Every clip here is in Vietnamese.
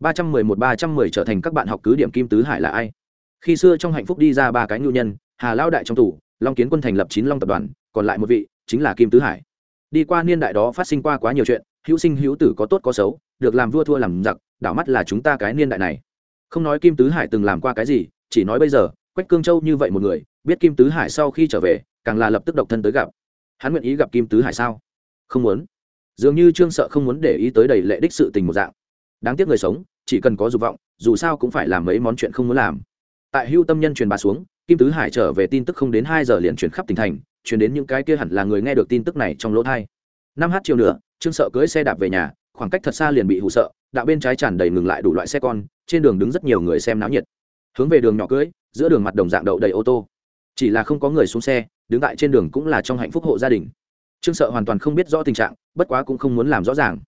ba trăm mười một, ba trăm mười trở thành các bạn học cứ điểm kim tứ hải là ai? Khi xưa trong hạnh phúc đi ra ba cái nhu nhân, hà Lão đại trong tủ long kiến quân thành lập chín long tập đoàn, còn lại một vị chính là kim tứ hải. Đi qua niên đại đó phát sinh qua quá nhiều chuyện, hữu sinh hữu tử có tốt có xấu, được làm vua thua làm giặc, đảo mắt là chúng ta cái niên đại này. Không nói kim tứ hải từng làm qua cái gì, chỉ nói bây giờ, quách cương châu như vậy một người, biết kim tứ hải sau khi trở về, càng là lập tức độc thân tới gặp. Hắn nguyện ý gặp kim tứ hải sao? Không muốn. Dường như trương sợ không muốn để ý tới đầy lệ đích sự tình một dạng. Đáng tiếc người sống chỉ cần có dục vọng, dù sao cũng phải làm mấy món chuyện không muốn làm. Tại hưu tâm nhân truyền bá xuống, kim tứ hải trở về tin tức không đến hai giờ liền chuyển khắp tỉnh thành chuyển đến những cái kia hẳn là người nghe được tin tức này trong lỗ thai. Năm h chiều nữa, trương sợ cưỡi xe đạp về nhà, khoảng cách thật xa liền bị hụ sợ, đạo bên trái tràn đầy ngừng lại đủ loại xe con, trên đường đứng rất nhiều người xem náo nhiệt. Hướng về đường nhỏ cưỡi, giữa đường mặt đồng dạng đậu đầy ô tô. Chỉ là không có người xuống xe, đứng tại trên đường cũng là trong hạnh phúc hộ gia đình. Trương sợ hoàn toàn không biết rõ tình trạng, bất quá cũng không muốn làm rõ ràng.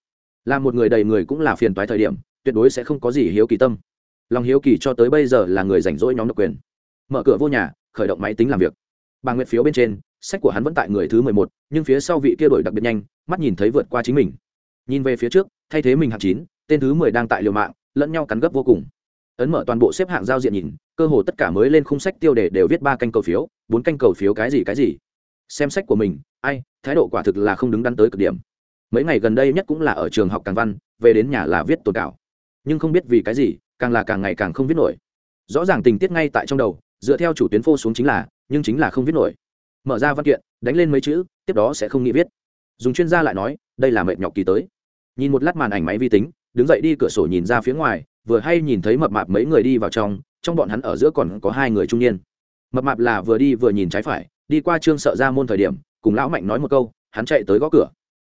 Là một người đầy người cũng là phiền toái thời điểm tuyệt đối sẽ không có gì hiếu kỳ tâm. Lòng hiếu kỳ cho tới bây giờ là người rảnh rỗi nhóm độc quyền. Mở cửa vô nhà, khởi động máy tính làm việc. Bà nguyệt phiếu bên trên, sách của hắn vẫn tại người thứ mười một, nhưng phía sau vị kia đổi đặc biệt nhanh, mắt nhìn thấy vượt qua chính mình. Nhìn về phía trước, thay thế mình hạng chín, tên thứ mười đang tại liều mạng, lẫn nhau cắn gấp vô cùng. Ấn mở toàn bộ xếp hạng giao diện nhìn, cơ hồ tất cả mới lên khung sách tiêu đề đều viết ba canh cầu phiếu, bốn canh cầu phiếu cái gì cái gì. Xem sách của mình, ai, thái độ quả thực là không đứng đắn tới cực điểm. Mấy ngày gần đây nhất cũng là ở trường học càng văn, về đến nhà là viết tồn cảo nhưng không biết vì cái gì, càng là càng ngày càng không viết nổi. Rõ ràng tình tiết ngay tại trong đầu, dựa theo chủ tuyến phô xuống chính là, nhưng chính là không viết nổi. Mở ra văn kiện, đánh lên mấy chữ, tiếp đó sẽ không nghĩ viết. Dùng chuyên gia lại nói, đây là mệt nhọc kỳ tới. Nhìn một lát màn ảnh máy vi tính, đứng dậy đi cửa sổ nhìn ra phía ngoài, vừa hay nhìn thấy mập mạp mấy người đi vào trong trong bọn hắn ở giữa còn có hai người trung niên. Mập mạp là vừa đi vừa nhìn trái phải, đi qua trương sợ ra môn thời điểm, cùng lão mạnh nói một câu, hắn chạy tới gõ cửa.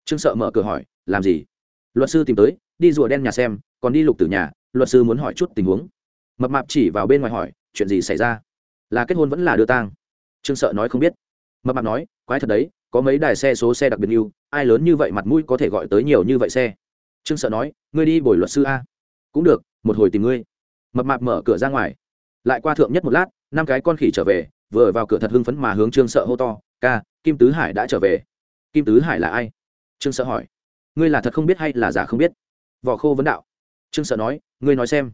Trương sợ mở cửa hỏi, làm gì? Luật sư tìm tới, đi rùa đen nhà xem, còn đi lục tử nhà, luật sư muốn hỏi chút tình huống. Mập mạp chỉ vào bên ngoài hỏi, chuyện gì xảy ra? Là kết hôn vẫn là đưa tang? Trương sợ nói không biết. Mập mạp nói, quái thật đấy, có mấy đài xe số xe đặc biệt yêu ai lớn như vậy mặt mũi có thể gọi tới nhiều như vậy xe? Trương sợ nói, ngươi đi bồi luật sư a. Cũng được, một hồi tìm ngươi. Mập mạp mở cửa ra ngoài. Lại qua thượng nhất một lát, năm cái con khỉ trở về, vừa vào cửa thật hưng phấn mà hướng trương sợ hô to, ca, kim tứ hải đã trở về. Kim tứ hải là ai? Trương sợ hỏi ngươi là thật không biết hay là giả không biết? Vỏ khô vấn đạo. Trương sợ nói, ngươi nói xem.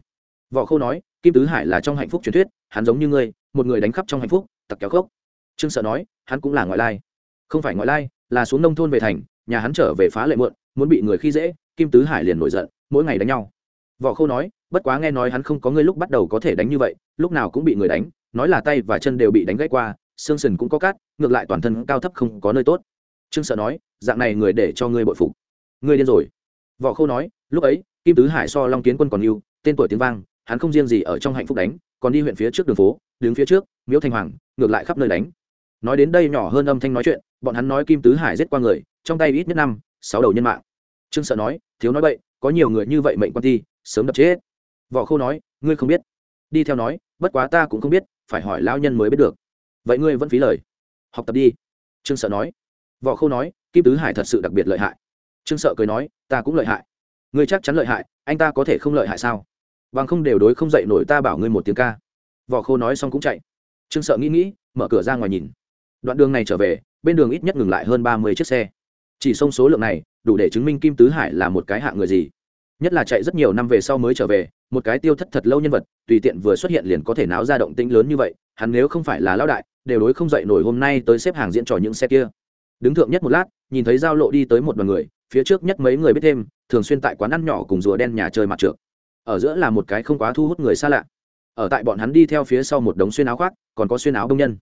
Vỏ khô nói, kim tứ hải là trong hạnh phúc truyền thuyết, hắn giống như ngươi, một người đánh khắp trong hạnh phúc, tặc kéo khốc. Trương sợ nói, hắn cũng là ngoại lai. Không phải ngoại lai, là xuống nông thôn về thành, nhà hắn trở về phá lệ muộn, muốn bị người khi dễ, kim tứ hải liền nổi giận, mỗi ngày đánh nhau. Võ Khô nói, bất quá nghe nói hắn không có ngươi lúc bắt đầu có thể đánh như vậy, lúc nào cũng bị người đánh, nói là tay và chân đều bị đánh gãy qua, xương sần cũng có cát, ngược lại toàn thân cao thấp không có nơi tốt. Trương sợ nói, dạng này người để cho ngươi bội phục ngươi điên rồi. Võ khâu nói, lúc ấy, kim tứ hải so long kiến quân còn yêu, tên tuổi tiếng vang, hắn không riêng gì ở trong hạnh phúc đánh, còn đi huyện phía trước đường phố, đứng phía trước, miếu thanh hoàng, ngược lại khắp nơi đánh. Nói đến đây nhỏ hơn âm thanh nói chuyện, bọn hắn nói kim tứ hải giết qua người, trong tay ít nhất năm, sáu đầu nhân mạng. Trương sợ nói, thiếu nói vậy có nhiều người như vậy mệnh quan ti sớm đập chết. Võ khâu nói, ngươi không biết. Đi theo nói, bất quá ta cũng không biết, phải hỏi lao nhân mới biết được. Vậy ngươi vẫn phí lời. Học tập đi. Trương sợ nói. Võ khâu nói, kim tứ hải thật sự đặc biệt lợi hại trương sợ cười nói, ta cũng lợi hại. Ngươi chắc chắn lợi hại, anh ta có thể không lợi hại sao? Bằng không đều đối không dậy nổi ta bảo ngươi một tiếng ca. Võ Khô nói xong cũng chạy. Trương sợ nghĩ nghĩ, mở cửa ra ngoài nhìn. Đoạn đường này trở về, bên đường ít nhất ngừng lại hơn ba mươi chiếc xe. Chỉ xông số lượng này, đủ để chứng minh kim tứ hải là một cái hạng người gì. Nhất là chạy rất nhiều năm về sau mới trở về, một cái tiêu thất thật lâu nhân vật, tùy tiện vừa xuất hiện liền có thể náo ra động tĩnh lớn như vậy, hắn nếu không phải là lão đại, đều đối không dậy nổi hôm nay tới xếp hàng diễn trò những xe kia. Đứng thượng nhất một lát, nhìn thấy giao lộ đi tới một đoàn người phía trước nhất mấy người biết thêm, thường xuyên tại quán ăn nhỏ cùng rùa đen nhà chơi mặt trượt ở giữa là một cái không quá thu hút người xa lạ. Ở tại bọn hắn đi theo phía sau một đống xuyên áo khoác, còn có xuyên áo công nhân.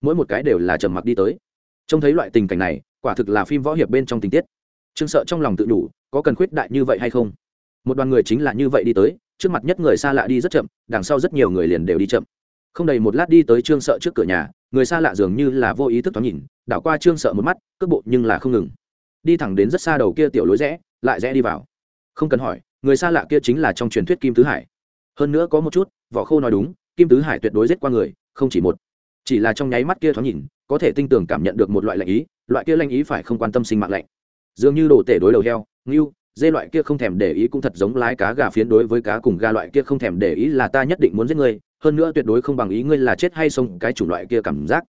Mỗi một cái đều là trầm mặc đi tới. Trông thấy loại tình cảnh này, quả thực là phim võ hiệp bên trong tình tiết. Trương sợ trong lòng tự đủ, có cần khuyết đại như vậy hay không? Một đoàn người chính là như vậy đi tới, trước mặt nhất người xa lạ đi rất chậm, đằng sau rất nhiều người liền đều đi chậm. Không đầy một lát đi tới trương sợ trước cửa nhà, người xa lạ dường như là vô ý thức thoáng nhìn, đảo qua trương sợ một mắt, cước bộ nhưng là không ngừng đi thẳng đến rất xa đầu kia tiểu lối rẽ, lại rẽ đi vào. Không cần hỏi, người xa lạ kia chính là trong truyền thuyết kim tứ hải. Hơn nữa có một chút võ khô nói đúng, kim tứ hải tuyệt đối giết qua người, không chỉ một. Chỉ là trong nháy mắt kia thoáng nhìn, có thể tinh tường cảm nhận được một loại lạnh ý, loại kia lạnh ý phải không quan tâm sinh mạng lạnh. Dường như đồ tể đối đầu heo, ngưu, dê loại kia không thèm để ý cũng thật giống lái cá gà phiến đối với cá cùng gà loại kia không thèm để ý là ta nhất định muốn giết ngươi, hơn nữa tuyệt đối không bằng ý ngươi là chết hay sống, cái chủng loại kia cảm giác.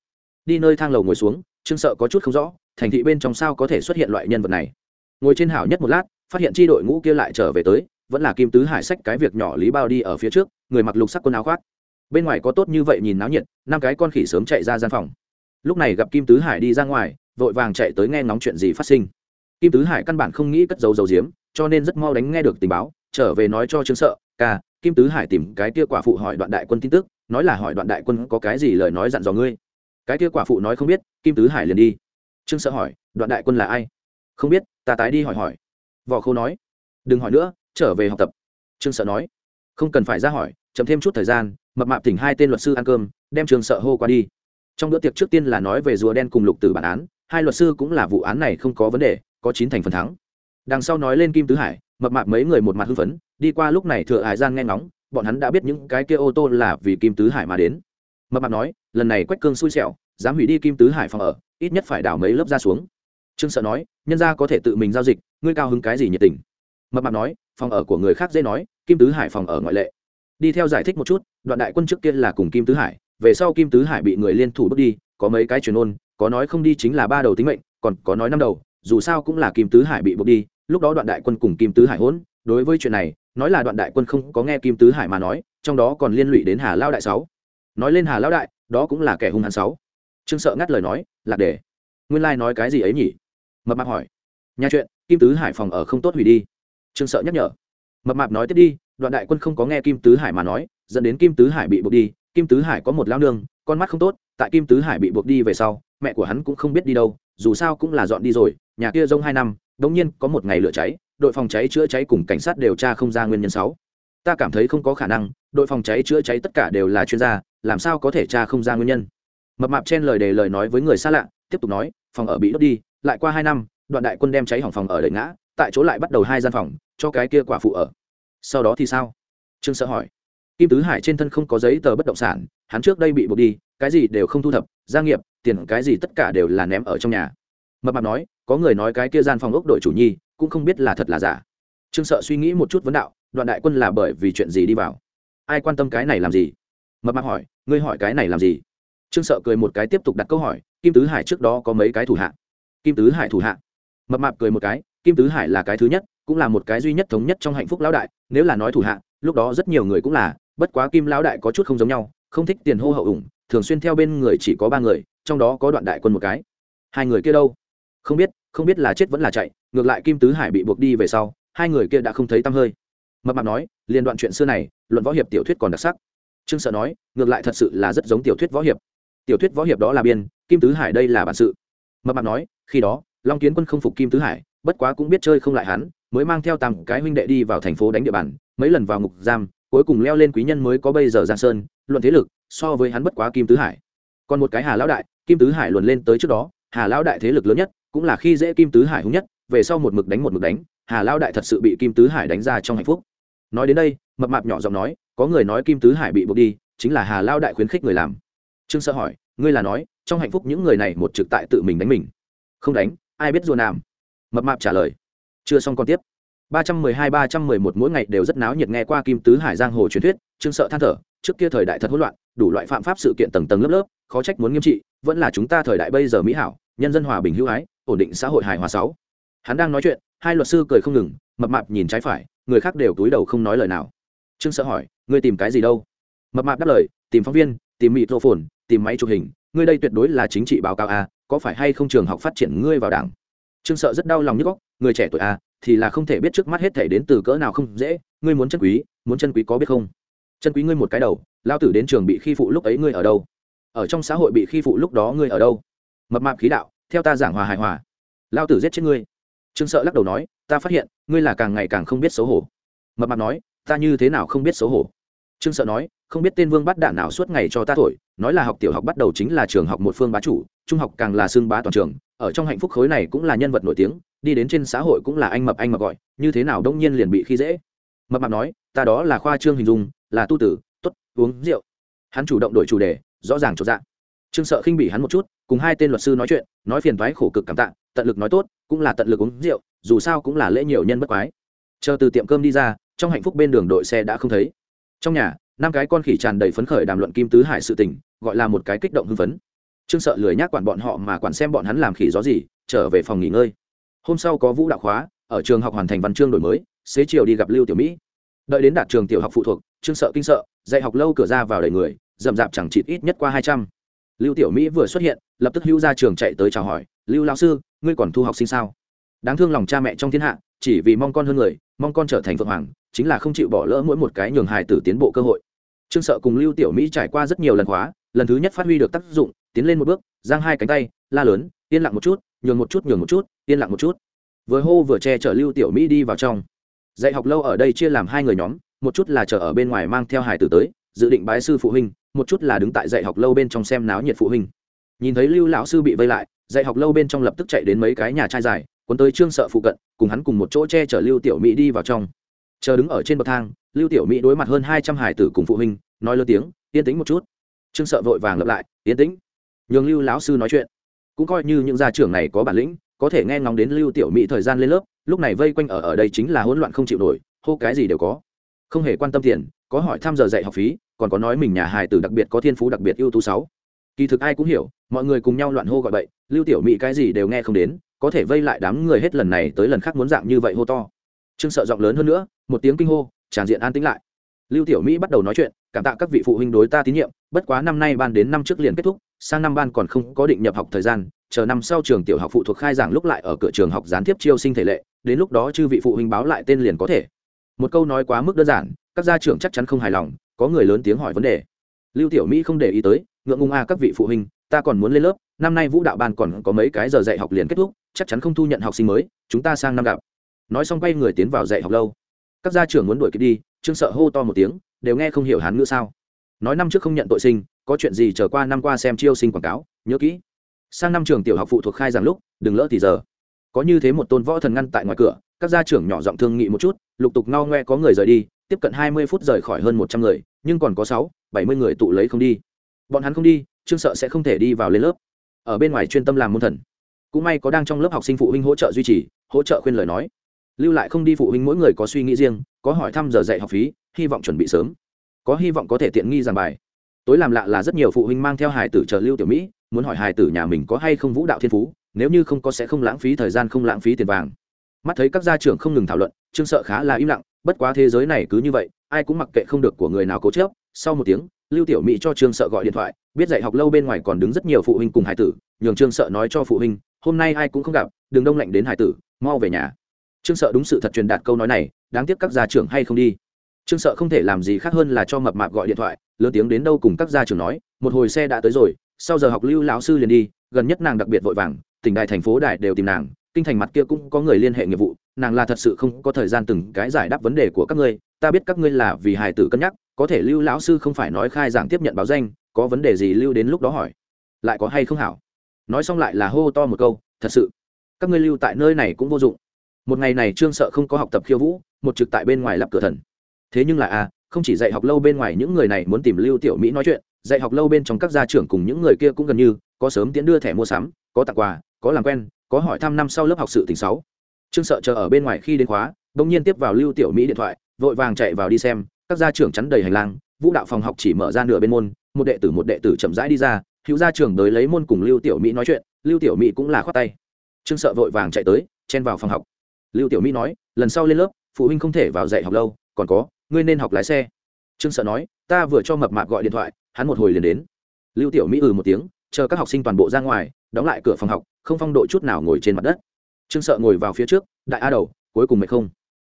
Đi nơi thang lầu ngồi xuống, trương sợ có chút không rõ thành thị bên trong sao có thể xuất hiện loại nhân vật này? Ngồi trên hảo nhất một lát, phát hiện tri đội ngũ kia lại trở về tới, vẫn là kim tứ hải sách cái việc nhỏ lý bao đi ở phía trước, người mặc lục sắc quần áo khoác. Bên ngoài có tốt như vậy nhìn náo nhiệt, năm cái con khỉ sớm chạy ra gian phòng. Lúc này gặp kim tứ hải đi ra ngoài, vội vàng chạy tới nghe ngóng chuyện gì phát sinh. Kim tứ hải căn bản không nghĩ cất dấu dầu diếm cho nên rất mau đánh nghe được tình báo, trở về nói cho chứng sợ, ca, kim tứ hải tìm cái kia quả phụ hỏi đoạn đại quân tin tức, nói là hỏi đoạn đại quân có cái gì lời nói dặn dò ngươi. Cái kia quả phụ nói không biết, kim tứ hải liền đi trương sợ hỏi, đoạn đại quân là ai? Không biết, ta tái đi hỏi hỏi. Võ khâu nói, đừng hỏi nữa, trở về học tập. Trương sợ nói, không cần phải ra hỏi, chậm thêm chút thời gian, mập mạp tỉnh hai tên luật sư ăn cơm, đem trường sợ hô qua đi. Trong bữa tiệc trước tiên là nói về rùa đen cùng lục tử bản án, hai luật sư cũng là vụ án này không có vấn đề, có chín thành phần thắng. Đằng sau nói lên kim tứ hải, mập mạp mấy người một mặt hưng phấn, đi qua lúc này thừa hải gian nghe ngóng, bọn hắn đã biết những cái kia ô tô là vì kim tứ hải mà đến. Mập mạp nói, lần này quách cương xui xẻo, dám hủy đi kim tứ hải phòng ở ít nhất phải đào mấy lớp ra xuống. Trương sợ nói, nhân gia có thể tự mình giao dịch, ngươi cao hứng cái gì nhiệt tình? Mập mạp nói, phòng ở của người khác dễ nói, kim tứ hải phòng ở ngoại lệ. Đi theo giải thích một chút, đoạn đại quân trước kia là cùng kim tứ hải, về sau kim tứ hải bị người liên thủ bước đi, có mấy cái truyền ôn, có nói không đi chính là ba đầu tính mệnh, còn có nói năm đầu, dù sao cũng là kim tứ hải bị buộc đi, lúc đó đoạn đại quân cùng kim tứ hải hỗn, đối với chuyện này, nói là đoạn đại quân không có nghe kim tứ hải mà nói, trong đó còn liên lụy đến hà lao đại sáu. Nói lên hà lao đại, đó cũng là kẻ hung hãn sáu trương sợ ngắt lời nói, lạc đề, nguyên lai nói cái gì ấy nhỉ? Mập mạp hỏi. Nhà chuyện, kim tứ hải phòng ở không tốt hủy đi. Trương sợ nhắc nhở. Mập mạp nói tiếp đi, đoạn đại quân không có nghe kim tứ hải mà nói, dẫn đến kim tứ hải bị buộc đi. Kim tứ hải có một lao nương, con mắt không tốt, tại kim tứ hải bị buộc đi về sau, mẹ của hắn cũng không biết đi đâu, dù sao cũng là dọn đi rồi, nhà kia rông hai năm, đống nhiên có một ngày lửa cháy, đội phòng cháy chữa cháy cùng cảnh sát điều tra không ra nguyên nhân sáu. Ta cảm thấy không có khả năng, đội phòng cháy chữa cháy tất cả đều là chuyên gia, làm sao có thể tra không ra nguyên nhân? Mập mạp trên lời đề lời nói với người xa lạ, tiếp tục nói, phòng ở bị đốt đi, lại qua hai năm, đoạn đại quân đem cháy hỏng phòng ở đợi ngã, tại chỗ lại bắt đầu hai gian phòng, cho cái kia quả phụ ở. Sau đó thì sao? Trương sợ hỏi. Kim tứ hải trên thân không có giấy tờ bất động sản, hắn trước đây bị buộc đi, cái gì đều không thu thập, gia nghiệp, tiền cái gì tất cả đều là ném ở trong nhà. Mập mạp nói, có người nói cái kia gian phòng ốc đội chủ nhi, cũng không biết là thật là giả. Trương sợ suy nghĩ một chút vấn đạo, đoạn đại quân là bởi vì chuyện gì đi vào? Ai quan tâm cái này làm gì? Mập mạp hỏi, ngươi hỏi cái này làm gì? Trương sợ cười một cái tiếp tục đặt câu hỏi, kim tứ hải trước đó có mấy cái thủ hạ? Kim tứ hải thủ hạ. Mập mạp cười một cái, kim tứ hải là cái thứ nhất, cũng là một cái duy nhất thống nhất trong hạnh phúc lão đại, nếu là nói thủ hạ, lúc đó rất nhiều người cũng là, bất quá kim lão đại có chút không giống nhau, không thích tiền hô hậu ủng, thường xuyên theo bên người chỉ có ba người, trong đó có đoạn đại quân một cái. Hai người kia đâu? Không biết không biết là chết vẫn là chạy, ngược lại kim tứ hải bị buộc đi về sau, hai người kia đã không thấy tăm hơi. Mập mạp nói, liên đoạn chuyện xưa này, luận võ hiệp tiểu thuyết còn đặc sắc. Trương sợ nói, ngược lại thật sự là rất giống tiểu thuyết võ hiệp tiểu thuyết võ hiệp đó là biên, kim tứ hải đây là bản sự. Mập mạp nói, khi đó, long kiến quân không phục kim tứ hải, bất quá cũng biết chơi không lại hắn, mới mang theo tầm cái huynh đệ đi vào thành phố đánh địa bàn, mấy lần vào ngục giam, cuối cùng leo lên quý nhân mới có bây giờ giang sơn, luận thế lực, so với hắn bất quá kim tứ hải. Còn một cái hà lão đại, kim tứ hải luồn lên tới trước đó, hà lão đại thế lực lớn nhất, cũng là khi dễ kim tứ hải hung nhất, về sau một mực đánh một mực đánh, hà lão đại thật sự bị kim tứ hải đánh ra trong hạnh phúc. Nói đến đây, mập mạp nhỏ giọng nói, có người nói kim tứ hải bị buộc đi, chính là hà Lão đại khuyến khích người làm trương sợ hỏi, ngươi là nói, trong hạnh phúc những người này một trực tại tự mình đánh mình? Không đánh, ai biết rùa nam mập mạp trả lời, chưa xong còn tiếp. Ba trăm mười hai, ba trăm mười một mỗi ngày đều rất náo nhiệt nghe qua kim tứ hải giang hồ truyền thuyết, trương sợ than thở, trước kia thời đại thật hỗn loạn, đủ loại phạm pháp sự kiện tầng tầng lớp lớp, khó trách muốn nghiêm trị, vẫn là chúng ta thời đại bây giờ mỹ hảo, nhân dân hòa bình hữu ái, ổn định xã hội hài hòa sáu. Hắn đang nói chuyện, hai luật sư cười không ngừng, mập mạp nhìn trái phải, người khác đều túi đầu không nói lời nào. Trương sợ hỏi, ngươi tìm cái gì đâu? Mập mạp đáp lời, tìm phóng viên, tìm mịt rô phồn tìm máy chụp hình, ngươi đây tuyệt đối là chính trị báo cáo a, có phải hay không trường học phát triển ngươi vào đảng? Trương sợ rất đau lòng như góc, người trẻ tuổi a, thì là không thể biết trước mắt hết thể đến từ cỡ nào không dễ, ngươi muốn chân quý, muốn chân quý có biết không? Chân quý ngươi một cái đầu lao tử đến trường bị khi phụ lúc ấy ngươi ở đâu? Ở trong xã hội bị khi phụ lúc đó ngươi ở đâu? Mập mạp khí đạo, theo ta giảng hòa hài hòa. Lao tử giết chết ngươi. Trương sợ lắc đầu nói, ta phát hiện, ngươi là càng ngày càng không biết xấu hổ. Mập mạp nói, ta như thế nào không biết xấu hổ? Trương sợ nói, không biết tên vương bắt đạn nào suốt ngày cho ta thổi, nói là học tiểu học bắt đầu chính là trường học một phương bá chủ, trung học càng là xương bá toàn trường, ở trong hạnh phúc khối này cũng là nhân vật nổi tiếng, đi đến trên xã hội cũng là anh mập anh mập gọi, như thế nào đông nhiên liền bị khi dễ. Mập mạp nói, ta đó là khoa trương hình dung, là tu tử t ố t uống rượu. Hắn chủ động đổi chủ đề, rõ ràng cho dạng trương sợ khinh bị hắn một chút, cùng hai tên luật sư nói chuyện, nói phiền thoái khổ cực cảm tạ, tận lực nói tốt, cũng là tận lực uống rượu, dù sao cũng là lễ nhiều nhân bất quái. Chờ từ tiệm cơm đi ra, trong hạnh phúc bên đường đội xe đã không thấy trong nhà, năm cái con khỉ tràn đầy phấn khởi đàm luận kim tứ hải sự tình, gọi là một cái kích động hưng phấn. Trương sợ lười nhác quản bọn họ mà quản xem bọn hắn làm khỉ gió gì, trở về phòng nghỉ ngơi. Hôm sau có vũ đạo khóa, ở trường học hoàn thành văn chương đổi mới, xế chiều đi gặp lưu tiểu mỹ. Đợi đến đạt trường tiểu học phụ thuộc, trương sợ kinh sợ, dạy học lâu cửa ra vào đầy người, rậm rạp chẳng chịt ít nhất qua hai trăm. Lưu tiểu mỹ vừa xuất hiện, lập tức hữu ra trường chạy tới chào hỏi, lưu lão sư, ngươi còn thu học sinh sao? Đáng thương lòng cha mẹ trong thiên hạ chỉ vì mong con hơn người, mong con trở thành phượng hoàng, chính là không chịu bỏ lỡ mỗi một cái nhường hài tử tiến bộ cơ hội. Trương sợ cùng lưu tiểu mỹ trải qua rất nhiều lần khóa, lần thứ nhất phát huy được tác dụng, tiến lên một bước, giang hai cánh tay, la lớn, yên lặng một chút, nhường một chút, nhường một chút, yên lặng một chút. Vừa hô vừa che chở lưu tiểu mỹ đi vào trong. Dạy học lâu ở đây chia làm hai người nhóm, một chút là chờ ở bên ngoài mang theo hải tử tới, dự định bái sư phụ huynh, một chút là đứng tại dạy học lâu bên trong xem náo nhiệt phụ huynh. Nhìn thấy lưu lão sư bị vây lại, dạy học lâu bên trong lập tức chạy đến mấy cái nhà trai dài cuốn tới trương sợ phụ cận, cùng hắn cùng một chỗ che chở lưu tiểu mỹ đi vào trong. Chờ đứng ở trên bậc thang, lưu tiểu mỹ đối mặt hơn hai trăm hải tử cùng phụ huynh, nói lơ tiếng, yên tĩnh một chút. Trương sợ vội vàng lặp lại, yên tĩnh. Nhường lưu lão sư nói chuyện. Cũng coi như những gia trưởng này có bản lĩnh, có thể nghe ngóng đến lưu tiểu mỹ thời gian lên lớp, lúc này vây quanh ở ở đây chính là hỗn loạn không chịu nổi, hô cái gì đều có. Không hề quan tâm tiền, có hỏi thăm giờ dạy học phí, còn có nói mình nhà hài tử đặc biệt có thiên phú đặc biệt ưu tú sáu. Kỳ thực ai cũng hiểu, mọi người cùng nhau loạn hô gọi bậy, lưu tiểu mỹ cái gì đều nghe không đến có thể vây lại đám người hết lần này tới lần khác muốn dạng như vậy hô to. Trương sợ giọng lớn hơn nữa, một tiếng kinh hô, tràn diện an tĩnh lại. Lưu tiểu mỹ bắt đầu nói chuyện, cảm tạ các vị phụ huynh đối ta tín nhiệm, bất quá năm nay ban đến năm trước liền kết thúc, sang năm ban còn không có định nhập học thời gian, chờ năm sau trường tiểu học phụ thuộc khai giảng lúc lại ở cửa trường học gián tiếp chiêu sinh thể lệ, đến lúc đó chư vị phụ huynh báo lại tên liền có thể. Một câu nói quá mức đơn giản, các gia trưởng chắc chắn không hài lòng, có người lớn tiếng hỏi vấn đề. Lưu tiểu mỹ không để ý tới, ngượng ngùng a các vị phụ huynh, ta còn muốn lên lớp, năm nay vũ đạo ban còn có mấy cái giờ dạy học liền kết thúc chắc chắn không thu nhận học sinh mới, chúng ta sang năm gặp. Nói xong quay người tiến vào dạy học lâu. Các gia trưởng muốn đuổi kịp đi, trương sợ hô to một tiếng, đều nghe không hiểu hán ngữ sao. Nói năm trước không nhận tội sinh, có chuyện gì trở qua năm qua xem chiêu sinh quảng cáo, nhớ kỹ. Sang năm trường tiểu học phụ thuộc khai giảng lúc, đừng lỡ thì giờ. Có như thế một tôn võ thần ngăn tại ngoài cửa, các gia trưởng nhỏ giọng thương nghị một chút, lục tục ngao ngoe có người rời đi, tiếp cận hai mươi phút rời khỏi hơn một trăm người, nhưng còn có sáu, bảy mươi người tụ lấy không đi. Bọn hắn không đi, trương sợ sẽ không thể đi vào lên lớp. Ở bên ngoài chuyên tâm làm môn thần cũng may có đang trong lớp học sinh phụ huynh hỗ trợ duy trì, hỗ trợ khuyên lời nói. Lưu lại không đi phụ huynh mỗi người có suy nghĩ riêng, có hỏi thăm giờ dạy học phí, hy vọng chuẩn bị sớm. Có hy vọng có thể tiện nghi giảng bài. Tối làm lạ là rất nhiều phụ huynh mang theo hài tử chờ lưu tiểu mỹ, muốn hỏi hài tử nhà mình có hay không vũ đạo thiên phú, nếu như không có sẽ không lãng phí thời gian không lãng phí tiền vàng. Mắt thấy các gia trưởng không ngừng thảo luận, trương sợ khá là im lặng, bất quá thế giới này cứ như vậy, ai cũng mặc kệ không được của người nào cố chớp sau một tiếng, lưu tiểu mỹ cho trương sợ gọi điện thoại, biết dạy học lâu bên ngoài còn đứng rất nhiều phụ huynh cùng hải tử, nhường trương sợ nói cho phụ huynh, hôm nay ai cũng không gặp, đừng đông lạnh đến hải tử, mau về nhà. Trương sợ đúng sự thật truyền đạt câu nói này, đáng tiếc các gia trưởng hay không đi. Trương sợ không thể làm gì khác hơn là cho mập mạp gọi điện thoại, lớn tiếng đến đâu cùng các gia trưởng nói, một hồi xe đã tới rồi, sau giờ học lưu lão sư liền đi, gần nhất nàng đặc biệt vội vàng, tỉnh đài thành phố đài đều tìm nàng, kinh thành mặt kia cũng có người liên hệ nghiệp vụ, nàng là thật sự không có thời gian từng cái giải đáp vấn đề của các ngươi, ta biết các ngươi là vì hài tử cân nhắc có thể lưu lão sư không phải nói khai giảng tiếp nhận báo danh có vấn đề gì lưu đến lúc đó hỏi. Lại có hay không hảo? Nói xong lại là hô to một câu thật sự các ngươi lưu tại nơi này cũng vô dụng. Một ngày này trương sợ không có học tập khiêu vũ một trực tại bên ngoài lắp cửa thần. Thế nhưng là a à, không chỉ dạy học lâu bên ngoài những người này muốn tìm lưu tiểu mỹ nói chuyện dạy học lâu bên trong các gia trưởng cùng những người kia cũng gần như có sớm tiến đưa thẻ mua sắm có tặng quà có làm quen có hỏi thăm năm sau lớp học sự tình sáu. Trương sợ chờ ở bên ngoài khi đến khóa bỗng nhiên tiếp vào lưu tiểu mỹ điện thoại vội vàng chạy vào đi xem các gia trưởng chắn đầy hành lang, vũ đạo phòng học chỉ mở ra nửa bên môn, một đệ tử một đệ tử chậm rãi đi ra, hữu gia trưởng tới lấy môn cùng lưu tiểu mỹ nói chuyện, lưu tiểu mỹ cũng là khoát tay. Trương sợ vội vàng chạy tới, chen vào phòng học. Lưu tiểu mỹ nói, lần sau lên lớp, phụ huynh không thể vào dạy học lâu, còn có, ngươi nên học lái xe. Trương sợ nói, ta vừa cho mập mạp gọi điện thoại, hắn một hồi liền đến. Lưu tiểu mỹ ừ một tiếng, chờ các học sinh toàn bộ ra ngoài, đóng lại cửa phòng học, không phong độ chút nào ngồi trên mặt đất. Trương sợ ngồi vào phía trước, đại a đầu, cuối cùng mệt không?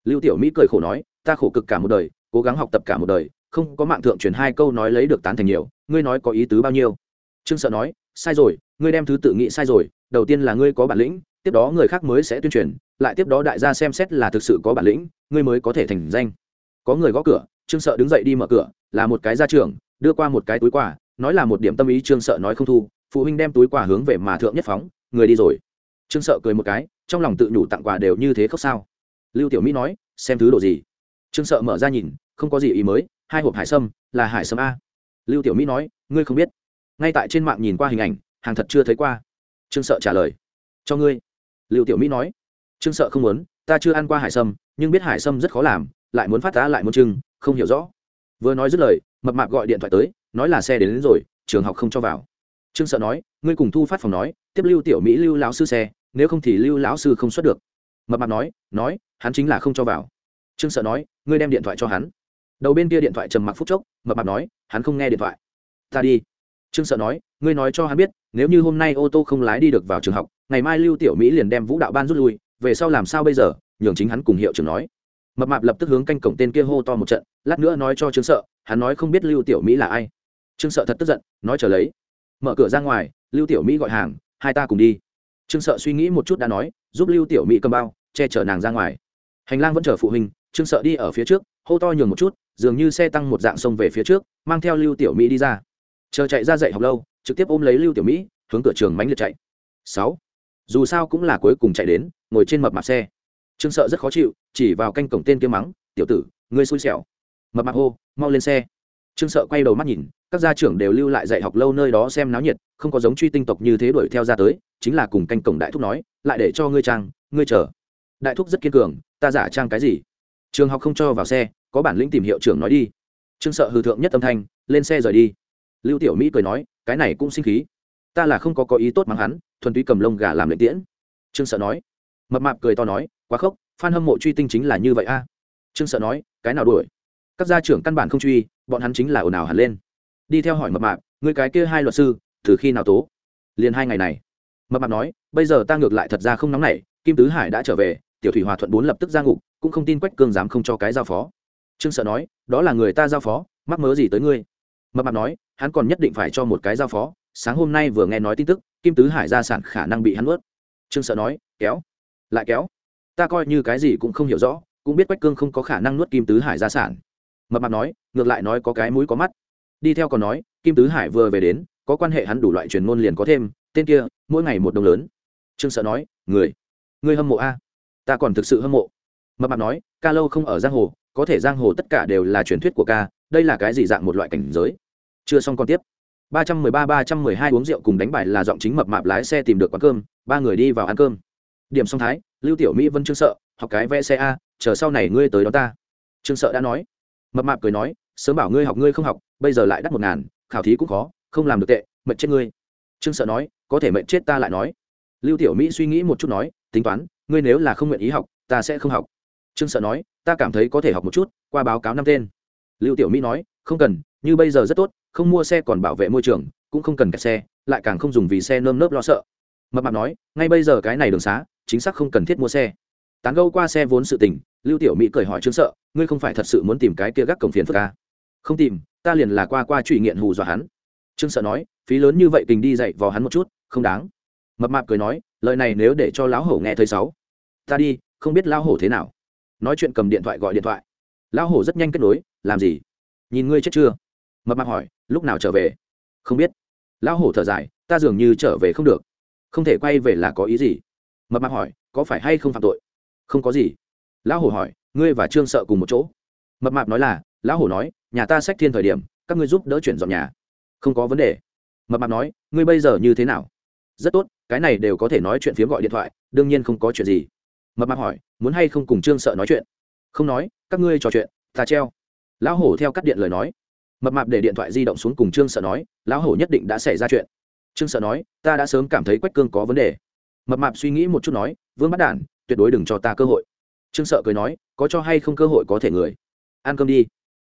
Lưu tiểu mỹ cười khổ nói, ta khổ cực cả một đời cố gắng học tập cả một đời, không có mạng thượng truyền hai câu nói lấy được tán thành nhiều, ngươi nói có ý tứ bao nhiêu? Trương sợ nói, sai rồi, ngươi đem thứ tự nghĩ sai rồi, đầu tiên là ngươi có bản lĩnh, tiếp đó người khác mới sẽ tuyên truyền, lại tiếp đó đại gia xem xét là thực sự có bản lĩnh, ngươi mới có thể thành danh. Có người gõ cửa, trương sợ đứng dậy đi mở cửa, là một cái gia trưởng, đưa qua một cái túi quà, nói là một điểm tâm ý trương sợ nói không thu, phụ huynh đem túi quà hướng về mà thượng nhất phóng, người đi rồi. Trương sợ cười một cái, trong lòng tự nhủ tặng quà đều như thế khóc sao. Lưu tiểu mỹ nói, xem thứ đồ gì? Trương sợ mở ra nhìn không có gì ý mới hai hộp hải sâm là hải sâm a. Lưu tiểu mỹ nói ngươi không biết. Ngay tại trên mạng nhìn qua hình ảnh hàng thật chưa thấy qua. Trương sợ trả lời cho ngươi. Lưu tiểu mỹ nói trương sợ không muốn ta chưa ăn qua hải sâm nhưng biết hải sâm rất khó làm lại muốn phát tá lại muốn trưng không hiểu rõ. Vừa nói dứt lời mập mạp gọi điện thoại tới nói là xe đến, đến rồi trường học không cho vào. Trương sợ nói ngươi cùng thu phát phòng nói tiếp lưu tiểu mỹ lưu lão sư xe nếu không thì lưu lão sư không xuất được. Mập mạp nói nói hắn chính là không cho vào trương sợ nói, ngươi đem điện thoại cho hắn. Đầu bên kia điện thoại trầm mặc phút chốc, mập mạp nói, hắn không nghe điện thoại. Ta đi. Trương sợ nói, ngươi nói cho hắn biết, nếu như hôm nay ô tô không lái đi được vào trường học, ngày mai lưu tiểu mỹ liền đem vũ đạo ban rút lui, về sau làm sao bây giờ? Nhường chính hắn cùng hiệu trưởng nói. Mập mạp lập tức hướng canh cổng tên kia hô to một trận, lát nữa nói cho trương sợ, hắn nói không biết lưu tiểu mỹ là ai. Trương sợ thật tức giận, nói trở lấy. Mở cửa ra ngoài, lưu tiểu mỹ gọi hàng, hai ta cùng đi. Trương sợ suy nghĩ một chút đã nói, giúp lưu tiểu mỹ cầm bao, che chở nàng ra ngoài. Hành lang vẫn chờ phụ huynh trương sợ đi ở phía trước, hô to nhường một chút, dường như xe tăng một dạng sông về phía trước, mang theo lưu tiểu mỹ đi ra. Chờ chạy ra dạy học lâu, trực tiếp ôm lấy lưu tiểu mỹ, hướng cửa trường mánh liệt chạy. Sáu. Dù sao cũng là cuối cùng chạy đến, ngồi trên mập mạp xe. Trương sợ rất khó chịu, chỉ vào canh cổng tên kia mắng, tiểu tử, ngươi xui xẻo. Mập mạp hô, mau lên xe. Trương sợ quay đầu mắt nhìn, các gia trưởng đều lưu lại dạy học lâu nơi đó xem náo nhiệt, không có giống truy tinh tộc như thế đuổi theo ra tới, chính là cùng canh cổng đại thúc nói, lại để cho ngươi trang, ngươi chờ. Đại thúc rất kiên cường, ta giả trang cái gì? Trường học không cho vào xe, có bản lĩnh tìm hiệu trưởng nói đi. Trương sợ hư thượng nhất âm thanh, lên xe rời đi. Lưu tiểu mỹ cười nói, cái này cũng sinh khí. Ta là không có có ý tốt mắng hắn, thuần túy cầm lông gà làm lệnh tiễn. Trương sợ nói. Mập mạp cười to nói, quá khốc phan hâm mộ truy tinh chính là như vậy a. Trương sợ nói, cái nào đuổi? Các gia trưởng căn bản không truy, bọn hắn chính là ồn ào hẳn lên. Đi theo hỏi mập mạp người cái kia hai luật sư, từ khi nào tố? Liền hai ngày này. Mập mạp nói, bây giờ ta ngược lại thật ra không nóng nảy, kim tứ hải đã trở về tiểu thủy hòa thuận bốn lập tức ra ngục, cũng không tin quách cương dám không cho cái giao phó. Trương sợ nói, đó là người ta giao phó, mắc mớ gì tới ngươi? Mập mạp nói, hắn còn nhất định phải cho một cái giao phó, sáng hôm nay vừa nghe nói tin tức, kim tứ hải gia sản khả năng bị hắn ướt trương sợ nói, kéo, lại kéo. Ta coi như cái gì cũng không hiểu rõ, cũng biết quách cương không có khả năng nuốt kim tứ hải gia sản. Mập mạp nói, ngược lại nói có cái mũi có mắt. Đi theo còn nói, kim tứ hải vừa về đến, có quan hệ hắn đủ loại truyền ngôn liền có thêm, tên kia, mỗi ngày một đồng lớn. Trương sợ nói, người người hâm mộ a ta còn thực sự hâm mộ. Mập mạp nói, ca lâu không ở giang hồ, có thể giang hồ tất cả đều là truyền thuyết của ca, đây là cái gì dạng một loại cảnh giới? Chưa xong còn tiếp. ba trăm mười ba ba trăm mười hai uống rượu cùng đánh bài là giọng chính mập mạp lái xe tìm được quán cơm, ba người đi vào ăn cơm. Điểm song thái, lưu tiểu mỹ vân trương sợ, học cái vẽ xe a, chờ sau này ngươi tới đó ta. Trương sợ đã nói. Mập mạp cười nói, sớm bảo ngươi học ngươi không học, bây giờ lại đắt một ngàn, khảo thí cũng khó, không làm được tệ mệnh chết ngươi. Trương sợ nói, có thể mệnh chết ta lại nói. Lưu tiểu mỹ suy nghĩ một chút nói, tính toán ngươi nếu là không nguyện ý học, ta sẽ không học. Trương sợ nói, ta cảm thấy có thể học một chút, qua báo cáo năm tên. Lưu tiểu mỹ nói, không cần, như bây giờ rất tốt, không mua xe còn bảo vệ môi trường, cũng không cần kẹt xe, lại càng không dùng vì xe nơm nớp lo sợ. Mập mạp nói, ngay bây giờ cái này đường xá, chính xác không cần thiết mua xe. Tán gâu qua xe vốn sự tình, lưu tiểu mỹ cười hỏi trương sợ, ngươi không phải thật sự muốn tìm cái kia gác cổng phiền phức ca không tìm, ta liền là qua qua trụy nghiện hù dọa hắn. Trương sợ nói, phí lớn như vậy tình đi dạy vào hắn một chút, không đáng. Mập mạp cười nói, lời này nếu để cho lão hổ nghe thấy sáu ta đi, không biết lão hổ thế nào. Nói chuyện cầm điện thoại gọi điện thoại. Lão hổ rất nhanh kết nối, làm gì? Nhìn ngươi chết chưa? Mập mạp hỏi, lúc nào trở về? Không biết. Lão hổ thở dài, ta dường như trở về không được. Không thể quay về là có ý gì? Mập mạp hỏi, có phải hay không phạm tội? Không có gì. Lão hổ hỏi, ngươi và trương sợ cùng một chỗ. Mập mạp nói là, lão hổ nói, nhà ta sách thiên thời điểm, các ngươi giúp đỡ chuyển dọn nhà. Không có vấn đề. Mập mạp nói, ngươi bây giờ như thế nào? Rất tốt, cái này đều có thể nói chuyện phiếm gọi điện thoại, đương nhiên không có chuyện gì mập mạp hỏi, muốn hay không cùng trương sợ nói chuyện? Không nói, các ngươi trò chuyện, ta treo. Lão hổ theo cắt điện lời nói. Mập mạp để điện thoại di động xuống cùng trương sợ nói, lão hổ nhất định đã xảy ra chuyện. Trương sợ nói, ta đã sớm cảm thấy quách cương có vấn đề. Mập mạp suy nghĩ một chút nói, vương bắt đản, tuyệt đối đừng cho ta cơ hội. Trương sợ cười nói, có cho hay không cơ hội có thể người. Ăn cơm đi.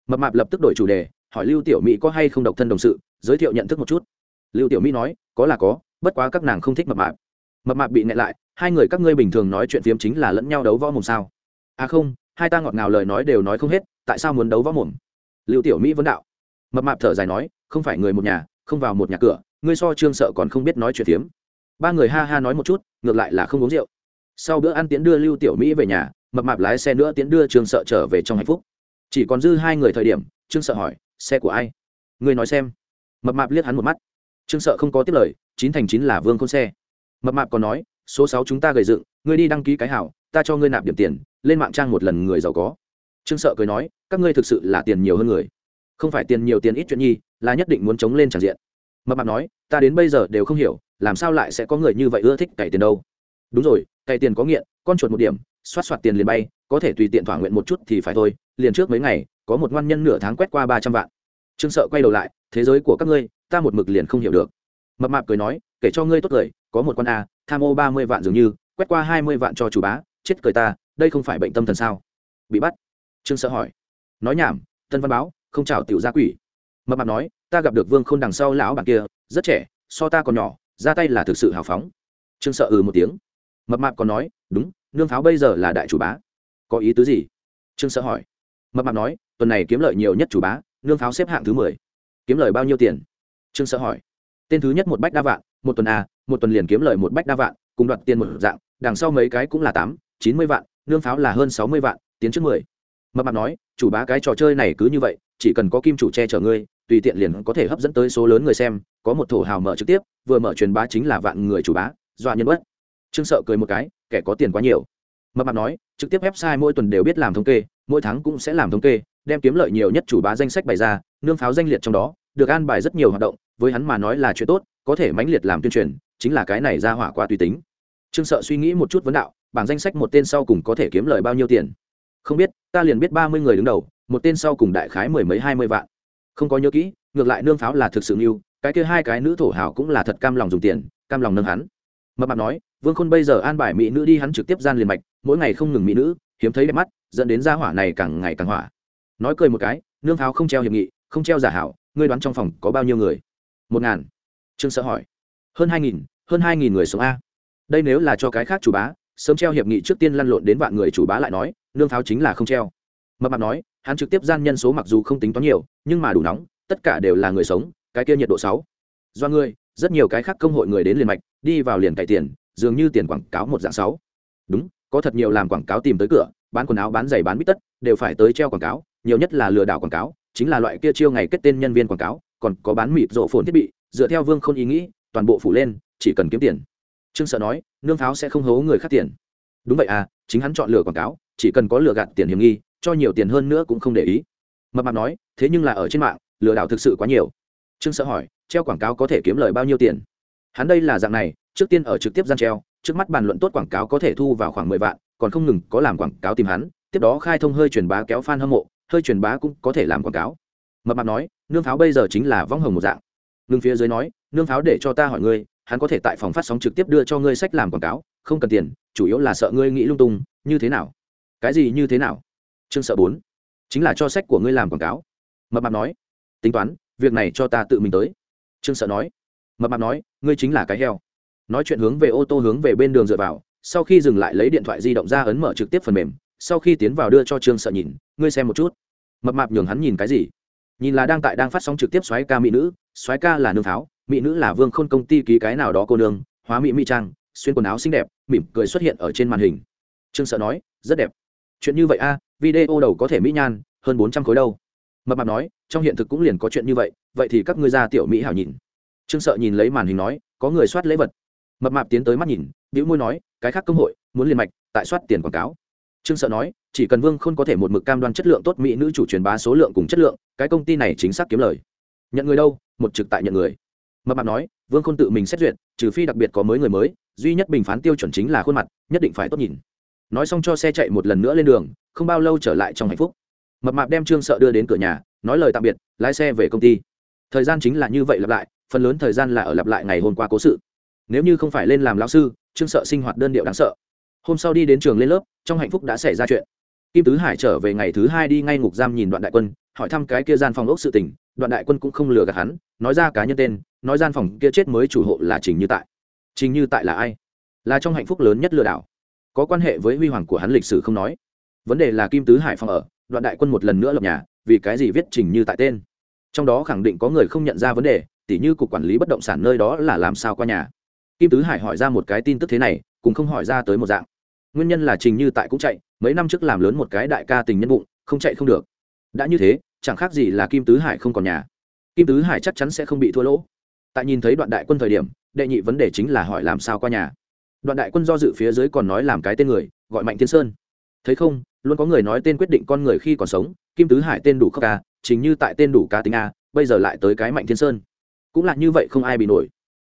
Mập mạp lập tức đổi chủ đề, hỏi lưu tiểu mỹ có hay không độc thân đồng sự, giới thiệu nhận thức một chút. Lưu tiểu mỹ nói, có là có, bất quá các nàng không thích mập mạp mập mạp bị nẹ lại, hai người các ngươi bình thường nói chuyện phiếm chính là lẫn nhau đấu võ mồm sao? À không, hai ta ngọt ngào lời nói đều nói không hết, tại sao muốn đấu võ mồm? Lưu tiểu mỹ vấn đạo. Mập mạp thở dài nói, không phải người một nhà, không vào một nhà cửa, ngươi so trương sợ còn không biết nói chuyện phiếm. Ba người ha ha nói một chút, ngược lại là không uống rượu. Sau bữa ăn tiến đưa lưu tiểu mỹ về nhà, mập mạp lái xe nữa tiến đưa trương sợ trở về trong hạnh phúc. Chỉ còn dư hai người thời điểm, trương sợ hỏi, xe của ai? Ngươi nói xem. Mập mạp liếc hắn một mắt. Trương sợ không có tiếp lời, chín thành chín là vương khôn xe mập mạp còn nói, số sáu chúng ta gầy dựng, ngươi đi đăng ký cái hảo, ta cho ngươi nạp điểm tiền, lên mạng trang một lần người giàu có. Trương sợ cười nói, các ngươi thực sự là tiền nhiều hơn người. Không phải tiền nhiều tiền ít chuyện nhi, là nhất định muốn chống lên tràn diện. Mập mạp nói, ta đến bây giờ đều không hiểu, làm sao lại sẽ có người như vậy ưa thích cày tiền đâu. Đúng rồi, cày tiền có nghiện, con chuột một điểm xoát xoát tiền liền bay, có thể tùy tiện thỏa nguyện một chút thì phải thôi, liền trước mấy ngày, có một ngoan nhân nửa tháng quét qua ba trăm vạn. Trương sợ quay đầu lại, thế giới của các ngươi, ta một mực liền không hiểu được. Mập mạp cười nói kể cho ngươi tốt cười có một con a, tham ô ba mươi vạn dường như, quét qua hai mươi vạn cho chủ bá, chết cười ta, đây không phải bệnh tâm thần sao? Bị bắt. Trương sợ hỏi. Nói nhảm, tân văn báo, không chào tiểu gia quỷ. Mập mạp nói, ta gặp được vương khôn đằng sau lão bản kia, rất trẻ, so ta còn nhỏ, ra tay là thực sự hào phóng. Trương sợ ừ một tiếng. Mập mạp còn nói, đúng, nương pháo bây giờ là đại chủ bá. Có ý tứ gì? Trương sợ hỏi. Mập mạp nói, tuần này kiếm lợi nhiều nhất chủ bá, nương pháo xếp hạng thứ mười. Kiếm lời bao nhiêu tiền? Trương sợ hỏi tên thứ nhất một bách đa vạn, một tuần a, một tuần liền kiếm lời một bách đa vạn, cùng đoạt tiền một dạng, đằng sau mấy cái cũng là tám, chín mươi vạn, nương pháo là hơn sáu mươi vạn, tiến trước mười. Mập mạp nói, chủ bá cái trò chơi này cứ như vậy, chỉ cần có kim chủ che chở ngươi, tùy tiện liền có thể hấp dẫn tới số lớn người xem, có một thổ hào mở trực tiếp, vừa mở truyền bá chính là vạn người chủ bá, dọa nhân bất. Trương sợ cười một cái, kẻ có tiền quá nhiều. Mập mạp nói, trực tiếp website mỗi tuần đều biết làm thống kê, mỗi tháng cũng sẽ làm thống kê, đem kiếm lợi nhiều nhất chủ bá danh sách bày ra, nương pháo danh liệt trong đó được an bài rất nhiều hoạt động, với hắn mà nói là chuyện tốt, có thể mãnh liệt làm tuyên truyền, chính là cái này ra hỏa quá tùy tính. Trương sợ suy nghĩ một chút vấn đạo, bảng danh sách một tên sau cùng có thể kiếm lời bao nhiêu tiền? Không biết, ta liền biết ba mươi người đứng đầu, một tên sau cùng đại khái mười mấy hai mươi vạn. Không có nhớ kỹ, ngược lại nương pháo là thực sự mưu cái kia hai cái nữ thổ hảo cũng là thật cam lòng dùng tiền, cam lòng nâng hắn. Mập mạp nói, vương khôn bây giờ an bài mỹ nữ đi hắn trực tiếp gian liền mạch, mỗi ngày không ngừng mỹ nữ, hiếm thấy đẹp mắt, dẫn đến gia hỏa này càng ngày càng hỏa. Nói cười một cái, nương pháo không treo hiệp nghị, không treo giả hảo ngươi đoán trong phòng có bao nhiêu người? Một ngàn. Trương sợ hỏi. Hơn hai nghìn, hơn hai nghìn người sống a. Đây nếu là cho cái khác chủ bá, sớm treo hiệp nghị trước tiên lăn lộn đến vạn người chủ bá lại nói, nương pháo chính là không treo. Mập mạp nói, hắn trực tiếp gian nhân số mặc dù không tính toán nhiều, nhưng mà đủ nóng, tất cả đều là người sống, cái kia nhiệt độ sáu. Do ngươi, rất nhiều cái khác công hội người đến liền mạch, đi vào liền cày tiền, dường như tiền quảng cáo một dạng sáu. Đúng, có thật nhiều làm quảng cáo tìm tới cửa, bán quần áo bán giày bán bít tất, đều phải tới treo quảng cáo, nhiều nhất là lừa đảo quảng cáo chính là loại kia chiêu ngày kết tên nhân viên quảng cáo, còn có bán mịt rộ phồn thiết bị, dựa theo vương không ý nghĩ, toàn bộ phủ lên, chỉ cần kiếm tiền. Trương sợ nói, nương pháo sẽ không hố người khác tiền. Đúng vậy à chính hắn chọn lựa quảng cáo, chỉ cần có lừa gạt tiền hiểm nghi, cho nhiều tiền hơn nữa cũng không để ý. Mập mạp nói, thế nhưng là ở trên mạng, lừa đảo thực sự quá nhiều. Trương sợ hỏi, treo quảng cáo có thể kiếm lời bao nhiêu tiền? Hắn đây là dạng này, trước tiên ở trực tiếp gian treo, trước mắt bàn luận tốt quảng cáo có thể thu vào khoảng mười vạn, còn không ngừng có làm quảng cáo tìm hắn, tiếp đó khai thông hơi truyền bá kéo fan hâm mộ hơi truyền bá cũng có thể làm quảng cáo. Mập mạp nói, nương pháo bây giờ chính là vong hồng một dạng. Ngưng phía dưới nói, nương pháo để cho ta hỏi ngươi, hắn có thể tại phòng phát sóng trực tiếp đưa cho ngươi sách làm quảng cáo, không cần tiền, chủ yếu là sợ ngươi nghĩ lung tung, như thế nào? Cái gì như thế nào? Chương sợ bốn. Chính là cho sách của ngươi làm quảng cáo. Mập mạp nói, tính toán, việc này cho ta tự mình tới. Trương sợ nói, mập mạp nói, ngươi chính là cái heo. Nói chuyện hướng về ô tô hướng về bên đường dựa vào, sau khi dừng lại lấy điện thoại di động ra ấn mở trực tiếp phần mềm sau khi tiến vào đưa cho trương sợ nhìn, ngươi xem một chút. Mập mạp nhường hắn nhìn cái gì? Nhìn là đang tại đang phát sóng trực tiếp xoáy ca mỹ nữ. Xoáy ca là nương pháo, mỹ nữ là vương khôn công ty ký cái nào đó cô nương, hóa mỹ mỹ trang, xuyên quần áo xinh đẹp, mỉm cười xuất hiện ở trên màn hình. Trương sợ nói, rất đẹp. Chuyện như vậy a, video đầu có thể mỹ nhan, hơn bốn trăm khối đâu. Mập mạp nói, trong hiện thực cũng liền có chuyện như vậy vậy thì các ngươi ra tiểu mỹ hảo nhìn. Trương sợ nhìn lấy màn hình nói, có người soát lễ vật. Mập mạp tiến tới mắt nhìn, bĩu môi nói, cái khác công hội, muốn liền mạch, tại soát tiền quảng cáo trương sợ nói, chỉ cần vương Khôn có thể một mực cam đoan chất lượng tốt mỹ nữ chủ truyền bá số lượng cùng chất lượng, cái công ty này chính xác kiếm lời. Nhận người đâu? Một trực tại nhận người. Mập mạp nói, vương Khôn tự mình xét duyệt, trừ phi đặc biệt có mới người mới, duy nhất bình phán tiêu chuẩn chính là khuôn mặt, nhất định phải tốt nhìn. Nói xong cho xe chạy một lần nữa lên đường, không bao lâu trở lại trong hạnh phúc. Mập mạp đem trương sợ đưa đến cửa nhà, nói lời tạm biệt, lái xe về công ty. Thời gian chính là như vậy lặp lại, phần lớn thời gian là ở lặp lại ngày hôm qua cố sự. Nếu như không phải lên làm lão sư, trương sợ sinh hoạt đơn điệu đáng sợ hôm sau đi đến trường lên lớp, trong hạnh phúc đã xảy ra chuyện. Kim tứ hải trở về ngày thứ hai đi ngay ngục giam nhìn đoạn đại quân, hỏi thăm cái kia gian phòng ốc sự tình. Đoạn đại quân cũng không lừa gạt hắn, nói ra cá nhân tên, nói gian phòng kia chết mới chủ hộ là trình như tại. Trình như tại là ai? Là trong hạnh phúc lớn nhất lừa đảo. Có quan hệ với huy hoàng của hắn lịch sử không nói. Vấn đề là kim tứ hải phòng ở, đoạn đại quân một lần nữa lập nhà, vì cái gì viết trình như tại tên? Trong đó khẳng định có người không nhận ra vấn đề, tỉ như cục quản lý bất động sản nơi đó là làm sao qua nhà. Kim tứ hải hỏi ra một cái tin tức thế này cũng không hỏi ra tới một dạng. Nguyên nhân là trình như tại cũng chạy, mấy năm trước làm lớn một cái đại ca tình nhân bụng, không chạy không được. Đã như thế, chẳng khác gì là kim tứ hải không còn nhà. Kim tứ hải chắc chắn sẽ không bị thua lỗ. Tại nhìn thấy đoạn đại quân thời điểm, đệ nhị vấn đề chính là hỏi làm sao qua nhà. Đoạn đại quân do dự phía dưới còn nói làm cái tên người, gọi mạnh thiên sơn. Thấy không, luôn có người nói tên quyết định con người khi còn sống, kim tứ hải tên đủ khắc ca chính như tại tên đủ cá tính a, bây giờ lại tới cái mạnh thiên sơn. Cũng là như vậy không ai bị nổi.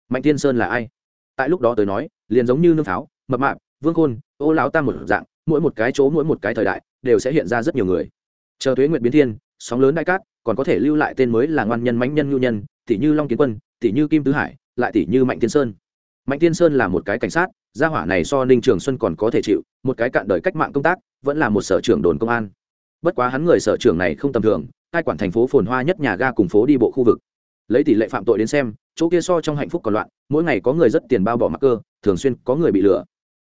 Mạnh thiên sơn là ai? Tại lúc đó tới nói liền giống như nương pháo, mập mạp, vương khôn, ô lão tam một dạng, mỗi một cái chỗ mỗi một cái thời đại đều sẽ hiện ra rất nhiều người. Chờ thuế nguyệt biến thiên, sóng lớn đại cát, còn có thể lưu lại tên mới là ngoan nhân mãnh nhân nhu nhân, tỷ như long kiến quân, tỷ như kim tứ hải, lại tỷ như mạnh thiên sơn. Mạnh thiên sơn là một cái cảnh sát, gia hỏa này so ninh trường xuân còn có thể chịu, một cái cạn đời cách mạng công tác, vẫn là một sở trưởng đồn công an. Bất quá hắn người sở trưởng này không tầm thường, cai quản thành phố phồn hoa nhất nhà ga cùng phố đi bộ khu vực. Lấy tỷ lệ phạm tội đến xem, chỗ kia so trong hạnh phúc còn loạn, mỗi ngày có người rất tiền bao bỏ mắc cơ thường xuyên có người bị lừa.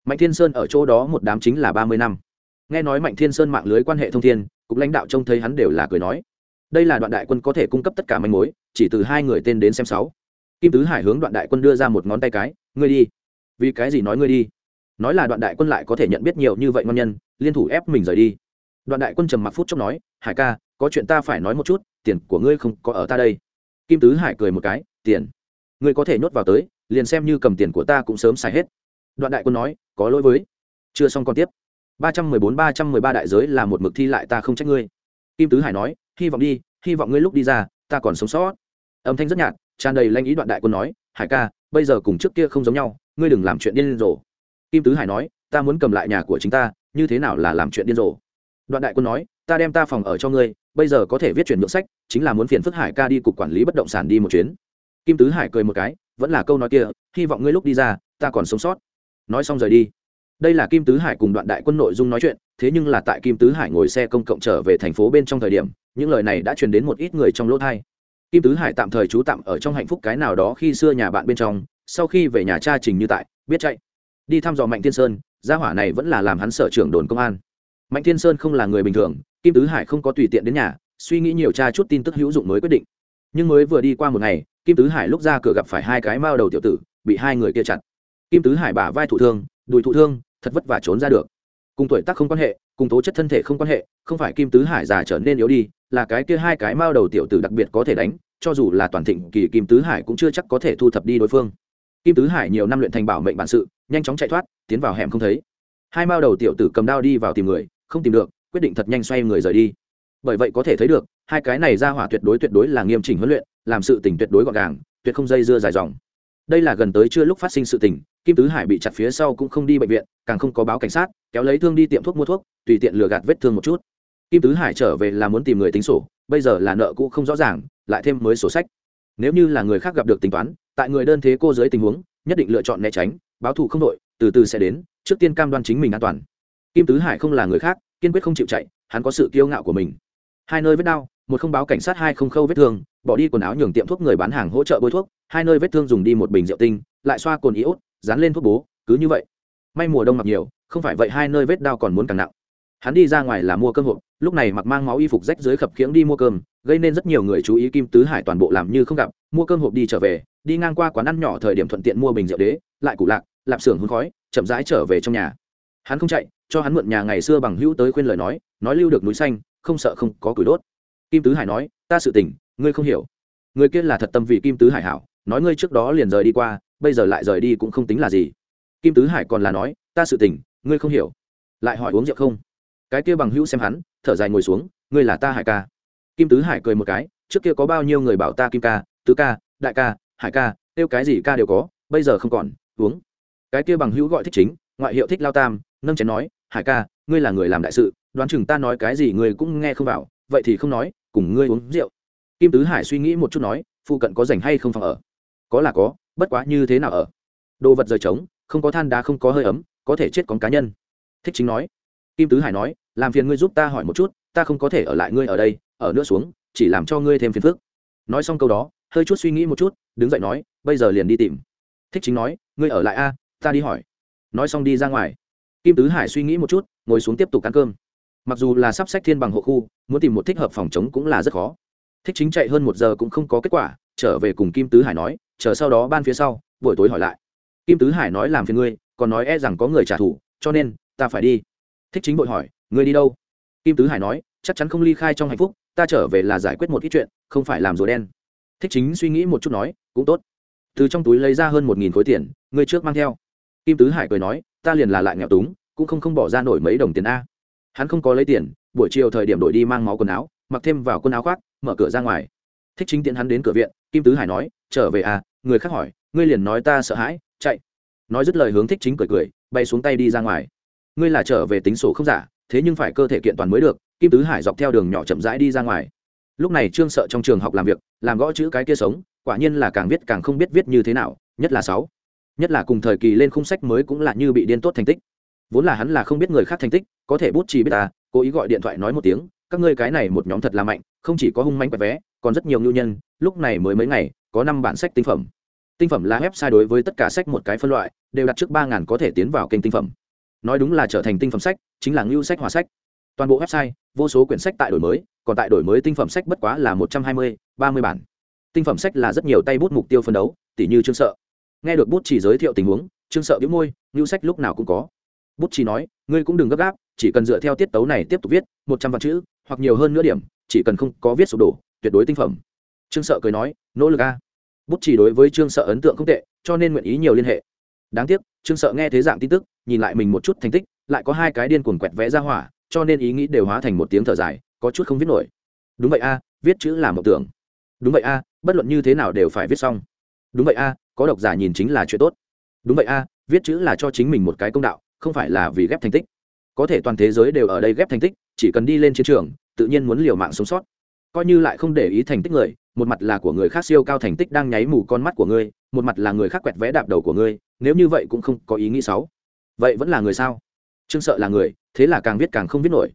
Mạnh thiên sơn ở chỗ đó một đám chính là ba mươi năm. Nghe nói mạnh thiên sơn mạng lưới quan hệ thông thiên, cục lãnh đạo trông thấy hắn đều là cười nói. Đây là đoạn đại quân có thể cung cấp tất cả manh mối, chỉ từ hai người tên đến xem sáu. Kim tứ hải hướng đoạn đại quân đưa ra một ngón tay cái, ngươi đi. Vì cái gì nói ngươi đi? Nói là đoạn đại quân lại có thể nhận biết nhiều như vậy ngon nhân, liên thủ ép mình rời đi. Đoạn đại quân trầm mặc phút chốc nói, hải ca, có chuyện ta phải nói một chút, tiền của ngươi không có ở ta đây. Kim tứ hải cười một cái, tiền, ngươi có thể nhốt vào tới liền xem như cầm tiền của ta cũng sớm xài hết. Đoạn đại quân nói, có lỗi với. Chưa xong còn tiếp. Ba trăm mười bốn, ba trăm mười ba đại giới là một mực thi lại ta không trách ngươi. Kim tứ hải nói, hy vọng đi, hy vọng ngươi lúc đi ra, ta còn sống sót. Âm thanh rất nhạt, tràn đầy lanh ý đoạn đại quân nói, hải ca, bây giờ cùng trước kia không giống nhau, ngươi đừng làm chuyện điên rồ. Kim tứ hải nói, ta muốn cầm lại nhà của chính ta, như thế nào là làm chuyện điên rồ? Đoạn đại quân nói, ta đem ta phòng ở cho ngươi, bây giờ có thể viết chuyển nhượng sách, chính là muốn phiền phức hải ca đi cục quản lý bất động sản đi một chuyến. Kim tứ hải cười một cái vẫn là câu nói kia, hy vọng ngươi lúc đi ra, ta còn sống sót. Nói xong rời đi. Đây là kim tứ hải cùng đoạn đại quân nội dung nói chuyện, thế nhưng là tại kim tứ hải ngồi xe công cộng trở về thành phố bên trong thời điểm, những lời này đã truyền đến một ít người trong lỗ thai. Kim tứ hải tạm thời trú tạm ở trong hạnh phúc cái nào đó khi xưa nhà bạn bên trong, sau khi về nhà cha trình như tại, biết chạy. Đi thăm dò mạnh thiên sơn, gia hỏa này vẫn là làm hắn sở trưởng đồn công an. Mạnh thiên sơn không là người bình thường, kim tứ hải không có tùy tiện đến nhà, suy nghĩ nhiều cha chút tin tức hữu dụng mới quyết định. Nhưng mới vừa đi qua một ngày kim tứ hải lúc ra cửa gặp phải hai cái mao đầu tiểu tử, bị hai người kia chặn kim tứ hải bả vai thụ thương, đùi thụ thương, thật vất vả trốn ra được. Cùng tuổi tác không quan hệ, cùng tố chất thân thể không quan hệ, không phải kim tứ hải già trở nên yếu đi, là cái kia hai cái mao đầu tiểu tử đặc biệt có thể đánh, cho dù là toàn thịnh kỳ kim tứ hải cũng chưa chắc có thể thu thập đi đối phương. Kim tứ hải nhiều năm luyện thành bảo mệnh bản sự, nhanh chóng chạy thoát, tiến vào hẻm không thấy. Hai mao đầu tiểu tử cầm đao đi vào tìm người, không tìm được, quyết định thật nhanh xoay người rời đi. Bởi vậy có thể thấy được hai cái này ra hỏa tuyệt đối tuyệt đối là nghiêm chỉnh huấn luyện, làm sự tình tuyệt đối gọn gàng, tuyệt không dây dưa dài dòng. Đây là gần tới chưa lúc phát sinh sự tình, kim tứ hải bị chặt phía sau cũng không đi bệnh viện, càng không có báo cảnh sát, kéo lấy thương đi tiệm thuốc mua thuốc, tùy tiện lừa gạt vết thương một chút. Kim tứ hải trở về là muốn tìm người tính sổ, bây giờ là nợ cũ không rõ ràng, lại thêm mới sổ sách. Nếu như là người khác gặp được tính toán, tại người đơn thế cô dưới tình huống, nhất định lựa chọn né tránh, báo thù không đội, từ từ sẽ đến, trước tiên cam đoan chính mình an toàn. Kim tứ hải không là người khác, kiên quyết không chịu chạy, hắn có sự kiêu ngạo của mình hai nơi vết đau, một không báo cảnh sát, hai không khâu vết thương, bỏ đi quần áo nhường tiệm thuốc người bán hàng hỗ trợ bôi thuốc, hai nơi vết thương dùng đi một bình rượu tinh, lại xoa cồn iốt, dán lên thuốc bố, cứ như vậy. May mùa đông mặc nhiều, không phải vậy hai nơi vết đau còn muốn càng nặng. Hắn đi ra ngoài là mua cơm hộp, lúc này mặc mang máu y phục rách dưới khập khiễng đi mua cơm, gây nên rất nhiều người chú ý kim tứ hải toàn bộ làm như không gặp, mua cơm hộp đi trở về, đi ngang qua quán ăn nhỏ thời điểm thuận tiện mua bình rượu đế, lại cụ lạc, lạp xưởng hôn khói, chậm rãi trở về trong nhà. Hắn không chạy, cho hắn mượn nhà ngày xưa bằng hữu tới khuyên lời nói nói lưu được núi xanh không sợ không có củi đốt. Kim tứ hải nói, ta sự tình, ngươi không hiểu. Người kia là thật tâm vì kim tứ hải hảo, nói ngươi trước đó liền rời đi qua, bây giờ lại rời đi cũng không tính là gì. Kim tứ hải còn là nói, ta sự tình, ngươi không hiểu. Lại hỏi uống rượu không? Cái kia bằng hữu xem hắn, thở dài ngồi xuống, ngươi là ta hải ca. Kim tứ hải cười một cái, trước kia có bao nhiêu người bảo ta kim ca, tứ ca, đại ca, hải ca tiêu cái gì ca đều có, bây giờ không còn, uống. Cái kia bằng hữu gọi thích chính, ngoại hiệu thích lao tam, nâng chén nói, hải ca, ngươi là người làm đại sự đoán chừng ta nói cái gì ngươi cũng nghe không vào, vậy thì không nói, cùng ngươi uống rượu. Kim tứ hải suy nghĩ một chút nói, phụ cận có rảnh hay không phòng ở? Có là có, bất quá như thế nào ở? Đồ vật rời trống, không có than đá, không có hơi ấm, có thể chết con cá nhân. Thích chính nói. Kim tứ hải nói, làm phiền ngươi giúp ta hỏi một chút, ta không có thể ở lại ngươi ở đây, ở nữa xuống, chỉ làm cho ngươi thêm phiền phức. Nói xong câu đó, hơi chút suy nghĩ một chút, đứng dậy nói, bây giờ liền đi tìm. Thích chính nói, ngươi ở lại a, ta đi hỏi. Nói xong đi ra ngoài. Kim tứ hải suy nghĩ một chút, ngồi xuống tiếp tục ăn cơm mặc dù là sắp sách thiên bằng hộ khu, muốn tìm một thích hợp phòng chống cũng là rất khó. Thích chính chạy hơn một giờ cũng không có kết quả, trở về cùng kim tứ hải nói, chờ sau đó ban phía sau, buổi tối hỏi lại. Kim tứ hải nói làm phiền ngươi, còn nói e rằng có người trả thù, cho nên, ta phải đi. Thích chính vội hỏi, ngươi đi đâu? Kim tứ hải nói, chắc chắn không ly khai trong hạnh phúc, ta trở về là giải quyết một ít chuyện, không phải làm rùa đen. Thích chính suy nghĩ một chút nói, cũng tốt. Từ trong túi lấy ra hơn một nghìn khối tiền, ngươi trước mang theo. Kim tứ hải cười nói, ta liền là lại nghèo túng, cũng không không bỏ ra nổi mấy đồng tiền a hắn không có lấy tiền, buổi chiều thời điểm đổi đi mang máu quần áo, mặc thêm vào quần áo khoác, mở cửa ra ngoài. Thích chính tiện hắn đến cửa viện, kim tứ hải nói, trở về à? Người khác hỏi, ngươi liền nói ta sợ hãi, chạy. Nói dứt lời hướng thích chính cười cười, bay xuống tay đi ra ngoài. Ngươi là trở về tính sổ không giả, thế nhưng phải cơ thể kiện toàn mới được. Kim tứ hải dọc theo đường nhỏ chậm rãi đi ra ngoài. Lúc này trương sợ trong trường học làm việc, làm gõ chữ cái kia sống, quả nhiên là càng viết càng không biết viết như thế nào, nhất là sáu. Nhất là cùng thời kỳ lên khung sách mới cũng là như bị điên tốt thành tích vốn là hắn là không biết người khác thành tích, có thể bút chỉ biết ta, cố ý gọi điện thoại nói một tiếng, các ngươi cái này một nhóm thật là mạnh, không chỉ có hung mánh quẹt vé, còn rất nhiều ngưu nhân, lúc này mới mấy ngày, có năm bản sách tinh phẩm. Tinh phẩm là website đối với tất cả sách một cái phân loại, đều đặt trước ba ngàn có thể tiến vào kênh tinh phẩm. Nói đúng là trở thành tinh phẩm sách, chính là ngưu sách hòa sách. Toàn bộ website, vô số quyển sách tại đổi mới, còn tại đổi mới tinh phẩm sách bất quá là một trăm hai mươi, ba mươi bản. Tinh phẩm sách là rất nhiều tay bút mục tiêu phân đấu, tỉ như chương sợ. Nghe được bút chỉ giới thiệu tình huống chương sợ biếu môi, ngưu sách lúc nào cũng có bút chỉ nói, ngươi cũng đừng gấp gáp, chỉ cần dựa theo tiết tấu này tiếp tục viết, một trăm vạn chữ, hoặc nhiều hơn nữa điểm, chỉ cần không có viết sụp đổ, tuyệt đối tinh phẩm. Trương sợ cười nói, nỗ lực a. Bút chỉ đối với trương sợ ấn tượng không tệ, cho nên nguyện ý nhiều liên hệ. Đáng tiếc, trương sợ nghe thế dạng tin tức, nhìn lại mình một chút thành tích, lại có hai cái điên cuồng quẹt vẽ ra hỏa, cho nên ý nghĩ đều hóa thành một tiếng thở dài, có chút không viết nổi. Đúng vậy a, viết chữ là một tưởng. Đúng vậy a, bất luận như thế nào đều phải viết xong. Đúng vậy a, có độc giả nhìn chính là chuyện tốt. Đúng vậy a, viết chữ là cho chính mình một cái công đạo không phải là vì ghép thành tích. Có thể toàn thế giới đều ở đây ghép thành tích, chỉ cần đi lên chiến trường, tự nhiên muốn liều mạng sống sót. Coi như lại không để ý thành tích người, một mặt là của người khác siêu cao thành tích đang nháy mù con mắt của ngươi, một mặt là người khác quẹt vẽ đạp đầu của ngươi, nếu như vậy cũng không có ý nghĩ xấu. Vậy vẫn là người sao? Trương sợ là người, thế là càng viết càng không viết nổi.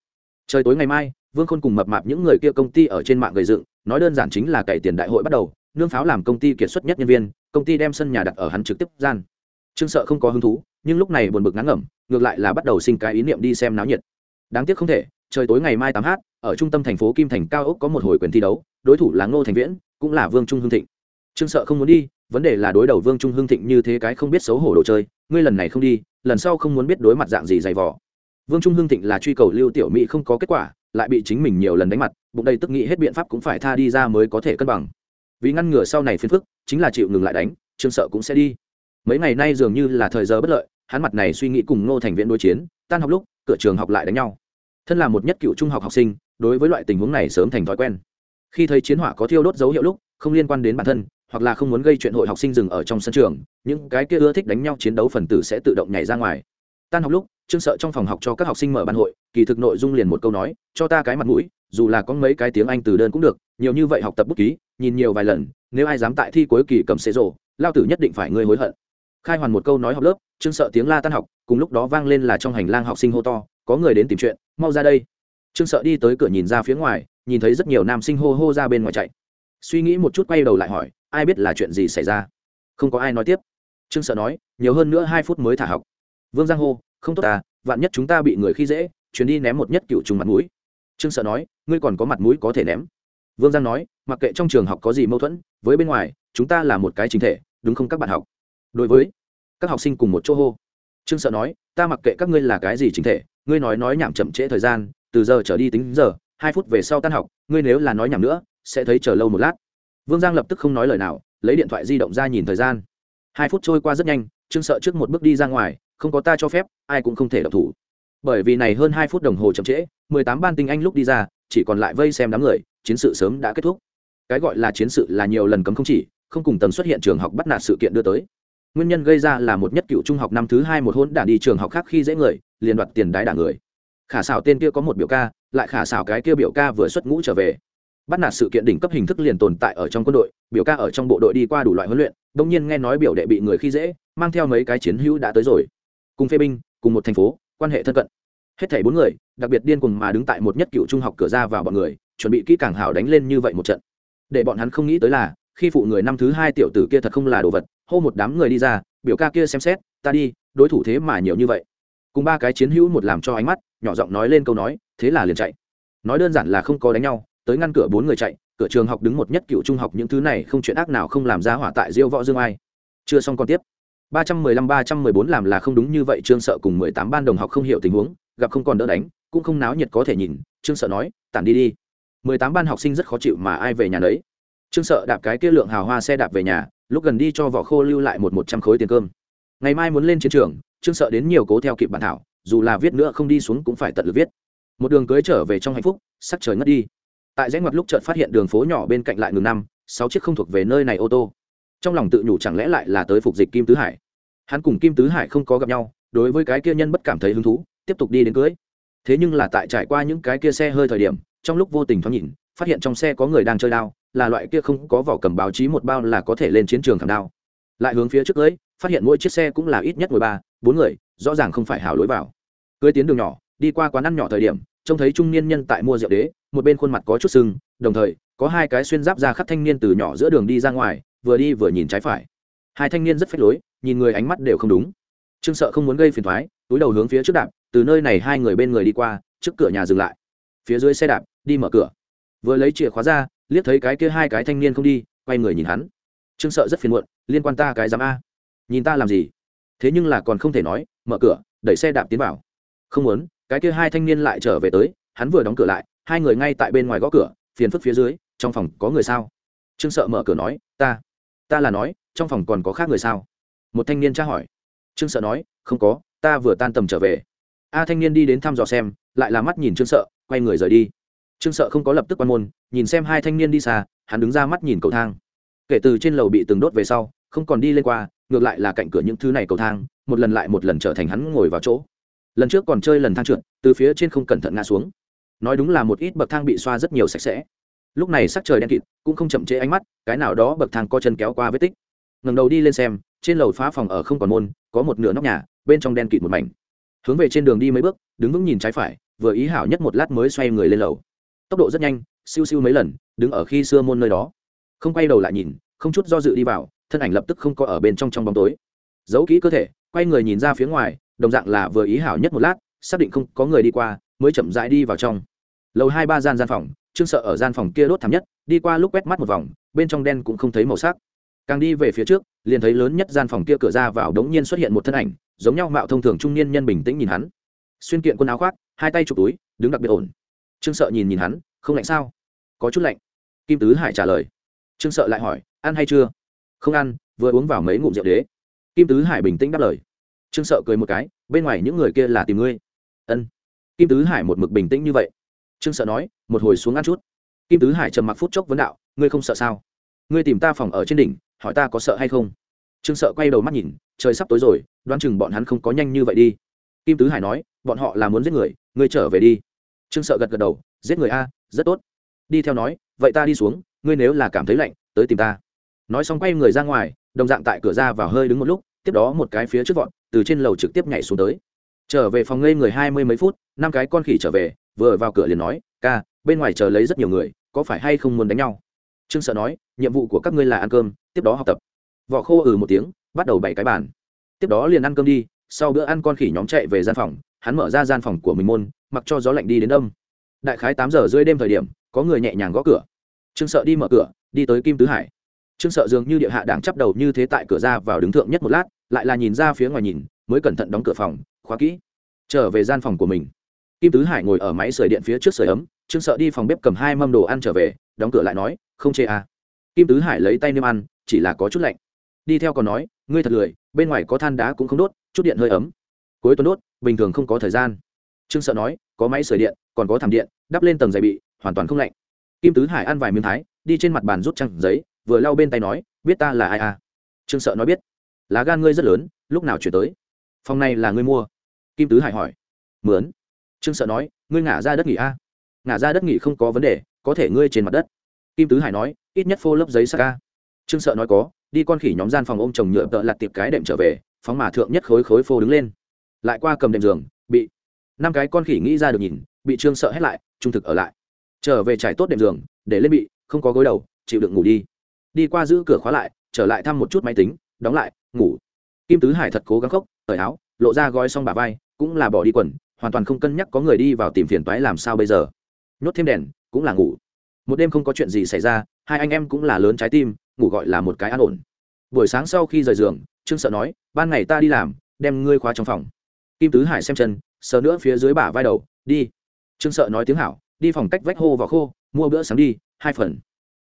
Trời tối ngày mai, vương khôn cùng mập mạp những người kia công ty ở trên mạng gầy dựng, nói đơn giản chính là cày tiền đại hội bắt đầu, nương pháo làm công ty kiệt xuất nhất nhân viên, công ty đem sân nhà đặt ở hắn trực tiếp gian. Trương sợ không có hứng thú, nhưng lúc này buồn bực ngắn ngẩm ngược lại là bắt đầu sinh cái ý niệm đi xem náo nhiệt. Đáng tiếc không thể, trời tối ngày mai tám h ở trung tâm thành phố kim thành cao ốc có một hồi quyền thi đấu, đối thủ là ngô thành viễn, cũng là vương trung hương thịnh. Trương sợ không muốn đi, vấn đề là đối đầu vương trung hương thịnh như thế cái không biết xấu hổ đồ chơi, ngươi lần này không đi, lần sau không muốn biết đối mặt dạng gì dày vỏ vương trung hương thịnh là truy cầu lưu tiểu mỹ không có kết quả, lại bị chính mình nhiều lần đánh mặt, bụng đầy tức nghĩ hết biện pháp cũng phải tha đi ra mới có thể cân bằng. Vì ngăn ngừa sau này phiền phức, chính là chịu ngừng lại đánh, trương sợ cũng sẽ đi. Mấy ngày nay dường như là thời giờ bất lợi hắn mặt này suy nghĩ cùng ngô thành viện đối chiến, tan học lúc, cửa trường học lại đánh nhau. Thân là một nhất cựu trung học học sinh, đối với loại tình huống này sớm thành thói quen. Khi thấy chiến hỏa có thiêu đốt dấu hiệu lúc, không liên quan đến bản thân, hoặc là không muốn gây chuyện hội học sinh dừng ở trong sân trường, những cái kia ưa thích đánh nhau chiến đấu phần tử sẽ tự động nhảy ra ngoài. Tan học lúc, trương sợ trong phòng học cho các học sinh mở ban hội, kỳ thực nội dung liền một câu nói, cho ta cái mặt mũi, dù là có mấy cái tiếng anh từ đơn cũng được, nhiều như vậy học tập bút ký, nhìn nhiều vài lần, nếu ai dám tại thi cuối kỳ cầm xế rổ, lao tử nhất định phải ngươi hối hận khai hoàn một câu nói học lớp trương sợ tiếng la tan học, cùng lúc đó vang lên là trong hành lang học sinh hô to, có người đến tìm chuyện, mau ra đây. Trương sợ đi tới cửa nhìn ra phía ngoài, nhìn thấy rất nhiều nam sinh hô hô ra bên ngoài chạy. Suy nghĩ một chút quay đầu lại hỏi, ai biết là chuyện gì xảy ra? Không có ai nói tiếp. Trương sợ nói, nhiều hơn nữa hai phút mới thả học. Vương giang hô, không tốt ta vạn nhất chúng ta bị người khi dễ, chuyến đi ném một nhất cựu trùng mặt mũi. Trương sợ nói, ngươi còn có mặt mũi có thể ném. Vương giang nói, mặc kệ trong trường học có gì mâu thuẫn, với bên ngoài, chúng ta là một cái chính thể, đúng không các bạn học? Đối với các học sinh cùng một chỗ hô. Trương sợ nói, ta mặc kệ các ngươi là cái gì chính thể, ngươi nói nói nhảm chậm trễ thời gian, từ giờ trở đi tính giờ, hai phút về sau tan học, ngươi nếu là nói nhảm nữa, sẽ thấy chờ lâu một lát. Vương giang lập tức không nói lời nào, lấy điện thoại di động ra nhìn thời gian. Hai phút trôi qua rất nhanh, trương sợ trước một bước đi ra ngoài, không có ta cho phép, ai cũng không thể đọc thủ. Bởi vì này hơn hai phút đồng hồ chậm trễ, mười tám ban tinh anh lúc đi ra, chỉ còn lại vây xem đám người, chiến sự sớm đã kết thúc. Cái gọi là chiến sự là nhiều lần cấm không chỉ, không cùng tầm xuất hiện trường học bắt nạt sự kiện đưa tới nguyên nhân gây ra là một nhất cựu trung học năm thứ hai một hôn đản đi trường học khác khi dễ người, liền đoạt tiền đái đả người. Khả xảo tên kia có một biểu ca, lại khả xảo cái kia biểu ca vừa xuất ngũ trở về. Bắt nạt sự kiện đỉnh cấp hình thức liền tồn tại ở trong quân đội, biểu ca ở trong bộ đội đi qua đủ loại huấn luyện, đông nhiên nghe nói biểu đệ bị người khi dễ, mang theo mấy cái chiến hữu đã tới rồi. Cùng phê binh, cùng một thành phố, quan hệ thân cận. Hết thảy bốn người, đặc biệt điên cùng mà đứng tại một nhất cựu trung học cửa ra vào bọn người, chuẩn bị kỹ càng hảo đánh lên như vậy một trận. Để bọn hắn không nghĩ tới là, khi phụ người năm thứ hai tiểu tử kia thật không là đồ vật hô một đám người đi ra, biểu ca kia xem xét, ta đi, đối thủ thế mà nhiều như vậy. Cùng ba cái chiến hữu một làm cho ánh mắt, nhỏ giọng nói lên câu nói, thế là liền chạy. Nói đơn giản là không có đánh nhau, tới ngăn cửa bốn người chạy, cửa trường học đứng một nhất cựu trung học những thứ này không chuyện ác nào không làm ra hỏa tại diêu võ dương ai. Chưa xong còn tiếp. Ba trăm mười lăm, ba trăm mười bốn làm là không đúng như vậy, trương sợ cùng mười tám ban đồng học không hiểu tình huống, gặp không còn đỡ đánh, cũng không náo nhiệt có thể nhìn, trương sợ nói, tản đi đi. Mười tám ban học sinh rất khó chịu mà ai về nhà đấy trương sợ đạp cái kia lượng hào hoa xe đạp về nhà lúc gần đi cho vỏ khô lưu lại một một trăm khối tiền cơm. Ngày mai muốn lên chiến trường, trương sợ đến nhiều cố theo kịp bản thảo, dù là viết nữa không đi xuống cũng phải tận lực viết. Một đường cưới trở về trong hạnh phúc, sắc trời ngất đi. Tại rẽ ngoặt lúc chợt phát hiện đường phố nhỏ bên cạnh lại ngừng năm, sáu chiếc không thuộc về nơi này ô tô. Trong lòng tự nhủ chẳng lẽ lại là tới phục dịch kim tứ hải. Hắn cùng kim tứ hải không có gặp nhau, đối với cái kia nhân bất cảm thấy hứng thú, tiếp tục đi đến cưới. Thế nhưng là tại trải qua những cái kia xe hơi thời điểm, trong lúc vô tình thoáng nhìn, phát hiện trong xe có người đang chơi đao là loại kia không có vỏ cầm báo chí một bao là có thể lên chiến trường khảm đao. Lại hướng phía trước cưới phát hiện mỗi chiếc xe cũng là ít nhất mười ba, bốn người, rõ ràng không phải hào lối vào. Cưới tiến đường nhỏ, đi qua quán ăn nhỏ thời điểm, trông thấy trung niên nhân tại mua rượu đế, một bên khuôn mặt có chút sưng, đồng thời, có hai cái xuyên giáp ra khắc thanh niên từ nhỏ giữa đường đi ra ngoài, vừa đi vừa nhìn trái phải. Hai thanh niên rất phách lối, nhìn người ánh mắt đều không đúng. Trương sợ không muốn gây phiền thoái túi đầu hướng phía trước đạp, từ nơi này hai người bên người đi qua, trước cửa nhà dừng lại. Phía dưới xe đạp, đi mở cửa. Vừa lấy chìa khóa ra liếc thấy cái kia hai cái thanh niên không đi, quay người nhìn hắn. Trương sợ rất phiền muộn, liên quan ta cái dám a. Nhìn ta làm gì? Thế nhưng là còn không thể nói, mở cửa, đẩy xe đạp tiến vào. Không muốn, cái kia hai thanh niên lại trở về tới, hắn vừa đóng cửa lại, hai người ngay tại bên ngoài gõ cửa, phiền phức phía dưới, trong phòng có người sao? Trương sợ mở cửa nói, ta ta là nói, trong phòng còn có khác người sao? Một thanh niên tra hỏi. Trương sợ nói, không có, ta vừa tan tầm trở về. A thanh niên đi đến thăm dò xem, lại là mắt nhìn trương sợ, quay người rời đi trương sợ không có lập tức quan môn, nhìn xem hai thanh niên đi xa, hắn đứng ra mắt nhìn cầu thang. Kể từ trên lầu bị từng đốt về sau, không còn đi lên qua, ngược lại là cạnh cửa những thứ này cầu thang, một lần lại một lần trở thành hắn ngồi vào chỗ. Lần trước còn chơi lần thang trượt, từ phía trên không cẩn thận ngã xuống. Nói đúng là một ít bậc thang bị xoa rất nhiều sạch sẽ. Lúc này sắc trời đen kịt, cũng không chậm trễ ánh mắt, cái nào đó bậc thang co chân kéo qua vết tích. Ngẩng đầu đi lên xem, trên lầu phá phòng ở không còn môn, có một nửa nóc nhà, bên trong đen kịt một mảnh. Hướng về trên đường đi mấy bước, đứng vững nhìn trái phải, vừa ý hảo nhất một lát mới xoay người lên lầu tốc độ rất nhanh, siêu siêu mấy lần, đứng ở khi xưa môn nơi đó. Không quay đầu lại nhìn, không chút do dự đi vào, thân ảnh lập tức không có ở bên trong trong bóng tối. Giấu kỹ cơ thể, quay người nhìn ra phía ngoài, đồng dạng là vừa ý hảo nhất một lát, xác định không có người đi qua, mới chậm rãi đi vào trong. Lầu hai ba gian gian phòng, trương sợ ở gian phòng kia đốt thảm nhất, đi qua lúc quét mắt một vòng, bên trong đen cũng không thấy màu sắc. Càng đi về phía trước, liền thấy lớn nhất gian phòng kia cửa ra vào đống nhiên xuất hiện một thân ảnh, giống nhau mạo thông thường trung niên nhân bình tĩnh nhìn hắn. Xuyên kiện quần áo khoác, hai tay chụp túi, đứng đặc biệt ổn trương sợ nhìn nhìn hắn, không lạnh sao? Có chút lạnh. Kim tứ hải trả lời. Trương sợ lại hỏi, ăn hay chưa? Không ăn, vừa uống vào mấy ngụm rượu đế. Kim tứ hải bình tĩnh đáp lời. Trương sợ cười một cái, bên ngoài những người kia là tìm ngươi. Ân. Kim tứ hải một mực bình tĩnh như vậy. Trương sợ nói, một hồi xuống ăn chút. Kim tứ hải trầm mặc phút chốc vấn đạo, ngươi không sợ sao? Ngươi tìm ta phòng ở trên đỉnh, hỏi ta có sợ hay không? Trương sợ quay đầu mắt nhìn, trời sắp tối rồi, đoán chừng bọn hắn không có nhanh như vậy đi. Kim tứ hải nói, bọn họ là muốn giết người, ngươi trở về đi trương sợ gật gật đầu, giết người a, rất tốt. Đi theo nói, vậy ta đi xuống, ngươi nếu là cảm thấy lạnh, tới tìm ta. Nói xong quay người ra ngoài, đồng dạng tại cửa ra vào hơi đứng một lúc, tiếp đó một cái phía trước vọt, từ trên lầu trực tiếp nhảy xuống tới. Trở về phòng ngây người hai mươi mấy phút, năm cái con khỉ trở về, vừa vào cửa liền nói, ca, bên ngoài chờ lấy rất nhiều người, có phải hay không muốn đánh nhau? Trương sợ nói, nhiệm vụ của các ngươi là ăn cơm, tiếp đó học tập. Vỏ khô ừ một tiếng, bắt đầu bảy cái bàn. Tiếp đó liền ăn cơm đi, sau bữa ăn con khỉ nhóm chạy về gian phòng hắn mở ra gian phòng của mình môn, mặc cho gió lạnh đi đến đông đại khái tám giờ rưỡi đêm thời điểm, có người nhẹ nhàng gõ cửa. Trương sợ đi mở cửa, đi tới kim tứ hải. Trương sợ dường như địa hạ đảng chắp đầu như thế tại cửa ra vào đứng thượng nhất một lát, lại là nhìn ra phía ngoài nhìn, mới cẩn thận đóng cửa phòng, khóa kỹ. Trở về gian phòng của mình. Kim tứ hải ngồi ở máy sưởi điện phía trước sưởi ấm, trương sợ đi phòng bếp cầm hai mâm đồ ăn trở về, đóng cửa lại nói, không chê à. kim tứ hải lấy tay niêm ăn, chỉ là có chút lạnh. Đi theo còn nói, ngươi thật lười, bên ngoài có than đá cũng không đốt, chút điện hơi ấm cuối tuần đốt, bình thường không có thời gian. Trương sợ nói, có máy sưởi điện, còn có thảm điện, đắp lên tầng dày bị, hoàn toàn không lạnh. Kim tứ hải ăn vài miếng thái, đi trên mặt bàn rút trăng giấy, vừa lau bên tay nói, biết ta là ai à? Trương sợ nói biết. Lá gan ngươi rất lớn, lúc nào chuyển tới? Phòng này là ngươi mua. Kim tứ hải hỏi. Mướn. Trương sợ nói, ngươi ngả ra đất nghỉ a à? ngả ra đất nghỉ không có vấn đề, có thể ngươi trên mặt đất. Kim tứ hải nói, ít nhất phô lớp giấy sắc ca trương sợ nói có, đi con khỉ nhóm gian phòng ôm chồng nhựa tợ lặt tiệp cái đệm trở về, phóng mà thượng nhất khối khối phô đứng lên lại qua cầm đệm giường, bị năm cái con khỉ nghĩ ra được nhìn, bị trương sợ hết lại, trung thực ở lại. Trở về trải tốt đệm giường, để lên bị, không có gối đầu, chịu đựng ngủ đi. Đi qua giữ cửa khóa lại, trở lại thăm một chút máy tính, đóng lại, ngủ. Kim tứ hải thật cố gắng khóc, cởi áo, lộ ra gói xong bà vai, cũng là bỏ đi quần, hoàn toàn không cân nhắc có người đi vào tìm phiền toái làm sao bây giờ. Nhốt thêm đèn, cũng là ngủ. Một đêm không có chuyện gì xảy ra, hai anh em cũng là lớn trái tim, ngủ gọi là một cái an ổn. Buổi sáng sau khi rời giường, trương sợ nói, ban ngày ta đi làm, đem ngươi khóa trong phòng kim tứ hải xem chân, sờ nữa phía dưới bả vai đầu, đi. Trương sợ nói tiếng hảo, đi phòng cách vách hô vỏ khô, mua bữa sáng đi, hai phần.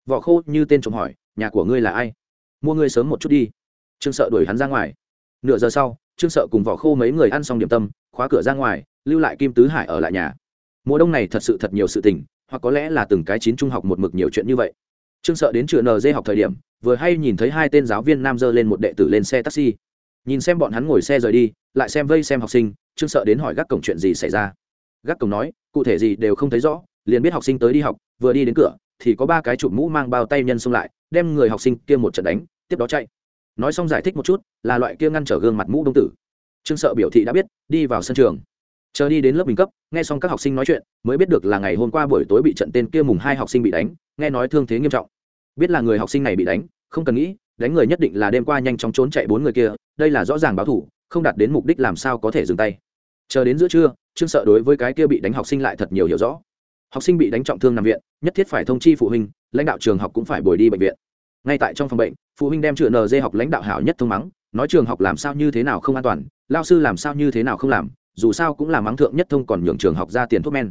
Vỏ khô như tên trộm hỏi, nhà của ngươi là ai? Mua ngươi sớm một chút đi. Trương sợ đuổi hắn ra ngoài. Nửa giờ sau, trương sợ cùng vỏ khô mấy người ăn xong điểm tâm, khóa cửa ra ngoài, lưu lại kim tứ hải ở lại nhà. Mùa đông này thật sự thật nhiều sự tình, hoặc có lẽ là từng cái chín trung học một mực nhiều chuyện như vậy. Trương sợ đến trường nd học thời điểm, vừa hay nhìn thấy hai tên giáo viên nam dơ lên một đệ tử lên xe taxi nhìn xem bọn hắn ngồi xe rời đi, lại xem vây xem học sinh, trương sợ đến hỏi gác cổng chuyện gì xảy ra. Gác cổng nói, cụ thể gì đều không thấy rõ, liền biết học sinh tới đi học, vừa đi đến cửa, thì có ba cái chụp mũ mang bao tay nhân xông lại, đem người học sinh kia một trận đánh, tiếp đó chạy. Nói xong giải thích một chút, là loại kia ngăn trở gương mặt mũ đông tử. Trương sợ biểu thị đã biết, đi vào sân trường. Chờ đi đến lớp bình cấp, nghe xong các học sinh nói chuyện, mới biết được là ngày hôm qua buổi tối bị trận tên kia mùng hai học sinh bị đánh, nghe nói thương thế nghiêm trọng. Biết là người học sinh này bị đánh, không cần nghĩ đánh người nhất định là đêm qua nhanh chóng trốn chạy bốn người kia, đây là rõ ràng báo thủ, không đạt đến mục đích làm sao có thể dừng tay. Chờ đến giữa trưa, trương sợ đối với cái kia bị đánh học sinh lại thật nhiều hiểu rõ. Học sinh bị đánh trọng thương nằm viện, nhất thiết phải thông chi phụ huynh, lãnh đạo trường học cũng phải bồi đi bệnh viện. Ngay tại trong phòng bệnh, phụ huynh đem chữ nd học lãnh đạo hảo nhất thông mắng, nói trường học làm sao như thế nào không an toàn, lao sư làm sao như thế nào không làm, dù sao cũng là mắng thượng nhất thông còn nhường trường học ra tiền thuốc men.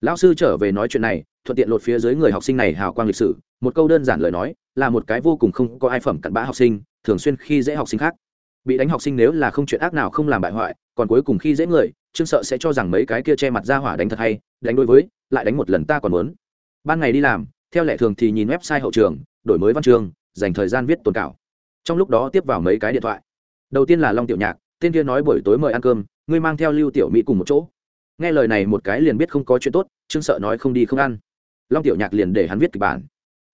Lao sư trở về nói chuyện này, thuận tiện lột phía dưới người học sinh này hào quang lịch sử, một câu đơn giản lời nói là một cái vô cùng không có ai phẩm cặn bã học sinh, thường xuyên khi dễ học sinh khác. Bị đánh học sinh nếu là không chuyện ác nào không làm bại hoại, còn cuối cùng khi dễ người, trương sợ sẽ cho rằng mấy cái kia che mặt ra hỏa đánh thật hay, đánh đối với, lại đánh một lần ta còn muốn. Ban ngày đi làm, theo lệ thường thì nhìn website hậu trường, đổi mới văn trường, dành thời gian viết tồn cảo. Trong lúc đó tiếp vào mấy cái điện thoại. Đầu tiên là long tiểu nhạc, tên kia nói buổi tối mời ăn cơm, ngươi mang theo lưu tiểu mỹ cùng một chỗ. Nghe lời này một cái liền biết không có chuyện tốt, trương sợ nói không đi không ăn. Long tiểu nhạc liền để hắn viết kịch bản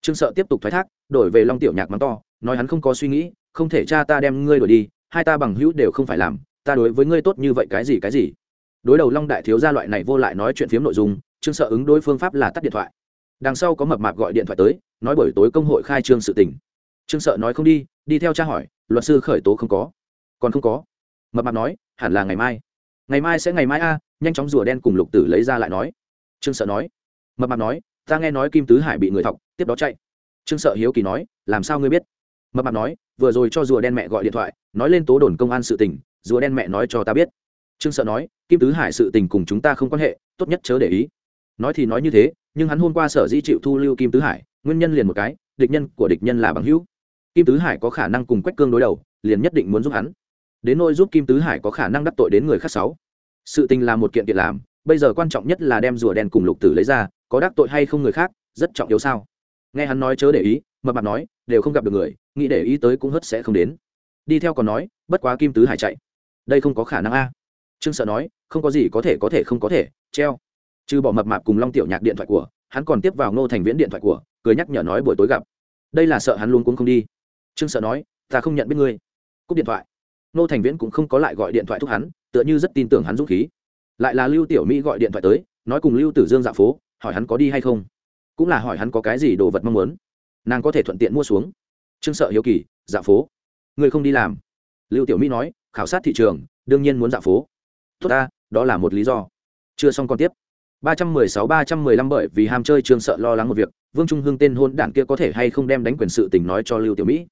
trương sợ tiếp tục thoái thác, đổi về long tiểu nhạc mắng to, nói hắn không có suy nghĩ, không thể cha ta đem ngươi đổi đi, hai ta bằng hữu đều không phải làm, ta đối với ngươi tốt như vậy cái gì cái gì. Đối đầu long đại thiếu gia loại này vô lại nói chuyện phiếm nội dung, trương sợ ứng đối phương pháp là tắt điện thoại. Đằng sau có mập mạp gọi điện thoại tới, nói buổi tối công hội khai trương sự tình. Trương sợ nói không đi đi theo cha hỏi, luật sư khởi tố không có? Còn không có. Mập mạp nói, hẳn là ngày mai. Ngày mai sẽ ngày mai a, nhanh chóng rùa đen cùng lục tử lấy ra lại nói. Trương sợ nói. Mập mạp nói, ta nghe nói kim tứ hải bị người thọc tiếp đó chạy. Trương sợ hiếu kỳ nói, làm sao ngươi biết? Mập mạp nói, vừa rồi cho rùa đen mẹ gọi điện thoại, nói lên tố đồn công an sự tình, rùa đen mẹ nói cho ta biết. Trương sợ nói, kim tứ hải sự tình cùng chúng ta không quan hệ, tốt nhất chớ để ý. Nói thì nói như thế, nhưng hắn hôm qua sở dĩ chịu thu lưu kim tứ hải, nguyên nhân liền một cái, địch nhân của địch nhân là bằng hữu. Kim tứ hải có khả năng cùng quách cương đối đầu, liền nhất định muốn giúp hắn. Đến nỗi giúp kim tứ hải có khả năng đắc tội đến người khác sáu. Sự tình là một kiện kiện làm, bây giờ quan trọng nhất là đem rùa đen cùng lục tử lấy ra, có đắc tội hay không người khác, rất trọng yếu sao? Nghe hắn nói chớ để ý, mập mạp nói, đều không gặp được người, nghĩ để ý tới cũng hất sẽ không đến. Đi theo còn nói, bất quá kim tứ hải chạy. Đây không có khả năng a. Trương sợ nói, không có gì có thể có thể không có thể, treo. Trừ bỏ mập mạp cùng long tiểu nhạc điện thoại của, hắn còn tiếp vào ngô thành viễn điện thoại của, cười nhắc nhở nói buổi tối gặp. Đây là sợ hắn luôn cũng không đi. Trương sợ nói, ta không nhận biết ngươi. Cúp điện thoại. Ngô thành viễn cũng không có lại gọi điện thoại thúc hắn, tựa như rất tin tưởng hắn dũng khí. Lại là lưu tiểu mỹ gọi điện thoại tới, nói cùng lưu tử dương dạ phố, hỏi hắn có đi hay không cũng là hỏi hắn có cái gì đồ vật mong muốn. Nàng có thể thuận tiện mua xuống. Trương sợ hiếu kỳ dạ phố. Người không đi làm. Lưu tiểu mỹ nói, khảo sát thị trường, đương nhiên muốn dạ phố. Tốt ta, đó là một lý do. Chưa xong còn tiếp. Ba trăm mười sáu, ba trăm mười lăm bởi vì ham chơi trương sợ lo lắng một việc, vương trung hưng tên hôn đảng kia có thể hay không đem đánh quyền sự tình nói cho lưu tiểu mỹ.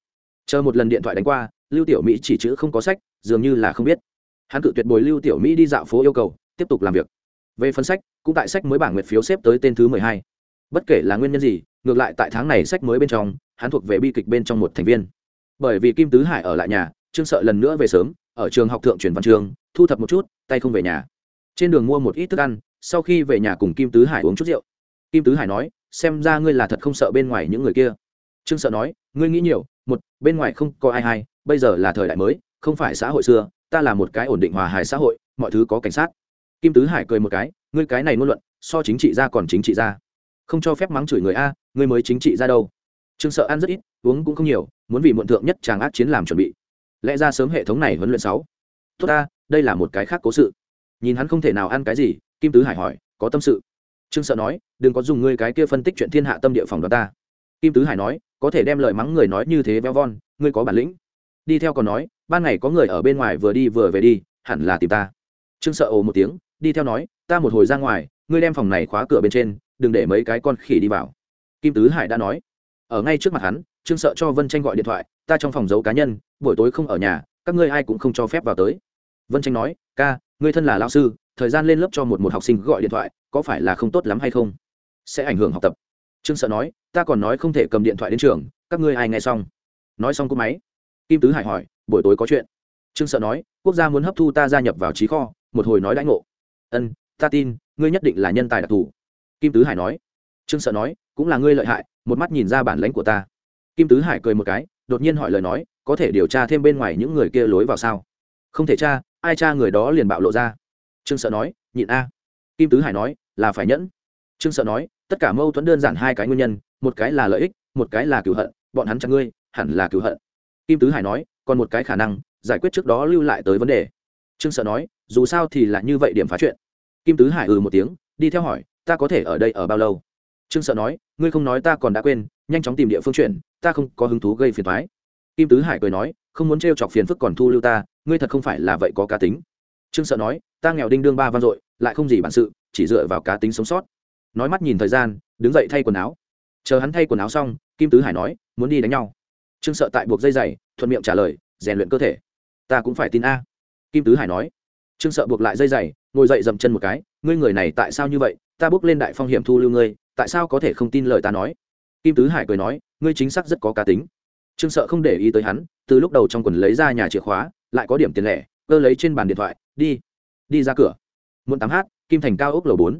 Chờ một lần điện thoại đánh qua, lưu tiểu mỹ chỉ chữ không có sách, dường như là không biết. Hắn cự tuyệt bồi lưu tiểu mỹ đi dạo phố yêu cầu, tiếp tục làm việc. Về phân sách, cũng tại sách mới bảng nguyệt phiếu xếp tới tên thứ mười hai bất kể là nguyên nhân gì, ngược lại tại tháng này sách mới bên trong, hắn thuộc về bi kịch bên trong một thành viên. Bởi vì kim tứ hải ở lại nhà, trương sợ lần nữa về sớm, ở trường học thượng truyền văn trường, thu thập một chút, tay không về nhà. Trên đường mua một ít thức ăn, sau khi về nhà cùng kim tứ hải uống chút rượu. Kim tứ hải nói, xem ra ngươi là thật không sợ bên ngoài những người kia. Trương sợ nói, ngươi nghĩ nhiều, một, bên ngoài không có ai hay, bây giờ là thời đại mới, không phải xã hội xưa, ta là một cái ổn định hòa hài xã hội, mọi thứ có cảnh sát. Kim tứ hải cười một cái, ngươi cái này ngôn luận, so chính trị ra còn chính trị ra không cho phép mắng chửi người a ngươi mới chính trị ra đâu. Trương sợ ăn rất ít, uống cũng không nhiều, muốn vì muộn thượng nhất chàng ác chiến làm chuẩn bị. Lẽ ra sớm hệ thống này huấn luyện sáu. Tốt ta, đây là một cái khác cố sự. Nhìn hắn không thể nào ăn cái gì, kim tứ hải hỏi, có tâm sự? Trương sợ nói, đừng có dùng ngươi cái kia phân tích chuyện thiên hạ tâm địa phòng đó ta. Kim tứ hải nói, có thể đem lời mắng người nói như thế veo von, ngươi có bản lĩnh. Đi theo còn nói, ban ngày có người ở bên ngoài vừa đi vừa về đi, hẳn là tìm ta. Trương sợ ồ một tiếng, đi theo nói, ta một hồi ra ngoài, ngươi đem phòng này khóa cửa bên trên đừng để mấy cái con khỉ đi vào. Kim tứ hải đã nói. Ở ngay trước mặt hắn, trương sợ cho vân tranh gọi điện thoại, ta trong phòng giấu cá nhân, buổi tối không ở nhà, các ngươi ai cũng không cho phép vào tới. Vân tranh nói, ca, ngươi thân là lao sư, thời gian lên lớp cho một một học sinh gọi điện thoại, có phải là không tốt lắm hay không? Sẽ ảnh hưởng học tập. Trương sợ nói, ta còn nói không thể cầm điện thoại đến trường, các ngươi ai nghe xong? Nói xong cô máy, kim tứ hải hỏi, buổi tối có chuyện? Trương sợ nói, quốc gia muốn hấp thu ta gia nhập vào trí kho, một hồi nói đãi ngộ. Ân, ta tin, ngươi nhất định là nhân tài đặc thù kim tứ hải nói. Trương sợ nói, cũng là ngươi lợi hại, một mắt nhìn ra bản lãnh của ta. Kim tứ hải cười một cái, đột nhiên hỏi lời nói, có thể điều tra thêm bên ngoài những người kia lối vào sao? Không thể tra, ai tra người đó liền bạo lộ ra. Trương sợ nói, nhịn a. Kim tứ hải nói, là phải nhẫn. Trương sợ nói, tất cả mâu thuẫn đơn giản hai cái nguyên nhân, một cái là lợi ích, một cái là cửu hận, bọn hắn chặt ngươi, hẳn là cửu hận. Kim tứ hải nói, còn một cái khả năng, giải quyết trước đó lưu lại tới vấn đề. Trương sợ nói, dù sao thì là như vậy điểm phá chuyện. Kim tứ hải ừ một tiếng, đi theo hỏi ta có thể ở đây ở bao lâu? Trương sợ nói, ngươi không nói ta còn đã quên, nhanh chóng tìm địa phương chuyển, ta không có hứng thú gây phiền thoái kim tứ hải cười nói, không muốn t chọc phiền phức còn thu lưu ta, ngươi thật không phải là vậy có cá tính. Trương sợ nói, ta nghèo đinh đương ba vang dội, lại không gì bản sự, chỉ dựa vào cá tính sống sót. Nói mắt nhìn thời gian, đứng dậy thay quần áo. Chờ hắn thay quần áo xong, kim tứ hải nói, muốn đi đánh nhau. Trương sợ tại buộc dây dày thuận miệng trả lời, rèn luyện cơ thể. Ta cũng phải tin a. Kim tứ hải nói. Trương sợ buộc lại dây dày ngồi dậy dậm chân một cái, ngươi người này tại sao như vậy ta bước lên đại phong hiểm thu lưu ngươi, tại sao có thể không tin lời ta nói? Kim tứ hải cười nói, ngươi chính xác rất có cá tính. Trương sợ không để ý tới hắn, từ lúc đầu trong quần lấy ra nhà chìa khóa, lại có điểm tiền lẻ, cơ lấy trên bàn điện thoại, đi đi ra cửa. Muốn tám h kim thành cao ốc lầu bốn.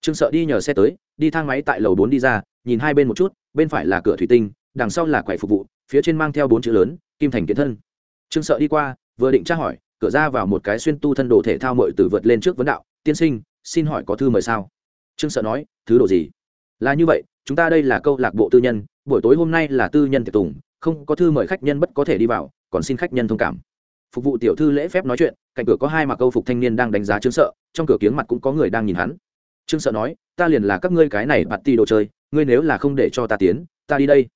Trương sợ đi nhờ xe tới, đi thang máy tại lầu bốn đi ra, nhìn hai bên một chút, bên phải là cửa thủy tinh, đằng sau là quầy phục vụ, phía trên mang theo bốn chữ lớn, kim thành kiến thân. Trương sợ đi qua, vừa định tra hỏi, cửa ra vào một cái xuyên tu thân đồ thể thao mội từ vượt lên trước vấn đạo, tiên sinh, xin hỏi có thư mời sao? Trương sợ nói, thứ đồ gì? Là như vậy, chúng ta đây là câu lạc bộ tư nhân, buổi tối hôm nay là tư nhân tiệc tùng, không có thư mời khách nhân bất có thể đi vào, còn xin khách nhân thông cảm. Phục vụ tiểu thư lễ phép nói chuyện, cạnh cửa có hai mặc câu phục thanh niên đang đánh giá trương sợ, trong cửa kiếng mặt cũng có người đang nhìn hắn. Trương sợ nói, ta liền là các ngươi cái này bạt ti đồ chơi, ngươi nếu là không để cho ta tiến, ta đi đây.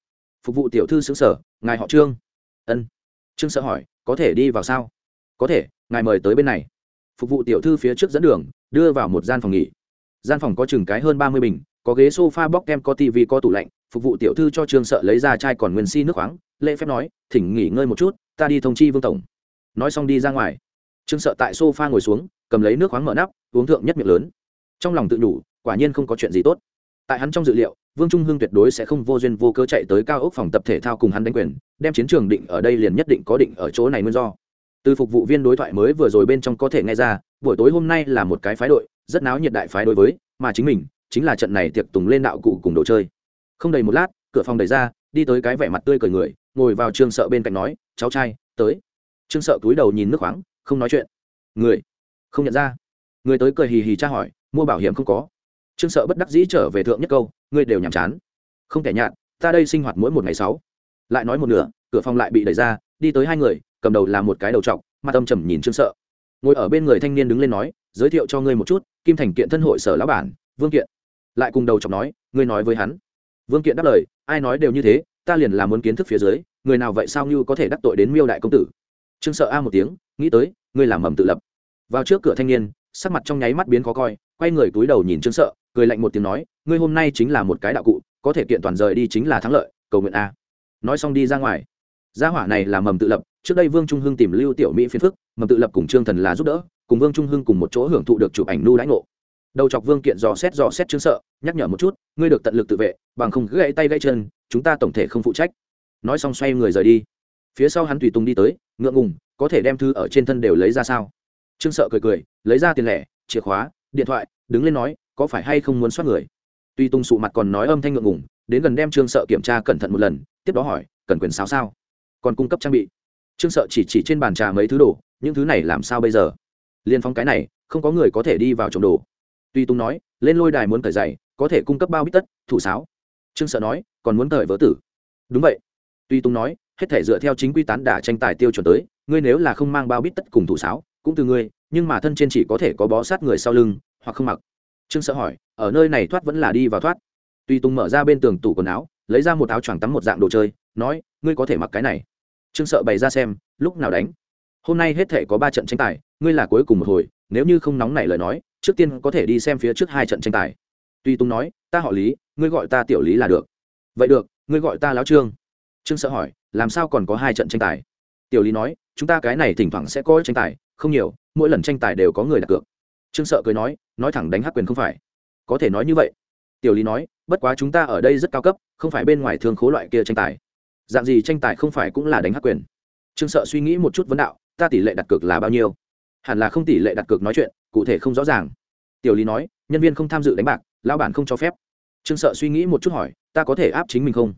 Phục vụ tiểu thư xứng sở ngài họ trương. Ân. Trương sợ hỏi, có thể đi vào sao? Có thể, ngài mời tới bên này. Phục vụ tiểu thư phía trước dẫn đường, đưa vào một gian phòng nghỉ gian phòng có chừng cái hơn ba mươi bình, có ghế sofa, bóc kem, có tv có tủ lạnh, phục vụ tiểu thư cho trương sợ lấy ra chai còn nguyên si nước khoáng, lễ phép nói, thỉnh nghỉ ngơi một chút, ta đi thông chi vương tổng. Nói xong đi ra ngoài. Trương sợ tại sofa ngồi xuống, cầm lấy nước khoáng mở nắp, uống thượng nhất miệng lớn. Trong lòng tự nhủ, quả nhiên không có chuyện gì tốt. Tại hắn trong dự liệu, vương trung hưng tuyệt đối sẽ không vô duyên vô cớ chạy tới cao ốc phòng tập thể thao cùng hắn đánh quyền, đem chiến trường định ở đây liền nhất định có định ở chỗ này nguyên do. Từ phục vụ viên đối thoại mới vừa rồi bên trong có thể nghe ra, buổi tối hôm nay là một cái phái đội rất náo nhiệt đại phái đối với, mà chính mình chính là trận này tiệc tùng lên đạo cụ cùng đồ chơi. Không đầy một lát, cửa phòng đẩy ra, đi tới cái vẻ mặt tươi cười người, ngồi vào trương sợ bên cạnh nói, cháu trai, tới. Trương sợ cúi đầu nhìn nước khoáng, không nói chuyện. Người? Không nhận ra. Người tới cười hì hì tra hỏi, mua bảo hiểm không có. Trương sợ bất đắc dĩ trở về thượng nhất câu, ngươi đều nhàm chán. Không thể nhạt, ta đây sinh hoạt mỗi một ngày sáu. Lại nói một nửa, cửa phòng lại bị đẩy ra, đi tới hai người, cầm đầu là một cái đầu trọc, mặt âm trầm nhìn trương sợ ngồi ở bên người thanh niên đứng lên nói, giới thiệu cho ngươi một chút, kim thành kiện thân hội sở lão bản, vương kiện. Lại cùng đầu chọc nói, ngươi nói với hắn. Vương kiện đáp lời, ai nói đều như thế, ta liền làm muốn kiến thức phía dưới, người nào vậy sao như có thể đắc tội đến miêu đại công tử? Trương sợ a một tiếng, nghĩ tới, ngươi làm mầm tự lập. Vào trước cửa thanh niên, sắc mặt trong nháy mắt biến khó coi, quay người túi đầu nhìn trương sợ, cười lạnh một tiếng nói, ngươi hôm nay chính là một cái đạo cụ, có thể kiện toàn rời đi chính là thắng lợi, cầu nguyện a. Nói xong đi ra ngoài. Gia hỏa này là mầm tự lập trước đây vương trung hưng tìm lưu tiểu mỹ phiền phức, mầm tự lập cùng trương thần là giúp đỡ, cùng vương trung hưng cùng một chỗ hưởng thụ được chụp ảnh nu đãi ngộ. Đầu chọc vương kiện dò xét dò xét trương sợ, nhắc nhở một chút, ngươi được tận lực tự vệ, bằng không gãy tay gãy chân, chúng ta tổng thể không phụ trách. Nói xong xoay người rời đi. Phía sau hắn tùy tùng đi tới, ngượng ngùng, có thể đem thư ở trên thân đều lấy ra sao? Trương sợ cười cười, lấy ra tiền lẻ, chìa khóa, điện thoại, đứng lên nói, có phải hay không muốn soát người? Tuy tung sụ mặt còn nói âm thanh ngượng ngùng, đến gần đem trương sợ kiểm tra cẩn thận một lần, tiếp đó hỏi, cần quyền sáo sao? Còn cung cấp trang bị trương sợ chỉ chỉ trên bàn trà mấy thứ đồ, những thứ này làm sao bây giờ? Liên phong cái này, không có người có thể đi vào trộm đồ. Tuy tung nói, lên lôi đài muốn cởi giày, có thể cung cấp bao bít tất, thủ sáo. Trương sợ nói, còn muốn cởi vỡ tử. Đúng vậy. Tuy tung nói, hết thể dựa theo chính quy tán đả tranh tài tiêu chuẩn tới, ngươi nếu là không mang bao bít tất cùng thủ sáo, cũng từ ngươi, nhưng mà thân trên chỉ có thể có bó sát người sau lưng, hoặc không mặc. Trương sợ hỏi, ở nơi này thoát vẫn là đi vào thoát? Tuy tung mở ra bên tường tủ quần áo, lấy ra một áo choàng tắm một dạng đồ chơi, nói, ngươi có thể mặc cái này trương sợ bày ra xem, lúc nào đánh? Hôm nay hết thể có ba trận tranh tài, ngươi là cuối cùng một hồi, nếu như không nóng nảy lời nói, trước tiên có thể đi xem phía trước hai trận tranh tài. Tuy tùng nói, ta họ lý, ngươi gọi ta tiểu lý là được. Vậy được, ngươi gọi ta lão trương. Trương sợ hỏi, làm sao còn có hai trận tranh tài? Tiểu lý nói, chúng ta cái này thỉnh thoảng sẽ có tranh tài, không nhiều, mỗi lần tranh tài đều có người đặt cược. Trương sợ cười nói nói thẳng đánh hắc quyền không phải. Có thể nói như vậy. Tiểu lý nói, bất quá chúng ta ở đây rất cao cấp, không phải bên ngoài thương khố loại kia tranh tài dạng gì tranh tài không phải cũng là đánh hắc quyền. Trương sợ suy nghĩ một chút vấn đạo, ta tỷ lệ đặt cược là bao nhiêu? Hẳn là không tỷ lệ đặt cược nói chuyện, cụ thể không rõ ràng. Tiểu lý nói, nhân viên không tham dự đánh bạc lao bản không cho phép. Trương sợ suy nghĩ một chút hỏi, ta có thể áp chính mình không?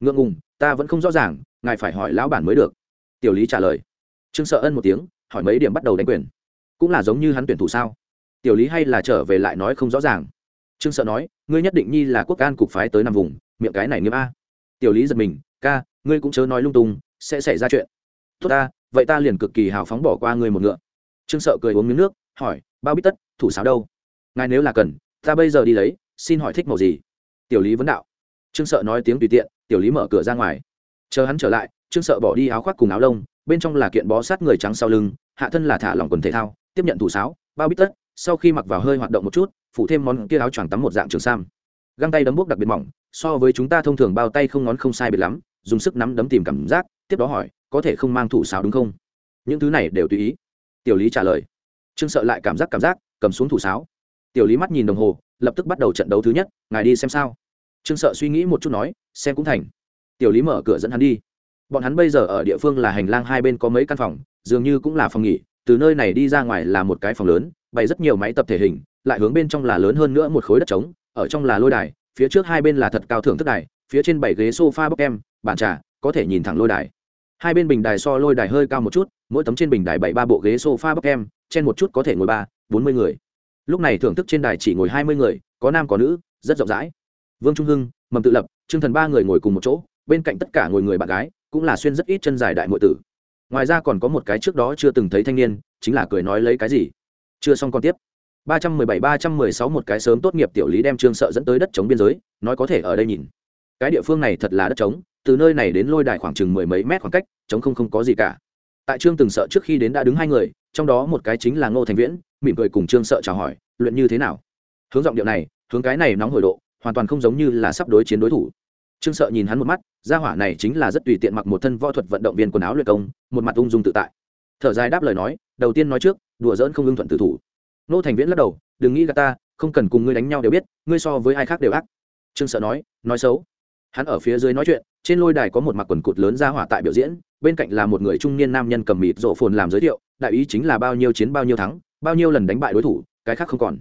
Ngượng ngùng, ta vẫn không rõ ràng, ngài phải hỏi lão bản mới được. Tiểu lý trả lời. Trương sợ ân một tiếng, hỏi mấy điểm bắt đầu đánh quyền. Cũng là giống như hắn tuyển thủ sao? Tiểu lý hay là trở về lại nói không rõ ràng. Trương sợ nói, ngươi nhất định nhi là quốc can cục phái tới nằm vùng, miệng cái này nghiêm a. Tiểu lý giật mình, ca ngươi cũng chớ nói lung tung, sẽ xảy ra chuyện. Tốt ta, vậy ta liền cực kỳ hào phóng bỏ qua ngươi một ngựa. Trương sợ cười uống miếng nước, hỏi, bao bít tất, thủ sáo đâu? Ngài nếu là cần, ta bây giờ đi lấy, xin hỏi thích màu gì? Tiểu lý vấn đạo. Trương sợ nói tiếng tùy tiện, tiểu lý mở cửa ra ngoài. Chờ hắn trở lại, trương sợ bỏ đi áo khoác cùng áo lông, bên trong là kiện bó sát người trắng sau lưng, hạ thân là thả lỏng quần thể thao, tiếp nhận thủ sáo, bao bít tất, sau khi mặc vào hơi hoạt động một chút, phủ thêm món kia áo choàng tắm một dạng trường sam. Găng tay đấm bốc đặc biệt mỏng, so với chúng ta thông thường bao tay không ngón không sai biệt lắm dùng sức nắm đấm tìm cảm giác, tiếp đó hỏi, có thể không mang thủ sáo đúng không? Những thứ này đều tùy ý. Tiểu lý trả lời. Trương sợ lại cảm giác cảm giác, cầm xuống thủ sáo. Tiểu lý mắt nhìn đồng hồ, lập tức bắt đầu trận đấu thứ nhất, ngài đi xem sao. Trương sợ suy nghĩ một chút nói, xem cũng thành. Tiểu lý mở cửa dẫn hắn đi. Bọn hắn bây giờ ở địa phương là hành lang hai bên có mấy căn phòng, dường như cũng là phòng nghỉ, từ nơi này đi ra ngoài là một cái phòng lớn, bày rất nhiều máy tập thể hình, lại hướng bên trong là lớn hơn nữa một khối đất trống, ở trong là lôi đài, phía trước hai bên là thật cao thưởng thức đài, phía trên bảy ghế sofa bốc em bàn trà, có thể nhìn thẳng lôi đài. Hai bên bình đài so lôi đài hơi cao một chút, mỗi tấm trên bình đài bảy ba bộ ghế sofa bọc em trên một chút có thể ngồi ba, bốn mươi người. Lúc này thưởng thức trên đài chỉ ngồi hai mươi người, có nam có nữ, rất rộng rãi. Vương trung hưng, mầm tự lập, trương thần ba người ngồi cùng một chỗ, bên cạnh tất cả ngồi người bạn gái, cũng là xuyên rất ít chân dài đại nội tử. Ngoài ra còn có một cái trước đó chưa từng thấy thanh niên, chính là cười nói lấy cái gì. Chưa xong còn tiếp. ba trăm mười bảy, ba trăm mười sáu một cái sớm tốt nghiệp tiểu lý đem trương sợ dẫn tới đất chống biên giới, nói có thể ở đây nhìn. Cái địa phương này thật là đất trống từ nơi này đến lôi đài khoảng chừng mười mấy mét khoảng cách chống không không có gì cả. Tại trương từng sợ trước khi đến đã đứng hai người, trong đó một cái chính là ngô thành viễn, mỉm cười cùng trương sợ chào hỏi, luyện như thế nào? Hướng giọng điệu này, hướng cái này nóng hồi độ, hoàn toàn không giống như là sắp đối chiến đối thủ. Trương sợ nhìn hắn một mắt, gia hỏa này chính là rất tùy tiện mặc một thân võ thuật vận động viên quần áo luyện công, một mặt ung dung tự tại. Thở dài đáp lời nói, đầu tiên nói trước, đùa dỡn không ưng thuận tử thủ. Nô thành viễn lắc đầu, đừng nghĩ gà ta, không cần cùng ngươi đánh nhau đều biết, ngươi so với ai khác đều ác. Trương sợ nói nói xấu hắn ở phía dưới nói chuyện, trên lôi đài có một mặc quần cụt lớn ra hỏa tại biểu diễn, bên cạnh là một người trung niên nam nhân cầm mịt rộ phồn làm giới thiệu, đại ý chính là bao nhiêu chiến bao nhiêu thắng, bao nhiêu lần đánh bại đối thủ, cái khác không còn.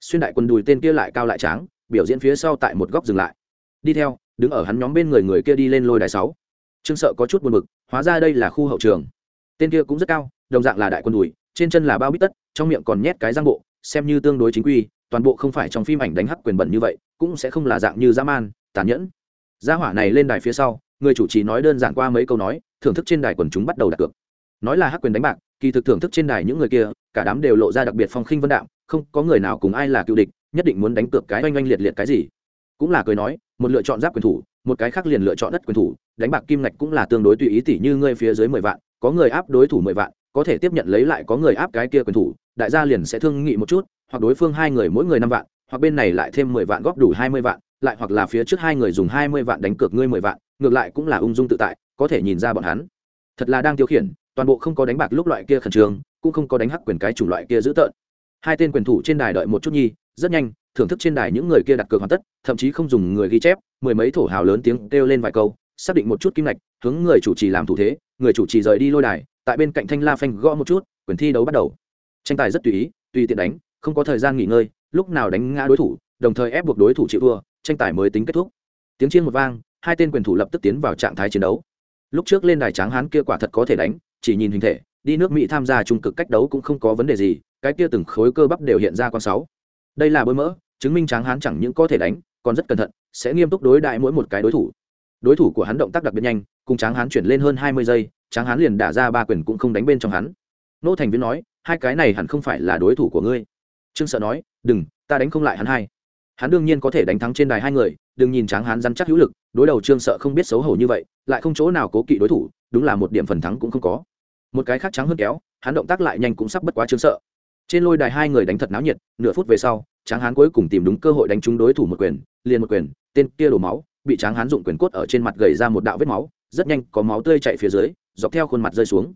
Xuyên đại quân đùi tên kia lại cao lại tráng, biểu diễn phía sau tại một góc dừng lại. Đi theo, đứng ở hắn nhóm bên người người kia đi lên lôi đài sáu. Trương sợ có chút buồn bực, hóa ra đây là khu hậu trường. Tên kia cũng rất cao, đồng dạng là đại quân đùi, trên chân là bao bít tất, trong miệng còn nhét cái răng bộ, xem như tương đối chính quy, toàn bộ không phải trong phim ảnh đánh hắc quyền bẩn như vậy, cũng sẽ không là dạng như dã man, tàn nhẫn gia hỏa này lên đài phía sau, người chủ trì nói đơn giản qua mấy câu nói, thưởng thức trên đài quần chúng bắt đầu đặt cược. Nói là hắc quyền đánh bạc, kỳ thực thưởng thức trên đài những người kia, cả đám đều lộ ra đặc biệt phong khinh vân đạm, không có người nào cùng ai là cựu địch, nhất định muốn đánh cược cái oanh oanh liệt liệt cái gì. Cũng là cười nói, một lựa chọn giáp quyền thủ, một cái khác liền lựa chọn đất quyền thủ, đánh bạc kim ngạch cũng là tương đối tùy ý tỷ như ngươi phía dưới mười vạn, có người áp đối thủ mười vạn, có thể tiếp nhận lấy lại có người áp cái kia quyền thủ, đại gia liền sẽ thương nghị một chút, hoặc đối phương hai người mỗi người năm vạn hoặc bên này lại thêm mười vạn góp đủ hai mươi vạn, lại hoặc là phía trước hai người dùng hai mươi vạn đánh cược ngươi mười vạn, ngược lại cũng là ung dung tự tại, có thể nhìn ra bọn hắn. Thật là đang tiêu khiển, toàn bộ không có đánh bạc lúc loại kia khẩn trương, cũng không có đánh hắc quyền cái chủng loại kia dữ tợn. Hai tên quyền thủ trên đài đợi một chút nhi, rất nhanh, thưởng thức trên đài những người kia đặt cược hoàn tất, thậm chí không dùng người ghi chép, mười mấy thổ hào lớn tiếng kêu lên vài câu, xác định một chút kim ngạch, hướng người chủ trì làm thủ thế, người chủ trì rời đi lôi đài, tại bên cạnh thanh la phanh gõ một chút, quyền thi đấu bắt đầu. Tranh tài rất tùy ý, tùy tiện đánh, không có thời gian nghỉ ngơi lúc nào đánh ngã đối thủ, đồng thời ép buộc đối thủ chịu thua, tranh tài mới tính kết thúc. Tiếng chiên một vang, hai tên quyền thủ lập tức tiến vào trạng thái chiến đấu. Lúc trước lên đài tráng hán kia quả thật có thể đánh, chỉ nhìn hình thể, đi nước mỹ tham gia trung cực cách đấu cũng không có vấn đề gì, cái kia từng khối cơ bắp đều hiện ra con sáu. Đây là bơi mỡ, chứng minh tráng hán chẳng những có thể đánh, còn rất cẩn thận, sẽ nghiêm túc đối đại mỗi một cái đối thủ. Đối thủ của hắn động tác đặc biệt nhanh, cùng tráng hán chuyển lên hơn hai mươi giây, tráng hán liền đả ra ba quyền cũng không đánh bên trong hắn. Nô thành viên nói, hai cái này hẳn không phải là đối thủ của ngươi trương sợ nói, đừng, ta đánh không lại hắn hai. Hắn đương nhiên có thể đánh thắng trên đài hai người, đừng nhìn tráng hán dăn chắc hữu lực, đối đầu trương sợ không biết xấu hổ như vậy, lại không chỗ nào cố kỵ đối thủ, đúng là một điểm phần thắng cũng không có. Một cái khác trắng hơn kéo, hắn động tác lại nhanh cũng sắp bất quá trương sợ. Trên lôi đài hai người đánh thật náo nhiệt, nửa phút về sau, tráng hán cuối cùng tìm đúng cơ hội đánh trúng đối thủ một quyền, liền một quyền, tên kia đổ máu, bị tráng hán dụng quyền cốt ở trên mặt gầy ra một đạo vết máu, rất nhanh có máu tươi chạy phía dưới, dọc theo khuôn mặt rơi xuống.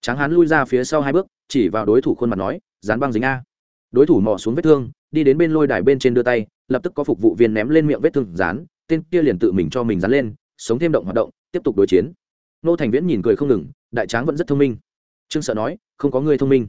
Tráng hán lui ra phía sau hai bước, chỉ vào đối thủ khuôn mặt nói dán băng dính a đối thủ mò xuống vết thương, đi đến bên lôi đài bên trên đưa tay, lập tức có phục vụ viên ném lên miệng vết thương dán, tên kia liền tự mình cho mình dán lên, sống thêm động hoạt động, tiếp tục đối chiến. Nô thành viễn nhìn cười không ngừng, đại tráng vẫn rất thông minh. Trương sợ nói, không có người thông minh.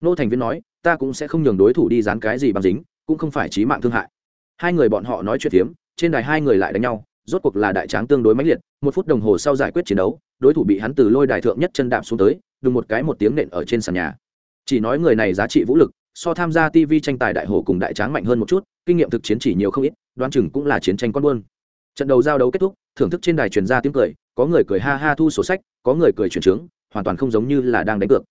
Nô thành viễn nói, ta cũng sẽ không nhường đối thủ đi dán cái gì bằng dính, cũng không phải trí mạng thương hại. Hai người bọn họ nói chuyện phiếm, trên đài hai người lại đánh nhau, rốt cuộc là đại tráng tương đối mãnh liệt, một phút đồng hồ sau giải quyết chiến đấu, đối thủ bị hắn từ lôi đài thượng nhất chân đạp xuống tới, đùng một cái một tiếng nện ở trên sàn nhà. Chỉ nói người này giá trị vũ lực so tham gia tv tranh tài đại hổ cùng đại tráng mạnh hơn một chút, kinh nghiệm thực chiến chỉ nhiều không ít, đoán chừng cũng là chiến tranh con buôn. Trận đầu giao đấu kết thúc, thưởng thức trên đài truyền ra tiếng cười, có người cười ha ha thu sổ sách, có người cười chuyển trướng, hoàn toàn không giống như là đang đánh cược.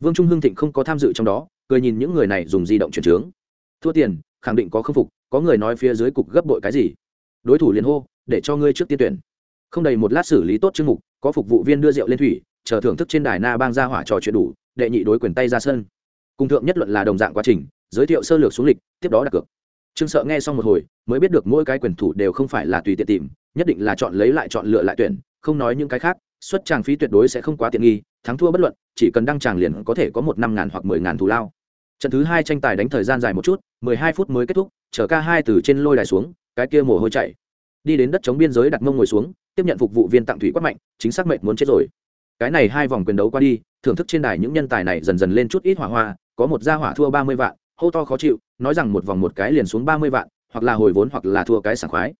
Vương trung hưng thịnh không có tham dự trong đó, cười nhìn những người này dùng di động chuyển trướng. Thua tiền, khẳng định có khâm phục, có người nói phía dưới cục gấp bội cái gì? Đối thủ liền hô, để cho ngươi trước tiên tuyển. Không đầy một lát xử lý tốt chương mục, có phục vụ viên đưa rượu lên thủy, chờ thưởng thức trên đài na bang ra hỏa trò chuyện đủ, đệ nhị đối quyền tay ra sân cùng thượng nhất luận là đồng dạng quá trình, giới thiệu sơ lược xuống lịch, tiếp đó đặt cược. Trương sợ nghe xong một hồi, mới biết được mỗi cái quyền thủ đều không phải là tùy tiện tìm, nhất định là chọn lấy lại chọn lựa lại tuyển, không nói những cái khác, xuất tràng phí tuyệt đối sẽ không quá tiện nghi, thắng thua bất luận, chỉ cần đăng tràng liền có thể có một năm ngàn hoặc mười ngàn thù lao. Trận thứ hai tranh tài đánh thời gian dài một chút, mười hai phút mới kết thúc chở ca hai từ trên lôi đài xuống, cái kia mồ hôi chạy đi đến đất chống biên giới đặt mông ngồi xuống, tiếp nhận phục vụ viên tặng thủy quát mạnh, chính xác mệnh muốn chết rồi. Cái này hai vòng quyền đấu qua đi, thưởng thức trên đài những nhân tài này dần dần lên chút ít hỏa hoa có một gia hỏa thua ba mươi vạn, hô to khó chịu, nói rằng một vòng một cái liền xuống ba mươi vạn, hoặc là hồi vốn hoặc là thua cái sảng khoái.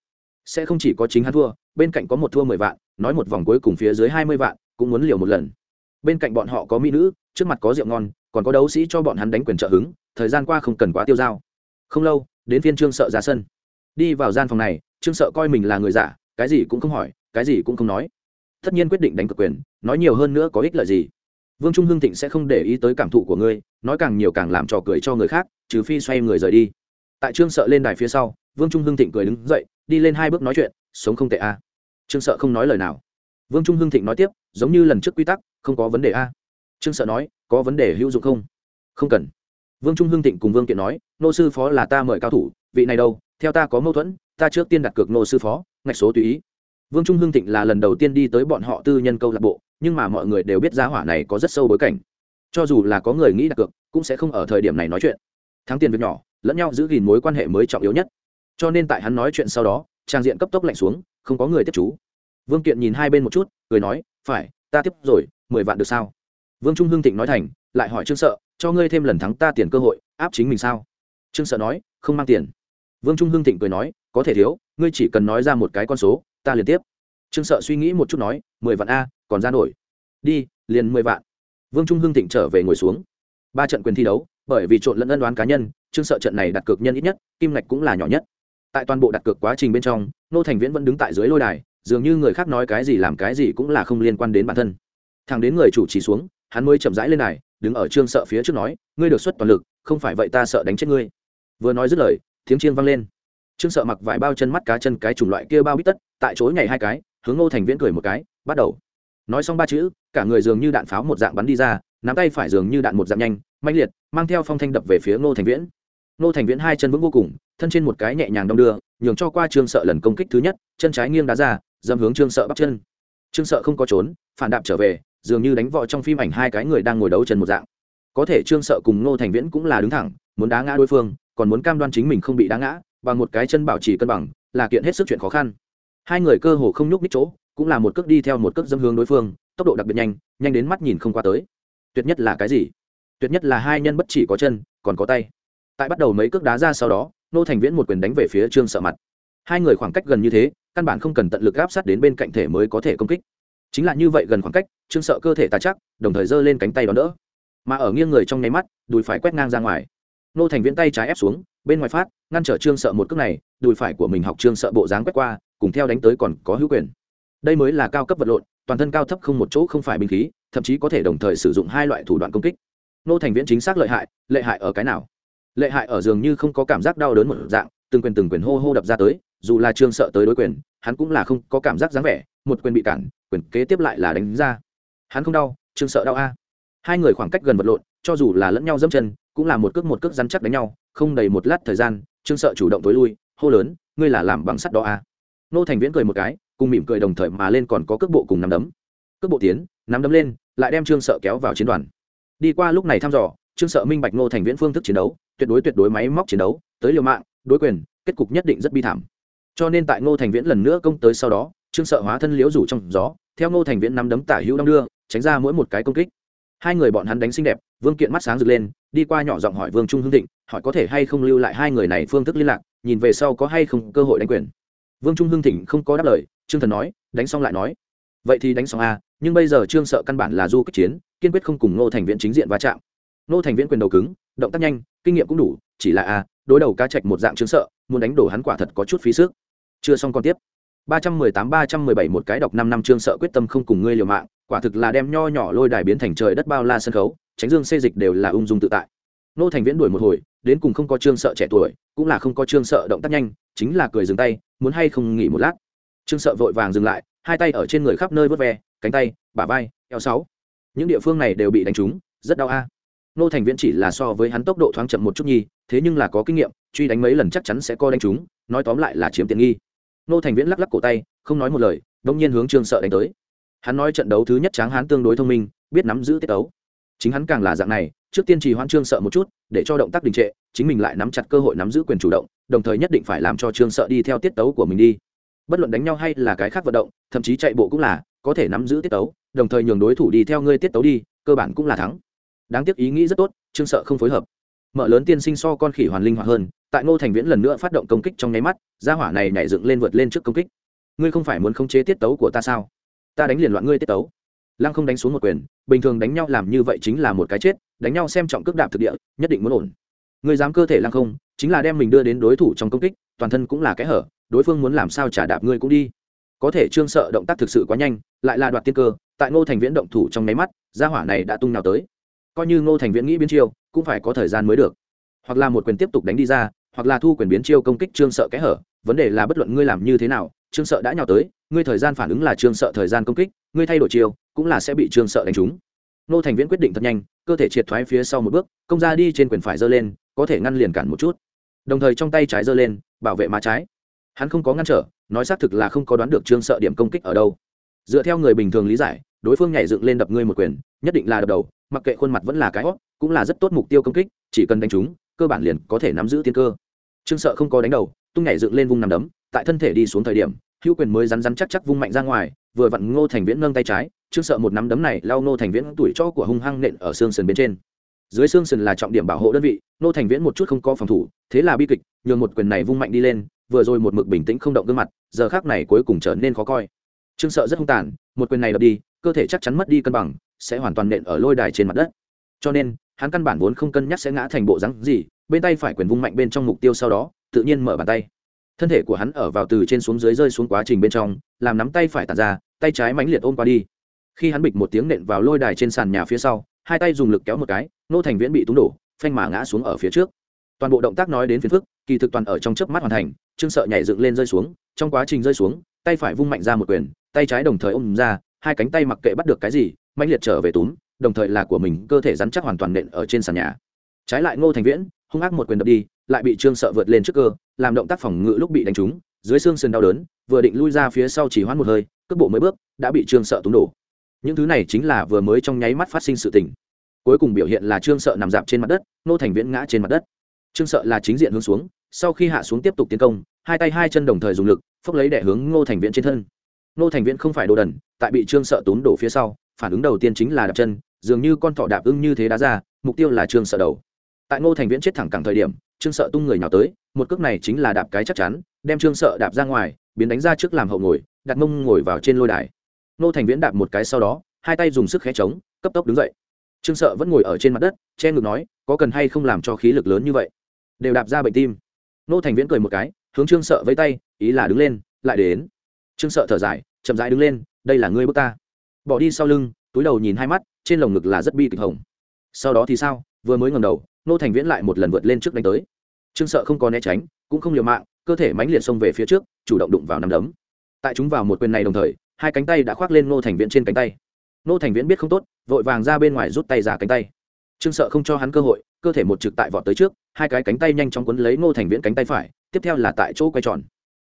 Sẽ không chỉ có chính hắn thua, bên cạnh có một thua mười vạn, nói một vòng cuối cùng phía dưới hai mươi vạn, cũng muốn liều một lần. Bên cạnh bọn họ có mỹ nữ, trước mặt có rượu ngon, còn có đấu sĩ cho bọn hắn đánh quyền trợ hứng, thời gian qua không cần quá tiêu dao. Không lâu, đến phiên trương sợ ra sân. Đi vào gian phòng này, trương sợ coi mình là người giả, cái gì cũng không hỏi, cái gì cũng không nói. Tất nhiên quyết định đánh cực quyền, nói nhiều hơn nữa có ích lợi gì vương trung hưng thịnh sẽ không để ý tới cảm thụ của ngươi, nói càng nhiều càng làm trò cười cho người khác, trừ phi xoay người rời đi. Tại trương sợ lên đài phía sau, vương trung hưng thịnh cười đứng dậy, đi lên hai bước nói chuyện, sống không tệ a. Trương sợ không nói lời nào. Vương trung hưng thịnh nói tiếp, giống như lần trước quy tắc, không có vấn đề a. Trương sợ nói, có vấn đề hữu dụng không? Không cần. Vương trung hưng thịnh cùng vương kiện nói, nô sư phó là ta mời cao thủ, vị này đâu, theo ta có mâu thuẫn, ta trước tiên đặt cược nô sư phó, ngạch số tùy ý vương trung hưng thịnh là lần đầu tiên đi tới bọn họ tư nhân câu lạc bộ, nhưng mà mọi người đều biết giá hỏa này có rất sâu bối cảnh. Cho dù là có người nghĩ đặt cược, cũng sẽ không ở thời điểm này nói chuyện. Thắng tiền việc nhỏ, lẫn nhau giữ gìn mối quan hệ mới trọng yếu nhất. Cho nên tại hắn nói chuyện sau đó, trang diện cấp tốc lạnh xuống, không có người tiếp chú. Vương kiện nhìn hai bên một chút, cười nói, phải, ta tiếp rồi, mười vạn được sao? Vương trung hưng thịnh nói thành, lại hỏi trương sợ, cho ngươi thêm lần thắng ta tiền cơ hội, áp chính mình sao? Trương sợ nói, không mang tiền. Vương trung hưng thịnh cười nói, có thể thiếu, ngươi chỉ cần nói ra một cái con số ta liền tiếp. Trương sợ suy nghĩ một chút nói mười vạn a còn ra nổi. Đi liền mười vạn. Vương trung hưng thịnh trở về ngồi xuống. Ba trận quyền thi đấu bởi vì trộn lẫn ân đoán cá nhân trương sợ trận này đặt cược nhân ít nhất kim ngạch cũng là nhỏ nhất. Tại toàn bộ đặt cược quá trình bên trong nô thành viễn vẫn đứng tại dưới lôi đài dường như người khác nói cái gì làm cái gì cũng là không liên quan đến bản thân. Thằng đến người chủ trì xuống hắn mới chậm rãi lên này, đứng ở trương sợ phía trước nói ngươi được xuất toàn lực không phải vậy ta sợ đánh chết ngươi. Vừa nói dứt lời tiếng chiên vang lên trương sợ mặc vải bao chân mắt cá chân cái chủng loại kia bao bít tất, tại chối nhảy hai cái, hướng ngô thành viễn cười một cái, bắt đầu. Nói xong ba chữ, cả người dường như đạn pháo một dạng bắn đi ra, nắm tay phải dường như đạn một dạng nhanh mạnh liệt, mang theo phong thanh đập về phía ngô thành viễn. Ngô thành viễn hai chân vững vô cùng, thân trên một cái nhẹ nhàng đong đưa, nhường cho qua trương sợ lần công kích thứ nhất, chân trái nghiêng đá ra dâm hướng trương sợ bắt chân. Trương sợ không có trốn, phản đạp trở về, dường như đánh vọ trong phim ảnh hai cái người đang ngồi đấu chân một dạng. Có thể trương sợ cùng ngô thành viễn cũng là đứng thẳng, muốn đá ngã đối phương, còn muốn cam đoan chính mình không bị đá ngã bằng một cái chân bảo trì cân bằng, là kiện hết sức chuyện khó khăn. Hai người cơ hồ không nhúc nhích chỗ, cũng là một cước đi theo một cước dâm hướng đối phương, tốc độ đặc biệt nhanh nhanh đến mắt nhìn không qua tới. Tuyệt nhất là cái gì? Tuyệt nhất là hai nhân bất chỉ có chân, còn có tay. Tại bắt đầu mấy cước đá ra sau đó, nô thành viễn một quyền đánh về phía trương sợ mặt. Hai người khoảng cách gần như thế, căn bản không cần tận lực áp sát đến bên cạnh thể mới có thể công kích. Chính là như vậy gần khoảng cách, trương sợ cơ thể tà chắc đồng thời giơ lên cánh tay đón đỡ. Mà ở nghiêng người trong nháy mắt, đùi phải quét ngang ra ngoài. Nô thành viễn tay trái ép xuống, bên ngoài phát ngăn trở trương sợ một cước này, đùi phải của mình học trương sợ bộ dáng quét qua, cùng theo đánh tới còn có hữu quyền. Đây mới là cao cấp vật lộn, toàn thân cao thấp không một chỗ không phải binh khí, thậm chí có thể đồng thời sử dụng hai loại thủ đoạn công kích. Nô thành viễn chính xác lợi hại lợi hại ở cái nào? Lệ hại ở dường như không có cảm giác đau đớn một dạng, từng quyền từng quyền hô hô đập ra tới, dù là trương sợ tới đối quyền, hắn cũng là không có cảm giác dáng vẻ, một quyền bị cản, quyền kế tiếp lại là đánh ra. Hắn không đau, trương sợ đau a. Hai người khoảng cách gần vật lộn, cho dù là lẫn nhau dẫm chân, cũng là một cước một cước rắn chắc đánh nhau, không đầy một lát thời gian trương sợ chủ động tối lui, hô lớn, ngươi là làm bằng sắt đó à? Nô thành viễn cười một cái, cùng mỉm cười đồng thời mà lên còn có cước bộ cùng nắm đấm. Cước bộ tiến, nắm đấm lên, lại đem trương sợ kéo vào chiến đoàn. Đi qua lúc này thăm dò, trương sợ minh bạch nô thành viễn phương thức chiến đấu, tuyệt đối tuyệt đối máy móc chiến đấu, tới liều mạng, đối quyền, kết cục nhất định rất bi thảm. Cho nên tại ngô thành viễn lần nữa công tới sau đó, trương sợ hóa thân liễu rủ trong gió, theo ngô thành viễn nắm đấm tả hữu đong đưa, tránh ra mỗi một cái công kích hai người bọn hắn đánh xinh đẹp, vương kiện mắt sáng rực lên, đi qua nhỏ giọng hỏi vương trung hưng thịnh, hỏi có thể hay không lưu lại hai người này phương thức liên lạc, nhìn về sau có hay không cơ hội đánh quyền. Vương trung hưng thịnh không có đáp lời, trương thần nói, đánh xong lại nói. Vậy thì đánh xong a nhưng bây giờ trương sợ căn bản là du kích chiến, kiên quyết không cùng ngô thành viễn chính diện va chạm. Ngô thành viễn quyền đầu cứng, động tác nhanh, kinh nghiệm cũng đủ, chỉ là a đối đầu cá trạch một dạng trương sợ, muốn đánh đổ hắn quả thật có chút phí sức. Chưa xong còn tiếp ba trăm mười tám, ba trăm mười bảy một cái đọc năm năm chương sợ quyết tâm không cùng ngươi liều mạng, quả thực là đem nho nhỏ lôi đài biến thành trời đất bao la sân khấu, tránh dương xê dịch đều là ung dung tự tại. Nô thành viễn đuổi một hồi, đến cùng không có trương sợ trẻ tuổi, cũng là không có trương sợ động tác nhanh, chính là cười dừng tay, muốn hay không nghỉ một lát. Trương sợ vội vàng dừng lại, hai tay ở trên người khắp nơi vớt ve, cánh tay, bả vai, eo sáu. Những địa phương này đều bị đánh trúng, rất đau a. Nô thành viễn chỉ là so với hắn tốc độ thoáng chậm một chút nhi, thế nhưng là có kinh nghiệm, truy đánh mấy lần chắc chắn sẽ có đánh trúng, nói tóm lại là chiếm tiện nghi nô thành viễn lắc lắc cổ tay, không nói một lời đông nhiên hướng trương sợ đánh tới. Hắn nói trận đấu thứ nhất tráng hắn tương đối thông minh, biết nắm giữ tiết đấu chính hắn càng là dạng này, trước tiên trì hoãn trương sợ một chút, để cho động tác đình trệ, chính mình lại nắm chặt cơ hội nắm giữ quyền chủ động, đồng thời nhất định phải làm cho trương sợ đi theo tiết tấu của mình đi. Bất luận đánh nhau hay là cái khác vận động, thậm chí chạy bộ cũng là, có thể nắm giữ tiết tấu đồng thời nhường đối thủ đi theo ngươi tiết tấu đi, cơ bản cũng là thắng. Đáng tiếc ý nghĩ rất tốt, trương sợ không phối hợp mở lớn tiên sinh so con khỉ hoàn linh hoạt hơn, tại ngô thành viễn lần nữa phát động công kích trong nháy mắt, gia hỏa này nhảy dựng lên vượt lên trước công kích. Ngươi không phải muốn khống chế tiết tấu của ta sao? Ta đánh liền loạn ngươi tiết tấu. Lăng không đánh xuống một quyền, bình thường đánh nhau làm như vậy chính là một cái chết, đánh nhau xem trọng cước đạp thực địa, nhất định muốn ổn. Ngươi dám cơ thể lăng không, chính là đem mình đưa đến đối thủ trong công kích, toàn thân cũng là cái hở, đối phương muốn làm sao trả đạp ngươi cũng đi. Có thể trương sợ động tác thực sự quá nhanh, lại là đoạt tiên cơ, tại ngô thành viễn động thủ trong nháy mắt, gia hỏa này đã tung nào tới. Coi như ngô thành viễn nghĩ biến chiêu cũng phải có thời gian mới được. Hoặc là một quyền tiếp tục đánh đi ra, hoặc là thu quyền biến chiêu công kích trương sợ kẽ hở. Vấn đề là bất luận ngươi làm như thế nào, trương sợ đã nhào tới, ngươi thời gian phản ứng là trương sợ thời gian công kích, ngươi thay đổi chiêu, cũng là sẽ bị trương sợ đánh trúng. Nô thành viễn quyết định thật nhanh, cơ thể triệt thoái phía sau một bước, công ra đi trên quyền phải giơ lên, có thể ngăn liền cản một chút. Đồng thời trong tay trái giơ lên, bảo vệ má trái. Hắn không có ngăn trở, nói xác thực là không có đoán được trương sợ điểm công kích ở đâu. Dựa theo người bình thường lý giải, đối phương nhảy dựng lên đập ngươi một quyền, nhất định là đập đầu, mặc kệ khuôn mặt vẫn là cái hót cũng là rất tốt mục tiêu công kích chỉ cần đánh chúng, cơ bản liền có thể nắm giữ tiên cơ. Trương sợ không có đánh đầu tung nhảy dựng lên vung nằm đấm tại thân thể đi xuống thời điểm hữu quyền mới rắn rắn chắc chắc vung mạnh ra ngoài vừa vặn ngô thành viễn nâng tay trái trương sợ một nắm đấm này lao ngô thành viễn tuổi cho của hung hăng nện ở xương sườn bên trên. Dưới xương sườn là trọng điểm bảo hộ đơn vị ngô thành viễn một chút không có phòng thủ thế là bi kịch nhường một quyền này vung mạnh đi lên vừa rồi một mực bình tĩnh không động gương mặt giờ khác này cuối cùng trở nên khó coi. Trương sợ rất hung tàn một quyền này đập đi cơ thể chắc chắn mất đi cân bằng sẽ hoàn toàn nện ở lôi đài trên mặt đất. Cho nên hắn căn bản vốn không cân nhắc sẽ ngã thành bộ rắn gì, bên tay phải quyền vung mạnh bên trong mục tiêu sau đó, tự nhiên mở bàn tay. Thân thể của hắn ở vào từ trên xuống dưới rơi xuống quá trình bên trong, làm nắm tay phải tàn ra, tay trái mãnh liệt ôm qua đi. Khi hắn bịch một tiếng nện vào lôi đài trên sàn nhà phía sau, hai tay dùng lực kéo một cái, nô thành viễn bị túng đổ, phanh mà ngã xuống ở phía trước. Toàn bộ động tác nói đến phiền phức, kỳ thực toàn ở trong chớp mắt hoàn thành, trương sợ nhảy dựng lên rơi xuống, trong quá trình rơi xuống, tay phải vung mạnh ra một quyền, tay trái đồng thời ôm ra, hai cánh tay mặc kệ bắt được cái gì, mãnh liệt trở về túm đồng thời là của mình, cơ thể rắn chắc hoàn toàn nện ở trên sàn nhà. Trái lại ngô thành viễn, hung ác một quyền đập đi, lại bị trương sợ vượt lên trước cơ, làm động tác phòng ngự lúc bị đánh trúng, dưới xương sườn đau đớn, vừa định lui ra phía sau chỉ hoãn một hơi, cước bộ mới bước, đã bị trương sợ túng đổ. Những thứ này chính là vừa mới trong nháy mắt phát sinh sự tình. Cuối cùng biểu hiện là trương sợ nằm dạp trên mặt đất nô thành viễn ngã trên mặt đất. Trương sợ là chính diện hướng xuống, sau khi hạ xuống tiếp tục tiến công, hai tay hai chân đồng thời dùng lực, phốc lấy đẻ hướng ngô thành viễn trên thân. Ngô thành viễn không phải đồ đần, tại bị trương sợ tốn đổ phía sau, phản ứng đầu tiên chính là đạp chân dường như con thỏ đạp ưng như thế đá ra, mục tiêu là trương sợ đầu. Tại ngô thành viễn chết thẳng cẳng thời điểm, trương sợ tung người nào tới, một cước này chính là đạp cái chắc chắn, đem trương sợ đạp ra ngoài, biến đánh ra trước làm hậu ngồi, đặt mông ngồi vào trên lôi đài. Ngô thành viễn đạp một cái sau đó, hai tay dùng sức khé trống cấp tốc đứng dậy. Trương sợ vẫn ngồi ở trên mặt đất, che ngực nói, có cần hay không làm cho khí lực lớn như vậy? Đều đạp ra bệnh tim. Ngô thành viễn cười một cái, hướng trương sợ với tay, ý là đứng lên, lại đến. Trương sợ thở dài, chậm rãi đứng lên, đây là ngươi bước ta. Bỏ đi sau lưng, túi đầu nhìn hai mắt trên lồng ngực là rất bi kịch hồng. Sau đó thì sao? Vừa mới ngầm đầu nô thành viễn lại một lần vượt lên trước đánh tới. Trương sợ không có né tránh, cũng không liều mạng, cơ thể mãnh liệt xông về phía trước, chủ động đụng vào nắm đấm. Tại chúng vào một quyền này đồng thời, hai cánh tay đã khoác lên nô thành viễn trên cánh tay. Nô thành viễn biết không tốt, vội vàng ra bên ngoài rút tay ra cánh tay. Trương sợ không cho hắn cơ hội, cơ thể một trực tại vọt tới trước, hai cái cánh tay nhanh chóng quấn lấy nô thành viễn cánh tay phải, tiếp theo là tại chỗ quay tròn.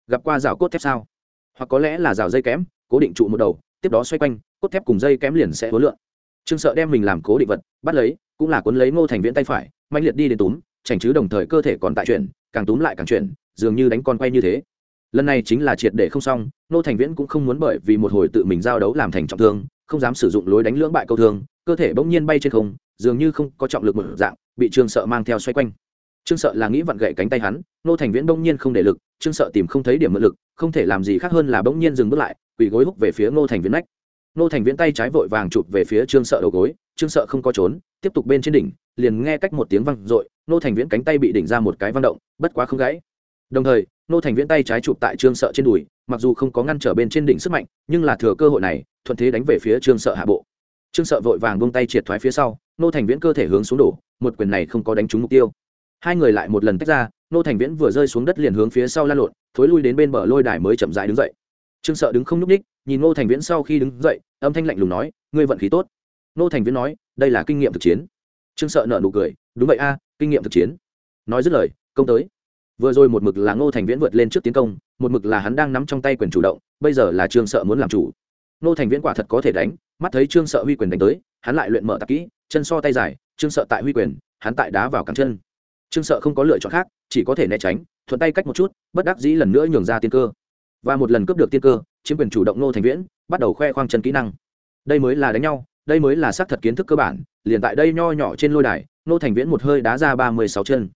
Gặp qua rào cốt thép sao? Hoặc có lẽ là rào dây kém, cố định trụ một đầu, tiếp đó xoay quanh, cốt thép cùng dây kém liền sẽ hối lượn trương sợ đem mình làm cố định vật, bắt lấy, cũng là cuốn lấy ngô thành viễn tay phải mạnh liệt đi đến túm, chảnh chứ đồng thời cơ thể còn tại chuyển, càng túm lại càng chuyển, dường như đánh con quay như thế. Lần này chính là triệt để không xong, ngô thành viễn cũng không muốn bởi vì một hồi tự mình giao đấu làm thành trọng thương, không dám sử dụng lối đánh lưỡng bại câu thương, cơ thể bỗng nhiên bay trên không, dường như không có trọng lực một dạng, bị trương sợ mang theo xoay quanh. Trương sợ là nghĩ vặn gậy cánh tay hắn, Ngô thành viễn bỗng nhiên không để lực, trương sợ tìm không thấy điểm mượn lực, không thể làm gì khác hơn là bỗng nhiên dừng bước lại, quỳ gối húc về phía ngô thành viễn nách. Nô thành viễn tay trái vội vàng chụp về phía trương sợ đầu gối, trương sợ không có trốn, tiếp tục bên trên đỉnh, liền nghe cách một tiếng văng r ộ i nô thành viễn cánh tay bị đỉnh ra một cái văng động, bất quá không gãy. Đồng thời, nô thành viễn tay trái chụp tại trương sợ trên đùi, mặc dù không có ngăn trở bên trên đỉnh sức mạnh, nhưng là thừa cơ hội này, thuận thế đánh về phía trương sợ hạ bộ. Trương sợ vội vàng bông tay triệt thoái phía sau, nô thành viễn cơ thể hướng xuống đổ, một quyền này không có đánh trúng mục tiêu. Hai người lại một lần tách ra, Nô thành viễn vừa rơi xuống đất liền hướng phía sau la lộn, thối lui đến bên bờ lôi đài mới chậm dại đứng dậy trương sợ đứng không nhúc ních nhìn ngô thành viễn sau khi đứng dậy, âm thanh lạnh lùng nói, ngươi vận khí tốt. Ngô thành viễn nói, đây là kinh nghiệm thực chiến. Trương sợ nợ nụ cười, đúng vậy a, kinh nghiệm thực chiến. Nói dứt lời, công tới. Vừa rồi một mực là ngô thành viễn vượt lên trước tiến công, một mực là hắn đang nắm trong tay quyền chủ động, bây giờ là trương sợ muốn làm chủ. Ngô thành viễn quả thật có thể đánh, mắt thấy trương sợ huy quyền đánh tới, hắn lại luyện mở tạp kỹ, chân so tay dài, trương sợ tại huy quyền, hắn tại đá vào cẳng chân. Trương sợ không có lựa chọn khác, chỉ có thể né tránh, thuận tay cách một chút, bất đắc dĩ lần nữa nhường ra tiên cơ và một lần cướp được tiên cơ, chiếm quyền chủ động nô thành viễn, bắt đầu khoe khoang chân kỹ năng. Đây mới là đánh nhau, đây mới là xác thật kiến thức cơ bản, liền tại đây nho nhỏ trên lôi đài nô thành viễn một hơi đá ra ba mươi sáu chân.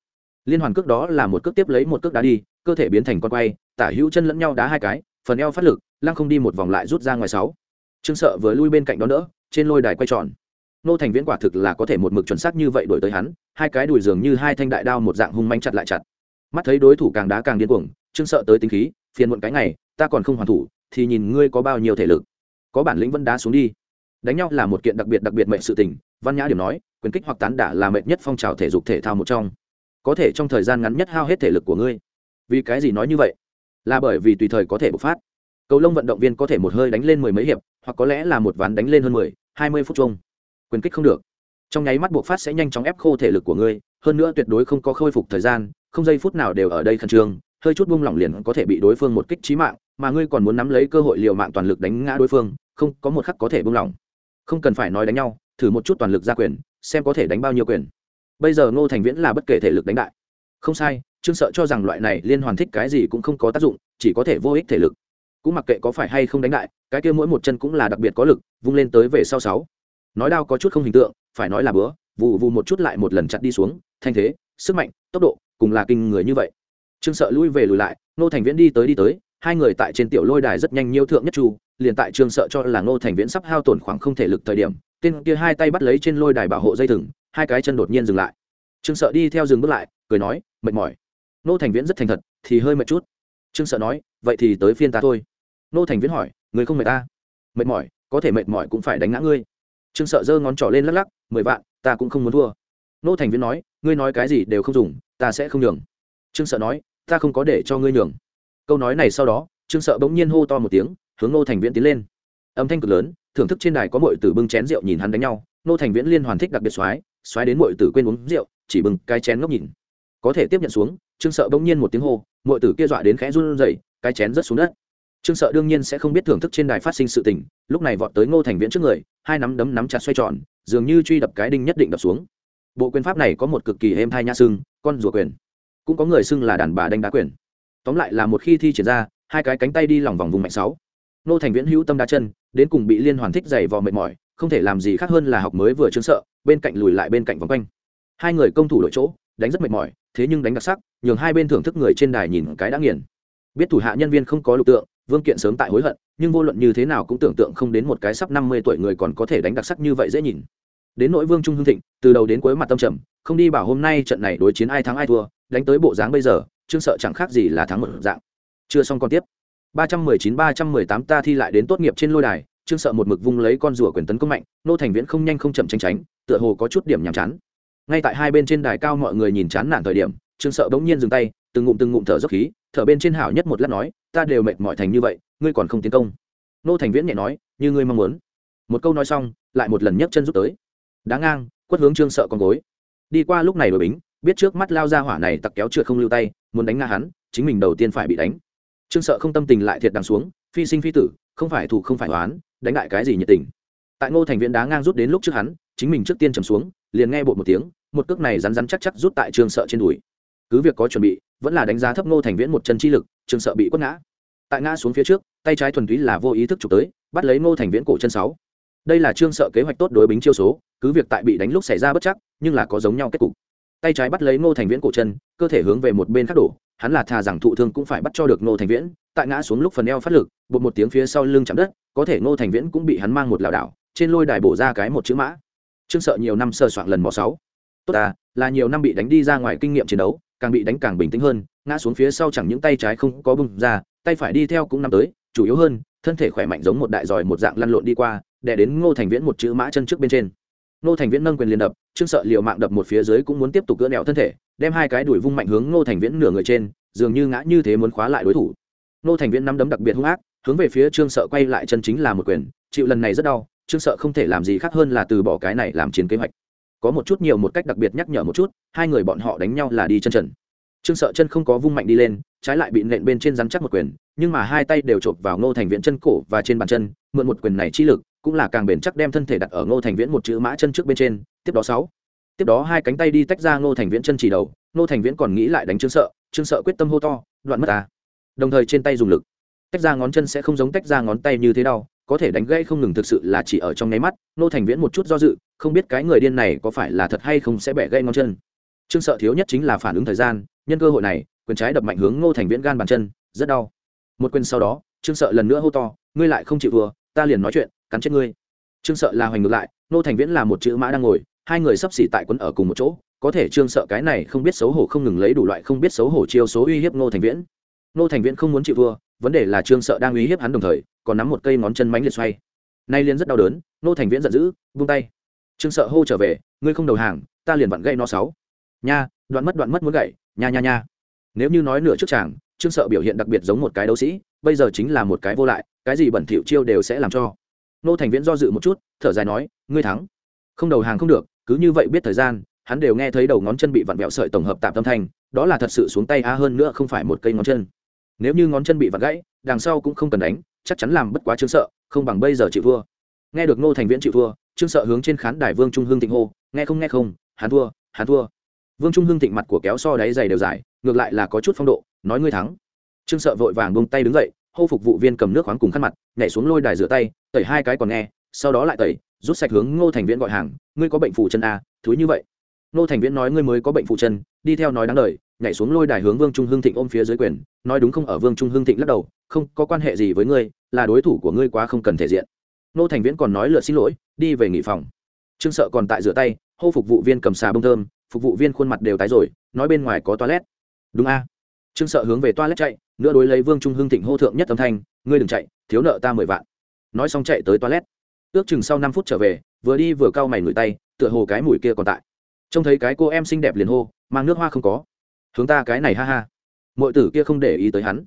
Liên hoàn cước đó là một cước tiếp lấy một cước đá đi, cơ thể biến thành con quay, tả hữu chân lẫn nhau đá hai cái, phần eo phát lực, lăng không đi một vòng lại rút ra ngoài sáu. Trương sợ vừa lui bên cạnh đó nữa, trên lôi đài quay tròn. Nô thành viễn quả thực là có thể một mực chuẩn xác như vậy đổi tới hắn, hai cái đùi dường như hai thanh đại đao một dạng hung manh chặt lại chặt. Mắt thấy đối thủ càng đá càng điên cuồng, trương sợ tới tính khí phiền muộn cái ngày, ta còn không hoàn thủ, thì nhìn ngươi có bao nhiêu thể lực. Có bản lĩnh vẫn đá xuống đi. Đánh nhau là một kiện đặc biệt đặc biệt mệnh sự tình, văn nhã điểm nói, quyền kích hoặc tán đả là mệnh nhất phong trào thể dục thể thao một trong. Có thể trong thời gian ngắn nhất hao hết thể lực của ngươi. Vì cái gì nói như vậy? Là bởi vì tùy thời có thể bộc phát. Cầu lông vận động viên có thể một hơi đánh lên mười mấy hiệp, hoặc có lẽ là một ván đánh lên hơn mười, hai mươi phút chung. Quyền kích không được. Trong nháy mắt bộc phát sẽ nhanh chóng ép khô thể lực của ngươi, hơn nữa tuyệt đối không có khôi phục thời gian, không giây phút nào đều ở đây khẩn trương hơi chút buông lỏng liền có thể bị đối phương một kích trí mạng, mà ngươi còn muốn nắm lấy cơ hội liều mạng toàn lực đánh ngã đối phương, không, có một khắc có thể buông lỏng. Không cần phải nói đánh nhau, thử một chút toàn lực ra quyền, xem có thể đánh bao nhiêu quyền. Bây giờ ngô thành viễn là bất kể thể lực đánh đại không sai, trương sợ cho rằng loại này liên hoàn thích cái gì cũng không có tác dụng, chỉ có thể vô ích thể lực. Cũng mặc kệ có phải hay không đánh đại cái kia mỗi một chân cũng là đặc biệt có lực, vung lên tới về sau sáu. Nói đao có chút không hình tượng, phải nói là bữa vụ vụ một chút lại một lần chặt đi xuống, thanh thế, sức mạnh, tốc độ, cùng là kinh người như vậy trương sợ lui về lùi lại nô thành viễn đi tới đi tới, hai người tại trên tiểu lôi đài rất nhanh nhiêu thượng nhất chu liền tại trương sợ cho là nô thành viễn sắp hao tổn khoảng không thể lực thời điểm, tên kia hai tay bắt lấy trên lôi đài bảo hộ dây thừng, hai cái chân đột nhiên dừng lại. Trương sợ đi theo dừng bước lại, cười nói, mệt mỏi. Nô thành viễn rất thành thật, thì hơi mệt chút. Trương sợ nói, vậy thì tới phiên ta thôi. Nô thành viễn hỏi, người không mệt ta? Mệt mỏi, có thể mệt mỏi cũng phải đánh ngã ngươi. Trương sợ giơ ngón trỏ lên lắc lắc, mười vạn, ta cũng không muốn thua. Nô thành viễn nói, ngươi nói cái gì đều không dùng, ta sẽ không nhường. Trương sợ nói ta không có để cho ngươi nhường. Câu nói này sau đó, trương sợ bỗng nhiên hô to một tiếng, hướng nô thành viễn tiến lên. Âm thanh cực lớn, thưởng thức trên đài có mọi tử bưng chén rượu nhìn hắn đánh nhau. Nô thành viễn liên hoàn thích đặc biệt xoái xoái đến mọi tử quên uống rượu, chỉ bưng cái chén ngốc nhìn. Có thể tiếp nhận xuống, trương sợ bỗng nhiên một tiếng hô mọi tử kia dọa đến khẽ run rẩy, cái chén rớt xuống đất. Trương sợ đương nhiên sẽ không biết thưởng thức trên đài phát sinh sự tình, lúc này vọt tới ngô thành viễn trước người, hai nắm đấm nắm chặt xoay tròn, dường như truy đập cái đinh nhất định đập xuống. Bộ quyền pháp này có một cực kỳ êm thai nha sưng con rùa quyền cũng có người xưng là đàn bà đánh đá quyền. Tóm lại là một khi thi triển ra, hai cái cánh tay đi lòng vòng vùng mạnh sáu. Nô thành viễn hữu tâm đá chân, đến cùng bị liên hoàn thích dày vò mệt mỏi, không thể làm gì khác hơn là học mới vừa chứng sợ, bên cạnh lùi lại bên cạnh vòng quanh. Hai người công thủ đội chỗ, đánh rất mệt mỏi, thế nhưng đánh đặc sắc, nhường hai bên thưởng thức người trên đài nhìn cái đã nghiền. Biết thủ hạ nhân viên không có lục tượng, vương kiện sớm tại hối hận, nhưng vô luận như thế nào cũng tưởng tượng không đến một cái sắp năm mươi tuổi người còn có thể đánh đặc sắc như vậy dễ nhìn. Đến nội vương trung hưng thịnh, từ đầu đến cuối mặt tâm trầm, không đi bảo hôm nay trận này đối chiến ai thắng ai thua đánh tới bộ dáng bây giờ, trương sợ chẳng khác gì là thắng một dạng. Chưa xong còn tiếp. ba trăm mười chín ba trăm mười tám ta thi lại đến tốt nghiệp trên lôi đài, trương sợ một mực vung lấy con rùa quyền tấn công mạnh, nô thành viễn không nhanh không chậm tránh tránh, tựa hồ có chút điểm nhàm chán. Ngay tại hai bên trên đài cao mọi người nhìn chán nản thời điểm, trương sợ bỗng nhiên dừng tay, từng ngụm từng ngụm thở dốc khí, thở bên trên hảo nhất một lát nói, ta đều mệt mỏi thành như vậy, ngươi còn không tiến công. Nô thành viễn nhẹ nói, như ngươi mong muốn. Một câu nói xong, lại một lần nhấc chân rút tới. Đá ngang, quất hướng trương sợ con gối. Đi qua lúc này đội bính biết trước mắt lao ra hỏa này tặc kéo trượt không lưu tay, muốn đánh nga hắn, chính mình đầu tiên phải bị đánh. Trương sợ không tâm tình lại thiệt đằng xuống, phi sinh phi tử, không phải thủ không phải oán, đánh lại cái gì nhiệt tình. Tại ngô thành viễn đá ngang rút đến lúc trước hắn, chính mình trước tiên trầm xuống, liền nghe bộ một tiếng, một cước này rắn rắn chắc chắc rút tại trương sợ trên đùi. Cứ việc có chuẩn bị, vẫn là đánh giá thấp ngô thành viễn một chân chi lực, trương sợ bị quất ngã. Tại ngã xuống phía trước, tay trái thuần túy là vô ý thức chụp tới, bắt lấy ngô thành viễn cổ chân sáu. Đây là trương sợ kế hoạch tốt đối bính chiêu số, cứ việc tại bị đánh lúc xảy ra bất chắc, nhưng là có giống nhau kết cục tay trái bắt lấy ngô thành viễn cổ chân, cơ thể hướng về một bên khác đổ, hắn là thà rằng thụ thương cũng phải bắt cho được ngô thành viễn, tại ngã xuống lúc phần eo phát lực, bột một tiếng phía sau lưng chạm đất, có thể ngô thành viễn cũng bị hắn mang một lảo đảo, trên lôi đài bổ ra cái một chữ mã. Trương sợ nhiều năm sơ soạn lần mò sáu. Tốt à là nhiều năm bị đánh đi ra ngoài kinh nghiệm chiến đấu, càng bị đánh càng bình tĩnh hơn, ngã xuống phía sau chẳng những tay trái không có bung ra, tay phải đi theo cũng nằm tới, chủ yếu hơn, thân thể khỏe mạnh giống một đại giỏi một dạng lăn lộn đi qua để đến ngô thành viễn một chữ mã chân trước bên trên. Ngô thành viễn nâng quyền liền đập trương sợ liệu mạng đập một phía dưới cũng muốn tiếp tục gỡ nẹo thân thể, đem hai cái đuổi vung mạnh hướng ngô thành viễn nửa người trên, dường như ngã như thế muốn khóa lại đối thủ. Ngô thành viễn nắm đấm đặc biệt hung ác, hướng về phía trương sợ quay lại chân chính là một quyền, chịu lần này rất đau, trương sợ không thể làm gì khác hơn là từ bỏ cái này làm chiến kế hoạch. Có một chút nhiều một cách đặc biệt nhắc nhở một chút, hai người bọn họ đánh nhau là đi chân trần. Trương sợ chân không có vung mạnh đi lên, trái lại bị nện bên trên rắn chắc một quyền, nhưng mà hai tay đều chộp vào ngô thành viễn chân cổ và trên bàn chân, mượn một quyền này chi lực, cũng là càng bền chắc đem thân thể đặt ở ngô thành viễn một chữ mã chân trước bên trên tiếp đó sáu. Tiếp đó hai cánh tay đi tách ra ngô thành viễn chân chỉ đầu, ngô thành viễn còn nghĩ lại đánh trương sợ trương sợ quyết tâm hô to, đoạn mất ta. Đồng thời trên tay dùng lực. Tách ra ngón chân sẽ không giống tách ra ngón tay như thế đau, có thể đánh gãy không ngừng thực sự là chỉ ở trong nháy mắt, ngô thành viễn một chút do dự, không biết cái người điên này có phải là thật hay không sẽ bẻ gãy ngón chân. Trương sợ thiếu nhất chính là phản ứng thời gian, nhân cơ hội này, quyền trái đập mạnh hướng ngô thành viễn gan bàn chân, rất đau. Một quyền sau đó, trương sợ lần nữa hô to, ngươi lại không chịu vừa ta liền nói chuyện, cắn chết ngươi. Trương sợ là hoành ngược lại, ngô thành viễn là một chữ mã đang ngồi hai người sắp xỉ tại quấn ở cùng một chỗ, có thể trương sợ cái này không biết xấu hổ không ngừng lấy đủ loại không biết xấu hổ chiêu số uy hiếp ngô thành viễn. Ngô thành viễn không muốn chịu thua, vấn đề là trương sợ đang uy hiếp hắn đồng thời, còn nắm một cây ngón chân mánh liệt xoay. Nay liên rất đau đớn, ngô thành viễn giận dữ, vung tay. Trương sợ hô trở về, ngươi không đầu hàng, ta liền vặn gây nó sáu. Nha, đoạn mất đoạn mất muốn gậy nha nha nha. Nếu như nói nửa trước chàng, trương sợ biểu hiện đặc biệt giống một cái đấu sĩ, bây giờ chính là một cái vô lại, cái gì bẩn thỉu chiêu đều sẽ làm cho. Nô thành viễn do dự một chút, thở dài nói, ngươi thắng. Không đầu hàng không được cứ như vậy biết thời gian, hắn đều nghe thấy đầu ngón chân bị vặn vẹo sợi tổng hợp tạm tâm thanh, đó là thật sự xuống tay a hơn nữa không phải một cây ngón chân. Nếu như ngón chân bị vặn gãy, đằng sau cũng không cần đánh, chắc chắn làm bất quá trương sợ, không bằng bây giờ chịu thua. Nghe được nô thành viễn chịu thua trương sợ hướng trên khán đài vương trung hương thịnh hô, nghe không nghe không, hắn thua hắn thua. Vương trung hương thịnh mặt của kéo so đáy dày đều dài, ngược lại là có chút phong độ, nói ngươi thắng. Trương sợ vội vàng bông tay đứng dậy, hô phục vụ viên cầm nước khoáng cùng khăn mặt, nhảy xuống lôi đài rửa tay, tẩy hai cái còn nghe sau đó lại tẩy rút sạch hướng ngô thành viễn gọi hàng ngươi có bệnh phụ chân à, thúi như vậy. Ngô thành viễn nói ngươi mới có bệnh phụ chân đi theo nói đáng lời nhảy xuống lôi đài hướng vương trung hưng thịnh ôm phía dưới quyền nói đúng không ở vương trung hưng thịnh lắc đầu không có quan hệ gì với ngươi là đối thủ của ngươi quá không cần thể diện. Ngô thành viễn còn nói lượt xin lỗi đi về nghỉ phòng. Trương sợ còn tại rửa tay hô phục vụ viên cầm xà bông thơm phục vụ viên khuôn mặt đều tái rồi nói bên ngoài có toilet. Đúng a. Trương sợ hướng về toilet chạy nữa đối lấy vương trung hưng thịnh hô thượng nhất âm thanh ngươi đừng chạy thiếu nợ ta mười vạn. Nói xong chạy tới toilet ước chừng sau năm phút trở về, vừa đi vừa cau mày ngửi tay, tựa hồ cái mùi kia còn tại. Trông thấy cái cô em xinh đẹp liền hô, mang nước hoa không có. Hướng ta cái này ha ha. Mọi tử kia không để ý tới hắn.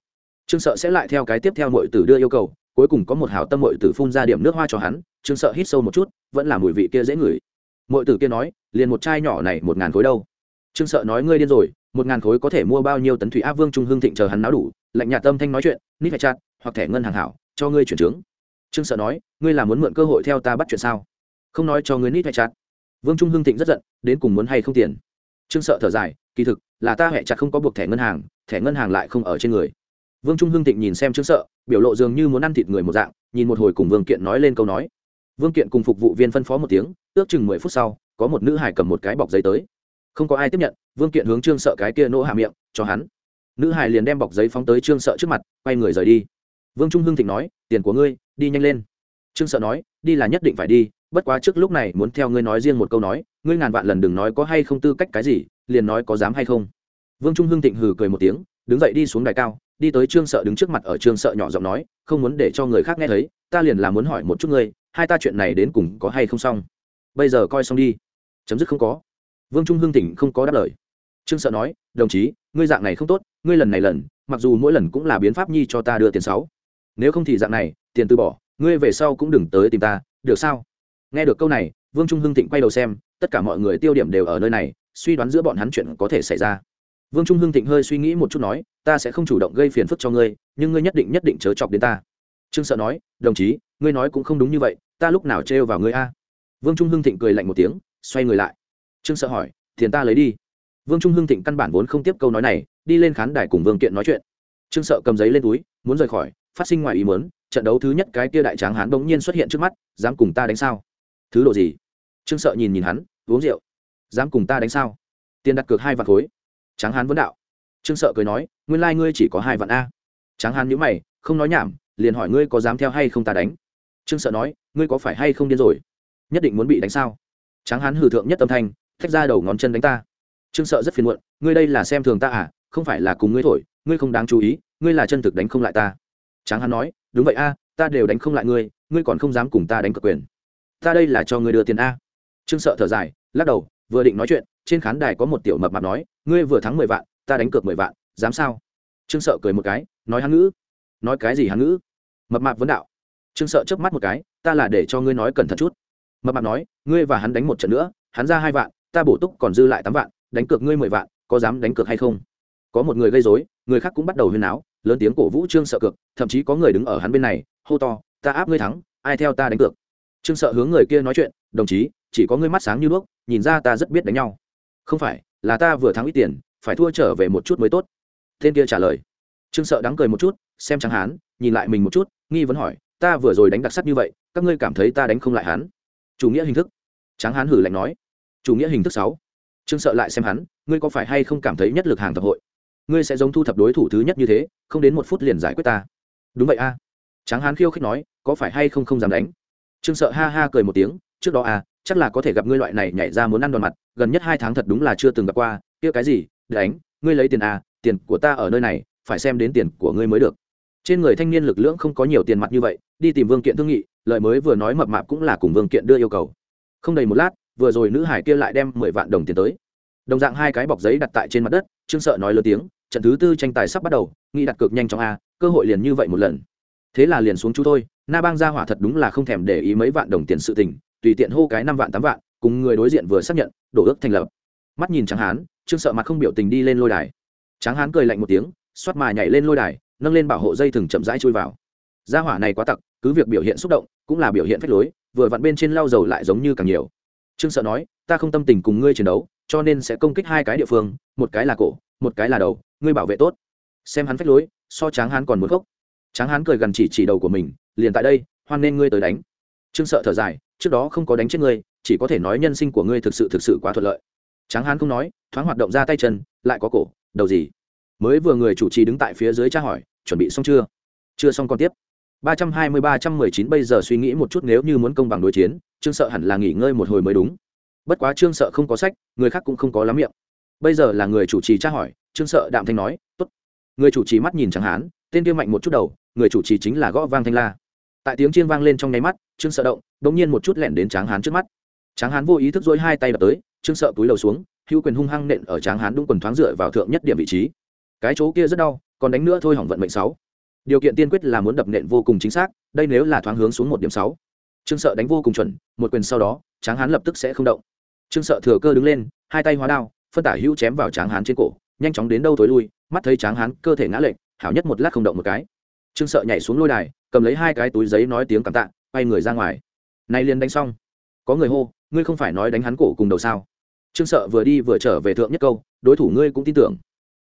Trương sợ sẽ lại theo cái tiếp theo mọi tử đưa yêu cầu, cuối cùng có một hảo tâm mọi tử phun ra điểm nước hoa cho hắn, trương sợ hít sâu một chút, vẫn là mùi vị kia dễ ngửi. Mọi tử kia nói, liền một chai nhỏ này một ngàn khối đâu. Trương sợ nói, ngươi điên rồi, một ngàn khối có thể mua bao nhiêu tấn thủy áp vương trung hương thịnh chờ hắn náo đủ, lạnh nhạt tâm thanh nói chuyện, nít phải chặt, hoặc thẻ ngân hàng hảo, cho ngươi chuyển trướng trương sợ nói, ngươi là muốn mượn cơ hội theo ta bắt chuyện sao? Không nói cho ngươi nít hệ chặt. Vương trung hưng thịnh rất giận, đến cùng muốn hay không tiền? Trương sợ thở dài, kỳ thực, là ta hẹ chặt không có buộc thẻ ngân hàng, thẻ ngân hàng lại không ở trên người. Vương trung hưng thịnh nhìn xem trương sợ, biểu lộ dường như muốn ăn thịt người một dạng, nhìn một hồi cùng vương kiện nói lên câu nói. Vương kiện cùng phục vụ viên phân phó một tiếng, ước chừng mười phút sau, có một nữ hải cầm một cái bọc giấy tới. Không có ai tiếp nhận, vương kiện hướng trương sợ cái kia nỗ hạ miệng, cho hắn. Nữ hải liền đem bọc giấy phóng tới trương sợ trước mặt, quay người rời đi vương trung hưng thịnh nói, tiền của ngươi, đi nhanh lên. Trương sợ nói, đi là nhất định phải đi, bất quá trước lúc này muốn theo ngươi nói riêng một câu nói, ngươi ngàn vạn lần đừng nói có hay không tư cách cái gì, liền nói có dám hay không. Vương trung hưng thịnh hừ cười một tiếng, đứng dậy đi xuống đài cao, đi tới trương sợ đứng trước mặt ở trương sợ nhỏ giọng nói, không muốn để cho người khác nghe thấy, ta liền là muốn hỏi một chút ngươi, hai ta chuyện này đến cùng có hay không xong? Bây giờ coi xong đi. Chấm dứt không có. Vương trung hưng tỉnh không có đáp lời. Trương sợ nói, đồng chí, ngươi dạng này không tốt, ngươi lần này lần, mặc dù mỗi lần cũng là biến pháp nhi cho ta đưa tiền sáu nếu không thì dạng này, tiền từ bỏ, ngươi về sau cũng đừng tới tìm ta, được sao? Nghe được câu này, vương trung hưng thịnh quay đầu xem, tất cả mọi người tiêu điểm đều ở nơi này, suy đoán giữa bọn hắn chuyện có thể xảy ra. Vương trung hưng thịnh hơi suy nghĩ một chút nói, ta sẽ không chủ động gây phiền phức cho ngươi, nhưng ngươi nhất định nhất định chớ chọc đến ta. Trương sợ nói, đồng chí, ngươi nói cũng không đúng như vậy, ta lúc nào trêu vào ngươi a? Vương trung hưng thịnh cười lạnh một tiếng, xoay người lại. Trương sợ hỏi, tiền ta lấy đi. Vương trung hưng thịnh căn bản vốn không tiếp câu nói này, đi lên khán đài cùng vương kiện nói chuyện. Trương sợ cầm giấy lên túi, muốn rời khỏi phát sinh ngoài ý muốn, trận đấu thứ nhất cái kia đại tráng hán bỗng nhiên xuất hiện trước mắt dám cùng ta đánh sao? Thứ độ gì? Trương sợ nhìn nhìn hắn uống rượu. Dám cùng ta đánh sao? Tiền đặt cược hai vạn khối. Tráng hán vấn đạo. Trương sợ cười nói nguyên lai、like、ngươi chỉ có hai vạn a. Tráng hán nhữ mày không nói nhảm liền hỏi ngươi có dám theo hay không ta đánh? Trương sợ nói ngươi có phải hay không điên rồi? Nhất định muốn bị đánh sao? Tráng hán hử thượng nhất tâm thanh thách ra đầu ngón chân đánh ta. Trương sợ rất phiền muộn ngươi đây là xem thường ta à? Không phải là cùng ngươi thổi ngươi không đáng chú ý ngươi là chân thực đánh không lại ta tráng hán nói, đúng vậy a, ta đều đánh không lại ngươi ngươi còn không dám cùng ta đánh cược quyền. Ta đây là cho ngươi đưa tiền a. Trương sợ thở dài, lắc đầu, vừa định nói chuyện, trên khán đài có một tiểu mập mạp nói, ngươi vừa thắng mười vạn, ta đánh cược mười vạn, dám sao? Trương sợ cười một cái, nói hán ngữ. Nói cái gì hán ngữ? Mập mạp vấn đạo. Trương sợ chớp mắt một cái, ta là để cho ngươi nói cẩn thận chút. Mập mạp nói, ngươi và hắn đánh một trận nữa, hắn ra hai vạn, ta bổ túc còn dư lại tám vạn, đánh cược ngươi mười vạn, có dám đánh cược hay không? Có một người gây dối người khác cũng bắt đầu huyên áo lớn tiếng cổ vũ trương sợ cược, thậm chí có người đứng ở hắn bên này, hô to, ta áp ngươi thắng, ai theo ta đánh cược? Trương sợ hướng người kia nói chuyện, đồng chí, chỉ có ngươi mắt sáng như đuốc, nhìn ra ta rất biết đánh nhau. Không phải, là ta vừa thắng ít tiền, phải thua trở về một chút mới tốt. Tên kia trả lời. Trương sợ đắng cười một chút, xem trắng hán, nhìn lại mình một chút, nghi vấn hỏi, ta vừa rồi đánh đặc sắc như vậy, các ngươi cảm thấy ta đánh không lại hắn? Chủ nghĩa hình thức. Tráng hán hử lạnh nói. Chủ nghĩa hình thức sáu. Trương sợ lại xem hắn, ngươi có phải hay không cảm thấy nhất lực hàng tập hội? Ngươi sẽ giống thu thập đối thủ thứ nhất như thế, không đến một phút liền giải quyết ta. Đúng vậy a. Tráng hán khiêu khích nói, có phải hay không không dám đánh? Trương sợ ha ha cười một tiếng, trước đó a, chắc là có thể gặp ngươi loại này nhảy ra muốn ăn đòn mặt, gần nhất hai tháng thật đúng là chưa từng gặp qua, kia cái gì, đánh, ngươi lấy tiền a, tiền của ta ở nơi này, phải xem đến tiền của ngươi mới được. Trên người thanh niên lực lượng không có nhiều tiền mặt như vậy, đi tìm vương kiện thương nghị lợi mới vừa nói mập mạp cũng là cùng vương kiện đưa yêu cầu. Không đầy một lát, vừa rồi nữ hải kia lại đem mười vạn đồng tiền tới. Đồng dạng hai cái bọc giấy đặt tại trên mặt đất, trương sợ nói lớn tiếng trận thứ tư tranh tài sắp bắt đầu, nghĩ đặt cược nhanh chóng a, cơ hội liền như vậy một lần. Thế là liền xuống chú thôi, na bang ra hỏa thật đúng là không thèm để ý mấy vạn đồng tiền sự tình, tùy tiện hô cái năm vạn tám vạn, cùng người đối diện vừa xác nhận, đổ ước thành lập. Mắt nhìn tráng hán, trương sợ mặt không biểu tình đi lên lôi đài. Tráng hán cười lạnh một tiếng, xoát mà nhảy lên lôi đài, nâng lên bảo hộ dây thừng chậm rãi chui vào. Gia hỏa này quá tặc, cứ việc biểu hiện xúc động, cũng là biểu hiện phách lối, vừa vặn bên trên lau dầu lại giống như càng nhiều. Trương sợ nói, ta không tâm tình cùng ngươi chiến đấu, cho nên sẽ công kích hai cái địa phương, một cái là cổ, một cái là đầu ngươi bảo vệ tốt. Xem hắn phách lối, so tráng hắn còn muốn khóc tráng hắn cười gần chỉ chỉ đầu của mình, liền tại đây, hoan nên ngươi tới đánh. Trương sợ thở dài, trước đó không có đánh chết ngươi, chỉ có thể nói nhân sinh của ngươi thực sự thực sự quá thuận lợi. Tráng hắn không nói, thoáng hoạt động ra tay chân, lại có cổ, đầu gì. Mới vừa người chủ trì đứng tại phía dưới tra hỏi, chuẩn bị xong chưa? Chưa xong còn tiếp. ba trăm hai mươi ba, trăm mười chín bây giờ suy nghĩ một chút nếu như muốn công bằng đối chiến, trương sợ hẳn là nghỉ ngơi một hồi mới đúng. Bất quá trương sợ không có sách, người khác cũng không có lắm miệng. Bây giờ là người chủ trì tra hỏi trương sợ đạm thanh nói, tốt. Người chủ trì mắt nhìn chẳng hán, tên kia mạnh một chút đầu, người chủ trì chính là gõ vang thanh la. Tại tiếng chiên vang lên trong nháy mắt, trương sợ động đ ỗ n g nhiên một chút lẻn đến tráng hán trước mắt. Tráng hán vô ý thức dỗi hai tay đập tới, trương sợ túi đầu xuống, hữu quyền hung hăng nện ở tráng hán đúng quần thoáng dựa vào thượng nhất điểm vị trí. Cái chỗ kia rất đau, còn đánh nữa thôi hỏng vận mệnh sáu. Điều kiện tiên quyết là muốn đập nện vô cùng chính xác, đây nếu là thoáng hướng xuống một điểm sáu. Trương sợ đánh vô cùng chuẩn, một quyền sau đó, tráng hán lập tức sẽ không động. Trương sợ thừa cơ đứng lên, hai tay hóa đao, phân tả hữu chém vào tráng hán trên cổ nhanh chóng đến đâu thối lui, mắt thấy tráng hán cơ thể ngã lệch, hảo nhất một lát không động một cái. Trương sợ nhảy xuống lôi đài, cầm lấy hai cái túi giấy nói tiếng cảm tạ, quay người ra ngoài. Nay liền đánh xong. Có người hô, ngươi không phải nói đánh hắn cổ cùng đầu sao? Trương sợ vừa đi vừa trở về thượng nhất câu, đối thủ ngươi cũng tin tưởng.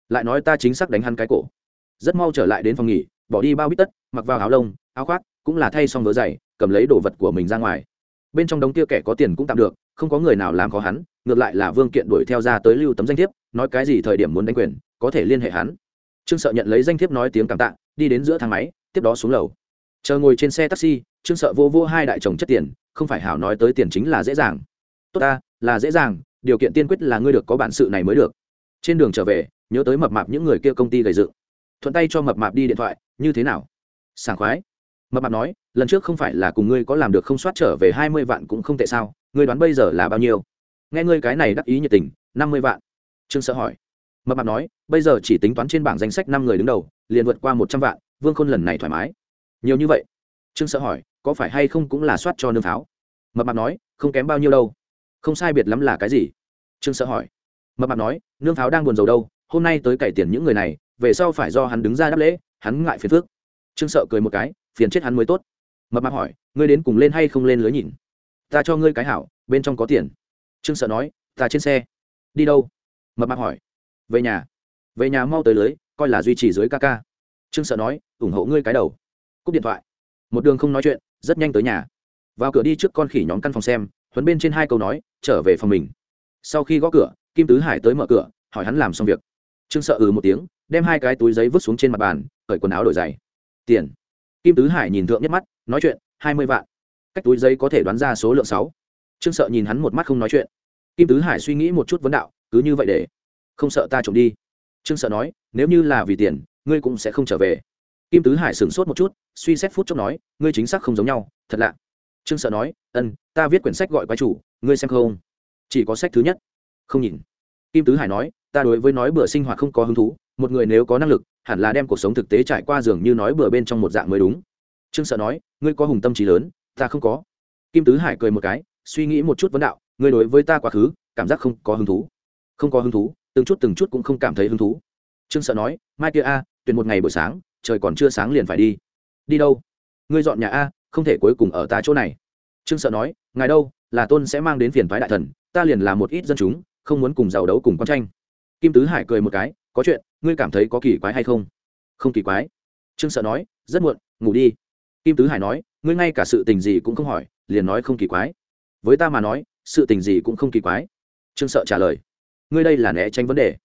Lại nói ta chính xác đánh hắn cái cổ. Rất mau trở lại đến phòng nghỉ, bỏ đi bao bít tất, mặc vào áo lông, áo khoác, cũng là thay xong vớ giày, cầm lấy đồ vật của mình ra ngoài. Bên trong đống kia kẻ có tiền cũng tạm được, không có người nào làm khó hắn, ngược lại là vương kiện đuổi theo ra tới lưu tấm danh thiếp nói cái gì thời điểm muốn đánh quyền, có thể liên hệ hắn. Trương sợ nhận lấy danh thiếp nói tiếng cảm tạ, đi đến giữa thang máy, tiếp đó xuống lầu. Chờ ngồi trên xe taxi, trương sợ vô vô hai đại chồng chất tiền, không phải hảo nói tới tiền chính là dễ dàng. Tốt ta, là dễ dàng, điều kiện tiên quyết là ngươi được có bản sự này mới được. Trên đường trở về, nhớ tới mập mạp những người kia công ty gây dựng. Thuận tay cho mập mạp đi điện thoại, như thế nào? Sảng khoái. Mập mạp nói, lần trước không phải là cùng ngươi có làm được không soát trở về hai mươi vạn cũng không tệ sao, ngươi đoán bây giờ là bao nhiêu? Nghe ngươi cái này đắc ý nhiệt tình, năm mươi vạn trương sợ hỏi. Mập mạp nói, bây giờ chỉ tính toán trên bảng danh sách năm người đứng đầu, liền vượt qua một trăm vạn, vương khôn lần này thoải mái. Nhiều như vậy? Trương sợ hỏi, có phải hay không cũng là soát cho nương pháo mập mạp nói, không kém bao nhiêu đâu. Không sai biệt lắm là cái gì? Trương sợ hỏi. Mập mạp nói, nương pháo đang buồn rầu đâu, hôm nay tới cải tiền những người này, về sau phải do hắn đứng ra đáp lễ, hắn ngại phiền phước trương sợ cười một cái, phiền chết hắn mới tốt. Mập mạp hỏi, ngươi đến cùng lên hay không lên lưới nhìn? Ta cho ngươi cái hảo, bên trong có tiền. Trương sợ nói, ta trên xe. Đi đâu? Mập mạp hỏi. Về nhà. Về nhà mau tới lưới, coi là duy trì dưới ca ca. Trương sợ nói, ủng hộ ngươi cái đầu. Cúp điện thoại. Một đường không nói chuyện, rất nhanh tới nhà. Vào cửa đi trước con khỉ nhóm căn phòng xem, huấn bên trên hai câu nói, trở về phòng mình. Sau khi gõ cửa, kim tứ hải tới mở cửa, hỏi hắn làm xong việc. Trương sợ ừ một tiếng, đem hai cái túi giấy vứt xuống trên mặt bàn, cởi quần áo đổi giày. Tiền. Kim tứ hải nhìn thượng nhất mắt, nói chuyện, hai mươi vạn. Cách túi giấy có thể đoán ra số lượng sáu. Trương sợ nhìn hắn một mắt không nói chuyện. Kim tứ hải suy nghĩ một chút vấn đạo cứ như vậy để không sợ ta trộm đi. Trương sợ nói, nếu như là vì tiền, ngươi cũng sẽ không trở về. Kim tứ hải sửng sốt một chút, suy xét phút chốc nói, ngươi chính xác không giống nhau, thật lạ. Trương sợ nói, ân, ta viết quyển sách gọi quái chủ, ngươi xem không? Chỉ có sách thứ nhất. Không nhìn. Kim tứ hải nói, ta đối với nói bữa sinh hoạt không có hứng thú, một người nếu có năng lực, hẳn là đem cuộc sống thực tế trải qua giường như nói bữa bên trong một dạng mới đúng. Trương sợ nói, ngươi có hùng tâm trí lớn, ta không có. Kim tứ hải cười một cái, suy nghĩ một chút vấn đạo, ngươi đối với ta quá khứ, cảm giác không có hứng thú không có hứng thú, từng chút từng chút cũng không cảm thấy hứng thú. Trương sợ nói, mai kia a, tuyển một ngày buổi sáng, trời còn chưa sáng liền phải đi. Đi đâu? Ngươi dọn nhà a, không thể cuối cùng ở ta chỗ này. Trương sợ nói, ngài đâu, là tôn sẽ mang đến phiền thoái đại thần, ta liền là một ít dân chúng, không muốn cùng giàu đấu cùng con tranh. Kim tứ hải cười một cái, có chuyện, ngươi cảm thấy có kỳ quái hay không? Không kỳ quái. Trương sợ nói, rất muộn, ngủ đi. Kim tứ hải nói, ngươi ngay cả sự tình gì cũng không hỏi, liền nói không kỳ quái. Với ta mà nói, sự tình gì cũng không kỳ quái. Trương sợ trả lời ngươi đây là né tránh vấn đề.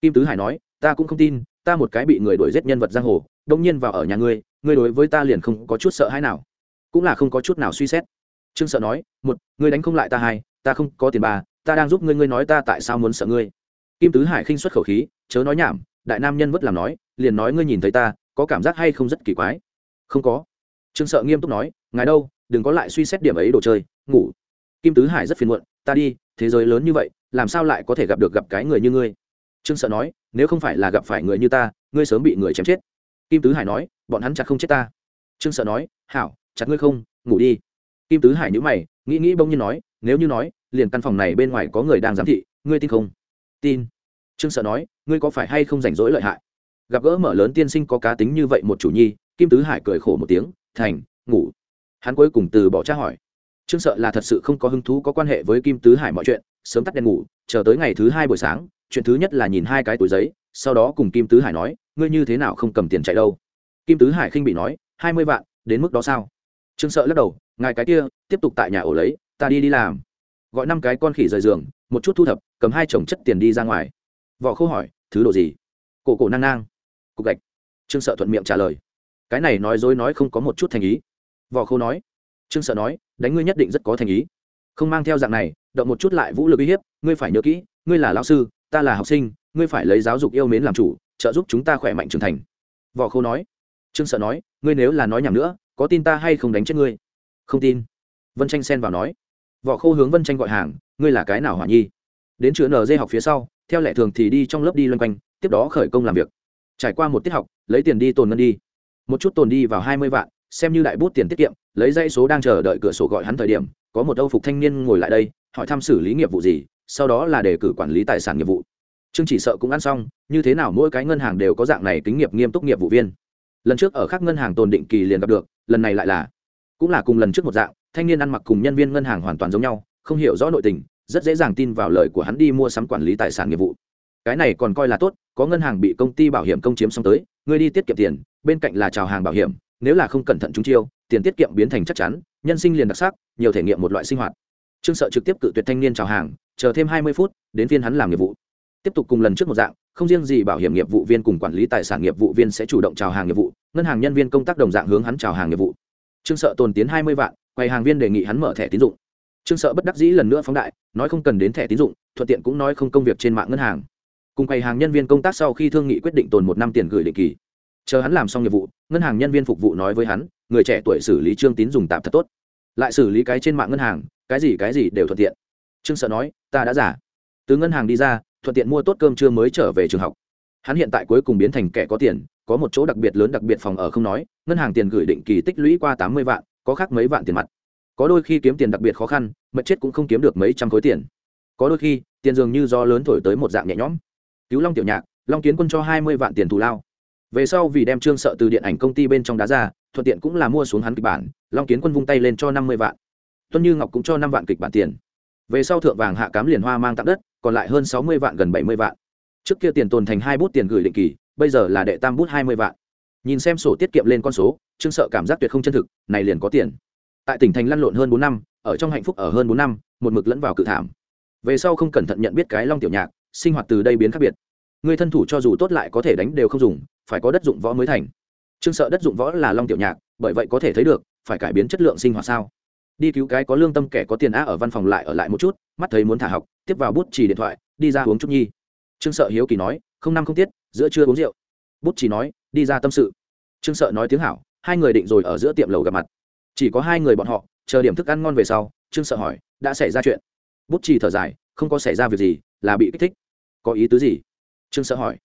Kim tứ hải nói, ta cũng không tin, ta một cái bị người đuổi giết nhân vật giang hồ đông nhiên vào ở nhà ngươi ngươi đối với ta liền không có chút sợ hãi nào. Cũng là không có chút nào suy xét. Trương sợ nói, một, ngươi đánh không lại ta hai, ta không có tiền ba ta đang giúp ngươi ngươi nói ta tại sao muốn sợ ngươi? Kim tứ hải khinh xuất khẩu khí, chớ nói nhảm, đại nam nhân vất làm nói, liền nói ngươi nhìn thấy ta, có cảm giác hay không rất kỳ quái. Không có. Trương sợ nghiêm túc nói, ngài đâu, đừng có lại suy xét điểm ấy đồ chơi, ngủ. Kim tứ hải rất phiền muộn, ta đi thế giới lớn như vậy, làm sao lại có thể gặp được gặp cái người như ngươi? Trương sợ nói, nếu không phải là gặp phải người như ta, ngươi sớm bị người chém chết. Kim tứ hải nói, bọn hắn chặt không chết ta. Trương sợ nói, hảo, chặt ngươi không, ngủ đi. Kim tứ hải nhữ mày, nghĩ nghĩ bỗng nhiên nói, nếu như nói, liền căn phòng này bên ngoài có người đang giám thị, ngươi tin không? Tin. Trương sợ nói, ngươi có phải hay không rảnh rỗi lợi hại? Gặp gỡ mở lớn tiên sinh có cá tính như vậy một chủ nhi, kim tứ hải cười khổ một tiếng, thành, ngủ. Hắn cuối cùng từ bỏ tra hỏi trương sợ là thật sự không có hứng thú có quan hệ với kim tứ hải mọi chuyện, sớm tắt đèn ngủ, chờ tới ngày thứ hai buổi sáng, chuyện thứ nhất là nhìn hai cái túi giấy, sau đó cùng kim tứ hải nói, ngươi như thế nào không cầm tiền chạy đâu? Kim tứ hải khinh bị nói, hai mươi vạn, đến mức đó sao? Trương sợ lắc đầu, ngài cái kia, tiếp tục tại nhà ổ lấy, ta đi đi làm. Gọi năm cái con khỉ rời giường, một chút thu thập, cầm hai chồng chất tiền đi ra ngoài. Võ khô hỏi, thứ đồ gì? Cổ cổ nang nang. Cục gạch. Trương sợ thuận miệng trả lời, cái này nói dối nói không có một chút thành ý. Võ khô nói trương sợ nói, đánh ngươi nhất định rất có thành ý. Không mang theo dạng này, động một chút lại vũ lực uy hiếp, ngươi phải nhớ kỹ, ngươi là lão sư, ta là học sinh, ngươi phải lấy giáo dục yêu mến làm chủ, trợ giúp chúng ta khỏe mạnh trưởng thành. Võ khô nói. Trương sợ nói, ngươi nếu là nói nhầm nữa, có tin ta hay không đánh chết ngươi? Không tin. Vân tranh xen vào nói. Võ khô hướng vân tranh gọi hàng, ngươi là cái nào hỏa nhi? Đến chữa nd học phía sau, theo lệ thường thì đi trong lớp đi loanh quanh, tiếp đó khởi công làm việc. Trải qua một tiết học, lấy tiền đi tồn ngân đi. Một chút tồn đi vào hai mươi vạn, xem như đại bút tiền tiết kiệm lấy dãy số đang chờ đợi cửa sổ gọi hắn thời điểm, có một âu phục thanh niên ngồi lại đây, hỏi thăm xử lý nghiệp vụ gì, sau đó là đề cử quản lý tài sản nghiệp vụ. Trương chỉ sợ cũng ăn xong, như thế nào mỗi cái ngân hàng đều có dạng này tính nghiệp nghiêm túc nghiệp vụ viên. Lần trước ở các ngân hàng tồn định kỳ liền gặp được, lần này lại là. Cũng là cùng lần trước một dạng, thanh niên ăn mặc cùng nhân viên ngân hàng hoàn toàn giống nhau, không hiểu rõ nội tình, rất dễ dàng tin vào lời của hắn đi mua sắm quản lý tài sản nghiệp vụ. Cái này còn coi là tốt, có ngân hàng bị công ty bảo hiểm công chiếm xong tới người đi tiết kiệm tiền, bên cạnh là trào hàng bảo hiểm, nếu là không cẩn thận chúng chiêu tiền tiết kiệm biến thành chắc chắn, nhân sinh liền đặc sắc, nhiều thể nghiệm một loại sinh hoạt. Trương sợ trực tiếp cự tuyệt thanh niên chào hàng, chờ thêm hai mươi phút, đến phiên hắn làm nghiệp vụ. Tiếp tục cùng lần trước một dạng, không riêng gì bảo hiểm nghiệp vụ viên cùng quản lý tài sản nghiệp vụ viên sẽ chủ động chào hàng nghiệp vụ, ngân hàng nhân viên công tác đồng dạng hướng hắn chào hàng nghiệp vụ. Trương sợ tồn tiến hai mươi vạn quầy hàng viên đề nghị hắn mở thẻ tín dụng. Trương sợ bất đắc dĩ lần nữa phóng đại, nói không cần đến thẻ tín dụng, thuận tiện cũng nói không công việc trên mạng ngân hàng. Cùng quầy hàng nhân viên công tác sau khi thương nghị quyết định tồn một năm tiền gửi định kỳ. Chờ hắn làm xong nghiệp vụ, ngân hàng nhân viên phục vụ nói với hắn người trẻ tuổi xử lý trương tín dùng tạm thật tốt. Lại xử lý cái trên mạng ngân hàng, cái gì cái gì đều thuận tiện. Trương sợ nói, ta đã giả. Từ ngân hàng đi ra, thuận tiện mua tốt cơm trưa mới trở về trường học. Hắn hiện tại cuối cùng biến thành kẻ có tiền, có một chỗ đặc biệt lớn đặc biệt phòng ở không nói, ngân hàng tiền gửi định kỳ tích lũy qua tám mươi vạn, có khác mấy vạn tiền mặt. Có đôi khi kiếm tiền đặc biệt khó khăn, mật chết cũng không kiếm được mấy trăm khối tiền. Có đôi khi, tiền dường như do lớn thổi tới một dạng nhẹ nhõm. Cứu long tiểu nhạc, long kiến quân cho hai mươi vạn tiền thù lao. Về sau vì đem trương sợ từ điện ảnh công ty bên trong đá ra thuận tiện cũng là mua xuống hắn kịch bản, long kiến quân vung tay lên cho năm mươi vạn. Tuân như ngọc cũng cho năm vạn kịch bản tiền. Về sau thượng vàng hạ cám liền hoa mang tặng đất, còn lại hơn sáu mươi vạn gần bảy mươi vạn. Trước kia tiền tồn thành hai bút tiền gửi định kỳ, bây giờ là đệ tam bút hai mươi vạn. Nhìn xem sổ tiết kiệm lên con số, trương sợ cảm giác tuyệt không chân thực, này liền có tiền. Tại tỉnh thành lăn lộn hơn bốn năm, ở trong hạnh phúc ở hơn bốn năm, một mực lẫn vào cự thảm. Về sau không cẩn thận nhận biết cái long tiểu nhạc, sinh hoạt từ đây biến khác biệt. Người thân thủ cho dù tốt lại có thể đánh đều không dùng, phải có đất dụng võ mới thành trương sợ đất dụng võ là long tiểu nhạc, bởi vậy có thể thấy được, phải cải biến chất lượng sinh hoạt sao. Đi cứu cái có lương tâm kẻ có tiền á ở văn phòng lại ở lại một chút, mắt thấy muốn thả học, tiếp vào bút chỉ điện thoại, đi ra uống chút nhi. Trương sợ hiếu kỳ nói, không năm không tiết, giữa trưa uống rượu. Bút chỉ nói, đi ra tâm sự. Trương sợ nói tiếng hảo, hai người định rồi ở giữa tiệm lầu gặp mặt. Chỉ có hai người bọn họ, chờ điểm thức ăn ngon về sau, trương sợ hỏi, đã xảy ra chuyện? Bút chỉ thở dài, không có xảy ra việc gì, là bị kích thích. Có ý tứ gì? Trương sợ hỏi.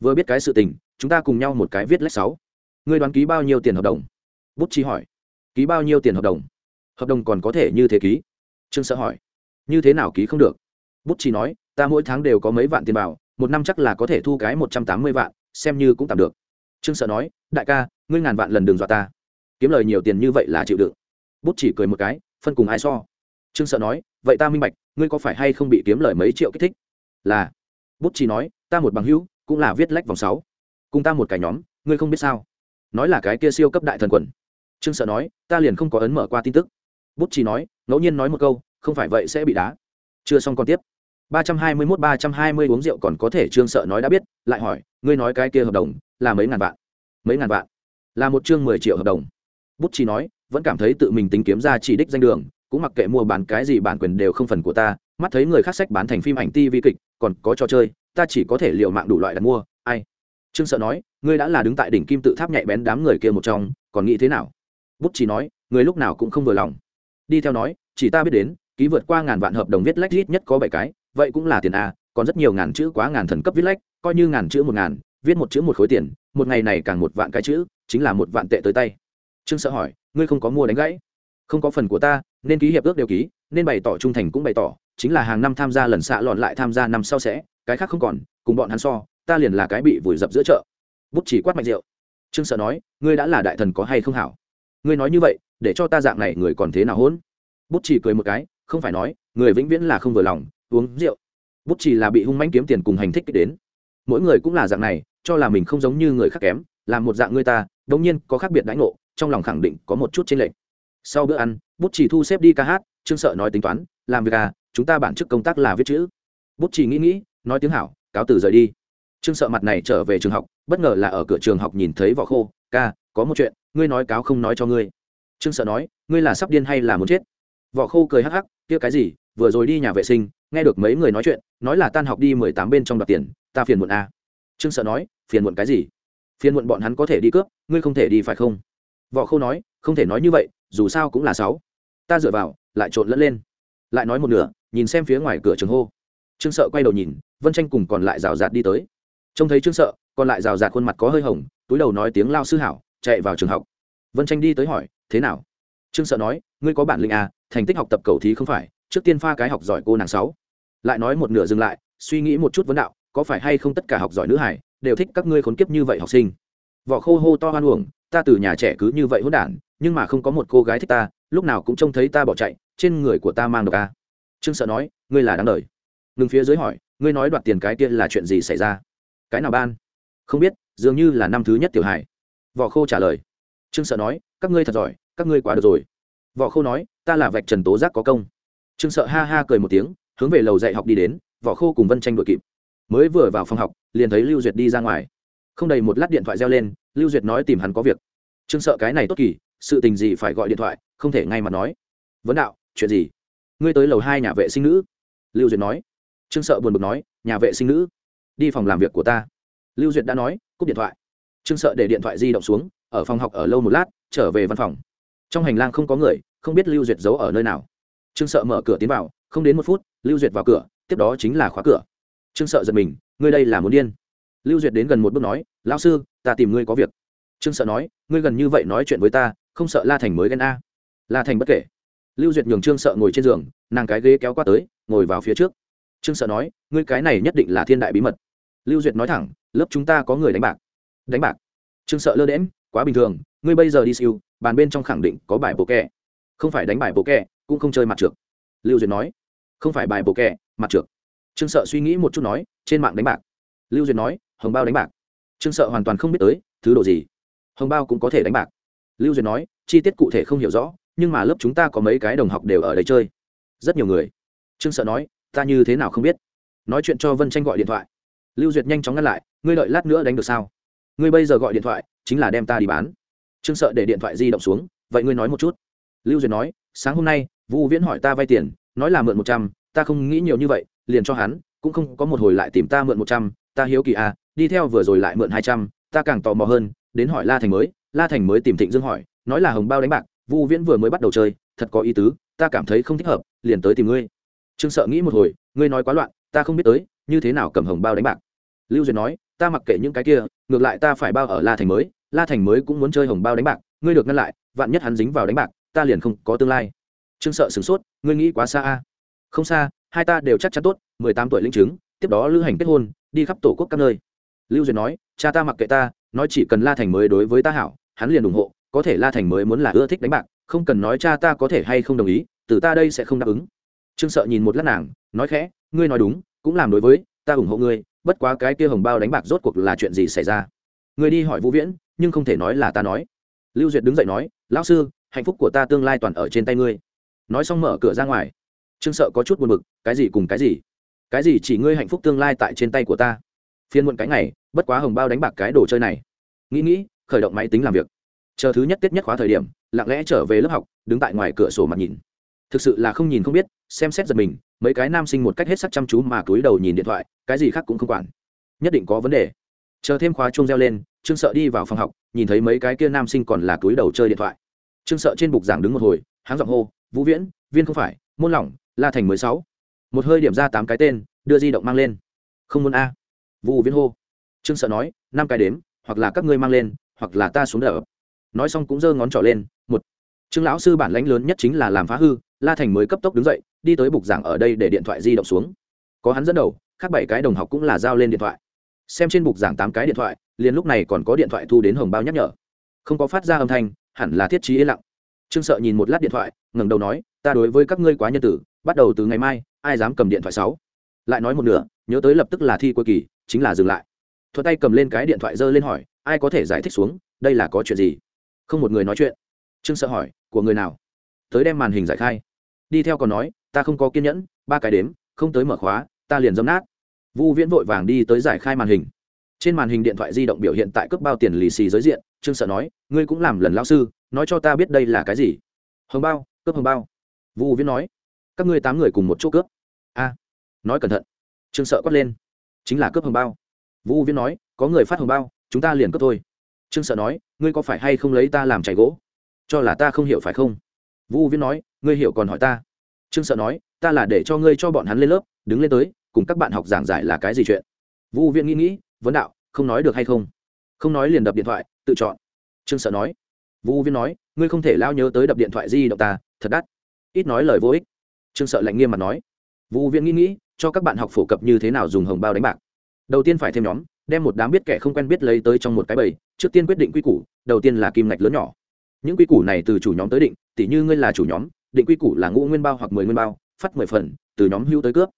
Vừa biết cái sự tình, chúng ta cùng nhau một cái viết lách sáu ngươi đoán ký bao nhiêu tiền hợp đồng? Bút chi hỏi. Ký bao nhiêu tiền hợp đồng? Hợp đồng còn có thể như thế ký? Trương sợ hỏi. Như thế nào ký không được? Bút chi nói, ta mỗi tháng đều có mấy vạn tiền vào, một năm chắc là có thể thu cái một trăm tám mươi vạn, xem như cũng tạm được. Trương sợ nói, đại ca, ngươi ngàn vạn lần đừng dọa ta. Kiếm lời nhiều tiền như vậy là chịu đựng. Bút chỉ cười một cái, phân cùng ai so? Trương sợ nói, vậy ta minh bạch, ngươi có phải hay không bị kiếm lời mấy triệu kích thích? Là. Bút chỉ nói, ta một bằng hữu, cũng là viết lách vòng sáu. Cùng ta một cái nhóm, ngươi không biết sao? Nói là cái kia siêu cấp đại thần quần. Trương sợ nói, ta liền không có ấn mở qua tin tức. Bút chỉ nói, ngẫu nhiên nói một câu, không phải vậy sẽ bị đá. Chưa xong còn tiếp. ba trăm hai mươi mốt, ba trăm hai mươi uống rượu còn có thể, trương sợ nói đã biết, lại hỏi, ngươi nói cái kia hợp đồng, là mấy ngàn vạn? Mấy ngàn vạn? Là một chương mười triệu hợp đồng. Bút chỉ nói, vẫn cảm thấy tự mình tính kiếm ra chỉ đích danh đường, cũng mặc kệ mua bán cái gì bản quyền đều không phần của ta, mắt thấy người khác sách bán thành phim ảnh ti vi kịch, còn có trò chơi, ta chỉ có thể liệu mạng đủ loại đặt mua, ai? Trương sợ nói, ngươi đã là đứng tại đỉnh kim tự tháp nhạy bén đám người kia một trong, còn nghĩ thế nào? Bút chỉ nói người lúc nào cũng không vừa lòng. Đi theo nói, chỉ ta biết đến, ký vượt qua ngàn vạn hợp đồng viết lách ít nhất có bảy cái, vậy cũng là tiền a, còn rất nhiều ngàn chữ quá ngàn thần cấp viết lách, coi như ngàn chữ một ngàn, viết một chữ một khối tiền, một ngày này càng một vạn cái chữ, chính là một vạn tệ tới tay. Trương sợ hỏi, ngươi không có mua đánh gãy? Không có phần của ta, nên ký hiệp ước đều ký, nên bày tỏ trung thành cũng bày tỏ, chính là hàng năm tham gia lần xạ lọn lại tham gia năm sau sẽ, cái khác không còn, cùng bọn hắn so ta liền là cái bị vùi dập giữa chợ. Bút chỉ quát mạnh rượu. Trương sợ nói, ngươi đã là đại thần có hay không hảo? Ngươi nói như vậy, để cho ta dạng này người còn thế nào hôn bút chỉ cười một cái, không phải nói, người vĩnh viễn là không vừa lòng, uống rượu. Bút chỉ là bị hung manh kiếm tiền cùng hành thích đến. Mỗi người cũng là dạng này, cho là mình không giống như người khác kém, là một dạng người ta, đống nhiên có khác biệt đãi ngộ, trong lòng khẳng định có một chút chênh lệch. Sau bữa ăn, bút chỉ thu xếp đi ca hát, trương sợ nói tính toán, làm việc à chúng ta bản chức công tác là viết chữ. Bút chỉ nghĩ nghĩ, nói tiếng hảo, cáo từ rời đi trương sợ mặt này trở về trường học, bất ngờ là ở cửa trường học nhìn thấy vỏ khô, ca, có một chuyện, ngươi nói cáo không nói cho ngươi. Trương sợ nói, ngươi là sắp điên hay là muốn chết? Vỏ khô cười hắc hắc, kia cái gì, vừa rồi đi nhà vệ sinh, nghe được mấy người nói chuyện, nói là tan học đi mười tám bên trong đoạt tiền, ta phiền muộn a à. trương sợ nói, phiền muộn cái gì? Phiền muộn bọn hắn có thể đi cướp, ngươi không thể đi phải không? Võ Khô nói, không thể nói như vậy, dù sao cũng là sáu. Ta dựa vào, lại trộn lẫn lên. Lại nói một nửa, nhìn xem phía ngoài cửa trường hô. Trương sợ quay đầu nhìn, vân tranh cùng còn lại rào rạt đi tới trông thấy trương sợ, còn lại rào rạt khuôn mặt có hơi hồng, túi đầu nói tiếng lao sư hảo, chạy vào trường học. Vân tranh đi tới hỏi, thế nào? Trương sợ nói, ngươi có bản lĩnh à thành tích học tập cầu thí không phải, trước tiên pha cái học giỏi cô nàng sáu. Lại nói một nửa dừng lại, suy nghĩ một chút vấn đạo, có phải hay không tất cả học giỏi nữ hải, đều thích các ngươi khốn kiếp như vậy học sinh? Vỏ khô hô to hoan uổng, ta từ nhà trẻ cứ như vậy hỗn đản, nhưng mà không có một cô gái thích ta, lúc nào cũng trông thấy ta bỏ chạy, trên người của ta mang độc a. Trương sợ nói, ngươi là đáng đời. Ngừng phía dưới hỏi, ngươi nói đoạt tiền cái tiên là chuyện gì xảy ra? Cái nào ban? Không biết, dường như là năm thứ nhất tiểu hải vỏ khô trả lời. Trương sợ nói, các ngươi thật giỏi, các ngươi quá được rồi. Vỏ khô nói, ta là vạch trần tố giác có công. Trương sợ ha ha cười một tiếng, hướng về lầu dạy học đi đến, vỏ khô cùng vân tranh đội kịp. Mới vừa vào phòng học, liền thấy lưu duyệt đi ra ngoài. Không đầy một lát điện thoại reo lên, lưu duyệt nói tìm hắn có việc. Trương sợ cái này tốt kỳ, sự tình gì phải gọi điện thoại, không thể ngay mà nói. Vấn đạo, chuyện gì? Ngươi tới lầu hai nhà vệ sinh nữ. Lưu duyệt nói. Trương sợ buồn bực nói, nhà vệ sinh nữ đi phòng làm việc của ta. Lưu duyệt đã nói, cúp điện thoại. Trương sợ để điện thoại di động xuống, ở phòng học ở lâu một lát, trở về văn phòng. Trong hành lang không có người, không biết lưu duyệt giấu ở nơi nào. Trương sợ mở cửa tiến vào, không đến một phút, lưu duyệt vào cửa, tiếp đó chính là khóa cửa. Trương sợ giật mình, ngươi đây là muốn điên. Lưu duyệt đến gần một bước nói, lão sư, ta tìm ngươi có việc. Trương sợ nói, ngươi gần như vậy nói chuyện với ta, không sợ la thành mới ghen a. La thành bất kể. Lưu duyệt nhường trương sợ ngồi trên giường, nàng cái ghế kéo qua tới, ngồi vào phía trước. Trương sợ nói, ngươi cái này nhất định là thiên đại bí mật lưu duyệt nói thẳng, lớp chúng ta có người đánh bạc. Đánh bạc? Trương sợ lơ đễm quá bình thường, ngươi bây giờ đi siêu, bàn bên trong khẳng định có bài bộ kẹ. Không phải đánh bài bộ kẹ, cũng không chơi mặt trượt lưu duyệt nói. Không phải bài bộ kẹ, mặt trượt trương sợ suy nghĩ một chút nói, trên mạng đánh bạc. Lưu duyệt nói, hồng bao đánh bạc. Trương sợ hoàn toàn không biết tới, thứ đồ gì? Hồng bao cũng có thể đánh bạc. Lưu duyệt nói, chi tiết cụ thể không hiểu rõ, nhưng mà lớp chúng ta có mấy cái đồng học đều ở đây chơi. Rất nhiều người. Trương sợ nói, ta như thế nào không biết. Nói chuyện cho vân tranh gọi điện thoại lưu duyệt nhanh chóng ngăn lại, ngươi đợi lát nữa đánh được sao? Ngươi bây giờ gọi điện thoại, chính là đem ta đi bán. Trương sợ để điện thoại di động xuống, vậy ngươi nói một chút. Lưu duyệt nói, sáng hôm nay vũ viễn hỏi ta vay tiền, nói là mượn một trăm, ta không nghĩ nhiều như vậy, liền cho hắn, cũng không có một hồi lại tìm ta mượn một trăm, ta hiếu kỳ à đi theo vừa rồi lại mượn hai trăm, ta càng tò mò hơn, đến hỏi la thành mới, la thành mới tìm thịnh dương hỏi, nói là hồng bao đánh bạc, vu viễn vừa mới bắt đầu chơi, thật có ý tứ, ta cảm thấy không thích hợp, liền tới tìm ngươi. Trương sợ nghĩ một hồi, ngươi nói quá loạn, ta không biết tới như thế nào cầm hồng bao đánh bạc? Lưu duyệt nói, ta mặc kệ những cái kia, ngược lại ta phải bao ở la thành mới, la thành mới cũng muốn chơi hồng bao đánh bạc, ngươi được ngăn lại, vạn nhất hắn dính vào đánh bạc, ta liền không có tương lai. Trương sợ sửng sốt, ngươi nghĩ quá xa a? Không xa, hai ta đều chắc chắn tốt, mười tám tuổi linh chứng, tiếp đó lưu hành kết hôn, đi khắp tổ quốc các nơi. Lưu duyệt nói, cha ta mặc kệ ta, nói chỉ cần la thành mới đối với ta hảo, hắn liền ủng hộ, có thể la thành mới muốn là ưa thích đánh bạc, không cần nói cha ta có thể hay không đồng ý, từ ta đây sẽ không đáp ứng. Trương sợ nhìn một lát nàng, nói khẽ, ngươi nói đúng cũng làm đối với, ta ủng hộ ngươi, bất quá cái kia hồng bao đánh bạc rốt cuộc là chuyện gì xảy ra? Người đi hỏi vũ viễn, nhưng không thể nói là ta nói. Lưu duyệt đứng dậy nói, lão sư, hạnh phúc của ta tương lai toàn ở trên tay ngươi. Nói xong mở cửa ra ngoài. Trương sợ có chút buồn bực, cái gì cùng cái gì? Cái gì chỉ ngươi hạnh phúc tương lai tại trên tay của ta? Phiên muộn cái ngày, bất quá hồng bao đánh bạc cái đồ chơi này. Nghĩ nghĩ, khởi động máy tính làm việc. Chờ thứ nhất tiết nhất khóa thời điểm, lặng lẽ trở về lớp học, đứng tại ngoài cửa sổ mặt nhìn. Thực sự là không nhìn không biết, xem xét giật mình mấy cái nam sinh một cách hết sắc chăm chú mà cúi đầu nhìn điện thoại, cái gì khác cũng không quản. Nhất định có vấn đề. Chờ thêm khóa chuông reo lên, trương sợ đi vào phòng học, nhìn thấy mấy cái kia nam sinh còn là cúi đầu chơi điện thoại. Trương sợ trên bục giảng đứng một hồi, háng giọng hô, vũ viễn, viên không phải, môn lỏng, la thành mười sáu. Một hơi điểm ra tám cái tên, đưa di động mang lên. Không muốn a. Vũ viễn hô. Trương sợ nói, năm cái đếm, hoặc là các ngươi mang lên, hoặc là ta xuống đỡ. Nói xong cũng giơ ngón trỏ lên, một. Trương lão sư bản lãnh lớn nhất chính là làm phá hư, la thành mới cấp tốc đứng dậy đi tới bục giảng ở đây để điện thoại di động xuống. Có hắn dẫn đầu, khác bảy cái đồng học cũng là giao lên điện thoại. Xem trên bục giảng tám cái điện thoại, liền lúc này còn có điện thoại thu đến hồng bao nhắc nhở. Không có phát ra âm thanh, hẳn là thiết trí yên lặng. Trương sợ nhìn một lát điện thoại, ngẩng đầu nói, ta đối với các ngươi quá nhân tử, bắt đầu từ ngày mai, ai dám cầm điện thoại sáu? Lại nói một nửa, nhớ tới lập tức là thi cuối kỳ, chính là dừng lại. Thuật tay cầm lên cái điện thoại giơ lên hỏi, ai có thể giải thích xuống, đây là có chuyện gì? Không một người nói chuyện. Trương sợ hỏi, của người nào? Tới đem màn hình giải khai. Đi theo còn nói ta không có kiên nhẫn, ba cái đếm, không tới mở khóa, ta liền dấm nát. Vu viễn vội vàng đi tới giải khai màn hình. Trên màn hình điện thoại di động biểu hiện tại cướp bao tiền lì xì giới diện, trương sợ nói, ngươi cũng làm lần lao sư, nói cho ta biết đây là cái gì? Hồng bao, cướp hồng bao. Vu viễn nói, các ngươi tám người cùng một chỗ cướp. A, nói cẩn thận. Trương sợ quát lên, chính là cướp hồng bao. Vu viễn nói, có người phát hồng bao, chúng ta liền cướp thôi. Trương sợ nói, ngươi có phải hay không lấy ta làm chảy gỗ? Cho là ta không hiểu phải không? Vu viễn nói, ngươi hiểu còn hỏi ta trương sợ nói, ta là để cho ngươi cho bọn hắn lên lớp, đứng lên tới, cùng các bạn học giảng giải là cái gì chuyện? Vu viễn nghĩ nghĩ, vấn đạo, không nói được hay không? Không nói liền đập điện thoại, tự chọn. Trương sợ nói. Vu viễn nói, ngươi không thể lao nhớ tới đập điện thoại di động ta, thật đắt. Ít nói lời vô ích. Trương sợ lạnh nghiêm mà nói. Vu viễn nghĩ nghĩ, cho các bạn học phổ cập như thế nào dùng hồng bao đánh bạc? Đầu tiên phải thêm nhóm, đem một đám biết kẻ không quen biết lấy tới trong một cái bầy, trước tiên quyết định quy củ, đầu tiên là kim ngạch lớn nhỏ. Những quy củ này từ chủ nhóm tới định, tỉ như ngươi là chủ nhóm định quy củ là ngũ nguyên bao hoặc mười nguyên bao, phát mười phần, từ nhóm hưu tới cướp.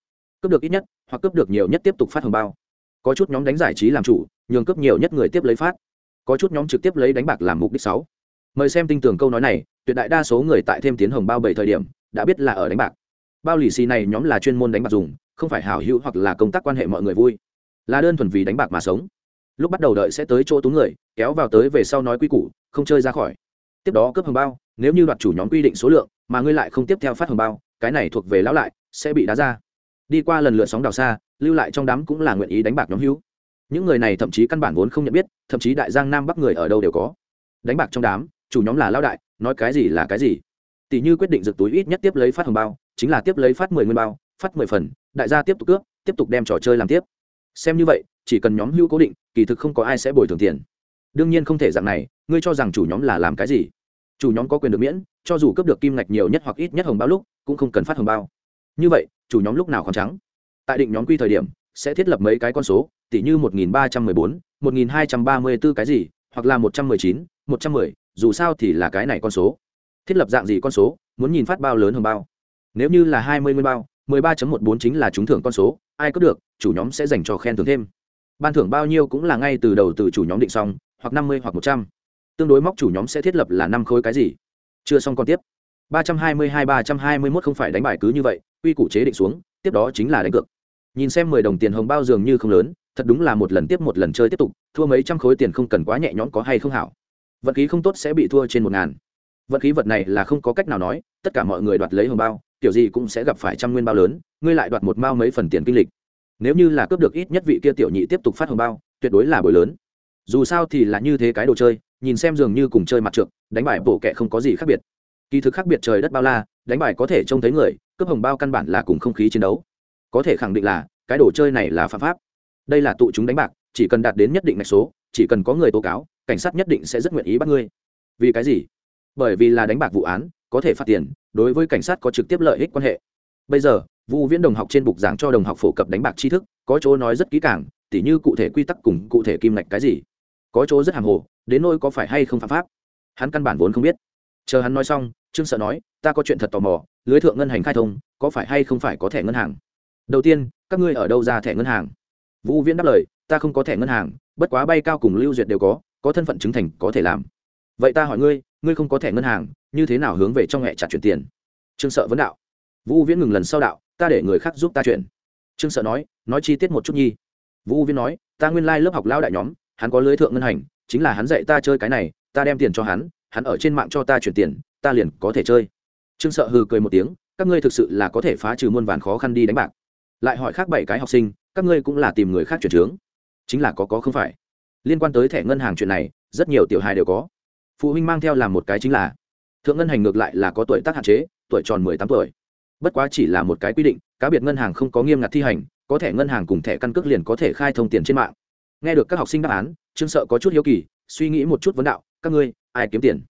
Cướp được ít nhất, hoặc cướp được nhiều nhất tiếp tục phát hồng bao. Có chút nhóm đánh giải trí làm chủ, nhường cướp nhiều nhất người tiếp lấy phát. Có chút nhóm trực tiếp lấy đánh bạc làm mục đích sáu. Mời xem tinh tường câu nói này, tuyệt đại đa số người tại thêm tiến hồng bao bảy thời điểm, đã biết là ở đánh bạc. Bao lì xì này nhóm là chuyên môn đánh bạc dùng, không phải hảo hữu hoặc là công tác quan hệ mọi người vui. Là đơn thuần vì đánh bạc mà sống. Lúc bắt đầu đợi sẽ tới chỗ tú người, kéo vào tới về sau nói quy củ, không chơi ra khỏi tiếp đó cướp hồng bao, nếu như đoạt chủ nhóm quy định số lượng, mà ngươi lại không tiếp theo phát hồng bao, cái này thuộc về lão lại, sẽ bị đá ra. Đi qua lần lượt sóng đào xa, lưu lại trong đám cũng là nguyện ý đánh bạc nhóm hữu. Những người này thậm chí căn bản vốn không nhận biết, thậm chí đại giang nam bắc người ở đâu đều có. Đánh bạc trong đám, chủ nhóm là lao đại, nói cái gì là cái gì. Tỷ như quyết định rực túi ít nhất tiếp lấy phát hồng bao, chính là tiếp lấy phát mười nguyên bao, phát mười phần, đại gia tiếp tục cướp, tiếp tục đem trò chơi làm tiếp. Xem như vậy, chỉ cần nhóm hữu cố định, kỳ thực không có ai sẽ bồi thường tiền. Đương nhiên không thể dạng này ngươi cho rằng chủ nhóm là làm cái gì? Chủ nhóm có quyền được miễn, cho dù cấp được kim ngạch nhiều nhất hoặc ít nhất hồng bao lúc, cũng không cần phát hồng bao. Như vậy, chủ nhóm lúc nào còn trắng? Tại định nhóm quy thời điểm, sẽ thiết lập mấy cái con số tỷ như một nghìn ba trăm mười bốn, một nghìn hai trăm ba mươi b ố cái gì, hoặc là một trăm mười chín, một trăm mười, dù sao thì là cái này con số. Thiết lập dạng gì con số, muốn nhìn phát bao lớn hồng bao. Nếu như là hai mươi mươi bao, mười ba một bốn chính là trúng thưởng con số, ai có được, chủ nhóm sẽ dành cho khen thưởng thêm. Ban thưởng bao nhiêu cũng là ngay từ đầu từ chủ nhóm định xong, hoặc năm mươi hoặc một trăm tương đối móc chủ nhóm sẽ thiết lập là năm khối cái gì? Chưa xong còn tiếp. ba trăm hai mươi hai ba trăm hai mươi mốt không phải đánh bài cứ như vậy, quy củ chế định xuống, tiếp đó chính là đánh cược. Nhìn xem mười đồng tiền hồng bao dường như không lớn, thật đúng là một lần tiếp một lần chơi tiếp tục, thua mấy trăm khối tiền không cần quá nhẹ nhõm có hay không hảo. Vận khí không tốt sẽ bị thua trên một ngàn. Vận khí vật này là không có cách nào nói, tất cả mọi người đoạt lấy hồng bao, kiểu gì cũng sẽ gặp phải trăm nguyên bao lớn, ngươi lại đoạt một mao mấy phần tiền kinh lịch. Nếu như là cướp được ít nhất vị kia tiểu nhị tiếp tục phát hồng bao, tuyệt đối là bồi lớn dù sao thì là như thế cái đồ chơi, nhìn xem dường như cùng chơi mặt trượt đánh bài bổ kẹ không có gì khác biệt. Kỳ thực khác biệt trời đất bao la, đánh bài có thể trông thấy người, cướp hồng bao căn bản là cùng không khí chiến đấu. Có thể khẳng định là, cái đồ chơi này là phạm pháp. Đây là tụ chúng đánh bạc, chỉ cần đạt đến nhất định ngạch số, chỉ cần có người tố cáo, cảnh sát nhất định sẽ rất nguyện ý bắt ngươi. Vì cái gì? Bởi vì là đánh bạc vụ án, có thể phạt tiền, đối với cảnh sát có trực tiếp lợi ích quan hệ. Bây giờ, vu viễn đồng học trên bục giảng cho đồng học phổ cập đánh bạc tri thức, có chỗ nói rất kỹ càng, tỉ như cụ thể quy tắc cùng cụ thể kim ngạch cái gì có chỗ rất hàng hồ, đến nôi có phải hay không phạm pháp? Hắn căn bản vốn không biết. Chờ hắn nói xong, trương sợ nói, ta có chuyện thật tò mò, lưới thượng ngân hành khai thông, có phải hay không phải có thẻ ngân hàng? Đầu tiên, các ngươi ở đâu ra thẻ ngân hàng? Vũ viễn đáp lời, ta không có thẻ ngân hàng, bất quá bay cao cùng lưu duyệt đều có có thân phận chứng thành có thể làm. Vậy ta hỏi ngươi ngươi không có thẻ ngân hàng, như thế nào hướng về trong hẹ trả chuyển tiền? Trương sợ vấn đạo. Vũ viễn ngừng lần sau đạo, ta để người khác giúp ta chuyển. Trương sợ nói nói chi tiết một chút nhi. Vũ viễn nói, ta nguyên lai、like、lớp học lao đại nhóm hắn có lưới thượng ngân hành, chính là hắn dạy ta chơi cái này, ta đem tiền cho hắn hắn ở trên mạng cho ta chuyển tiền, ta liền có thể chơi. Trương sợ hừ cười một tiếng, các ngươi thực sự là có thể phá trừ muôn vàn khó khăn đi đánh bạc. Lại hỏi khác bảy cái học sinh, các ngươi cũng là tìm người khác chuyển trướng. Chính là có có không phải. Liên quan tới thẻ ngân hàng chuyện này, rất nhiều tiểu hài đều có. Phụ huynh mang theo làm một cái chính là, thượng ngân hành ngược lại là có tuổi tác hạn chế, tuổi tròn mười tám tuổi. Bất quá chỉ là một cái quy định, cá biệt ngân hàng không có nghiêm ngặt thi hành, có thẻ ngân hàng cùng thẻ căn cước liền có thể khai thông tiền trên mạng nghe được các học sinh đáp án, trương sợ có chút hiếu kỳ, suy nghĩ một chút vấn đạo, các ngươi, ai kiếm tiền?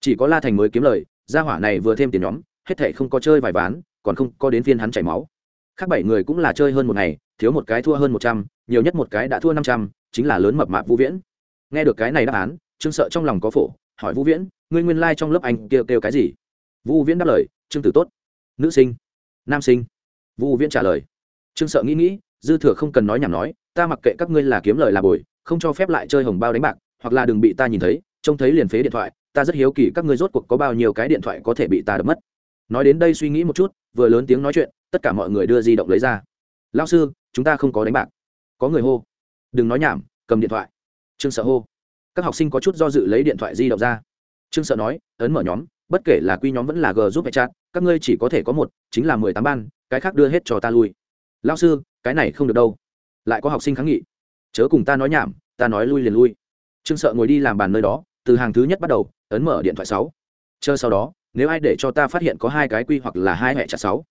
Chỉ có la thành mới kiếm lời, gia hỏa này vừa thêm tiền nhóm, hết thệ không có chơi vài ván, còn không có đến phiên hắn chảy máu. Khác bảy người cũng là chơi hơn một ngày, thiếu một cái thua hơn một trăm, nhiều nhất một cái đã thua năm trăm, chính là lớn mập mạp vũ viễn. Nghe được cái này đáp án, trương sợ trong lòng có phổ, hỏi vũ viễn, ngươi nguyên lai、like、trong lớp anh kêu kêu cái gì? Vũ viễn đáp lời, trương tử tốt. Nữ sinh. Nam sinh. Vũ viễn trả lời. Trương sợ nghĩ nghĩ, dư thừa không cần nói nhảm nói ta mặc kệ các ngươi là kiếm lời là bồi, không cho phép lại chơi hồng bao đánh bạc, hoặc là đừng bị ta nhìn thấy, trông thấy liền phế điện thoại, ta rất hiếu kỳ các ngươi rốt cuộc có bao nhiêu cái điện thoại có thể bị ta đập mất. Nói đến đây suy nghĩ một chút, vừa lớn tiếng nói chuyện, tất cả mọi người đưa di động lấy ra. Lao sư, chúng ta không có đánh bạc. Có người hô. Đừng nói nhảm, cầm điện thoại. Trương sợ hô. Các học sinh có chút do dự lấy điện thoại di động ra. Trương sợ nói, ấn mở nhóm, bất kể là quy nhóm vẫn là g giúp mẹ chat, các ngươi chỉ có thể có một, chính là mười tám ban, cái khác đưa hết cho ta lui. Lao sư, cái này không được đâu lại có học sinh kháng nghị. Chớ cùng ta nói nhảm, ta nói lui liền lui. Trương sợ ngồi đi làm bàn nơi đó, từ hàng thứ nhất bắt đầu, ấn mở điện thoại sáu. Chờ sau đó, nếu ai để cho ta phát hiện có hai cái quy hoặc là hai hệ chặt sáu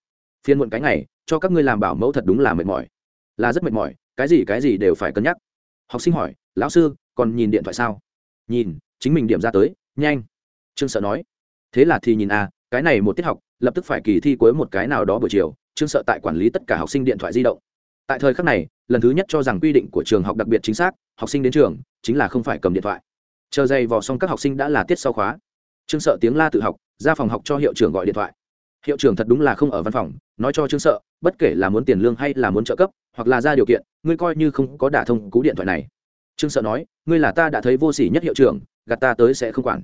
phiên muộn cái ngày, cho các ngươi làm bảo mẫu thật đúng là mệt mỏi. Là rất mệt mỏi, cái gì cái gì đều phải cân nhắc. Học sinh hỏi, lão sư, còn nhìn điện thoại sao? Nhìn, chính mình điểm ra tới, nhanh. Trương sợ nói. Thế là thì nhìn à cái này một tiết học, lập tức phải kỳ thi cuối một cái nào đó buổi chiều. Trương sợ tại quản lý tất cả học sinh điện thoại di động tại thời khắc này, lần thứ nhất cho rằng quy định của trường học đặc biệt chính xác, học sinh đến trường, chính là không phải cầm điện thoại. Chờ dày vò xong các học sinh đã là tiết sau khóa. Trương sợ tiếng la tự học, ra phòng học cho hiệu trưởng gọi điện thoại. Hiệu trưởng thật đúng là không ở văn phòng, nói cho trương sợ, bất kể là muốn tiền lương hay là muốn trợ cấp, hoặc là ra điều kiện, ngươi coi như không có đả thông cú điện thoại này. Trương sợ nói, ngươi là ta đã thấy vô s ỉ nhất hiệu trưởng, gạt ta tới sẽ không quản.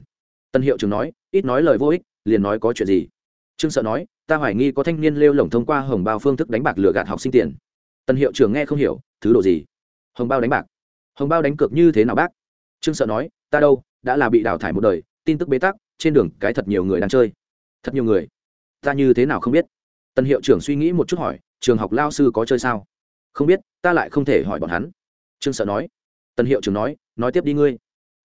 Tân hiệu trưởng nói, ít nói lời vô ích, liền nói có chuyện gì. Trương sợ nói, ta hoài nghi có thanh niên lêu lỏng thông qua hồng bao phương thức đánh bạc lừa gạt học sinh tiền tân hiệu trưởng nghe không hiểu, thứ đồ gì? Hồng bao đánh bạc. Hồng bao đánh cược như thế nào bác? Trương sợ nói, ta đâu, đã là bị đào thải một đời, tin tức bế tắc, trên đường cái thật nhiều người đang chơi. Thật nhiều người? Ta như thế nào không biết? Tân hiệu trưởng suy nghĩ một chút hỏi, trường học lao sư có chơi sao? Không biết, ta lại không thể hỏi bọn hắn. Trương sợ nói. Tân hiệu trưởng nói nói tiếp đi ngươi.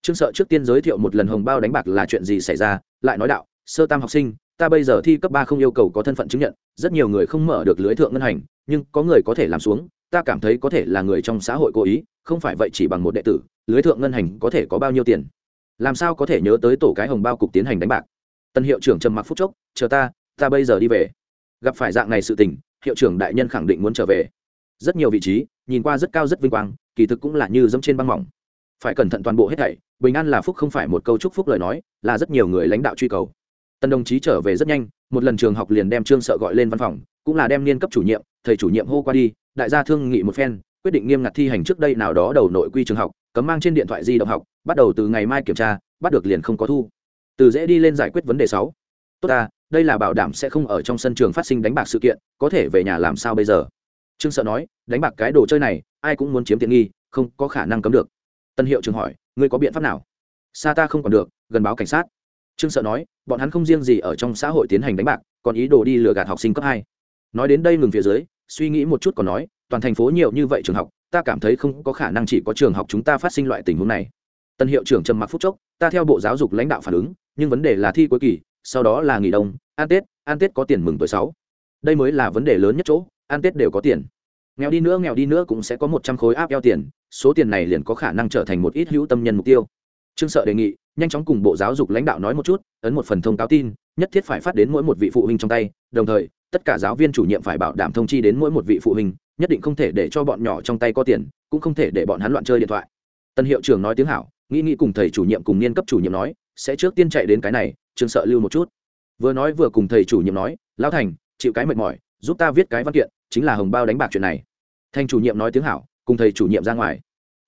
Trương sợ trước tiên giới thiệu một lần hồng bao đánh bạc là chuyện gì xảy ra, lại nói đạo, sơ tam học sinh, ta bây giờ thi cấp ba không yêu cầu có thân phận chứng nhận, rất nhiều người không mở được lưới thượng ngân hành nhưng có người có thể làm xuống, ta cảm thấy có thể là người trong xã hội cố ý, không phải vậy chỉ bằng một đệ tử, lưới thượng ngân hành có thể có bao nhiêu tiền? Làm sao có thể nhớ tới tổ cái hồng bao cục tiến hành đánh bạc? Tân hiệu trưởng trầm mặc phút chốc, chờ ta ta bây giờ đi về. Gặp phải dạng này sự tình, hiệu trưởng đại nhân khẳng định muốn trở về. Rất nhiều vị trí, nhìn qua rất cao rất vinh quang, kỳ thực cũng là như dẫm trên băng mỏng. Phải cẩn thận toàn bộ hết thảy, bình an là phúc không phải một câu chúc phúc lời nói, là rất nhiều người lãnh đạo truy cầu tân đồng chí trở về rất nhanh, một lần trường học liền đem trương sợ gọi lên văn phòng, cũng là đem niên cấp chủ nhiệm, thầy chủ nhiệm hô qua đi, đại gia thương nghị một phen, quyết định nghiêm ngặt thi hành trước đây nào đó đầu nội quy trường học, cấm mang trên điện thoại di động học, bắt đầu từ ngày mai kiểm tra, bắt được liền không có thu. Từ dễ đi lên giải quyết vấn đề sáu. Tốt ta, đây là bảo đảm sẽ không ở trong sân trường phát sinh đánh bạc sự kiện, có thể về nhà làm sao bây giờ? Trương sợ nói, đánh bạc cái đồ chơi này, ai cũng muốn chiếm tiện nghi, không có khả năng cấm được. Tân hiệu trường hỏi, ngươi có biện pháp nào? Xa ta không còn được, gần báo cảnh sát trương sợ nói, bọn hắn không riêng gì ở trong xã hội tiến hành đánh bạc, còn ý đồ đi lừa gạt học sinh cấp hai. Nói đến đây ngừng phía dưới, suy nghĩ một chút còn nói, toàn thành phố nhiều như vậy trường học, ta cảm thấy không có khả năng chỉ có trường học chúng ta phát sinh loại tình huống này. Tân hiệu trưởng trầm mặc phúc chốc, ta theo bộ giáo dục lãnh đạo phản ứng, nhưng vấn đề là thi cuối kỳ, sau đó là nghỉ đông an tết an tết có tiền mừng tuổi sáu. Đây mới là vấn đề lớn nhất chỗ an tết đều có tiền. Nghèo đi nữa, nghèo đi nữa cũng sẽ có một trăm khối áp eo tiền, số tiền này liền có khả năng trở thành một ít hữu tâm nhân mục tiêu. Trương sợ đề nghị nhanh chóng cùng bộ giáo dục lãnh đạo nói một chút, ấn một phần thông cáo tin, nhất thiết phải phát đến mỗi một vị phụ huynh trong tay, đồng thời, tất cả giáo viên chủ nhiệm phải bảo đảm thông chi đến mỗi một vị phụ huynh, nhất định không thể để cho bọn nhỏ trong tay có tiền, cũng không thể để bọn hắn loạn chơi điện thoại. Tân hiệu trưởng nói tiếng hảo, nghĩ nghĩ cùng thầy chủ nhiệm cùng niên cấp chủ nhiệm nói, sẽ trước tiên chạy đến cái này, trường sợ lưu một chút. Vừa nói vừa cùng thầy chủ nhiệm nói, lão thành, chịu cái mệt mỏi, giúp ta viết cái văn kiện, chính là hồng bao đánh bạc chuyện này. Thành chủ nhiệm nói tiếng hảo, cùng thầy chủ nhiệm ra ngoài.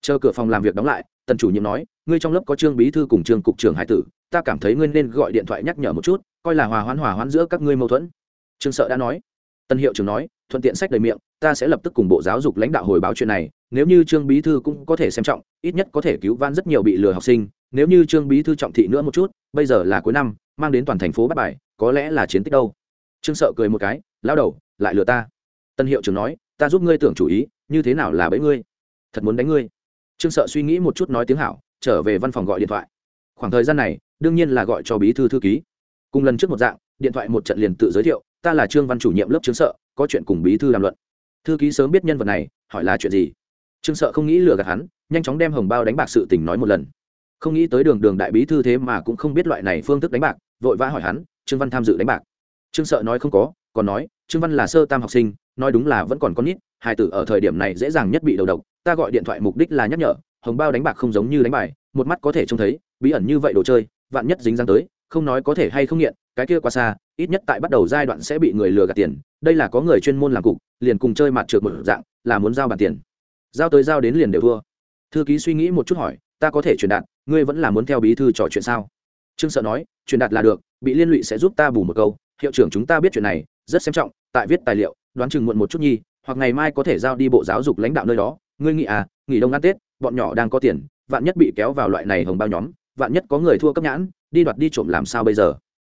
Chờ cửa phòng làm việc đóng lại tần chủ nhiệm nói ngươi trong lớp có trương bí thư cùng trương cục trưởng hải tử, ta cảm thấy ngươi nên gọi điện thoại nhắc nhở một chút, coi là hòa hoãn hòa hoãn giữa các ngươi mâu thuẫn. Trương sợ đã nói. Tân hiệu trưởng nói, thuận tiện sách đầy miệng, ta sẽ lập tức cùng bộ giáo dục lãnh đạo hồi báo chuyện này, nếu như trương bí thư cũng có thể xem trọng, ít nhất có thể cứu van rất nhiều bị lừa học sinh, nếu như trương bí thư trọng thị nữa một chút, bây giờ là cuối năm, mang đến toàn thành phố bắt bài, có lẽ là chiến tích đâu. Trương sợ cười một cái lao đầu, lại lừa ta. Tân hiệu trưởng nói, ta giúp ngươi tưởng chủ ý, như thế nào là bẫy ngươi? Thật muốn đánh ngươi? Trương sợ suy nghĩ một chút nói tiếng hảo trở về văn phòng gọi điện thoại. Khoảng thời gian này, đương nhiên là gọi cho bí thư thư ký. Cùng lần trước một dạng, điện thoại một trận liền tự giới thiệu, ta là trương văn chủ nhiệm lớp trương sợ, có chuyện cùng bí thư làm luận. Thư ký sớm biết nhân vật này, hỏi là chuyện gì. Trương sợ không nghĩ lừa gạt hắn, nhanh chóng đem hồng bao đánh bạc sự tình nói một lần. Không nghĩ tới đường đường đại bí thư thế mà cũng không biết loại này phương thức đánh bạc, vội vã hỏi hắn, trương văn tham dự đánh bạc? Trương sợ nói không có, còn nói, trương văn là sơ tam học sinh, nói đúng là vẫn còn con nít, hai tử ở thời điểm này dễ dàng nhất bị đầu độc, ta gọi điện thoại mục đích là nhắc nhở hồng bao đánh bạc không giống như đánh bài, một mắt có thể trông thấy, bí ẩn như vậy đồ chơi, vạn nhất dính dáng tới, không nói có thể hay không nghiện, cái kia quá xa, ít nhất tại bắt đầu giai đoạn sẽ bị người lừa gạt tiền, đây là có người chuyên môn làm cục, liền cùng chơi mặt trượt một dạng, là muốn giao bàn tiền. Giao tới giao đến liền đều thua. Thư ký suy nghĩ một chút hỏi, ta có thể truyền đạt, ngươi vẫn là muốn theo bí thư trò chuyện sao? Trương sợ nói, truyền đạt là được, bị liên lụy sẽ giúp ta bù một câu, hiệu trưởng chúng ta biết chuyện này, rất xem trọng, tại viết tài liệu, đoán chừng muộn một chút nhi, hoặc ngày mai có thể giao đi bộ giáo dục lãnh đạo nơi đó, ngươi nghĩ à nghỉ đông ăn tết bọn nhỏ đang có tiền, vạn nhất bị kéo vào loại này hồng bao nhóm, vạn nhất có người thua cấp nhãn, đi đoạt đi trộm làm sao bây giờ?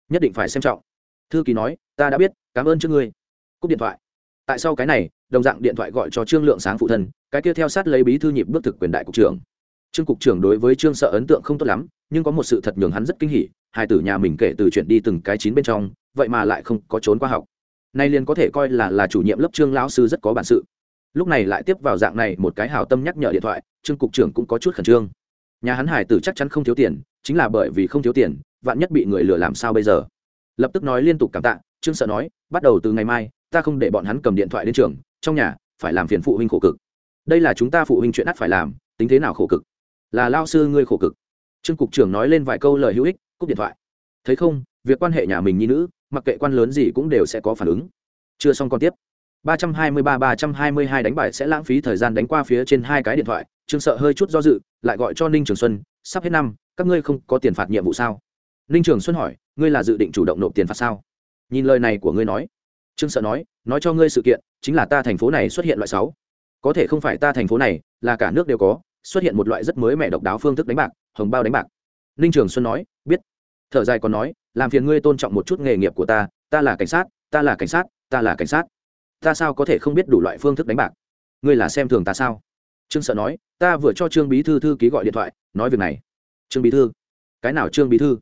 Nhất định phải xem trọng. Thư ký nói, ta đã biết, cảm ơn trước ngươi. Cúp điện thoại. Tại sao cái này, đồng dạng điện thoại gọi cho trương lượng sáng phụ thân, cái kia theo sát lấy bí thư nhịp bước thực quyền đại cục trưởng. Trương cục trưởng đối với trương sợ ấn tượng không tốt lắm, nhưng có một sự thật nhường hắn rất kinh hỉ, hai tử nhà mình kể từ chuyện đi từng cái chín bên trong, vậy mà lại không có trốn qua học. Nay liền có thể coi là là chủ nhiệm lớp trương lão sư rất có bản sự lúc này lại tiếp vào dạng này một cái hào tâm nhắc nhở điện thoại, trương cục trưởng cũng có chút khẩn trương. Nhà hắn hải tử chắc chắn không thiếu tiền, chính là bởi vì không thiếu tiền, vạn nhất bị người lừa làm sao bây giờ? Lập tức nói liên tục cảm tạ, trương sợ nói, bắt đầu từ ngày mai, ta không để bọn hắn cầm điện thoại đến trường, trong nhà phải làm phiền phụ huynh khổ cực. Đây là chúng ta phụ huynh chuyện ắt phải làm, tính thế nào khổ cực? Là lao sư ngươi khổ cực. Trương cục trưởng nói lên vài câu lời hữu ích, cúp điện thoại. Thấy không, việc quan hệ nhà mình nhi nữ, mặc kệ quan lớn gì cũng đều sẽ có phản ứng. Chưa xong còn tiếp. 323-322 đánh bài sẽ lãng phí thời gian đánh qua phía trên hai cái điện thoại. Trương sợ hơi chút do dự, lại gọi cho ninh trường xuân, sắp hết năm, các ngươi không có tiền phạt nhiệm vụ sao? Ninh trường xuân hỏi, ngươi là dự định chủ động nộp tiền phạt sao? Nhìn lời này của ngươi nói, trương sợ nói nói cho ngươi sự kiện, chính là ta thành phố này xuất hiện loại 6. có thể không phải ta thành phố này, là cả nước đều có, xuất hiện một loại rất mới mẻ độc đáo phương thức đánh bạc, hồng bao đánh bạc. Ninh trường xuân nói, biết. Thở dài còn nói, làm phiền ngươi tôn trọng một chút nghề nghiệp của ta ta là cảnh sát, ta là cảnh sát, ta là cảnh sát ta sao có thể không biết đủ loại phương thức đánh bạc? Ngươi là xem thường ta sao? Trương sợ nói, ta vừa cho trương bí thư thư ký gọi điện thoại, nói việc này. Trương bí thư? Cái nào trương bí thư?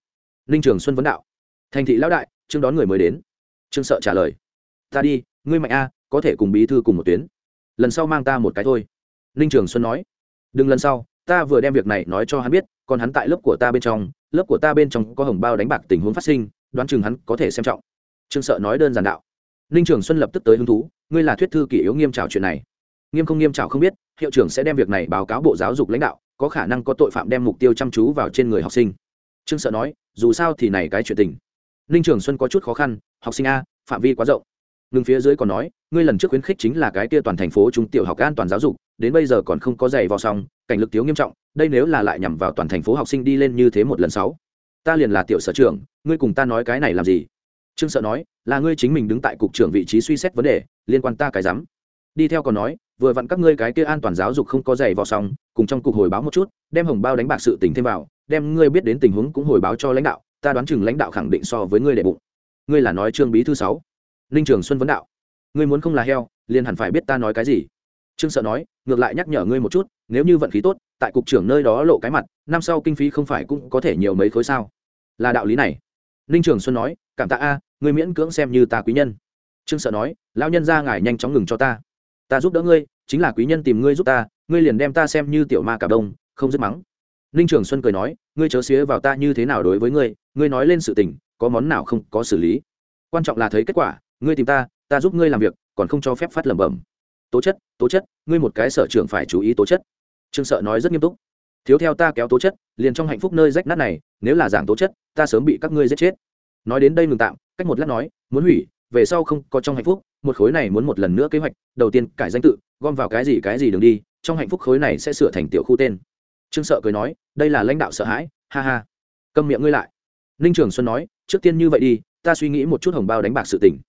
Ninh trường xuân vấn đạo. Thành thị lão đại, trương đón người mới đến. Trương sợ trả lời, ta đi, ngươi mạnh a, có thể cùng bí thư cùng một tuyến. Lần sau mang ta một cái thôi. Ninh trường xuân nói, đừng lần sau, ta vừa đem việc này nói cho hắn biết, còn hắn tại lớp của ta bên trong, lớp của ta bên trong có hồng bao đánh bạc tình huống phát sinh, đoán chừng hắn có thể xem trọng. Trương sợ nói đơn giản đạo ninh trường xuân lập tức tới hứng thú, ngươi là thuyết thư kỷ yếu nghiêm trào chuyện này. Nghiêm không nghiêm trào không biết, hiệu trưởng sẽ đem việc này báo cáo bộ giáo dục lãnh đạo, có khả năng có tội phạm đem mục tiêu chăm chú vào trên người học sinh. Trương sợ nói, dù sao thì này cái chuyện tình. Ninh trường xuân có chút khó khăn, học sinh a, phạm vi quá rộng. Ngừng phía dưới còn nói, ngươi lần trước khuyến khích chính là cái kia toàn thành phố trung tiểu học an toàn giáo dục, đến bây giờ còn không có giày vào xong, cảnh lực thiếu nghiêm trọng, đây nếu là lại nhằm vào toàn thành phố học sinh đi lên như thế một lần sáu, ta liền là tiểu sở trưởng, ngươi cùng ta nói cái này làm gì? Trương sợ nói, là ngươi chính mình đứng tại cục trưởng vị trí suy xét vấn đề, liên quan ta cái rắm. Đi theo còn nói, vừa vặn các ngươi cái kia an toàn giáo dục không có giày vào xong, cùng trong cục hồi báo một chút, đem hồng bao đánh bạc sự tình thêm vào, đem ngươi biết đến tình huống cũng hồi báo cho lãnh đạo, ta đoán chừng lãnh đạo khẳng định so với ngươi đệ bụng. Ngươi là nói trương bí thư sáu? Ninh trường xuân vấn đạo. Ngươi muốn không là heo, liền hẳn phải biết ta nói cái gì. Trương sợ nói, ngược lại nhắc nhở ngươi một chút, nếu như vận khí tốt, tại cục trưởng nơi đó lộ cái mặt, năm sau kinh phí không phải cũng có thể nhiều mấy khối sao? Là đạo lý này. Ninh trường xuân nói cảm tạ a, ngươi miễn cưỡng xem như ta quý nhân. Trương sợ nói lao nhân ra ngài nhanh chóng ngừng cho ta. Ta giúp đỡ ngươi, chính là quý nhân tìm ngươi giúp ta, ngươi liền đem ta xem như tiểu ma cả đông, không dứt mắng. Ninh trường xuân cười nói, ngươi chớ xía vào ta như thế nào đối với ngươi ngươi nói lên sự tình, có món nào không có xử lý. Quan trọng là thấy kết quả, ngươi tìm ta ta giúp ngươi làm việc, còn không cho phép phát lẩm bẩm. Tố chất tố chất, ngươi một cái sở trường phải chú ý tố chất. Trương sợ nói rất nghiêm túc. Thiếu theo ta kéo tố chất, liền trong hạnh phúc nơi rách nát này, nếu là giảng tố chất, ta sớm bị các ngươi giết chết nói đến đây ngừng tạm, cách một lát nói, muốn hủy, về sau không có trong hạnh phúc, một khối này muốn một lần nữa kế hoạch, đầu tiên cải danh tự, gom vào cái gì cái gì đường đi, trong hạnh phúc khối này sẽ sửa thành tiểu khu tên. Trương sợ cười nói, đây là lãnh đạo sợ hãi, ha ha. Câm miệng ngươi lại. Ninh trường xuân nói, trước tiên như vậy đi, ta suy nghĩ một chút hồng bao đánh bạc sự tình.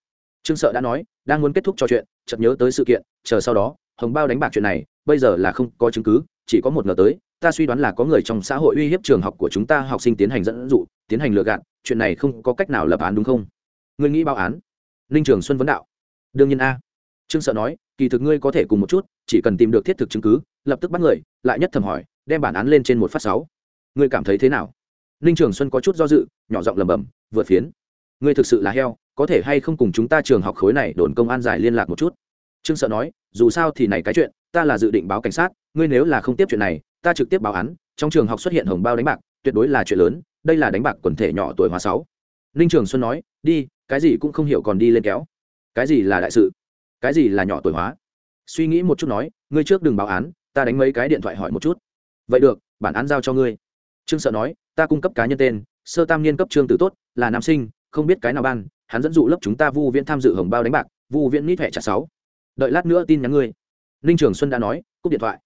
Trương sợ đã nói, đang muốn kết thúc trò chuyện, chợt nhớ tới sự kiện, chờ sau đó, hồng bao đánh bạc chuyện này, bây giờ là không có chứng cứ, chỉ có một ngờ tới, ta suy đoán là có người trong xã hội uy hiếp trường học của chúng ta học sinh tiến hành dẫn dụ, tiến hành lừa gạt chuyện này không có cách nào lập án đúng không? Ngươi nghĩ báo án? Ninh trường xuân vấn đạo. Đương nhiên a. Trương sợ nói, kỳ thực ngươi có thể cùng một chút, chỉ cần tìm được thiết thực chứng cứ, lập tức bắt người, lại nhất thầm hỏi, đem bản án lên trên một phát sáu. Ngươi cảm thấy thế nào? Ninh trường xuân có chút do dự, nhỏ giọng lầm bầm vượt phiến. Ngươi thực sự là heo, có thể hay không cùng chúng ta trường học khối này đồn công an giải liên lạc một chút? Trương sợ nói, dù sao thì này cái chuyện, ta là dự định báo cảnh sát, ngươi nếu là không tiếp chuyện này, ta trực tiếp báo án, trong trường học xuất hiện hồng bao đánh bạc tuyệt đối là chuyện lớn, đây là đánh bạc quần thể nhỏ tuổi hóa sáu. Ninh trường xuân nói, đi, cái gì cũng không hiểu còn đi lên kéo. Cái gì là đại sự? Cái gì là nhỏ tuổi hóa? Suy nghĩ một chút nói, ngươi trước đừng báo án, ta đánh mấy cái điện thoại hỏi một chút. Vậy được, bản án giao cho ngươi. Trương sợ nói, ta cung cấp cá nhân tên, sơ tam niên cấp trương tử tốt, là nam sinh, không biết cái nào ban, hắn dẫn dụ lớp chúng ta vu viễn tham dự hồng bao đánh bạc, vu viễn nít thẻ trả sáu. Đợi lát nữa tin nhắn ngươi. Ninh trường xuân đã nói, cúp điện thoại.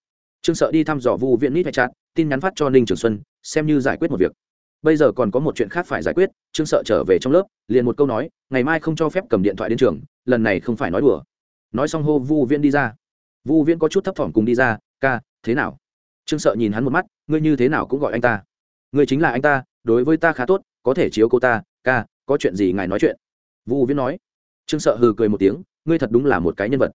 Trương sợ đi thăm dò vu viễn nít thẻ chặt tin nhắn phát cho ninh trường xuân xem như giải quyết một việc. Bây giờ còn có một chuyện khác phải giải quyết, trương sợ trở về trong lớp, liền một câu nói, ngày mai không cho phép cầm điện thoại đến trường, lần này không phải nói đùa. Nói xong hô vu viễn đi ra. Vu viễn có chút thấp thỏm cùng đi ra, ca, thế nào? Trương sợ nhìn hắn một mắt, ngươi như thế nào cũng gọi anh ta. Ngươi chính là anh ta, đối với ta khá tốt, có thể chiếu cô ta, ca, có chuyện gì ngài nói chuyện. Vu viễn nói. Trương sợ hừ cười một tiếng, ngươi thật đúng là một cái nhân vật.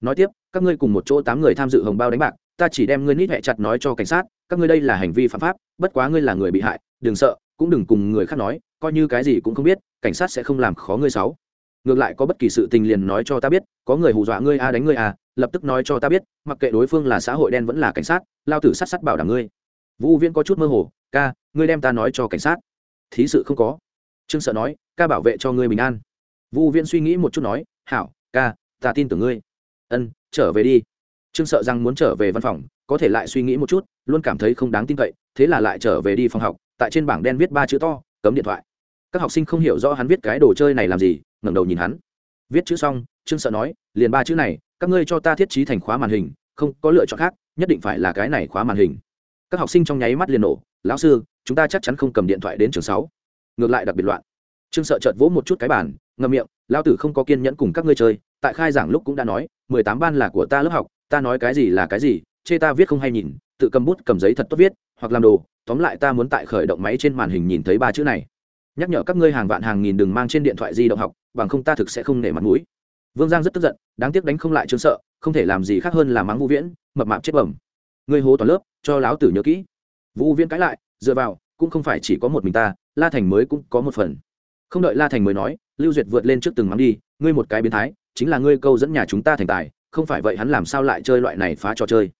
Nói tiếp, các ngươi cùng một chỗ tám người tham dự hồng bao đánh bạc ta chỉ đem ngươi nít hẹ chặt nói cho cảnh sát, các ngươi đây là hành vi phạm pháp, bất quá ngươi là người bị hại, đừng sợ, cũng đừng cùng người khác nói, coi như cái gì cũng không biết, cảnh sát sẽ không làm khó ngươi sáu ngược lại có bất kỳ sự tình liền nói cho ta biết, có người hù dọa ngươi a đánh ngươi a lập tức nói cho ta biết, mặc kệ đối phương là xã hội đen vẫn là cảnh sát, lao tử sát sát bảo đảm ngươi. Vũ viễn có chút mơ hồ, ca, ngươi đem ta nói cho cảnh sát. Thí sự không có. Trương sợ nói, ca bảo vệ cho ngươi bình an. Vũ viễn suy nghĩ một chút nói, hảo, ca, ta tin tưởng ngươi. Ân, trở về đi trương sợ rằng muốn trở về văn phòng, có thể lại suy nghĩ một chút, luôn cảm thấy không đáng tin cậy, thế là lại trở về đi phòng học, tại trên bảng đen viết ba chữ to, cấm điện thoại. Các học sinh không hiểu rõ hắn viết cái đồ chơi này làm gì, ngẩng đầu nhìn hắn. Viết chữ xong, trương sợ nói, liền ba chữ này, các ngươi cho ta thiết trí thành khóa màn hình, không có lựa chọn khác, nhất định phải là cái này khóa màn hình. Các học sinh trong nháy mắt liền nổ, lão sư, chúng ta chắc chắn không cầm điện thoại đến trường sáu. Ngược lại đặc biệt loạn. Trương sợ chợt vỗ một chút cái bàn, ngậm miệng, lão tử không có kiên nhẫn cùng các ngươi chơi, tại khai giảng lúc cũng đã nói, mười tám ban là của ta lớp học ta nói cái gì là cái gì, chê ta viết không hay nhìn, tự cầm bút cầm giấy thật tốt viết, hoặc làm đồ, tóm lại ta muốn tại khởi động máy trên màn hình nhìn thấy ba chữ này. Nhắc nhở các ngươi hàng vạn hàng nghìn đừng mang trên điện thoại di động học, bằng không ta thực sẽ không nể mặt mũi. Vương giang rất tức giận, đáng tiếc đánh không lại trương sợ, không thể làm gì khác hơn là mắng vũ viễn, mập mạp chết bẩm. Ngươi hố toàn lớp, cho láo tử nhớ kỹ. Vũ viễn cãi lại, dựa vào, cũng không phải chỉ có một mình ta, la thành mới cũng có một phần. Không đợi la thành mới nói, lưu duyệt vượt lên trước từng mắng đi, ngươi một cái biến thái, chính là ngươi câu dẫn nhà chúng ta thành tài không phải vậy hắn làm sao lại chơi loại này phá trò chơi?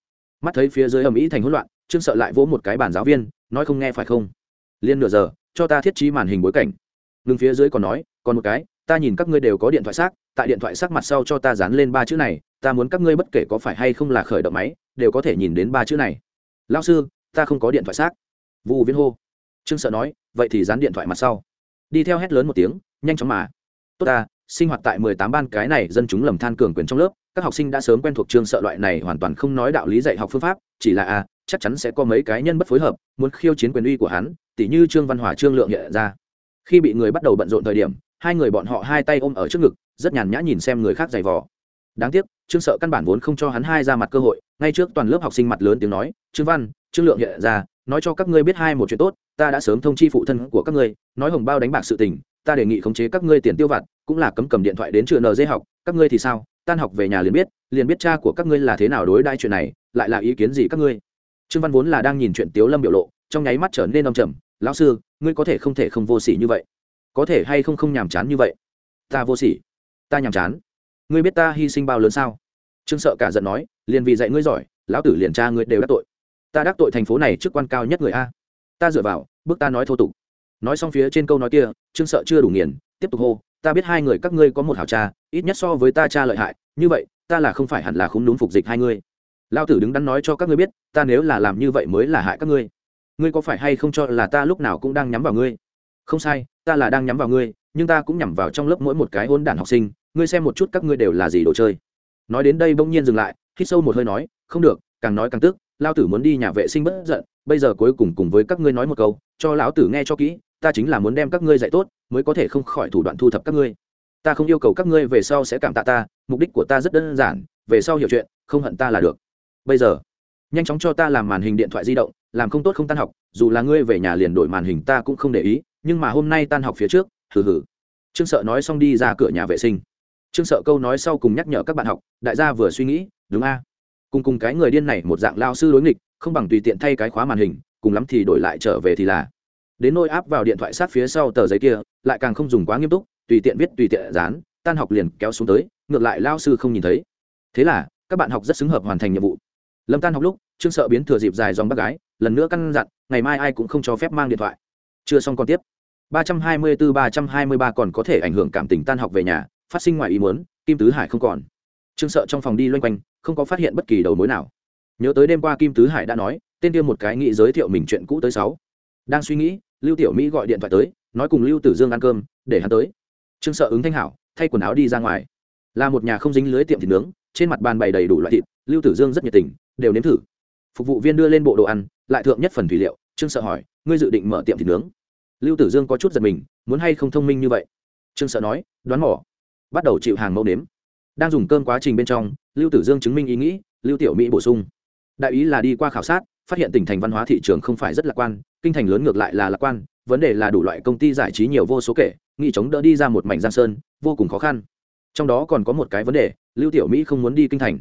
Mắt thấy phía dưới ầm ĩ thành hỗn loạn, trương sợ lại vỗ một cái bàn giáo viên, nói không nghe phải không? Liên nửa giờ, cho ta thiết trí màn hình bối cảnh. Ngừng phía dưới còn nói, còn một cái, ta nhìn các ngươi đều có điện thoại xác, tại điện thoại xác mặt sau cho ta dán lên ba chữ này, ta muốn các ngươi bất kể có phải hay không là khởi động máy, đều có thể nhìn đến ba chữ này. Lao sư, ta không có điện thoại xác. Vụ viễn hô. Trương sợ nói, vậy thì dán điện thoại mặt sau. Đi theo hét lớn một tiếng, nhanh chóng mà. Tốt ta sinh hoạt tại mười tám ban cái này dân chúng lầm than cường quyền trong lớp các học sinh đã sớm quen thuộc trương sợ loại này hoàn toàn không nói đạo lý dạy học phương pháp chỉ là a à, chắc chắn sẽ có mấy cái nhân bất phối hợp muốn khiêu chiến quyền uy của hắn tỉ như trương văn hòa trương lượng hiện ra. Khi bị người bắt đầu bận rộn thời điểm hai người bọn họ hai tay ôm ở trước ngực rất nhàn nhã nhìn xem người khác giày vò. Đáng tiếc trương sợ căn bản vốn không cho hắn hai ra mặt cơ hội ngay trước toàn lớp học sinh mặt lớn tiếng nói trương văn trương lượng hiện ra nói cho các ngươi biết hai một chuyện tốt ta đã sớm thông chi phụ thân của các ngươi nói hồng bao đánh bạc sự tình ta đề nghị khống chế các ngươi tiền tiêu vặt, cũng là cấm cầm điện thoại đến trường nd học, các ngươi thì sao? Tan học về nhà liền biết liền biết cha của các ngươi là thế nào đối đãi chuyện này, lại là ý kiến gì các ngươi? Trương văn vốn là đang nhìn chuyện tiếu lâm biểu lộ, trong nháy mắt trở nên âm trầm. Lão sư, ngươi có thể không thể không vô sỉ như vậy? Có thể hay không không nhàm chán như vậy? Ta vô sỉ. Ta nhàm chán. Ngươi biết ta hy sinh bao lớn sao? Trương sợ cả giận nói, liền vì dạy ngươi giỏi, lão tử liền cha ngươi đều đắc tội. Ta đắc tội thành phố này trước quan cao nhất người a. Ta dựa vào bước ta nói thô tục nói xong phía trên câu nói kia, trương sợ chưa đủ nghiền, tiếp tục hô, ta biết hai người các ngươi có một hảo cha, ít nhất so với ta cha lợi hại, như vậy, ta là không phải hẳn là không đúng phục dịch hai ngươi. Lao tử đứng đắn nói cho các ngươi biết, ta nếu là làm như vậy mới là hại các ngươi. Ngươi có phải hay không cho là ta lúc nào cũng đang nhắm vào ngươi? Không sai, ta là đang nhắm vào ngươi, nhưng ta cũng nhắm vào trong lớp mỗi một cái hôn đản học sinh, ngươi xem một chút các ngươi đều là gì đồ chơi. Nói đến đây bỗng nhiên dừng lại, hít sâu một hơi nói, không được, càng nói càng tức lao tử muốn đi nhà vệ sinh bất giận, bây giờ cuối cùng cùng với các ngươi nói một câu, cho lão tử nghe cho kỹ ta chính là muốn đem các ngươi dạy tốt, mới có thể không khỏi thủ đoạn thu thập các ngươi. Ta không yêu cầu các ngươi về sau sẽ cảm tạ ta, mục đích của ta rất đơn giản, về sau hiểu chuyện, không hận ta là được. Bây giờ, nhanh chóng cho ta làm màn hình điện thoại di động, làm không tốt không tan học, dù là ngươi về nhà liền đổi màn hình ta cũng không để ý, nhưng mà hôm nay tan học phía trước, hừ hừ. Trương sợ nói xong đi ra cửa nhà vệ sinh. Trương sợ câu nói sau cùng nhắc nhở các bạn học, đại gia vừa suy nghĩ, đúng a? Cùng cùng cái người điên này một dạng lao sư đối nghịch, không bằng tùy tiện thay cái khóa màn hình, cùng lắm thì đổi lại trở về thì là đến nôi áp vào điện thoại sát phía sau tờ giấy kia, lại càng không dùng quá nghiêm túc, tùy tiện viết, tùy tiện dán, tan học liền kéo xuống tới, ngược lại lao sư không nhìn thấy. Thế là, các bạn học rất xứng hợp hoàn thành nhiệm vụ. Lâm tan học lúc, trương sợ biến thừa dịp dài dòng bác gái, lần nữa căn dặn, ngày mai ai cũng không cho phép mang điện thoại. Chưa xong còn tiếp. ba trăm hai mươi bốn ba trăm hai mươi ba còn có thể ảnh hưởng cảm tình tan học về nhà, phát sinh ngoài ý muốn, kim tứ hải không còn. Trương sợ trong phòng đi loanh quanh, không có phát hiện bất kỳ đầu mối nào. Nhớ tới đêm qua kim tứ hải đã nói, tên kia một cái nghĩ giới thiệu mình chuyện cũ tới sáu. Đang suy nghĩ lưu tiểu mỹ gọi điện thoại tới, nói cùng lưu tử dương ăn cơm, để hắn tới. Trương sợ ứng thanh hảo, thay quần áo đi ra ngoài. Là một nhà không dính lưới tiệm thịt nướng, trên mặt bàn bày đầy đủ loại thịt, lưu tử dương rất nhiệt tình, đều nếm thử. Phục vụ viên đưa lên bộ đồ ăn, lại thượng nhất phần thủy liệu, trương sợ hỏi, ngươi dự định mở tiệm thịt nướng? Lưu tử dương có chút giật mình, muốn hay không thông minh như vậy? Trương sợ nói, đoán mỏ bắt đầu chịu hàng mẫu nếm. Đang dùng cơm quá trình bên trong, lưu tử dương chứng minh ý nghĩ, lưu tiểu mỹ bổ sung. Đại ý là đi qua khảo sát, phát hiện tỉnh thành văn hóa thị trường không phải rất lạc quan kinh thành lớn ngược lại là lạc quan, vấn đề là đủ loại công ty giải trí nhiều vô số kể nghị chống đỡ đi ra một mảnh giang sơn, vô cùng khó khăn. Trong đó còn có một cái vấn đề, lưu tiểu mỹ không muốn đi kinh thành.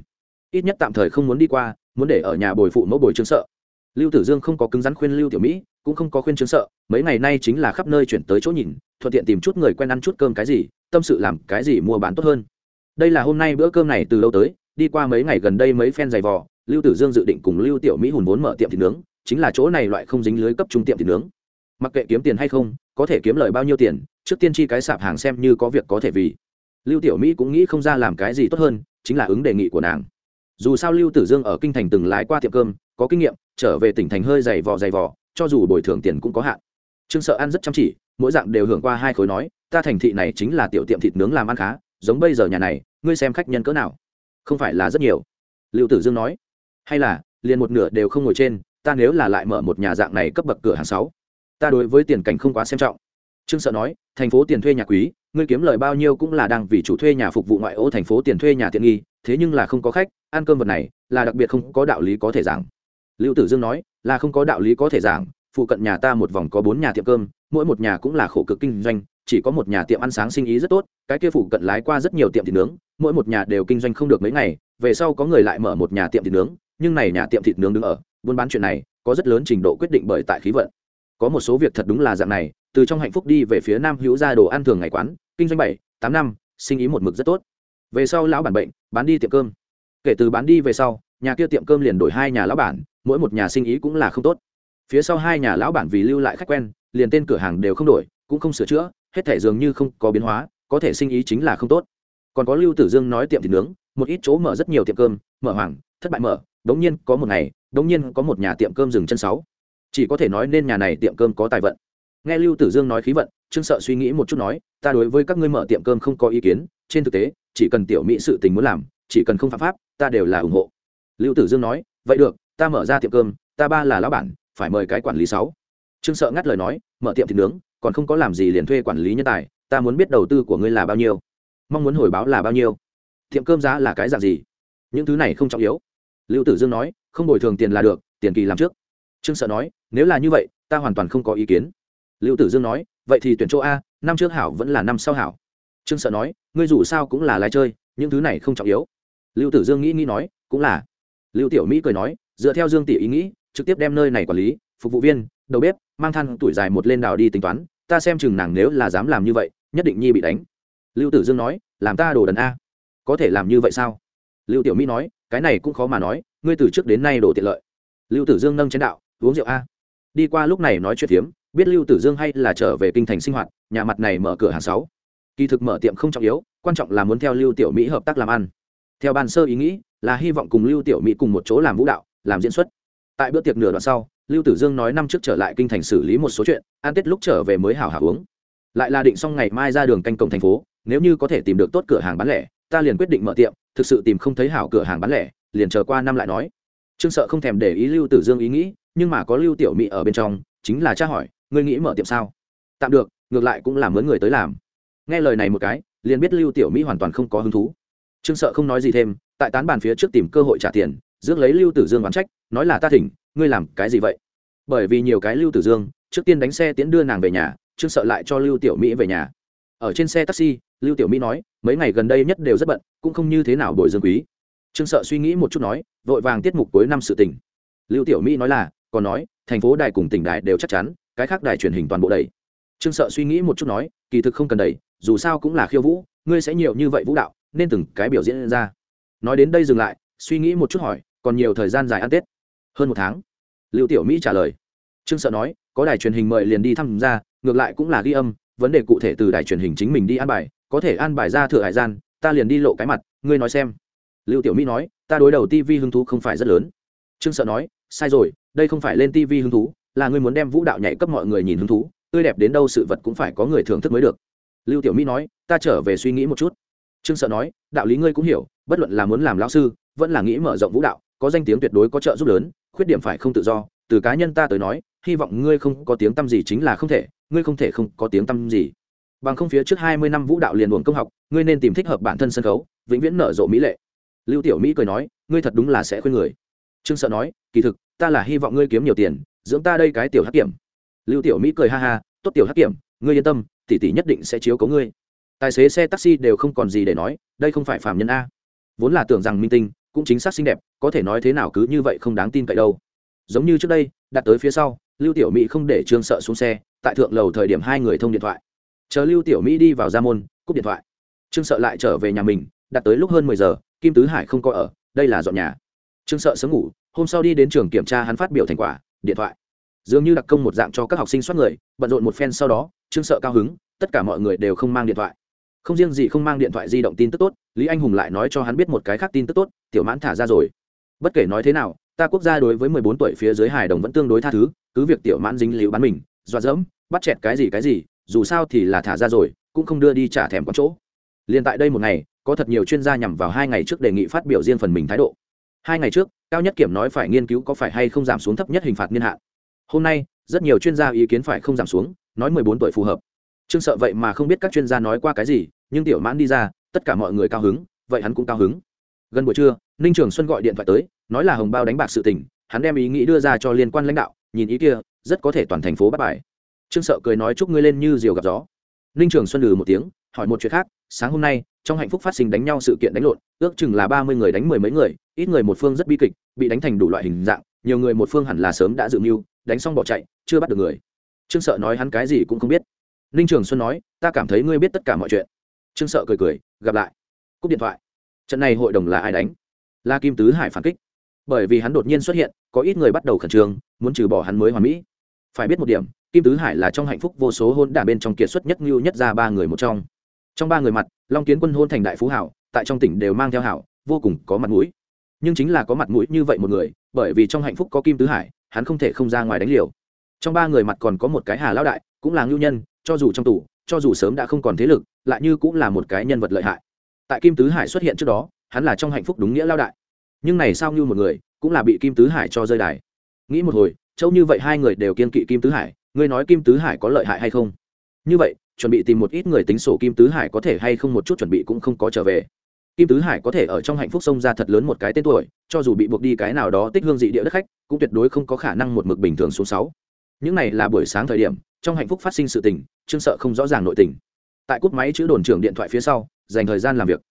Ít nhất tạm thời không muốn đi qua, muốn để ở nhà bồi phụ mẫu bồi trương sợ. Lưu tử dương không có cứng rắn khuyên lưu tiểu mỹ, cũng không có khuyên trương sợ, mấy ngày nay chính là khắp nơi chuyển tới chỗ nhìn, thuận tiện tìm chút người quen ăn chút cơm cái gì, tâm sự làm cái gì mua bán tốt hơn. Đây là hôm nay bữa cơm này từ lâu tới, đi qua mấy ngày gần đây mấy phen giày vò, lưu tử dương dự định cùng lưu tiểu mỹ hùn vốn mở tiệm thịt nướng chính là chỗ này loại không dính lưới cấp trung tiệm thịt nướng. Mặc kệ kiếm tiền hay không, có thể kiếm lời bao nhiêu tiền, trước tiên chi cái sạp hàng xem như có việc có thể vì. Lưu tiểu mỹ cũng nghĩ không ra làm cái gì tốt hơn, chính là ứng đề nghị của nàng. Dù sao lưu tử dương ở kinh thành từng lái qua tiệm cơm, có kinh nghiệm, trở về tỉnh thành hơi dày vò dày vò, cho dù bồi thường tiền cũng có hạn. Trương sợ ăn rất chăm chỉ, mỗi dạng đều hưởng qua hai khối nói, ta thành thị này chính là tiểu tiệm thịt nướng làm ăn khá, giống bây giờ nhà này, ngươi xem khách nhân cỡ nào. Không phải là rất nhiều. Lưu tử dương nói. Hay là, liền một nửa đều không ngồi trên ta nếu là lại mở một nhà dạng này cấp bậc cửa hàng sáu, ta đối với tiền cảnh không quá xem trọng. Trương sợ nói, thành phố tiền thuê nhà quý, ngươi kiếm lời bao nhiêu cũng là đang vì chủ thuê nhà phục vụ ngoại ô thành phố tiền thuê nhà tiện nghi, thế nhưng là không có khách, ăn cơm vật này là đặc biệt không có đạo lý có thể giảng. Lưu tử dương nói, là không có đạo lý có thể giảng, phụ cận nhà ta một vòng có bốn nhà tiệm cơm, mỗi một nhà cũng là khổ cực kinh doanh, chỉ có một nhà tiệm ăn sáng sinh ý rất tốt, cái kia phụ cận lái qua rất nhiều tiệm thịt nướng, mỗi một nhà đều kinh doanh không được mấy ngày, về sau có người lại mở một nhà tiệm thịt nướng, nhưng này nhà tiệm thịt nướng đứng ở buôn bán chuyện này, có rất lớn trình độ quyết định bởi tại khí vận. Có một số việc thật đúng là dạng này, từ trong hạnh phúc đi về phía nam hữu ra đồ ăn thường ngày quán, kinh doanh bảy, tám năm, sinh ý một mực rất tốt. Về sau lão bản bệnh, bán đi tiệm cơm. Kể từ bán đi về sau, nhà kia tiệm cơm liền đổi hai nhà lão bản, mỗi một nhà sinh ý cũng là không tốt. Phía sau hai nhà lão bản vì lưu lại khách quen, liền tên cửa hàng đều không đổi, cũng không sửa chữa, hết thể dường như không có biến hóa, có thể sinh ý chính là không tốt. Còn có lưu tử dương nói tiệm thịt nướng, một ít chỗ mở rất nhiều tiệm cơm, mở hoàng thất bại mở, đống nhiên có một ngày đống nhiên có một nhà tiệm cơm dừng chân sáu. Chỉ có thể nói nên nhà này tiệm cơm có tài vận. Nghe lưu tử dương nói khí vận, trương sợ suy nghĩ một chút nói, ta đối với các ngươi mở tiệm cơm không có ý kiến, trên thực tế, chỉ cần tiểu mỹ sự tình muốn làm, chỉ cần không phạm pháp, ta đều là ủng hộ. Lưu tử dương nói, vậy được, ta mở ra tiệm cơm, ta ba là lão bản, phải mời cái quản lý sáu. Trương sợ ngắt lời nói, mở tiệm thịt nướng, còn không có làm gì liền thuê quản lý nhân tài, ta muốn biết đầu tư của ngươi là bao nhiêu? Mong muốn hồi báo là bao nhiêu? Tiệm cơm giá là cái dạng gì? Những thứ này không trọng yếu lưu tử dương nói, không bồi thường tiền là được, tiền kỳ làm trước. Trương sợ nói, nếu là như vậy, ta hoàn toàn không có ý kiến. Lưu tử dương nói, vậy thì tuyển chỗ a, năm trước hảo vẫn là năm sau hảo. Trương sợ nói, ngươi dù sao cũng là lái chơi, những thứ này không trọng yếu. Lưu tử dương nghĩ nghĩ nói, cũng là. Lưu tiểu mỹ cười nói, dựa theo dương tỷ ý nghĩ, trực tiếp đem nơi này quản lý, phục vụ viên, đầu bếp, mang than tuổi dài một lên đào đi tính toán, ta xem chừng nàng nếu là dám làm như vậy, nhất định nhi bị đánh. Lưu tử dương nói, làm ta đồ đần a. Có thể làm như vậy sao? Lưu tiểu mỹ nói cái này cũng khó mà nói, ngươi từ trước đến nay đổ tiện lợi. Lưu tử dương nâng chén đạo, uống rượu a. Đi qua lúc này nói chuyện phiếm, biết lưu tử dương hay là trở về kinh thành sinh hoạt, nhà mặt này mở cửa hàng sáu. Kỳ thực mở tiệm không trọng yếu, quan trọng là muốn theo lưu tiểu mỹ hợp tác làm ăn. Theo ban sơ ý nghĩ, là hy vọng cùng lưu tiểu mỹ cùng một chỗ làm vũ đạo, làm diễn xuất. Tại bữa tiệc nửa đoạn sau, lưu tử dương nói năm trước trở lại kinh thành xử lý một số chuyện an tết lúc trở về mới hảo hảo uống. Lại là định xong ngày mai ra đường canh cổng thành phố, nếu như có thể tìm được tốt cửa hàng bán lẻ ta liền quyết định mở tiệm, thực sự tìm không thấy hảo cửa hàng bán lẻ, liền chờ qua năm lại nói. Trương sợ không thèm để ý lưu tử dương ý nghĩ, nhưng mà có lưu tiểu mỹ ở bên trong, chính là tra hỏi, ngươi nghĩ mở tiệm sao? Tạm được, ngược lại cũng là mướn người tới làm. Nghe lời này một cái, liền biết lưu tiểu mỹ hoàn toàn không có hứng thú. Trương sợ không nói gì thêm, tại tán bàn phía trước tìm cơ hội trả tiền, rước lấy lưu tử dương đoán trách, nói là ta thỉnh, ngươi làm cái gì vậy? Bởi vì nhiều cái lưu tử dương, trước tiên đánh xe tiễn đưa nàng về nhà, trương sợ lại cho lưu tiểu mỹ về nhà. Ở trên xe taxi, lưu tiểu mỹ nói mấy ngày gần đây nhất đều rất bận, cũng không như thế nào bồi dương quý. Trương sợ suy nghĩ một chút nói, vội vàng tiết mục cuối năm sự tình. Lưu tiểu mỹ nói là, còn nói, thành phố đài cùng tỉnh đài đều chắc chắn, cái khác đài truyền hình toàn bộ đầy. Trương sợ suy nghĩ một chút nói, kỳ thực không cần đầy, dù sao cũng là khiêu vũ, ngươi sẽ nhiều như vậy vũ đạo, nên từng cái biểu diễn ra. Nói đến đây dừng lại, suy nghĩ một chút hỏi, còn nhiều thời gian dài ăn tết. Hơn một tháng. Lưu tiểu mỹ trả lời. Trương sợ nói, có đài truyền hình mời liền đi tham gia, ngược lại cũng là ghi âm, vấn đề cụ thể từ đài truyền hình chính mình đi ăn bài có thể an bài ra thừa hải gian, ta liền đi lộ cái mặt, ngươi nói xem. Lưu tiểu mỹ nói, ta đối đầu tv hứng thú không phải rất lớn. Trương sợ nói, sai rồi, đây không phải lên tv hứng thú, là ngươi muốn đem vũ đạo nhảy cấp mọi người nhìn hứng thú, tươi đẹp đến đâu sự vật cũng phải có người thưởng thức mới được. Lưu tiểu mỹ nói, ta trở về suy nghĩ một chút. Trương sợ nói, đạo lý ngươi cũng hiểu, bất luận là muốn làm lão sư, vẫn là nghĩ mở rộng vũ đạo, có danh tiếng tuyệt đối có trợ giúp lớn, khuyết điểm phải không tự do, từ cá nhân ta tới nói, hy vọng ngươi không có tiếng tâm gì chính là không thể, ngươi không thể không có tiếng tâm gì bằng không phía trước hai mươi năm vũ đạo liền luồng công học, ngươi nên tìm thích hợp bản thân sân khấu, vĩnh viễn nở rộ mỹ lệ. Lưu tiểu mỹ cười nói, ngươi thật đúng là sẽ khuyên người. Trương sợ nói, kỳ thực, ta là hy vọng ngươi kiếm nhiều tiền, dưỡng ta đây cái tiểu hắc kiểm. Lưu tiểu mỹ cười ha ha, tốt tiểu hắc kiểm, ngươi yên tâm, tỷ tỷ nhất định sẽ chiếu cố ngươi. Tài xế xe taxi đều không còn gì để nói, đây không phải phạm nhân a. Vốn là tưởng rằng minh tinh cũng chính xác xinh đẹp, có thể nói thế nào cứ như vậy không đáng tin cậy đâu. Giống như trước đây, đặt tới phía sau, lưu tiểu mỹ không để trương sợ xuống xe, tại thượng lầu thời điểm hai người thông điện thoại chờ lưu tiểu mỹ đi vào ra môn, cúp điện thoại. Trương sợ lại trở về nhà mình, đặt tới lúc hơn mười giờ, kim tứ hải không có ở, đây là dọn nhà. Trương sợ sớm ngủ, hôm sau đi đến trường kiểm tra hắn phát biểu thành quả, điện thoại. Dường như đặc công một dạng cho các học sinh soát người, bận rộn một phen sau đó, trương sợ cao hứng, tất cả mọi người đều không mang điện thoại. Không riêng gì không mang điện thoại di động tin tức tốt, lý anh hùng lại nói cho hắn biết một cái khác tin tức tốt, tiểu mãn thả ra rồi. Bất kể nói thế nào, ta quốc gia đối với mười bốn tuổi phía dưới hài đồng vẫn tương đối tha thứ, cứ việc tiểu mãn dính liễu bán mình, dọa dẫm, bắt chẹt cái gì cái gì dù sao thì là thả ra rồi, cũng không đưa đi trả thèm con chỗ. Liền tại đây một ngày, có thật nhiều chuyên gia nhằm vào hai ngày trước đề nghị phát biểu riêng phần mình thái độ. Hai ngày trước, cao nhất kiểm nói phải nghiên cứu có phải hay không giảm xuống thấp nhất hình phạt niên hạn. Hôm nay, rất nhiều chuyên gia ý kiến phải không giảm xuống, nói mười bốn tuổi phù hợp. Trương sợ vậy mà không biết các chuyên gia nói qua cái gì, nhưng tiểu mãn đi ra, tất cả mọi người cao hứng, vậy hắn cũng cao hứng. Gần buổi trưa, ninh trường xuân gọi điện thoại tới, nói là hồng bao đánh bạc sự tình, hắn đem ý nghĩ đưa ra cho liên quan lãnh đạo, nhìn ý kia, rất có thể toàn thành phố bắt bài trương sợ cười nói chúc ngươi lên như diều gặp gió. Ninh trường xuân lừ một tiếng, hỏi một chuyện khác, sáng hôm nay, trong hạnh phúc phát sinh đánh nhau sự kiện đánh lộn, ước chừng là ba mươi người đánh mười mấy người, ít người một phương rất bi kịch, bị đánh thành đủ loại hình dạng, nhiều người một phương hẳn là sớm đã dự mưu, đánh xong bỏ chạy, chưa bắt được người. Trương sợ nói hắn cái gì cũng không biết. Ninh trường xuân nói, ta cảm thấy ngươi biết tất cả mọi chuyện. Trương sợ cười cười, gặp lại. Cúp điện thoại. Trận này hội đồng là ai đánh? Là kim tứ hải phản kích. Bởi vì hắn đột nhiên xuất hiện, có ít người bắt đầu khẩn trương, muốn trừ bỏ hắn mới hoàn mỹ. Phải biết một điểm kim tứ hải là trong hạnh phúc vô số hôn đả bên trong kiệt xuất nhất, ngưu nhất ra ba người một trong. Trong ba người mặt, long kiến quân hôn thành đại phú hảo, tại trong tỉnh đều mang theo hảo, vô cùng có mặt mũi. Nhưng chính là có mặt mũi như vậy một người, bởi vì trong hạnh phúc có kim tứ hải, hắn không thể không ra ngoài đánh liều. Trong ba người mặt còn có một cái hà Lão đại, cũng là ngưu nhân, cho dù trong tù, cho dù sớm đã không còn thế lực, lại như cũng là một cái nhân vật lợi hại. Tại kim tứ hải xuất hiện trước đó, hắn là trong hạnh phúc đúng nghĩa lao đại. Nhưng này sao như một người, cũng là bị kim tứ hải cho rơi đài. Nghĩ một hồi, châu như vậy hai người đều kiên kỵ kim tứ hải ngươi nói kim tứ hải có lợi hại hay không? Như vậy, chuẩn bị tìm một ít người tính sổ kim tứ hải có thể hay không một chút chuẩn bị cũng không có trở về. Kim tứ hải có thể ở trong hạnh phúc sông ra thật lớn một cái tên tuổi, cho dù bị buộc đi cái nào đó tích hương dị địa đất khách, cũng tuyệt đối không có khả năng một mực bình thường xuống sáu. Những này là buổi sáng thời điểm, trong hạnh phúc phát sinh sự tình, trương sợ không rõ ràng nội tình. Tại cúp máy chữ đồn trưởng điện thoại phía sau, dành thời gian làm việc.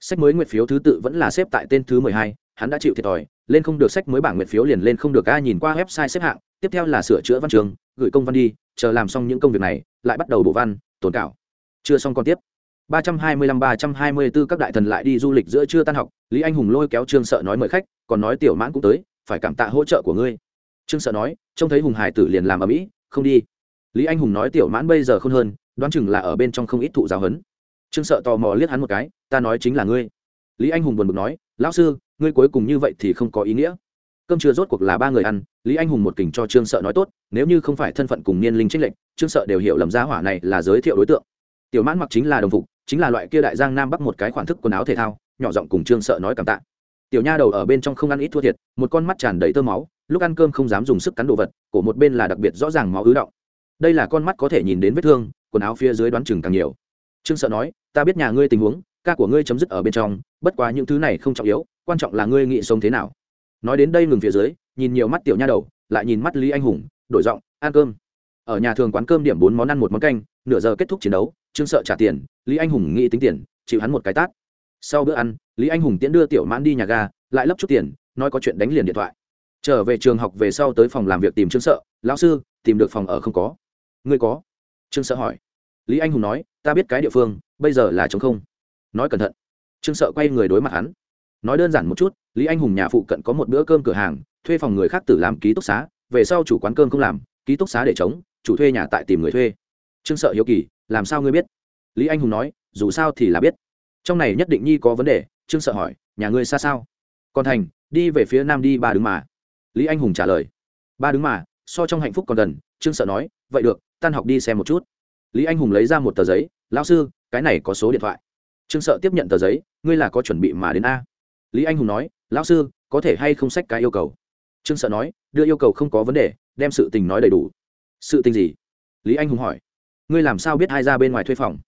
Sách mới nguyện phiếu thứ tự vẫn là xếp tại tên thứ mười hai, hắn đã chịu thiệt thòi, lên không được sách mới bảng nguyện phiếu liền lên không được, ai nhìn qua website xếp hạng tiếp theo là sửa chữa văn trường, gửi công văn đi, chờ làm xong những công việc này, lại bắt đầu bộ văn, tồn cảo. Chưa xong còn tiếp. ba trăm hai mươi lăm, ba trăm hai mươi 324 các đại thần lại đi du lịch giữa trưa tan học, lý anh hùng lôi kéo trương sợ nói mời khách, còn nói tiểu mãn cũng tới, phải cảm tạ hỗ trợ của ngươi. Trương sợ nói, trông thấy hùng hải tử liền làm ở mỹ, không đi. Lý anh hùng nói tiểu mãn bây giờ không hơn, đoán chừng là ở bên trong không ít thụ giáo huấn. Trương sợ tò mò liếc hắn một cái, ta nói chính là ngươi. Lý anh hùng buồn bực nói, lão sư, ngươi cuối cùng như vậy thì không có ý nghĩa cơm trưa rốt cuộc là ba người ăn, lý anh hùng một kình cho trương sợ nói tốt, nếu như không phải thân phận cùng niên linh trích lệnh trương sợ đều hiểu lầm giá hỏa này là giới thiệu đối tượng. Tiểu mãn mặc chính là đồng phục, chính là loại kia đại giang nam bắc một cái khoản thức quần áo thể thao, nhỏ giọng cùng trương sợ nói cảm tạ. Tiểu nha đầu ở bên trong không ăn ít thua thiệt, một con mắt tràn đầy tơ máu, lúc ăn cơm không dám dùng sức cắn đồ vật, cổ một bên là đặc biệt rõ ràng máu ứ động. Đây là con mắt có thể nhìn đến vết thương, quần áo phía dưới đoán chừng càng nhiều. Trương sợ nói, ta biết nhà ngươi tình huống, ca của ngươi chấm dứt ở bên trong, bất quá những thứ này không trọng yếu, quan trọng là ngươi nghĩ sống thế nào nói đến đây ngừng phía dưới, nhìn nhiều mắt tiểu nha đầu, lại nhìn mắt lý anh hùng, đổi giọng, ăn cơm. Ở nhà thường quán cơm điểm bốn món ăn một món canh, nửa giờ kết thúc chiến đấu, trương sợ trả tiền, lý anh hùng nghĩ tính tiền, chịu hắn một cái tát. Sau bữa ăn, lý anh hùng tiễn đưa tiểu mãn đi nhà ga, lại lấp chút tiền, nói có chuyện đánh liền điện thoại. Trở về trường học về sau tới phòng làm việc tìm trương sợ, lão sư, tìm được phòng ở không có. Ngươi có? Trương sợ hỏi. Lý anh hùng nói, ta biết cái địa phương, bây giờ là chống không. Nói cẩn thận. Trương sợ quay người đối mặt hắn nói đơn giản một chút, lý anh hùng nhà phụ cận có một bữa cơm cửa hàng, thuê phòng người khác tử làm ký túc xá, về sau chủ quán cơm không làm, ký túc xá để chống chủ thuê nhà tại tìm người thuê. Trương sợ hiếu kỳ, làm sao ngươi biết? Lý anh hùng nói, dù sao thì là biết. Trong này nhất định nhi có vấn đề, trương sợ hỏi, nhà ngươi xa sao? Còn thành, đi về phía nam đi, ba đứng mà. Lý anh hùng trả lời, ba đứng mà, so trong hạnh phúc còn gần, trương sợ nói, vậy được, tan học đi xem một chút. Lý anh hùng lấy ra một tờ giấy, lão sư, cái này có số điện thoại. Trương sợ tiếp nhận tờ giấy, ngươi là có chuẩn bị mà đến a lý anh hùng nói, lão sư, có thể hay không sách cái yêu cầu? Trương sợ nói, đưa yêu cầu không có vấn đề, đem sự tình nói đầy đủ. Sự tình gì? Lý anh hùng hỏi. Ngươi làm sao biết ai ra bên ngoài thuê phòng?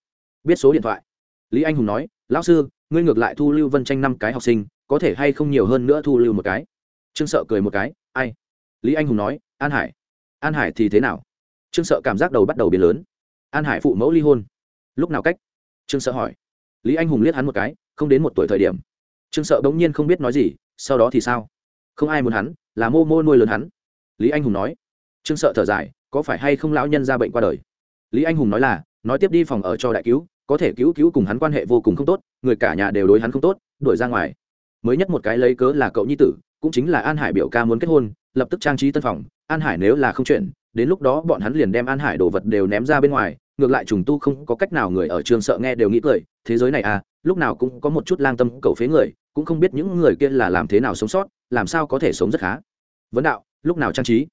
Biết số điện thoại. Lý anh hùng nói, lão sư, ngươi ngược lại thu lưu vân tranh năm cái học sinh, có thể hay không nhiều hơn nữa thu lưu một cái? Trương sợ cười một cái, ai? Lý anh hùng nói, an hải. An hải thì thế nào? Trương sợ cảm giác đầu bắt đầu biến lớn. An hải phụ mẫu ly hôn. Lúc nào cách? Trương sợ hỏi. Lý anh hùng liếc hắn một cái, không đến một tuổi thời điểm trương sợ bỗng nhiên không biết nói gì, sau đó thì sao? Không ai muốn hắn, là mô mô nuôi lớn hắn. Lý anh hùng nói. Trương sợ thở dài, có phải hay không lão nhân ra bệnh qua đời? Lý anh hùng nói là, nói tiếp đi phòng ở cho đại cứu, có thể cứu cứu cùng hắn quan hệ vô cùng không tốt, người cả nhà đều đối hắn không tốt, đuổi ra ngoài. Mới nhất một cái lấy cớ là cậu nhi tử, cũng chính là an hải biểu ca muốn kết hôn, lập tức trang trí tân phòng, an hải nếu là không chuyện, đến lúc đó bọn hắn liền đem an hải đồ vật đều ném ra bên ngoài, ngược lại trùng tu không có cách nào người ở trường sợ nghe đều nghĩ cười thế giới này à lúc nào cũng có một chút lang tâm cầu phế người, cũng không biết những người kia là làm thế nào sống sót, làm sao có thể sống rất khá. Vấn đạo, lúc nào trang trí?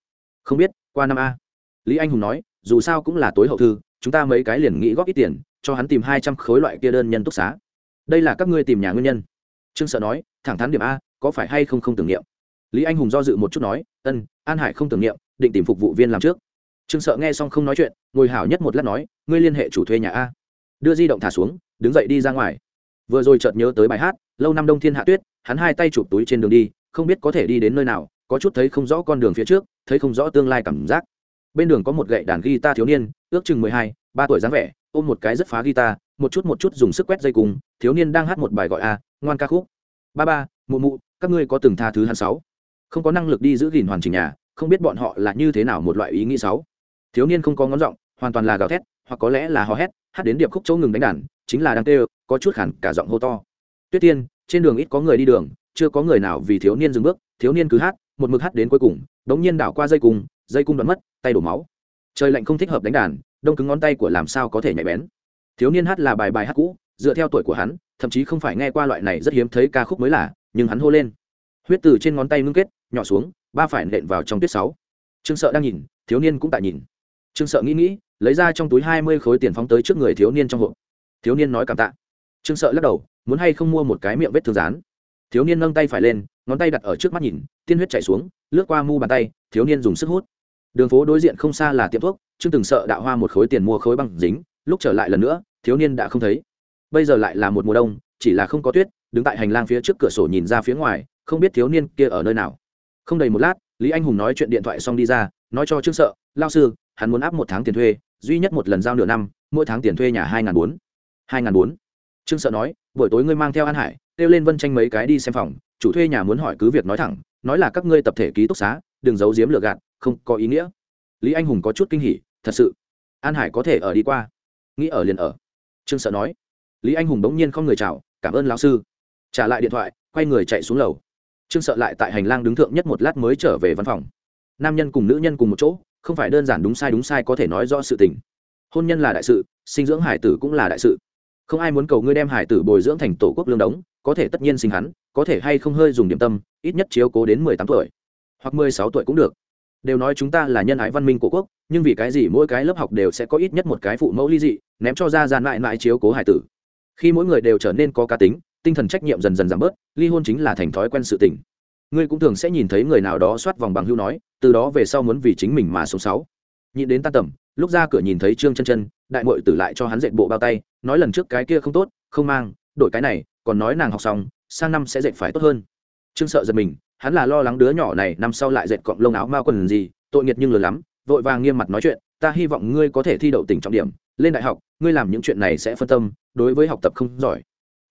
Không biết, qua năm a. Lý anh hùng nói, dù sao cũng là tối hậu thư, chúng ta mấy cái liền nghĩ góp ít tiền, cho hắn tìm hai trăm khối loại kia đơn nhân túc xá. Đây là các ngươi tìm nhà nguyên nhân. Trương sợ nói, thẳng thắn điểm a, có phải hay không không tưởng niệm? Lý anh hùng do dự một chút nói, ân, an hải không tưởng niệm, định tìm phục vụ viên làm trước. Trương sợ nghe xong không nói chuyện, ngồi hảo nhất một lát nói, ngươi liên hệ chủ thuê nhà a. Đưa di động thả xuống đứng dậy đi ra ngoài. Vừa rồi chợt nhớ tới bài hát, lâu năm đông thiên hạ tuyết, hắn hai tay chụp túi trên đường đi, không biết có thể đi đến nơi nào, có chút thấy không rõ con đường phía trước, thấy không rõ tương lai cảm giác. Bên đường có một gậy đàn guitar thiếu niên, ước chừng mười hai, ba tuổi dáng vẻ, ôm một cái rất phá guitar, một chút một chút dùng sức quét dây cùng, thiếu niên đang hát một bài gọi a, ngoan ca khúc. Ba ba, mụ mụ, các ngươi có từng tha thứ hắn sáu? Không có năng lực đi giữ gìn hoàn chỉnh nhà, không biết bọn họ là như thế nào một loại ý nghĩ sáu? Thiếu niên không có ngón giọng, hoàn toàn là gào thét, hoặc có lẽ là hò hét, hát đến điệp khúc chỗ ngừng đánh đàn chính là đang tê có chút hẳn cả giọng hô to. Tuyết tiên, trên đường ít có người đi đường, chưa có người nào vì thiếu niên dừng bước, thiếu niên cứ hát, một mực hát đến cuối cùng, đống nhiên đảo qua dây cung dây cung đoạn mất, tay đổ máu. Trời lạnh không thích hợp đánh đàn, đông cứng ngón tay của làm sao có thể nhạy bén. Thiếu niên hát là bài bài hát cũ, dựa theo tuổi của hắn, thậm chí không phải nghe qua loại này rất hiếm thấy ca khúc mới lạ, nhưng hắn hô lên. Huyết từ trên ngón tay ngưng kết, nhỏ xuống, ba phải nện vào trong tuyết sáu. Trương sợ đang nhìn, thiếu niên cũng tại nhìn. Trương sợ nghĩ nghĩ, lấy ra trong túi hai mươi khối tiền phóng tới trước người thiếu niên trong hộp thiếu niên nói cảm tạ. Trương sợ lắc đầu, muốn hay không mua một cái miệng vết thương rán thiếu niên nâng tay phải lên, ngón tay đặt ở trước mắt nhìn, tiên huyết chảy xuống, lướt qua mu bàn tay, thiếu niên dùng sức hút. Đường phố đối diện không xa là tiệm thuốc, trương từng sợ đạo hoa một khối tiền mua khối băng dính, lúc trở lại lần nữa, thiếu niên đã không thấy. Bây giờ lại là một mùa đông, chỉ là không có tuyết, đứng tại hành lang phía trước cửa sổ nhìn ra phía ngoài, không biết thiếu niên kia ở nơi nào. Không đầy một lát, lý anh hùng nói chuyện điện thoại xong đi ra, nói cho trương sợ lao sư, hắn muốn áp một tháng tiền thuê, duy nhất một lần giao nửa năm, mỗi tháng tiền thuê nhà hai n g h n bốn hai ngàn bốn. Trương sợ nói, buổi tối ngươi mang theo an hải, kêu lên vân tranh mấy cái đi xem phòng, chủ thuê nhà muốn hỏi cứ việc nói thẳng, nói là các ngươi tập thể ký túc xá, đừng giấu giếm lừa gạt, không có ý nghĩa. Lý anh hùng có chút kinh hỉ, thật sự, an hải có thể ở đi qua? Nghĩ ở liền ở. Trương sợ nói. Lý anh hùng bỗng nhiên không người chào, cảm ơn lão sư. Trả lại điện thoại, quay người chạy xuống lầu. Trương sợ lại tại hành lang đứng thượng nhất một lát mới trở về văn phòng. Nam nhân cùng nữ nhân cùng một chỗ, không phải đơn giản đúng sai đúng sai có thể nói rõ sự tình. Hôn nhân là đại sự, sinh dưỡng hải tử cũng là đại sự không ai muốn cầu ngươi đem hải tử bồi dưỡng thành tổ quốc lương đống, có thể tất nhiên sinh hắn, có thể hay không hơi dùng điểm tâm, ít nhất chiếu cố đến mười tám tuổi, hoặc mười sáu tuổi cũng được. Đều nói chúng ta là nhân ái văn minh của quốc, nhưng vì cái gì mỗi cái lớp học đều sẽ có ít nhất một cái phụ mẫu ly dị, ném cho ra gian mãi mãi chiếu cố hải tử. Khi mỗi người đều trở nên có cá tính, tinh thần trách nhiệm dần dần giảm bớt, ly hôn chính là thành thói quen sự tình. Ngươi cũng thường sẽ nhìn thấy người nào đó soát vòng bằng hưu nói, từ đó về sau muốn vì chính mình mà sống sáu. Nhịn đến tan tầm lúc ra cửa nhìn thấy trương chân chân, đại mội tử lại cho hắn dệt bộ bao tay, nói lần trước cái kia không tốt, không mang, đổi cái này, còn nói nàng học xong, sang năm sẽ dệt phải tốt hơn. Trương sợ giật mình, hắn là lo lắng đứa nhỏ này năm sau lại dệt cọng lông áo mao quần gì, tội nghiệt nhưng lừa lắm, vội vàng nghiêm mặt nói chuyện, ta hy vọng ngươi có thể thi đậu tỉnh trọng điểm, lên đại học, ngươi làm những chuyện này sẽ phân tâm, đối với học tập không giỏi.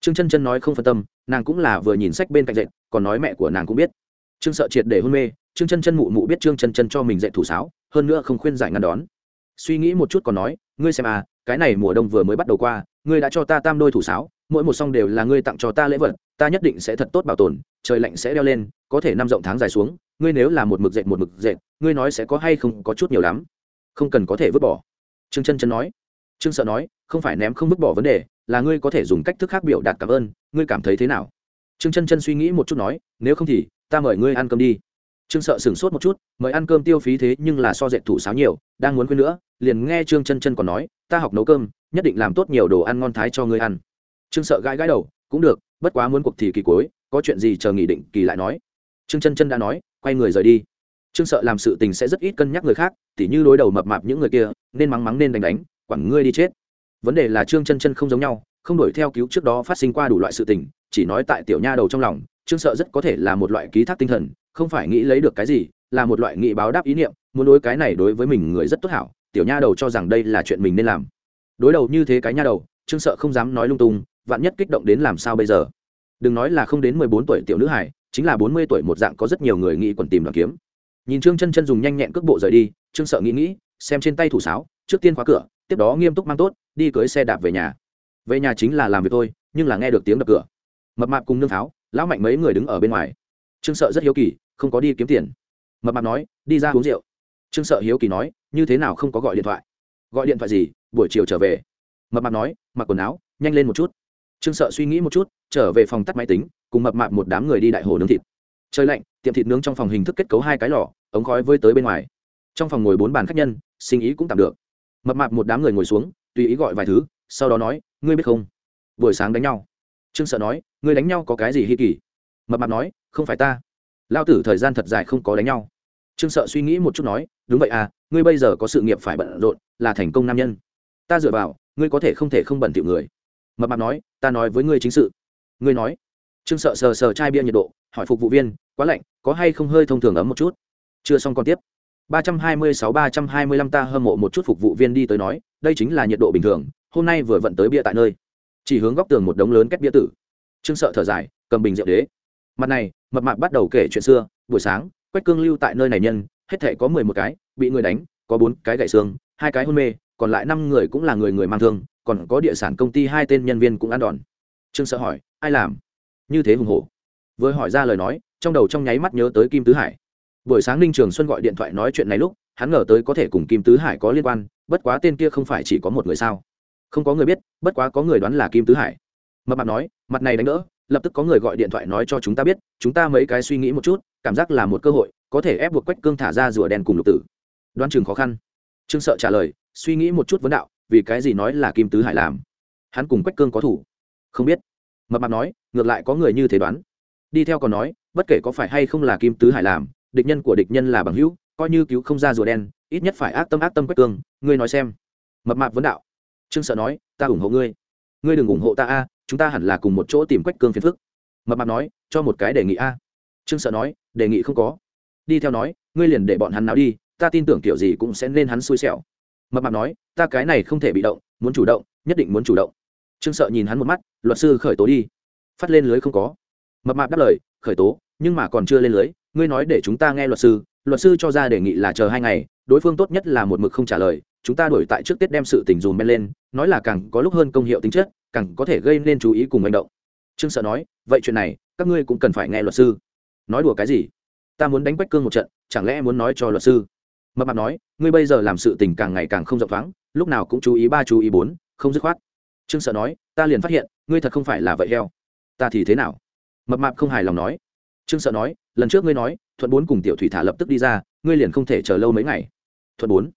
Trương chân chân nói không phân tâm, nàng cũng là vừa nhìn sách bên cạnh dệt, còn nói mẹ của nàng cũng biết. Trương sợ triệt để hôn mê, trương chân chân mụ mụ biết trương chân chân cho mình dạy thủ sáo, hơn nữa không khuyên giải ngăn đón suy nghĩ một chút còn nói, ngươi xem à cái này mùa đông vừa mới bắt đầu qua, ngươi đã cho ta tam đôi thủ sáo, mỗi một song đều là ngươi tặng cho ta lễ vật, ta nhất định sẽ thật tốt bảo tồn, trời lạnh sẽ đeo lên, có thể năm rộng tháng dài xuống, ngươi nếu là một mực dệt một mực dệt, ngươi nói sẽ có hay không có chút nhiều lắm. Không cần có thể vứt bỏ. Trương chân chân nói. Trương sợ nói, không phải ném không vứt bỏ vấn đề, là ngươi có thể dùng cách thức khác biểu đạt cảm ơn, ngươi cảm thấy thế nào? Trương chân chân suy nghĩ một chút nói, nếu không thì, ta mời ngươi ăn cơm đi trương sợ sửng sốt một chút, mời ăn cơm tiêu phí thế nhưng là so dệt thủ sáo nhiều, đang muốn quên nữa, liền nghe trương chân chân còn nói, ta học nấu cơm, nhất định làm tốt nhiều đồ ăn ngon thái cho ngươi ăn. Trương sợ gãi gãi đầu, cũng được, bất quá muốn cuộc thì kỳ cuối, có chuyện gì chờ nghỉ định kỳ lại nói. Trương chân chân đã nói, quay người rời đi. Trương sợ làm sự tình sẽ rất ít cân nhắc người khác, tỉ như đối đầu mập mạp những người kia, nên mắng mắng nên đánh đánh, quản ngươi đi chết. Vấn đề là trương chân chân không giống nhau, không đổi theo cứu trước đó phát sinh qua đủ loại sự tình, chỉ nói tại tiểu nha đầu trong lòng trương sợ rất có thể là một loại ký thác tinh thần, không phải nghĩ lấy được cái gì, là một loại nghị báo đáp ý niệm, muốn đối cái này đối với mình người rất tốt hảo, tiểu nha đầu cho rằng đây là chuyện mình nên làm. Đối đầu như thế cái nha đầu, trương sợ không dám nói lung tung, vạn nhất kích động đến làm sao bây giờ? Đừng nói là không đến mười bốn tuổi tiểu nữ hải chính là bốn mươi tuổi một dạng có rất nhiều người nghĩ quần tìm đoàn kiếm. Nhìn trương chân chân dùng nhanh nhẹn cước bộ rời đi, trương sợ nghĩ nghĩ, xem trên tay thủ sáo, trước tiên khóa cửa, tiếp đó nghiêm túc mang tốt, đi cưới xe đạp về nhà. Về nhà chính là làm việc thôi, nhưng là nghe được tiếng đập cửa. Mập mạp cùng nương tháo lão mạnh mấy người đứng ở bên ngoài. Trương sợ rất hiếu kỳ, không có đi kiếm tiền. Mập mạp nói, đi ra uống rượu. Trương sợ hiếu kỳ nói, như thế nào không có gọi điện thoại? Gọi điện thoại gì? Buổi chiều trở về. Mập mạp nói, mặc quần áo, nhanh lên một chút. Trương sợ suy nghĩ một chút, trở về phòng tắt máy tính, cùng mập mạp một đám người đi đại hồ nướng thịt. Trời lạnh, tiệm thịt nướng trong phòng hình thức kết cấu hai cái lò, ống khói với tới bên ngoài. Trong phòng ngồi bốn bàn khách nhân, sinh ý cũng tạm được. Mập mạp một đám người ngồi xuống, tùy ý gọi vài thứ, sau đó nói, ngươi biết không? Buổi sáng đánh nhau trương sợ nói, ngươi đánh nhau có cái gì hi kỳ? Mập mạp nói, không phải ta. Lao tử thời gian thật dài không có đánh nhau. Trương sợ suy nghĩ một chút nói, đúng vậy à ngươi bây giờ có sự nghiệp phải bận rộn, là thành công nam nhân. Ta dựa vào, ngươi có thể không thể không bận tiểu người. Mập mạp nói, ta nói với ngươi chính sự. Ngươi nói. Trương sợ sờ sờ chai bia nhiệt độ, hỏi phục vụ viên, quá lạnh, có hay không hơi thông thường ấm một chút? Chưa xong còn tiếp. ba trăm hai mươi sáu ba trăm hai mươi lăm ta hâm mộ một chút phục vụ viên đi tới nói, đây chính là nhiệt độ bình thường, hôm nay vừa vận tới bia tại nơi chỉ hướng góc tường một đống lớn két bia tử. Trương sợ thở dài, cầm bình rượu đế. Mặt này, mập mạp bắt đầu kể chuyện xưa. Buổi sáng, quách cương lưu tại nơi này nhân, hết thể có mười một cái, bị người đánh, có bốn cái gãy xương, hai cái hôn mê, còn lại năm người cũng là người người mang thương, còn có địa sản công ty hai tên nhân viên cũng ăn đòn. Trương sợ hỏi, ai làm? Như thế hùng hổ. Vừa hỏi ra lời nói, trong đầu trong nháy mắt nhớ tới kim tứ hải. Buổi sáng ninh trường xuân gọi điện thoại nói chuyện này lúc, hắn ngờ tới có thể cùng kim tứ hải có liên quan, bất quá tên kia không phải chỉ có một người sao? Không có người biết, bất quá có người đoán là kim tứ hải. Mập mạp nói, mặt này đánh đỡ, lập tức có người gọi điện thoại nói cho chúng ta biết, chúng ta mấy cái suy nghĩ một chút, cảm giác là một cơ hội, có thể ép buộc quách cương thả ra rùa đen cùng lục tử. Đoan chừng khó khăn. Trương sợ trả lời, suy nghĩ một chút vấn đạo, vì cái gì nói là kim tứ hải làm? Hắn cùng quách cương có thủ. Không biết. Mập mạp nói, ngược lại có người như thế đoán. Đi theo còn nói, bất kể có phải hay không là kim tứ hải làm, địch nhân của địch nhân là bằng hữu, coi như cứu không ra rùa đen, ít nhất phải ác tâm ác tâm quách cương, ngươi nói xem. Mập mạp vấn đạo trương sợ nói, ta ủng hộ ngươi. Ngươi đừng ủng hộ ta a, chúng ta hẳn là cùng một chỗ tìm quách cương phiền phức. Mập mạp nói, cho một cái đề nghị a. Trương sợ nói, đề nghị không có. Đi theo nói, ngươi liền để bọn hắn nào đi, ta tin tưởng kiểu gì cũng sẽ nên hắn xui xẻo. Mập mạp nói, ta cái này không thể bị động, muốn chủ động, nhất định muốn chủ động. Trương sợ nhìn hắn một mắt, luật sư khởi tố đi. Phát lên lưới không có. Mập mạp đáp lời, khởi tố, nhưng mà còn chưa lên lưới, ngươi nói để chúng ta nghe luật sư luật sư cho ra đề nghị là chờ hai ngày, đối phương tốt nhất là một mực không trả lời chúng ta đổi tại trước tết đem sự tình dùm men lên, nói là càng có lúc hơn công hiệu tính chất, càng có thể gây nên chú ý cùng manh động. Trương sợ nói, vậy chuyện này, các ngươi cũng cần phải nghe luật sư. Nói đùa cái gì? Ta muốn đánh quách cương một trận, chẳng lẽ muốn nói cho luật sư? Mập mạp nói, ngươi bây giờ làm sự tình càng ngày càng không rộng thoáng, lúc nào cũng chú ý ba, chú ý bốn, không dứt khoát. Trương sợ nói, ta liền phát hiện, ngươi thật không phải là vậy heo. Ta thì thế nào? Mập mạp không hài lòng nói. Trương sợ nói, lần trước ngươi nói, thuận bốn cùng tiểu thủy thả lập tức đi ra, ngươi liền không thể chờ lâu mấy ngày. Thuận bốn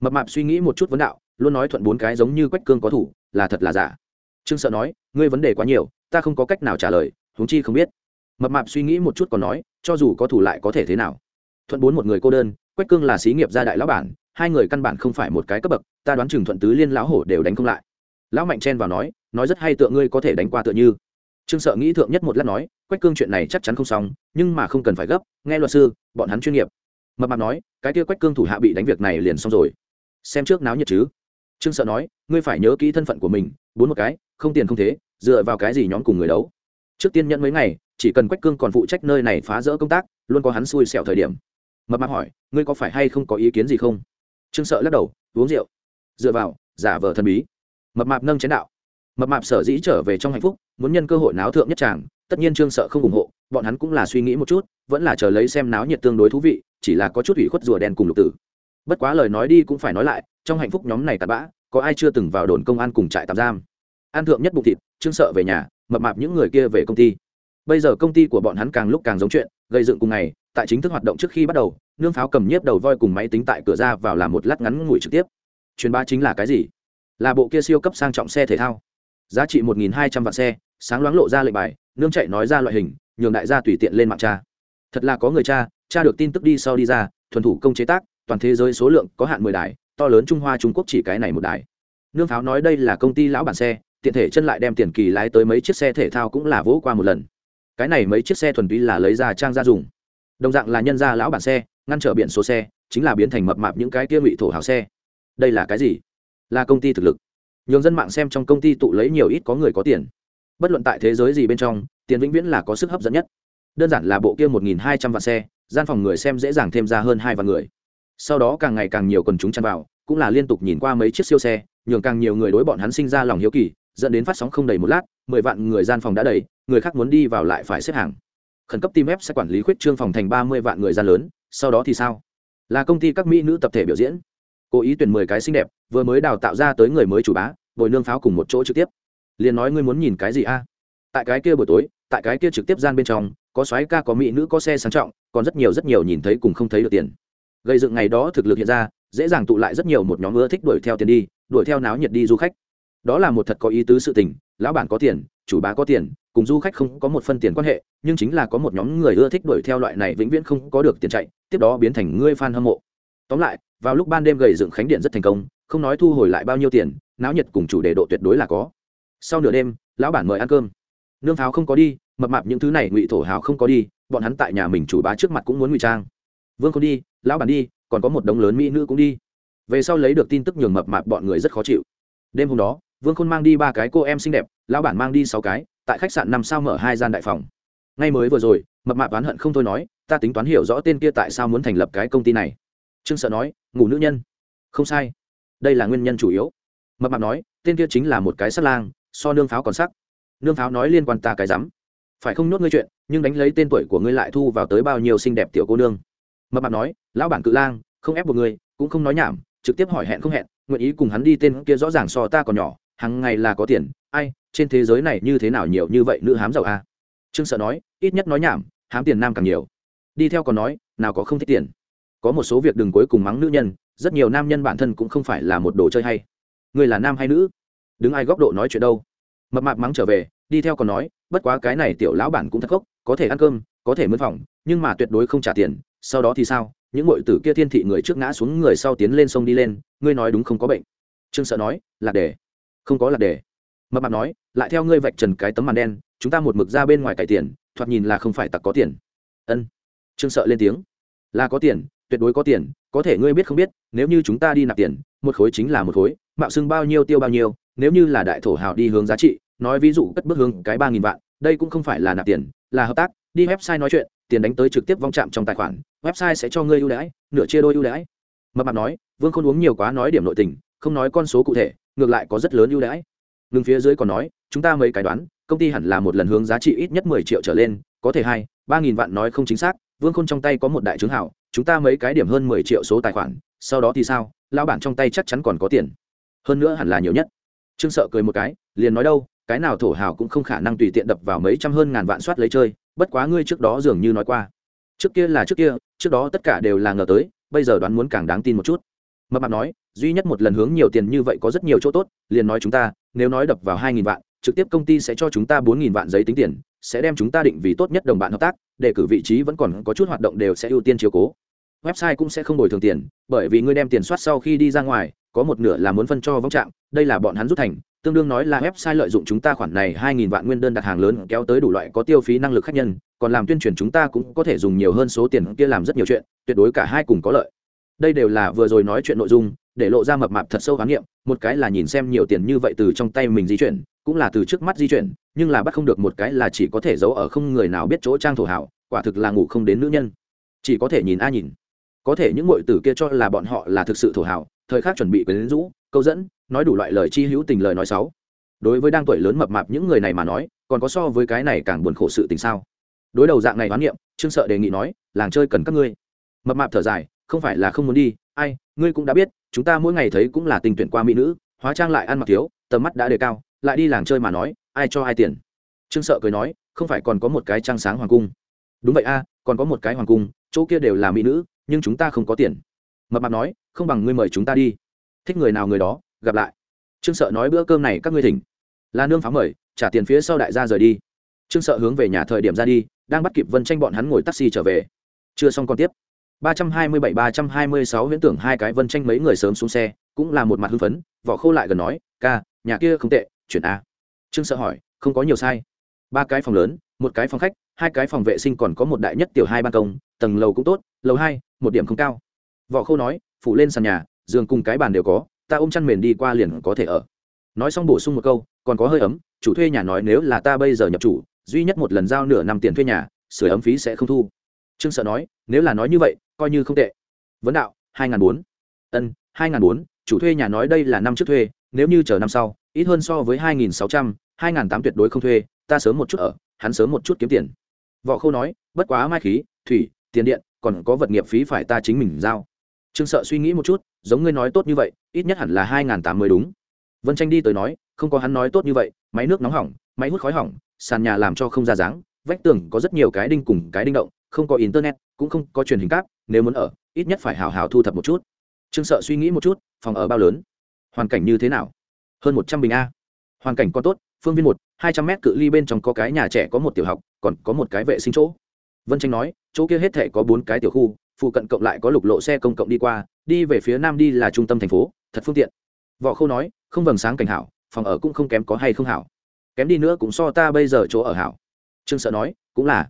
mập mạp suy nghĩ một chút vấn đạo, luôn nói thuận bốn cái giống như quách cương có thủ, là thật là giả. Trương sợ nói, ngươi vấn đề quá nhiều, ta không có cách nào trả lời, huống chi không biết. Mập mạp suy nghĩ một chút còn nói, cho dù có thủ lại có thể thế nào. Thuận bốn một người cô đơn, quách cương là xí nghiệp gia đại lão bản, hai người căn bản không phải một cái cấp bậc, ta đoán chừng thuận tứ liên lão hổ đều đánh không lại. Lão mạnh chen vào nói nói rất hay tựa ngươi có thể đánh qua tựa như. Trương sợ nghĩ thượng nhất một lát nói, quách cương chuyện này chắc chắn không xong, nhưng mà không cần phải gấp, nghe luật sư, bọn hắn chuyên nghiệp. Mập mạp nói, cái kia quách cương thủ hạ bị đánh việc này liền xong rồi xem trước náo nhiệt chứ? Trương sợ nói, ngươi phải nhớ kỹ thân phận của mình, bốn một cái, không tiền không thế, dựa vào cái gì nhóm cùng người đấu? Trước tiên nhận mấy ngày, chỉ cần quách cương còn phụ trách nơi này phá rỡ công tác, luôn có hắn xui xẻo thời điểm. Mập mạp hỏi, ngươi có phải hay không có ý kiến gì không? Trương sợ lắc đầu, uống rượu. Dựa vào, giả vờ thần bí. Mập mạp nâng chén đạo. Mập mạp sở dĩ trở về trong hạnh phúc, muốn nhân cơ hội náo thượng nhất tràng, tất nhiên trương sợ không ủng hộ, bọn hắn cũng là suy nghĩ một chút, vẫn là chờ lấy xem náo nhiệt tương đối thú vị, chỉ là có chút ủy khuất rùa đen cùng lục tử bất quá lời nói đi cũng phải nói lại, trong hạnh phúc nhóm này tạt bã, có ai chưa từng vào đồn công an cùng trại tạm giam? An thượng nhất bụng thịt, trương sợ về nhà, mập mạp những người kia về công ty. Bây giờ công ty của bọn hắn càng lúc càng giống chuyện, gây dựng cùng ngày, tại chính thức hoạt động trước khi bắt đầu, nương pháo cầm nhiếp đầu voi cùng máy tính tại cửa ra vào làm một lát ngắn ngủi trực tiếp. Truyền bá chính là cái gì? Là bộ kia siêu cấp sang trọng xe thể thao. Giá trị một nghìn hai trăm vạn xe, sáng loáng lộ ra lệnh bài, nương chạy nói ra loại hình, nhường đại gia tùy tiện lên mạng cha thật là có người cha cha được tin tức đi sau đi ra, thuần thủ công chế tác toàn thế giới số lượng có hạn mười đài, to lớn trung hoa trung quốc chỉ cái này một đài. Nương pháo nói đây là công ty lão bản xe, tiện thể chân lại đem tiền kỳ lái tới mấy chiếc xe thể thao cũng là vỗ qua một lần. Cái này mấy chiếc xe thuần túy là lấy ra trang ra dùng. Đồng dạng là nhân ra lão bản xe, ngăn trở biển số xe, chính là biến thành mập mạp những cái kia ngụy thổ hào xe. Đây là cái gì? Là công ty thực lực. Nhường dân mạng xem trong công ty tụ lấy nhiều ít có người có tiền. Bất luận tại thế giới gì bên trong, tiền vĩnh viễn là có sức hấp dẫn nhất. Đơn giản là bộ kia một nghìn hai trăm vạn xe, gian phòng người xem dễ dàng thêm ra hơn hai vạn người sau đó càng ngày càng nhiều quần chúng chăn vào, cũng là liên tục nhìn qua mấy chiếc siêu xe, nhường càng nhiều người đối bọn hắn sinh ra lòng hiếu kỳ, dẫn đến phát sóng không đầy một lát, mười vạn người gian phòng đã đầy, người khác muốn đi vào lại phải xếp hàng. Khẩn cấp team web sẽ quản lý khuyết trương phòng thành ba mươi vạn người gian lớn, sau đó thì sao? Là công ty các mỹ nữ tập thể biểu diễn. Cố ý tuyển mười cái xinh đẹp, vừa mới đào tạo ra tới người mới chủ bá, bồi nương pháo cùng một chỗ trực tiếp. Liền nói ngươi muốn nhìn cái gì a? Tại cái kia buổi tối, tại cái kia trực tiếp gian bên trong, có soái ca, có mỹ nữ, có xe sang trọng, còn rất nhiều rất nhiều nhìn thấy cùng không thấy được tiền gây dựng ngày đó thực lực hiện ra, dễ dàng tụ lại rất nhiều một nhóm ưa thích đuổi theo tiền đi, đuổi theo náo nhiệt đi du khách. Đó là một thật có ý tứ sự tình, lão bản có tiền, chủ bá có tiền, cùng du khách không có một phân tiền quan hệ, nhưng chính là có một nhóm người ưa thích đuổi theo loại này vĩnh viễn không có được tiền chạy, tiếp đó biến thành ngươi fan hâm mộ. Tóm lại, vào lúc ban đêm gầy dựng khánh điện rất thành công, không nói thu hồi lại bao nhiêu tiền, náo nhiệt cùng chủ đề độ tuyệt đối là có. Sau nửa đêm, lão bản mời ăn cơm. Nương pháo không có đi, mập mạp những thứ này ngụy thổ hào không có đi, bọn hắn tại nhà mình chủ bá trước mặt cũng muốn ngụy trang. Vương không đi lão bản đi, còn có một đống lớn mỹ nữ cũng đi. Về sau lấy được tin tức nhường mập mạp bọn người rất khó chịu. Đêm hôm đó, vương khôn mang đi ba cái cô em xinh đẹp, lão bản mang đi sáu cái, tại khách sạn năm sao mở hai gian đại phòng. Ngay mới vừa rồi, mập mạp oán hận không thôi nói, ta tính toán hiểu rõ tên kia tại sao muốn thành lập cái công ty này. Trương sợ nói, ngủ nữ nhân. Không sai. Đây là nguyên nhân chủ yếu. Mập mạp nói, tên kia chính là một cái sắt lang, so nương pháo còn sắc. Nương pháo nói liên quan ta cái rắm. Phải không nhốt ngươi chuyện, nhưng đánh lấy tên tuổi của ngươi lại thu vào tới bao nhiêu xinh đẹp tiểu cô nương? Mập mạp nói lão bản cự lang không ép buộc người, cũng không nói nhảm trực tiếp hỏi hẹn không hẹn nguyện ý cùng hắn đi tên kia rõ ràng so ta còn nhỏ hàng ngày là có tiền ai trên thế giới này như thế nào nhiều như vậy nữ hám giàu a? À? trương sợ nói ít nhất nói nhảm hám tiền nam càng nhiều. Đi theo còn nói nào có không thích tiền. Có một số việc đừng cuối cùng mắng nữ nhân rất nhiều nam nhân bản thân cũng không phải là một đồ chơi hay. Người là nam hay nữ? Đứng ai góc độ nói chuyện đâu? Mập mạp mắng trở về đi theo còn nói bất quá cái này tiểu lão bản cũng thật gốc có thể ăn cơm có thể mướn phòng nhưng mà tuyệt đối không trả tiền sau đó thì sao? Những ngội tử kia thiên thị người trước ngã xuống người sau tiến lên sông đi lên, ngươi nói đúng không có bệnh? Trương sợ nói, lạc đề. Không có lạc đề. Mập mạp nói, lại theo ngươi vạch trần cái tấm màn đen, chúng ta một mực ra bên ngoài cải tiền, thoạt nhìn là không phải tặc có tiền. Ân. Trương sợ lên tiếng. Là có tiền, tuyệt đối có tiền, có thể ngươi biết không biết, nếu như chúng ta đi nạp tiền, một khối chính là một khối, mạo xưng bao nhiêu tiêu bao nhiêu, nếu như là đại thổ hào đi hướng giá trị, nói ví dụ cất bước hướng cái ba nghìn vạn, đây cũng không phải là nạp tiền là hợp tác, đi website nói chuyện, tiền đánh tới trực tiếp vong chạm trong tài khoản, website sẽ cho ngươi ưu đãi, nửa chia đôi ưu đãi. Mập mạp nói, vương không uống nhiều quá nói điểm nội tình, không nói con số cụ thể, ngược lại có rất lớn ưu đãi. Ngừng phía dưới còn nói, chúng ta mấy cái đoán, công ty hẳn là một lần hướng giá trị ít nhất mười triệu trở lên, có thể hai, ba nghìn vạn nói không chính xác, vương khôn trong tay có một đại chứng hảo, chúng ta mấy cái điểm hơn mười triệu số tài khoản, sau đó thì sao lao bản trong tay chắc chắn còn có tiền. Hơn nữa hẳn là nhiều nhất. Trương sợ cười một cái, liền nói đâu cái nào thổ hào cũng không khả năng tùy tiện đập vào mấy trăm hơn ngàn vạn soát lấy chơi bất quá ngươi trước đó dường như nói qua. Trước kia là trước kia trước đó tất cả đều là ngờ tới bây giờ đoán muốn càng đáng tin một chút. Mập mạp nói duy nhất một lần hướng nhiều tiền như vậy có rất nhiều chỗ tốt liền nói chúng ta nếu nói đập vào hai nghìn vạn trực tiếp công ty sẽ cho chúng ta bốn nghìn vạn giấy tính tiền sẽ đem chúng ta định vì tốt nhất đồng bạn hợp tác để cử vị trí vẫn còn có chút hoạt động đều sẽ ưu tiên chiếu cố. Website cũng sẽ không bồi thường tiền bởi vì ngươi đem tiền soát sau khi đi ra ngoài có một nửa là muốn phân cho vong trạng, đây là bọn hắn rút thành tương đương nói là website lợi dụng chúng ta khoản này hai nghìn vạn nguyên đơn đặt hàng lớn kéo tới đủ loại có tiêu phí năng lực khách nhân, còn làm tuyên truyền chúng ta cũng có thể dùng nhiều hơn số tiền kia làm rất nhiều chuyện, tuyệt đối cả hai cùng có lợi. Đây đều là vừa rồi nói chuyện nội dung, để lộ ra mập mạp thật sâu quán nghiệm một cái là nhìn xem nhiều tiền như vậy từ trong tay mình di chuyển, cũng là từ trước mắt di chuyển, nhưng là bắt không được một cái là chỉ có thể giấu ở không người nào biết chỗ trang thổ hảo, quả thực là ngủ không đến nữ nhân. Chỉ có thể nhìn a nhìn. Có thể những muội tử kia cho là bọn họ là thực sự thổ hảo thời khắc chuẩn bị quyến rũ, câu dẫn, nói đủ loại lời chi hữu tình lời nói xấu đối với đang tuổi lớn mập mạp những người này mà nói, còn có so với cái này càng buồn khổ sự tình sao? Đối đầu dạng này hoán niệm, trương sợ đề nghị nói, làng chơi cần các ngươi. Mập mạp thở dài, không phải là không muốn đi, ai, ngươi cũng đã biết, chúng ta mỗi ngày thấy cũng là tình tuyển qua mỹ nữ, hóa trang lại ăn mặc thiếu, tầm mắt đã đề cao, lại đi làng chơi mà nói, ai cho ai tiền? Trương sợ cười nói, không phải còn có một cái trang sáng hoàng cung. Đúng vậy a, còn có một cái hoàng cung, chỗ kia đều là mỹ nữ, nhưng chúng ta không có tiền. Mập mạp nói không bằng ngươi mời chúng ta đi. Thích người nào người đó, gặp lại. Trương sợ nói bữa cơm này các ngươi thỉnh. Là nương phá mời, trả tiền phía sau đại gia rời đi. Trương sợ hướng về nhà thời điểm ra đi, đang bắt kịp vân tranh bọn hắn ngồi taxi trở về. Chưa xong còn tiếp. ba trăm hai mươi bảy, ba trăm hai mươi sáu tưởng hai cái vân tranh mấy người sớm xuống xe, cũng là một mặt hưng phấn, vỏ khô lại gần nói, ca, nhà kia không tệ, chuyển a. Trương sợ hỏi, không có nhiều sai. Ba cái phòng lớn, một cái phòng khách, hai cái phòng vệ sinh còn có một đại nhất tiểu hai ban công, tầng lầu cũng tốt, lầu hai, một điểm không cao. Vỏ khô nói phủ lên sàn nhà, giường cùng cái bàn đều có, ta ôm chăn mền đi qua liền có thể ở. Nói xong bổ sung một câu, còn có hơi ấm, chủ thuê nhà nói nếu là ta bây giờ nhập chủ, duy nhất một lần giao nửa năm tiền thuê nhà, sửa ấm phí sẽ không thu. Trương sợ nói, nếu là nói như vậy, coi như không tệ. Vấn đạo, hai n g h n bốn. Ân, hai n g h n bốn, chủ thuê nhà nói đây là năm trước thuê, nếu như chờ năm sau, ít hơn so với hai nghìn sáu trăm, hai n g h n tám tuyệt đối không thuê, ta sớm một chút ở, hắn sớm một chút kiếm tiền. Võ khâu nói, bất quá mai khí, thủy, tiền điện, còn có vật nghiệp phí phải ta chính mình giao trương sợ suy nghĩ một chút, giống ngươi nói tốt như vậy, ít nhất hẳn là hai n g h n tám mới đúng. Vân tranh đi tới nói, không có hắn nói tốt như vậy, máy nước nóng hỏng, máy hút khói hỏng, sàn nhà làm cho không ra dáng, vách tường có rất nhiều cái đinh cùng cái đinh động, không có internet, cũng không có truyền hình cáp, nếu muốn ở, ít nhất phải hào hào thu thập một chút. Trương sợ suy nghĩ một chút, phòng ở bao lớn? Hoàn cảnh như thế nào? Hơn một trăm bình a. Hoàn cảnh có tốt, phương viên một, hai trăm mét cự ly bên trong có cái nhà trẻ có một tiểu học, còn có một cái vệ sinh chỗ. Vân tranh nói, chỗ kia hết thể có bốn cái tiểu khu phụ cận cộng lại có lục lộ xe công cộng đi qua, đi về phía nam đi là trung tâm thành phố, thật phương tiện. Võ khâu nói, không vầng sáng cảnh hảo, phòng ở cũng không kém có hay không hảo. Kém đi nữa cũng so ta bây giờ chỗ ở hảo. Trương sợ nói, cũng là.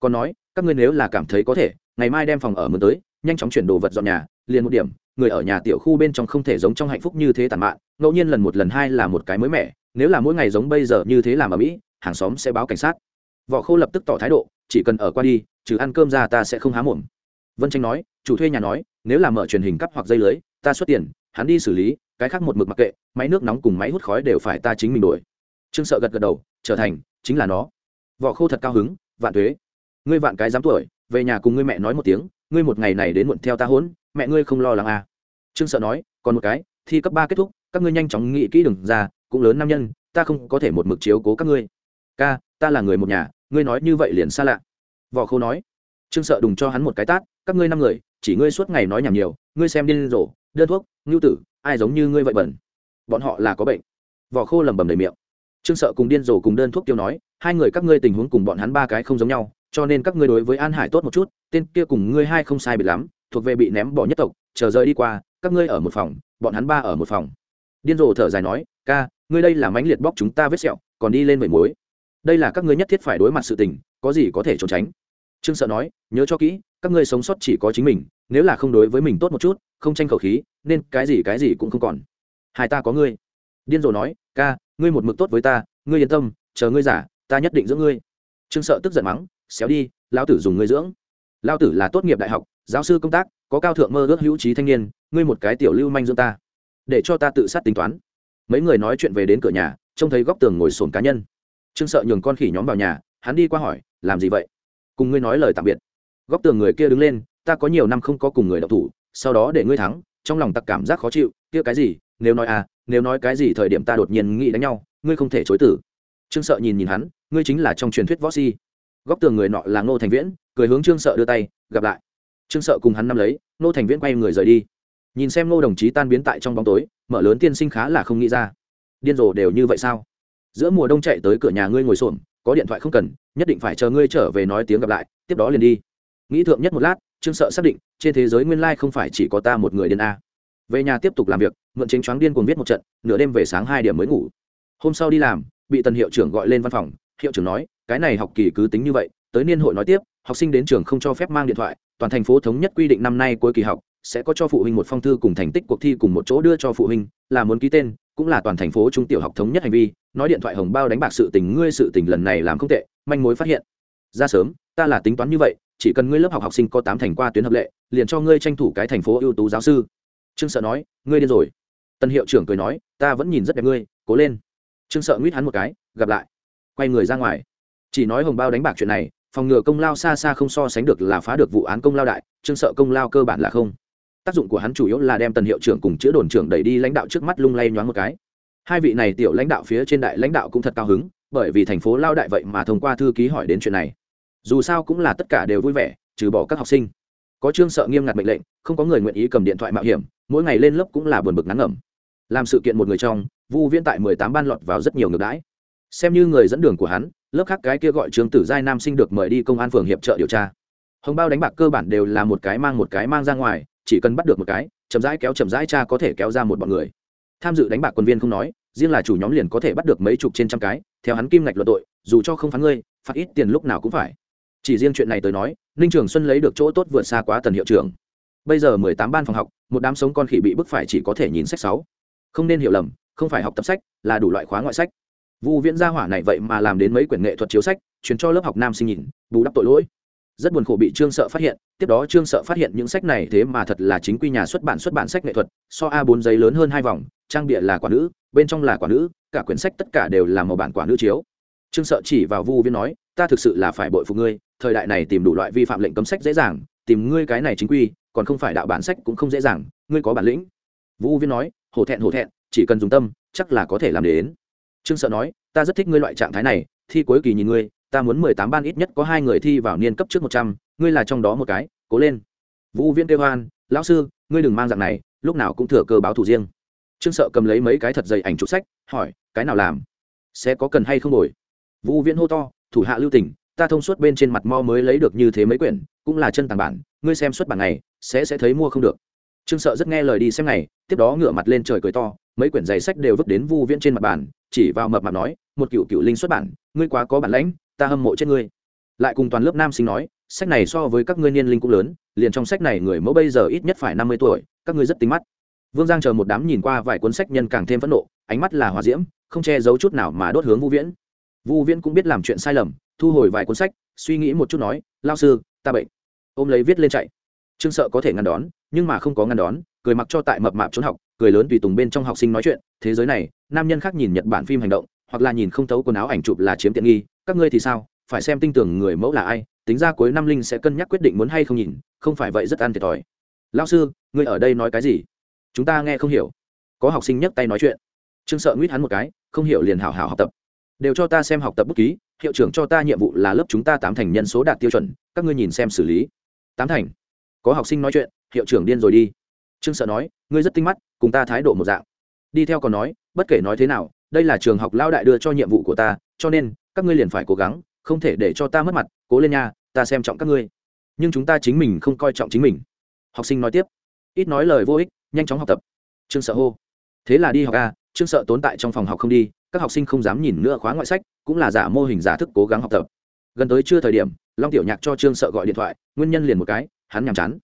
Còn nói, các ngươi nếu là cảm thấy có thể, ngày mai đem phòng ở mới tới, nhanh chóng chuyển đồ vật dọn nhà, liền một điểm, người ở nhà tiểu khu bên trong không thể giống trong hạnh phúc như thế tàn mạn, ngẫu nhiên lần một lần hai là một cái mới mẻ, nếu là mỗi ngày giống bây giờ như thế làm ở mỹ, hàng xóm sẽ báo cảnh sát. Võ khô lập tức tỏ thái độ, chỉ cần ở qua đi, trừ ăn cơm ra ta sẽ không há mồm vân tranh nói, chủ thuê nhà nói, nếu là mở truyền hình cắp hoặc dây lưới, ta xuất tiền, hắn đi xử lý, cái khác một mực mặc kệ, máy nước nóng cùng máy hút khói đều phải ta chính mình đuổi. trương sợ gật gật đầu, trở thành, chính là nó võ khô thật cao hứng, vạn thuế ngươi vạn cái dám tuổi, về nhà cùng ngươi mẹ nói một tiếng, ngươi một ngày này đến muộn theo ta hỗn mẹ ngươi không lo lắng à. trương sợ nói, còn một cái, thi cấp ba kết thúc, các ngươi nhanh chóng nghĩ kỹ đừng ra, cũng lớn nam nhân, ta không có thể một mực chiếu cố các ngươi ca, ta là người một nhà, ngươi nói như vậy liền xa lạ võ khô nói trương sợ đùng cho hắn một cái tát, các ngươi năm người, chỉ ngươi suốt ngày nói nhảm nhiều, ngươi xem điên rồ, đơn thuốc, ngưu tử, ai giống như ngươi vậy bẩn. Bọn họ là có bệnh. Vỏ khô lẩm bẩm đầy miệng. Trương sợ cùng điên rồ cùng đơn thuốc tiêu nói, hai người các ngươi tình huống cùng bọn hắn ba cái không giống nhau, cho nên các ngươi đối với an hải tốt một chút, tên kia cùng ngươi hai không sai biệt lắm, thuộc về bị ném bỏ nhất tộc, chờ rời đi qua, các ngươi ở một phòng, bọn hắn ba ở một phòng. Điên rồ thở dài nói, ca, ngươi đây là mãnh liệt bóc chúng ta vết sẹo, còn đi lên vẩy muối. Đây là các ngươi nhất thiết phải đối mặt sự tình, có gì có thể trốn tránh trương sợ nói, nhớ cho kỹ, các ngươi sống sót chỉ có chính mình, nếu là không đối với mình tốt một chút, không tranh khẩu khí, nên cái gì cái gì cũng không còn. Hai ta có ngươi. Điên rồ nói, ca, ngươi một mực tốt với ta, ngươi yên tâm, chờ ngươi giả, ta nhất định giữ ngươi. Trương sợ tức giận mắng, xéo đi, lão tử dùng ngươi dưỡng. Lão tử là tốt nghiệp đại học, giáo sư công tác, có cao thượng mơ ước hữu trí thanh niên, ngươi một cái tiểu lưu manh dưỡng ta, để cho ta tự sát tính toán. Mấy người nói chuyện về đến cửa nhà, trông thấy góc tường ngồi sồn cá nhân. Trương sợ nhường con khỉ nhóm vào nhà, hắn đi qua hỏi, làm gì vậy? Cùng ngươi nói lời tạm biệt. Góc tường người kia đứng lên, ta có nhiều năm không có cùng người đọc thủ, sau đó để ngươi thắng, trong lòng tặc cảm giác khó chịu, kia cái gì, nếu nói à nếu nói cái gì thời điểm ta đột nhiên nghĩ đánh nhau, ngươi không thể chối tử trương sợ nhìn nhìn hắn, ngươi chính là trong truyền thuyết võ si. Góc tường người nọ là ngô thành viễn, cười hướng trương sợ đưa tay, gặp lại. Trương sợ cùng hắn năm lấy, ngô thành viễn quay người rời đi. Nhìn xem ngô đồng chí tan biến tại trong bóng tối, mở lớn tiên sinh khá là không nghĩ ra. Điên rồ đều như vậy sao? Giữa mùa đông chạy tới cửa nhà ngươi ngồi xổm có điện thoại không cần, nhất định phải chờ ngươi trở về nói tiếng gặp lại, tiếp đó liền đi. Nghĩ thượng nhất một lát, trương sợ xác định, trên thế giới nguyên lai không phải chỉ có ta một người điên a. Về nhà tiếp tục làm việc, mượn chính choáng điên cuồng viết một trận, nửa đêm về sáng hai điểm mới ngủ. Hôm sau đi làm, bị tần hiệu trưởng gọi lên văn phòng, hiệu trưởng nói, cái này học kỳ cứ tính như vậy, tới niên hội nói tiếp, học sinh đến trường không cho phép mang điện thoại, toàn thành phố thống nhất quy định năm nay cuối kỳ học, sẽ có cho phụ huynh một phong thư cùng thành tích cuộc thi cùng một chỗ đưa cho phụ huynh, là muốn ký tên cũng là toàn thành phố trung tiểu học thống nhất hành vi, nói điện thoại hồng bao đánh bạc sự tình, ngươi sự tình lần này làm không tệ, manh mối phát hiện. Ra sớm, ta là tính toán như vậy, chỉ cần ngươi lớp học học sinh có tám thành qua tuyến hợp lệ, liền cho ngươi tranh thủ cái thành phố ưu tú giáo sư. Trương sợ nói, ngươi điên rồi. Tân hiệu trưởng cười nói, ta vẫn nhìn rất đẹp ngươi, cố lên. Trương sợ nguyết hắn một cái, gặp lại. Quay người ra ngoài. Chỉ nói hồng bao đánh bạc chuyện này, phòng ngừa công lao xa xa không so sánh được là phá được vụ án công lao đại, trương sợ công lao cơ bản là không tác dụng của hắn chủ yếu là đem tần hiệu trưởng cùng chữa đồn trưởng đẩy đi lãnh đạo trước mắt lung lay nhoáng một cái. Hai vị này tiểu lãnh đạo phía trên đại lãnh đạo cũng thật cao hứng, bởi vì thành phố lao đại vậy mà thông qua thư ký hỏi đến chuyện này. Dù sao cũng là tất cả đều vui vẻ, trừ bỏ các học sinh. Có trương sợ nghiêm ngặt mệnh lệnh, không có người nguyện ý cầm điện thoại mạo hiểm, mỗi ngày lên lớp cũng là buồn bực ngắn ngẩm. Làm sự kiện một người trong, vu viễn tại mười tám ban lọt vào rất nhiều ngược đãi. Xem như người dẫn đường của hắn, lớp khác cái kia gọi trương tử giai nam sinh được mời đi công an phường hiệp trợ điều tra. Hồng bao đánh bạc cơ bản đều là một cái mang một cái mang ra ngoài chỉ cần bắt được một cái, chậm rãi kéo chậm rãi cha có thể kéo ra một bọn người. Tham dự đánh bạc quân viên không nói, riêng là chủ nhóm liền có thể bắt được mấy chục trên trăm cái, theo hắn kim ngạch luận tội, dù cho không phán ngươi, phạt ít tiền lúc nào cũng phải. Chỉ riêng chuyện này tới nói, ninh trường xuân lấy được chỗ tốt vượt xa quá tần hiệu trưởng. Bây giờ mười tám ban phòng học, một đám sống con khỉ bị bức phải chỉ có thể nhìn sách sáu. Không nên hiểu lầm, không phải học tập sách, là đủ loại khóa ngoại sách. Vu viễn gia hỏa này vậy mà làm đến mấy quyển nghệ thuật chiếu sách chuyển cho lớp học nam sinh nhìn, bù đắp tội lỗi rất buồn khổ bị trương sợ phát hiện, tiếp đó trương sợ phát hiện những sách này thế mà thật là chính quy nhà xuất bản xuất bản sách nghệ thuật, so a 4 giấy lớn hơn hai vòng, trang bịa là quả nữ, bên trong là quả nữ, cả quyển sách tất cả đều là màu bản quả nữ chiếu. Trương sợ chỉ vào vu viên nói, ta thực sự là phải bội phục ngươi, thời đại này tìm đủ loại vi phạm lệnh cấm sách dễ dàng, tìm ngươi cái này chính quy, còn không phải đạo bản sách cũng không dễ dàng, ngươi có bản lĩnh. Vu viên nói, hổ thẹn hổ thẹn, chỉ cần dùng tâm, chắc là có thể làm đến. Trương sợ nói, ta rất thích ngươi loại trạng thái này, thi cuối kỳ nhìn ngươi ta muốn mười tám ban ít nhất có hai người thi vào niên cấp trước một trăm, ngươi là trong đó một cái, cố lên. Vũ viễn kêu hoan, lão sư, ngươi đừng mang dạng này, lúc nào cũng thừa cơ báo thủ riêng. Trương sợ cầm lấy mấy cái thật dày ảnh chụp sách, hỏi, cái nào làm? Sẽ có cần hay không đổi vũ viễn hô to, thủ hạ lưu tình, ta thông suốt bên trên mặt mo mới lấy được như thế mấy quyển, cũng là chân tàng bản, ngươi xem xuất bản này, sẽ sẽ thấy mua không được. Trương sợ rất nghe lời đi xem này, tiếp đó ngửa mặt lên trời cười to, mấy quyển giày sách đều vứt đến vu viễn trên mặt bàn, chỉ vào mập mạp nói, một cựu cựu linh xuất bản, ngươi quá có bản lãnh ta hâm mộ chết ngươi. Lại cùng toàn lớp nam sinh nói, sách này so với các ngươi niên linh cũng lớn, liền trong sách này người mẫu bây giờ ít nhất phải năm mươi tuổi, các ngươi rất tính mắt. Vương giang chờ một đám nhìn qua vài cuốn sách nhân càng thêm phẫn nộ, ánh mắt là hòa diễm, không che giấu chút nào mà đốt hướng vu viễn. Vu viễn cũng biết làm chuyện sai lầm, thu hồi vài cuốn sách, suy nghĩ một chút nói, lao sư, ta bệnh. Ôm lấy viết lên chạy. Trương sợ có thể ngăn đón, nhưng mà không có ngăn đón, cười mặc cho tại mập mạp trốn học, cười lớn tùy tùng bên trong học sinh nói chuyện, thế giới này, nam nhân khác nhìn nhật bản phim hành động hoặc là nhìn không thấu quần áo ảnh chụp là chiếm tiện nghi, các ngươi thì sao? Phải xem tinh tưởng người mẫu là ai, tính ra cuối năm linh sẽ cân nhắc quyết định muốn hay không nhìn, không phải vậy rất ăn thiệt thòi. Lao sư, ngươi ở đây nói cái gì? Chúng ta nghe không hiểu. Có học sinh nhấc tay nói chuyện. Trương sợ nguyết hắn một cái, không hiểu liền hảo hảo học tập. Đều cho ta xem học tập bút ký, hiệu trưởng cho ta nhiệm vụ là lớp chúng ta tám thành nhân số đạt tiêu chuẩn, các ngươi nhìn xem xử lý. Tám thành. Có học sinh nói chuyện, hiệu trưởng điên rồi đi. Trương sợ nói, ngươi rất tinh mắt, cùng ta thái độ một dạng. Đi theo còn nói, bất kể nói thế nào đây là trường học lao đại đưa cho nhiệm vụ của ta, cho nên, các ngươi liền phải cố gắng, không thể để cho ta mất mặt, cố lên nha, ta xem trọng các ngươi. Nhưng chúng ta chính mình không coi trọng chính mình. Học sinh nói tiếp. Ít nói lời vô ích, nhanh chóng học tập. Trương sợ hô. Thế là đi học a trương sợ tốn tại trong phòng học không đi, các học sinh không dám nhìn nữa khóa ngoại sách, cũng là giả mô hình giả thức cố gắng học tập. Gần tới chưa thời điểm, long tiểu nhạc cho trương sợ gọi điện thoại, nguyên nhân liền một cái, hắn nhàm chán.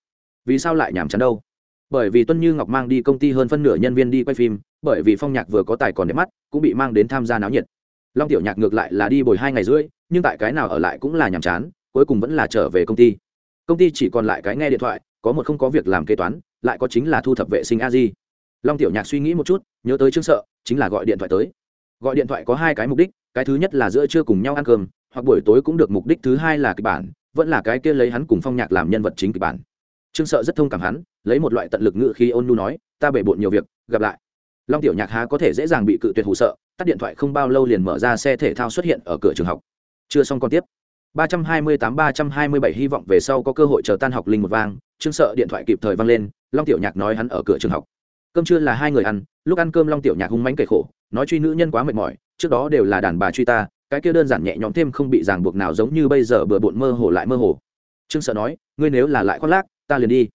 Vì sao lại nhàm chán đâu? Bởi vì tuân như ngọc mang đi công ty hơn phân nửa nhân viên đi quay phim, bởi vì phong nhạc vừa có tài còn đẹp mắt cũng bị mang đến tham gia náo nhiệt. Long tiểu nhạc ngược lại là đi bồi hai ngày rưỡi, nhưng tại cái nào ở lại cũng là nhàm chán, cuối cùng vẫn là trở về công ty. Công ty chỉ còn lại cái nghe điện thoại, có một không có việc làm kế toán, lại có chính là thu thập vệ sinh a di. Long tiểu nhạc suy nghĩ một chút, nhớ tới trương sợ, chính là gọi điện thoại tới. Gọi điện thoại có hai cái mục đích, cái thứ nhất là giữa trưa cùng nhau ăn cơm, hoặc buổi tối cũng được mục đích, thứ hai là kịch bản, vẫn là cái kia lấy hắn cùng phong nhạc làm nhân vật chính kịch bản. Trương sợ rất thông cảm hắn, lấy một loại tận lực ngự khi ôn nhu nói, ta bể bộn nhiều việc, gặp lại long tiểu nhạc há có thể dễ dàng bị cự tuyệt hụ sợ, tắt điện thoại không bao lâu liền mở ra xe thể thao xuất hiện ở cửa trường học. Chưa xong còn tiếp. 328-327 hy vọng về sau có cơ hội chờ tan học linh một vang trương sợ điện thoại kịp thời vang lên, long tiểu nhạc nói hắn ở cửa trường học. Cơm trưa là hai người ăn, lúc ăn cơm long tiểu nhạc hung mánh kể khổ, nói truy nữ nhân quá mệt mỏi, trước đó đều là đàn bà truy ta, cái kia đơn giản nhẹ nhõm thêm không bị ràng buộc nào giống như bây giờ bừa bộn mơ hồ lại mơ hồ. Trương sợ nói, ngươi nếu là lại khoác lác, ta liền đi.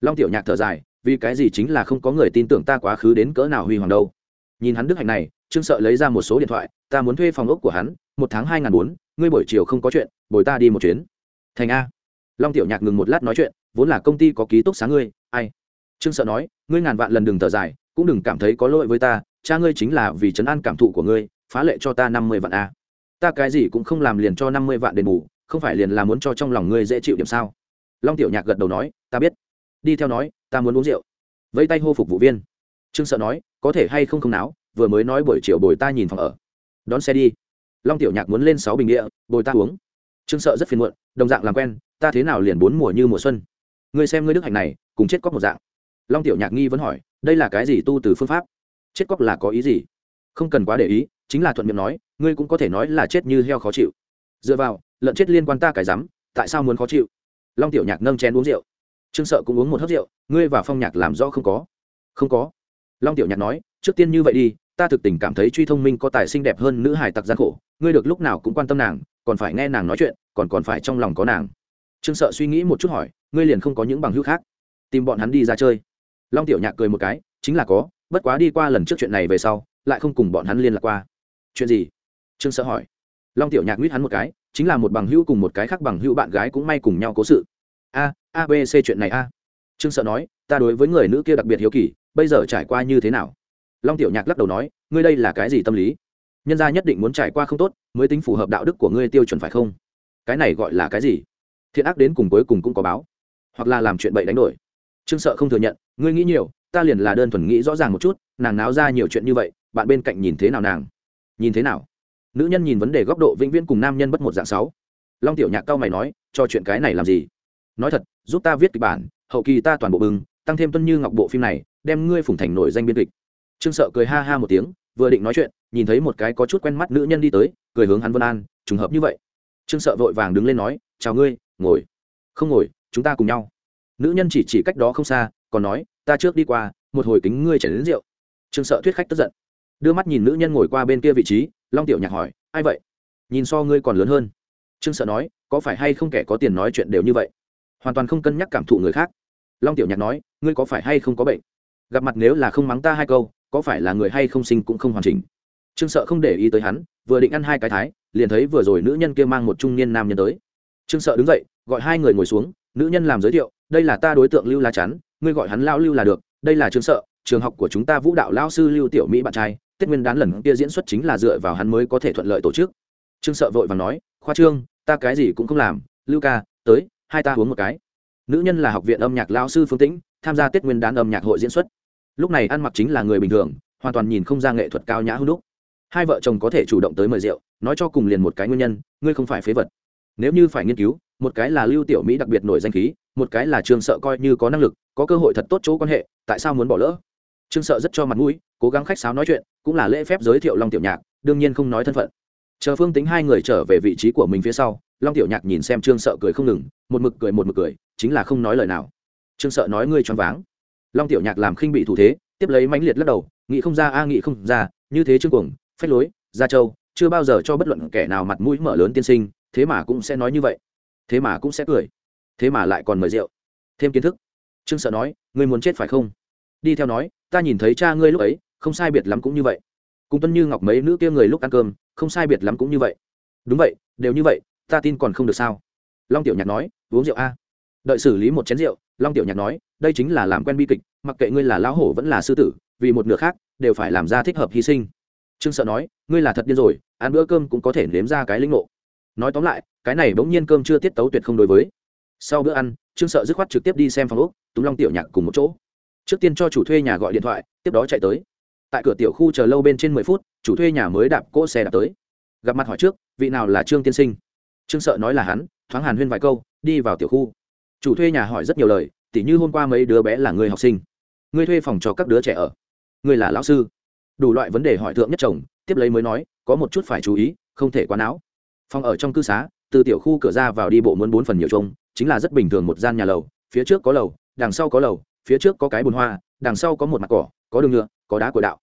Long tiểu nhạc thở dài vì cái gì chính là không có người tin tưởng ta quá khứ đến cỡ nào huy hoàng đâu. Nhìn hắn đức hạnh này, trương sợ lấy ra một số điện thoại, ta muốn thuê phòng ốc của hắn, một tháng hai n g h n bốn, ngươi buổi chiều không có chuyện, bồi ta đi một chuyến. Thành a. Long tiểu nhạc ngừng một lát nói chuyện, vốn là công ty có ký túc sáng ngươi, ai? Trương sợ nói, ngươi ngàn vạn lần đừng thở dài, cũng đừng cảm thấy có lỗi với ta, cha ngươi chính là vì chấn an cảm thụ của ngươi, phá lệ cho ta năm mươi vạn a. Ta cái gì cũng không làm liền cho năm mươi vạn đền bù, không phải liền là muốn cho trong lòng ngươi dễ chịu điểm sao? Long tiểu nhạc gật đầu nói, ta biết đi theo nói, ta muốn uống rượu. Vẫy tay hô phục vụ viên. Trương sợ nói, có thể hay không không náo, vừa mới nói buổi chiều bồi ta nhìn phòng ở. Đón xe đi. Long tiểu nhạc muốn lên sáu bình địa, bồi ta uống. Trương sợ rất phiền muộn, đồng dạng làm quen, ta thế nào liền bốn mùa như mùa xuân? Ngươi xem ngươi đức hạnh này, cùng chết cóc một dạng. Long tiểu nhạc nghi vẫn hỏi, đây là cái gì tu từ phương pháp? Chết cóc là có ý gì? Không cần quá để ý, chính là thuận miệng nói, ngươi cũng có thể nói là chết như heo khó chịu. Dựa vào, lợn chết liên quan ta cái rắm, tại sao muốn khó chịu? Long tiểu nhạc nâng chén uống rượu trương sợ cũng uống một hớp rượu, ngươi và phong nhạc làm rõ không có? Không có. Long tiểu nhạc nói, trước tiên như vậy đi, ta thực tình cảm thấy truy thông minh có tài xinh đẹp hơn nữ hài tặc gian khổ, ngươi được lúc nào cũng quan tâm nàng, còn phải nghe nàng nói chuyện, còn còn phải trong lòng có nàng. Trương sợ suy nghĩ một chút hỏi, ngươi liền không có những bằng hữu khác. Tìm bọn hắn đi ra chơi. Long tiểu nhạc cười một cái, chính là có, bất quá đi qua lần trước chuyện này về sau, lại không cùng bọn hắn liên lạc qua. Chuyện gì? Trương sợ hỏi. Long tiểu nhạc nguyết hắn một cái, chính là một bằng hữu cùng một cái khác bằng hữu bạn gái cũng may cùng nhau cố sự a a, b, c chuyện này a. Trương sợ nói, ta đối với người nữ kia đặc biệt hiếu kỳ, bây giờ trải qua như thế nào? Long tiểu nhạc lắc đầu nói, ngươi đây là cái gì tâm lý? Nhân gia nhất định muốn trải qua không tốt, mới tính phù hợp đạo đức của ngươi tiêu chuẩn phải không? Cái này gọi là cái gì? Thiện ác đến cùng cuối cùng cũng có báo, hoặc là làm chuyện bậy đánh đổi. Trương sợ không thừa nhận, ngươi nghĩ nhiều, ta liền là đơn thuần nghĩ rõ ràng một chút, nàng náo ra nhiều chuyện như vậy, bạn bên cạnh nhìn thế nào nàng? Nhìn thế nào? Nữ nhân nhìn vấn đề góc độ vĩnh viễn cùng nam nhân bất một dạng sáu. Long tiểu nhạc cao mày nói, cho chuyện cái này làm gì? Nói thật giúp ta viết kịch bản hậu kỳ ta toàn bộ bưng, tăng thêm tuân như ngọc bộ phim này đem ngươi phủng thành nổi danh biên kịch. Trương sợ cười ha ha một tiếng vừa định nói chuyện nhìn thấy một cái có chút quen mắt nữ nhân đi tới cười hướng hắn vân an trùng hợp như vậy. Trương sợ vội vàng đứng lên nói chào ngươi ngồi. Không ngồi chúng ta cùng nhau. Nữ nhân chỉ chỉ cách đó không xa còn nói ta trước đi qua một hồi kính ngươi chảy đến rượu. Trương sợ thuyết khách tức giận. Đưa mắt nhìn nữ nhân ngồi qua bên kia vị trí long tiểu nhạc hỏi ai vậy? Nhìn so ngươi còn lớn hơn. Trương sợ nói có phải hay không kẻ có tiền nói chuyện đều như vậy? Hoàn toàn không cân nhắc cảm thụ người khác. Long tiểu nhạc nói, ngươi có phải hay không có bệnh? Gặp mặt nếu là không mắng ta hai câu, có phải là người hay không sinh cũng không hoàn chỉnh. Trương sợ không để ý tới hắn, vừa định ăn hai cái thái, liền thấy vừa rồi nữ nhân kia mang một trung niên nam nhân tới. Trương sợ đứng dậy, gọi hai người ngồi xuống, nữ nhân làm giới thiệu, đây là ta đối tượng lưu lá chắn, ngươi gọi hắn lao lưu là được, đây là trương sợ, trường học của chúng ta vũ đạo lao sư lưu tiểu mỹ bạn trai, tết nguyên đán lần kia diễn xuất chính là dựa vào hắn mới có thể thuận lợi tổ chức. Trương sợ vội và nói, khoa trương, ta cái gì cũng không làm, lưu ca, tới hai ta uống một cái. Nữ nhân là học viện âm nhạc lao sư phương tĩnh, tham gia tết nguyên đán âm nhạc hội diễn xuất. Lúc này ăn mặc chính là người bình thường, hoàn toàn nhìn không ra nghệ thuật cao nhã hữu đúc. Hai vợ chồng có thể chủ động tới mời rượu, nói cho cùng liền một cái nguyên nhân, ngươi không phải phế vật. Nếu như phải nghiên cứu, một cái là lưu tiểu mỹ đặc biệt nổi danh khí, một cái là trương sợ coi như có năng lực, có cơ hội thật tốt chỗ quan hệ, tại sao muốn bỏ lỡ? Trương sợ rất cho mặt mũi, cố gắng khách sáo nói chuyện, cũng là lễ phép giới thiệu long tiểu nhạc, đương nhiên không nói thân phận. Chờ phương tính hai người trở về vị trí của mình phía sau long tiểu nhạc nhìn xem trương sợ cười không ngừng, một mực cười một mực cười, chính là không nói lời nào. Trương sợ nói ngươi choáng váng. Long tiểu nhạc làm khinh bị thủ thế, tiếp lấy mãnh liệt lắc đầu, nghĩ không ra a, nghĩ không ra, như thế trương cuồng, phách lối, gia châu, chưa bao giờ cho bất luận kẻ nào mặt mũi mở lớn tiên sinh, thế mà cũng sẽ nói như vậy. Thế mà cũng sẽ cười. Thế mà lại còn mời rượu. Thêm kiến thức. Trương sợ nói, ngươi muốn chết phải không? Đi theo nói, ta nhìn thấy cha ngươi lúc ấy, không sai biệt lắm cũng như vậy. Cùng tuân như ngọc mấy nữ kia người lúc ăn cơm, không sai biệt lắm cũng như vậy. Đúng vậy, đều như vậy ta tin còn không được sao? Long tiểu nhạc nói, uống rượu a. Đợi xử lý một chén rượu, long tiểu nhạc nói, đây chính là làm quen bi kịch, mặc kệ ngươi là lão hổ vẫn là sư tử, vì một nửa khác, đều phải làm ra thích hợp hy sinh. Trương sợ nói, ngươi là thật điên rồi, ăn bữa cơm cũng có thể nếm ra cái linh ngộ. Nói tóm lại, cái này bỗng nhiên cơm chưa tiết tấu tuyệt không đối với. Sau bữa ăn, trương sợ dứt khoát trực tiếp đi xem phòng úc túng long tiểu nhạc cùng một chỗ. Trước tiên cho chủ thuê nhà gọi điện thoại, tiếp đó chạy tới. Tại cửa tiểu khu chờ lâu bên trên mười phút, chủ thuê nhà mới đạp cỗ xe đạp tới. Gặp mặt hỏi trước, vị nào là trương tiên sinh? Trương sợ nói là hắn, thoáng hàn huyên vài câu, đi vào tiểu khu. Chủ thuê nhà hỏi rất nhiều lời, tỉ như hôm qua mấy đứa bé là người học sinh. Người thuê phòng cho các đứa trẻ ở. Người là lão sư. Đủ loại vấn đề hỏi thượng nhất chồng, tiếp lấy mới nói, có một chút phải chú ý, không thể quá não phòng ở trong cư xá, từ tiểu khu cửa ra vào đi bộ muốn bốn phần nhiều trông, chính là rất bình thường một gian nhà lầu, phía trước có lầu, đằng sau có lầu, phía trước có cái bùn hoa, đằng sau có một mặt cỏ, có đường nhựa có đá của đạo.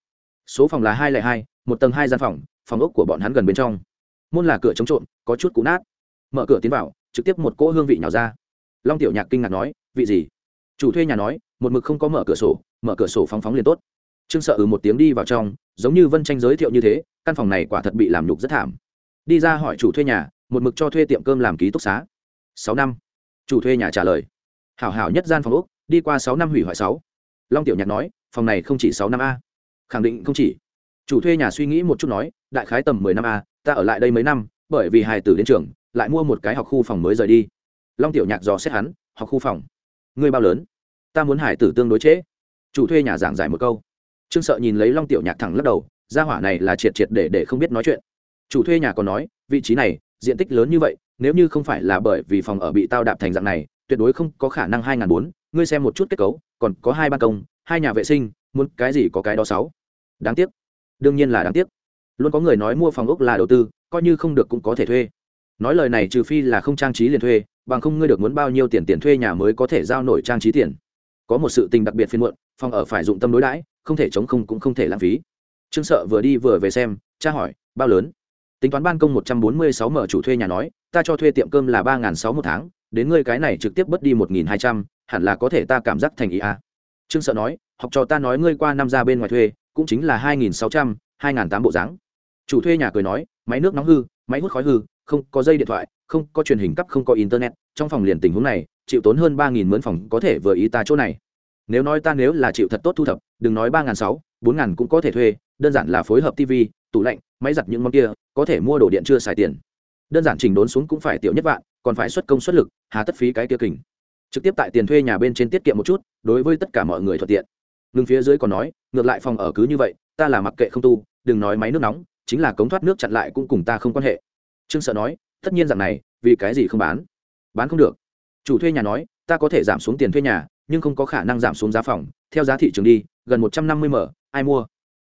Số phòng là hai lẻ hai, một tầng hai gian phòng phòng ốc của bọn hắn gần bên trong. Môn là cửa chống trộm, có chút cũ nát mở cửa tiến vào, trực tiếp một cỗ hương vị nhào ra. Long tiểu nhạc kinh ngạc nói, vị gì? Chủ thuê nhà nói, một mực không có mở cửa sổ, mở cửa sổ phóng phóng liền tốt. Trương sợ ừ một tiếng đi vào trong, giống như vân tranh giới thiệu như thế, căn phòng này quả thật bị làm nhục rất thảm. Đi ra hỏi chủ thuê nhà, một mực cho thuê tiệm cơm làm ký túc xá? Sáu năm. Chủ thuê nhà trả lời, hảo hảo nhất gian phòng úc, đi qua sáu năm hủy hoại sáu. Long tiểu nhạc nói, phòng này không chỉ sáu năm a. Khẳng định không chỉ. Chủ thuê nhà suy nghĩ một chút nói, đại khái tầm mười năm a, ta ở lại đây mấy năm, bởi vì hài tử đến trường lại mua một cái học khu phòng mới rời đi. Long tiểu nhạc dò xét hắn, học khu phòng? Ngươi bao lớn? Ta muốn hải tử tương đối chế. chủ thuê nhà giảng giải một câu. Trương sợ nhìn lấy long tiểu nhạc thẳng lắc đầu, gia hỏa này là triệt triệt để để không biết nói chuyện. Chủ thuê nhà còn nói, vị trí này, diện tích lớn như vậy, nếu như không phải là bởi vì phòng ở bị tao đạp thành dạng này, tuyệt đối không có khả năng hai ngàn bốn, ngươi xem một chút kết cấu, còn có hai ban công, hai nhà vệ sinh, muốn cái gì có cái đó sáu. Đáng tiếc. Đương nhiên là đáng tiếc. Luôn có người nói mua phòng ốc là đầu tư, coi như không được cũng có thể thuê nói lời này trừ phi là không trang trí liền thuê, bằng không ngươi được muốn bao nhiêu tiền tiền thuê nhà mới có thể giao nổi trang trí tiền. Có một sự tình đặc biệt phiên muộn, phòng ở phải dụng tâm đối đãi, không thể chống không cũng không thể lãng phí. Trương sợ vừa đi vừa về xem, cha hỏi, bao lớn? Tính toán ban công một trăm bốn mươi sáu mở chủ thuê nhà nói, ta cho thuê tiệm cơm là ba n g h n sáu một tháng, đến ngươi cái này trực tiếp bớt đi một nghìn hai trăm, hẳn là có thể ta cảm giác thành ý a trương sợ nói, học trò ta nói ngươi qua năm ra bên ngoài thuê, cũng chính là hai nghìn sáu trăm, hai nghìn tám bộ dáng. Chủ thuê nhà cười nói, máy nước nóng hư máy hút khói hư, không có dây điện thoại, không có truyền hình cấp không có internet, trong phòng liền tình huống này, chịu tốn hơn ba nghìn mướn phòng có thể vừa ý ta chỗ này. Nếu nói ta nếu là chịu thật tốt thu thập, đừng nói ba n g h n sáu, bốn n g h n cũng có thể thuê, đơn giản là phối hợp tv tủ lạnh, máy giặt những món kia, có thể mua đồ điện chưa xài tiền. Đơn giản trình đốn xuống cũng phải tiểu nhất vạn, còn phải xuất công xuất lực, hà tất phí cái kia kình. Trực tiếp tại tiền thuê nhà bên trên tiết kiệm một chút, đối với tất cả mọi người thuận tiện. Ngừng phía dưới còn nói, ngược lại phòng ở cứ như vậy, ta là mặc kệ không tu, đừng nói máy nước nóng chính là cống thoát nước chặn lại cũng cùng ta không quan hệ. Trương sợ nói, tất nhiên rằng này, vì cái gì không bán? Bán không được. Chủ thuê nhà nói, ta có thể giảm xuống tiền thuê nhà, nhưng không có khả năng giảm xuống giá phòng. Theo giá thị trường đi, gần một trăm năm mươi m ai mua?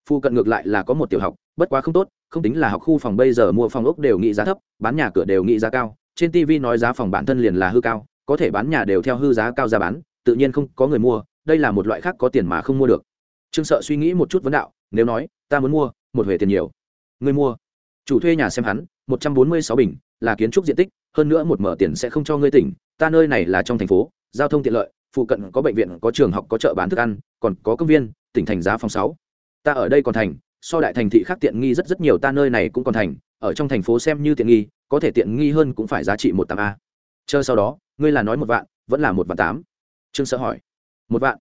Phu cận ngược lại là có một tiểu học, bất quá không tốt, không tính là học khu phòng bây giờ mua phòng ốc đều nghĩ giá thấp, bán nhà cửa đều nghĩ giá cao. Trên tv nói giá phòng bản thân liền là hư cao, có thể bán nhà đều theo hư giá cao giá bán, tự nhiên không có người mua, đây là một loại khác có tiền mà không mua được. Trương sợ suy nghĩ một chút vấn đạo, nếu nói, ta muốn mua, một huệ tiền nhiều người mua. Chủ thuê nhà xem hắn, một trăm bốn mươi sáu bình, là kiến trúc diện tích, hơn nữa một mở tiền sẽ không cho ngươi tỉnh. Ta nơi này là trong thành phố, giao thông tiện lợi, phụ cận có bệnh viện, có trường học, có chợ bán thức ăn, còn có công viên, tỉnh thành giá phòng sáu. Ta ở đây còn thành, so đại thành thị khác tiện nghi rất rất nhiều, ta nơi này cũng còn thành. Ở trong thành phố xem như tiện nghi, có thể tiện nghi hơn cũng phải giá trị một tám a. Chờ sau đó, ngươi là nói một vạn, vẫn là một vạn tám? Trương sợ hỏi. Một vạn.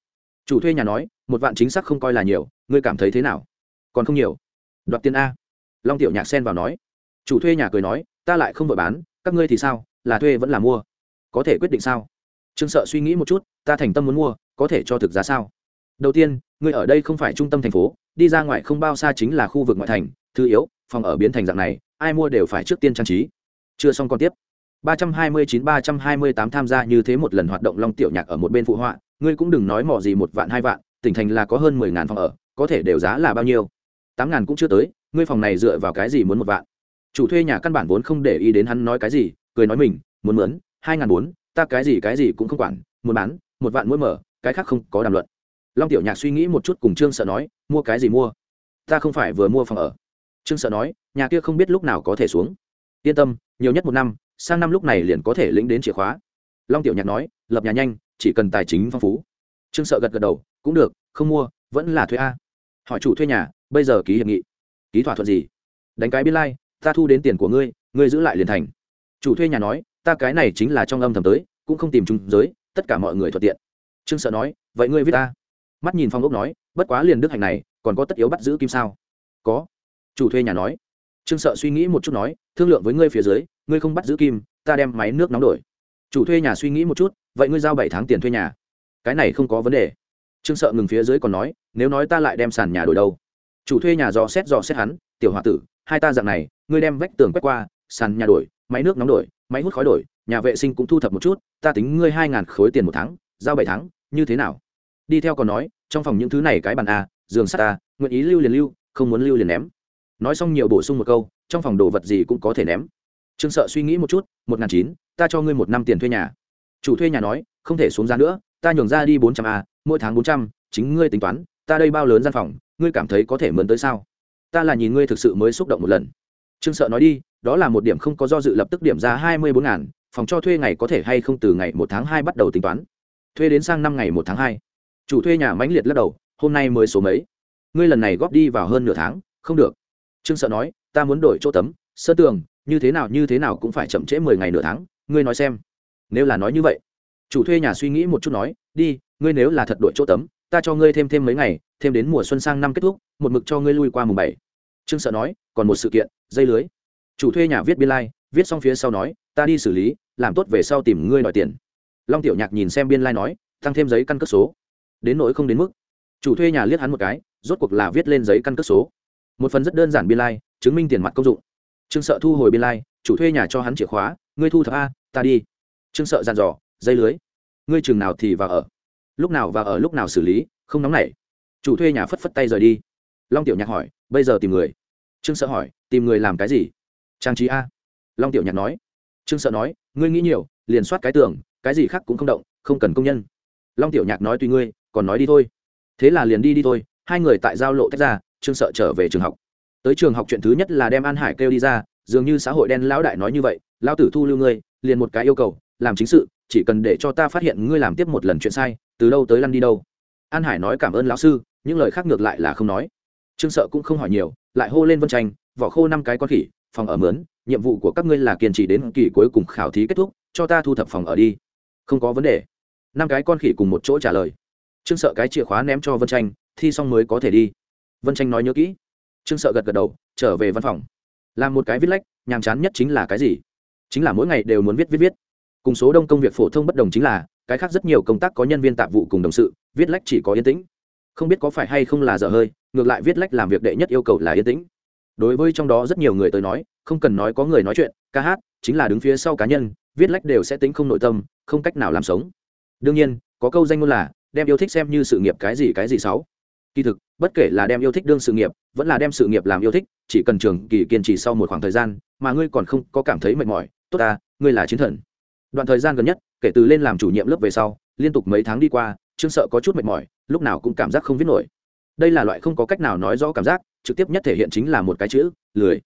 Chủ thuê nhà nói, một vạn chính xác không coi là nhiều, ngươi cảm thấy thế nào? Còn không nhiều. Đoạt tiền a long tiểu nhạc xen vào nói. Chủ thuê nhà cười nói, ta lại không vợ bán, các ngươi thì sao? Là thuê vẫn là mua? Có thể quyết định sao? Trương sợ suy nghĩ một chút, ta thành tâm muốn mua, có thể cho thực giá sao? Đầu tiên, ngươi ở đây không phải trung tâm thành phố, đi ra ngoài không bao xa chính là khu vực ngoại thành, thứ yếu, phòng ở biến thành dạng này, ai mua đều phải trước tiên trang trí. Chưa xong còn tiếp. 329-328 tham gia như thế một lần hoạt động long tiểu nhạc ở một bên phụ họa, ngươi cũng đừng nói mỏ gì một vạn, hai vạn, tỉnh thành là có hơn mười ngàn phòng ở, có thể đều giá là bao nhiêu? Tám ngàn cũng chưa tới ngươi phòng này dựa vào cái gì muốn một vạn? Chủ thuê nhà căn bản vốn không để ý đến hắn nói cái gì, cười nói mình, muốn mướn, hai ngàn bốn, ta cái gì cái gì cũng không quản, muốn bán, một vạn mỗi mở, cái khác không có đàm luận. Long tiểu nhạc suy nghĩ một chút cùng trương sợ nói, mua cái gì mua? Ta không phải vừa mua phòng ở. Trương sợ nói, nhà kia không biết lúc nào có thể xuống. Yên tâm, nhiều nhất một năm, sang năm lúc này liền có thể lĩnh đến chìa khóa. Long tiểu nhạc nói, lập nhà nhanh, chỉ cần tài chính phong phú. Trương sợ gật gật đầu, cũng được, không mua, vẫn là thuê a. Hỏi chủ thuê nhà, bây giờ ký hiệp nghị ký thỏa thuận gì? Đánh cái biên lai、like, ta thu đến tiền của ngươi ngươi giữ lại liền thành. Chủ thuê nhà nói ta cái này chính là trong âm thầm tới cũng không tìm trung giới tất cả mọi người thuận tiện. Trương sợ nói vậy ngươi viết ta. Mắt nhìn phong ốc nói bất quá liền đức hạnh này còn có tất yếu bắt giữ kim sao? Có. Chủ thuê nhà nói. Trương sợ suy nghĩ một chút nói thương lượng với ngươi phía dưới ngươi không bắt giữ kim ta đem máy nước nóng đổi. Chủ thuê nhà suy nghĩ một chút vậy ngươi giao bảy tháng tiền thuê nhà. Cái này không có vấn đề. Trương sợ ngừng phía dưới còn nói nếu nói ta lại đem sàn nhà đổi đâu? Chủ thuê nhà dò xét dò xét hắn, tiểu h o a tử, hai ta dạng này, ngươi đem vách tường quét qua, sàn nhà đổi, máy nước nóng đổi, máy hút khói đổi, nhà vệ sinh cũng thu thập một chút, ta tính ngươi hai ngàn khối tiền một tháng, giao bảy tháng, như thế nào? Đi theo còn nói, trong phòng những thứ này cái bàn a, giường sắt a, nguyện ý lưu liền lưu, không muốn lưu liền ném. Nói xong nhiều bổ sung một câu, trong phòng đồ vật gì cũng có thể ném. Trương sợ suy nghĩ một chút, một ngàn chín, ta cho ngươi một năm tiền thuê nhà. Chủ thuê nhà nói, không thể xuống giá nữa, ta nhường ra đi bốn trăm a, mỗi tháng bốn trăm, chính ngươi tính toán, ta đây bao lớn gian phòng ngươi cảm thấy có thể mướn tới sao? Ta là nhìn ngươi thực sự mới xúc động một lần. Trương sợ nói đi, đó là một điểm không có do dự lập tức điểm ra hai mươi bốn ngàn, phòng cho thuê ngày có thể hay không từ ngày một tháng hai bắt đầu tính toán. Thuê đến sang năm ngày một tháng hai. Chủ thuê nhà mãnh liệt lắc đầu, hôm nay mới số mấy? Ngươi lần này góp đi vào hơn nửa tháng, không được. Trương sợ nói, ta muốn đổi chỗ tấm, sơ tường, như thế nào như thế nào cũng phải chậm trễ mười ngày nửa tháng, ngươi nói xem. Nếu là nói như vậy, chủ thuê nhà suy nghĩ một chút nói, đi, ngươi nếu là thật đổi chỗ tấm, ta cho ngươi thêm thêm mấy ngày thêm đến mùa xuân sang năm kết thúc một mực cho ngươi lui qua mùng bảy. Trương sợ nói còn một sự kiện dây lưới. Chủ thuê nhà viết biên lai、like, viết xong phía sau nói ta đi xử lý làm tốt về sau tìm ngươi đòi tiền. Long tiểu nhạc nhìn xem biên lai、like、nói tăng thêm giấy căn cước số. Đến nỗi không đến mức. Chủ thuê nhà liếc hắn một cái rốt cuộc là viết lên giấy căn cước số. Một phần rất đơn giản biên lai、like, chứng minh tiền mặt công dụng. Trương sợ thu hồi biên lai、like, chủ thuê nhà cho hắn chìa khóa ngươi thu thập a ta đi. Trương sợ dàn dò dây lưới. Ngươi chừng nào thì vào ở. Lúc nào vào ở lúc nào xử lý không nóng nảy chủ thuê nhà phất phất tay rời đi. Long tiểu nhạc hỏi, bây giờ tìm người? Trương sợ hỏi, tìm người làm cái gì? Trang trí a. Long tiểu nhạc nói, trương sợ nói, ngươi nghĩ nhiều, liền soát cái tường, cái gì khác cũng không động, không cần công nhân. Long tiểu nhạc nói, tùy ngươi, còn nói đi thôi. Thế là liền đi đi thôi, hai người tại giao lộ tách ra, trương sợ trở về trường học. Tới trường học chuyện thứ nhất là đem an hải kêu đi ra, dường như xã hội đen lão đại nói như vậy, lão tử thu lưu ngươi, liền một cái yêu cầu, làm chính sự, chỉ cần để cho ta phát hiện ngươi làm tiếp một lần chuyện sai, từ đâu tới lăn đi đâu. An hải nói, cảm ơn lão sư những lời khác ngược lại là không nói. Trương sợ cũng không hỏi nhiều, lại hô lên vân tranh, vỏ khô năm cái con khỉ, phòng ở mướn, nhiệm vụ của các ngươi là kiên trì đến kỳ cuối cùng khảo thí kết thúc, cho ta thu thập phòng ở đi. Không có vấn đề. Năm cái con khỉ cùng một chỗ trả lời. Trương sợ cái chìa khóa ném cho vân tranh, thi xong mới có thể đi. Vân tranh nói nhớ kỹ. Trương sợ gật gật đầu, trở về văn phòng. Làm một cái viết lách, nhàm chán nhất chính là cái gì? Chính là mỗi ngày đều muốn viết viết viết. Cùng số đông công việc phổ thông bất đồng chính là, cái khác rất nhiều công tác có nhân viên tạp vụ cùng đồng sự, viết lách chỉ có yên tĩnh không biết có phải hay không là dở hơi, ngược lại viết lách làm việc đệ nhất yêu cầu là yên tĩnh. Đối với trong đó rất nhiều người tới nói, không cần nói có người nói chuyện, ca hát chính là đứng phía sau cá nhân, viết lách đều sẽ tính không nội tâm, không cách nào làm sống. Đương nhiên, có câu danh ngôn là, đem yêu thích xem như sự nghiệp cái gì cái gì sáu. Kỳ thực, bất kể là đem yêu thích đương sự nghiệp, vẫn là đem sự nghiệp làm yêu thích, chỉ cần trường kỳ kiên trì sau một khoảng thời gian, mà ngươi còn không có cảm thấy mệt mỏi, tốt ta, ngươi là chiến thần. Đoạn thời gian gần nhất, kể từ lên làm chủ nhiệm lớp về sau, liên tục mấy tháng đi qua trương sợ có chút mệt mỏi, lúc nào cũng cảm giác không viết nổi. Đây là loại không có cách nào nói rõ cảm giác, trực tiếp nhất thể hiện chính là một cái chữ, lười.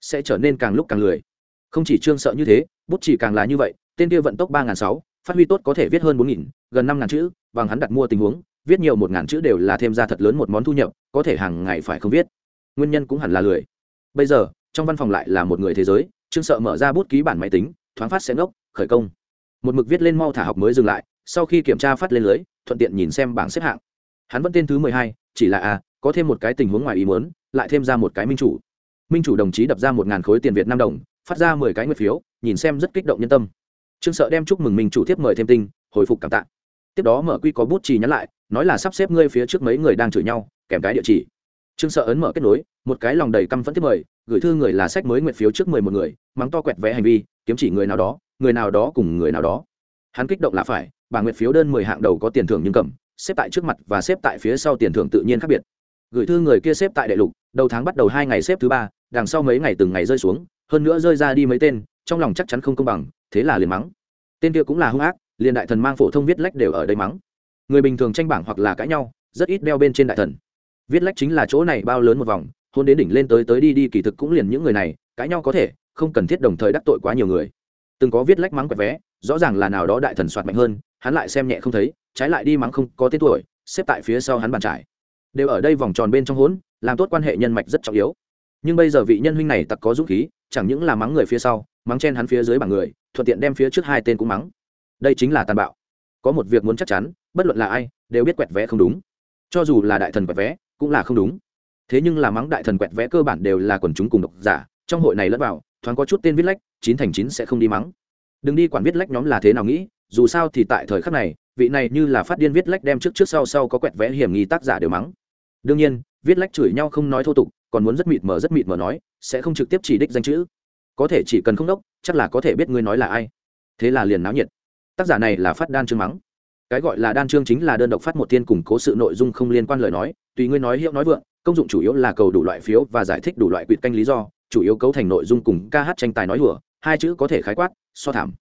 Sẽ trở nên càng lúc càng lười. Không chỉ trương sợ như thế, bút chỉ càng là như vậy, tên kia vận tốc ba n g h n sáu, phát huy tốt có thể viết hơn bốn nghìn, gần năm ngàn chữ, bằng hắn đặt mua tình huống, viết nhiều một ngàn chữ đều là thêm ra thật lớn một món thu nhập, có thể hàng ngày phải không viết. Nguyên nhân cũng hẳn là lười. Bây giờ, trong văn phòng lại là một người thế giới, trương sợ mở ra bút ký bản máy tính, thoáng phát sẽ ngốc, khởi công. Một mực viết lên mau thả học mới dừng lại sau khi kiểm tra phát lên lưới, thuận tiện nhìn xem bảng xếp hạng. Hắn vẫn tên thứ mười hai, chỉ là a có thêm một cái tình huống ngoài ý muốn, lại thêm ra một cái minh chủ. Minh chủ đồng chí đập ra một ngàn khối tiền việt nam đồng, phát ra mười cái nguyệt phiếu, nhìn xem rất kích động nhân tâm. Trương sợ đem chúc mừng minh chủ tiếp mời thêm tinh, hồi phục cảm tạ. Tiếp đó mở quy có bút trì nhắn lại, nói là sắp xếp ngươi phía trước mấy người đang chửi nhau, kèm cái địa chỉ. Trương sợ ấn mở kết nối, một cái lòng đầy căm phẫn tiếp mời, gửi thư người là sách mới nguyện phiếu trước mười một người, mắng to quẹt vẽ hành vi, kiếm chỉ người nào đó, người nào đó cùng người nào đó. Hắn kích động là phải bà nguyệt phiếu đơn mười hạng đầu có tiền thưởng nhưng cầm, xếp tại trước mặt và xếp tại phía sau tiền thưởng tự nhiên khác biệt. Gửi thư người kia xếp tại đại lục, đầu tháng bắt đầu hai ngày xếp thứ ba, đằng sau mấy ngày từng ngày rơi xuống, hơn nữa rơi ra đi mấy tên, trong lòng chắc chắn không công bằng, thế là liền mắng. Tên kia cũng là hung ác, liền đại thần mang phổ thông viết lách đều ở đây mắng. Người bình thường tranh bảng hoặc là cãi nhau, rất ít đeo bên trên đại thần. Viết lách chính là chỗ này bao lớn một vòng, hôn đến đỉnh lên tới tới đi đi kỳ thực cũng liền những người này, cãi nhau có thể, không cần thiết đồng thời đắc tội quá nhiều người. Từng có viết lách mắng quẹt vé, rõ ràng là nào đó đại thần soạt mạnh hơn hắn lại xem nhẹ không thấy, trái lại đi mắng không có tên tuổi, xếp tại phía sau hắn bàn trải. Đều ở đây vòng tròn bên trong hỗn làm tốt quan hệ nhân mạch rất trọng yếu. Nhưng bây giờ vị nhân huynh này tặc có dũng khí, chẳng những là mắng người phía sau, mắng chen hắn phía dưới bảng người, thuận tiện đem phía trước hai tên cũng mắng. Đây chính là tàn bạo. Có một việc muốn chắc chắn, bất luận là ai, đều biết quẹt vé không đúng. Cho dù là đại thần quẹt vé, cũng là không đúng. Thế nhưng là mắng đại thần quẹt vé cơ bản đều là quần chúng cùng độc giả, trong hội này lẫn vào, thoáng có chút tên viết lách, chín thành chín sẽ không đi mắng. Đừng đi quản viết lách nhóm là thế nào nghĩ dù sao thì tại thời khắc này, vị này như là phát điên viết lách đem trước trước sau sau có quẹt vẽ hiểm nghi tác giả đều mắng. Đương nhiên, viết lách chửi nhau không nói thô tục, còn muốn rất mịt mờ rất mịt mờ nói, sẽ không trực tiếp chỉ đích danh chữ. Có thể chỉ cần không đốc, chắc là có thể biết ngươi nói là ai. Thế là liền náo nhiệt. Tác giả này là phát đan chương mắng. Cái gọi là đan chương chính là đơn độc phát một thiên củng cố sự nội dung không liên quan lời nói, tùy ngươi nói hiệu nói vượng, công dụng chủ yếu là cầu đủ loại phiếu và giải thích đủ loại quyệt canh lý do, chủ yếu cấu thành nội dung cùng ca hát tranh tài nói hùa, hai chữ có thể khái quát, so thảm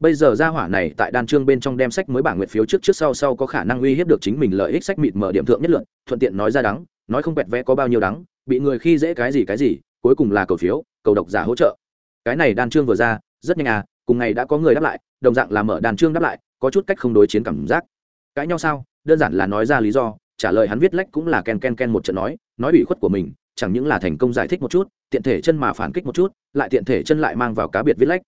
bây giờ ra hỏa này tại đan chương bên trong đem sách mới bảng nguyện phiếu trước trước sau sau có khả năng uy hiếp được chính mình lợi ích sách mịt mở điểm thượng nhất lượng thuận tiện nói ra đắng, nói không quẹt vẽ có bao nhiêu đắng, bị người khi dễ cái gì cái gì, cuối cùng là cầu phiếu, cầu độc giả hỗ trợ. Cái này đan chương vừa ra, rất nhanh à cùng ngày đã có người đáp lại, đồng dạng là mở đàn chương đáp lại, có chút cách không đối chiến cảm giác. Cãi nhau sao? Đơn giản là nói ra lý do, trả lời hắn viết lách cũng là ken ken ken một trận nói nói ủy khuất của mình, chẳng những là thành công giải thích một chút, tiện thể chân mà phản kích một chút, lại tiện thể chân lại mang vào cá biệt viết lách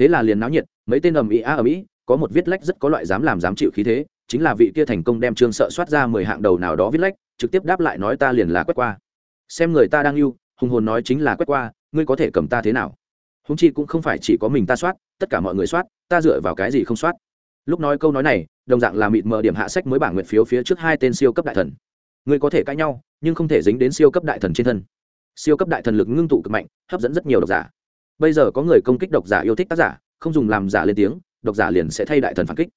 thế là liền náo nhiệt, mấy tên ầm ĩ a ầm ĩ, có một viết lách rất có loại dám làm dám chịu khí thế, chính là vị kia thành công đem trương sợ soát ra mười hạng đầu nào đó viết lách, trực tiếp đáp lại nói ta liền là quét qua. Xem người ta đang yêu hùng hồn nói chính là quét qua, ngươi có thể cầm ta thế nào? Húng chi cũng không phải chỉ có mình ta soát, tất cả mọi người soát, ta dựa vào cái gì không soát? Lúc nói câu nói này, đồng dạng là mịt mờ điểm hạ sách mới bảng nguyện phiếu phía trước hai tên siêu cấp đại thần. Ngươi có thể cãi nhau, nhưng không thể dính đến siêu cấp đại thần trên thân. Siêu cấp đại thần lực ngưng tụ cực mạnh, hấp dẫn rất nhiều độc giả bây giờ có người công kích độc giả yêu thích tác giả, không dùng làm giả lên tiếng, độc giả liền sẽ thay đại thần phản kích.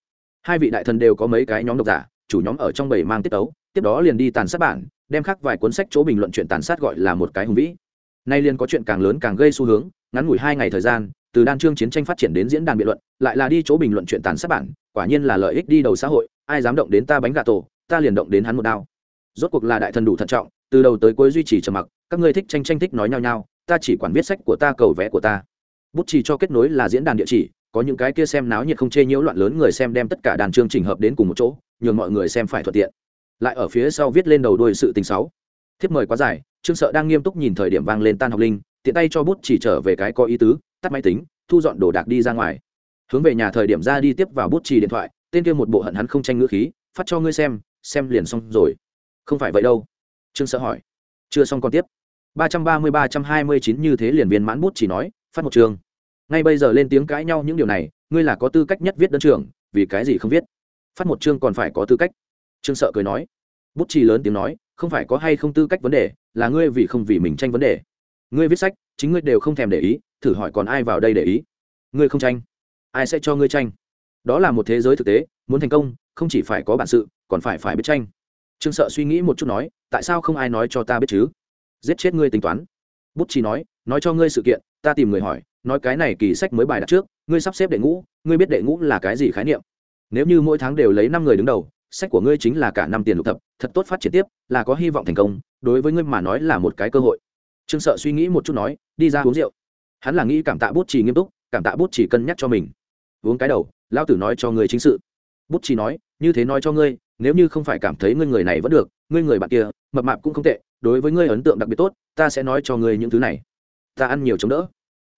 Hai vị đại thần đều có mấy cái nhóm độc giả, chủ nhóm ở trong bầy mang tiết tấu, tiếp đó liền đi tàn sát bản, đem khắc vài cuốn sách chỗ bình luận chuyện tàn sát gọi là một cái hùng vĩ. Nay liền có chuyện càng lớn càng gây xu hướng, ngắn ngủi hai ngày thời gian, từ đan chương chiến tranh phát triển đến diễn đàn biện luận, lại là đi chỗ bình luận chuyện tàn sát bản, quả nhiên là lợi ích đi đầu xã hội, ai dám động đến ta bánh gà tổ, ta liền động đến hắn một đao. Rốt cuộc là đại thần đủ thận trọng, từ đầu tới cuối duy trì trầm mặc, các ngươi thích tranh tranh thích nói nhau nhau ta chỉ quản viết sách của ta, cầu vẽ của ta. Bút chỉ cho kết nối là diễn đàn địa chỉ, có những cái kia xem náo nhiệt không chê nhiễu loạn lớn người xem đem tất cả đàn chương trình hợp đến cùng một chỗ, nhường mọi người xem phải thuận tiện. Lại ở phía sau viết lên đầu đuôi sự tình sáu. thiếp mời quá dài, trương sợ đang nghiêm túc nhìn thời điểm vang lên tan học linh, tiện tay cho bút chỉ trở về cái có ý tứ, tắt máy tính, thu dọn đồ đạc đi ra ngoài. Hướng về nhà thời điểm ra đi tiếp vào bút chỉ điện thoại, tên kia một bộ hận hắn không tranh ngữ khí, phát cho ngươi xem xem liền xong rồi. Không phải vậy đâu? Trương sợ hỏi. Chưa xong còn tiếp ba trăm ba mươi ba trăm hai mươi chín như thế liền viên mãn bút chỉ nói, phát một trường. Ngay bây giờ lên tiếng cãi nhau những điều này, ngươi là có tư cách nhất viết đơn trường, vì cái gì không viết? Phát một chương còn phải có tư cách. Trương sợ cười nói. Bút chỉ lớn tiếng nói, không phải có hay không tư cách vấn đề, là ngươi vì không vì mình tranh vấn đề. Ngươi viết sách, chính ngươi đều không thèm để ý, thử hỏi còn ai vào đây để ý? Ngươi không tranh, ai sẽ cho ngươi tranh? Đó là một thế giới thực tế, muốn thành công, không chỉ phải có bản sự, còn phải phải biết tranh. Trương sợ suy nghĩ một chút nói, tại sao không ai nói cho ta biết chứ? Giết chết ngươi tính toán. Bút chỉ nói nói cho ngươi sự kiện, ta tìm người hỏi, nói cái này kỳ sách mới bài đặt trước, ngươi sắp xếp đệ ngũ, ngươi biết đệ ngũ là cái gì khái niệm? Nếu như mỗi tháng đều lấy năm người đứng đầu, sách của ngươi chính là cả năm tiền lục thập, thật tốt phát triển tiếp, là có hy vọng thành công, đối với ngươi mà nói là một cái cơ hội. Trương sợ suy nghĩ một chút nói, đi ra uống rượu. Hắn là nghĩ cảm tạ bút chỉ nghiêm túc, cảm tạ bút chỉ cân nhắc cho mình. Uống cái đầu lao tử nói cho ngươi chính sự. Bút chỉ nói, như thế nói cho ngươi, nếu như không phải cảm thấy ngươi người này vẫn được, ngươi người bạn kia, mập mạp cũng không tệ đối với ngươi ấn tượng đặc biệt tốt, ta sẽ nói cho ngươi những thứ này. Ta ăn nhiều chống đỡ.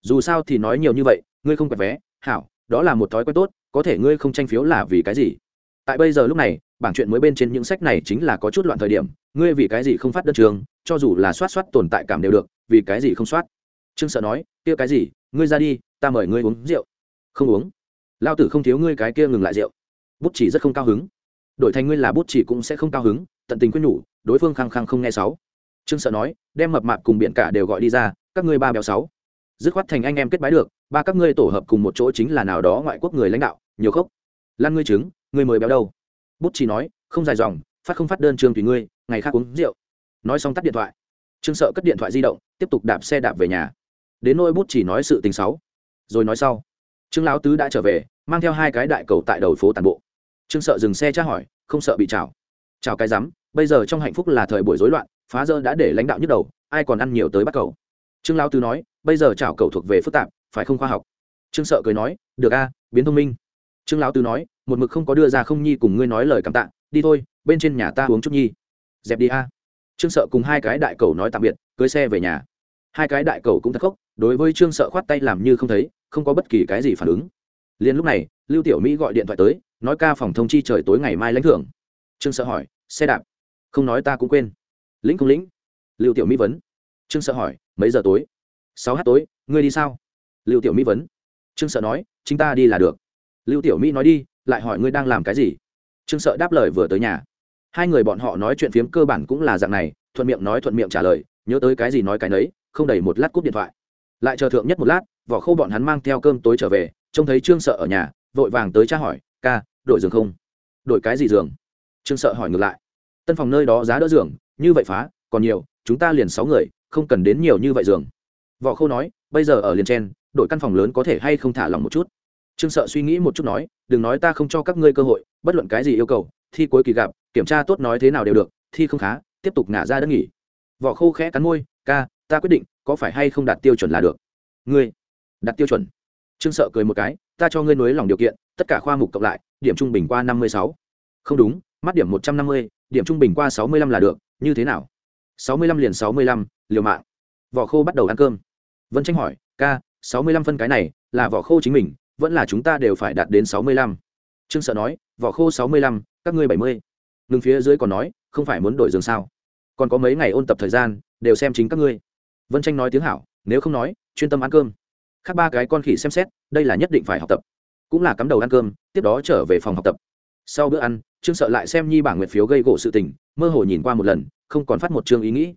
Dù sao thì nói nhiều như vậy, ngươi không quẹt vé. Hảo, đó là một thói quen tốt, có thể ngươi không tranh phiếu là vì cái gì? Tại bây giờ lúc này, bảng chuyện mới bên trên những sách này chính là có chút loạn thời điểm, ngươi vì cái gì không phát đơn trường, cho dù là soát soát tồn tại cảm đều được, vì cái gì không soát? Trương sợ nói, kia cái gì? Ngươi ra đi, ta mời ngươi uống rượu. Không uống. Lao tử không thiếu ngươi cái kia ngừng lại rượu. Bút chỉ rất không cao hứng. Đổi thành ngươi là bút chỉ cũng sẽ không cao hứng, tận tình quyết nhủ, đối phương khăng khăng không nghe sáu trương sợ nói đem mập mạp cùng biện cả đều gọi đi ra các ngươi ba béo sáu. Dứt khoát thành anh em kết bái được ba các ngươi tổ hợp cùng một chỗ chính là nào đó ngoại quốc người lãnh đạo nhiều khốc. Lan ngươi trứng, ngươi mới béo đâu? Bút chỉ nói không dài dòng phát không phát đơn trương tùy ngươi ngày khác uống rượu. Nói xong tắt điện thoại. Trương sợ cất điện thoại di động tiếp tục đạp xe đạp về nhà. Đến nôi bút chỉ nói sự tình xấu rồi nói sau. Trương lão tứ đã trở về mang theo hai cái đại cầu tại đầu phố tàn bộ. Trương sợ dừng xe tra hỏi không sợ bị chảo chào cái rắm bây giờ trong hạnh phúc là thời buổi rối loạn phá dơ đã để lãnh đạo nhức đầu, ai còn ăn nhiều tới bắt cầu. Trương lão tứ nói, bây giờ chảo cầu thuộc về phức tạp, phải không khoa học? Trương sợ cười nói, được a, biến thông minh. Trương lão tứ nói, một mực không có đưa ra không nhi cùng ngươi nói lời cảm tạ, đi thôi, bên trên nhà ta uống chút nhi. Dẹp đi a. Trương sợ cùng hai cái đại cầu nói tạm biệt, cưới xe về nhà. Hai cái đại cầu cũng thất khóc, đối với trương sợ khoát tay làm như không thấy, không có bất kỳ cái gì phản ứng. Liền lúc này, lưu tiểu mỹ gọi điện thoại tới, nói ca phòng thông chi trời tối ngày mai lãnh thưởng. Trương sợ hỏi, xe đạp? Không nói ta cũng quên lĩnh không lĩnh? Lưu tiểu mỹ vấn. Trương sợ hỏi, mấy giờ tối? Sáu h tối, ngươi đi sao? Lưu tiểu mỹ vấn. Trương sợ nói, chính ta đi là được. Lưu tiểu mỹ nói đi, lại hỏi ngươi đang làm cái gì? Trương sợ đáp lời vừa tới nhà. Hai người bọn họ nói chuyện phiếm cơ bản cũng là dạng này, thuận miệng nói thuận miệng trả lời, nhớ tới cái gì nói cái nấy, không đầy một lát cúp điện thoại. Lại chờ thượng nhất một lát, vỏ khâu bọn hắn mang theo cơm tối trở về, trông thấy trương sợ ở nhà, vội vàng tới tra hỏi, ca, đổi giường không? Đổi cái gì giường? Trương sợ hỏi ngược lại. Tân phòng nơi đó giá đỡ giường như vậy phá, còn nhiều, chúng ta liền sáu người, không cần đến nhiều như vậy giường. Võ khâu nói, bây giờ ở liền chen, đội căn phòng lớn có thể hay không thả lòng một chút? Trương sợ suy nghĩ một chút nói, đừng nói ta không cho các ngươi cơ hội, bất luận cái gì yêu cầu, thi cuối kỳ gặp, kiểm tra tốt nói thế nào đều được, thi không khá, tiếp tục ngả ra đất nghỉ. Võ khô khẽ cắn môi, ca, ta quyết định, có phải hay không đạt tiêu chuẩn là được? Ngươi, đạt tiêu chuẩn? Trương sợ cười một cái, ta cho ngươi nối lòng điều kiện, tất cả khoa mục cộng lại, điểm trung bình qua năm mươi sáu. Không đúng, mắt điểm một trăm năm mươi, điểm trung bình qua sáu mươi lăm là được như thế nào? Sáu mươi lăm liền sáu mươi lăm, liều mạng. Vỏ khô bắt đầu ăn cơm. Vân tranh hỏi, ca, sáu mươi lăm phân cái này là vỏ khô chính mình, vẫn là chúng ta đều phải đạt đến sáu mươi lăm? Trương sợ nói, vỏ khô sáu mươi lăm, các ngươi bảy mươi. Ngừng phía dưới còn nói, không phải muốn đổi giường sao? Còn có mấy ngày ôn tập thời gian, đều xem chính các ngươi. Vân tranh nói tiếng hảo, nếu không nói, chuyên tâm ăn cơm. Khác ba cái con khỉ xem xét, đây là nhất định phải học tập. Cũng là cắm đầu ăn cơm, tiếp đó trở về phòng học tập sau bữa ăn, trương sợ lại xem nhi bảng nguyện phiếu gây gỗ sự tình, mơ hồ nhìn qua một lần, không còn phát một chương ý nghĩ.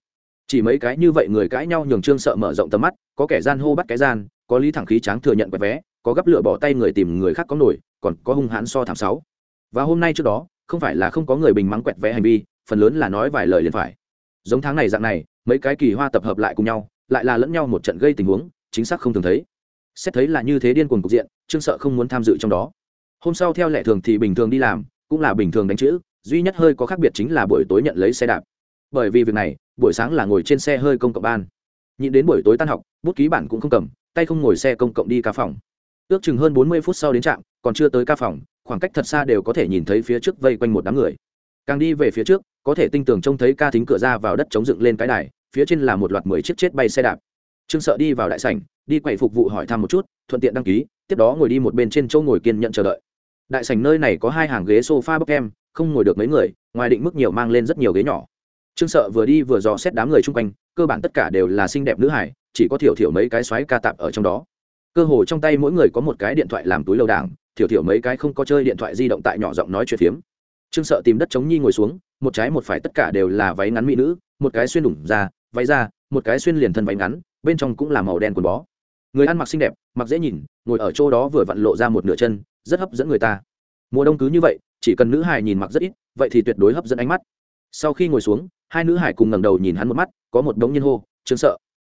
Chỉ mấy cái như vậy người cãi nhau nhường trương sợ mở rộng tầm mắt, có kẻ gian hô bắt cái gian, có lý thẳng khí tráng thừa nhận quẹt vé, có gấp lửa bỏ tay người tìm người khác có nổi, còn có hung hãn so thảm sáu. Và hôm nay trước đó, không phải là không có người bình mắng quẹt vé hành vi, phần lớn là nói vài lời liền phải. Giống tháng này dạng này, mấy cái kỳ hoa tập hợp lại cùng nhau, lại là lẫn nhau một trận gây tình huống, chính xác không thường thấy. Xét thấy là như thế điên cuồng cục diện, trương sợ không muốn tham dự trong đó hôm sau theo lệ thường thì bình thường đi làm, cũng là bình thường đánh chữ, duy nhất hơi có khác biệt chính là buổi tối nhận lấy xe đạp. Bởi vì việc này, buổi sáng là ngồi trên xe hơi công cộng ban. Nhịn đến buổi tối tan học, bút ký bản cũng không cầm, tay không ngồi xe công cộng đi ca phòng. Ước chừng hơn bốn mươi phút sau đến trạm, còn chưa tới ca phòng, khoảng cách thật xa đều có thể nhìn thấy phía trước vây quanh một đám người. Càng đi về phía trước, có thể tinh tường trông thấy ca thính cửa ra vào đất chống dựng lên cái đài, phía trên là một loạt mười chiếc chết bay xe đạp. Trương sợ đi vào đại sảnh, đi quậy phục vụ hỏi thăm một chút, thuận tiện đăng ký, tiếp đó ngồi đi một bên trên chỗ ngồi kiên nhận chờ đợi đại sảnh nơi này có hai hàng ghế sofa bốc em, không ngồi được mấy người, ngoài định mức nhiều mang lên rất nhiều ghế nhỏ. Trương sợ vừa đi vừa dò xét đám người chung quanh, cơ bản tất cả đều là xinh đẹp nữ hải chỉ có thiểu thiểu mấy cái xoáy ca tạp ở trong đó. Cơ hồ trong tay mỗi người có một cái điện thoại làm túi lầu đảng, thiểu thiểu mấy cái không có chơi điện thoại di động tại nhỏ giọng nói chuyện phiếm. Trương sợ tìm đất chống nhi ngồi xuống, một trái một phải tất cả đều là váy ngắn mỹ nữ, một cái xuyên đủng ra váy ra một cái xuyên liền thân váy ngắn, bên trong cũng là màu đen quần bó. Người ăn mặc xinh đẹp, mặc dễ nhìn, ngồi ở chỗ đó vừa vặn lộ ra một nửa chân rất hấp dẫn người ta. Mùa đông cứ như vậy, chỉ cần nữ hải nhìn mặc rất ít, vậy thì tuyệt đối hấp dẫn ánh mắt. Sau khi ngồi xuống, hai nữ hải cùng ngẩng đầu nhìn hắn một mắt, có một đống nhiên hô, trương sợ.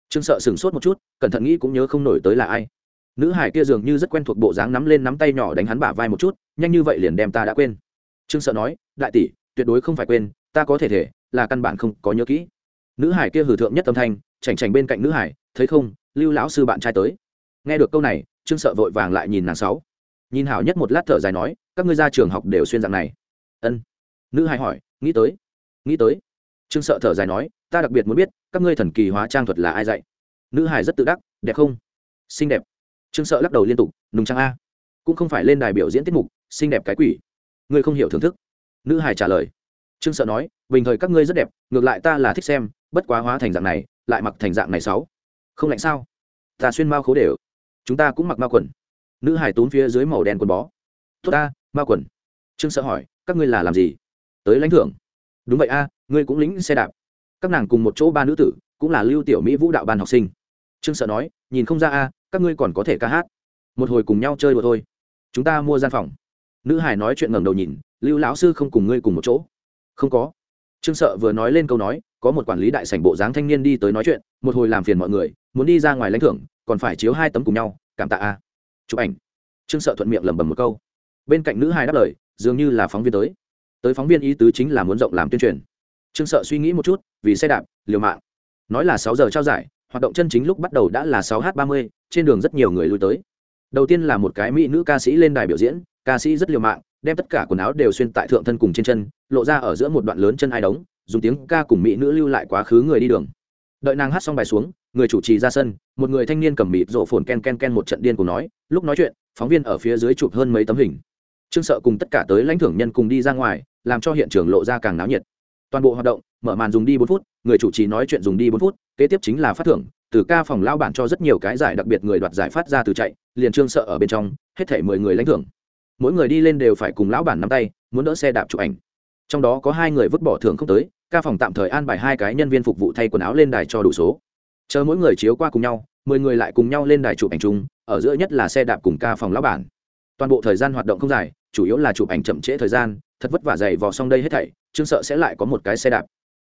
Trương sợ sửng sốt một chút, cẩn thận nghĩ cũng nhớ không nổi tới là ai. Nữ hải kia dường như rất quen thuộc bộ dáng nắm lên nắm tay nhỏ đánh hắn bả vai một chút, nhanh như vậy liền đem ta đã quên. Trương sợ nói, đại tỷ, tuyệt đối không phải quên, ta có thể thể, là căn bản không có nhớ kỹ. Nữ hải kia hử thượng nhất âm thanh, chảnh chảnh bên cạnh nữ hải thấy không, lưu lão sư bạn trai tới. Nghe được câu này, trương sợ vội vàng lại nhìn nàng sáu nhìn hảo nhất một lát thở dài nói, các ngươi ra trường học đều xuyên dạng này. Ân. Nữ hải hỏi, nghĩ tới nghĩ tới. Trương sợ thở dài nói, ta đặc biệt muốn biết, các ngươi thần kỳ hóa trang thuật là ai dạy? Nữ hải rất tự đắc, đẹp không? Xinh đẹp. Trương sợ lắc đầu liên tục, nùng trang a. Cũng không phải lên đài biểu diễn tiết mục, xinh đẹp cái quỷ. Ngươi không hiểu thưởng thức. Nữ hải trả lời. Trương sợ nói, bình thời các ngươi rất đẹp, ngược lại ta là thích xem, bất quá hóa thành dạng này, lại mặc thành dạng này sáu. Không lạnh sao? Ta xuyên mao khố đều. Chúng ta cũng mặc mao quần nữ hải tốn phía dưới màu đen quần bó. Tốt ta, ma quần. Trương sợ hỏi, các ngươi là làm gì? Tới lãnh thưởng. Đúng vậy a, ngươi cũng lính xe đạp. Các nàng cùng một chỗ ba nữ tử, cũng là lưu tiểu mỹ vũ đạo ban học sinh. Trương sợ nói, nhìn không ra a, các ngươi còn có thể ca hát. Một hồi cùng nhau chơi đùa thôi. Chúng ta mua gian phòng. Nữ hải nói chuyện ngẩng đầu nhìn, lưu lão sư không cùng ngươi cùng một chỗ. Không có. Trương sợ vừa nói lên câu nói, có một quản lý đại sảnh bộ dáng thanh niên đi tới nói chuyện, một hồi làm phiền mọi người, muốn đi ra ngoài lãnh thưởng, còn phải chiếu hai tấm cùng nhau, cảm tạ a chụp ảnh. Trương sợ thuận miệng lẩm bẩm một câu. Bên cạnh nữ hai đáp lời, dường như là phóng viên tới. Tới phóng viên ý tứ chính là muốn rộng làm tuyên truyền. Trương sợ suy nghĩ một chút, vì xe đạp, liều mạng. Nói là sáu giờ trao giải, hoạt động chân chính lúc bắt đầu đã là sáu h ba mươi, trên đường rất nhiều người lui tới. Đầu tiên là một cái mỹ nữ ca sĩ lên đài biểu diễn, ca sĩ rất liều mạng, đem tất cả quần áo đều xuyên tại thượng thân cùng trên chân, lộ ra ở giữa một đoạn lớn chân ai đóng dùng tiếng ca cùng mỹ nữ lưu lại quá khứ người đi đường đợi nàng hát xong bài xuống, người chủ trì ra sân, một người thanh niên cầm mịt rộ phồn ken ken ken một trận điên cùng nói, lúc nói chuyện, phóng viên ở phía dưới chụp hơn mấy tấm hình. Trương sợ cùng tất cả tới lãnh thưởng nhân cùng đi ra ngoài, làm cho hiện trường lộ ra càng náo nhiệt. Toàn bộ hoạt động, mở màn dùng đi bốn phút, người chủ trì nói chuyện dùng đi bốn phút, kế tiếp chính là phát thưởng, từ ca phòng lao bản cho rất nhiều cái giải đặc biệt người đoạt giải phát ra từ chạy, liền trương sợ ở bên trong, hết thể mười người lãnh thưởng. Mỗi người đi lên đều phải cùng lão bản nắm tay, muốn đỡ xe đạp chụp ảnh. Trong đó có hai người vứt bỏ thưởng không tới ca phòng tạm thời an bài hai cái nhân viên phục vụ thay quần áo lên đài cho đủ số. Chờ mỗi người chiếu qua cùng nhau, mười người lại cùng nhau lên đài chụp ảnh chung, ở giữa nhất là xe đạp cùng ca phòng lão bản. Toàn bộ thời gian hoạt động không dài, chủ yếu là chụp ảnh chậm trễ thời gian, thật vất vả dày vò xong đây hết thảy, trương sợ sẽ lại có một cái xe đạp.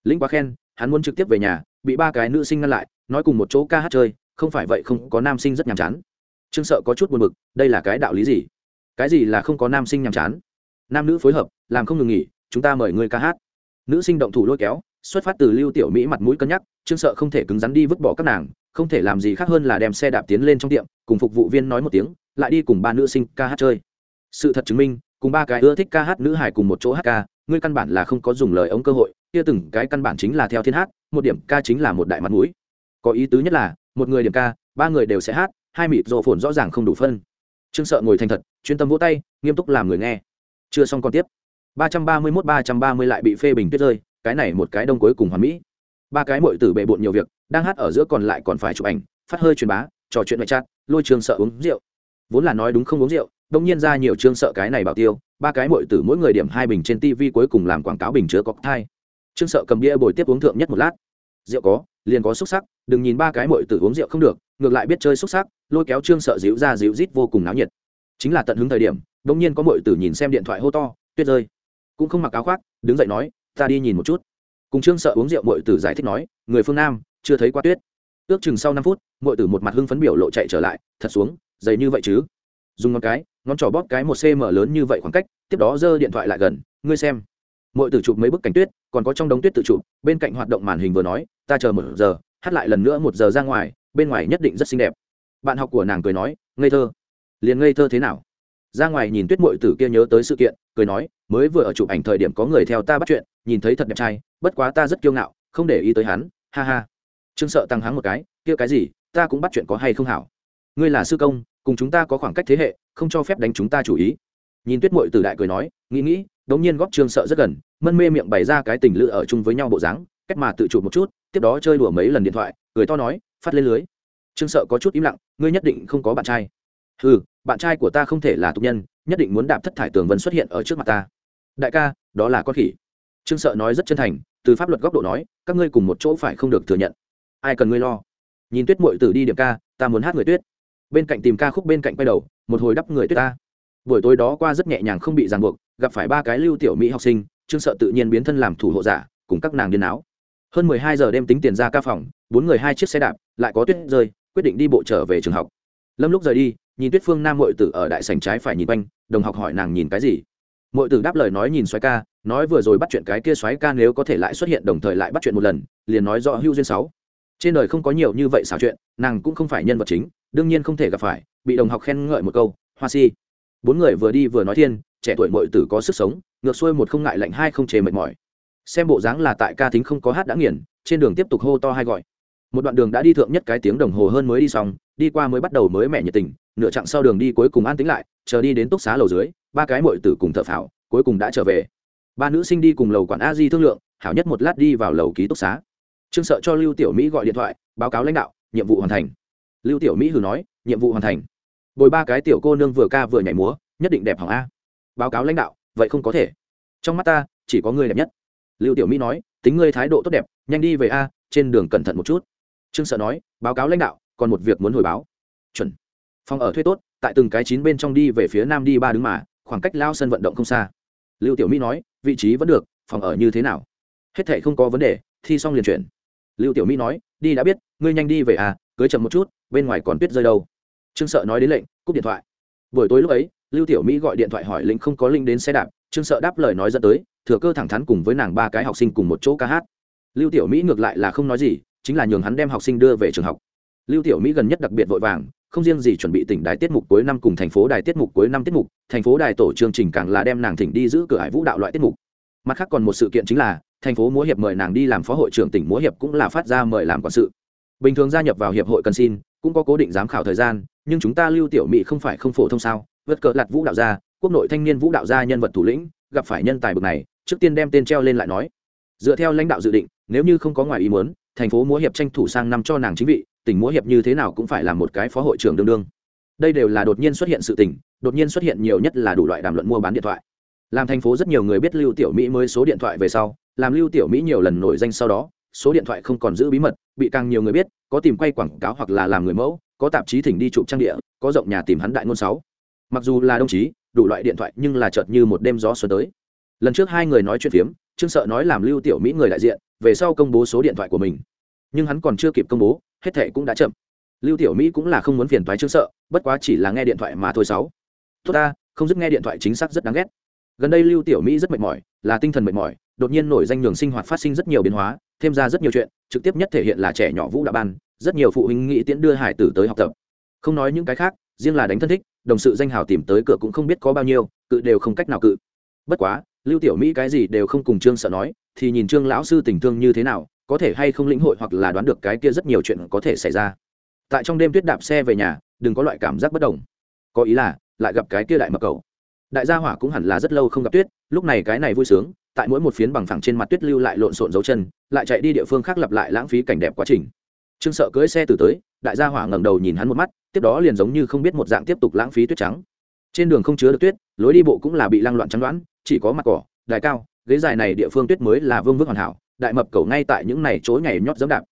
Lĩnh quá khen, hắn muốn trực tiếp về nhà, bị ba cái nữ sinh ngăn lại, nói cùng một chỗ ca hát chơi, không phải vậy không có nam sinh rất nhàm chán. Trương sợ có chút buồn bực, đây là cái đạo lý gì? Cái gì là không có nam sinh nhàm chán? Nam nữ phối hợp, làm không ngừng nghỉ, chúng ta mời người ca hát nữ sinh động thủ lôi kéo, xuất phát từ lưu tiểu mỹ mặt mũi cân nhắc, trương sợ không thể cứng rắn đi vứt bỏ các nàng, không thể làm gì khác hơn là đem xe đạp tiến lên trong tiệm, cùng phục vụ viên nói một tiếng, lại đi cùng ba nữ sinh ca hát chơi. Sự thật chứng minh, cùng ba cái ưa thích ca hát nữ hải cùng một chỗ hát ca, ngươi căn bản là không có dùng lời ống cơ hội, kia từng cái căn bản chính là theo thiên hát, một điểm ca chính là một đại mặt mũi. Có ý tứ nhất là, một người điểm ca, ba người đều sẽ hát, hai mịt rộ phồn rõ ràng không đủ phân. Trương sợ ngồi thành thật, chuyên tâm vỗ tay, nghiêm túc làm người nghe. Chưa xong còn tiếp ba trăm ba mươi mốt ba trăm ba mươi lại bị phê bình tuyết rơi, cái này một cái đông cuối cùng hoàn mỹ. Ba cái muội tử bệ bội nhiều việc, đang hát ở giữa còn lại còn phải chụp ảnh, phát hơi truyền bá, trò chuyện ngoại chat, lôi trường sợ uống rượu. Vốn là nói đúng không uống rượu, đông nhiên ra nhiều trường sợ cái này bảo tiêu, ba cái muội tử mỗi người điểm hai bình trên tv cuối cùng làm quảng cáo bình chứa cocktail. thai. Trương sợ cầm bia bồi tiếp uống thượng nhất một lát. Rượu có, liền có xúc sắc, đừng nhìn ba cái muội tử uống rượu không được, ngược lại biết chơi xúc sắc, lôi kéo trương sợ dịu ra dịu rít vô cùng náo nhiệt. Chính là tận hứng thời điểm, đông nhiên có muội tử nhìn xem điện thoại hô to, tuyết rơi cũng không mặc áo khoác, đứng dậy nói, ta đi nhìn một chút. Cùng trương sợ uống rượu mội tử giải thích nói, người phương nam, chưa thấy qua tuyết. Ước chừng sau năm phút mội tử một mặt hưng phấn biểu lộ chạy trở lại, thật xuống, dày như vậy chứ? Dùng ngón cái, ngón trỏ bóp cái một cm lớn như vậy khoảng cách, tiếp đó giơ điện thoại lại gần, ngươi xem. Mội tử chụp mấy bức cảnh tuyết, còn có trong đống tuyết tự chụp, bên cạnh hoạt động màn hình vừa nói, ta chờ một giờ, hát lại lần nữa một giờ ra ngoài, bên ngoài nhất định rất xinh đẹp. Bạn học của nàng cười nói, ngây thơ. Liền ngây thơ thế nào? Ra ngoài nhìn tuyết mội tử kia nhớ tới sự kiện, cười nói, mới vừa ở chụp ảnh thời điểm có người theo ta bắt chuyện, nhìn thấy thật đẹp trai, bất quá ta rất kiêu ngạo, không để ý tới hắn, ha ha. Trương sợ tăng hắng một cái, kia cái gì, ta cũng bắt chuyện có hay không hảo? Ngươi là sư công, cùng chúng ta có khoảng cách thế hệ, không cho phép đánh chúng ta chủ ý. Nhìn tuyết mội tử đại cười nói, nghĩ nghĩ. Đống nhiên góp trương sợ rất gần, mân mê miệng bày ra cái tình lự ở chung với nhau bộ dáng, cách mà tự chụp một chút, tiếp đó chơi đùa mấy lần điện thoại, cười to nói, phát lên lưới. Trương sợ có chút im lặng, ngươi nhất định không có bạn trai ừ bạn trai của ta không thể là tục nhân, nhất định muốn đạp thất thải tường vân xuất hiện ở trước mặt ta. Đại ca, đó là con khỉ. Trương sợ nói rất chân thành, từ pháp luật góc độ nói, các ngươi cùng một chỗ phải không được thừa nhận. Ai cần ngươi lo? Nhìn tuyết mội tử đi điểm ca, ta muốn hát người tuyết. Bên cạnh tìm ca khúc bên cạnh quay đầu, một hồi đắp người tuyết ta. Buổi tối đó qua rất nhẹ nhàng không bị ràng buộc, gặp phải ba cái lưu tiểu mỹ học sinh, trương sợ tự nhiên biến thân làm thủ hộ giả, cùng các nàng điên áo. Hơn mười hai giờ đêm tính tiền ra ca phòng, bốn người hai chiếc xe đạp, lại có tuyết rơi, quyết định đi bộ trở về trường học. Lâm lúc rời đi nhìn tuyết phương nam mội tử ở đại sành trái phải nhìn quanh, đồng học hỏi nàng nhìn cái gì. Mội tử đáp lời nói nhìn xoáy ca, nói vừa rồi bắt chuyện cái kia xoáy ca nếu có thể lại xuất hiện đồng thời lại bắt chuyện một lần, liền nói rõ hưu duyên sáu. Trên đời không có nhiều như vậy xảo chuyện, nàng cũng không phải nhân vật chính, đương nhiên không thể gặp phải, bị đồng học khen ngợi một câu, hoa si. Bốn người vừa đi vừa nói thiên, trẻ tuổi mội tử có sức sống, ngược xuôi một không ngại lạnh hai không chề mệt mỏi. Xem bộ dáng là tại ca thính không có hát đã nghiền, trên đường tiếp tục hô to hai gọi. Một đoạn đường đã đi thượng nhất cái tiếng đồng hồ hơn mới đi xong, đi qua mới bắt đầu mới mẹ nhiệt tình nửa chặng sau đường đi cuối cùng an tĩnh lại, chờ đi đến túc xá lầu dưới, ba cái mội tử cùng thợ phào cuối cùng đã trở về. Ba nữ sinh đi cùng lầu quản a di thương lượng, hảo nhất một lát đi vào lầu ký túc xá. Trương sợ cho lưu tiểu mỹ gọi điện thoại, báo cáo lãnh đạo, nhiệm vụ hoàn thành. Lưu tiểu mỹ hừ nói, nhiệm vụ hoàn thành. Bồi ba cái tiểu cô nương vừa ca vừa nhảy múa, nhất định đẹp hỏng a. Báo cáo lãnh đạo, vậy không có thể. Trong mắt ta, chỉ có ngươi đẹp nhất. Lưu tiểu mỹ nói, tính ngươi thái độ tốt đẹp, nhanh đi về a, trên đường cẩn thận một chút. Trương sợ nói, báo cáo lãnh đạo, còn một việc muốn hồi báo. Chuẩn phòng ở thuê tốt, tại từng cái chín bên trong đi về phía nam đi ba đứng mà, khoảng cách lao sân vận động không xa. Lưu tiểu mỹ nói, vị trí vẫn được, phòng ở như thế nào? Hết thệ không có vấn đề, thi xong liền chuyển. Lưu tiểu mỹ nói, đi đã biết, ngươi nhanh đi về à cưới chậm một chút, bên ngoài còn tuyết rơi đâu. Trương sợ nói đến lệnh, cúp điện thoại. Buổi tối lúc ấy, lưu tiểu mỹ gọi điện thoại hỏi lĩnh không có linh đến xe đạp, trương sợ đáp lời nói dẫn tới, thừa cơ thẳng thắn cùng với nàng ba cái học sinh cùng một chỗ ca hát. Lưu tiểu mỹ ngược lại là không nói gì, chính là nhường hắn đem học sinh đưa về trường học. Lưu tiểu mỹ gần nhất đặc biệt vội vàng không riêng gì chuẩn bị tỉnh đài tiết mục cuối năm cùng thành phố đài tiết mục cuối năm tiết mục, thành phố đài tổ chương trình càng là đem nàng thỉnh đi giữ cửa hải vũ đạo loại tiết mục. Mặt khác còn một sự kiện chính là, thành phố múa hiệp mời nàng đi làm phó hội trưởng tỉnh múa hiệp cũng là phát ra mời làm quản sự. Bình thường gia nhập vào hiệp hội cần xin, cũng có cố định giám khảo thời gian, nhưng chúng ta lưu tiểu mỹ không phải không phổ thông sao? Vượt cờ lặt vũ đạo gia, quốc nội thanh niên vũ đạo gia nhân vật thủ lĩnh, gặp phải nhân tài bực này, trước tiên đem tên treo lên lại nói. Dựa theo lãnh đạo dự định, nếu như không có ngoài ý muốn, thành phố múa hiệp tranh thủ sang năm cho nàng chính vị tỉnh múa hiệp như thế nào cũng phải là một cái phó hội trưởng đương đương. Đây đều là đột nhiên xuất hiện sự tình, đột nhiên xuất hiện nhiều nhất là đủ loại đàm luận mua bán điện thoại. Làm thành phố rất nhiều người biết lưu tiểu mỹ mới số điện thoại về sau, làm lưu tiểu mỹ nhiều lần nổi danh sau đó, số điện thoại không còn giữ bí mật, bị càng nhiều người biết, có tìm quay quảng cáo hoặc là làm người mẫu, có tạp chí thỉnh đi chụp trang địa, có rộng nhà tìm hắn đại ngôn sáu. Mặc dù là đồng chí, đủ loại điện thoại nhưng là chợt như một đêm gió xuân tới. Lần trước hai người nói chuyện phiếm, trương sợ nói làm lưu tiểu mỹ người đại diện, về sau công bố số điện thoại của mình. Nhưng hắn còn chưa kịp công bố hết thệ cũng đã chậm. Lưu tiểu mỹ cũng là không muốn phiền thoái trương sợ, bất quá chỉ là nghe điện thoại mà thôi sáu. Tốt ta, không dứt nghe điện thoại chính xác rất đáng ghét. Gần đây lưu tiểu mỹ rất mệt mỏi, là tinh thần mệt mỏi, đột nhiên nổi danh nhường sinh hoạt phát sinh rất nhiều biến hóa, thêm ra rất nhiều chuyện, trực tiếp nhất thể hiện là trẻ nhỏ vũ đạo ban, rất nhiều phụ huynh nghĩ tiễn đưa hải tử tới học tập. Không nói những cái khác, riêng là đánh thân thích, đồng sự danh hào tìm tới cửa cũng không biết có bao nhiêu, cự đều không cách nào cự. Bất quá, lưu tiểu mỹ cái gì đều không cùng trương sợ nói, thì nhìn trương lão sư tình thương như thế nào có thể hay không lĩnh hội hoặc là đoán được cái kia rất nhiều chuyện có thể xảy ra. Tại trong đêm tuyết đạp xe về nhà, đừng có loại cảm giác bất đồng. Có ý là, lại gặp cái kia đại mập cầu. Đại gia hỏa cũng hẳn là rất lâu không gặp tuyết, lúc này cái này vui sướng, tại mỗi một phiến bằng phẳng trên mặt tuyết lưu lại lộn xộn dấu chân, lại chạy đi địa phương khác lặp lại lãng phí cảnh đẹp quá trình. Trương sợ cưỡi xe từ tới, đại gia hỏa ngẩng đầu nhìn hắn một mắt, tiếp đó liền giống như không biết một dạng tiếp tục lãng phí tuyết trắng. Trên đường không chứa được tuyết, lối đi bộ cũng là bị lăng loạn trắng đoán chỉ có mặt cỏ, đài cao, ghế dài này địa phương tuyết mới là vương vức hoàn hảo đại mập cầu ngay tại những này chối ngày nhót dẫm đạp.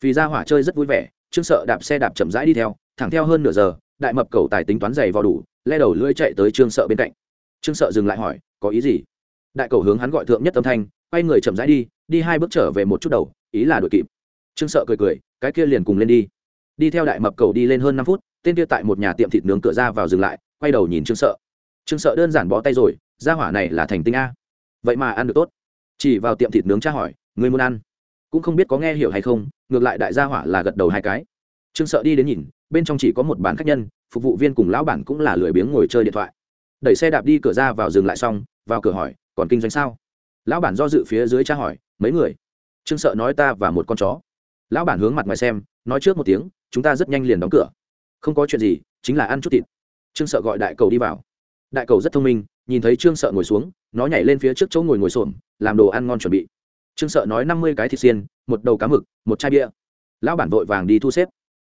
Vì gia hỏa chơi rất vui vẻ, trương sợ đạp xe đạp chậm rãi đi theo, thẳng theo hơn nửa giờ, đại mập cầu tài tính toán giày vào đủ, le đầu lưỡi chạy tới trương sợ bên cạnh. Trương sợ dừng lại hỏi, có ý gì? Đại cầu hướng hắn gọi thượng nhất âm thanh, quay người chậm rãi đi đi hai bước trở về một chút đầu, ý là đội kịp. Trương sợ cười cười, cái kia liền cùng lên đi. Đi theo đại mập cầu đi lên hơn năm phút, tên kia tại một nhà tiệm thịt nướng cửa ra vào dừng lại, quay đầu nhìn trương sợ. Trương sợ đơn giản bó tay rồi, ra hỏa này là thành tinh a. Vậy mà ăn được tốt. Chỉ vào tiệm thịt nướng tra hỏi người muốn ăn? Cũng không biết có nghe hiểu hay không, ngược lại đại gia hỏa là gật đầu hai cái. Trương sợ đi đến nhìn, bên trong chỉ có một bàn khách nhân, phục vụ viên cùng lão bản cũng là lười biếng ngồi chơi điện thoại. Đẩy xe đạp đi cửa ra vào dừng lại xong, vào cửa hỏi, còn kinh doanh sao? Lão bản do dự phía dưới tra hỏi, mấy người? Trương sợ nói, ta và một con chó. Lão bản hướng mặt ngoài xem, nói trước một tiếng, chúng ta rất nhanh liền đóng cửa. Không có chuyện gì, chính là ăn chút thịt. Trương sợ gọi đại cầu đi vào. Đại cầu rất thông minh, nhìn thấy trương sợ ngồi xuống, nó nhảy lên phía trước chỗ ngồi ngồi xổm, làm đồ ăn ngon chuẩn bị trương sợ nói năm mươi cái thịt xiên, một đầu cá mực, một chai bia. Lão bản vội vàng đi thu xếp.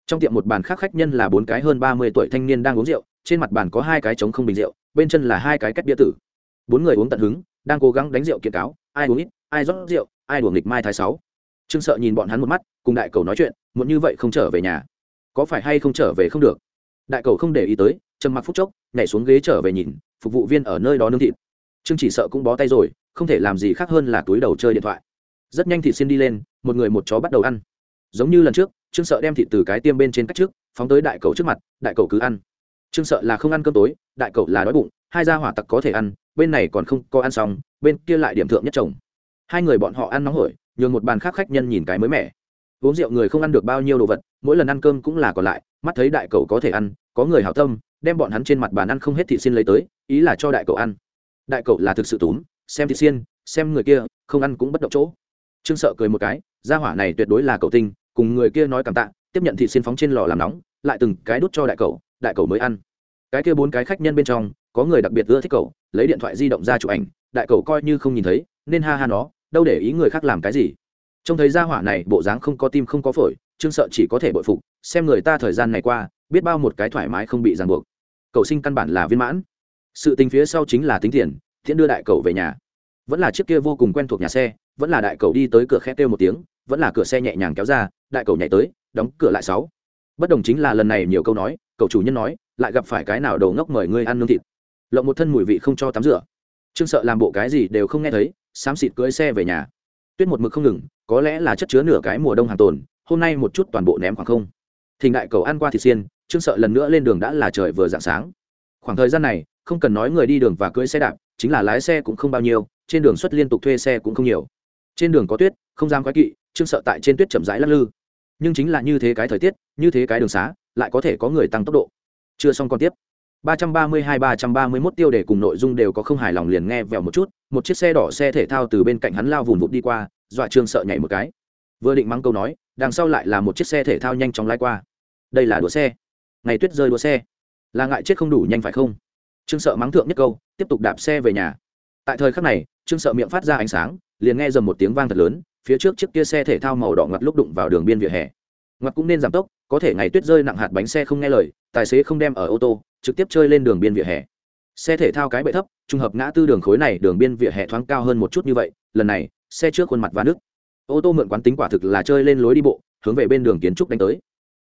Trong tiệm một bàn khác khách nhân là bốn cái hơn ba mươi tuổi thanh niên đang uống rượu, trên mặt bàn có hai cái trống không bình rượu, bên chân là hai cái cách bia tử. Bốn người uống tận hứng, đang cố gắng đánh rượu kiện cáo, ai uống ít, ai rót rượu, ai đuổi nghịch mai thái sáu. Trương sợ nhìn bọn hắn một mắt, cùng đại cầu nói chuyện muốn như vậy không trở về nhà. Có phải hay không trở về không được? Đại cầu không để ý tới, trầm mặc phút chốc, nhảy xuống ghế trở về nhìn, phục vụ viên ở nơi đó nương thịt. Trương chỉ sợ cũng bó tay rồi, không thể làm gì khác hơn là túi đầu chơi điện thoại rất nhanh thịt xin đi lên, một người một chó bắt đầu ăn. Giống như lần trước, trương sợ đem thịt từ cái tiêm bên trên cách trước, phóng tới đại cầu trước mặt, đại cầu cứ ăn. Trương sợ là không ăn cơm tối, đại cầu là đói bụng, hai gia hỏa tặc có thể ăn, bên này còn không có ăn xong, bên kia lại điểm thượng nhất chồng. Hai người bọn họ ăn nóng hổi, nhường một bàn khác khách nhân nhìn cái mới mẻ. Uống rượu người không ăn được bao nhiêu đồ vật, mỗi lần ăn cơm cũng là còn lại, mắt thấy đại cầu có thể ăn, có người hảo tâm, đem bọn hắn trên mặt bàn ăn không hết thịt xin lấy tới, ý là cho đại cầu ăn. Đại cầu là thực sự túm, xem thịt xiên, xem người kia, không ăn cũng bất động chỗ trương sợ cười một cái, gia hỏa này tuyệt đối là cậu tinh, cùng người kia nói cảm tạ, tiếp nhận thịt xin phóng trên lò làm nóng, lại từng cái đút cho đại cầu đại cầu mới ăn. Cái kia bốn cái khách nhân bên trong, có người đặc biệt ưa thích cậu, lấy điện thoại di động ra chụp ảnh, đại cầu coi như không nhìn thấy, nên ha ha nó, đâu để ý người khác làm cái gì. Trông thấy gia hỏa này, bộ dáng không có tim không có phổi, trương sợ chỉ có thể bội phục, xem người ta thời gian này qua, biết bao một cái thoải mái không bị ràng buộc. Cậu sinh căn bản là viên mãn. Sự tình phía sau chính là tính tiền thiện đưa đại cầu về nhà. Vẫn là chiếc kia vô cùng quen thuộc nhà xe vẫn là đại cầu đi tới cửa khe kêu một tiếng, vẫn là cửa xe nhẹ nhàng kéo ra, đại cầu nhảy tới, đóng cửa lại sáu. Bất đồng chính là lần này nhiều câu nói cậu chủ nhân nói, lại gặp phải cái nào đầu ngốc mời ngươi ăn nương thịt. Lộng một thân mùi vị không cho tắm rửa. Trương sợ làm bộ cái gì đều không nghe thấy, xám xịt cưỡi xe về nhà. Tuyết một mực không ngừng, có lẽ là chất chứa nửa cái mùa đông hàng tồn, hôm nay một chút toàn bộ ném khoảng không. Thình đại cầu ăn qua thịt xiên, trương sợ lần nữa lên đường đã là trời vừa dạng sáng. Khoảng thời gian này, không cần nói người đi đường và cưỡi xe đạp, chính là lái xe cũng không bao nhiêu, trên đường xuất liên tục thuê xe cũng không nhiều trên đường có tuyết không dám quái kỵ trương sợ tại trên tuyết chậm rãi lắc lư nhưng chính là như thế cái thời tiết như thế cái đường xá lại có thể có người tăng tốc độ chưa xong còn tiếp 332-331 tiêu đề cùng nội dung đều có không hài lòng liền nghe vèo một chút, một chiếc xe đỏ xe thể thao từ bên cạnh hắn lao vùn vụt đi qua, dọa Trương sợ nhảy một cái. Vừa định mắng câu nói, đằng sau lại là một chiếc xe thể thao nhanh chóng lái qua. Đây là đua xe. Ngày tuyết rơi đua xe. Là ngại chết không đủ nhanh phải không? Trương sợ mắng thượng nhất câu, tiếp tục đạp xe về nhà. Tại thời khắc này, Trương sợ miệng phát ra ánh sáng, liền nghe dầm một tiếng vang thật lớn, phía trước chiếc kia xe thể thao màu đỏ ngặt lúc đụng vào đường biên vỉa hè. ngặt cũng nên giảm tốc, có thể ngày tuyết rơi nặng hạt bánh xe không nghe lời, tài xế không đem ở ô tô, trực tiếp chơi lên đường biên vỉa hè. Xe thể thao cái bệ thấp trùng hợp ngã tư đường khối này đường biên vỉa hè thoáng cao hơn một chút như vậy lần này xe trước khuôn mặt và nước ô tô mượn quán tính quả thực là chơi lên lối đi bộ hướng về bên đường kiến trúc đánh tới.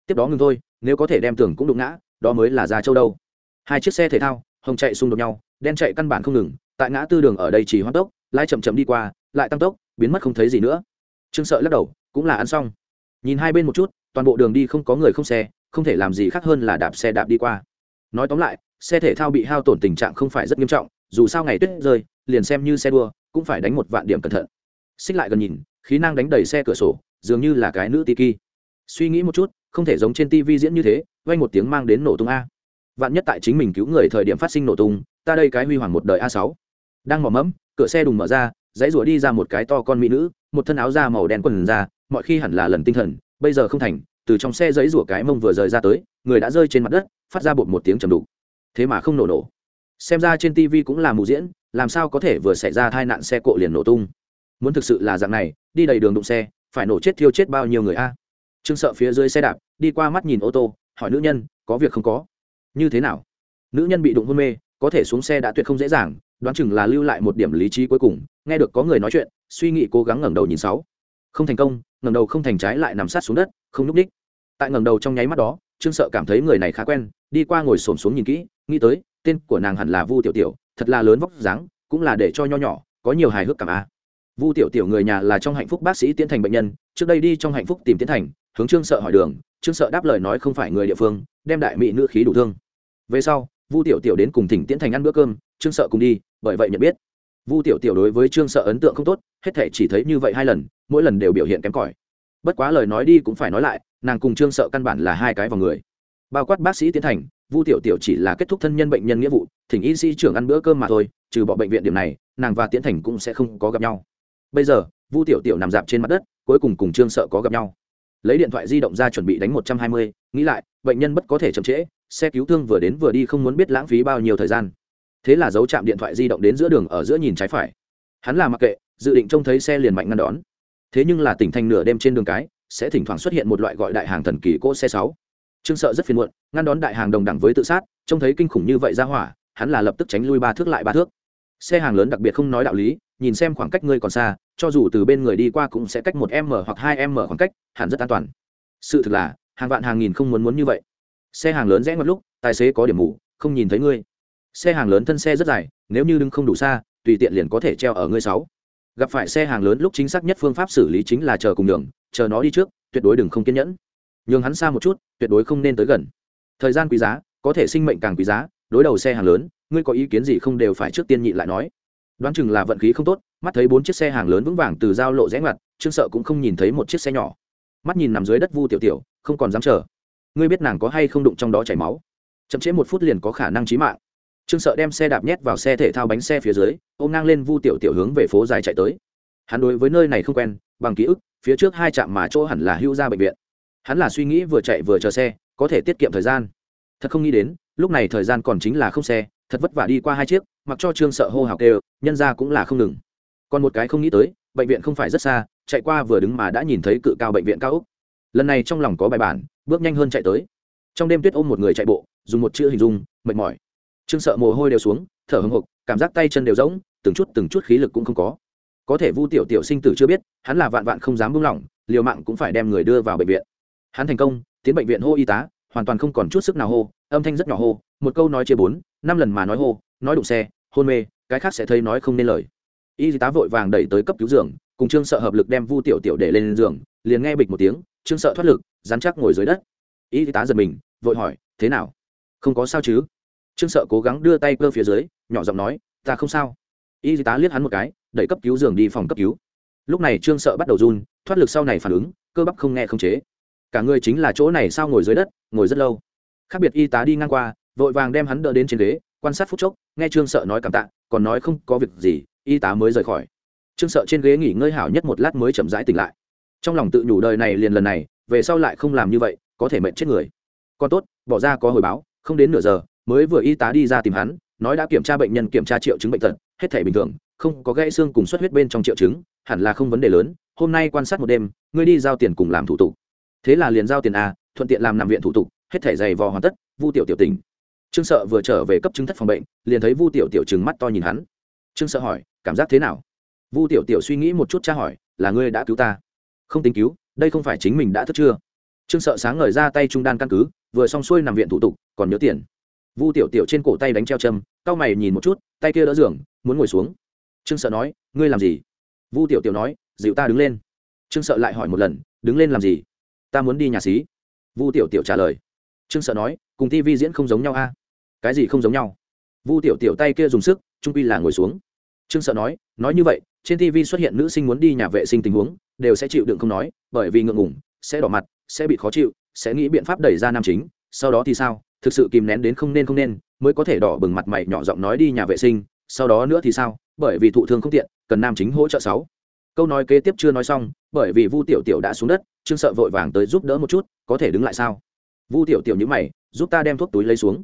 Tiếp đó ngừng thôi nếu có thể đem tường cũng đụng ngã đó mới là ra châu đâu. Hai chiếc xe thể thao hồng chạy xung đột nhau đen chạy căn bản không ngừng tại ngã tư đường ở đây chỉ hoác tốc lai chậm chậm đi qua lại tăng tốc, biến mất không thấy gì nữa. Trương sợ lắc đầu, cũng là ăn xong. Nhìn hai bên một chút, toàn bộ đường đi không có người không xe, không thể làm gì khác hơn là đạp xe đạp đi qua. Nói tóm lại, xe thể thao bị hao tổn tình trạng không phải rất nghiêm trọng, dù sao ngày tuyết rơi, liền xem như xe đua, cũng phải đánh một vạn điểm cẩn thận. Xích lại gần nhìn, khí năng đánh đầy xe cửa sổ, dường như là cái nữ tiki. Suy nghĩ một chút, không thể giống trên tv diễn như thế vay một tiếng mang đến nổ tung a. Vạn nhất tại chính mình cứu người thời điểm phát sinh nổ tung, ta đây cái huy hoàng một đời a sáu. Đang mò mẫm, cửa xe đùng mở ra dãy rủa đi ra một cái to con mỹ nữ, một thân áo da màu đen quần ra mọi khi hẳn là lần tinh thần, bây giờ không thành, từ trong xe dãy rủa cái mông vừa rời ra tới, người đã rơi trên mặt đất, phát ra bột một tiếng trầm đục. Thế mà không nổ nổ. Xem ra trên tv cũng là mù diễn, làm sao có thể vừa xảy ra tai nạn xe cộ liền nổ tung. Muốn thực sự là dạng này, đi đầy đường đụng xe, phải nổ chết thiêu chết bao nhiêu người a? Trương sợ phía dưới xe đạp, đi qua mắt nhìn ô tô, hỏi nữ nhân, có việc không có? Như thế nào? Nữ nhân bị đụng hôn mê có thể xuống xe đã tuyệt không dễ dàng, đoán chừng là lưu lại một điểm lý trí cuối cùng. Nghe được có người nói chuyện, suy nghĩ cố gắng ngẩng đầu nhìn sáu. Không thành công, ngẩng đầu không thành trái lại nằm sát xuống đất, không nhúc ních tại ngẩng đầu trong nháy mắt đó, trương sợ cảm thấy người này khá quen, đi qua ngồi xổm xuống nhìn kỹ, nghĩ tới, tên của nàng hẳn là vu tiểu tiểu, thật là lớn vóc dáng, cũng là để cho nho nhỏ, có nhiều hài hước cảm a. Vu tiểu tiểu người nhà là trong hạnh phúc bác sĩ tiến thành bệnh nhân, trước đây đi trong hạnh phúc tìm tiến thành, hướng trương sợ hỏi đường, trương sợ đáp lời nói không phải người địa phương, đem đại mỹ nữ khí đủ thương. Về sau vu tiểu tiểu đến cùng thỉnh Tiễn thành ăn bữa cơm, trương sợ cùng đi, bởi vậy nhận biết. Vu tiểu tiểu đối với trương sợ ấn tượng không tốt, hết thể chỉ thấy như vậy hai lần, mỗi lần đều biểu hiện kém cỏi. Bất quá lời nói đi cũng phải nói lại, nàng cùng trương sợ căn bản là hai cái vào người. Bao quát bác sĩ tiến thành, vu tiểu tiểu chỉ là kết thúc thân nhân bệnh nhân nghĩa vụ, thỉnh y sĩ trưởng ăn bữa cơm mà thôi, trừ bỏ bệnh viện điểm này, nàng và tiến thành cũng sẽ không có gặp nhau. Bây giờ, vu tiểu tiểu nằm dạp trên mặt đất, cuối cùng cùng trương sợ có gặp nhau. Lấy điện thoại di động ra chuẩn bị đánh một trăm hai mươi, nghĩ lại, bệnh nhân bất có thể chậm trễ xe cứu thương vừa đến vừa đi không muốn biết lãng phí bao nhiêu thời gian. Thế là giấu chạm điện thoại di động đến giữa đường ở giữa nhìn trái phải. Hắn là mặc kệ, dự định trông thấy xe liền mạnh ngăn đón. Thế nhưng là tỉnh thành nửa đêm trên đường cái, sẽ thỉnh thoảng xuất hiện một loại gọi đại hàng thần kỳ cỗ xe sáu. Trương sợ rất phiền muộn, ngăn đón đại hàng đồng đẳng với tự sát, trông thấy kinh khủng như vậy ra hỏa, hắn là lập tức tránh lui ba thước lại ba thước. Xe hàng lớn đặc biệt không nói đạo lý, nhìn xem khoảng cách ngươi còn xa, cho dù từ bên người đi qua cũng sẽ cách một m hoặc hai m khoảng cách, hẳn rất an toàn. Sự thực là, hàng vạn hàng nghìn không muốn muốn như vậy xe hàng lớn rẽ ngoặt lúc, tài xế có điểm mù, không nhìn thấy ngươi. Xe hàng lớn thân xe rất dài, nếu như đứng không đủ xa, tùy tiện liền có thể treo ở ngươi sáu. Gặp phải xe hàng lớn lúc chính xác nhất phương pháp xử lý chính là chờ cùng đường chờ nó đi trước, tuyệt đối đừng không kiên nhẫn. Nhường hắn xa một chút, tuyệt đối không nên tới gần. Thời gian quý giá, có thể sinh mệnh càng quý giá, đối đầu xe hàng lớn, ngươi có ý kiến gì không đều phải trước tiên nhị lại nói. Đoán chừng là vận khí không tốt, mắt thấy bốn chiếc xe hàng lớn vững vàng từ giao lộ rẽ ngoặt, trương sợ cũng không nhìn thấy một chiếc xe nhỏ. Mắt nhìn nằm dưới đất vu tiểu tiểu, không còn dám chờ ngươi biết nàng có hay không đụng trong đó chảy máu? Chậm chế một phút liền có khả năng chí mạng. Trương sợ đem xe đạp nhét vào xe thể thao bánh xe phía dưới, ôm ngang lên vu tiểu tiểu hướng về phố dài chạy tới. Hắn đối với nơi này không quen, bằng ký ức, phía trước hai trạm mà chỗ hẳn là hưu ra bệnh viện. Hắn là suy nghĩ vừa chạy vừa chờ xe, có thể tiết kiệm thời gian. Thật không nghĩ đến, lúc này thời gian còn chính là không xe, thật vất vả đi qua hai chiếc, mặc cho trương sợ hô hào kêu, nhân ra cũng là không ngừng. Còn một cái không nghĩ tới, bệnh viện không phải rất xa, chạy qua vừa đứng mà đã nhìn thấy cự cao bệnh viện cao úc lần này trong lòng có bài bản, bước nhanh hơn chạy tới. Trong đêm tuyết ôm một người chạy bộ, dùng một chữ hình dung, mệt mỏi. Trương sợ mồ hôi đều xuống, thở hồng hộc cảm giác tay chân đều rỗng, từng chút từng chút khí lực cũng không có. Có thể vu tiểu tiểu sinh tử chưa biết, hắn là vạn vạn không dám buông lỏng, liều mạng cũng phải đem người đưa vào bệnh viện. Hắn thành công, tiến bệnh viện hô y tá, hoàn toàn không còn chút sức nào hô, âm thanh rất nhỏ hô, một câu nói chia bốn, năm lần mà nói hô, nói đụng xe, hôn mê, cái khác sẽ thấy nói không nên lời. Y tá vội vàng đẩy tới cấp cứu giường, cùng trương sợ hợp lực đem vu tiểu tiểu để lên giường, liền nghe bịch một tiếng trương sợ thoát lực, dán chắc ngồi dưới đất. Y tá giật mình, vội hỏi, thế nào? Không có sao chứ? Trương sợ cố gắng đưa tay cơ phía dưới, nhỏ giọng nói, ta không sao. Y tá liếc hắn một cái, đẩy cấp cứu giường đi phòng cấp cứu. Lúc này trương sợ bắt đầu run, thoát lực sau này phản ứng, cơ bắp không nghe không chế. Cả người chính là chỗ này sao ngồi dưới đất, ngồi rất lâu. Khác biệt y tá đi ngang qua, vội vàng đem hắn đỡ đến trên ghế, quan sát phút chốc, nghe trương sợ nói cảm tạ, còn nói không có việc gì, y tá mới rời khỏi. Trương sợ trên ghế nghỉ ngơi hảo nhất một lát mới chậm rãi tỉnh lại trong lòng tự nhủ đời này liền lần này, về sau lại không làm như vậy, có thể mệnh chết người. Còn tốt, bỏ ra có hồi báo, không đến nửa giờ, mới vừa y tá đi ra tìm hắn, nói đã kiểm tra bệnh nhân kiểm tra triệu chứng bệnh tật, hết thể bình thường, không có gãy xương cùng xuất huyết bên trong triệu chứng, hẳn là không vấn đề lớn, hôm nay quan sát một đêm, ngươi đi giao tiền cùng làm thủ tục. Thế là liền giao tiền a, thuận tiện làm nằm viện thủ tục, hết thể giày vò hoàn tất, vu tiểu tiểu tỉnh. Trương sợ vừa trở về cấp chứng thất phòng bệnh, liền thấy vu tiểu tiểu trừng mắt to nhìn hắn. Trương sợ hỏi, cảm giác thế nào? Vu tiểu tiểu suy nghĩ một chút tra hỏi, là ngươi đã cứu ta? Không tính cứu, đây không phải chính mình đã thức chưa. Trương sợ sáng ngời ra tay trung đan căn cứ, vừa xong xuôi nằm viện thủ tục, còn nhớ tiền. Vu tiểu tiểu trên cổ tay đánh treo châm, cao mày nhìn một chút, tay kia đỡ giường, muốn ngồi xuống. Trương sợ nói, ngươi làm gì? Vu tiểu tiểu nói, dịu ta đứng lên. Trương sợ lại hỏi một lần, đứng lên làm gì? Ta muốn đi nhà xí. Vu tiểu tiểu trả lời. Trương sợ nói, cùng tv diễn không giống nhau a. Cái gì không giống nhau? Vu tiểu tiểu tay kia dùng sức, trung quy là ngồi xuống. Trương sợ nói nói như vậy, trên tv xuất hiện nữ sinh muốn đi nhà vệ sinh tình huống đều sẽ chịu đựng không nói, bởi vì ngượng ngủng sẽ đỏ mặt, sẽ bị khó chịu, sẽ nghĩ biện pháp đẩy ra nam chính, sau đó thì sao? Thực sự kìm nén đến không nên không nên, mới có thể đỏ bừng mặt mày nhỏ giọng nói đi nhà vệ sinh, sau đó nữa thì sao? Bởi vì thụ thương không tiện, cần nam chính hỗ trợ sáu. Câu nói kế tiếp chưa nói xong, bởi vì vu tiểu tiểu đã xuống đất, trương sợ vội vàng tới giúp đỡ một chút, có thể đứng lại sao? Vu tiểu tiểu nhữ mày, giúp ta đem thuốc túi lấy xuống.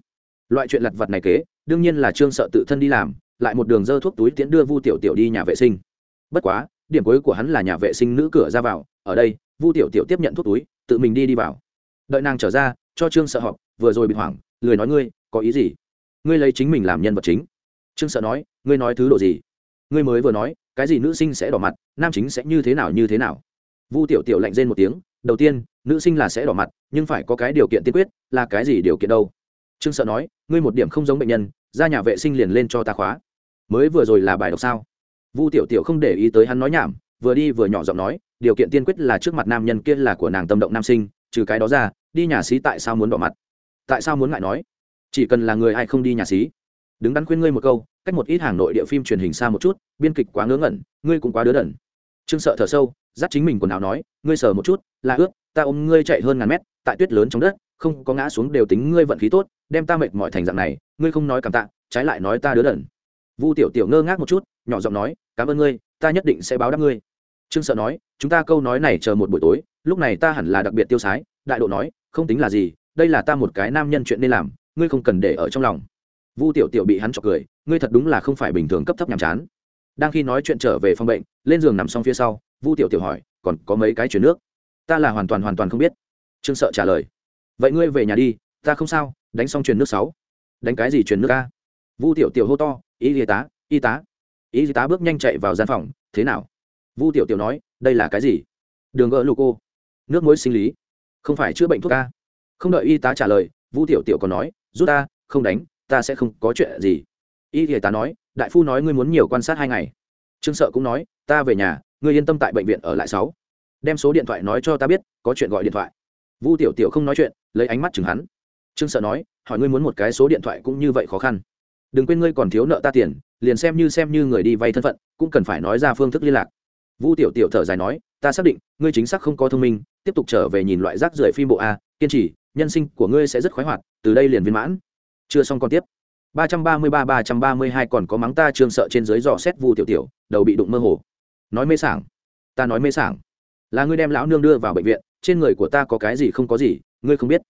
Loại chuyện lặt vặt này kế, đương nhiên là trương sợ tự thân đi làm, lại một đường dơ thuốc túi tiễn đưa vu tiểu tiểu đi nhà vệ sinh. Bất quá điểm cuối của hắn là nhà vệ sinh nữ cửa ra vào, ở đây, vu tiểu tiểu tiếp nhận thuốc túi, tự mình đi đi vào. Đợi nàng trở ra, cho trương sợ họp, vừa rồi bị hoảng, lười nói ngươi, có ý gì? Ngươi lấy chính mình làm nhân vật chính. Trương sợ nói, ngươi nói thứ độ gì? Ngươi mới vừa nói, cái gì nữ sinh sẽ đỏ mặt, nam chính sẽ như thế nào như thế nào? Vu tiểu tiểu lạnh rên một tiếng, đầu tiên, nữ sinh là sẽ đỏ mặt, nhưng phải có cái điều kiện tiên quyết, là cái gì điều kiện đâu? Trương sợ nói, ngươi một điểm không giống bệnh nhân, ra nhà vệ sinh liền lên cho ta khóa. Mới vừa rồi là bài đọc sao? Vu tiểu tiểu không để ý tới hắn nói nhảm, vừa đi vừa nhỏ giọng nói, điều kiện tiên quyết là trước mặt nam nhân kia là của nàng tâm động nam sinh, trừ cái đó ra, đi nhà xí tại sao muốn đỏ mặt? Tại sao muốn ngại nói? Chỉ cần là người ai không đi nhà xí? Đứng đắn khuyên ngươi một câu, cách một ít hàng nội địa phim truyền hình xa một chút, biên kịch quá ngớ ngẩn, ngươi cũng quá đứa đẩn. Trương sợ thở sâu, dắt chính mình quần áo nói, ngươi sờ một chút, là ướt, ta ôm ngươi chạy hơn ngàn mét, tại tuyết lớn trong đất, không có ngã xuống đều tính ngươi vận khí tốt, đem ta mệt mỏi thành dạng này, ngươi không nói cảm tạ, trái lại nói ta đứa đẩn. Vu tiểu tiểu ngơ ngác một chút nhỏ giọng nói, cảm ơn ngươi, ta nhất định sẽ báo đáp ngươi. Trương sợ nói, chúng ta câu nói này chờ một buổi tối, lúc này ta hẳn là đặc biệt tiêu sái. Đại độ nói, không tính là gì, đây là ta một cái nam nhân chuyện nên làm, ngươi không cần để ở trong lòng. Vu tiểu tiểu bị hắn chọc cười, ngươi thật đúng là không phải bình thường cấp thấp nhàm chán. Đang khi nói chuyện trở về phòng bệnh, lên giường nằm xong phía sau, vu tiểu tiểu hỏi, còn có mấy cái chuyển nước? Ta là hoàn toàn hoàn toàn không biết. Trương sợ trả lời, vậy ngươi về nhà đi, ta không sao, đánh xong truyền nước sáu. Đánh cái gì truyền nước ca vu tiểu tiểu hô to y tá y tá y tá bước nhanh chạy vào gian phòng, thế nào? Vu tiểu tiểu nói, đây là cái gì? Đường gỡ lô cô. Nước muối sinh lý. Không phải chữa bệnh thuốc ca không đợi y tá trả lời, vu tiểu tiểu còn nói, rút ta, không đánh, ta sẽ không có chuyện gì. Y tá nói, đại phu nói ngươi muốn nhiều quan sát hai ngày. Trương sợ cũng nói, ta về nhà, ngươi yên tâm tại bệnh viện ở lại sáu. Đem số điện thoại nói cho ta biết, có chuyện gọi điện thoại. Vu tiểu tiểu không nói chuyện, lấy ánh mắt chừng hắn. Trương sợ nói, hỏi ngươi muốn một cái số điện thoại cũng như vậy khó khăn đừng quên ngươi còn thiếu nợ ta tiền, liền xem như xem như người đi vay thân phận, cũng cần phải nói ra phương thức liên lạc. Vu tiểu tiểu thở dài nói, ta xác định, ngươi chính xác không có thông minh, tiếp tục trở về nhìn loại rác rưởi phim bộ a, kiên trì, nhân sinh của ngươi sẽ rất khoái hoạt, từ đây liền viên mãn. Chưa xong còn tiếp. ba trăm ba mươi ba ba trăm ba mươi hai còn có mắng ta trương sợ trên dưới dò xét vu tiểu tiểu, đầu bị đụng mơ hồ. Nói mê sảng, ta nói mê sảng. Là ngươi đem lão nương đưa vào bệnh viện, trên người của ta có cái gì không có gì, ngươi không biết.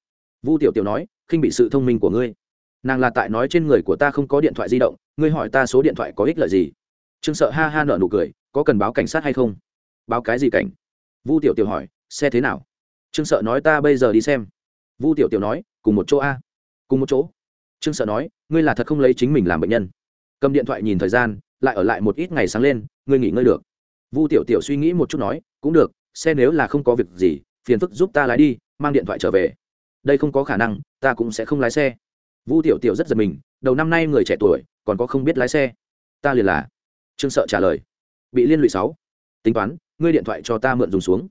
Vu tiểu tiểu nói, khinh bị sự thông minh của ngươi nàng là tại nói trên người của ta không có điện thoại di động, ngươi hỏi ta số điện thoại có ích lợi gì? Trương sợ ha ha nợ nụ cười, có cần báo cảnh sát hay không? Báo cái gì cảnh? Vu tiểu tiểu hỏi, xe thế nào? Trương sợ nói ta bây giờ đi xem. Vu tiểu tiểu nói, cùng một chỗ a. Cùng một chỗ. Trương sợ nói, ngươi là thật không lấy chính mình làm bệnh nhân. Cầm điện thoại nhìn thời gian, lại ở lại một ít ngày sáng lên, ngươi nghỉ ngơi được. Vu tiểu tiểu suy nghĩ một chút nói, cũng được, xe nếu là không có việc gì, phiền phức giúp ta lái đi, mang điện thoại trở về. Đây không có khả năng, ta cũng sẽ không lái xe vu tiểu tiểu rất giật mình, đầu năm nay người trẻ tuổi, còn có không biết lái xe. Ta liền là. Trương sợ trả lời. Bị liên lụy sáu. Tính toán, ngươi điện thoại cho ta mượn dùng xuống.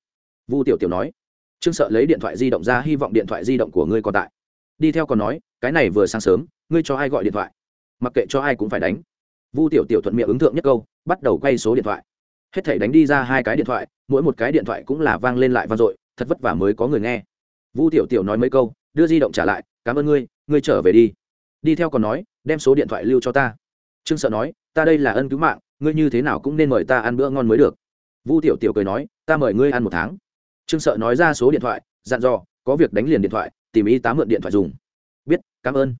Vu tiểu tiểu nói. Trương sợ lấy điện thoại di động ra, hy vọng điện thoại di động của ngươi còn tại. Đi theo còn nói, cái này vừa sáng sớm, ngươi cho ai gọi điện thoại? Mặc kệ cho ai cũng phải đánh. Vu tiểu tiểu thuận miệng ứng thượng nhất câu, bắt đầu quay số điện thoại. Hết thể đánh đi ra hai cái điện thoại, mỗi một cái điện thoại cũng là vang lên lại vang dội, thật vất vả mới có người nghe. Vu tiểu tiểu nói mấy câu, đưa di động trả lại, cảm ơn ngươi ngươi trở về đi. Đi theo còn nói, đem số điện thoại lưu cho ta. Trương sợ nói, ta đây là ân cứu mạng, ngươi như thế nào cũng nên mời ta ăn bữa ngon mới được. Vu tiểu tiểu cười nói, ta mời ngươi ăn một tháng. Trương sợ nói ra số điện thoại, dặn dò, có việc đánh liền điện thoại, tìm y tá mượn điện thoại dùng. Biết, cảm ơn.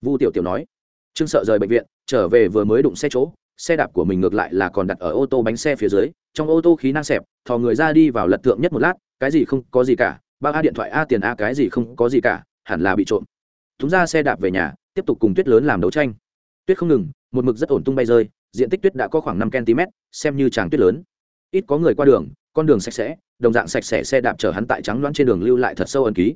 Vu tiểu tiểu nói. Trương sợ rời bệnh viện, trở về vừa mới đụng xe chỗ, xe đạp của mình ngược lại là còn đặt ở ô tô bánh xe phía dưới, trong ô tô khí năng xẹp, thò người ra đi vào lật thượng nhất một lát, cái gì không có gì cả, ba a điện thoại a tiền a cái gì không có gì cả, hẳn là bị trộm thúng ra xe đạp về nhà, tiếp tục cùng tuyết lớn làm đấu tranh. Tuyết không ngừng, một mực rất ổn tung bay rơi, diện tích tuyết đã có khoảng năm cm, xem như tràng tuyết lớn. Ít có người qua đường, con đường sạch sẽ, đồng dạng sạch sẽ xe đạp chở hắn tại trắng loãng trên đường lưu lại thật sâu ẩn ký.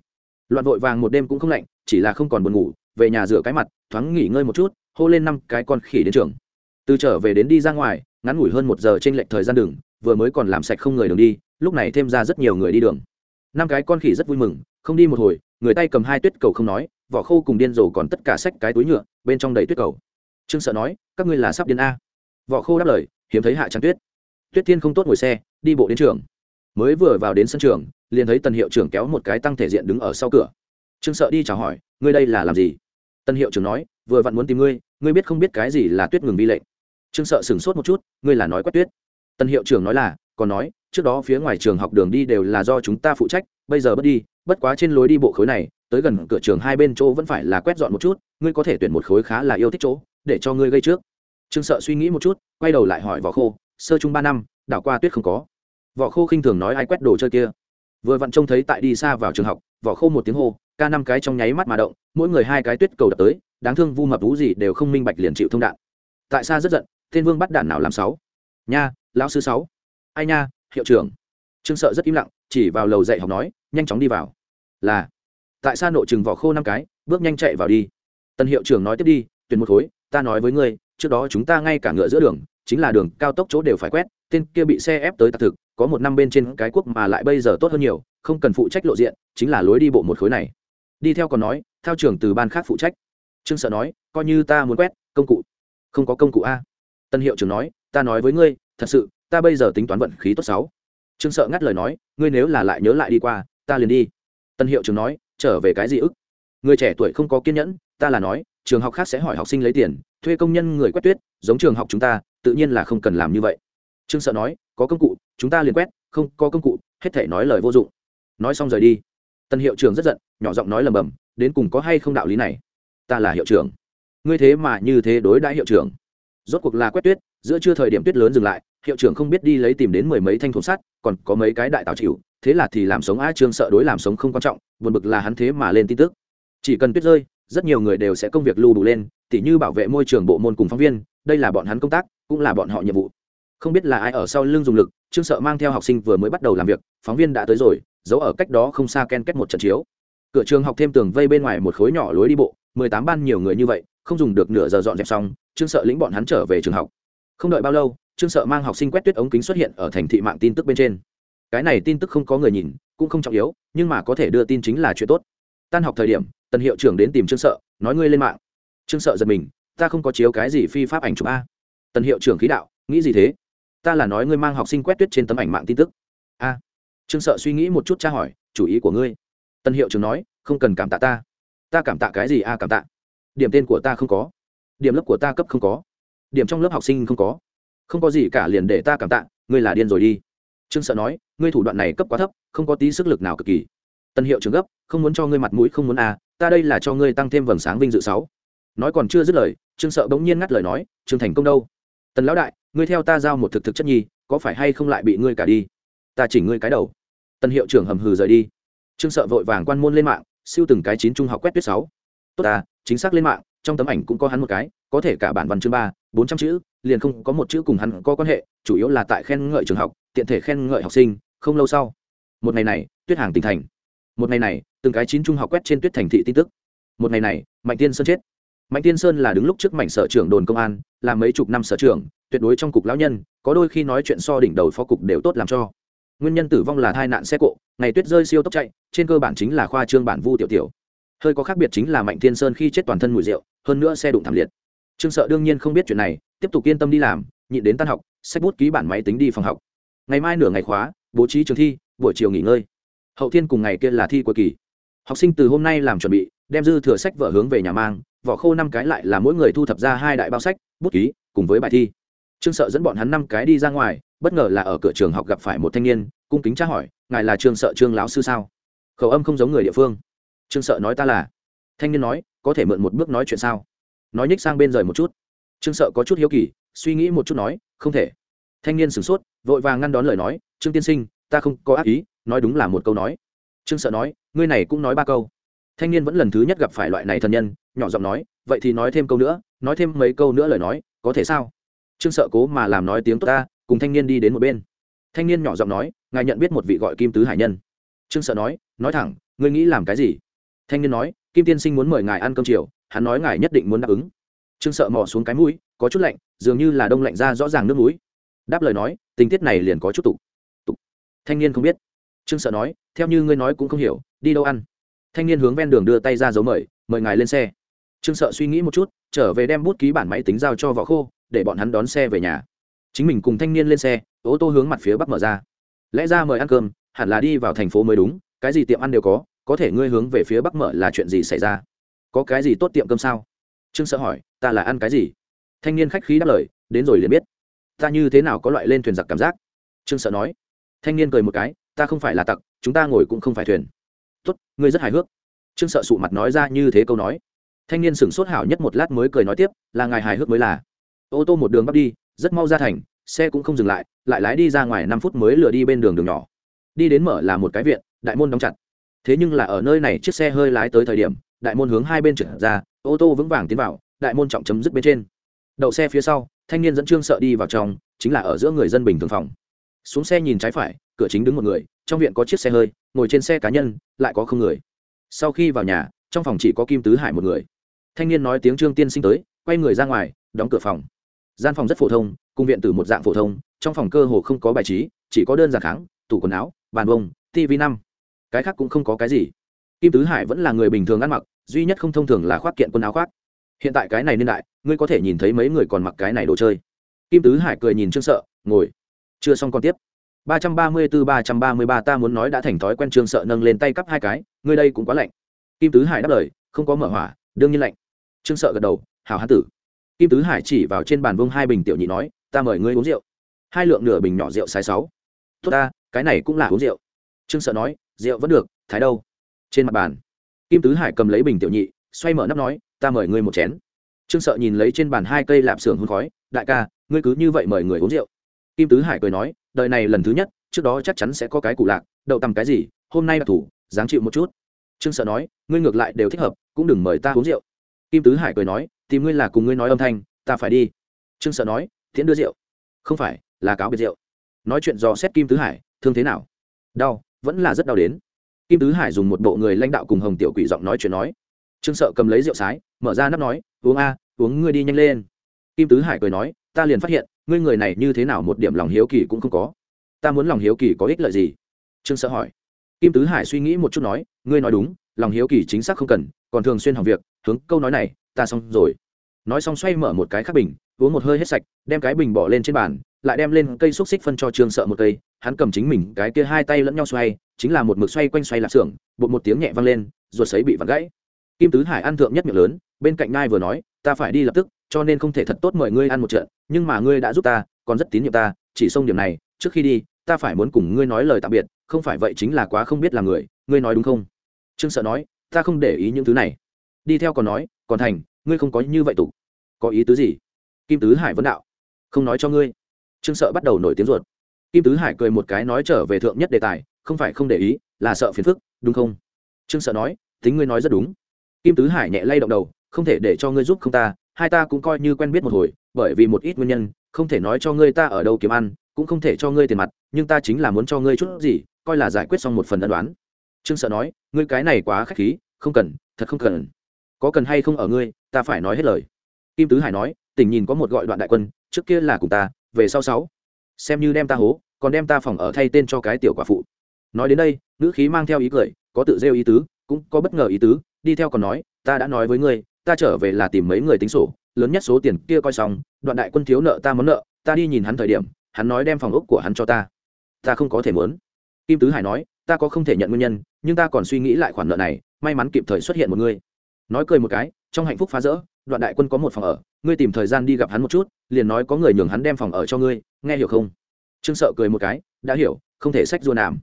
Loạn vội vàng một đêm cũng không lạnh, chỉ là không còn buồn ngủ, về nhà rửa cái mặt, thoáng nghỉ ngơi một chút, hô lên năm cái con khỉ đến trường. Từ trở về đến đi ra ngoài, ngắn ngủi hơn một giờ trên lệnh thời gian đường, vừa mới còn làm sạch không người đường đi, lúc này thêm ra rất nhiều người đi đường. Năm cái con khỉ rất vui mừng, không đi một hồi, người tay cầm hai tuyết cầu không nói vỏ khô cùng điên rồ còn tất cả sách cái túi nhựa, bên trong đầy tuyết cầu. Trương sợ nói, các ngươi là sắp điên a. Vỏ khô đáp lời, hiếm thấy hạ trắng tuyết. Tuyết thiên không tốt ngồi xe, đi bộ đến trường. Mới vừa vào đến sân trường, liền thấy tần hiệu trưởng kéo một cái tăng thể diện đứng ở sau cửa. Trương sợ đi chào hỏi, ngươi đây là làm gì? Tần hiệu trưởng nói, vừa vặn muốn tìm ngươi ngươi biết không biết cái gì là tuyết ngừng vi lệnh. Trương sợ sửng sốt một chút, ngươi là nói quét tuyết. Tần hiệu trưởng nói là, còn nói, trước đó phía ngoài trường học đường đi đều là do chúng ta phụ trách, bây giờ bất đi bất quá trên lối đi bộ khối này, tới gần cửa trường hai bên chỗ vẫn phải là quét dọn một chút, ngươi có thể tuyển một khối khá là yêu thích chỗ, để cho ngươi gây trước. Trương sợ suy nghĩ một chút, quay đầu lại hỏi võ khô, sơ chung ba năm, đảo qua tuyết không có. Võ khô khinh thường nói ai quét đồ chơi kia. Vừa vặn trông thấy tại đi xa vào trường học, võ khô một tiếng hô, ca năm cái trong nháy mắt mà động, mỗi người hai cái tuyết cầu đập tới, đáng thương vu mập vũ gì đều không minh bạch liền chịu thông đạn. Tại sao rất giận, Thiên vương bắt đạn nào làm sáu? Nha, lão sư sáu. Ai nha, hiệu trưởng. Trương sợ rất im lặng, chỉ vào lầu dạy học nói nhanh chóng đi vào. Là, tại sao nội chừng vỏ khô năm cái, bước nhanh chạy vào đi. Tân hiệu trưởng nói tiếp đi, tuyển một khối, ta nói với ngươi, trước đó chúng ta ngay cả ngựa giữa đường, chính là đường cao tốc chỗ đều phải quét, tên kia bị xe ép tới tạc thực, có một năm bên trên cái quốc mà lại bây giờ tốt hơn nhiều, không cần phụ trách lộ diện, chính là lối đi bộ một khối này. Đi theo còn nói theo trưởng từ ban khác phụ trách. Trương sợ nói, coi như ta muốn quét, công cụ, không có công cụ a. Tân hiệu trưởng nói, ta nói với ngươi, thật sự, ta bây giờ tính toán vận khí tốt sáu trương sợ ngắt lời nói, ngươi nếu là lại nhớ lại đi qua ta liền đi. Tân hiệu trưởng nói, trở về cái gì ức? Người trẻ tuổi không có kiên nhẫn, ta là nói, trường học khác sẽ hỏi học sinh lấy tiền, thuê công nhân người quét tuyết, giống trường học chúng ta, tự nhiên là không cần làm như vậy. Trương sợ nói, có công cụ, chúng ta liền quét, không có công cụ, hết thể nói lời vô dụng. Nói xong rời đi. Tân hiệu trưởng rất giận, nhỏ giọng nói lầm bầm, đến cùng có hay không đạo lý này? Ta là hiệu trưởng. Ngươi thế mà như thế đối đãi hiệu trưởng. Rốt cuộc là quét tuyết, giữa trưa thời điểm tuyết lớn dừng lại hiệu trưởng không biết đi lấy tìm đến mười mấy thanh thùng sắt, còn có mấy cái đại tào chịu, thế là thì làm sống a trương sợ đối làm sống không quan trọng, buồn bực là hắn thế mà lên tin tức. Chỉ cần tuyết rơi, rất nhiều người đều sẽ công việc lưu đủ lên, tỉ như bảo vệ môi trường bộ môn cùng phóng viên, đây là bọn hắn công tác, cũng là bọn họ nhiệm vụ. Không biết là ai ở sau lưng dùng lực, trương sợ mang theo học sinh vừa mới bắt đầu làm việc, phóng viên đã tới rồi, giấu ở cách đó không xa ken kết một trận chiếu. Cửa trường học thêm tường vây bên ngoài một khối nhỏ lối đi bộ, mười tám ban nhiều người như vậy, không dùng được nửa giờ dọn dẹp xong, trương sợ lĩnh bọn hắn trở về trường học. Không đợi bao lâu trương sợ mang học sinh quét tuyết ống kính xuất hiện ở thành thị mạng tin tức bên trên. Cái này tin tức không có người nhìn, cũng không trọng yếu, nhưng mà có thể đưa tin chính là chuyện tốt. Tan học thời điểm, tần hiệu trưởng đến tìm trương sợ, nói ngươi lên mạng. Trương sợ giật mình, ta không có chiếu cái gì phi pháp ảnh chụp a. Tần hiệu trưởng khí đạo, nghĩ gì thế? Ta là nói ngươi mang học sinh quét tuyết trên tấm ảnh mạng tin tức. A. Trương sợ suy nghĩ một chút tra hỏi, chủ ý của ngươi. Tần hiệu trưởng nói, không cần cảm tạ ta. Ta cảm tạ cái gì a cảm tạ? Điểm tên của ta không có. Điểm lớp của ta cấp không có. Điểm trong lớp học sinh không có không có gì cả liền để ta cảm tạ, ngươi là điên rồi đi. Trương sợ nói, ngươi thủ đoạn này cấp quá thấp, không có tí sức lực nào cực kỳ. Tân hiệu trưởng gấp, không muốn cho ngươi mặt mũi, không muốn à ta đây là cho ngươi tăng thêm vầng sáng vinh dự sáu. Nói còn chưa dứt lời, trương sợ bỗng nhiên ngắt lời nói, trương thành công đâu? Tần lão đại, ngươi theo ta giao một thực thực chất nhi, có phải hay không lại bị ngươi cả đi? Ta chỉnh ngươi cái đầu. Tân hiệu trưởng hầm hừ rời đi. Trương sợ vội vàng quan môn lên mạng, siêu từng cái chín trung học quét tuyết sáu. Tốt ta chính xác lên mạng, trong tấm ảnh cũng có hắn một cái có thể cả bản văn chương ba, bốn trăm chữ, liền không có một chữ cùng hắn có quan hệ, chủ yếu là tại khen ngợi trường học, tiện thể khen ngợi học sinh, không lâu sau. Một ngày này, tuyết hàng tỉnh thành. Một ngày này, từng cái chín trung học quét trên tuyết thành thị tin tức. Một ngày này, mạnh tiên sơn chết. Mạnh tiên sơn là đứng lúc trước mảnh sở trưởng đồn công an, là mấy chục năm sở trưởng, tuyệt đối trong cục lão nhân, có đôi khi nói chuyện so đỉnh đầu phó cục đều tốt làm cho. Nguyên nhân tử vong là tai nạn xe cộ, ngày tuyết rơi siêu tốc chạy, trên cơ bản chính là khoa trương bản vu tiểu tiểu. Hơi có khác biệt chính là mạnh thiên sơn khi chết toàn thân mùi rượu, hơn nữa xe đụng thảm liệt trương sợ đương nhiên không biết chuyện này, tiếp tục yên tâm đi làm, nhịn đến tan học sách bút ký bản máy tính đi phòng học. Ngày mai nửa ngày khóa, bố trí trường thi, buổi chiều nghỉ ngơi. Hậu thiên cùng ngày kia là thi cuối kỳ. Học sinh từ hôm nay làm chuẩn bị, đem dư thừa sách vở hướng về nhà mang, vỏ khô năm cái lại là mỗi người thu thập ra hai đại bao sách, bút ký, cùng với bài thi. Trương sợ dẫn bọn hắn năm cái đi ra ngoài, bất ngờ là ở cửa trường học gặp phải một thanh niên, cung kính tra hỏi, ngài là trương sợ trương lão sư sao? Khẩu âm không giống người địa phương. Trương sợ nói, ta là. Thanh niên nói, có thể mượn một bước nói chuyện sao? Nói nhích sang bên rời một chút. Trương sợ có chút hiếu kỳ, suy nghĩ một chút nói, không thể. Thanh niên sửng sốt, vội vàng ngăn đón lời nói, trương tiên sinh, ta không có ác ý, nói đúng là một câu nói. Trương sợ nói, ngươi này cũng nói ba câu. Thanh niên vẫn lần thứ nhất gặp phải loại này thần nhân, nhỏ giọng nói, vậy thì nói thêm câu nữa, nói thêm mấy câu nữa lời nói, có thể sao? Trương sợ cố mà làm nói tiếng tốt ta, cùng thanh niên đi đến một bên. Thanh niên nhỏ giọng nói, ngài nhận biết một vị gọi kim tứ hải nhân. Trương sợ nói nói thẳng, ngươi nghĩ làm cái gì? Thanh niên nói, kim tiên sinh muốn mời ngài ăn cơm chiều hắn nói ngài nhất định muốn đáp ứng. Trương sợ mò xuống cái mũi, có chút lạnh, dường như là đông lạnh ra rõ ràng nước mũi. Đáp lời nói, tình tiết này liền có chút tục. Tục. Thanh niên không biết. Trương sợ nói, theo như ngươi nói cũng không hiểu, đi đâu ăn? Thanh niên hướng ven đường đưa tay ra dấu mời mời ngài lên xe. Trương sợ suy nghĩ một chút, trở về đem bút ký bản máy tính giao cho võ khô, để bọn hắn đón xe về nhà. Chính mình cùng thanh niên lên xe, ô tô hướng mặt phía bắc mở ra. Lẽ ra mời ăn cơm, hẳn là đi vào thành phố mới đúng, cái gì tiệm ăn đều có có thể ngươi hướng về phía bắc mở là chuyện gì xảy ra? Có cái gì tốt tiệm cơm sao? Trương sợ hỏi, ta là ăn cái gì? Thanh niên khách khí đáp lời, đến rồi liền biết. Ta như thế nào có loại lên thuyền giặc cảm giác? Trương sợ nói. Thanh niên cười một cái, ta không phải là tặc, chúng ta ngồi cũng không phải thuyền. Tốt, ngươi rất hài hước. Trương sợ sụ mặt nói ra như thế câu nói. Thanh niên sửng sốt hảo nhất một lát mới cười nói tiếp, là ngài hài hước mới là. Ô tô một đường bắt đi, rất mau ra thành, xe cũng không dừng lại lại lái đi ra ngoài năm phút mới lừa đi bên đường đường nhỏ. Đi đến mở là một cái viện, đại môn đóng chặt. Thế nhưng là ở nơi này chiếc xe hơi lái tới thời điểm đại môn hướng hai bên trượt ra, ô tô vững vàng tiến vào, đại môn trọng chấm dứt bên trên. Đậu xe phía sau, thanh niên dẫn trương sợ đi vào trong, chính là ở giữa người dân bình thường phòng. Xuống xe nhìn trái phải, cửa chính đứng một người, trong viện có chiếc xe hơi, ngồi trên xe cá nhân, lại có không người. Sau khi vào nhà, trong phòng chỉ có kim tứ hải một người. Thanh niên nói tiếng trương tiên sinh tới, quay người ra ngoài, đóng cửa phòng. Gian phòng rất phổ thông, cung viện từ một dạng phổ thông, trong phòng cơ hồ không có bài trí, chỉ có đơn giản kháng, tủ quần áo, bàn bông tv năm. Cái khác cũng không có cái gì kim tứ hải vẫn là người bình thường ăn mặc, duy nhất không thông thường là khoác kiện quần áo khoác. Hiện tại cái này niên đại, ngươi có thể nhìn thấy mấy người còn mặc cái này đồ chơi. Kim tứ hải cười nhìn trương sợ, ngồi. Chưa xong còn tiếp. ba trăm ba mươi bốn ba trăm ba mươi ba ta muốn nói đã thành thói quen trương sợ nâng lên tay cắp hai cái, ngươi đây cũng quá lạnh. Kim tứ hải đáp lời, không có mở hỏa, đương nhiên lạnh. Trương sợ gật đầu hào hán tử. Kim tứ hải chỉ vào trên bàn vương hai bình tiểu nhị nói, ta mời ngươi uống rượu. Hai lượng nửa bình nhỏ rượu sai sáu. Tốt ta, cái này cũng là uống rượu. Trương sợ nói, rượu vẫn được, thái đâu? Trên mặt bàn, kim tứ hải cầm lấy bình tiểu nhị, xoay mở nắp nói, ta mời ngươi một chén. Trương sợ nhìn lấy trên bàn hai cây lạp xưởng hôn khói, đại ca, ngươi cứ như vậy mời người uống rượu. Kim tứ hải cười nói, đời này lần thứ nhất, trước đó chắc chắn sẽ có cái cụ lạc, đậu tầm cái gì, hôm nay đặc thủ, dáng chịu một chút. Trương sợ nói, ngươi ngược lại đều thích hợp, cũng đừng mời ta uống rượu. Kim tứ hải cười nói, tìm ngươi là cùng ngươi nói âm thanh, ta phải đi. Trương sợ nói, thiện đưa rượu. Không phải, là cáo biệt rượu. Nói chuyện dò xét kim tứ hải, thương thế nào? Đau, vẫn là rất đau đến kim tứ hải dùng một bộ người lãnh đạo cùng hồng tiểu quỷ giọng nói chuyện nói. Trương sợ cầm lấy rượu sái, mở ra nắp nói, uống a, uống ngươi đi nhanh lên. Kim tứ hải cười nói, ta liền phát hiện, ngươi người này như thế nào một điểm lòng hiếu kỳ cũng không có. Ta muốn lòng hiếu kỳ có ích lợi gì? Trương sợ hỏi. Kim tứ hải suy nghĩ một chút nói, ngươi nói đúng, lòng hiếu kỳ chính xác không cần, còn thường xuyên học việc, hướng câu nói này, ta xong rồi. Nói xong xoay mở một cái khác bình, uống một hơi hết sạch, đem cái bình bỏ lên trên bàn, lại đem lên cây xúc xích phân cho trương sợ một cây, hắn cầm chính mình cái kia hai tay lẫn nhau xoay chính là một mực xoay quanh xoay lạp xưởng, bột một tiếng nhẹ vang lên, ruột sấy bị vặn gãy. Kim tứ hải ăn thượng nhất miệng lớn, bên cạnh ngai vừa nói, ta phải đi lập tức, cho nên không thể thật tốt mời ngươi ăn một trận, nhưng mà ngươi đã giúp ta, còn rất tín nhiệm ta, chỉ xong điểm này, trước khi đi, ta phải muốn cùng ngươi nói lời tạm biệt, không phải vậy chính là quá không biết là người, ngươi nói đúng không? Trương sợ nói, ta không để ý những thứ này. Đi theo còn nói, còn thành, ngươi không có như vậy tục. Có ý tứ gì? Kim tứ hải vấn đạo, không nói cho ngươi. Trương sợ bắt đầu nổi tiếng ruột. Kim tứ hải cười một cái nói trở về thượng nhất đề tài không phải không để ý, là sợ phiền phức, đúng không? Trương sợ nói, tính ngươi nói rất đúng. Kim tứ hải nhẹ lay động đầu, không thể để cho ngươi giúp không ta, hai ta cũng coi như quen biết một hồi, bởi vì một ít nguyên nhân, không thể nói cho ngươi ta ở đâu kiếm ăn, cũng không thể cho ngươi tiền mặt, nhưng ta chính là muốn cho ngươi chút gì, coi là giải quyết xong một phần ân đoán. Trương sợ nói, ngươi cái này quá k h á c h khí, không cần, thật không cần. Có cần hay không ở ngươi, ta phải nói hết lời. Kim tứ hải nói, tỉnh nhìn có một gọi đoạn đại quân, trước kia là cùng ta, về sau sáu. Xem như đem ta hố, còn đem ta phòng ở thay tên cho cái tiểu quả phụ nói đến đây, ngữ khí mang theo ý cười, có tự rêu ý tứ, cũng có bất ngờ ý tứ, đi theo còn nói, ta đã nói với ngươi, ta trở về là tìm mấy người tính sổ, lớn nhất số tiền kia coi xong, đoạn đại quân thiếu nợ ta món nợ, ta đi nhìn hắn thời điểm, hắn nói đem phòng ốc của hắn cho ta. Ta không có thể muốn. Kim tứ hải nói, ta có không thể nhận nguyên nhân, nhưng ta còn suy nghĩ lại khoản nợ này, may mắn kịp thời xuất hiện một ngươi nói cười một cái, trong hạnh phúc phá rỡ, đoạn đại quân có một phòng ở, ngươi tìm thời gian đi gặp hắn một chút, liền nói có người nhường hắn đem phòng ở cho ngươi, nghe hiểu không? Trương sợ cười một cái, đã hiểu, không thể sách dua nàm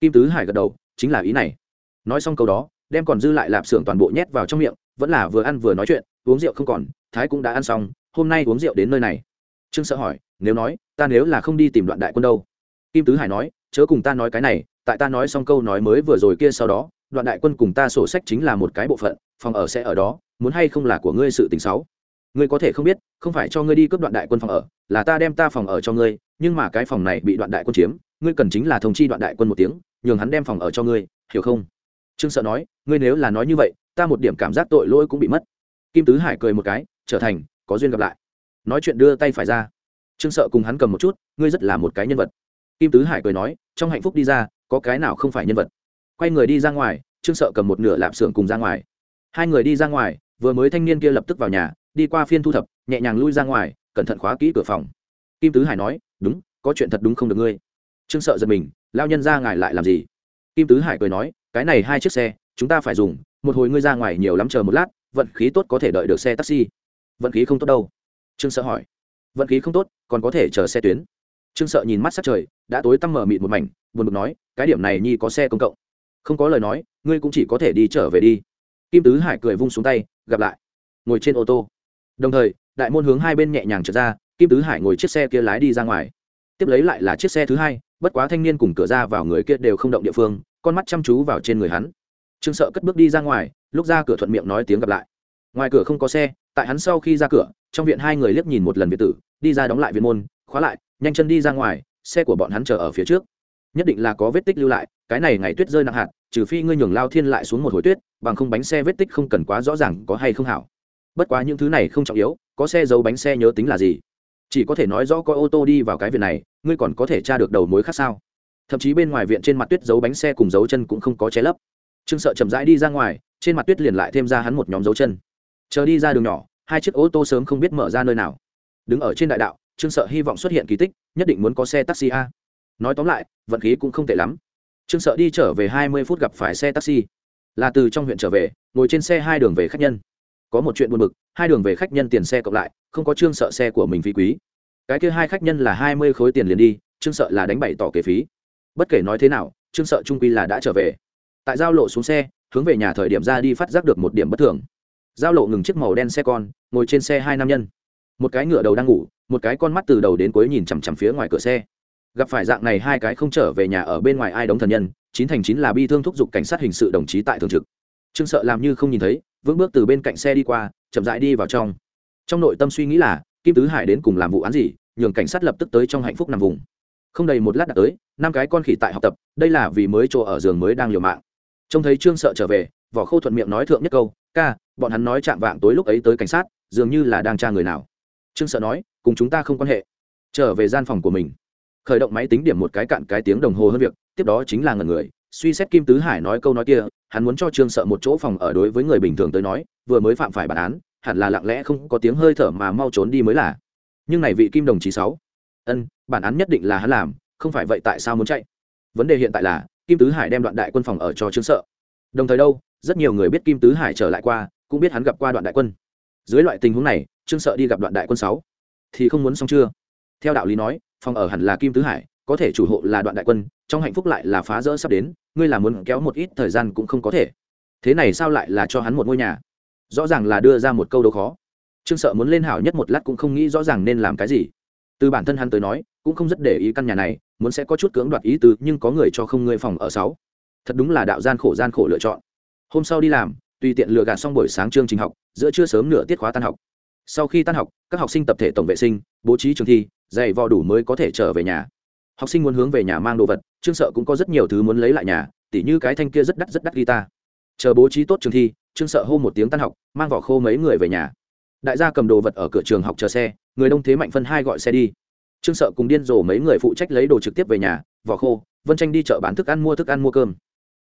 kim tứ hải gật đầu, chính là ý này. Nói xong câu đó, đem còn dư lại lạp xưởng toàn bộ nhét vào trong miệng, vẫn là vừa ăn vừa nói chuyện, uống rượu không còn, thái cũng đã ăn xong, hôm nay uống rượu đến nơi này. Trương sợ hỏi, nếu nói, ta nếu là không đi tìm đoạn đại quân đâu? Kim tứ hải nói, chớ cùng ta nói cái này, tại ta nói xong câu nói mới vừa rồi kia sau đó, đoạn đại quân cùng ta sổ sách chính là một cái bộ phận, phòng ở sẽ ở đó, muốn hay không là của ngươi sự tình xấu. Ngươi có thể không biết, không phải cho ngươi đi cướp đoạn đại quân phòng ở, là ta đem ta phòng ở cho ngươi, nhưng mà cái phòng này bị đoạn đại quân chiếm ngươi cần chính là thông chi đoạn đại quân một tiếng, nhường hắn đem phòng ở cho ngươi, hiểu không? Trương sợ nói, ngươi nếu là nói như vậy, ta một điểm cảm giác tội lỗi cũng bị mất. Kim tứ hải cười một cái, trở thành, có duyên gặp lại. Nói chuyện đưa tay phải ra. Trương sợ cùng hắn cầm một chút, ngươi rất là một cái nhân vật. Kim tứ hải cười nói, trong hạnh phúc đi ra, có cái nào không phải nhân vật? Quay người đi ra ngoài, trương sợ cầm một nửa lạp xưởng cùng ra ngoài. Hai người đi ra ngoài, vừa mới thanh niên kia lập tức vào nhà, đi qua phiên thu thập, nhẹ nhàng lui ra ngoài, cẩn thận khóa kỹ cửa phòng. Kim tứ hải nói, đúng, có chuyện thật đúng không được ngươi? Trương sợ giật mình, lao nhân ra ngài lại làm gì? Kim tứ hải cười nói, cái này hai chiếc xe, chúng ta phải dùng, một hồi ngươi ra ngoài nhiều lắm chờ một lát, vận khí tốt có thể đợi được xe taxi. Vận khí không tốt đâu? Trương sợ hỏi. Vận khí không tốt, còn có thể chờ xe tuyến. Trương sợ nhìn mắt sát trời, đã tối tăm mở mịt một mảnh, buồn bực nói, cái điểm này nhi có xe công cộng. Không có lời nói, ngươi cũng chỉ có thể đi trở về đi. Kim tứ hải cười vung xuống tay, gặp lại. Ngồi trên ô tô. Đồng thời, đại môn hướng hai bên nhẹ nhàng trượt ra, kim tứ hải ngồi chiếc xe kia lái đi ra ngoài. Tiếp lấy lại là chiếc xe thứ hai bất quá thanh niên cùng cửa ra vào người kia đều không động địa phương, con mắt chăm chú vào trên người hắn. Trương sợ cất bước đi ra ngoài, lúc ra cửa thuận miệng nói tiếng gặp lại. Ngoài cửa không có xe, tại hắn sau khi ra cửa, trong viện hai người liếc nhìn một lần biệt tử, đi ra đóng lại viện môn, khóa lại, nhanh chân đi ra ngoài, xe của bọn hắn chờ ở phía trước. Nhất định là có vết tích lưu lại, cái này ngày tuyết rơi nặng hạt, trừ phi ngươi nhường lao thiên lại xuống một hồi tuyết, bằng không bánh xe vết tích không cần quá rõ ràng có hay không hảo. Bất quá những thứ này không trọng yếu, có xe giấu bánh xe nhớ tính là gì chỉ có thể nói rõ coi ô tô đi vào cái viện này, ngươi còn có thể tra được đầu mối khác sao? Thậm chí bên ngoài viện trên mặt tuyết dấu bánh xe cùng dấu chân cũng không có che lấp. Trương sợ chậm rãi đi ra ngoài, trên mặt tuyết liền lại thêm ra hắn một nhóm dấu chân. Chờ đi ra đường nhỏ, hai chiếc ô tô sớm không biết mở ra nơi nào. Đứng ở trên đại đạo, trương sợ hy vọng xuất hiện kỳ tích, nhất định muốn có xe taxi a. Nói tóm lại, vận khí cũng không tệ lắm. Trương sợ đi trở về hai mươi phút gặp phải xe taxi. Là từ trong huyện trở về, ngồi trên xe hai đường về khách nhân có một chuyện buồn bực, hai đường về khách nhân tiền xe cộng lại, không có trương sợ xe của mình phí quý. Cái kia hai khách nhân là hai mươi khối tiền liền đi, trương sợ là đánh bày tỏ kể phí. Bất kể nói thế nào, trương sợ trung quy là đã trở về. Tại giao lộ xuống xe, hướng về nhà thời điểm ra đi phát giác được một điểm bất thường. Giao lộ ngừng chiếc màu đen xe con, ngồi trên xe hai nam nhân. Một cái ngựa đầu đang ngủ, một cái con mắt từ đầu đến cuối nhìn chằm chằm phía ngoài cửa xe. Gặp phải dạng này hai cái không trở về nhà ở bên ngoài ai đóng thần nhân, chín thành chín là bi thương thúc giục cảnh sát hình sự đồng chí tại thường trực. Trương sợ làm như không nhìn thấy vững bước từ bên cạnh xe đi qua, chậm rãi đi vào trong. Trong nội tâm suy nghĩ là, kim tứ hải đến cùng làm vụ án gì, nhường cảnh sát lập tức tới trong hạnh phúc nằm vùng. Không đầy một lát đã tới, năm cái con khỉ tại học tập, đây là vì mới chỗ ở giường mới đang liều mạng. Trông thấy trương sợ trở về, vỏ khâu thuận miệng nói thượng nhất câu, ca, bọn hắn nói chạm vạng tối lúc ấy tới cảnh sát, dường như là đang tra người nào. Trương sợ nói, cùng chúng ta không quan hệ. Trở về gian phòng của mình. Khởi động máy tính điểm một cái cạn cái tiếng đồng hồ hơn việc, tiếp đó chính là ngần người suy xét kim tứ hải nói câu nói kia, hắn muốn cho trương sợ một chỗ phòng ở đối với người bình thường tới nói, vừa mới phạm phải bản án, hẳn là lặng lẽ không có tiếng hơi thở mà mau trốn đi mới là. Nhưng này vị kim đồng chí sáu, ân, bản án nhất định là hắn làm, không phải vậy tại sao muốn chạy? Vấn đề hiện tại là, kim tứ hải đem đoạn đại quân phòng ở cho trương sợ. Đồng thời đâu, rất nhiều người biết kim tứ hải trở lại qua, cũng biết hắn gặp qua đoạn đại quân. Dưới loại tình huống này, trương sợ đi gặp đoạn đại quân sáu, thì không muốn xong chưa? Theo đạo lý nói, phòng ở hẳn là kim tứ hải, có thể chủ hộ là đoạn đại quân, trong hạnh phúc lại là phá rỡ sắp đến ngươi là muốn kéo một ít thời gian cũng không có thể. Thế này sao lại là cho hắn một ngôi nhà? Rõ ràng là đưa ra một câu đâu khó. Trương sợ muốn lên hảo nhất một lát cũng không nghĩ rõ ràng nên làm cái gì. Từ bản thân hắn tới nói, cũng không rất để ý căn nhà này, muốn sẽ có chút cưỡng đoạt ý tứ, nhưng có người cho không ngươi phòng ở sáu. Thật đúng là đạo gian khổ gian khổ lựa chọn. Hôm sau đi làm, tùy tiện lựa gạt xong buổi sáng chương trình học, giữa trưa sớm nửa tiết khóa tan học. Sau khi tan học, các học sinh tập thể tổng vệ sinh, bố trí trường thi, dạy vò đủ mới có thể trở về nhà học sinh muốn hướng về nhà mang đồ vật, trương sợ cũng có rất nhiều thứ muốn lấy lại nhà, tỉ như cái thanh kia rất đắt rất đắt guitar. Chờ bố trí tốt trường thi, trương sợ hô một tiếng tan học, mang vỏ khô mấy người về nhà. Đại gia cầm đồ vật ở cửa trường học chờ xe, người đông thế mạnh phân hai gọi xe đi. Trương sợ cùng điên rồ mấy người phụ trách lấy đồ trực tiếp về nhà, vỏ khô, vân tranh đi chợ bán thức ăn mua thức ăn mua cơm.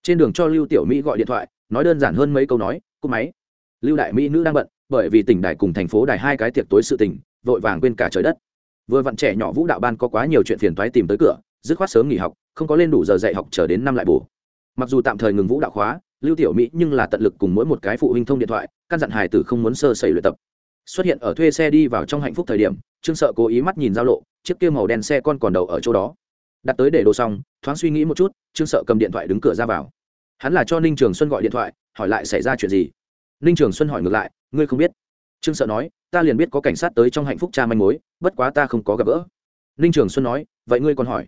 Trên đường cho lưu tiểu mỹ gọi điện thoại, nói đơn giản hơn mấy câu nói cúp máy. Lưu đại mỹ nữ đang bận, bởi vì tỉnh đài cùng thành phố đài hai cái tiệc tối sự tỉnh vội vàng quên cả trời đất vừa vặn trẻ nhỏ vũ đạo ban có quá nhiều chuyện phiền toái tìm tới cửa, dứt khoát sớm nghỉ học, không có lên đủ giờ dạy học chờ đến năm lại bù. mặc dù tạm thời ngừng vũ đạo khóa, lưu tiểu mỹ nhưng là tận lực cùng mỗi một cái phụ huynh thông điện thoại, căn dặn hài tử không muốn sơ sẩy luyện tập. Xuất hiện ở thuê xe đi vào trong hạnh phúc thời điểm, trương sợ cố ý mắt nhìn giao lộ, chiếc kia màu đen xe con còn đầu ở chỗ đó. Đặt tới để đồ xong, thoáng suy nghĩ một chút, trương sợ cầm điện thoại đứng cửa ra vào. Hắn là cho ninh trường xuân gọi điện thoại, hỏi lại xảy ra chuyện gì. Ninh trường xuân hỏi ngược lại, ngươi không biết? Trương sợ nói, ta liền biết có cảnh sát tới trong hạnh phúc cha manh mối, bất quá ta không có gặp gỡ. Ninh trường xuân nói, vậy ngươi còn hỏi?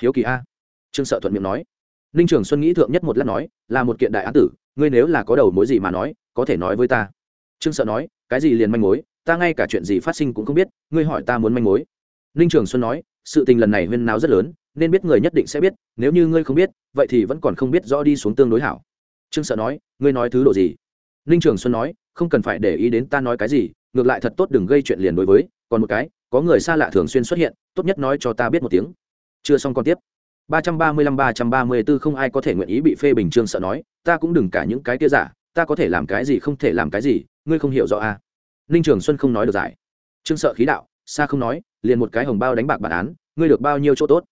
Hiếu kỳ a. Trương sợ thuận miệng nói. Ninh trường xuân nghĩ thượng nhất một lát nói, là một kiện đại án tử, ngươi nếu là có đầu mối gì mà nói, có thể nói với ta. Trương sợ nói, cái gì liền manh mối, ta ngay cả chuyện gì phát sinh cũng không biết, ngươi hỏi ta muốn manh mối. Ninh trường xuân nói, sự tình lần này huyên náo rất lớn, nên biết người nhất định sẽ biết, nếu như ngươi không biết, vậy thì vẫn còn không biết rõ đi xuống tương đối hảo. Trương sợ nói, ngươi nói thứ độ gì? Ninh trường xuân nói không cần phải để ý đến ta nói cái gì, ngược lại thật tốt đừng gây chuyện liền đối với, còn một cái, có người xa lạ thường xuyên xuất hiện, tốt nhất nói cho ta biết một tiếng. Chưa xong còn tiếp. ba trăm ba mươi lăm ba trăm ba mươi b ố không ai có thể nguyện ý bị phê bình trương sợ nói, ta cũng đừng cả những cái kia giả, ta có thể làm cái gì không thể làm cái gì, ngươi không hiểu rõ à. ninh trường xuân không nói được giải. Trương sợ khí đạo, xa không nói, liền một cái hồng bao đánh bạc bản án, ngươi được bao nhiêu chỗ tốt?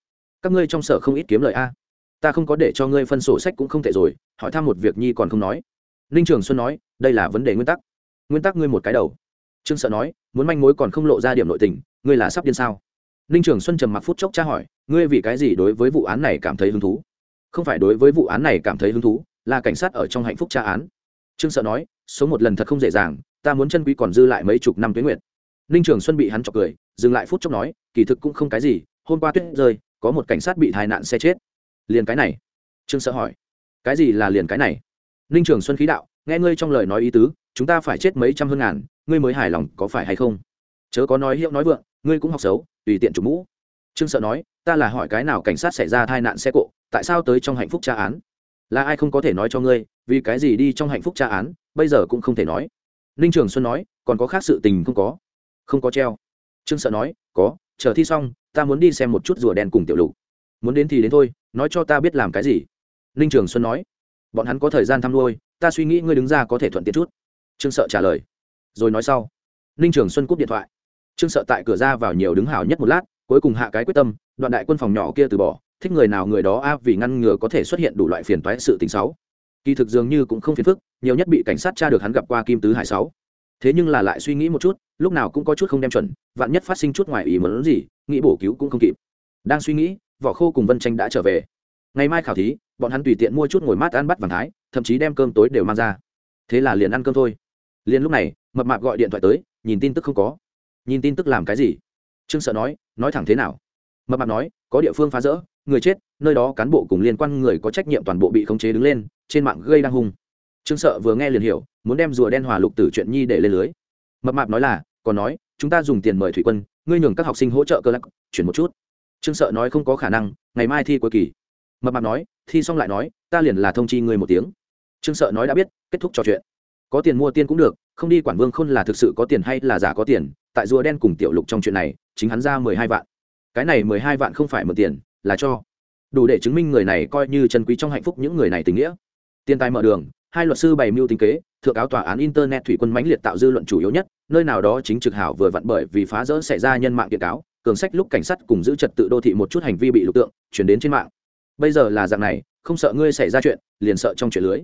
Các ngươi trong sở không ít kiếm lời a ta không có để cho ngươi phân sổ sách cũng không thể rồi, hỏi thăm một việc nhi còn không nói ninh trường xuân nói, đây là vấn đề nguyên tắc. Nguyên tắc ngươi một cái đầu. Trương sợ nói, muốn manh mối còn không lộ ra điểm nội tình, ngươi là sắp điên sao? Ninh trường xuân trầm mặc phút chốc tra hỏi, ngươi vì cái gì đối với vụ án này cảm thấy hứng thú? Không phải đối với vụ án này cảm thấy hứng thú, là cảnh sát ở trong hạnh phúc tra án. Trương sợ nói số một lần thật không dễ dàng, ta muốn chân quý còn dư lại mấy chục năm tuyến nguyện ninh trường xuân bị hắn chọc cười, dừng lại phút chốc nói, kỳ thực cũng không cái gì, hôm qua tuyết rơi, có một cảnh sát bị tai nạn xe chết. Liền cái này? Trương sợ hỏi. Cái gì là liền cái này? Ninh trường xuân khí đạo, nghe ngươi trong lời nói ý tứ, chúng ta phải chết mấy trăm hơn ngàn, ngươi mới hài lòng có phải hay không? Chớ có nói hiệu nói vượng, ngươi cũng học xấu, tùy tiện chủ mũ. Trương sợ nói, ta là hỏi cái nào cảnh sát xảy ra tai nạn xe cộ, tại sao tới trong hạnh phúc tra án? Là ai không có thể nói cho ngươi, vì cái gì đi trong hạnh phúc tra án, bây giờ cũng không thể nói. Ninh trường xuân nói, còn có khác sự tình không có. Không có treo. Trương sợ nói, có, chờ thi xong, ta muốn đi xem một chút rùa đen cùng tiểu lục. Muốn đến thì đến thôi, nói cho ta biết làm cái gì. Ninh trường xuân nói bọn hắn có thời gian thăm nuôi, ta suy nghĩ ngươi đứng ra có thể thuận tiện chút. Trương sợ trả lời. Rồi nói sau. Ninh trường xuân cúp điện thoại. Trương sợ tại cửa ra vào nhiều đứng hào nhất một lát, cuối cùng hạ cái quyết tâm, đoạn đại quân phòng nhỏ kia từ bỏ, thích người nào người đó a vì ngăn ngừa có thể xuất hiện đủ loại phiền toái sự tình xấu. Kỳ thực dường như cũng không phiền phức, nhiều nhất bị cảnh sát tra được hắn gặp qua kim tứ hải sáu. Thế nhưng là lại suy nghĩ một chút, lúc nào cũng có chút không đem chuẩn, vạn nhất phát sinh chút ngoài ý muốn gì, nghĩ bổ cứu cũng không kịp. Đang suy nghĩ, vỏ khô cùng vân tranh đã trở về ngày mai khảo thí, bọn hắn tùy tiện mua chút ngồi mát ăn bắt vàng thái, thậm chí đem cơm tối đều mang ra. Thế là liền ăn cơm thôi. Liền lúc này, mập mạp gọi điện thoại tới, nhìn tin tức không có. Nhìn tin tức làm cái gì? Trương sợ nói nói thẳng thế nào? Mập mạp nói, có địa phương phá rỡ, người chết, nơi đó cán bộ cùng liên quan người có trách nhiệm toàn bộ bị khống chế đứng lên, trên mạng gây đang hung. Trương sợ vừa nghe liền hiểu, muốn đem rùa đen hòa lục tử chuyện nhi để lên lưới. Mập mạp nói là, còn nói, chúng ta dùng tiền mời thủy quân, ngươi nhường các học sinh hỗ trợ cơ lắc chuyển một chút. Trương sợ nói không có khả năng, ngày mai thi cuối kỳ mập mạp nói, thi xong lại nói, ta liền là thông chi ngươi một tiếng. Trương sợ nói đã biết, kết thúc trò chuyện. Có tiền mua tiên cũng được, không đi quản vương khôn là thực sự có tiền hay là giả có tiền, tại rùa đen cùng tiểu lục trong chuyện này, chính hắn ra mười hai vạn. Cái này mười hai vạn không phải mượn tiền, là cho. Đủ để chứng minh người này coi như chân quý trong hạnh phúc những người này tình nghĩa. Tiền tài mở đường, hai luật sư bày mưu tính kế, thượng cáo tòa án internet thủy quân mãnh liệt tạo dư luận chủ yếu nhất, nơi nào đó chính trực hảo vừa vặn bởi vì phá rỡ xảy ra nhân mạng kiện cáo, cường sách lúc cảnh sát cùng giữ trật tự đô thị một chút hành vi bị lục tượng, chuyển đến trên mạng bây giờ là dạng này, không sợ ngươi xảy ra chuyện, liền sợ trong chuyện lưới.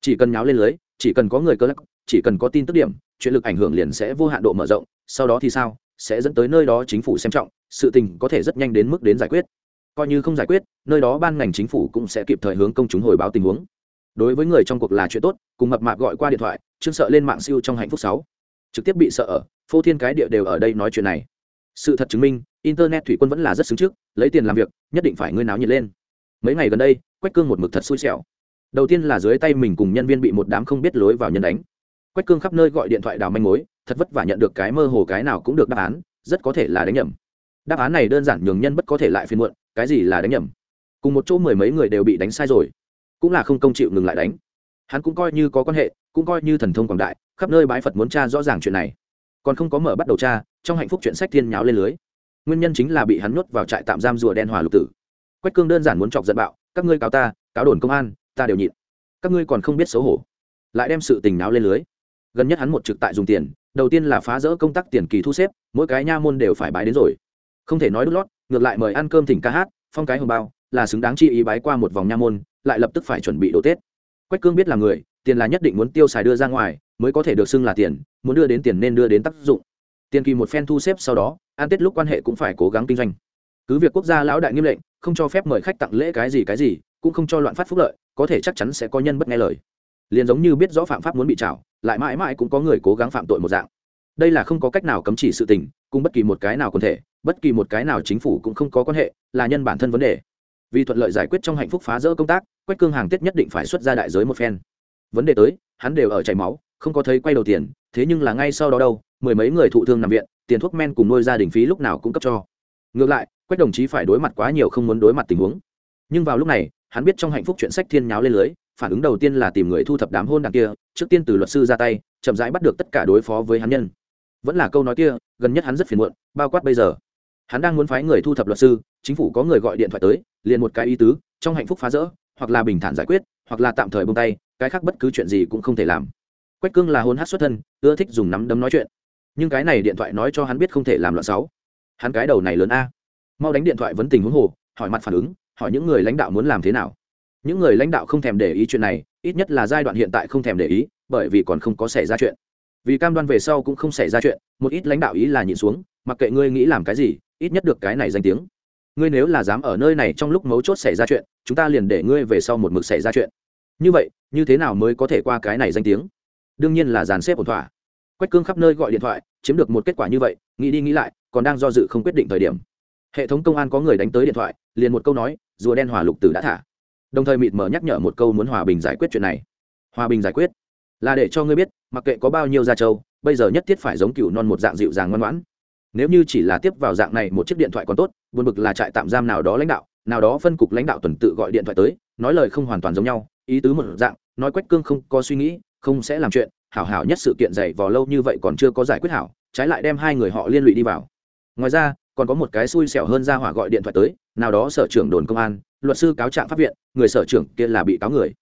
Chỉ cần nháo lên lưới, chỉ cần có người cơ lắc, chỉ cần có tin tức điểm, chuyện lực ảnh hưởng liền sẽ vô hạn độ mở rộng, sau đó thì sao, sẽ dẫn tới nơi đó chính phủ xem trọng, sự tình có thể rất nhanh đến mức đến giải quyết. Coi như không giải quyết, nơi đó ban ngành chính phủ cũng sẽ kịp thời hướng công chúng hồi báo tình huống. Đối với người trong cuộc là chuyện tốt, cùng mập mạp gọi qua điện thoại, chương sợ lên mạng siêu trong hạnh phúc sáu. Trực tiếp bị sợ ở, phô thiên cái địa đều ở đây nói chuyện này. Sự thật chứng minh, internet thủy quân vẫn là rất xứng trước, lấy tiền làm việc, nhất định phải ngươi náo nhiệt lên mấy ngày gần đây, quách cương một mực thật xui xẻo. Đầu tiên là dưới tay mình cùng nhân viên bị một đám không biết lối vào nhân đánh. Quách cương khắp nơi gọi điện thoại đào manh mối, thật vất vả nhận được cái mơ hồ cái nào cũng được đáp án, rất có thể là đánh nhầm. Đáp án này đơn giản nhường nhân bất có thể lại phiên muộn, cái gì là đánh nhầm? Cùng một chỗ mười mấy người đều bị đánh sai rồi, cũng là không công chịu ngừng lại đánh. Hắn cũng coi như có quan hệ, cũng coi như thần thông quảng đại, khắp nơi bái phật muốn tra rõ ràng chuyện này. Còn không có mở bắt đầu tra, trong hạnh phúc chuyện sách thiên nháo lên lưới. Nguyên nhân chính là bị hắn nuốt vào trại tạm giam rùa đen hòa lục tử quách cương đơn giản muốn chọc giận bạo, các ngươi cáo ta, cáo đồn công an, ta đều nhịn. Các ngươi còn không biết xấu hổ. Lại đem sự tình náo lên lưới. Gần nhất hắn một trực tại dùng tiền, đầu tiên là phá rỡ công tác tiền kỳ thu xếp, mỗi cái nha môn đều phải bái đến rồi. Không thể nói đút lót, ngược lại mời ăn cơm thỉnh ca hát, phong cái hồng bao, là xứng đáng chi ý bái qua một vòng nha môn, lại lập tức phải chuẩn bị đồ tết. Quách cương biết là người, tiền là nhất định muốn tiêu xài đưa ra ngoài, mới có thể được xưng là tiền, muốn đưa đến tiền nên đưa đến tác dụng. Tiền kỳ một phen thu xếp sau đó, ăn tết lúc quan hệ cũng phải cố gắng kinh doanh. Cứ việc quốc gia lão đại nghiêm lệnh không cho phép mời khách tặng lễ cái gì cái gì, cũng không cho loạn phát phúc lợi, có thể chắc chắn sẽ có nhân bất nghe lời. Liền giống như biết rõ phạm pháp muốn bị trảo, lại mãi mãi cũng có người cố gắng phạm tội một dạng. Đây là không có cách nào cấm chỉ sự tình, cùng bất kỳ một cái nào còn thể, bất kỳ một cái nào chính phủ cũng không có quan hệ, là nhân bản thân vấn đề. Vì thuận lợi giải quyết trong hạnh phúc phá rỡ công tác, quách cương hàng tiết nhất định phải xuất ra đại giới một phen. Vấn đề tới, hắn đều ở chảy máu, không có thấy quay đầu tiền, thế nhưng là ngay sau đó đâu, mười mấy người thụ thương nằm viện, tiền thuốc men cùng nuôi gia đình phí lúc nào cũng cấp cho. Ngược lại quách đồng chí phải đối mặt quá nhiều không muốn đối mặt tình huống. Nhưng vào lúc này, hắn biết trong hạnh phúc chuyện sách thiên nháo lên lưới, phản ứng đầu tiên là tìm người thu thập đám hôn đằng kia, trước tiên từ luật sư ra tay, chậm rãi bắt được tất cả đối phó với hắn nhân. Vẫn là câu nói kia, gần nhất hắn rất phiền muộn, bao quát bây giờ. Hắn đang muốn phái người thu thập luật sư, chính phủ có người gọi điện thoại tới, liền một cái ý tứ, trong hạnh phúc phá rỡ, hoặc là bình thản giải quyết, hoặc là tạm thời bông tay, cái khác bất cứ chuyện gì cũng không thể làm. Quách cương là hôn hát xuất thân, ưa thích dùng nắm đấm nói chuyện. Nhưng cái này điện thoại nói cho hắn biết không thể làm loạn sáu. Hắn cái đầu này lớn a mau đánh điện thoại vấn tình huống hồ, hỏi mặt phản ứng, hỏi những người lãnh đạo muốn làm thế nào. Những người lãnh đạo không thèm để ý chuyện này, ít nhất là giai đoạn hiện tại không thèm để ý, bởi vì còn không có xảy ra chuyện. Vì cam đoan về sau cũng không xảy ra chuyện, một ít lãnh đạo ý là nhìn xuống, mặc kệ ngươi nghĩ làm cái gì, ít nhất được cái này danh tiếng. Ngươi nếu là dám ở nơi này trong lúc mấu chốt xảy ra chuyện, chúng ta liền để ngươi về sau một mực xảy ra chuyện. Như vậy, như thế nào mới có thể qua cái này danh tiếng? Đương nhiên là dàn xếp ổn thỏa. Quách cương khắp nơi gọi điện thoại, chiếm được một kết quả như vậy, nghĩ đi nghĩ lại, còn đang do dự không quyết định thời điểm hệ thống công an có người đánh tới điện thoại, liền một câu nói, rùa đen hỏa lục tử đã thả. Đồng thời mịt mở nhắc nhở một câu muốn hòa bình giải quyết chuyện này. Hòa bình giải quyết? Là để cho ngươi biết, mặc kệ có bao nhiêu gia châu bây giờ nhất thiết phải giống cựu non một dạng dịu dàng ngoan ngoãn. Nếu như chỉ là tiếp vào dạng này một chiếc điện thoại còn tốt, buồn bực là trại tạm giam nào đó lãnh đạo, nào đó phân cục lãnh đạo tuần tự gọi điện thoại tới, nói lời không hoàn toàn giống nhau, ý tứ một dạng, nói quách cương không có suy nghĩ, không sẽ làm chuyện, hảo hảo nhất sự kiện dày vò lâu như vậy còn chưa có giải quyết hảo, trái lại đem hai người họ liên lụy đi vào. Ngoài ra còn có một cái xui xẻo hơn ra hỏa gọi điện thoại tới, nào đó sở trưởng đồn công an, luật sư cáo trạng pháp viện, người sở trưởng kia là bị cáo người.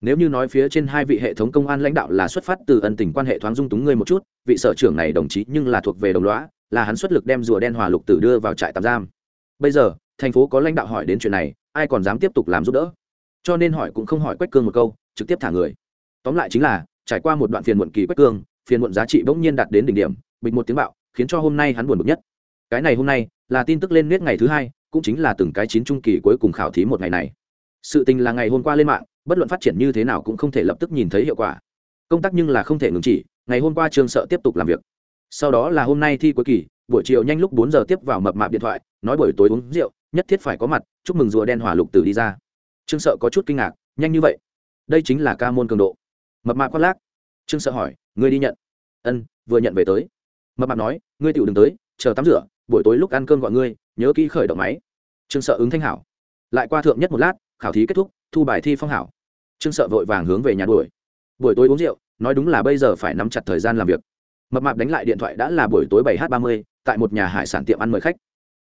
Nếu như nói phía trên hai vị hệ thống công an lãnh đạo là xuất phát từ ân tình quan hệ thoáng dung túng ngươi một chút, vị sở trưởng này đồng chí nhưng là thuộc về đồng lõa, là hắn xuất lực đem rùa đen hòa lục tử đưa vào trại tạm giam. Bây giờ, thành phố có lãnh đạo hỏi đến chuyện này, ai còn dám tiếp tục làm giúp đỡ? Cho nên hỏi cũng không hỏi quách cương một câu, trực tiếp thả người. Tóm lại chính là, trải qua một đoạn phiền muộn kỳ quách cương, phiền muộn giá trị bỗng nhiên đạt đến đỉnh điểm, bịch một tiếng bạo, khiến cho hôm nay hắn buồn bực nhất cái này hôm nay là tin tức lên nét ngày thứ hai, cũng chính là từng cái chín trung kỳ cuối cùng khảo thí một ngày này. Sự tình là ngày hôm qua lên mạng, bất luận phát triển như thế nào cũng không thể lập tức nhìn thấy hiệu quả. Công tác nhưng là không thể ngừng chỉ, ngày hôm qua trường sợ tiếp tục làm việc. Sau đó là hôm nay thi cuối kỳ, buổi chiều nhanh lúc bốn giờ tiếp vào mập mạp điện thoại, nói buổi tối uống rượu, nhất thiết phải có mặt, chúc mừng rùa đen hỏa lục tử đi ra. Trương sợ có chút kinh ngạc, nhanh như vậy? Đây chính là ca môn cường độ. Mập mạp khoác lác. Trương sợ hỏi, ngươi đi nhận? Ân, vừa nhận về tới. Mập mạp nói, ngươi tiểu đừng tới, chờ tắm rửa buổi tối lúc ăn cơm gọi ngươi, nhớ kỹ khởi động máy. Trương sợ ứng thanh hảo. Lại qua thượng nhất một lát, khảo thí kết thúc, thu bài thi phong hảo. Trương sợ vội vàng hướng về nhà đuổi. Buổi tối uống rượu, nói đúng là bây giờ phải nắm chặt thời gian làm việc. Mập mạp đánh lại điện thoại đã là buổi tối bảy h ba mươi, tại một nhà hải sản tiệm ăn mời khách.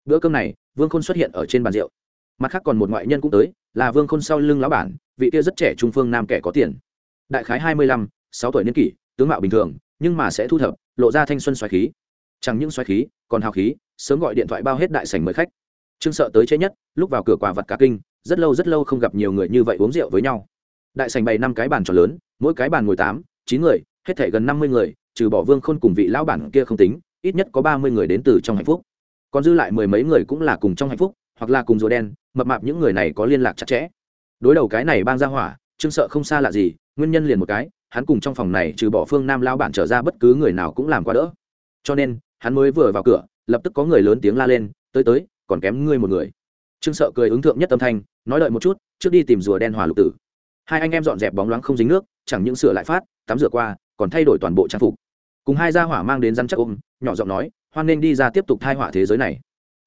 Bữa cơm này, vương khôn xuất hiện ở trên bàn rượu. Mặt khác còn một ngoại nhân cũng tới, là vương khôn sau lưng lão bản, vị kia rất trẻ trung phương nam kẻ có tiền. Đại khái hai mươi lăm, sáu tuổi niên kỷ, tướng mạo bình thường, nhưng mà sẽ thu thập, lộ ra thanh xuân xoáy khí. Chẳng những xoáy khí, còn hào khí sớm gọi điện thoại bao hết đại sảnh mời khách. Trương sợ tới chế nhất, lúc vào cửa quả vật cả kinh, rất lâu rất lâu không gặp nhiều người như vậy uống rượu với nhau. Đại sảnh bày năm cái bàn tròn lớn, mỗi cái bàn ngồi tám, chín người, hết thể gần năm mươi người, trừ bỏ vương khôn cùng vị lão bản kia không tính, ít nhất có ba mươi người đến từ trong hạnh phúc. Còn dư lại mười mấy người cũng là cùng trong hạnh phúc, hoặc là cùng rùa đen, mập mạp những người này có liên lạc chặt chẽ. Đối đầu cái này bang ra hỏa, trương sợ không xa lạ gì, nguyên nhân liền một cái, hắn cùng trong phòng này trừ bỏ phương nam lao bản trở ra bất cứ người nào cũng làm qua đỡ. Cho nên, hắn mới vừa vào cửa lập tức có người lớn tiếng la lên, tới tới, còn kém ngươi một người. Trương sợ cười ứng thượng nhất tâm thanh, nói đợi một chút, trước đi tìm rùa đen hòa lục tử. Hai anh em dọn dẹp bóng loáng không dính nước, chẳng những sửa lại phát, tắm rửa qua, còn thay đổi toàn bộ trang phục. Cùng hai gia hỏa mang đến răn chắc ôm, nhỏ giọng nói, hoan nên đi ra tiếp tục thai hỏa thế giới này.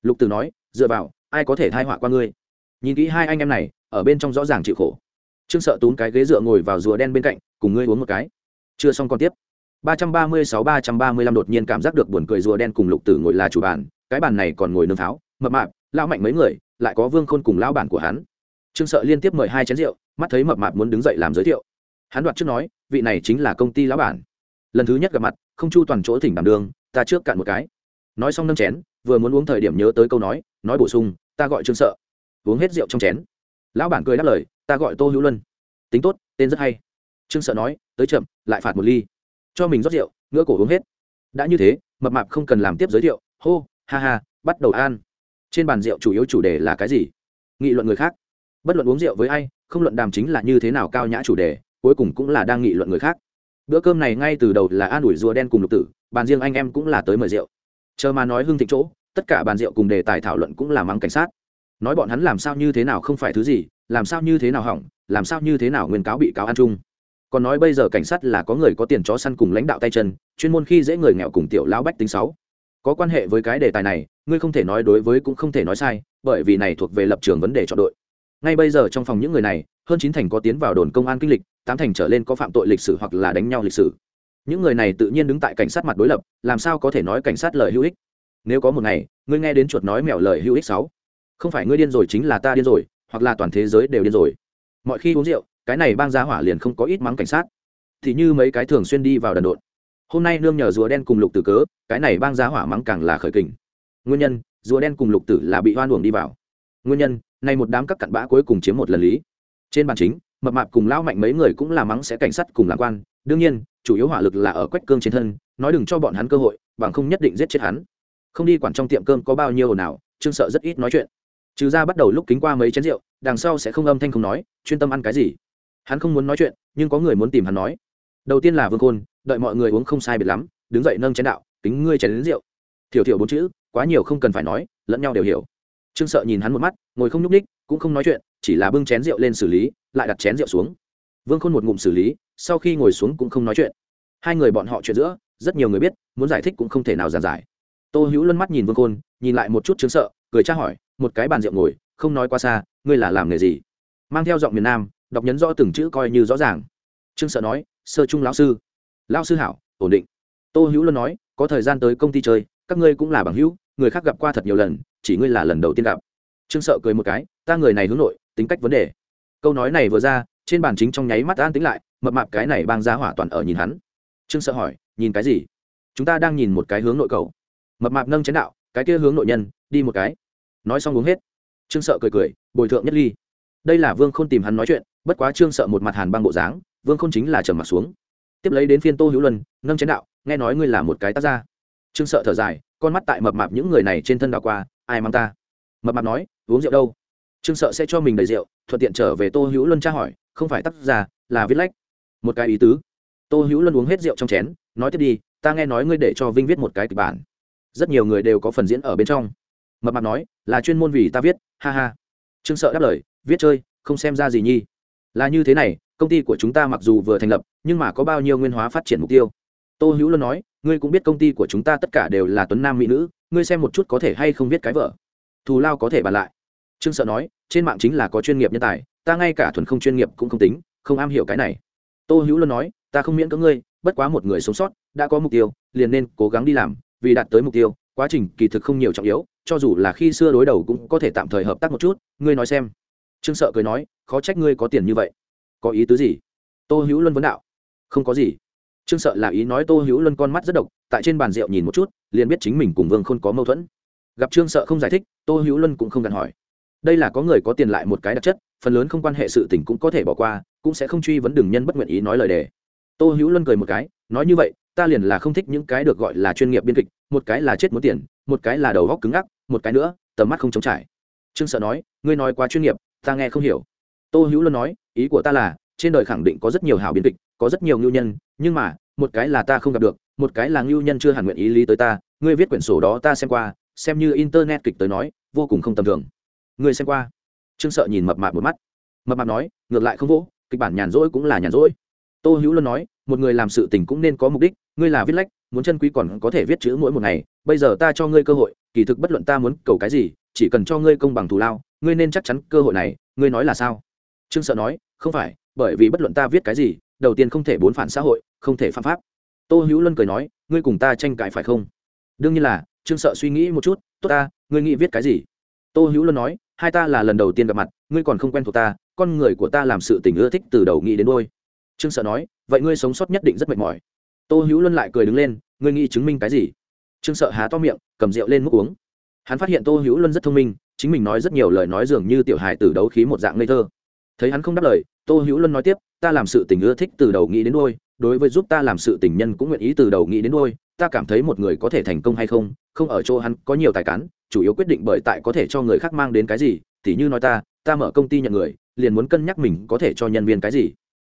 Lục tử nói, dựa vào, ai có thể thai hỏa qua ngươi? Nhìn kỹ hai anh em này, ở bên trong rõ ràng chịu khổ. Trương sợ túm cái ghế dựa ngồi vào rùa đen bên cạnh, cùng ngươi uống một cái. Chưa xong còn tiếp ba trăm ba mươi sáu ba trăm ba mươi lăm đột nhiên cảm giác được buồn cười rùa đen cùng lục tử ngồi là chủ bàn, cái bàn này còn ngồi nương tháo, mập mạp lao mạnh mấy người, lại có vương khôn cùng lão bản của hắn. Trương sợ liên tiếp mời hai chén rượu, mắt thấy mập mạp muốn đứng dậy làm giới thiệu. Hắn đoạt trước nói, vị này chính là công ty lão bản. Lần thứ nhất gặp mặt, không chu toàn chỗ thỉnh đảm đường, ta trước cạn một cái. Nói xong nâng chén, vừa muốn uống thời điểm nhớ tới câu nói nói bổ sung, ta gọi trương sợ. Uống hết rượu trong chén. Lão bản cười đáp lời, ta gọi tô hữu luân. Tính tốt, tên rất hay. Trương sợ nói, tới chậm, lại phạt một ly cho mình rót rượu ngỡ cổ uống hết. Đã như thế, mập mạp không cần làm tiếp giới thiệu, hô, ha ha, bắt đầu an trên bàn rượu chủ yếu chủ đề là cái gì? Nghị luận người khác. Bất luận uống rượu với ai, không luận đàm chính là như thế nào cao nhã chủ đề, cuối cùng cũng là đang nghị luận người khác. Bữa cơm này ngay từ đầu là an ủi rùa đen cùng lục tử, bàn riêng anh em cũng là tới mời rượu. Chờ mà nói hưng thịnh chỗ, tất cả bàn rượu cùng đề tài thảo luận cũng là mắng cảnh sát. Nói bọn hắn làm sao như thế nào không phải thứ gì, làm sao như thế nào hỏng, làm sao như thế nào nguyên cáo bị cáo ăn chung còn nói bây giờ cảnh sát là có người có tiền chó săn cùng lãnh đạo tay chân, chuyên môn khi dễ người nghèo cùng tiểu lão bách tính sáu. Có quan hệ với cái đề tài này, ngươi không thể nói đối với cũng không thể nói sai, bởi vì này thuộc về lập trường vấn đề chọn đội. Ngay bây giờ trong phòng những người này, hơn chín thành có tiến vào đồn công an kinh lịch, tám thành trở lên có phạm tội lịch sử hoặc là đánh nhau lịch sử. Những người này tự nhiên đứng tại cảnh sát mặt đối lập, làm sao có thể nói cảnh sát lời hữu ích? Nếu có một ngày, ngươi nghe đến chuột nói mèo lời hữu ích sáu. Không phải ngươi điên rồi chính là ta điên rồi, hoặc là toàn thế giới đều điên rồi. Mọi khi uống rượu cái này bang giá hỏa liền không có ít mắng cảnh sát. Thì như mấy cái thường xuyên đi vào đần độn. Hôm nay nương nhờ rùa đen cùng lục tử cớ, cái này bang giá hỏa mắng càng là khởi kình. Nguyên nhân, rùa đen cùng lục tử là bị hoan uổng đi vào. Nguyên nhân này một đám các cặn bã cuối cùng chiếm một lần lý. Trên bàn chính, mập mạp cùng lão mạnh mấy người cũng là mắng sẽ cảnh sát cùng làm quan. Đương nhiên, chủ yếu hỏa lực là ở quách cương trên thân, nói đừng cho bọn hắn cơ hội, bằng không nhất định giết chết hắn. Không đi quản trong tiệm cơm có bao nhiêu nào trương sợ rất ít nói chuyện. Trừ ra bắt đầu lúc kính qua mấy chén rượu, đằng sau sẽ không âm thanh không nói, chuyên tâm ăn cái gì hắn không muốn nói chuyện, nhưng có người muốn tìm hắn nói. Đầu tiên là vương khôn, đợi mọi người uống không sai biệt lắm, đứng dậy nâng chén đạo tính ngươi chén đến rượu. Thiểu thiểu bốn chữ, quá nhiều không cần phải nói, lẫn nhau đều hiểu. Trương sợ nhìn hắn một mắt, ngồi không nhúc ních cũng không nói chuyện, chỉ là bưng chén rượu lên xử lý, lại đặt chén rượu xuống. Vương khôn một ngụm xử lý, sau khi ngồi xuống cũng không nói chuyện. Hai người bọn họ chuyện giữa, rất nhiều người biết, muốn giải thích cũng không thể nào giàn giải. Tô hữu luân mắt nhìn vương khôn, nhìn lại một chút chứng sợ, cười tra hỏi, một cái bàn rượu ngồi, không nói qua xa, ngươi là làm nghề gì? Mang theo giọng miền nam đọc nhấn rõ từng chữ coi như rõ ràng. Trương sợ nói, sơ trung lão sư. Lão sư hảo, ổn định. Tô hữu luân nói, có thời gian tới công ty chơi, các ngươi cũng là bằng hữu, người khác gặp qua thật nhiều lần, chỉ ngươi là lần đầu tiên gặp. Trương sợ cười một cái, ta người này hướng nội, tính cách vấn đề. Câu nói này vừa ra, trên bàn chính trong nháy mắt an tính lại, mập mạp cái này bang ra hỏa toàn ở nhìn hắn. Trương sợ hỏi, nhìn cái gì? Chúng ta đang nhìn một cái hướng nội cầu. Mập mạp nâng chén đạo, cái kia hướng nội nhân, đi một cái. Nói xong uống hết. Trương sợ cười cười, bồi thượng nhất ly. Đây là vương k h ô n tìm hắn nói chuyện bất quá trương sợ một mặt hàn băng bộ dáng, vương k h ô n chính là trầm mặt xuống. Tiếp lấy đến phiên tô hữu luân, nâng chén đạo, nghe nói ngươi là một cái tác gia. Trương sợ thở dài, con mắt tại mập mạp những người này trên thân đảo qua, ai mang ta? Mập mạp nói, uống rượu đâu? Trương sợ sẽ cho mình đầy rượu, thuận tiện trở về tô hữu luân tra hỏi, không phải tác gia, là viết lách. Một cái ý tứ. Tô hữu luân uống hết rượu trong chén, nói tiếp đi, ta nghe nói ngươi để cho vinh viết một cái kịch bản. Rất nhiều người đều có phần diễn ở bên trong. Mập mạp nói, là chuyên môn vì ta viết, ha ha. Trương sợ đáp lời, viết chơi, không xem ra gì nhi là như thế này, công ty của chúng ta mặc dù vừa thành lập, nhưng mà có bao nhiêu nguyên hóa phát triển mục tiêu? Tô hữu luôn nói, ngươi cũng biết công ty của chúng ta tất cả đều là tuấn nam mỹ nữ, ngươi xem một chút có thể hay không biết cái vợ thù lao có thể bàn lại. Trương sợ nói, trên mạng chính là có chuyên nghiệp nhân tài, ta ngay cả thuần không chuyên nghiệp cũng không tính, không am hiểu cái này. Tô hữu luôn nói, ta không miễn cưỡng ngươi, bất quá một người sống sót, đã có mục tiêu, liền nên cố gắng đi làm, vì đạt tới mục tiêu, quá trình kỳ thực không nhiều trọng yếu, cho dù là khi xưa đối đầu cũng có thể tạm thời hợp tác một chút, ngươi nói xem trương sợ cười nói, khó trách ngươi có tiền như vậy. Có ý tứ gì? Tô hữu luân vấn đạo. Không có gì. Trương sợ là ý nói tô hữu luân con mắt rất độc, tại trên bàn rượu nhìn một chút, liền biết chính mình cùng vương khôn có mâu thuẫn. Gặp trương sợ không giải thích, tô hữu luân cũng không cần hỏi. Đây là có người có tiền lại một cái đặc chất, phần lớn không quan hệ sự tình cũng có thể bỏ qua, cũng sẽ không truy vấn đường nhân bất nguyện ý nói lời đề. Tô hữu luân cười một cái, nói như vậy, ta liền là không thích những cái được gọi là chuyên nghiệp biên kịch, một cái là chết muốn tiền, một cái là đầu góc cứng ngắc, một cái nữa, tầm mắt không chống trải. Trương sợ nói, ngươi nói quá chuyên nghiệp ta nghe không hiểu. Tô hữu luân nói, ý của ta là, trên đời khẳng định có rất nhiều hảo biên kịch, có rất nhiều ngưu nhân, nhưng mà, một cái là ta không gặp được, một cái là ngưu nhân chưa hẳn nguyện ý lý tới ta, ngươi viết quyển sổ đó ta xem qua, xem như internet kịch tới nói, vô cùng không tầm thường. Ngươi xem qua. Trương sợ nhìn mập mạp một mắt. Mập mạp nói, ngược lại không vỗ, kịch bản nhàn rỗi cũng là nhàn rỗi. Tô hữu luân nói, một người làm sự tình cũng nên có mục đích, ngươi là viết lách, muốn chân quý còn có thể viết chữ mỗi một ngày, bây giờ ta cho ngươi cơ hội, kỳ thực bất luận ta muốn cầu cái gì chỉ cần cho ngươi công bằng thù lao, ngươi nên chắc chắn cơ hội này, ngươi nói là sao? Trương sợ nói, không phải, bởi vì bất luận ta viết cái gì, đầu tiên không thể bốn phản xã hội, không thể phạm pháp. Tô hữu luân cười nói, ngươi cùng ta tranh cãi phải không? Đương nhiên là, trương sợ suy nghĩ một chút, tốt ta, ngươi nghĩ viết cái gì? Tô hữu luân nói, hai ta là lần đầu tiên gặp mặt, ngươi còn không quen thuộc ta, con người của ta làm sự tình ưa thích từ đầu nghĩ đến đôi trương sợ nói, vậy ngươi sống sót nhất định rất mệt mỏi. Tô hữu luân lại cười đứng lên, ngươi nghĩ chứng minh cái gì? Trương sợ há to miệng, cầm rượu lên múc uống hắn phát hiện tô hữu luân rất thông minh, chính mình nói rất nhiều lời nói dường như tiểu hài từ đấu khí một dạng ngây thơ. Thấy hắn không đáp lời, tô hữu luân nói tiếp, ta làm sự tình ưa thích từ đầu nghĩ đến đôi đối với giúp ta làm sự tình nhân cũng nguyện ý từ đầu nghĩ đến đôi ta cảm thấy một người có thể thành công hay không không ở chỗ hắn có nhiều tài cán, chủ yếu quyết định bởi tại có thể cho người khác mang đến cái gì thì như nói ta ta mở công ty nhận người, liền muốn cân nhắc mình có thể cho nhân viên cái gì.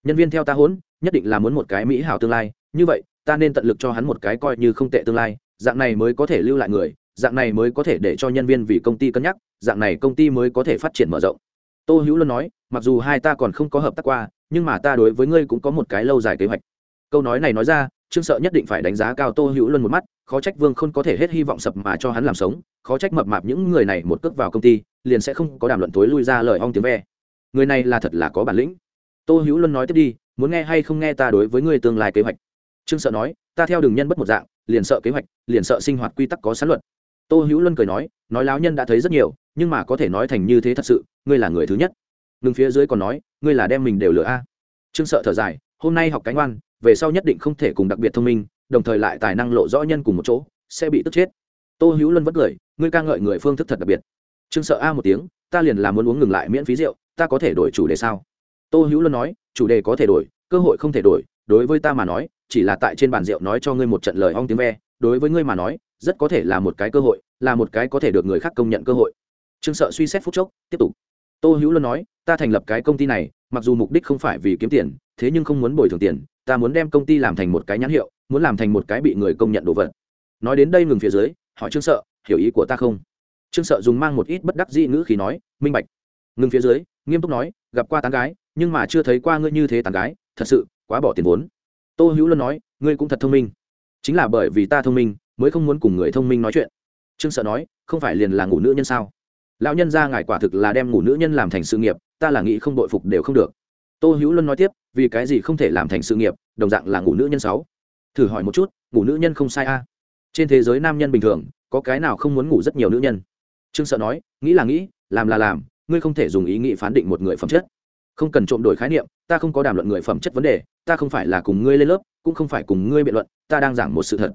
Nhân viên theo ta hốn, nhất định là muốn một cái mỹ hảo tương lai, như vậy, ta nên tận lực cho hắn một cái coi như không tệ tương lai, dạng này mới có thể lưu lại người dạng này mới có thể để cho nhân viên vì công ty cân nhắc, dạng này công ty mới có thể phát triển mở rộng. Tô hữu luân nói, mặc dù hai ta còn không có hợp tác qua, nhưng mà ta đối với ngươi cũng có một cái lâu dài kế hoạch. Câu nói này nói ra, trương sợ nhất định phải đánh giá cao tô hữu luân một mắt, khó trách vương không có thể hết hy vọng sập mà cho hắn làm sống, khó trách mập mạp những người này một cước vào công ty, liền sẽ không có đàm luận tối lui ra lời ong tiếng ve. Người này là thật là có bản lĩnh. Tô hữu luân nói tiếp đi, muốn nghe hay không nghe ta đối với ngươi tương lai kế hoạch. Trương sợ nói, ta theo đường nhân bất một dạng, liền sợ kế hoạch, liền sợ sinh hoạt quy tắc có sán luật tô hữu luân cười nói nói láo nhân đã thấy rất nhiều, nhưng mà có thể nói thành như thế thật sự, ngươi là người thứ nhất. Ngừng phía dưới còn nói, ngươi là đem mình đều lựa a. Trương sợ thở dài, hôm nay học cánh oan, về sau nhất định không thể cùng đặc biệt thông minh, đồng thời lại tài năng lộ rõ nhân cùng một chỗ, sẽ bị tức chết. Tô hữu luân vẫn cười, ngươi ca ngợi người phương thức thật đặc biệt. Trương sợ a một tiếng, ta liền là muốn uống ngừng lại miễn phí rượu, ta có thể đổi chủ đề sao? Tô hữu luân nói, chủ đề có thể đổi, cơ hội không thể đổi, đối với ta mà nói, chỉ là tại trên bàn rượu nói cho ngươi một trận lời ong tiếng ve đối với ngươi mà nói, rất có thể là một cái cơ hội, là một cái có thể được người khác công nhận cơ hội. Trương sợ suy xét phút chốc, tiếp tục. Tô hữu luân nói, ta thành lập cái công ty này, mặc dù mục đích không phải vì kiếm tiền, thế nhưng không muốn bồi thường tiền, ta muốn đem công ty làm thành một cái nhãn hiệu, muốn làm thành một cái bị người công nhận đồ vật. Nói đến đây ngừng phía dưới, hỏi trương sợ, hiểu ý của ta không? Trương sợ dùng mang một ít bất đắc dĩ ngữ khí nói, minh bạch. Ngừng phía dưới, nghiêm túc nói, gặp qua tán gái, nhưng mà chưa thấy qua ngươi như thế tán gái, thật sự, quá bỏ tiền vốn. Tô hữu luân nói, ngươi cũng thật thông minh chính là bởi vì ta thông minh, mới không muốn cùng người thông minh nói chuyện. Trương sợ nói, không phải liền là ngủ nữ nhân sao? Lão nhân ra ngài quả thực là đem ngủ nữ nhân làm thành sự nghiệp, ta là nghĩ không đội phục đều không được. Tô hữu luân nói tiếp, vì cái gì không thể làm thành sự nghiệp, đồng dạng là ngủ nữ nhân sáu. Thử hỏi một chút, ngủ nữ nhân không sai a? Trên thế giới nam nhân bình thường, có cái nào không muốn ngủ rất nhiều nữ nhân? Trương sợ nói, nghĩ là nghĩ, làm là làm, ngươi không thể dùng ý nghĩ phán định một người phẩm chất. Không cần trộm đổi khái niệm, ta không có đàm luận người phẩm chất vấn đề, ta không phải là cùng ngươi lên lớp cũng không phải cùng ngươi biện luận, ta đang giảng một sự thật.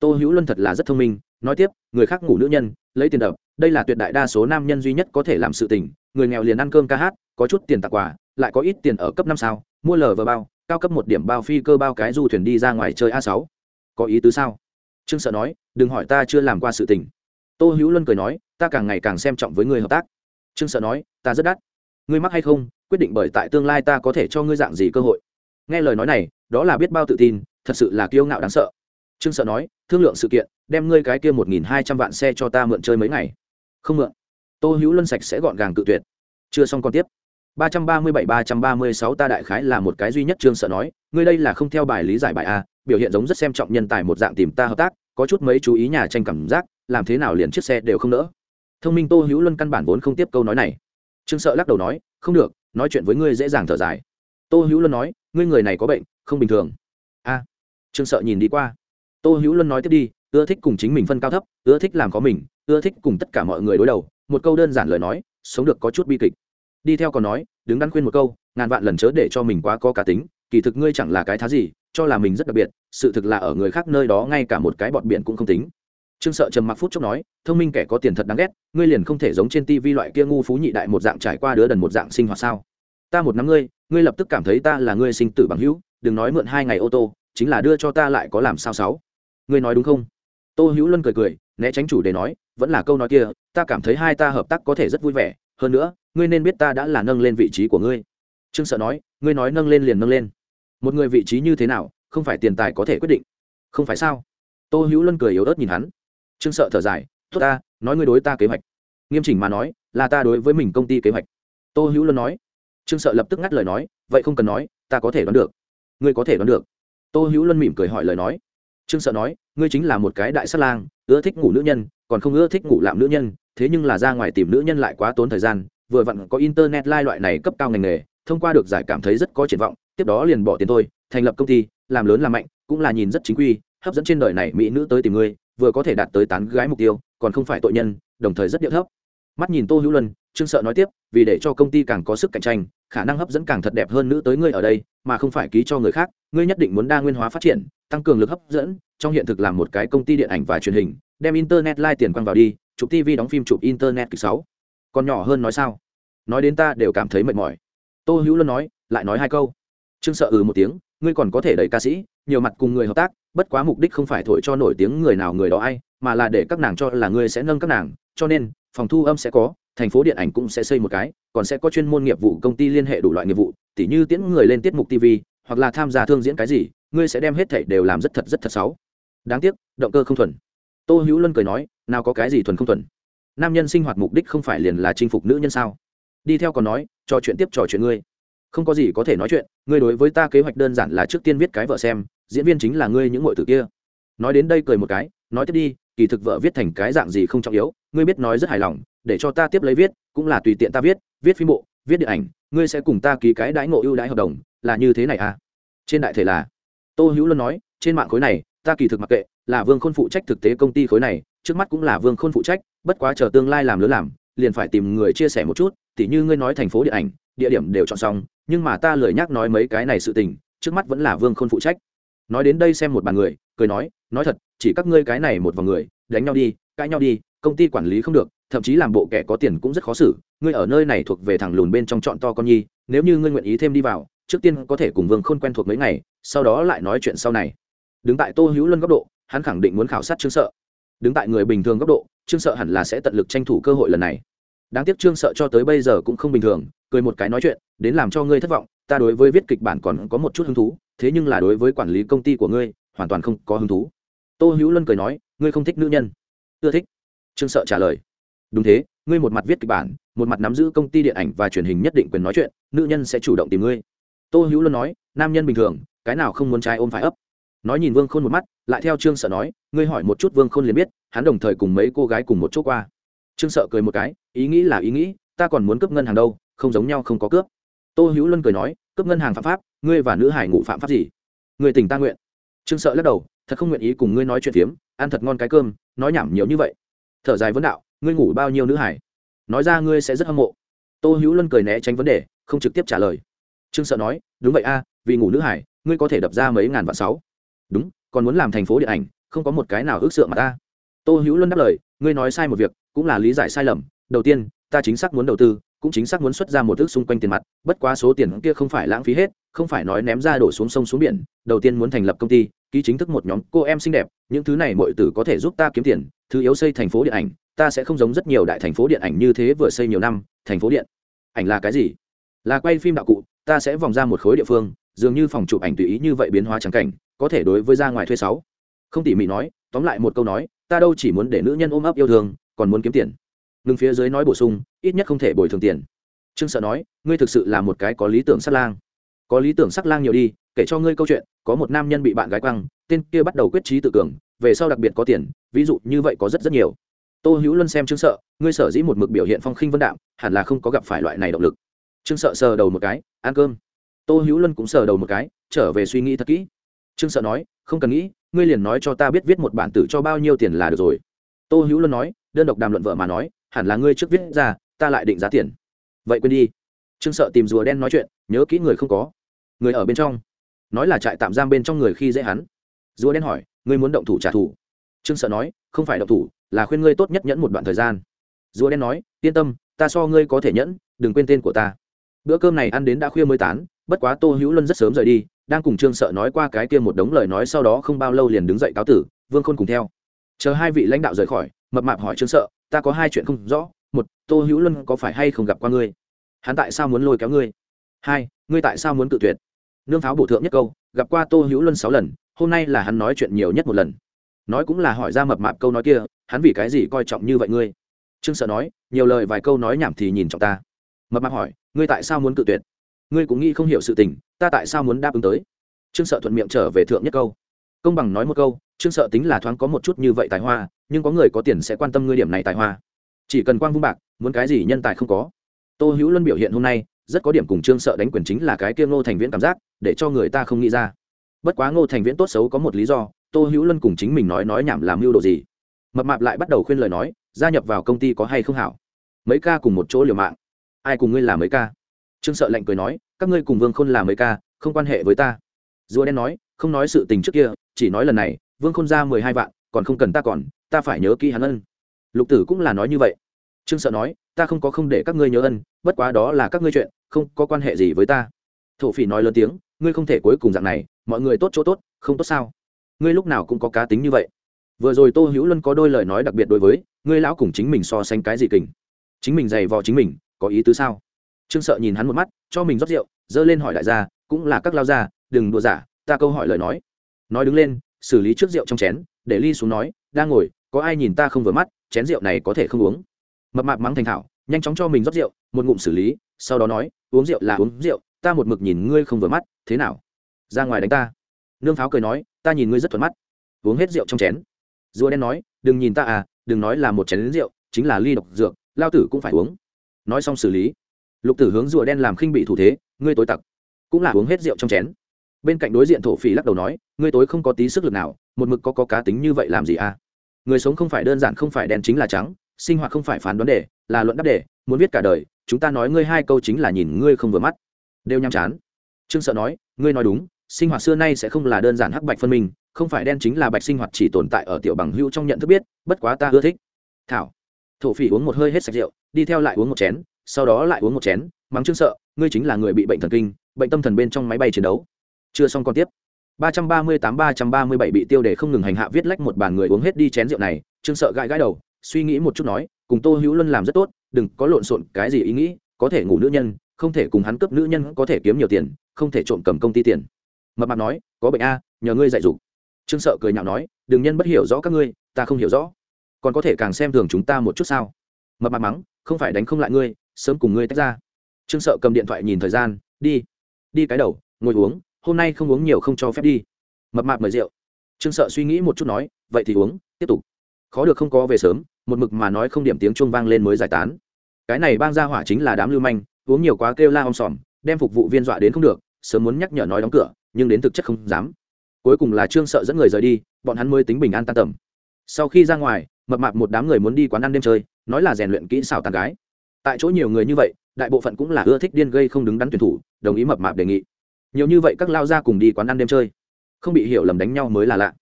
Tô hữu luân thật là rất thông minh, nói tiếp, người khác ngủ nữ nhân, lấy tiền đập, đây là tuyệt đại đa số nam nhân duy nhất có thể làm sự tình, người nghèo liền ăn cơm ca hát, có chút tiền tặng quà, lại có ít tiền ở cấp năm sao, mua lờ vờ bao, cao cấp một điểm bao phi cơ bao cái du thuyền đi ra ngoài chơi a sáu. Có ý tứ sao? Trương sợ nói, đừng hỏi ta chưa làm qua sự tình. Tô hữu luân cười nói, ta càng ngày càng xem trọng với người hợp tác. Trương sợ nói, ta rất đắt. Ngươi mắc hay không, quyết định bởi tại tương lai ta có thể cho ngươi dạng gì cơ hội nghe lời nói này, đó là biết bao tự tin, thật sự là kiêu ngạo đáng sợ. Trương sợ nói, thương lượng sự kiện, đem ngươi cái kia một nghìn hai trăm vạn xe cho ta mượn chơi mấy ngày. Không mượn. Tô hữu luân sạch sẽ gọn gàng cự tuyệt. Chưa xong còn tiếp. ba trăm ba mươi bảy, ba trăm ba mươi sáu, ta đại khái là một cái duy nhất trương sợ nói, ngươi đây là không theo bài lý giải bài a, biểu hiện giống rất xem trọng nhân tài một dạng tìm ta hợp tác, có chút mấy chú ý nhà tranh cảm giác, làm thế nào liền chiếc xe đều không nỡ. Thông minh tô hữu luân căn bản vốn không tiếp câu nói này. Trương sợ lắc đầu nói, không được, nói chuyện với ngươi dễ dàng thở dài. Tô hữu luân nói ngươi người này có bệnh, không bình thường. A, trương sợ nhìn đi qua. Tô hữu luân nói tiếp đi, ưa thích cùng chính mình phân cao thấp, ưa thích làm có mình, ưa thích cùng tất cả mọi người đối đầu. Một câu đơn giản lời nói, sống được có chút bi kịch. Đi theo còn nói, đứng đắn khuyên một câu, ngàn vạn lần chớ để cho mình quá có cá tính, kỳ thực ngươi chẳng là cái thá gì, cho là mình rất đặc biệt, sự thực là ở người khác nơi đó ngay cả một cái bọt biển cũng không tính. Trương sợ trầm mặc phút chốc nói, thông minh kẻ có tiền thật đáng ghét, ngươi liền không thể giống trên tivi loại kia ngu phú nhị đại một dạng trải qua đứa đần một dạng sinh hoạt sao? Ta một năm ngươi ngươi lập tức cảm thấy ta là ngươi sinh tử bằng hữu, đừng nói mượn hai ngày ô tô, chính là đưa cho ta lại có làm sao sáu. Ngươi nói đúng không? Tô hữu luân cười cười, né tránh chủ để nói, vẫn là câu nói kia, ta cảm thấy hai ta hợp tác có thể rất vui vẻ, hơn nữa, ngươi nên biết ta đã là nâng lên vị trí của ngươi. Trương sợ nói, ngươi nói nâng lên liền nâng lên. Một người vị trí như thế nào, không phải tiền tài có thể quyết định. Không phải sao? Tô hữu luân cười yếu ớt nhìn hắn. Trương sợ thở dài, tốt ta, nói ngươi đối ta kế hoạch. Nghiêm chỉnh mà nói, là ta đối với mình công ty kế hoạch. Tô hữu luân nói trương sợ lập tức ngắt lời nói, vậy không cần nói, ta có thể đoán được. Ngươi có thể đoán được. Tô hữu luân mỉm cười hỏi lời nói. Trương sợ nói, ngươi chính là một cái đại sát lang, ưa thích ngủ nữ nhân, còn không ưa thích ngủ lạm nữ nhân, thế nhưng là ra ngoài tìm nữ nhân lại quá tốn thời gian, vừa vặn có internet lai loại này cấp cao ngành nghề, thông qua được giải cảm thấy rất có triển vọng, tiếp đó liền bỏ tiền thôi, thành lập công ty, làm lớn làm mạnh, cũng là nhìn rất chính quy, hấp dẫn trên đời này mỹ nữ tới tìm ngươi, vừa có thể đạt tới tán gái mục tiêu, còn không phải tội nhân, đồng thời rất điệu thấp. Mắt nhìn tô hữu luân trương sợ nói tiếp, vì để cho công ty càng có sức cạnh tranh, khả năng hấp dẫn càng thật đẹp hơn nữ tới ngươi ở đây, mà không phải ký cho người khác, ngươi nhất định muốn đa nguyên hóa phát triển, tăng cường lực hấp dẫn, trong hiện thực làm một cái công ty điện ảnh và truyền hình, đem internet lai tiền quăng vào đi, chụp tv đóng phim chụp internet kịch sáu. Còn nhỏ hơn nói sao? Nói đến ta đều cảm thấy mệt mỏi. Tô hữu luân nói, lại nói hai câu. Trương sợ ừ một tiếng, ngươi còn có thể đẩy ca sĩ, nhiều mặt cùng người hợp tác, bất quá mục đích không phải thổi cho nổi tiếng người nào người đó ai, mà là để các nàng cho là ngươi sẽ nâng các nàng, cho nên, phòng thu âm sẽ có thành phố điện ảnh cũng sẽ xây một cái, còn sẽ có chuyên môn nghiệp vụ công ty liên hệ đủ loại nghiệp vụ, tỉ như tiễn người lên tiết mục tv hoặc là tham gia thương diễn cái gì, ngươi sẽ đem hết thảy đều làm rất thật rất thật xấu đáng tiếc, động cơ không thuần. Tô hữu luân cười nói, nào có cái gì thuần không thuần? Nam nhân sinh hoạt mục đích không phải liền là chinh phục nữ nhân sao? Đi theo còn nói, trò chuyện tiếp trò chuyện ngươi. Không có gì có thể nói chuyện, ngươi đối với ta kế hoạch đơn giản là trước tiên viết cái vợ xem, diễn viên chính là ngươi những ngội tử kia. Nói đến đây cười một cái, nói tiếp đi kỳ thực vợ viết thành cái dạng gì không trọng yếu, ngươi biết nói rất hài lòng, để cho ta tiếp lấy viết, cũng là tùy tiện ta viết viết phim bộ, viết điện ảnh, ngươi sẽ cùng ta ký cái đãi ngộ ưu đãi hợp đồng, là như thế này à? Trên đại thể là, tô hữu luân nói, trên mạng khối này, ta kỳ thực mặc kệ, là vương khôn phụ trách thực tế công ty khối này, trước mắt cũng là vương khôn phụ trách, bất quá chờ tương lai làm lớn làm, liền phải tìm người chia sẻ một chút, tỉ như ngươi nói thành phố điện ảnh, địa điểm đều chọn xong, nhưng mà ta lười nhắc nói mấy cái này sự tình, trước mắt vẫn là vương khôn phụ trách. Nói đến đây xem một bàn người, cười nói nói thật, chỉ các ngươi cái này một vòng người, đánh nhau đi, cãi nhau đi, công ty quản lý không được, thậm chí làm bộ kẻ có tiền cũng rất khó xử. Ngươi ở nơi này thuộc về thằng lùn bên trong chọn to con nhi, nếu như ngươi nguyện ý thêm đi vào, trước tiên có thể cùng vương khôn quen thuộc mấy ngày, sau đó lại nói chuyện sau này. Đứng tại tô hữu luân góc độ, hắn khẳng định muốn khảo sát trương sợ. Đứng tại người bình thường góc độ, trương sợ hẳn là sẽ tận lực tranh thủ cơ hội lần này. Đáng tiếc trương sợ cho tới bây giờ cũng không bình thường, cười một cái nói chuyện, đến làm cho ngươi thất vọng, ta đối với viết kịch bản còn có một chút hứng thú, thế nhưng là đối với quản lý công ty của ngươi, hoàn toàn không có hứng thú tô hữu luân cười nói, ngươi không thích nữ nhân? Ưa thích. Trương sợ trả lời, đúng thế, ngươi một mặt viết kịch bản, một mặt nắm giữ công ty điện ảnh và truyền hình nhất định quyền nói chuyện, nữ nhân sẽ chủ động tìm ngươi. Tô hữu luân nói, nam nhân bình thường, cái nào không muốn trai ôm phải ấp? Nói nhìn vương khôn một mắt, lại theo trương sợ nói, ngươi hỏi một chút vương khôn liền biết, hắn đồng thời cùng mấy cô gái cùng một chỗ qua. Trương sợ cười một cái, ý nghĩ là ý nghĩ, ta còn muốn cướp ngân hàng đâu, không giống nhau không có cướp. Tô hữu luân cười nói, cướp ngân hàng phạm pháp, ngươi và nữ hải ngụ phạm pháp gì? Người tỉnh ta nguyện. Trương sợ lắc đầu thật không nguyện ý cùng ngươi nói chuyện phiếm, ăn thật ngon cái cơm, nói nhảm nhiều như vậy. Thở dài vấn đạo, ngươi ngủ bao nhiêu nữ hải? Nói ra ngươi sẽ rất hâm mộ. Tô hữu luân cười né tránh vấn đề, không trực tiếp trả lời. Trương sợ nói, đúng vậy a, vì ngủ nữ hải, ngươi có thể đập ra mấy ngàn vạn sáu. Đúng, còn muốn làm thành phố điện ảnh, không có một cái nào ước sượng mà ta. Tô hữu luân đáp lời, ngươi nói sai một việc, cũng là lý giải sai lầm. Đầu tiên, ta chính xác muốn đầu tư, cũng chính xác muốn xuất ra một thước xung quanh tiền mặt, bất quá số tiền kia không phải lãng phí hết, không phải nói ném ra đổ xuống sông xuống biển. Đầu tiên muốn thành lập công ty ký chính thức một nhóm cô em xinh đẹp, những thứ này mọi tử có thể giúp ta kiếm tiền, thứ yếu xây thành phố điện ảnh, ta sẽ không giống rất nhiều đại thành phố điện ảnh như thế vừa xây nhiều năm, thành phố điện. Ảnh là cái gì? Là quay phim đạo cụ, ta sẽ vòng ra một khối địa phương, dường như phòng chụp ảnh tùy ý như vậy biến hóa trắng cảnh, có thể đối với ra ngoài thuê sáu. Không tỉ mỉ nói, tóm lại một câu nói, ta đâu chỉ muốn để nữ nhân ôm ấp yêu thương, còn muốn kiếm tiền. Ngừng phía dưới nói bổ sung, ít nhất không thể bồi thường tiền. Trương sợ nói, ngươi thực sự là một cái có lý tưởng sắt lang. Có lý tưởng sắc lang nhiều đi kể cho ngươi câu chuyện, có một nam nhân bị bạn gái quăng, tên kia bắt đầu quyết trí tự cường, về sau đặc biệt có tiền, ví dụ như vậy có rất rất nhiều. Tô hữu luân xem trương sợ, ngươi sở dĩ một mực biểu hiện phong khinh vân đạm, hẳn là không có gặp phải loại này động lực. Trương sợ sờ đầu một cái, ăn cơm. Tô hữu luân cũng sờ đầu một cái, trở về suy nghĩ thật kỹ. Trương sợ nói, không cần nghĩ, ngươi liền nói cho ta biết viết một bản tử cho bao nhiêu tiền là được rồi. Tô hữu luân nói, đơn độc đàm luận vợ mà nói, hẳn là ngươi trước viết ra, ta lại định giá tiền. Vậy quên đi. Trương sợ tìm rùa đen nói chuyện, nhớ kỹ người không có. Người ở bên trong nói là trại tạm giam bên trong người khi dễ hắn. Rùa đen hỏi, ngươi muốn động thủ trả thù? Trương sợ nói, không phải động thủ, là khuyên ngươi tốt nhất nhẫn một đoạn thời gian. Rùa đen nói, yên tâm, ta so ngươi có thể nhẫn, đừng quên tên của ta. Bữa cơm này ăn đến đã khuya mới tán, bất quá tô hữu luân rất sớm rời đi, đang cùng trương sợ nói qua cái kia một đống lời nói sau đó không bao lâu liền đứng dậy cáo tử, vương khôn cùng theo. Chờ hai vị lãnh đạo rời khỏi, mập mạp hỏi trương sợ, ta có hai chuyện không rõ, một, tô hữu luân có phải hay không gặp qua ngươi? Hắn tại sao muốn lôi kéo ngươi? Hai, ngươi tại sao muốn cự tuyệt? Nương pháo bổ thượng nhất câu, gặp qua tô hữu luân sáu lần, hôm nay là hắn nói chuyện nhiều nhất một lần. Nói cũng là hỏi ra mập mạp câu nói kia, hắn vì cái gì coi trọng như vậy ngươi? Trương sợ nói, nhiều lời vài câu nói nhảm thì nhìn trọng ta. Mập mạp hỏi, ngươi tại sao muốn cự tuyệt? Ngươi cũng nghĩ không hiểu sự tình, ta tại sao muốn đáp ứng tới? Trương sợ thuận miệng trở về thượng nhất câu. Công bằng nói một câu, trương sợ tính là thoáng có một chút như vậy tài hoa, nhưng có người có tiền sẽ quan tâm ngươi điểm này tài hoa. Chỉ cần quang vung bạc, muốn cái gì nhân tài không có. Tô hữu luân biểu hiện hôm nay rất có điểm cùng trương sợ đánh quyền chính là cái kia ngô thành viễn cảm giác, để cho người ta không nghĩ ra. Bất quá ngô thành viễn tốt xấu có một lý do, tô hữu luân cùng chính mình nói nói nhảm làm mưu đồ gì. Mập mạp lại bắt đầu khuyên lời nói, gia nhập vào công ty có hay không hảo? Mấy ca cùng một chỗ liều mạng. Ai cùng ngươi là mấy ca? Trương sợ lạnh cười nói, các ngươi cùng vương khôn là mấy ca, không quan hệ với ta. Rùa đen nói, không nói sự tình trước kia, chỉ nói lần này, vương khôn ra mười hai vạn, còn không cần ta còn, ta phải nhớ kỹ hắn ân. Lục tử cũng là nói như vậy. Trương sợ nói, ta không có không để các ngươi nhớ ân, bất quá đó là các ngươi chuyện không có quan hệ gì với ta. Thổ phỉ nói lớn tiếng, ngươi không thể cuối cùng dạng này, mọi người tốt chỗ tốt, không tốt sao? Ngươi lúc nào cũng có cá tính như vậy. Vừa rồi tô hữu luân có đôi lời nói đặc biệt đối với, ngươi lão cùng chính mình so sánh cái gì kình? Chính mình giày vò chính mình, có ý tứ sao? Trương sợ nhìn hắn một mắt, cho mình rót rượu dơ lên hỏi đại gia, cũng là các lao gia, đừng đùa giả ta câu hỏi lời nói. Nói đứng lên, xử lý trước rượu trong chén, để ly xuống nói, đang ngồi, có ai nhìn ta không vừa mắt, chén rượu này có thể không uống? Mập mạp mắng thành thảo, nhanh chóng cho mình rót rượu, một ngụm xử lý, sau đó nói uống rượu là uống rượu ta một mực nhìn ngươi không vừa mắt thế nào? Ra ngoài đánh ta. Nương pháo cười nói ta nhìn ngươi rất thuận mắt. Uống hết rượu trong chén. Rùa đen nói đừng nhìn ta à đừng nói là một chén lính rượu chính là ly độc dược lao tử cũng phải uống. Nói xong xử lý. Lục tử hướng rùa đen làm khinh bị thủ thế ngươi tối tặc. Cũng là uống hết rượu trong chén. Bên cạnh đối diện thổ phỉ lắc đầu nói ngươi tối không có tí sức lực nào một mực có, có cá tính như vậy làm gì à? Người sống không phải đơn giản không phải đen chính là trắng sinh hoạt không phải phán đoán đề là luận đáp đề muốn viết cả đời chúng ta nói ngươi hai câu chính là nhìn ngươi không vừa mắt. Đều nhăm chán. Trương sợ nói, ngươi nói đúng, sinh hoạt xưa nay sẽ không là đơn giản hắc bạch phân minh, không phải đen chính là bạch sinh hoạt chỉ tồn tại ở tiểu bằng hữu trong nhận thức biết, bất quá ta ưa thích. Thảo. Thổ phỉ uống một hơi hết sạch rượu, đi theo lại uống một chén, sau đó lại uống một chén, mắng trương sợ, ngươi chính là người bị bệnh thần kinh, bệnh tâm thần bên trong máy bay chiến đấu. Chưa xong còn tiếp. Ba trăm ba mươi tám, ba trăm ba mươi bảy bị tiêu đề không ngừng hành hạ viết lách một bàn người uống hết đi chén rượu này, trương sợ gãi gãi đầu, suy nghĩ một chút nói, cùng tô hữu luân làm rất tốt đừng có lộn xộn, cái gì ý nghĩ, có thể ngủ nữ nhân, không thể cùng hắn cấp nữ nhân có thể kiếm nhiều tiền, không thể trộm cầm công ty tiền. Mập mạp nói, có bệnh a, nhờ ngươi dạy dục. Trương sợ cười nhạo nói, đừng nhân bất hiểu rõ các ngươi, ta không hiểu rõ. Còn có thể càng xem thường chúng ta một chút sao? Mập mạp mắng, không phải đánh không lại ngươi, sớm cùng ngươi tách ra. Trương sợ cầm điện thoại nhìn thời gian, đi đi cái đầu, ngồi uống, hôm nay không uống nhiều không cho phép đi. Mập mạp mời rượu. Trương sợ suy nghĩ một chút nói, vậy thì uống, tiếp tục. Khó được không có về sớm một mực mà nói không điểm tiếng chuông vang lên mới giải tán. Cái này bang ra hỏa chính là đám lưu manh, uống nhiều quá kêu la om sòm, đem phục vụ viên dọa đến không được, sớm muốn nhắc nhở nói đóng cửa, nhưng đến thực chất không dám. Cuối cùng là trương sợ dẫn người rời đi, bọn hắn mới tính bình an tan tầm. Sau khi ra ngoài, mập mạp một đám người muốn đi quán ăn đêm chơi, nói là rèn luyện kỹ xảo tàn gái. Tại chỗ nhiều người như vậy, đại bộ phận cũng là ưa thích điên gây không đứng đắn tuyển thủ, đồng ý mập mạp đề nghị. Nhiều như vậy các lao ra cùng đi quán ăn đêm chơi. Không bị hiểu lầm đánh nhau mới là lạ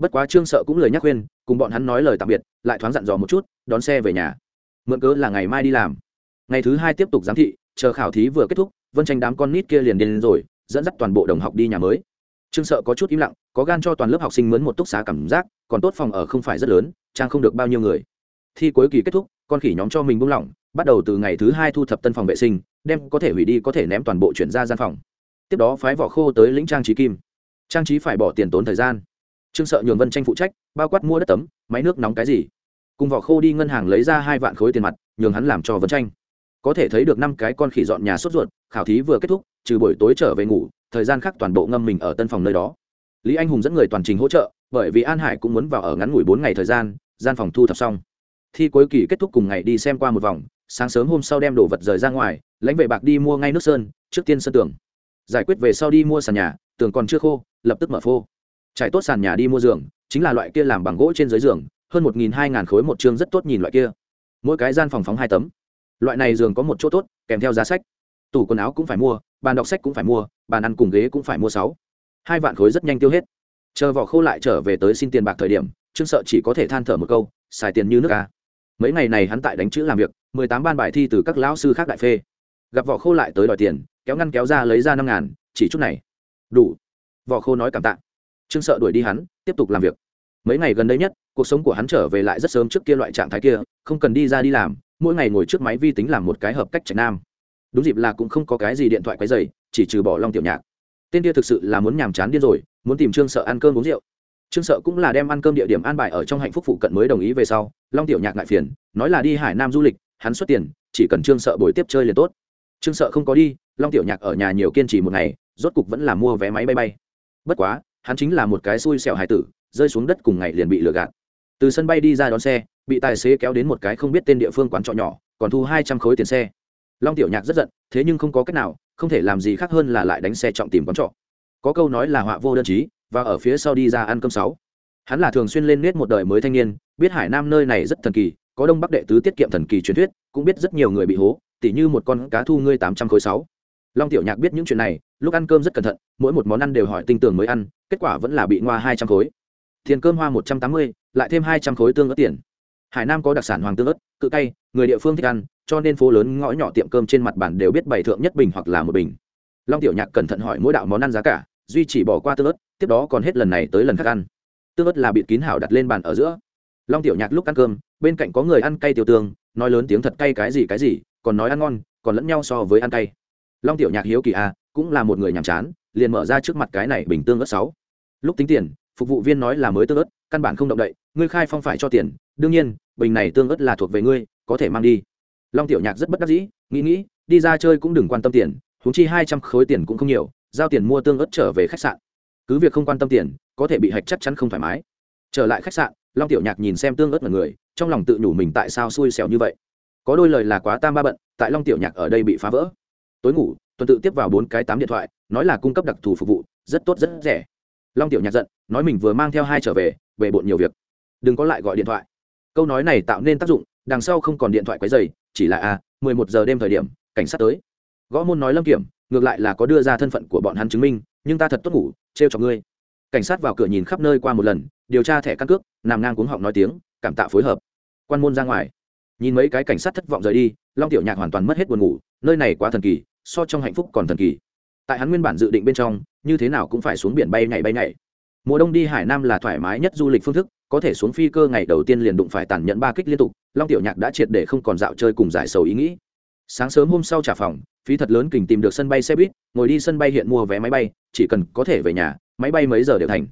bất quá trương sợ cũng lời nhắc khuyên, cùng bọn hắn nói lời tạm biệt, lại thoáng dặn dò một chút, đón xe về nhà. Mượn cớ là ngày mai đi làm. Ngày thứ hai tiếp tục giám thị, chờ khảo thí vừa kết thúc, vân tranh đám con nít kia liền điên rồi, dẫn dắt toàn bộ đồng học đi nhà mới. Trương sợ có chút im lặng, có gan cho toàn lớp học sinh mướn một túc xá cảm giác, còn tốt phòng ở không phải rất lớn, trang không được bao nhiêu người. Thi cuối kỳ kết thúc, con khỉ nhóm cho mình buông lỏng, bắt đầu từ ngày thứ hai thu thập tân phòng vệ sinh, đem có thể hủy đi có thể ném toàn bộ chuyển ra gian phòng. Tiếp đó phái vỏ khô tới lĩnh trang trí kim. Trang trí phải bỏ tiền tốn thời gian trương sợ nhường vân tranh phụ trách, bao quát mua đất tấm, máy nước nóng cái gì. Cùng vỏ khô đi ngân hàng lấy ra hai vạn khối tiền mặt, nhường hắn làm cho vân tranh. Có thể thấy được năm cái con khỉ dọn nhà sốt ruột, khảo thí vừa kết thúc, trừ buổi tối trở về ngủ, thời gian khác toàn bộ ngâm mình ở tân phòng nơi đó. Lý anh hùng dẫn người toàn trình hỗ trợ, bởi vì an hải cũng muốn vào ở ngắn ngủi bốn ngày thời gian gian phòng thu thập xong. Thi cuối kỳ kết thúc cùng ngày đi xem qua một vòng, sáng sớm hôm sau đem đồ vật rời ra ngoài, lãnh vệ bạc đi mua ngay nước sơn, trước tiên sơn tường. Giải quyết về sau đi mua sàn nhà, tường còn chưa khô, lập tức mở phô trải tốt sàn nhà đi mua giường, chính là loại kia làm bằng gỗ trên dưới giường, hơn một nghìn hai ngàn khối một chương rất tốt nhìn loại kia. Mỗi cái gian phòng phóng hai tấm. Loại này giường có một chỗ tốt, kèm theo giá sách. Tủ quần áo cũng phải mua, bàn đọc sách cũng phải mua, bàn ăn cùng ghế cũng phải mua sáu. Hai vạn khối rất nhanh tiêu hết. Chờ vỏ khô lại trở về tới xin tiền bạc thời điểm, trương sợ chỉ có thể than thở một câu, xài tiền như nước ca mấy ngày này hắn tại đánh chữ làm việc, mười tám ban bài thi từ các lão sư khác đại phê. Gặp vỏ khô lại tới đòi tiền, kéo ngăn kéo ra lấy ra năm ngàn, chỉ chút này. Đủ. Vỏ khô nói cảm tạ trương sợ đuổi đi hắn, tiếp tục làm việc. Mấy ngày gần đây nhất, cuộc sống của hắn trở về lại rất sớm trước kia loại trạng thái kia, không cần đi ra đi làm, mỗi ngày ngồi trước máy vi tính làm một cái hợp cách trạch nam. Đúng dịp là cũng không có cái gì điện thoại quấy dày chỉ trừ bỏ long tiểu nhạc. Tên kia thực sự là muốn nhàm chán điên rồi, muốn tìm trương sợ ăn cơm uống rượu. Trương sợ cũng là đem ăn cơm địa điểm an bài ở trong hạnh phúc phụ cận mới đồng ý về sau, long tiểu nhạc ngại phiền, nói là đi hải nam du lịch, hắn xuất tiền, chỉ cần trương sợ buổi tiếp chơi liền tốt. Trương sợ không có đi, long tiểu nhạc ở nhà nhiều kiên trì một ngày, rốt cục vẫn là mua vé máy bay bay. Bất quá hắn chính là một cái xui xẻo hải tử, rơi xuống đất cùng ngày liền bị lừa gạt. Từ sân bay đi ra đón xe, bị tài xế kéo đến một cái không biết tên địa phương quán trọ nhỏ, còn thu hai trăm khối tiền xe. Long tiểu nhạc rất giận, thế nhưng không có cách nào, không thể làm gì khác hơn là lại đánh xe trọng tìm quán trọ. Có câu nói là họa vô đơn chí, và ở phía sau đi ra ăn cơm sáu. Hắn là thường xuyên lên nết một đời mới thanh niên, biết hải nam nơi này rất thần kỳ, có đông bắc đệ tứ tiết kiệm thần kỳ truyền thuyết, cũng biết rất nhiều người bị hố, tỉ như một con cá thu ngươi tám trăm khối sáu. Long tiểu nhạc biết những chuyện này lúc ăn cơm rất cẩn thận mỗi một món ăn đều hỏi tinh tường mới ăn kết quả vẫn là bị ngoa hai trăm khối. Tiền cơm hoa một trăm tám mươi lại thêm hai trăm khối tương ớt tiền. Hải nam có đặc sản hoàng tương ớt cự cay người địa phương thích ăn cho nên phố lớn ngõ nhỏ tiệm cơm trên mặt bản đều biết bày thượng nhất bình hoặc là một bình. Long tiểu nhạc cẩn thận hỏi mỗi đạo món ăn giá cả duy chỉ bỏ qua tương ớt tiếp đó còn hết lần này tới lần khác ăn. Tương ớt là bịt kín hảo đặt lên bàn ở giữa. Long tiểu nhạc lúc ăn cơm bên cạnh có người ăn cay tiêu tương nói lớn tiếng thật cay cái gì cái gì còn nói ăn ngon còn lẫn nhau so với ăn cay. Long tiểu nhạc hiếu kỳ à, cũng là một người nhàm chán, liền mở ra trước mặt cái này bình tương ớt sáu. Lúc tính tiền, phục vụ viên nói là mới tương ớt, căn bản không động đậy, ngươi khai phong phải cho tiền, đương nhiên, bình này tương ớt là thuộc về ngươi, có thể mang đi. Long tiểu nhạc rất bất đắc dĩ, nghĩ nghĩ, đi ra chơi cũng đừng quan tâm tiền húng chi hai trăm khối tiền cũng không nhiều, giao tiền mua tương ớt trở về khách sạn. Cứ việc không quan tâm tiền, có thể bị hạch chắc chắn không thoải mái. Trở lại khách sạn, long tiểu nhạc nhìn xem tương ớt mọi người, trong lòng tự nhủ mình tại sao xui xẻo như vậy. Có đôi lời là quá tam ba bận, tại long tiểu nhạc ở đây bị phá vỡ. Tối ngủ tuần tự tiếp vào bốn cái tám điện thoại, nói là cung cấp đặc thù phục vụ, rất tốt, rất rẻ. Long tiểu nhạc giận, nói mình vừa mang theo hai trở về về bộn nhiều việc. Đừng có lại gọi điện thoại. Câu nói này tạo nên tác dụng, đằng sau không còn điện thoại quấy dày chỉ là a mười một giờ đêm thời điểm, cảnh sát tới. Gõ môn nói lâm kiểm, ngược lại là có đưa ra thân phận của bọn hắn chứng minh, nhưng ta thật tốt ngủ, trêu cho ngươi. Cảnh sát vào cửa nhìn khắp nơi qua một lần, điều tra thẻ căn cước, nằm ngang cuống họng nói tiếng, cảm tạ phối hợp. Quan môn ra ngoài. Nhìn mấy cái cảnh sát thất vọng rời đi, long tiểu nhạc hoàn toàn mất hết buồn ngủ, nơi này quá thần kỳ so trong hạnh phúc còn thần kỳ. Tại hắn nguyên bản dự định bên trong, như thế nào cũng phải xuống biển bay nhảy bay nhảy. Mùa đông đi hải nam là thoải mái nhất du lịch phương thức, có thể xuống phi cơ ngày đầu tiên liền đụng phải tàn nhẫn ba kích liên tục, long tiểu nhạc đã triệt để không còn dạo chơi cùng giải sầu ý nghĩ. Sáng sớm hôm sau trả phòng, phí thật lớn kình tìm được sân bay xe buýt, ngồi đi sân bay hiện mua vé máy bay, chỉ cần có thể về nhà, máy bay mấy giờ đều thành.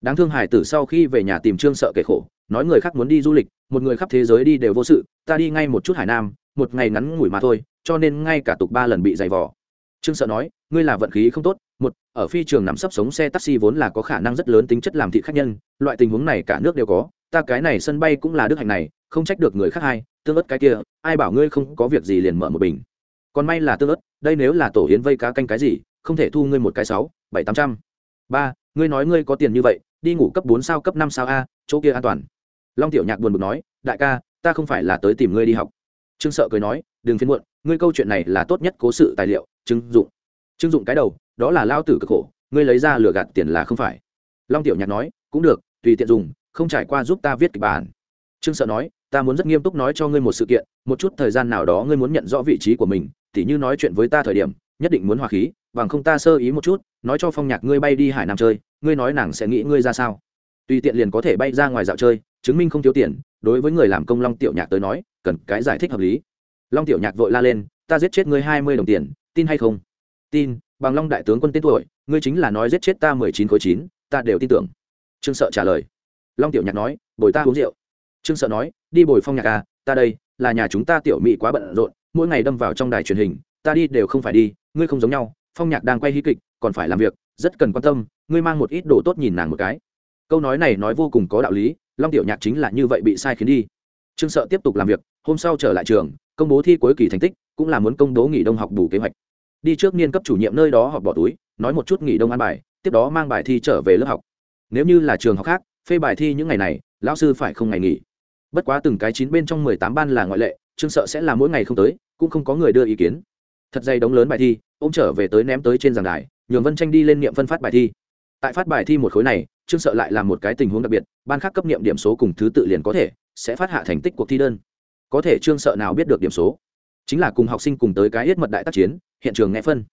Đáng thương hải tử sau khi về nhà tìm trương sợ kể khổ, nói người khác muốn đi du lịch, một người khắp thế giới đi đều vô sự, ta đi ngay một chút hải nam, một ngày ngắn ngủi mà thôi cho nên ngay cả tục ba lần bị giày vò. Trương sợ nói, ngươi là vận khí không tốt, một, ở phi trường nằm sấp sống xe taxi vốn là có khả năng rất lớn tính chất làm thị khách nhân, loại tình huống này cả nước đều có, ta cái này sân bay cũng là đức hạnh này, không trách được người khác hai, tương ớt cái kia, ai bảo ngươi không có việc gì liền mở một bình. Còn may là tương ớt, đây nếu là tổ hiến vây cá canh cái gì, không thể thu ngươi một cái sáu, bảy, tám trăm. Ba, ngươi nói ngươi có tiền như vậy, đi ngủ cấp bốn sao, cấp năm sao a, chỗ kia an toàn. Long tiểu nhạc buồn bực nói, đại ca, ta không phải là tới tìm ngươi đi học. Trương sợ cười nói, đừng phiền muộn ngươi câu chuyện này là tốt nhất cố sự tài liệu, chứng dụng. Chứng dụng cái đầu, đó là lao tử cực khổ, ngươi lấy ra lừa gạt tiền là không phải. Long tiểu nhạc nói, cũng được, tùy tiện dùng, không trải qua giúp ta viết kịch bản. Trương sợ nói, ta muốn rất nghiêm túc nói cho ngươi một sự kiện, một chút thời gian nào đó ngươi muốn nhận rõ vị trí của mình, tỉ như nói chuyện với ta thời điểm, nhất định muốn hòa khí, bằng không ta sơ ý một chút, nói cho phong nhạc ngươi bay đi hải nam chơi, ngươi nói nàng sẽ nghĩ ngươi ra sao. Tùy tiện liền có thể bay ra ngoài dạo chơi, chứng minh không thiếu tiền, đối với người làm công long tiểu nhạc tới nói, cần cái giải thích hợp lý long tiểu nhạc vội la lên, ta giết chết ngươi hai mươi đồng tiền, tin hay không? Tin, bằng long đại tướng quân tên tuổi, ngươi chính là nói giết chết ta mười chín khối chín, ta đều tin tưởng. Trương sợ trả lời. Long tiểu nhạc nói, bồi ta uống rượu. Trương sợ nói, đi bồi phong nhạc à ta đây, là nhà chúng ta tiểu mỹ quá bận rộn, mỗi ngày đâm vào trong đài truyền hình, ta đi đều không phải đi, ngươi không giống nhau, phong nhạc đang quay hí kịch, còn phải làm việc, rất cần quan tâm, ngươi mang một ít đồ tốt nhìn nàng một cái. Câu nói này nói vô cùng có đạo lý, long tiểu nhạc chính là như vậy bị sai khiến đi trương sợ tiếp tục làm việc, hôm sau trở lại trường, công bố thi cuối kỳ thành tích, cũng là muốn công bố nghỉ đông học bù kế hoạch. Đi trước niên cấp chủ nhiệm nơi đó họp bỏ túi, nói một chút nghỉ đông ăn bài, tiếp đó mang bài thi trở về lớp học. Nếu như là trường học khác, phê bài thi những ngày này, lão sư phải không ngày nghỉ? Bất quá từng cái chín bên trong mười tám ban là ngoại lệ, trương sợ sẽ là mỗi ngày không tới, cũng không có người đưa ý kiến. Thật dày đống lớn bài thi ô m trở về tới ném tới trên giảng đài, nhường vân tranh đi lên niệm phân phát bài thi. Tại phát bài thi một khối này, trương sợ lại làm một cái tình huống đặc biệt, ban khác cấp niệm điểm số cùng thứ tự liền có thể sẽ phát hạ thành tích cuộc thi đơn. Có thể trương sợ nào biết được điểm số? Chính là cùng học sinh cùng tới cái yết mật đại tác chiến, hiện trường nghe phân.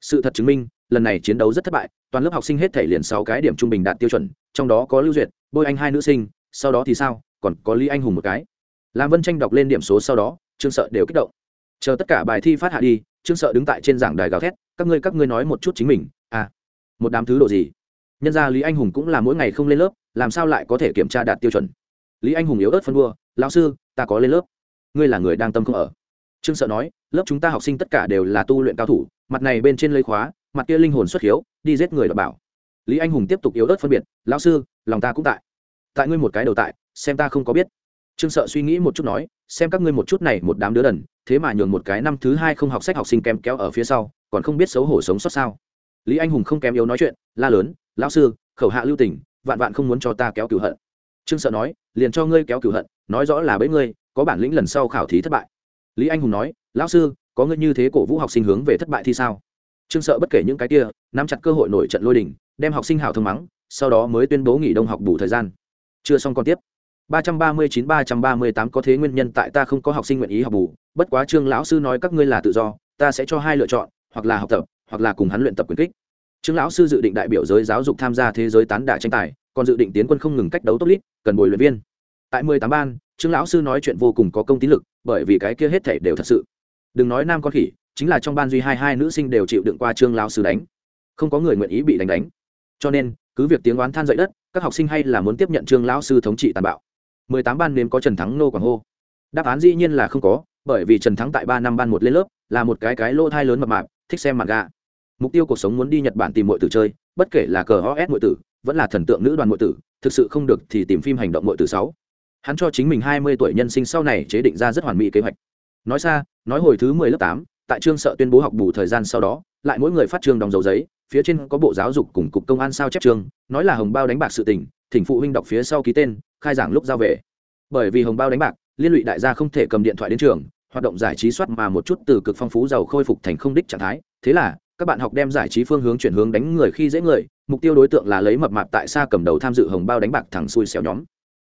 Sự thật chứng minh, lần này chiến đấu rất thất bại, toàn lớp học sinh hết thể liền sáu cái điểm trung bình đạt tiêu chuẩn, trong đó có lưu duyệt, bôi anh hai nữ sinh, sau đó thì sao? Còn có lý anh hùng một cái. Làm vân tranh đọc lên điểm số sau đó, trương sợ đều kích động. Chờ tất cả bài thi phát hạ đi, trương sợ đứng tại trên giảng đài gào thét, các ngươi các ngươi nói một chút chính mình. À một đám thứ độ gì? Nhân ra lý anh hùng cũng là mỗi ngày không lên lớp, làm sao lại có thể kiểm tra đạt tiêu chuẩn? Lý anh hùng yếu ớt phân đua, lão sư, ta có lên lớp. Ngươi là người đang tâm không ở. Trương sợ nói, lớp chúng ta học sinh tất cả đều là tu luyện cao thủ, mặt này bên trên lấy khóa, mặt kia linh hồn xuất hiếu, đi giết người đọc bảo. Lý anh hùng tiếp tục yếu ớt phân biệt, lão sư, lòng ta cũng tại. Tại ngươi một cái đầu tại, xem ta không có biết. Trương sợ suy nghĩ một chút nói, xem các ngươi một chút này, một đám đứa đần, thế mà nhường một cái năm thứ hai không học sách học sinh kém kéo ở phía sau, còn không biết xấu hổ sống sót sao? Lý anh hùng không kém yếu nói chuyện, la lớn, lão sư, khẩu hạ lưu tình, vạn vạn không muốn cho ta kéo cửu hận trương sợ nói, liền cho ngươi kéo cửu hận, nói rõ là bấy ngươi, có bản lĩnh lần sau khảo thí thất bại. Lý anh hùng nói, lão sư, có ngươi như thế cổ vũ học sinh hướng về thất bại thì sao? Trương sợ bất kể những cái kia, nắm chặt cơ hội nổi trận lôi đình, đem học sinh hảo thông mắng, sau đó mới tuyên bố nghỉ đông học bù thời gian. Chưa xong còn tiếp. 339-338 có thế nguyên nhân tại ta không có học sinh nguyện ý học bù, bất quá trương lão sư nói các ngươi là tự do, ta sẽ cho hai lựa chọn, hoặc là học tập, hoặc là cùng hắn luyện tập quyền kích. Trương lão sư dự định đại biểu giới giáo dục tham gia thế giới tán đả tranh tài còn dự định tiến quân không ngừng cách đấu tốt lít cần bồi luyện viên. Tại mười tám ban, trương lão sư nói chuyện vô cùng có công tín lực, bởi vì cái kia hết thể đều thật sự. Đừng nói nam con khỉ, chính là trong ban duy hai hai nữ sinh đều chịu đựng qua trương lão sư đánh. Không có người nguyện ý bị đánh đánh. Cho nên, cứ việc tiếng oán than dậy đất, các học sinh hay là muốn tiếp nhận trương lão sư thống trị tàn bạo. Mười tám ban nếm có trần thắng nô quảng hô. Đáp án dĩ nhiên là không có, bởi vì trần thắng tại ba năm ban một lên lớp, là một cái cái lỗ thai lớn mập mạp, thích xem mặt gà mục tiêu cuộc sống muốn đi nhật bản tìm mọi tử chơi, bất kể là cờ os mọi tử vẫn là thần tượng nữ đoàn mọi tử, thực sự không được thì tìm phim hành động mọi tử sáu. Hắn cho chính mình hai mươi tuổi nhân sinh sau này chế định ra rất hoàn mỹ kế hoạch. Nói xa, nói hồi thứ mười lớp tám, tại trương sợ tuyên bố học bù thời gian sau đó, lại mỗi người phát trường đóng dấu giấy, phía trên có bộ giáo dục cùng cục công an sao chép trường, nói là hồng bao đánh bạc sự tình, thỉnh phụ huynh đọc phía sau ký tên, khai giảng lúc giao về. Bởi vì hồng bao đánh bạc, liên lụy đại gia không thể cầm điện thoại đến trường, hoạt động giải trí soát mà một chút từ cực phong phú giàu khôi phục thành không đích trạng thái, thế là các bạn học đem giải trí phương hướng chuyển hướng đánh người khi dễ người, mục tiêu đối tượng là lấy mập mạp tại xa cầm đầu tham dự hồng bao đánh bạc thẳng xui xẻo nhóm.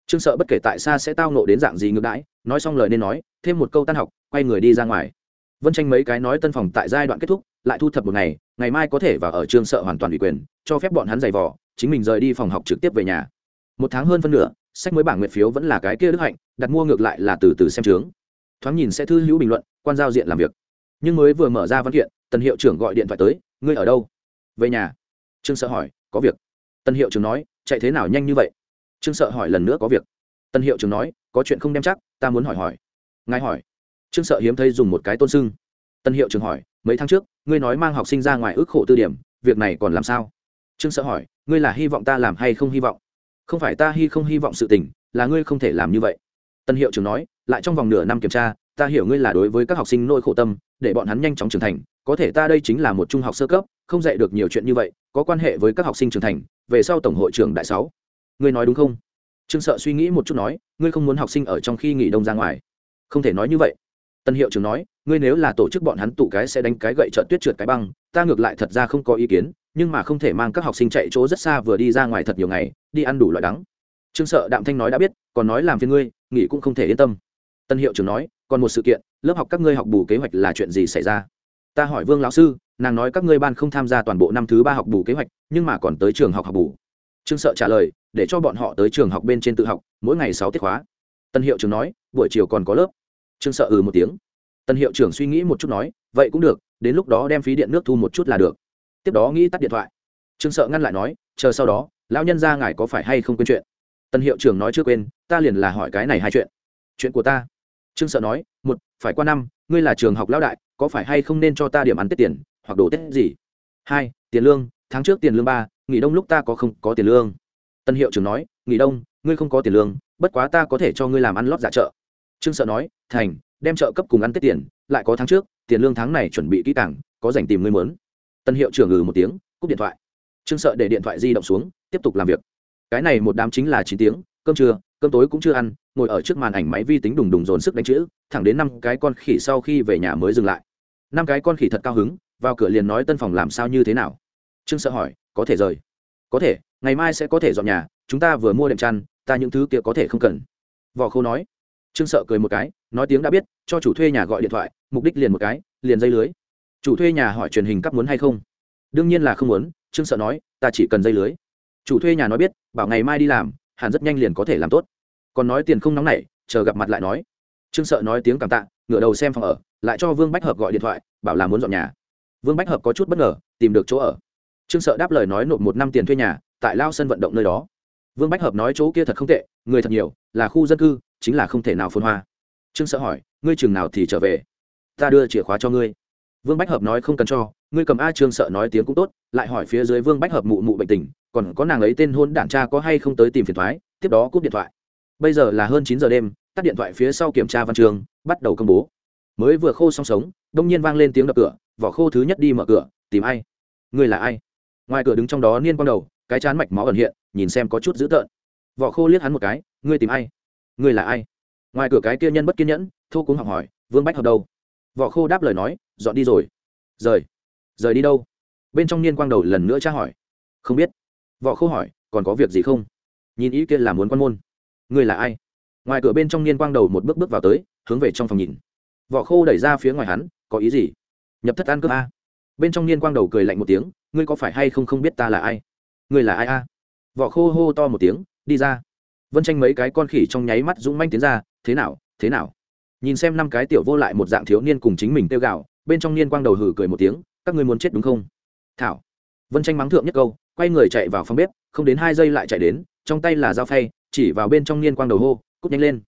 Trương sợ bất kể tại xa sẽ tao nộ đến dạng gì ngược đãi, nói xong lời nên nói, thêm một câu tan học, quay người đi ra ngoài. Vân tranh mấy cái nói tân phòng tại giai đoạn kết thúc, lại thu thập một ngày ngày mai có thể vào ở trương sợ hoàn toàn ủy quyền, cho phép bọn hắn giày vò, chính mình rời đi phòng học trực tiếp về nhà. Một tháng hơn phân nửa, sách mới bảng nguyện phiếu vẫn là cái kia đức hạnh, đặt mua ngược lại là từ từ xem trướng thoáng nhìn sẽ thư hữu bình luận, quan giao diện làm việc. Nhưng mới vừa mở ra văn kiện tần hiệu trưởng gọi điện thoại tới, ngươi ở đâu? Về nhà. Trương sợ hỏi, có việc. Tần hiệu trưởng nói, chạy thế nào nhanh như vậy? Trương sợ hỏi, lần nữa có việc. Tần hiệu trưởng nói, có chuyện không đem chắc, ta muốn hỏi hỏi. Ngài hỏi. Trương sợ hiếm thấy dùng một cái tôn sưng. Tân hiệu trưởng hỏi, mấy tháng trước, ngươi nói mang học sinh ra ngoài ước khổ tư điểm, việc này còn làm sao? Trương sợ hỏi, ngươi là hy vọng ta làm hay không hy vọng? Không phải ta hy không hy vọng sự tình, là ngươi không thể làm như vậy. Tân hiệu trưởng nói lại trong vòng nửa năm kiểm tra, ta hiểu ngươi là đối với các học sinh nỗi khổ tâm, để bọn hắn nhanh chóng trưởng thành, có thể ta đây chính là một trung học sơ cấp, không dạy được nhiều chuyện như vậy, có quan hệ với các học sinh trưởng thành, về sau tổng hội trưởng đại sáu. Ngươi nói đúng không? Trương sợ suy nghĩ một chút nói, ngươi không muốn học sinh ở trong khi nghỉ đông ra ngoài. Không thể nói như vậy. Tân hiệu trưởng nói, ngươi nếu là tổ chức bọn hắn tụ cái sẽ đánh cái gậy trợn tuyết trượt cái băng, ta ngược lại thật ra không có ý kiến, nhưng mà không thể mang các học sinh chạy chỗ rất xa vừa đi ra ngoài thật nhiều ngày, đi ăn đủ loại đắng. Trương sợ đạm thanh nói đã biết, còn nói làm phiền ngươi, nghỉ cũng không thể yên tâm tân hiệu trưởng nói, còn một sự kiện, lớp học các ngươi học bù kế hoạch là chuyện gì xảy ra? Ta hỏi vương lão sư, nàng nói các ngươi ban không tham gia toàn bộ năm thứ ba học bù kế hoạch, nhưng mà còn tới trường học học bù. Trương sợ trả lời, để cho bọn họ tới trường học bên trên tự học, mỗi ngày sáu tiết khóa. Tân hiệu trưởng nói, buổi chiều còn có lớp. Trương sợ ừ một tiếng. Tân hiệu trưởng suy nghĩ một chút nói, vậy cũng được, đến lúc đó đem phí điện nước thu một chút là được. Tiếp đó nghĩ tắt điện thoại. Trương sợ ngăn lại nói, chờ sau đó, lão nhân ra ngài có phải hay không quên chuyện? Tân hiệu trưởng nói chưa quên, ta liền là hỏi cái này hai chuyện. Chuyện của ta? Trương sợ nói, một, phải qua năm, ngươi là trường học lão đại, có phải hay không nên cho ta điểm ăn tết tiền, hoặc đồ tết gì? Hai, tiền lương, tháng trước tiền lương ba, nghỉ đông lúc ta có không có tiền lương? Tân hiệu trưởng nói, nghỉ đông, ngươi không có tiền lương, bất quá ta có thể cho ngươi làm ăn lót giả chợ. Trương sợ nói, thành, đem trợ cấp cùng ăn tết tiền, lại có tháng trước, tiền lương tháng này chuẩn bị kỹ càng, có dành tìm ngươi mớn tân hiệu trưởng ngừ một tiếng, cúp điện thoại. Trương sợ để điện thoại di động xuống, tiếp tục làm việc. Cái này một đám chính là chín tiếng cơm trưa, cơm tối cũng chưa ăn, ngồi ở trước màn ảnh máy vi tính đùng đùng dồn sức đánh chữ, thẳng đến năm cái con khỉ sau khi về nhà mới dừng lại. Năm cái con khỉ thật cao hứng, vào cửa liền nói tân phòng làm sao như thế nào. Trương sợ hỏi, có thể rời. Có thể, ngày mai sẽ có thể dọn nhà, chúng ta vừa mua đệm chăn, ta những thứ kia có thể không cần. Vỏ khô nói. Trương sợ cười một cái, nói tiếng đã biết, cho chủ thuê nhà gọi điện thoại, mục đích liền một cái, liền dây lưới. Chủ thuê nhà hỏi truyền hình cấp muốn hay không? Đương nhiên là không muốn, trương sợ nói, ta chỉ cần dây lưới. Chủ thuê nhà nói biết, bảo ngày mai đi làm hẳn rất nhanh liền có thể làm tốt. Còn nói tiền không nóng nảy, chờ gặp mặt lại nói. Trương sợ nói tiếng cảm tạ, ngửa đầu xem phòng ở, lại cho vương bách hợp gọi điện thoại, bảo là muốn dọn nhà. Vương bách hợp có chút bất ngờ, tìm được chỗ ở. Trương sợ đáp lời nói nộp một năm tiền thuê nhà, tại lao sân vận động nơi đó. Vương bách hợp nói chỗ kia thật không tệ, người thật nhiều, là khu dân cư, chính là không thể nào phôn hoa. Trương sợ hỏi, ngươi chừng nào thì trở về? Ta đưa chìa khóa cho ngươi. Vương bách hợp nói không cần cho, ngươi cầm a trương sợ nói tiếng cũng tốt, lại hỏi phía dưới vương bách hợp mụ mụ bệnh tình còn có nàng ấy tên hôn đản cha có hay không tới tìm phiền thoái, tiếp đó cúp điện thoại. Bây giờ là hơn chín giờ đêm, tắt điện thoại phía sau kiểm tra văn trường, bắt đầu công bố. Mới vừa khô xong sống, đông nhiên vang lên tiếng đập cửa, vỏ khô thứ nhất đi mở cửa, tìm ai? Người là ai? Ngoài cửa đứng trong đó niên quang đầu, cái chán mạch máu ẩn hiện, nhìn xem có chút dữ tợn. Vỏ khô liếc hắn một cái, ngươi tìm ai? Ngươi là ai? Ngoài cửa cái kia nhân bất kiên nhẫn, thô cúng học hỏi, vương bách hợp đâu? Vỏ khô đáp lời nói, dọn đi rồi. Rời. Rời đi đâu? Bên trong niên quang đầu lần nữa tra hỏi. Không biết võ khô hỏi, còn có việc gì không? Nhìn ý kia là muốn quan môn. Ngươi là ai? Ngoài cửa bên trong niên quang đầu một bước bước vào tới, hướng về trong phòng nhìn. Võ khô đẩy ra phía ngoài hắn, có ý gì? Nhập thất ăn cơm a. Bên trong niên quang đầu cười lạnh một tiếng, ngươi có phải hay không không biết ta là ai? Ngươi là ai a? Võ khô hô to một tiếng, đi ra. Vân tranh mấy cái con khỉ trong nháy mắt dũng manh tiến ra, thế nào thế nào? Nhìn xem năm cái tiểu vô lại một dạng thiếu niên cùng chính mình tiêu gạo bên trong niên quang đầu hử cười một tiếng, các ngươi muốn chết đúng không? Thảo. Vân tranh mắng thượng nhất câu quay người chạy vào phòng bếp, không đến hai giây lại chạy đến, trong tay là dao phay, chỉ vào bên trong niên quang đầu hô, cút nhanh lên.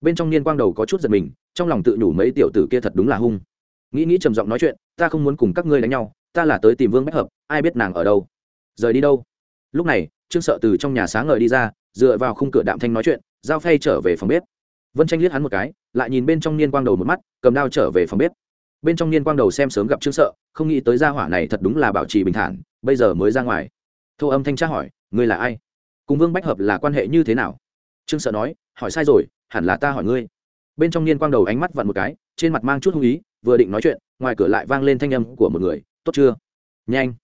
Bên trong niên quang đầu có chút giật mình, trong lòng tự nhủ mấy tiểu tử kia thật đúng là hung. Nghĩ nghĩ trầm giọng nói chuyện, ta không muốn cùng các ngươi đánh nhau, ta là tới tìm vương bách hợp, ai biết nàng ở đâu? Rời đi đâu? Lúc này, trương sợ từ trong nhà sáng ngời đi ra, dựa vào khung cửa đạm thanh nói chuyện, dao phay trở về phòng bếp. Vân tranh liếc hắn một cái, lại nhìn bên trong niên quang đầu một mắt, cầm đao trở về phòng bếp. Bên trong niên quang đầu xem sớm gặp trương sợ, không nghĩ tới gia hỏa này thật đúng là bảo trì bình thản, bây giờ mới ra ngoài thô âm thanh tra hỏi, ngươi là ai? Cùng vương bách hợp là quan hệ như thế nào? Trương sợ nói, hỏi sai rồi, hẳn là ta hỏi ngươi. Bên trong niên quang đầu ánh mắt vặn một cái, trên mặt mang chút hung ý, vừa định nói chuyện, ngoài cửa lại vang lên thanh âm của một người, tốt chưa? Nhanh.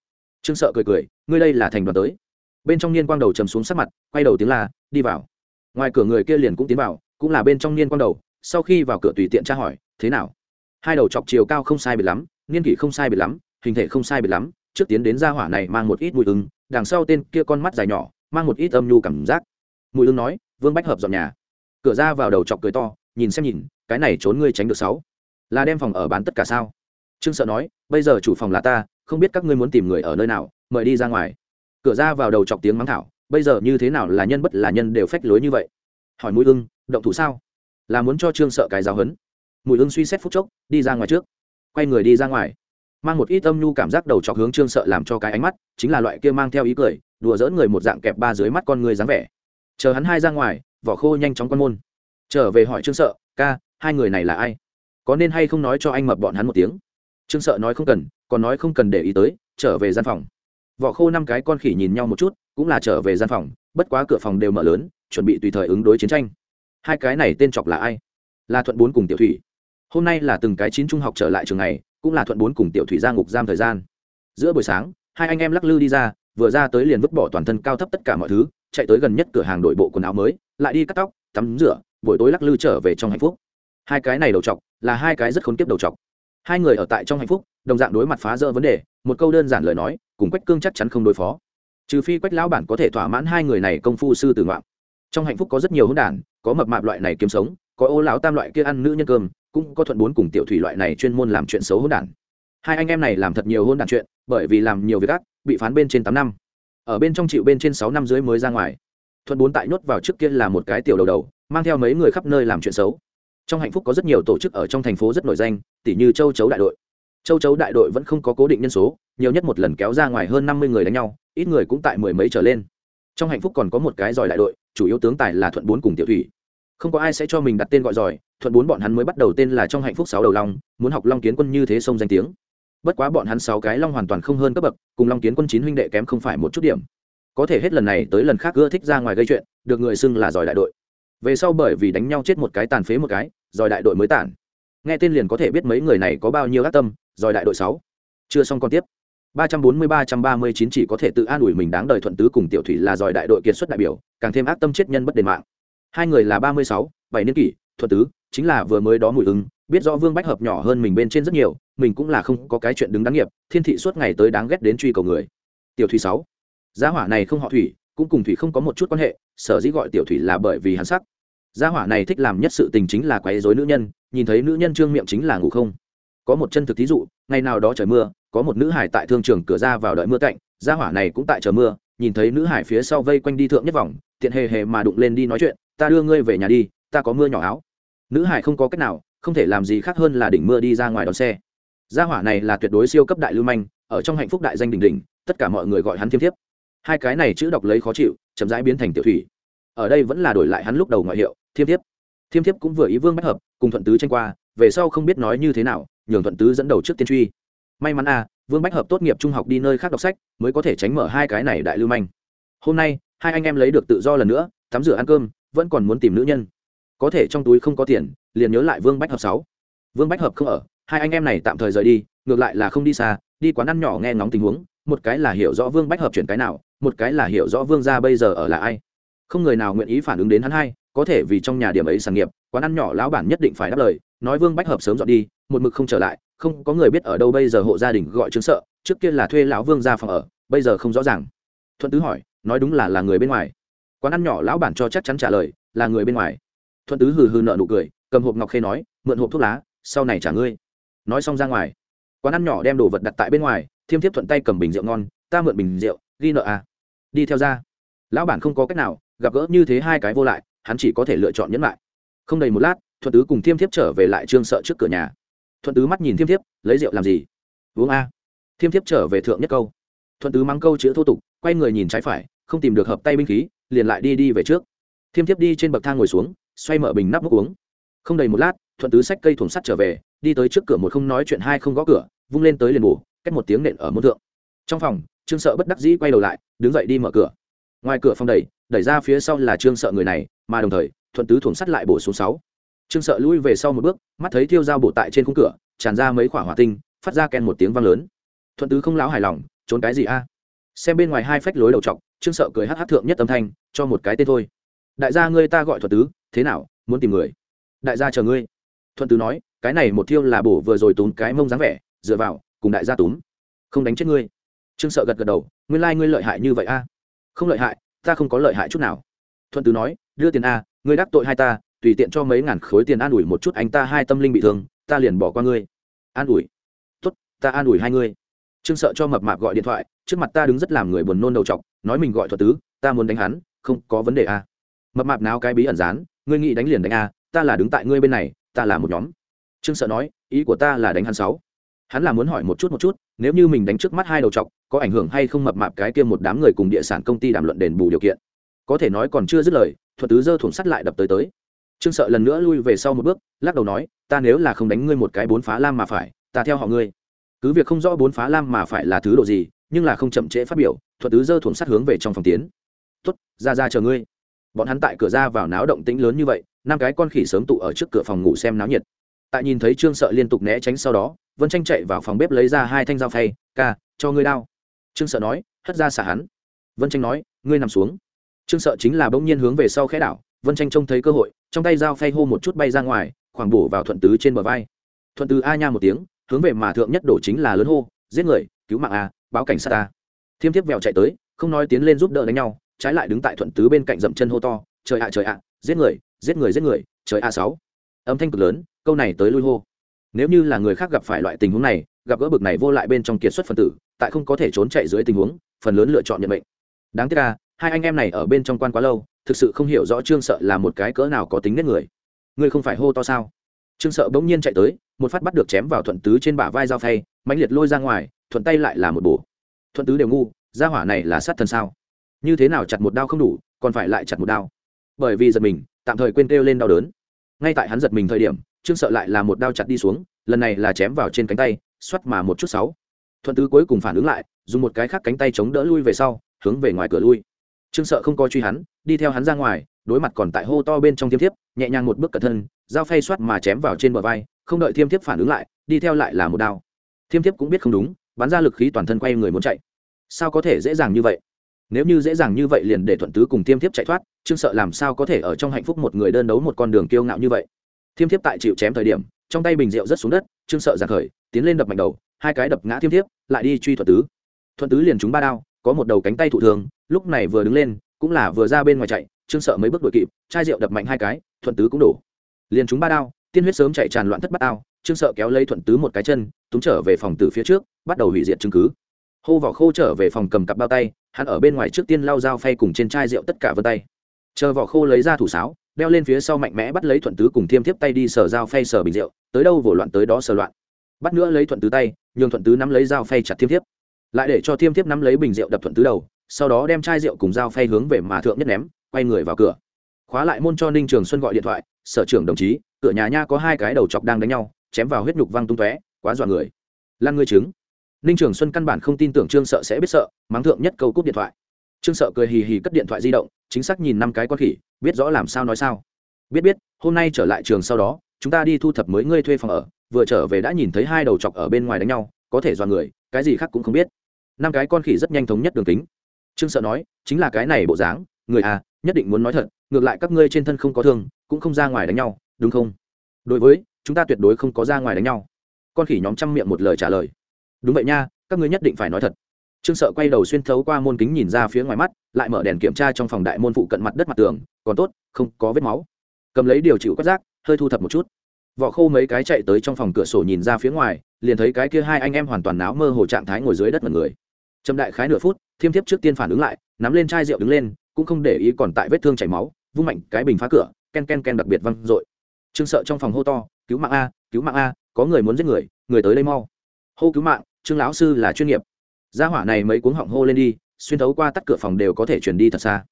Trương sợ cười cười, ngươi đây là thành đoàn tới. Bên trong niên quang đầu trầm xuống sắc mặt, quay đầu tiếng là đi vào. Ngoài cửa người kia liền cũng tiến vào, cũng là bên trong niên quang đầu, sau khi vào cửa tùy tiện tra hỏi, thế nào? Hai đầu chọc chiều cao không sai biệt lắm, niên kỷ không sai biệt lắm, hình thể không sai biệt lắm trước tiến đến gia hỏa này mang một ít mùi ứng đằng sau tên kia con mắt dài nhỏ, mang một ít âm nhu cảm giác. Mùi ứng nói, vương bách hợp dọn nhà. Cửa ra vào đầu chọc cười to, nhìn xem nhìn, cái này trốn ngươi tránh được sáu. Là đem phòng ở bán tất cả sao? Trương sợ nói, bây giờ chủ phòng là ta, không biết các ngươi muốn tìm người ở nơi nào, mời đi ra ngoài. Cửa ra vào đầu chọc tiếng mắng thảo, bây giờ như thế nào là nhân bất là nhân đều phách lối như vậy? Hỏi mũi ưng, động thủ sao? Là muốn cho trương sợ cái giáo hấn mùi ưng suy xét phút chốc, đi ra ngoài trước. Quay người đi ra ngoài mang một ít âm nhu cảm giác đầu chọc hướng trương sợ làm cho cái ánh mắt, chính là loại kia mang theo ý cười, đùa dỡn người một dạng kẹp ba dưới mắt con người dáng vẻ. Chờ hắn hai ra ngoài, vỏ khô nhanh chóng con môn. Trở về hỏi trương sợ, ca, hai người này là ai? Có nên hay không nói cho anh mập bọn hắn một tiếng? Trương sợ nói không cần, còn nói không cần để ý tới, trở về gian phòng. Vỏ khô năm cái con khỉ nhìn nhau một chút, cũng là trở về gian phòng, bất quá cửa phòng đều mở lớn, chuẩn bị tùy thời ứng đối chiến tranh. Hai cái này tên chọc là ai? Là thuận bốn cùng tiểu thủy. Hôm nay là từng cái chín trung học trở lại trường này cũng là thuận bốn cùng tiểu thủy ra ngục giam thời gian. Giữa buổi sáng, hai anh em lắc lư đi ra, vừa ra tới liền vứt bỏ toàn thân cao thấp tất cả mọi thứ, chạy tới gần nhất cửa hàng đội bộ quần áo mới, lại đi cắt tóc, tắm rửa, buổi tối lắc lư trở về trong hạnh phúc. Hai cái này đầu chọc, là hai cái rất khốn kiếp đầu chọc. Hai người ở tại trong hạnh phúc, đồng dạng đối mặt phá rỡ vấn đề, một câu đơn giản lời nói, cùng quách cương chắc chắn không đối phó. Trừ phi quách lão bản có thể thỏa mãn hai người này công phu sư tử ngoạn. Trong hạnh phúc có rất nhiều hỗn đản, có mập mạp loại này kiếm sống, có ô lão tam loại kia ăn nữ nhân cơm cũng có thuận bốn cùng tiểu thủy loại này chuyên môn làm chuyện xấu hỗn đản. Hai anh em này làm thật nhiều hỗn đản chuyện, bởi vì làm nhiều việc ác, bị phán bên trên tám năm. Ở bên trong chịu bên trên sáu năm dưới mới ra ngoài. Thuận bốn tại nhốt vào trước kia là một cái tiểu đầu đầu, mang theo mấy người khắp nơi làm chuyện xấu. Trong hạnh phúc có rất nhiều tổ chức ở trong thành phố rất nổi danh tỷ như châu chấu đại đội. Châu chấu đại đội vẫn không có cố định nhân số, nhiều nhất một lần kéo ra ngoài hơn năm mươi người đánh nhau, ít người cũng tại mười mấy trở lên. Trong hạnh phúc còn có một cái giỏi đại đội, chủ yếu tướng tài là thuận bốn cùng tiểu thủy. Không có ai sẽ cho mình đặt tên gọi giỏi thuận bốn bọn hắn mới bắt đầu tên là trong hạnh phúc sáu đầu long, muốn học long kiến quân như thế sông danh tiếng. Bất quá bọn hắn sáu cái long hoàn toàn không hơn cấp bậc, cùng long kiến quân chín huynh đệ kém không phải một chút điểm. Có thể hết lần này tới lần khác ưa thích ra ngoài gây chuyện, được người xưng là giỏi đại đội. Về sau bởi vì đánh nhau chết một cái tàn phế một cái, giỏi đại đội mới tản. Nghe tên liền có thể biết mấy người này có bao nhiêu ác tâm, giỏi đại đội sáu. Chưa xong còn tiếp. Ba trăm bốn mươi ba trăm ba mươi chín chỉ có thể tự an ủi mình đáng đời thuận tứ cùng tiểu thủy là giỏi đại đội kiệt xuất đại biểu, càng thêm ác tâm chết nhân bất đền mạng. Hai người là ba mươi sáu, bảy niên kỷ, thuận tứ chính là vừa mới đó mùi ứng, biết rõ vương bách hợp nhỏ hơn mình bên trên rất nhiều, mình cũng là không có cái chuyện đứng đáng nghiệp, thiên thị suốt ngày tới đáng ghét đến truy cầu người. Tiểu thủy sáu, gia hỏa này không họ thủy, cũng cùng thủy không có một chút quan hệ, sở dĩ gọi tiểu thủy là bởi vì hắn sắc. Gia hỏa này thích làm nhất sự tình chính là quấy rối nữ nhân, nhìn thấy nữ nhân trương miệng chính là ngủ không. Có một chân thực thí dụ, ngày nào đó trời mưa, có một nữ hải tại thương trường cửa ra vào đợi mưa cạnh, gia hỏa này cũng tại chờ mưa, nhìn thấy nữ hải phía sau vây quanh đi thượng nhất vòng, tiện hề hề mà đụng lên đi nói chuyện, ta đưa ngươi về nhà đi, ta có mưa nhỏ áo nữ hải không có cách nào, không thể làm gì khác hơn là đỉnh mưa đi ra ngoài đón xe. Gia hỏa này là tuyệt đối siêu cấp đại lưu manh, ở trong hạnh phúc đại danh đỉnh đỉnh, tất cả mọi người gọi hắn thiêm thiếp. Hai cái này chữ đọc lấy khó chịu, chậm rãi biến thành tiểu thủy. Ở đây vẫn là đổi lại hắn lúc đầu ngoại hiệu, thiêm thiếp. Thiêm thiếp cũng vừa ý vương bách hợp, cùng thuận tứ tranh qua, về sau không biết nói như thế nào, nhường thuận tứ dẫn đầu trước tiên truy. May mắn à vương bách hợp tốt nghiệp trung học đi nơi khác đọc sách, mới có thể tránh mở hai cái này đại lưu manh. Hôm nay, hai anh em lấy được tự do lần nữa, tắm rửa ăn cơm, vẫn còn muốn tìm nữ nhân có thể trong túi không có tiền, liền nhớ lại vương bách hợp sáu. Vương bách hợp không ở, hai anh em này tạm thời rời đi, ngược lại là không đi xa, đi quán ăn nhỏ nghe ngóng tình huống, một cái là hiểu rõ vương bách hợp chuyển cái nào, một cái là hiểu rõ vương gia bây giờ ở là ai. Không người nào nguyện ý phản ứng đến hắn hai, có thể vì trong nhà điểm ấy sản nghiệp, quán ăn nhỏ lão bản nhất định phải đáp lời, nói vương bách hợp sớm dọn đi, một mực không trở lại, không có người biết ở đâu bây giờ hộ gia đình gọi chứng sợ, trước kia là thuê lão vương ra phòng ở, bây giờ không rõ ràng. Thuận tứ hỏi, nói đúng là là người bên ngoài. Quán ăn nhỏ lão bản cho chắc chắn trả lời, là người bên ngoài thuận tứ hừ hừ nợ nụ cười, cầm hộp ngọc khê nói, mượn hộp thuốc lá, sau này trả ngươi. Nói xong ra ngoài, quán ăn nhỏ đem đồ vật đặt tại bên ngoài, thiêm thiếp thuận tay cầm bình rượu ngon, ta mượn bình rượu, ghi nợ à. Đi theo ra. Lão bản không có cách nào, gặp gỡ như thế hai cái vô lại, hắn chỉ có thể lựa chọn nhẫn lại. Không đầy một lát, thuận tứ cùng thiêm thiếp trở về lại trương sợ trước cửa nhà. Thuận tứ mắt nhìn thiêm thiếp, lấy rượu làm gì? Uống a. Thiêm thiếp trở về thượng nhất câu. Thuận tứ mắng câu chữ thô tục, quay người nhìn trái phải, không tìm được hợp tay binh khí, liền lại đi đi về trước. Thiêm thiếp đi trên bậc thang ngồi xuống xoay mở bình nắp nước uống. Không đầy một lát, thuận tứ xách cây thùng sắt trở về, đi tới trước cửa một không nói chuyện hai không gõ cửa, vung lên tới liền bổ, cách một tiếng nện ở môn thượng. Trong phòng, trương sợ bất đắc dĩ quay đầu lại, đứng dậy đi mở cửa. Ngoài cửa phòng đẩy đẩy ra phía sau là trương sợ người này, mà đồng thời, thuận tứ thùng sắt lại bổ xuống sáu. Trương sợ lui về sau một bước, mắt thấy thiêu dao bổ tại trên khung cửa, tràn ra mấy quả hỏa tinh, phát ra ken một tiếng vang lớn. Thuận tứ không láo hài lòng, trốn cái gì a? Xem bên ngoài hai phách lối đầu t trương sợ cười hát hát thượng nhất âm thanh, cho một cái tên thôi. Đại gia ngươi ta gọi thuận tứ thế nào, muốn tìm người? Đại gia chờ ngươi. Thuận tứ nói, cái này một thiêu là bổ vừa rồi túm cái mông dáng vẻ, dựa vào, cùng đại gia túm. Không đánh chết ngươi. Trương sợ gật gật đầu, nguyên lai ngươi lợi hại như vậy a. Không lợi hại, ta không có lợi hại chút nào. Thuận tứ nói, đưa tiền a, ngươi đắc tội hai ta, tùy tiện cho mấy ngàn khối tiền an ủi một chút anh ta hai tâm linh bị thương, ta liền bỏ qua ngươi. An ủi? Tốt, ta an ủi hai ngươi. Trương sợ cho mập mạp gọi điện thoại, trước mặt ta đứng rất làm người buồn nôn đầu chọc, nói mình gọi thuật tứ ta muốn đánh hắn, không có vấn đề a. Mập mạp nào cái bí ẩn dán ngươi nghĩ đánh liền đánh a, ta là đứng tại ngươi bên này, ta là một nhóm. Trương sợ nói, ý của ta là đánh hắn sáu. Hắn là muốn hỏi một chút một chút, nếu như mình đánh trước mắt hai đầu chọc, có ảnh hưởng hay không mập mạp cái kia một đám người cùng địa sản công ty đàm luận đền bù điều kiện? Có thể nói còn chưa dứt lời, thuật tứ dơ thủng sắt lại đập tới tới. Trương sợ lần nữa lui về sau một bước, lắc đầu nói, ta nếu là không đánh ngươi một cái bốn phá lam mà phải, ta theo họ ngươi. Cứ việc không rõ bốn phá lam mà phải là thứ độ gì, nhưng là không chậm trễ phát biểu, thuật tứ dơ thủng sắt hướng về trong phòng tiến. Tuất ra ra chờ ngươi bọn hắn tại cửa ra vào náo động tĩnh lớn như vậy, năm cái con khỉ sớm tụ ở trước cửa phòng ngủ xem náo nhiệt. Tại nhìn thấy trương sợ liên tục né tránh sau đó, vân tranh chạy vào phòng bếp lấy ra hai thanh dao phay, ca, cho ngươi đao. Trương sợ nói, hất ra xả hắn. Vân tranh nói, ngươi nằm xuống. Trương sợ chính là bỗng nhiên hướng về sau khẽ đảo, vân tranh trông thấy cơ hội, trong tay dao phay hô một chút bay ra ngoài, khoảng bổ vào thuận tứ trên bờ vai. Thuận tứ a nha một tiếng, hướng về mà thượng nhất đổ chính là lớn hô, giết người, cứu mạng a, báo cảnh sát a. Thiêm thiếp vèo chạy tới, không nói tiến lên giúp đỡ đánh nhau trái lại đứng tại thuận tứ bên cạnh dậm chân hô to, trời ạ trời ạ, giết người giết người giết người, trời a sáu. Âm thanh cực lớn, câu này tới lui hô. Nếu như là người khác gặp phải loại tình huống này, gặp gỡ bực này vô lại bên trong kiệt xuất phần tử, tại không có thể trốn chạy dưới tình huống, phần lớn lựa chọn nhận bệnh đáng tiếc là hai anh em này ở bên trong quan quá lâu, thực sự không hiểu rõ trương sợ là một cái cỡ nào có tính nết người. Ngươi không phải hô to sao? Trương sợ bỗng nhiên chạy tới, một phát bắt được chém vào thuận tứ trên bả vai dao phay, mãnh liệt lôi ra ngoài, thuận tay lại là một bổ. Thuận tứ đều ngu, gia hỏa này là sát thần sao? Như thế nào chặt một đao không đủ, còn phải lại chặt một đao. Bởi vì giật mình, tạm thời quên kêu lên đau đớn. Ngay tại hắn giật mình thời điểm, trương sợ lại là một đao chặt đi xuống, lần này là chém vào trên cánh tay xoắt mà một chút sáu. Thuận tứ cuối cùng phản ứng lại, dùng một cái khác cánh tay chống đỡ lui về sau, hướng về ngoài cửa lui. Trương sợ không coi truy hắn, đi theo hắn ra ngoài, đối mặt còn tại hô to bên trong thiêm thiếp, nhẹ nhàng một bước cẩn thân, dao phay xoát mà chém vào trên bờ vai, không đợi thiêm thiếp phản ứng lại, đi theo lại là một đao. Thiêm thiếp cũng biết không đúng, bắn ra lực khí toàn thân quay người muốn chạy. Sao có thể dễ dàng như vậy? Nếu như dễ dàng như vậy liền để thuận tứ cùng thiêm thiếp chạy thoát, trương sợ làm sao có thể ở trong hạnh phúc một người đơn đấu một con đường kiêu ngạo như vậy? Thiêm thiếp tại chịu chém thời điểm, trong tay bình rượu rớt xuống đất, trương sợ giặc khởi, tiến lên đập mạnh đầu, hai cái đập ngã thiêm thiếp, lại đi truy thuận tứ. Thuận tứ liền trúng ba đao, có một đầu cánh tay thụ thường lúc này vừa đứng lên, cũng là vừa ra bên ngoài chạy, trương sợ mấy bước đuổi kịp, chai rượu đập mạnh hai cái, thuận tứ cũng đổ. Liền trúng ba đao, tiên huyết sớm chạy tràn loạn thất bát ao, trương sợ kéo lấy thuận tứ một cái chân túng trở về phòng từ phía trước, bắt đầu hủy diệt chứng cứ. Hô vỏ khô trở về phòng cầm cặp bao tay hắn ở bên ngoài trước tiên lau dao phay cùng trên chai rượu tất cả vân tay. Chờ vỏ khô lấy ra thủ sáo, đeo lên phía sau mạnh mẽ bắt lấy thuận tứ cùng thiêm tiếp tay đi sờ dao phay sờ bình rượu, tới đâu vồ loạn tới đó sờ loạn. Bắt nữa lấy thuận tứ tay, nhường thuận tứ nắm lấy dao phay chặt thiêm thiếp. Lại để cho thiêm thiếp nắm lấy bình rượu đập thuận tứ đầu, sau đó đem chai rượu cùng dao phay hướng về mà thượng nhất ném, quay người vào cửa. Khóa lại môn cho ninh trường xuân gọi điện thoại, sở trưởng đồng chí, cửa nhà nha có hai cái đầu chọc đang đánh nhau, chém vào huyết nhục văng tung tóe, quá dọa người. Lan ngươi chứng ninh trường xuân căn bản không tin tưởng trương sợ sẽ biết sợ, mắng thượng nhất câu cúp điện thoại. Trương sợ cười hì hì cất điện thoại di động, chính xác nhìn năm cái con khỉ, biết rõ làm sao nói sao. Biết biết, hôm nay trở lại trường sau đó, chúng ta đi thu thập mới ngươi thuê phòng ở, vừa trở về đã nhìn thấy hai đầu chọc ở bên ngoài đánh nhau, có thể dọa người, cái gì khác cũng không biết. Năm cái con khỉ rất nhanh thống nhất đường tính. trương sợ nói, chính là cái này bộ dáng, người à nhất định muốn nói thật, ngược lại các ngươi trên thân không có thương, cũng không ra ngoài đánh nhau, đúng không? Đối với, chúng ta tuyệt đối không có ra ngoài đánh nhau. Con khỉ nhóm chăm miệng một lời trả lời đúng vậy nha, các ngươi nhất định phải nói thật. Trương sợ quay đầu xuyên thấu qua môn kính nhìn ra phía ngoài mắt, lại mở đèn kiểm tra trong phòng đại môn phụ cận mặt đất mặt tường, còn tốt, không có vết máu. Cầm lấy điều chịu quét rác, hơi thu thập một chút. Vỏ khô mấy cái chạy tới trong phòng cửa sổ nhìn ra phía ngoài, liền thấy cái kia hai anh em hoàn toàn náo mơ hồ trạng thái ngồi dưới đất mật người. Trầm đại khái nửa phút, thiêm thiếp trước tiên phản ứng lại, nắm lên chai rượu đứng lên, cũng không để ý còn tại vết thương chảy máu, vung mạnh cái bình phá cửa, ken ken ken đặc biệt văng dội. Trương sợ trong phòng hô to, cứu mạng a, cứu mạng a, có người muốn giết người người tới đây mau. Hô cứu mạng trương lão sư là chuyên nghiệp. Gia hỏa này mấy cuống họng hô lên đi, xuyên thấu qua tắt cửa phòng đều có thể chuyển đi thật xa.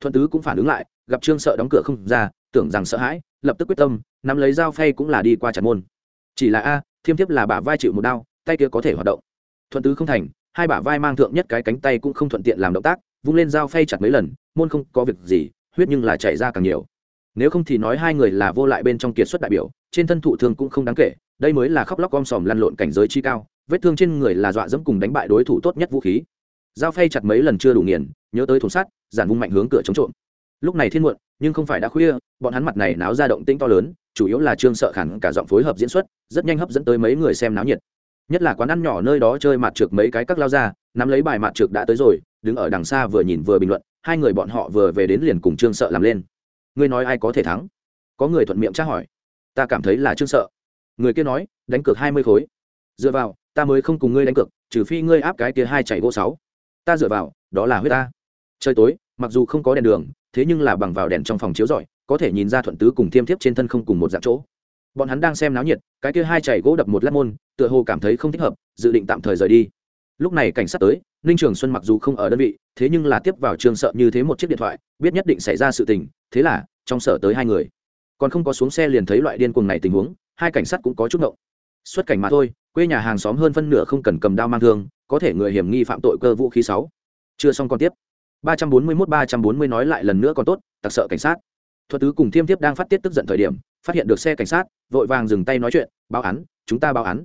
Thuận tứ cũng phản ứng lại, gặp trương sợ đóng cửa không ra, tưởng rằng sợ hãi, lập tức quyết tâm, nắm lấy dao phay cũng là đi qua chặt môn. Chỉ là a, thiêm thiếp là bả vai chịu một đau, tay kia có thể hoạt động. Thuận tứ không thành, hai bả vai mang thượng nhất cái cánh tay cũng không thuận tiện làm động tác, vung lên dao phay chặt mấy lần, môn không có việc gì, huyết nhưng là chảy ra càng nhiều. Nếu không thì nói hai người là vô lại bên trong kiệt xuất đại biểu, trên thân thụ thương cũng không đáng kể, đây mới là khóc lóc om sòm lăn lộn cảnh giới chi cao vết thương trên người là dọa dẫm cùng đánh bại đối thủ tốt nhất vũ khí. Dao phay chặt mấy lần chưa đủ nghiền, nhớ tới thùng sắt, giản vung mạnh hướng cửa chống trộm. Lúc này thiên muộn, nhưng không phải đã khuya, bọn hắn mặt này náo ra động tĩnh to lớn, chủ yếu là trương sợ khẳng cả giọng phối hợp diễn xuất, rất nhanh hấp dẫn tới mấy người xem náo nhiệt. Nhất là quán ăn nhỏ nơi đó chơi mặt trượt mấy cái các lao ra, nắm lấy bài mặt trượt đã tới rồi, đứng ở đằng xa vừa nhìn vừa bình luận, hai người bọn họ vừa về đến liền cùng trương sợ làm lên. Ngươi nói ai có thể thắng? Có người thuận miệng tra hỏi. Ta cảm thấy là trương sợ. Người kia nói, đánh cược hai mươi khối. Dựa vào ta mới không cùng ngươi đánh cược, trừ phi ngươi áp cái kia hai chảy gỗ sáu. Ta dựa vào, đó là huyết ta. Trời tối, mặc dù không có đèn đường, thế nhưng là bằng vào đèn trong phòng chiếu rọi, có thể nhìn ra thuận tứ cùng thiêm thiếp trên thân không cùng một dạng chỗ. Bọn hắn đang xem náo nhiệt, cái kia hai chảy gỗ đập một lát môn, tựa hồ cảm thấy không thích hợp, dự định tạm thời rời đi. Lúc này cảnh sát tới, ninh trường xuân mặc dù không ở đơn vị, thế nhưng là tiếp vào trường sợ như thế một chiếc điện thoại, biết nhất định xảy ra sự tình, thế là, trong sở tới hai người. Còn không có xuống xe liền thấy loại điên cuồng này tình huống, hai cảnh sát cũng có chút ngộng. Xuất cảnh mà thôi quê nhà hàng xóm hơn phân nửa không cần cầm đao mang thương, có thể người hiểm nghi phạm tội cơ vũ khí sáu. Chưa xong còn tiếp. Ba trăm bốn mươi mốt, ba trăm bốn mươi nói lại lần nữa còn tốt, tặc sợ cảnh sát. Thuật tứ cùng thiêm tiếp đang phát tiết tức giận thời điểm, phát hiện được xe cảnh sát, vội vàng dừng tay nói chuyện, báo án, chúng ta báo án.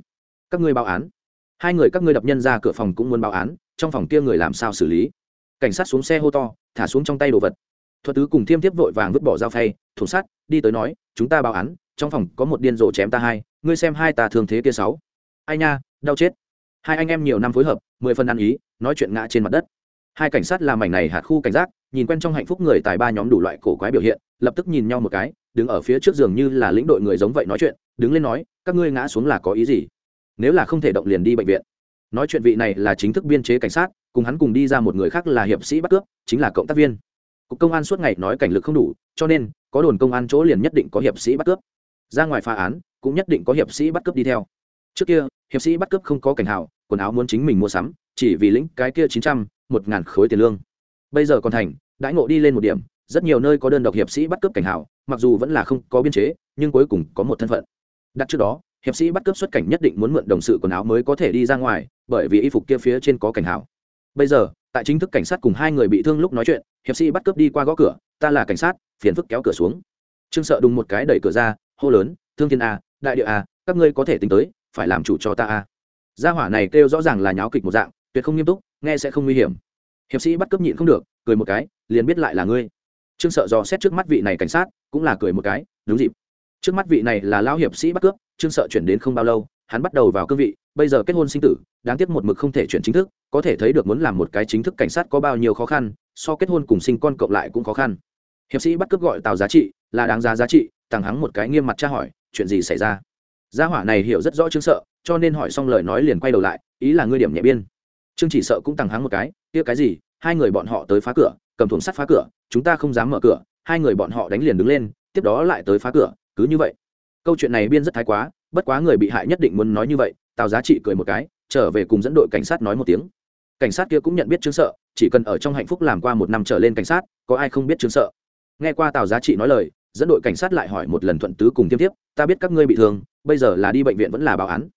Các ngươi báo án? Hai người các ngươi đập nhân ra cửa phòng cũng muốn báo án, trong phòng kia người làm sao xử lý? Cảnh sát xuống xe hô to, thả xuống trong tay đồ vật. Thuật tứ cùng thiêm tiếp vội vàng vứt bỏ dao phay thủ sát đi tới nói, chúng ta báo án, trong phòng có một điên rồ chém ta hai, ngươi xem hai ta thường thế kia sáu ai nha, đau chết. Hai anh em nhiều năm phối hợp, mười phần ăn ý, nói chuyện ngã trên mặt đất. Hai cảnh sát làm mảnh này hạt khu cảnh giác, nhìn quen trong hạnh phúc người tài ba nhóm đủ loại cổ quái biểu hiện, lập tức nhìn nhau một cái, đứng ở phía trước giường như là lĩnh đội người giống vậy nói chuyện, đứng lên nói, các ngươi ngã xuống là có ý gì? Nếu là không thể động liền đi bệnh viện. Nói chuyện vị này là chính thức biên chế cảnh sát, cùng hắn cùng đi ra một người khác là hiệp sĩ bắt cướp, chính là cộng tác viên. Cục công an suốt ngày nói cảnh lực không đủ, cho nên, có đồn công an chỗ liền nhất định có hiệp sĩ bắt cướp. Ra ngoài phá án, cũng nhất định có hiệp sĩ bắt cướp đi theo trước kia, hiệp sĩ bắt cướp không có cảnh hào quần áo muốn chính mình mua sắm, chỉ vì lĩnh cái kia chín trăm, một ngàn khối tiền lương. Bây giờ còn thành, đãi ngộ đi lên một điểm, rất nhiều nơi có đơn độc hiệp sĩ bắt cướp cảnh hào mặc dù vẫn là không có biên chế, nhưng cuối cùng có một thân phận. Đặt trước đó, hiệp sĩ bắt cướp xuất cảnh nhất định muốn mượn đồng sự quần áo mới có thể đi ra ngoài, bởi vì y phục kia phía trên có cảnh hào bây giờ, tại chính thức cảnh sát cùng hai người bị thương lúc nói chuyện, hiệp sĩ bắt cướp đi qua gõ cửa, ta là cảnh sát, phiền phức kéo cửa xuống. Trương sợ đùng một cái đẩy cửa ra, hô lớn, thương thiên a, đại địa a, các ngươi có thể tính tới phải làm chủ cho ta a gia hỏa này kêu rõ ràng là nháo kịch một dạng, tuyệt không nghiêm túc, nghe sẽ không nguy hiểm. Hiệp sĩ bắt cướp nhịn không được, cười một cái, liền biết lại là ngươi. Trương sợ dò xét trước mắt vị này cảnh sát, cũng là cười một cái, đúng dịp. Trước mắt vị này là lão hiệp sĩ bắt cướp, trương sợ chuyển đến không bao lâu, hắn bắt đầu vào cương vị, bây giờ kết hôn sinh tử, đáng tiếc một mực không thể chuyển chính thức, có thể thấy được muốn làm một cái chính thức cảnh sát có bao nhiêu khó khăn, so kết hôn cùng sinh con cộng lại cũng khó khăn. Hiệp sĩ bắt cướp gọi tào giá trị, là đáng giá giá trị, tàng hắng một cái nghiêm mặt tra hỏi, chuyện gì xảy ra? Gia hỏa này hiểu rất rõ trương sợ, cho nên hỏi xong lời nói liền quay đầu lại, ý là ngươi điểm nhẹ biên? Trương chỉ sợ cũng tăng hắng một cái, kia cái gì? Hai người bọn họ tới phá cửa, cầm thùng sắt phá cửa, chúng ta không dám mở cửa, hai người bọn họ đánh liền đứng lên, tiếp đó lại tới phá cửa, cứ như vậy. Câu chuyện này biên rất thái quá, bất quá người bị hại nhất định muốn nói như vậy, tào giá trị cười một cái, trở về cùng dẫn đội cảnh sát nói một tiếng. Cảnh sát kia cũng nhận biết trương sợ, chỉ cần ở trong hạnh phúc làm qua một năm trở lên cảnh sát, có ai không biết trương sợ. Nghe qua tào giá trị nói lời dẫn đội cảnh sát lại hỏi một lần thuận tứ cùng tiêm tiếp, ta biết các ngươi bị thương, bây giờ là đi bệnh viện vẫn là báo án?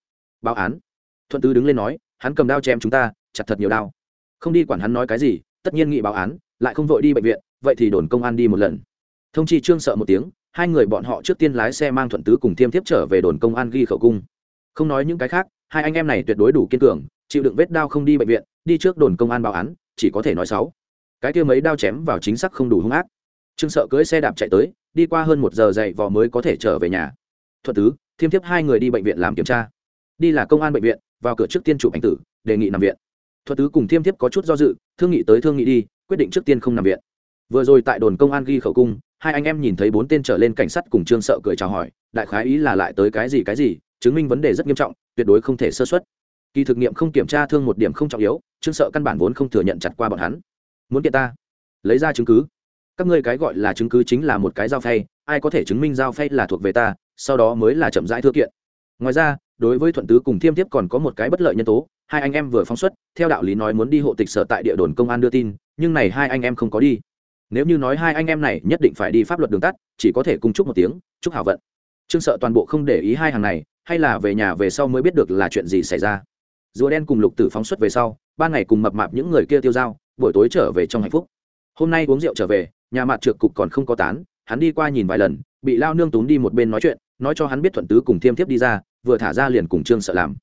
Báo án? Thuận tứ đứng lên nói, hắn cầm đao chém chúng ta, chặt thật nhiều đao. Không đi quản hắn nói cái gì, tất nhiên nghị báo án, lại không vội đi bệnh viện, vậy thì đồn công an đi một lần. Thông chi trương sợ một tiếng, hai người bọn họ trước tiên lái xe mang thuận tứ cùng tiêm tiếp trở về đồn công an ghi khẩu cung. Không nói những cái khác, hai anh em này tuyệt đối đủ kiên cường, chịu đựng vết đao không đi bệnh viện, đi trước đồn công an báo án, chỉ có thể nói sáu cái kia mấy đao chém vào chính xác không đủ hung ác trương sợ cưỡi xe đạp chạy tới, đi qua hơn một giờ dậy vò mới có thể trở về nhà. Thuận tứ, thiêm Thiếp hai người đi bệnh viện làm kiểm tra. Đi là công an bệnh viện, vào cửa trước tiên chụp ảnh tử, đề nghị nằm viện. Thuật tứ cùng thiêm thiếp có chút do dự, thương nghị tới thương nghị đi, quyết định trước tiên không nằm viện. Vừa rồi tại đồn công an ghi khẩu cung, hai anh em nhìn thấy bốn tên trở lên cảnh sát cùng trương sợ cười chào hỏi, đại khái ý là lại tới cái gì cái gì, chứng minh vấn đề rất nghiêm trọng, tuyệt đối không thể sơ xuất kỳ thực nghiệm không kiểm tra thương một điểm không trọng yếu, trương sợ căn bản vốn không thừa nhận chặt qua bọn hắn. Muốn kiện ta, lấy ra chứng cứ các ngươi cái gọi là chứng cứ chính là một cái dao phay, ai có thể chứng minh dao phay là thuộc về ta, sau đó mới là chậm rãi thư kiện. Ngoài ra, đối với thuận tứ cùng thiêm tiếp còn có một cái bất lợi nhân tố, hai anh em vừa phóng xuất, theo đạo lý nói muốn đi hộ tịch sở tại địa đồn công an đưa tin, nhưng này hai anh em không có đi. Nếu như nói hai anh em này nhất định phải đi pháp luật đường tắt, chỉ có thể cùng chúc một tiếng, chúc hảo vận. Trương sợ toàn bộ không để ý hai hàng này, hay là về nhà về sau mới biết được là chuyện gì xảy ra. Rùa đen cùng lục tử phóng xuất về sau ban ngày cùng mập mạp những người kia tiêu dao buổi tối trở về trong hạnh phúc. Hôm nay uống rượu trở về nhà mặt trượt cục còn không có tán, hắn đi qua nhìn vài lần, bị lao nương túng đi một bên nói chuyện, nói cho hắn biết thuận tứ cùng thiêm thiếp đi ra, vừa thả ra liền cùng trương sợ làm.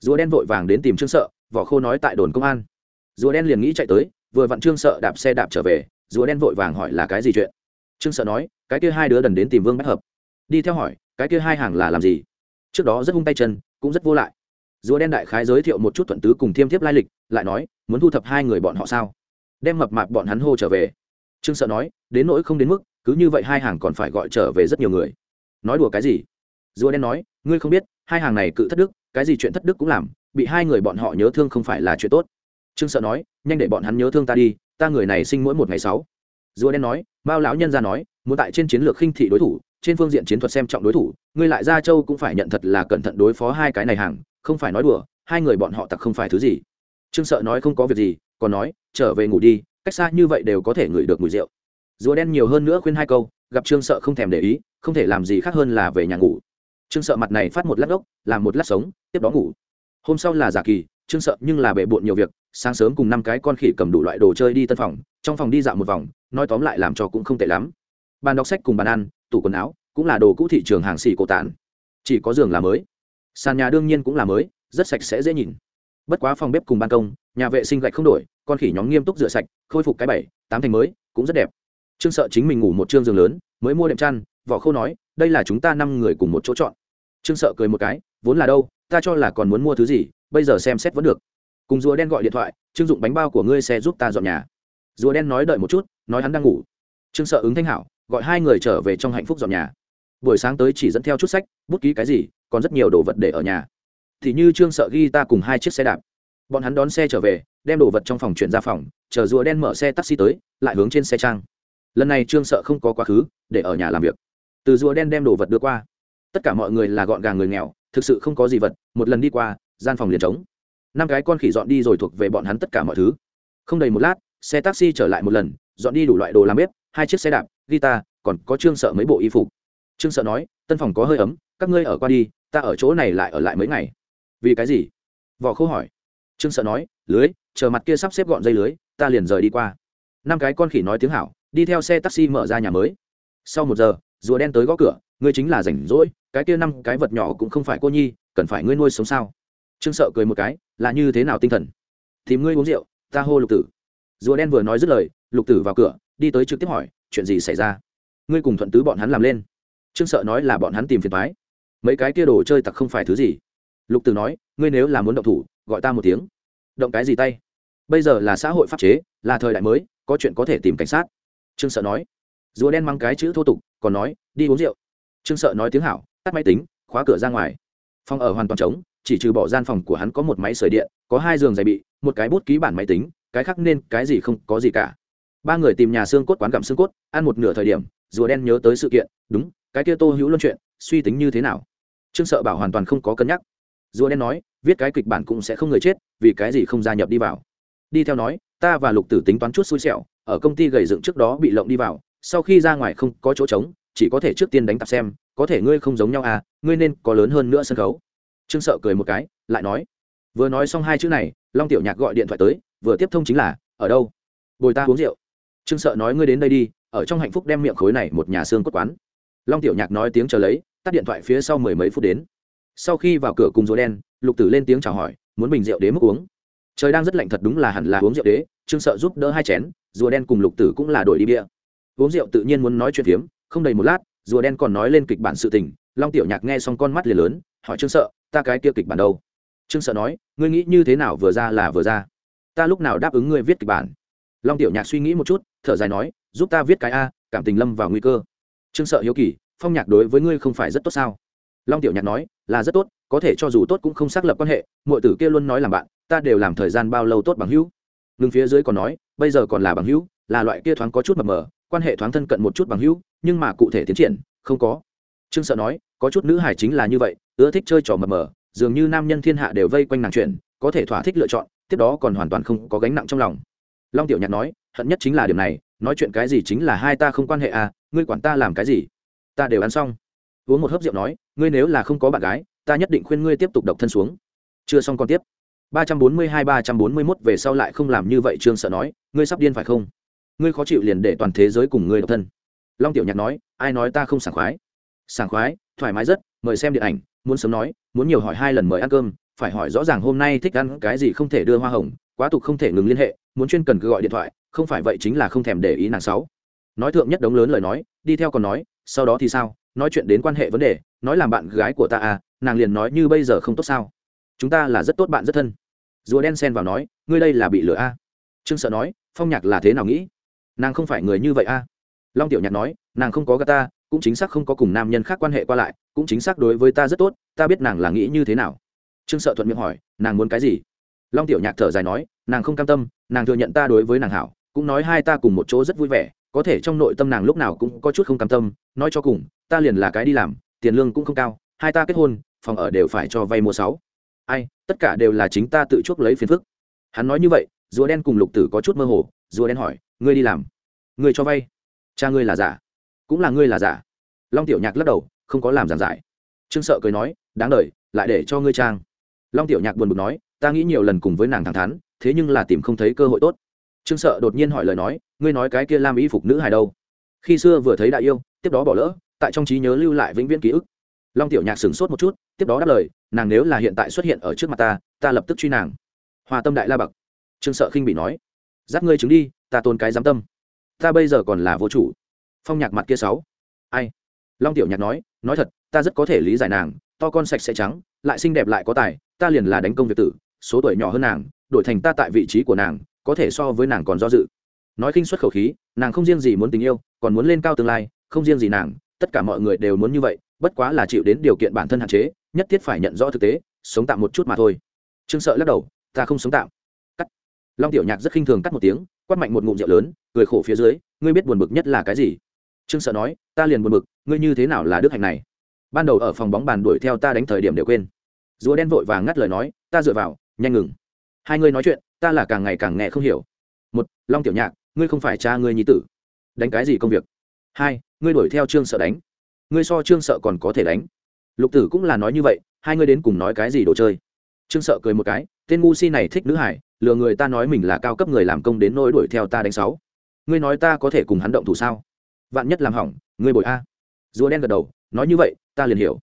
Rùa đen vội vàng đến tìm trương sợ, vỏ khô nói tại đồn công an. Rùa đen liền nghĩ chạy tới, vừa vặn trương sợ đạp xe đạp trở về, rùa đen vội vàng hỏi là cái gì chuyện. Trương sợ nói, cái kia hai đứa đần đến tìm vương bách hợp. Đi theo hỏi, cái kia hai hàng là làm gì? Trước đó rất hung tay chân, cũng rất vô lại. Rùa đen đại khái giới thiệu một chút thuận tứ cùng thiêm thiếp lai lịch, lại nói, muốn thu thập hai người bọn họ sao? Đem mập mạp bọn hắn hô trở về trương sợ nói, đến nỗi không đến mức, cứ như vậy hai hàng còn phải gọi trở về rất nhiều người. Nói đùa cái gì? Rùa đen nói, ngươi không biết, hai hàng này cự thất đức, cái gì chuyện thất đức cũng làm, bị hai người bọn họ nhớ thương không phải là chuyện tốt. Trương sợ nói, nhanh để bọn hắn nhớ thương ta đi, ta người này sinh mỗi một ngày sáu. Rùa đen nói bao lão nhân ra nói, muốn tại trên chiến lược khinh thị đối thủ, trên phương diện chiến thuật xem trọng đối thủ, ngươi lại ra châu cũng phải nhận thật là cẩn thận đối phó hai cái này hàng, không phải nói đùa, hai người bọn họ tặc không phải thứ gì. Trương sợ nói không có việc gì, còn nói, trở về ngủ đi cách xa như vậy đều có thể ngửi được mùi rượu. Rùa đen nhiều hơn nữa khuyên hai câu, gặp trương sợ không thèm để ý, không thể làm gì khác hơn là về nhà ngủ. Trương sợ mặt này phát một lát gốc làm một lát sống, tiếp đó ngủ. Hôm sau là giả kỳ, trương sợ nhưng là bệ bộn nhiều việc, sáng sớm cùng năm cái con khỉ cầm đủ loại đồ chơi đi tân phòng, trong phòng đi dạo một vòng, nói tóm lại làm cho cũng không tệ lắm. Bàn đọc sách cùng bàn ăn, tủ quần áo, cũng là đồ cũ thị trường hàng xì cổ tản. Chỉ có giường là mới. Sàn nhà đương nhiên cũng là mới, rất sạch sẽ dễ nhìn. Bất quá phòng bếp cùng ban công, nhà vệ sinh gạch không đổi con khỉ nhóm nghiêm túc rửa sạch, khôi phục cái bảy, tám thành mới, cũng rất đẹp. Trương sợ chính mình ngủ một trương giường lớn, mới mua đệm chăn, vỏ khâu nói, đây là chúng ta năm người cùng một chỗ chọn. Trương sợ cười một cái, vốn là đâu, ta cho là còn muốn mua thứ gì, bây giờ xem xét vẫn được. Cùng rùa đen gọi điện thoại, trương dụng bánh bao của ngươi sẽ giúp ta dọn nhà. Rùa đen nói đợi một chút, nói hắn đang ngủ. Trương sợ ứng thanh hảo, gọi hai người trở về trong hạnh phúc dọn nhà. Buổi sáng tới chỉ dẫn theo chút sách, bút ký cái gì, còn rất nhiều đồ vật để ở nhà. Thì như trương sợ ghi ta cùng hai chiếc xe đạp. Bọn hắn đón xe trở về đem đồ vật trong phòng chuyển ra phòng, chờ rùa đen mở xe taxi tới, lại hướng trên xe trang. Lần này trương sợ không có quá khứ, để ở nhà làm việc. Từ rùa đen đem đồ vật đưa qua. Tất cả mọi người là gọn gàng người nghèo, thực sự không có gì vật, một lần đi qua, gian phòng liền trống. Năm cái con khỉ dọn đi rồi thuộc về bọn hắn tất cả mọi thứ. Không đầy một lát, xe taxi trở lại một lần, dọn đi đủ loại đồ làm bếp, hai chiếc xe đạp, guitar, còn có trương sợ mấy bộ y phục. Trương sợ nói, tân phòng có hơi ấm, các ngươi ở qua đi, ta ở chỗ này lại ở lại mấy ngày. Vì cái gì? Vỏ khô hỏi trương sợ nói, lưới, chờ mặt kia sắp xếp gọn dây lưới, ta liền rời đi qua. Năm cái con khỉ nói tiếng hảo, đi theo xe taxi mở ra nhà mới. Sau một giờ, rùa đen tới gõ cửa, ngươi chính là rảnh rỗi, cái kia năm cái vật nhỏ cũng không phải cô nhi, cần phải ngươi nuôi sống sao? Trương sợ cười một cái, là như thế nào tinh thần? Thì ngươi uống rượu, ta hô lục tử. Rùa đen vừa nói dứt lời, lục tử vào cửa, đi tới trực tiếp hỏi, chuyện gì xảy ra? Ngươi cùng thuận tứ bọn hắn làm lên. Trương sợ nói là bọn hắn tìm phiền thoái mấy cái kia đồ chơi tặc không phải thứ gì. Lục tử nói, ngươi nếu là muốn động thủ gọi ta một tiếng. Động cái gì tay? Bây giờ là xã hội pháp chế, là thời đại mới, có chuyện có thể tìm cảnh sát. Trương sợ nói. Rùa đen mang cái chữ thô tục, còn nói, đi uống rượu. Trương sợ nói tiếng hảo, tắt máy tính, khóa cửa ra ngoài. Phòng ở hoàn toàn trống, chỉ trừ bỏ gian phòng của hắn có một máy sưởi điện, có hai giường dày bị, một cái bút ký bản máy tính, cái khác nên cái gì không có gì cả. Ba người tìm nhà xương cốt quán gặm xương cốt, ăn một nửa thời điểm, rùa đen nhớ tới sự kiện, đúng, cái kia tô hữu luân chuyện, suy tính như thế nào? Trương sợ bảo hoàn toàn không có cân nhắc rùa đen nói, viết cái kịch bản cũng sẽ không người chết, vì cái gì không gia nhập đi vào? Đi theo nói, ta và lục tử tính toán chút xui xẻo, ở công ty gầy dựng trước đó bị lộng đi vào, sau khi ra ngoài không có chỗ trống, chỉ có thể trước tiên đánh tạp xem, có thể ngươi không giống nhau à ngươi nên có lớn hơn nữa sân khấu. Trương sợ cười một cái, lại nói, vừa nói xong hai chữ này, long tiểu nhạc gọi điện thoại tới, vừa tiếp thông chính là, ở đâu? Bồi ta uống rượu. Trương sợ nói, ngươi đến đây đi, ở trong hạnh phúc đem miệng khối này một nhà xương cốt quán. Long tiểu nhạc nói tiếng chờ lấy, tắt điện thoại phía sau mười mấy phút đến sau khi vào cửa cùng rùa đen, lục tử lên tiếng chào hỏi, muốn bình rượu đế mức uống. Trời đang rất lạnh thật đúng là hẳn là uống rượu đế, trương sợ giúp đỡ hai chén, rùa đen cùng lục tử cũng là đổi đi bia. Uống rượu tự nhiên muốn nói chuyện phiếm, không đầy một lát, rùa đen còn nói lên kịch bản sự tình, long tiểu nhạc nghe xong con mắt liền lớn, hỏi trương sợ, ta cái kia kịch bản đâu? Trương sợ nói, ngươi nghĩ như thế nào vừa ra là vừa ra. Ta lúc nào đáp ứng ngươi viết kịch bản? Long tiểu nhạc suy nghĩ một chút, thở dài nói, giúp ta viết cái a, cảm tình lâm vào nguy cơ. Trương sợ hiếu kỳ, phong nhạc đối với ngươi không phải rất tốt sao? Long tiểu nhạc nói là rất tốt, có thể cho dù tốt cũng không xác lập quan hệ mọi tử kia luôn nói làm bạn, ta đều làm thời gian bao lâu tốt bằng hữu. Ngừng phía dưới còn nói, bây giờ còn là bằng hữu, là loại kia thoáng có chút mập mờ, quan hệ thoáng thân cận một chút bằng hữu, nhưng mà cụ thể tiến triển, không có. Trương sợ nói, có chút nữ hải chính là như vậy, ưa thích chơi trò mập mờ, dường như nam nhân thiên hạ đều vây quanh nàng chuyện, có thể thỏa thích lựa chọn, tiếp đó còn hoàn toàn không có gánh nặng trong lòng. Long tiểu nhạc nói, hận nhất chính là điểm này, nói chuyện cái gì chính là hai ta không quan hệ à ngươi quản ta làm cái gì? Ta đều ăn xong. Uống một hớp rượu nói ngươi nếu là không có bạn gái, ta nhất định khuyên ngươi tiếp tục độc thân xuống. Chưa xong còn tiếp. Ba trăm bốn mươi hai, ba trăm bốn mươi mốt về sau lại không làm như vậy, trương sợ nói, ngươi sắp điên phải không? Ngươi khó chịu liền để toàn thế giới cùng ngươi độc thân. Long tiểu nhạc nói, ai nói ta không sảng khoái? Sảng khoái, thoải mái rất, mời xem điện ảnh, muốn sớm nói, muốn nhiều hỏi hai lần mời ăn cơm, phải hỏi rõ ràng hôm nay thích ăn cái gì không thể đưa hoa hồng, quá tục không thể ngừng liên hệ, muốn chuyên cần cứ gọi điện thoại, không phải vậy chính là không thèm để ý nàng sáu. Nói thượng nhất đống lớn lời nói, đi theo còn nói, sau đó thì sao? Nói chuyện đến quan hệ vấn đề, nói làm bạn gái của ta à nàng liền nói như bây giờ không tốt sao? Chúng ta là rất tốt bạn, rất thân. Rùa đen sen vào nói, ngươi đây là bị lừa a à? trương sợ nói, phong nhạc là thế nào nghĩ? Nàng không phải người như vậy a à? long tiểu nhạc nói, nàng không có gà ta, cũng chính xác không có cùng nam nhân khác quan hệ qua lại, cũng chính xác đối với ta rất tốt, ta biết nàng là nghĩ như thế nào. Trương sợ thuận miệng hỏi, nàng muốn cái gì? Long tiểu nhạc thở dài nói, nàng không cam tâm, nàng thừa nhận ta đối với nàng hảo, cũng nói hai ta cùng một chỗ rất vui vẻ có thể trong nội tâm nàng lúc nào cũng có chút không cam tâm, nói cho cùng, ta liền là cái đi làm, tiền lương cũng không cao, hai ta kết hôn, phòng ở đều phải cho vay mua sáu. Ai, tất cả đều là chính ta tự chuốc lấy phiền phức. Hắn nói như vậy, rùa đen cùng lục tử có chút mơ hồ, rùa đen hỏi, ngươi đi làm? Ngươi cho vay? Cha ngươi là giả? Cũng là ngươi là giả? Long tiểu nhạc lắc đầu, không có làm giảng giải. Trương sợ cười nói, đáng đ lại để cho ngươi trang. Long tiểu nhạc buồn bực nói, ta nghĩ nhiều lần cùng với nàng thẳng thắn, thế nhưng là tìm không thấy cơ hội tốt trương sợ đột nhiên hỏi lời nói, ngươi nói cái kia lam y phục nữ hài đâu? Khi xưa vừa thấy đại yêu, tiếp đó bỏ lỡ, tại trong trí nhớ lưu lại vĩnh viễn ký ức. Long tiểu nhạc sửng sốt một chút, tiếp đó đáp lời, nàng nếu là hiện tại xuất hiện ở trước mặt ta ta lập tức truy nàng. Hòa tâm đại la bậc. Trương sợ khinh bị nói giáp ngươi chứng đi, ta tôn cái giám tâm. Ta bây giờ còn là vô chủ. Phong nhạc mặt kia sáu. Ai? Long tiểu nhạc nói nói thật, ta rất có thể lý giải nàng, to con sạch sẽ trắng, lại xinh đẹp lại có tài, ta liền là đánh công việc tử, số tuổi nhỏ hơn nàng, đổi thành ta tại vị trí của nàng có thể so với nàng còn do dự. Nói khinh xuất khẩu khí, nàng không riêng gì muốn tình yêu, còn muốn lên cao tương lai, không riêng gì nàng, tất cả mọi người đều muốn như vậy, bất quá là chịu đến điều kiện bản thân hạn chế, nhất thiết phải nhận rõ thực tế, sống tạm một chút mà thôi. Trương sợ lắc đầu, ta không sống tạm. Cắt. Long tiểu nhạc rất khinh thường cắt một tiếng, quát mạnh một ngụm rượu lớn, cười khổ phía dưới, ngươi biết buồn bực nhất là cái gì? Trương sợ nói, ta liền buồn bực, ngươi như thế nào là đức hạnh này? Ban đầu ở phòng bóng bàn đuổi theo ta đánh thời điểm đều quên. Rùa đen vội vàng ngắt lời nói, ta dựa vào, nhanh ngừng. Hai ngươi nói chuyện ta là càng ngày càng nghe không hiểu. Một, long tiểu nhạc, ngươi không phải cha ngươi nhi tử. Đánh cái gì công việc? Hai, ngươi đuổi theo trương sợ đánh. Ngươi so trương sợ còn có thể đánh. Lục tử cũng là nói như vậy, hai ngươi đến cùng nói cái gì đồ chơi? Trương sợ cười một cái, tên ngu si này thích nữ hải, lừa người ta nói mình là cao cấp người làm công đến nỗi đuổi theo ta đánh sáu. Ngươi nói ta có thể cùng hắn động thủ sao? Vạn nhất làm hỏng, ngươi bồi a. Rùa đen gật đầu, nói như vậy, ta liền hiểu.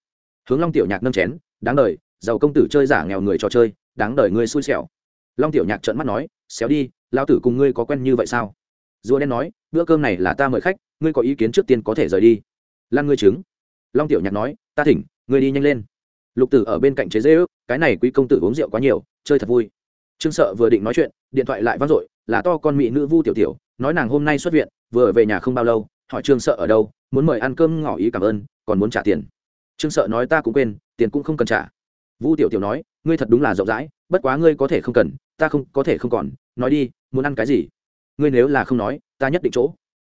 Hướng long tiểu nhạc nâng chén, đáng đời, giàu công tử chơi giả nghèo người trò chơi, đáng đời ngươi xui xẻo long tiểu nhạc trợn mắt nói, xéo đi lao tử cùng ngươi có quen như vậy sao? Rùa đen nói, bữa cơm này là ta mời khách, ngươi có ý kiến trước tiên có thể rời đi. Lan ngươi chứng long tiểu nhạc nói, ta thỉnh, ngươi đi nhanh lên. Lục tử ở bên cạnh chế dễ ước, cái này quý công tử uống rượu quá nhiều, chơi thật vui. Trương sợ vừa định nói chuyện, điện thoại lại vang dội, là to con mỹ nữ vu tiểu tiểu, nói nàng hôm nay xuất viện, vừa về nhà không bao lâu, hỏi trương sợ ở đâu, muốn mời ăn cơm ngỏ ý cảm ơn, còn muốn trả tiền. Trương sợ nói, ta cũng quên, tiền cũng không cần trả. Vu tiểu tiểu nói, ngươi thật đúng là rộng rãi bất quá ngươi có thể không cần, ta không, có thể không còn, nói đi, muốn ăn cái gì? Ngươi nếu là không nói, ta nhất định chỗ.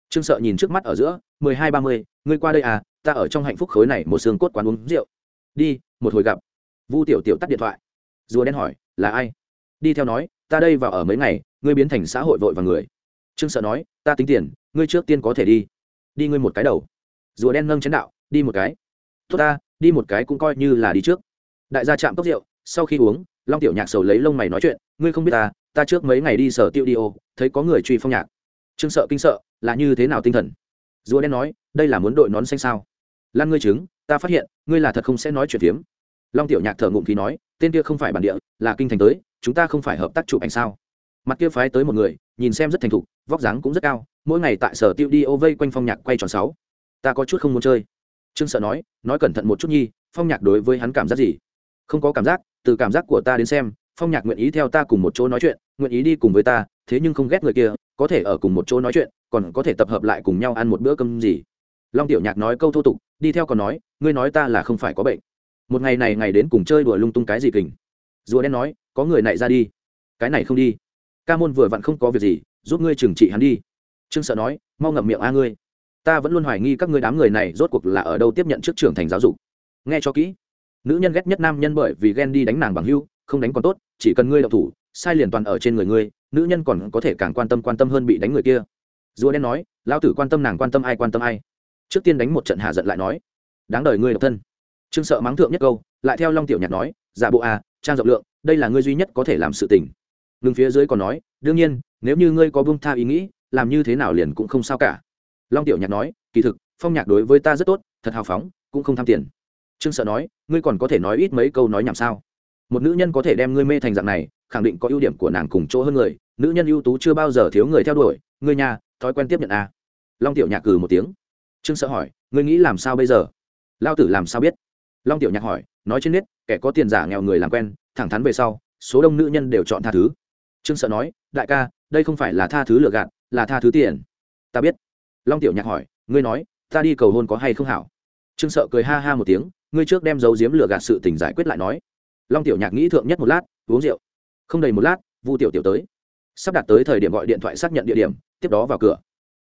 Trương sợ nhìn trước mắt ở giữa, mười hai ba mươi, ngươi qua đây à ta ở trong hạnh phúc khối này một xương cốt quán uống rượu. Đi, một hồi gặp. Vu tiểu tiểu tắt điện thoại. Rùa đen hỏi, là ai? Đi theo nói, ta đây vào ở mấy ngày, ngươi biến thành xã hội vội và người. Trương sợ nói, ta tính tiền, ngươi trước tiên có thể đi. Đi ngươi một cái đầu. Rùa đen nâng chén đạo, đi một cái. Tốt ta, đi một cái cũng coi như là đi trước. Đại gia chạm cốc rượu, sau khi uống long tiểu nhạc sầu lấy lông mày nói chuyện, ngươi không biết ta ta trước mấy ngày đi sở tiêu đi ô, thấy có người truy phong nhạc. Trương sợ kinh sợ, là như thế nào tinh thần? Rùa đen nói, đây là muốn đội nón xanh sao? Lan ngươi chứng, ta phát hiện, ngươi là thật không sẽ nói chuyện phiếm. Long tiểu nhạc thở ngụm khí nói, tên kia không phải bản địa, là kinh thành tới, chúng ta không phải hợp tác chụp ảnh sao? Mặt kia phái tới một người, nhìn xem rất thành thục, vóc dáng cũng rất cao, mỗi ngày tại sở tiêu đi ô vây quanh phong nhạc quay tròn sáu. Ta có chút không muốn chơi. Trương sợ nói nói cẩn thận một chút nhi, phong nhạc đối với hắn cảm giác gì? Không có cảm giác từ cảm giác của ta đến xem, phong nhạc nguyện ý theo ta cùng một chỗ nói chuyện, nguyện ý đi cùng với ta, thế nhưng không ghét người kia, có thể ở cùng một chỗ nói chuyện, còn có thể tập hợp lại cùng nhau ăn một bữa cơm gì. Long tiểu nhạc nói câu thô tục, đi theo còn nói, ngươi nói ta là không phải có bệnh. Một ngày này ngày đến cùng chơi đùa lung tung cái gì kình. Rùa đen nói, có người này ra đi. Cái này không đi. Ca môn vừa vặn không có việc gì, giúp ngươi trừng trị hắn đi. Trương sợ nói, mau ngậm miệng a ngươi. Ta vẫn luôn hoài nghi các ngươi đám người này rốt cuộc là ở đâu tiếp nhận trước trưởng thành giáo dục. Nghe cho kỹ nữ nhân ghét nhất nam nhân bởi vì ghen đi đánh nàng bằng hưu, không đánh còn tốt, chỉ cần ngươi đậu thủ, sai liền toàn ở trên người ngươi, nữ nhân còn có thể càng quan tâm quan tâm hơn bị đánh người kia. Rùa đen nói, lão tử quan tâm nàng quan tâm ai quan tâm ai? Trước tiên đánh một trận hạ giận lại nói, đáng đời ngươi độc thân. Trương sợ mắng thượng nhất câu, lại theo long tiểu nhạc nói, giả bộ à trang rộng lượng, đây là ngươi duy nhất có thể làm sự tình. Ngừng phía dưới còn nói, đương nhiên, nếu như ngươi có bông tha ý nghĩ, làm như thế nào liền cũng không sao cả. Long tiểu nhạc nói, kỳ thực, phong nhạc đối với ta rất tốt, thật hào phóng, cũng không tham tiền trương sợ nói, ngươi còn có thể nói ít mấy câu nói nhảm sao? Một nữ nhân có thể đem ngươi mê thành dạng này, khẳng định có ưu điểm của nàng cùng chỗ hơn người, nữ nhân ưu tú chưa bao giờ thiếu người theo đuổi. Ngươi nhà thói quen tiếp nhận à. long tiểu nhạc cừ một tiếng. Trương sợ hỏi, ngươi nghĩ làm sao bây giờ? Lao tử làm sao biết? Long tiểu nhạc hỏi, nói trên nết, kẻ có tiền giả nghèo người làm quen, thẳng thắn về sau, số đông nữ nhân đều chọn tha thứ. Trương sợ nói, đại ca, đây không phải là tha thứ lừa gạt, là tha thứ tiền. Ta biết. Long tiểu nhạc hỏi, ngươi nói, ta đi cầu hôn có hay không hảo? Trương sợ cười ha ha một tiếng ngươi trước đem dấu diếm lừa gạt sự tình giải quyết lại nói. Long tiểu nhạc nghĩ thượng nhất một lát, uống rượu. Không đầy một lát, vu tiểu tiểu tới. Sắp đặt tới thời điểm gọi điện thoại xác nhận địa điểm, tiếp đó vào cửa.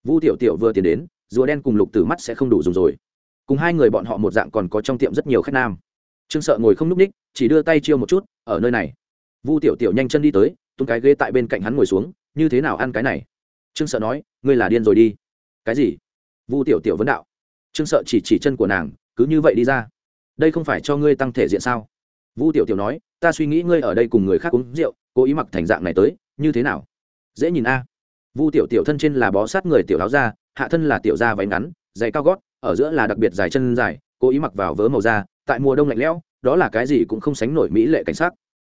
Vu tiểu tiểu vừa tiến đến, rùa đen cùng lục từ mắt sẽ không đủ dùng rồi. Cùng hai người bọn họ một dạng còn có trong tiệm rất nhiều khách nam. Trương sợ ngồi không n ú c ních, chỉ đưa tay chiêu một chút, ở nơi này. Vu tiểu tiểu nhanh chân đi tới, tung cái ghế tại bên cạnh hắn ngồi xuống, như thế nào ăn cái này? Trương sợ nói, ngươi là điên rồi đi. Cái gì? Vu tiểu tiểu vấn đạo. Trương sợ chỉ chỉ chân của nàng, cứ như vậy đi ra đây không phải cho ngươi tăng thể diện sao? Vu tiểu tiểu nói, ta suy nghĩ ngươi ở đây cùng người khác uống rượu, cố ý mặc thành dạng này tới, như thế nào? Dễ nhìn a. Vu tiểu tiểu thân trên là bó sát người tiểu áo da, hạ thân là tiểu da váy ngắn dày cao gót, ở giữa là đặc biệt dài chân dài, cố ý mặc vào vớ màu da, tại mùa đông lạnh lẽo, đó là cái gì cũng không sánh nổi mỹ lệ cảnh sát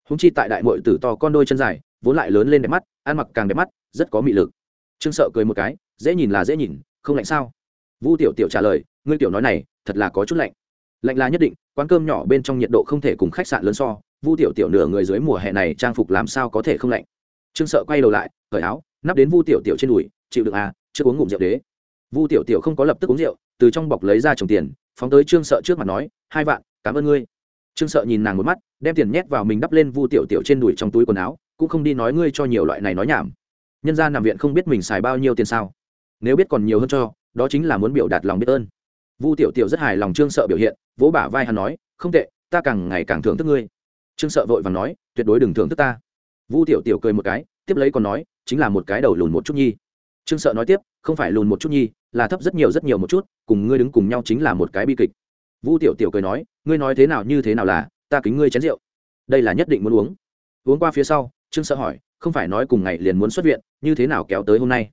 húng chi tại đại mội tử to con đôi chân dài, vốn lại lớn lên đẹp mắt, ăn mặc càng đẹp mắt, rất có mị lực. Trương sợ cười một cái, dễ nhìn là dễ nhìn, không lạnh sao? Vu tiểu tiểu trả lời, ngươi tiểu nói này, thật là có chút lạnh lạnh là nhất định, quán cơm nhỏ bên trong nhiệt độ không thể cùng khách sạn lớn so, vu tiểu tiểu nửa người dưới mùa hè này trang phục làm sao có thể không lạnh? Trương sợ quay đầu lại, cởi áo, nắp đến vu tiểu tiểu trên đùi, chịu đựng à chưa uống ngụm rượu đế. Vu tiểu tiểu không có lập tức uống rượu, từ trong bọc lấy ra trồng tiền, phóng tới trương sợ trước mặt nói, hai vạn, cảm ơn ngươi. Trương sợ nhìn nàng một mắt, đem tiền nhét vào mình đắp lên vu tiểu tiểu trên đùi trong túi quần áo, cũng không đi nói ngươi cho nhiều loại này nói nhảm. Nhân ra nằm viện không biết mình xài bao nhiêu tiền sao? Nếu biết còn nhiều hơn cho, đó chính là muốn biểu đạt lòng biết ơn vu tiểu tiểu rất hài lòng trương sợ biểu hiện, vỗ bả vai hắn nói, không tệ, ta càng ngày càng thưởng thức ngươi. Trương sợ vội và nói, tuyệt đối đừng thưởng thức ta. Vu tiểu tiểu cười một cái, tiếp lấy còn nói, chính là một cái đầu lùn một chút nhi. Trương sợ nói tiếp, không phải lùn một chút nhi, là thấp rất nhiều rất nhiều một chút, cùng ngươi đứng cùng nhau chính là một cái bi kịch. Vu tiểu tiểu cười nói, ngươi nói thế nào như thế nào là, ta kính ngươi chén rượu. Đây là nhất định muốn uống. Uống qua phía sau, trương sợ hỏi, không phải nói cùng ngày liền muốn xuất viện, như thế nào kéo tới hôm nay?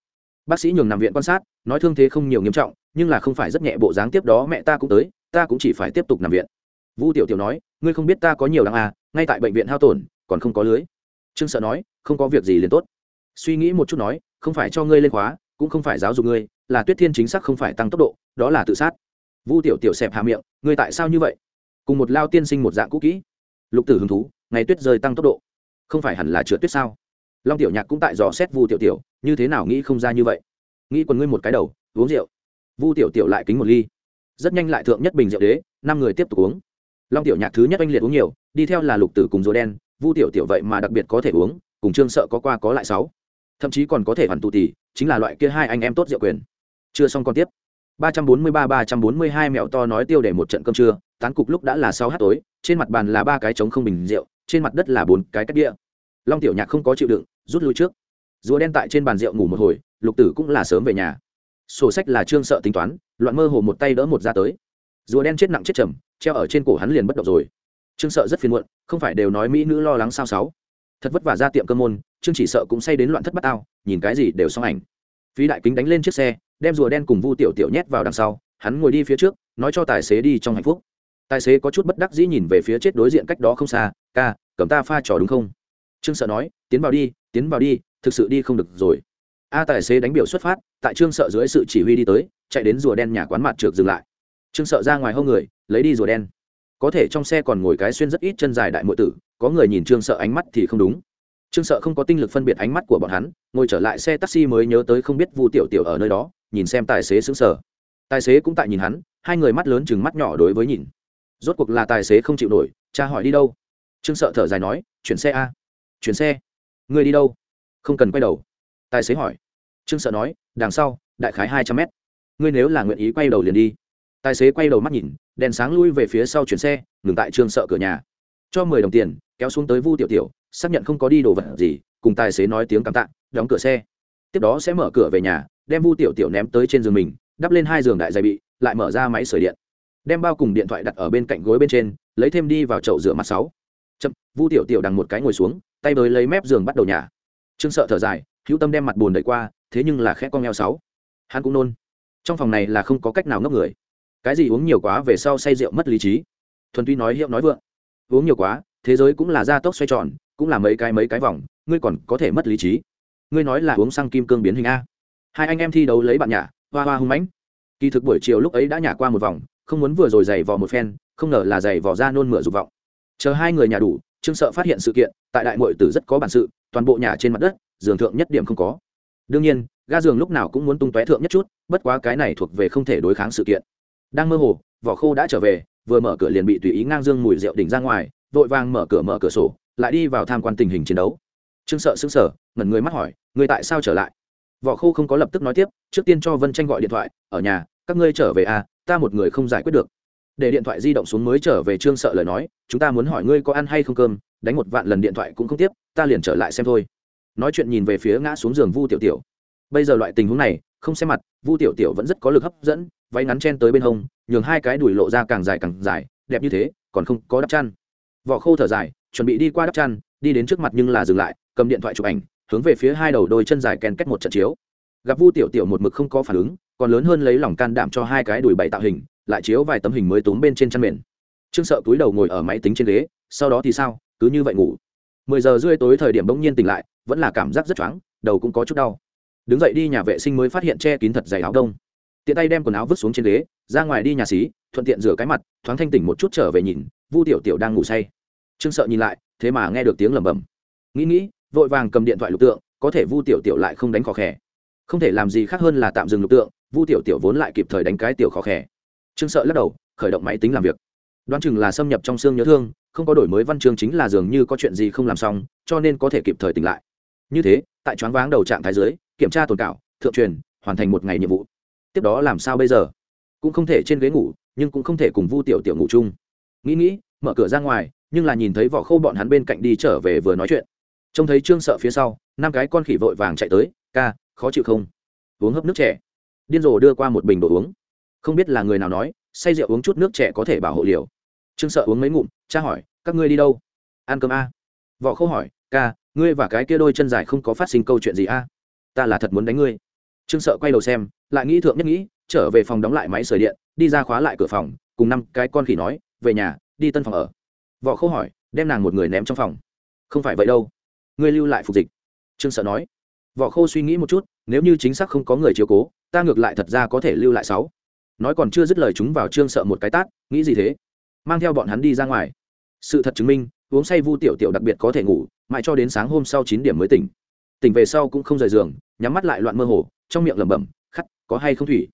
Bác sĩ nhường nằm viện quan sát, nói thương thế không nhiều nghiêm trọng, nhưng là không phải rất nhẹ bộ dáng tiếp đó mẹ ta cũng tới, ta cũng chỉ phải tiếp tục nằm viện. Vu tiểu tiểu nói, ngươi không biết ta có nhiều đáng à ngay tại bệnh viện hao tổn, còn không có lưới. Trương sợ nói, không có việc gì liền tốt. Suy nghĩ một chút nói, không phải cho ngươi lên khóa, cũng không phải giáo dục ngươi, là tuyết thiên chính xác không phải tăng tốc độ, đó là tự sát. Vu tiểu tiểu xẹp hà miệng, ngươi tại sao như vậy? Cùng một lao tiên sinh một dạng cũ kỹ. Lục tử hứng thú, ngày tuyết rơi tăng tốc độ. Không phải hẳn là trượt tuyết sao? Long tiểu nhạc cũng tại dò xét vu tiểu tiểu, như thế nào nghĩ không ra như vậy. Nghĩ quần ngươi một cái đầu, uống rượu. Vu tiểu tiểu lại kính một ly. Rất nhanh lại thượng nhất bình rượu đế, năm người tiếp tục uống. Long tiểu nhạc thứ nhất oanh liệt uống nhiều, đi theo là lục tử cùng rùa đen, vu tiểu tiểu vậy mà đặc biệt có thể uống, cùng trương sợ có qua có lại sáu. Thậm chí còn có thể hoàn tụ tỷ, chính là loại kia hai anh em tốt rượu quyền. Chưa xong còn tiếp. ba trăm bốn mươi ba ba trăm bốn mươi hai mẹo to nói tiêu để một trận cơm trưa, tán cục lúc đã là sáu h tối, trên mặt bàn là ba cái trống không bình rượu, trên mặt đất là bốn cái cắt đĩa long tiểu nhạc không có chịu đựng, rút lui trước. Rùa đen tại trên bàn rượu ngủ một hồi, lục tử cũng là sớm về nhà. Sổ sách là trương sợ tính toán, loạn mơ hồ một tay đỡ một ra tới. Rùa đen chết nặng chết trầm, treo ở trên cổ hắn liền bất động rồi. Trương sợ rất phiền muộn, không phải đều nói mỹ nữ lo lắng sao sáu. Thật vất vả ra tiệm cơ môn, trương chỉ sợ cũng say đến loạn thất bát ao, nhìn cái gì đều xong ảnh. Phí đại kính đánh lên chiếc xe, đem rùa đen cùng vu tiểu tiểu nhét vào đằng sau, hắn ngồi đi phía trước, nói cho tài xế đi trong hạnh phúc. Tài xế có chút bất đắc dĩ nhìn về phía chết đối diện cách đó không xa, ca, cầm ta pha trò đúng không? Trương sợ nói, tiến vào đi, tiến vào đi, thực sự đi không được rồi. A tài xế đánh biểu xuất phát, tại trương sợ dưới sự chỉ huy đi tới, chạy đến rùa đen nhà quán mặt trượt dừng lại. Trương sợ ra ngoài hông người, lấy đi rùa đen. Có thể trong xe còn ngồi cái xuyên rất ít chân dài đại mộ tử, có người nhìn trương sợ ánh mắt thì không đúng. Trương sợ không có tinh lực phân biệt ánh mắt của bọn hắn, ngồi trở lại xe taxi mới nhớ tới không biết vu tiểu tiểu ở nơi đó, nhìn xem tài xế xứng sở tài xế cũng tại nhìn hắn, hai người mắt lớn chừng mắt nhỏ đối với nhìn. Rốt cuộc là tài xế không chịu nổi, cha hỏi đi đâu? Trương sợ thở dài nói, chuyển xe a chuyển xe. Người đi đâu? Không cần quay đầu. Tài xế hỏi. Trương sợ nói, đằng sau, đại khái hai trăm mét. Ngươi nếu là nguyện ý quay đầu liền đi. Tài xế quay đầu mắt nhìn, đèn sáng lui về phía sau chuyển xe, ngừng tại trương sợ cửa nhà. Cho mười đồng tiền, kéo xuống tới vu tiểu tiểu, xác nhận không có đi đồ vật gì, cùng tài xế nói tiếng cảm tạ, đóng cửa xe. Tiếp đó sẽ mở cửa về nhà, đem vu tiểu tiểu ném tới trên giường mình, đắp lên hai giường đại dày bị, lại mở ra máy sưởi điện. Đem bao cùng điện thoại đặt ở bên cạnh gối bên trên, lấy thêm đi vào chậu rửa mặt sáu. Chậm, vu tiểu tiểu đằng một cái ngồi xuống tay bới lấy mép giường bắt đầu nhả, trương sợ thở dài hữu tâm đem mặt buồn đẩy qua thế nhưng là khẽ con ngheo sáu. Hắn cũng nôn. Trong phòng này là không có cách nào ngấp người. Cái gì uống nhiều quá về sau say rượu mất lý trí. Thuần tuy nói hiệu nói vượng. Uống nhiều quá thế giới cũng là gia tốc xoay tròn cũng là mấy cái mấy cái vòng ngươi còn có thể mất lý trí. Ngươi nói là uống xăng kim cương biến hình a. Hai anh em thi đấu lấy bạn nhả hoa hoa hung mãnh. Kỳ thực buổi chiều lúc ấy đã nhả qua một vòng không muốn vừa rồi giày vò một phen không ngờ là giày vò ra nôn mửa dục vọng. Chờ hai người nhà đủ trương sợ phát hiện sự kiện, tại đại mội tử rất có bản sự, toàn bộ nhà trên mặt đất, giường thượng nhất điểm không có. Đương nhiên, ga giường lúc nào cũng muốn tung tóe thượng nhất chút, bất quá cái này thuộc về không thể đối kháng sự kiện. Đang mơ hồ, vỏ khô đã trở về, vừa mở cửa liền bị tùy ý ngang dương mùi rượu đỉnh ra ngoài, vội vàng mở cửa mở cửa sổ, lại đi vào tham quan tình hình chiến đấu. Trương sợ xứng sở ngẩn người mắt hỏi người tại sao trở lại? Vỏ khô không có lập tức nói tiếp, trước tiên cho vân tranh gọi điện thoại, ở nhà, các ngươi trở về à ta một người không giải quyết được để điện thoại di động xuống mới trở về trương sợ lời nói, chúng ta muốn hỏi ngươi có ăn hay không cơm, đánh một vạn lần điện thoại cũng không tiếp, ta liền trở lại xem thôi. Nói chuyện nhìn về phía ngã xuống giường vu tiểu tiểu. Bây giờ loại tình huống này, không xem mặt, vu tiểu tiểu vẫn rất có lực hấp dẫn, váy ngắn chen tới bên hông, nhường hai cái đùi lộ ra càng dài càng dài, đẹp như thế, còn không có đắp chăn. Vỏ khô thở dài, chuẩn bị đi qua đắp chăn, đi đến trước mặt nhưng là dừng lại, cầm điện thoại chụp ảnh, hướng về phía hai đầu đôi chân dài ken kết một trận chiếu. Gặp vu tiểu tiểu một mực không có phản ứng, còn lớn hơn lấy lòng can đảm cho hai cái đùi bậy tạo hình lại chiếu vài tấm hình mới túm bên trên chăn mền. Trương sợ túi đầu ngồi ở máy tính trên ghế, sau đó thì sao, cứ như vậy ngủ. Mười giờ rưỡi tối thời điểm bỗng nhiên tỉnh lại, vẫn là cảm giác rất choáng, đầu cũng có chút đau. Đứng dậy đi nhà vệ sinh mới phát hiện che kín thật dày áo đông. Tiện tay đem quần áo vứt xuống trên ghế, ra ngoài đi nhà xí, thuận tiện rửa cái mặt, thoáng thanh tỉnh một chút trở về nhìn, vu tiểu tiểu đang ngủ say. Trương sợ nhìn lại, thế mà nghe được tiếng lẩm bẩm. Nghĩ nghĩ, vội vàng cầm điện thoại lục tượng, có thể vu tiểu tiểu lại không đánh khó khẽ không thể làm gì khác hơn là tạm dừng lục tượng, vu tiểu tiểu vốn lại kịp thời đánh cái tiểu khó khẽ trương sợ lắc đầu, khởi động máy tính làm việc. Đoán chừng là xâm nhập trong xương nhớ thương, không có đổi mới văn chương chính là dường như có chuyện gì không làm xong, cho nên có thể kịp thời tỉnh lại. Như thế, tại choáng váng đầu trạng thái dưới, kiểm tra tồn cảo, thượng truyền, hoàn thành một ngày nhiệm vụ. Tiếp đó làm sao bây giờ? Cũng không thể trên ghế ngủ, nhưng cũng không thể cùng vu tiểu tiểu ngủ chung. Nghĩ nghĩ, mở cửa ra ngoài, nhưng là nhìn thấy vỏ Khâu bọn hắn bên cạnh đi trở về vừa nói chuyện. Trông thấy trương sợ phía sau, năm cái con khỉ vội vàng chạy tới, ca, khó chịu không? Uống hấp nước trẻ. Điên rồ đưa qua một bình đồ uống không biết là người nào nói, say rượu uống chút nước trẻ có thể bảo hộ liều. Trương sợ uống mấy ngụm, cha hỏi, các ngươi đi đâu? Ăn cơm a. Võ khâu hỏi, ca, ngươi và cái kia đôi chân dài không có phát sinh câu chuyện gì a? Ta là thật muốn đánh ngươi. Trương sợ quay đầu xem, lại nghĩ thượng nhất nghĩ, trở về phòng đóng lại máy sưởi điện, đi ra khóa lại cửa phòng, cùng năm cái con khỉ nói, về nhà, đi tân phòng ở. Võ khâu hỏi, đem nàng một người ném trong phòng. Không phải vậy đâu. Ngươi lưu lại phục dịch. Trương sợ nói. Võ khô suy nghĩ một chút, nếu như chính xác không có người chiếu cố, ta ngược lại thật ra có thể lưu lại sáu nói còn chưa dứt lời chúng vào trương sợ một cái tát, nghĩ gì thế? Mang theo bọn hắn đi ra ngoài. Sự thật chứng minh, uống say vu tiểu tiểu đặc biệt có thể ngủ, mãi cho đến sáng hôm sau chín điểm mới tỉnh. Tỉnh về sau cũng không rời giường, nhắm mắt lại loạn mơ hồ, trong miệng lẩm bẩm khắt có hay không thủy?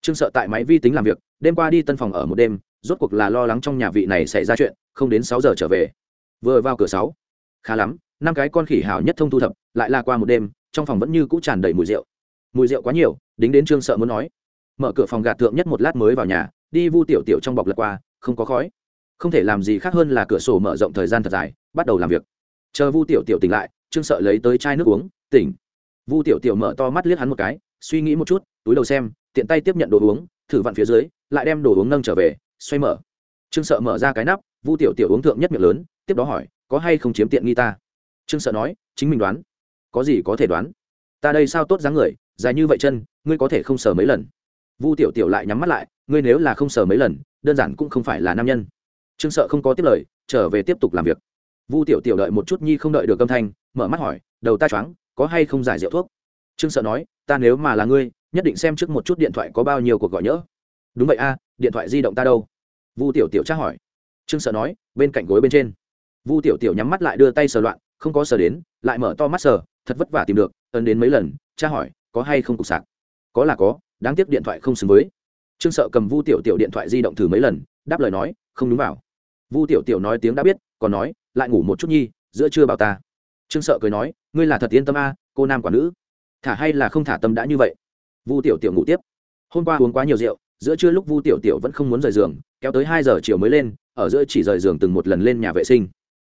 Trương sợ tại máy vi tính làm việc, đêm qua đi tân phòng ở một đêm, rốt cuộc là lo lắng trong nhà vị này xảy ra chuyện, không đến sáu giờ trở về. Vừa vào cửa sáu, khá lắm, năm cái con khỉ hào nhất thông thu thập, lại là qua một đêm, trong phòng vẫn như cũ tràn đầy mùi rượu. Mùi rượu quá nhiều, đính đến trương sợ muốn nói mở cửa phòng gạt thượng nhất một lát mới vào nhà, đi vu tiểu tiểu trong bọc lật qua, không có khói. Không thể làm gì khác hơn là cửa sổ mở rộng thời gian thật dài, bắt đầu làm việc. Chờ vu tiểu tiểu tỉnh lại, trương sợ lấy tới chai nước uống, tỉnh. Vu tiểu tiểu mở to mắt liếc hắn một cái, suy nghĩ một chút, túi đầu xem, tiện tay tiếp nhận đồ uống, thử vặn phía dưới, lại đem đồ uống nâng trở về, xoay mở. Trương sợ mở ra cái nắp, vu tiểu tiểu uống thượng nhất miệng lớn, tiếp đó hỏi, có hay không chiếm tiện nghi ta? Trương sợ nói, chính mình đoán. Có gì có thể đoán? Ta đây sao tốt dáng người, dài như vậy chân, ngươi có thể không sờ mấy lần? Vu tiểu tiểu lại nhắm mắt lại, ngươi nếu là không sờ mấy lần, đơn giản cũng không phải là nam nhân. Trương sợ không có tiếp lời, trở về tiếp tục làm việc. Vu tiểu tiểu đợi một chút nhi không đợi được âm thanh, mở mắt hỏi, đầu ta choáng, có hay không giải rượu thuốc? Trương sợ nói, ta nếu mà là ngươi, nhất định xem trước một chút điện thoại có bao nhiêu cuộc gọi nhỡ. Đúng vậy a, điện thoại di động ta đâu? Vu tiểu tiểu tra hỏi. Trương sợ nói, bên cạnh gối bên trên. Vu tiểu tiểu nhắm mắt lại đưa tay sờ loạn, không có sờ đến, lại mở to mắt sờ, thật vất vả tìm được, ấn đến mấy lần, tra hỏi, có hay không cục sạc? Có là có đáng tiếc điện thoại không xứng với. Trương sợ cầm vu tiểu tiểu điện thoại di động thử mấy lần, đáp lời nói, không đúng vào. Vu tiểu tiểu nói tiếng đã biết, còn nói, lại ngủ một chút nhi, giữa trưa bảo ta. Trương sợ cười nói, ngươi là thật yên tâm a, cô nam quả nữ. Thả hay là không thả tâm đã như vậy? Vu tiểu tiểu ngủ tiếp. Hôm qua uống quá nhiều rượu, giữa trưa lúc vu tiểu tiểu vẫn không muốn rời giường, kéo tới hai giờ chiều mới lên, ở giữa chỉ rời giường từng một lần lên nhà vệ sinh.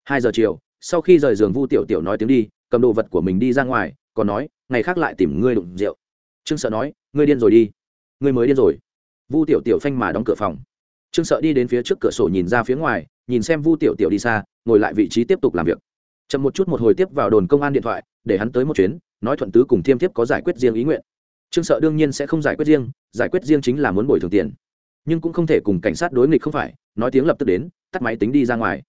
Hai giờ chiều, sau khi rời giường vu tiểu tiểu nói tiếng đi, cầm đồ vật của mình đi ra ngoài, còn nói, ngày khác lại tìm ngươi đụng rượu trương sợ nói, ngươi điên rồi đi. Ngươi mới điên rồi. Vu tiểu tiểu phanh mà đóng cửa phòng. Trương sợ đi đến phía trước cửa sổ nhìn ra phía ngoài, nhìn xem vu tiểu tiểu đi xa, ngồi lại vị trí tiếp tục làm việc. Chậm một chút một hồi tiếp vào đồn công an điện thoại, để hắn tới một chuyến, nói thuận tứ cùng thiêm thiếp có giải quyết riêng ý nguyện. Trương sợ đương nhiên sẽ không giải quyết riêng, giải quyết riêng chính là muốn bồi thường tiền. Nhưng cũng không thể cùng cảnh sát đối nghịch không phải, nói tiếng lập tức đến, tắt máy tính đi ra ngoài.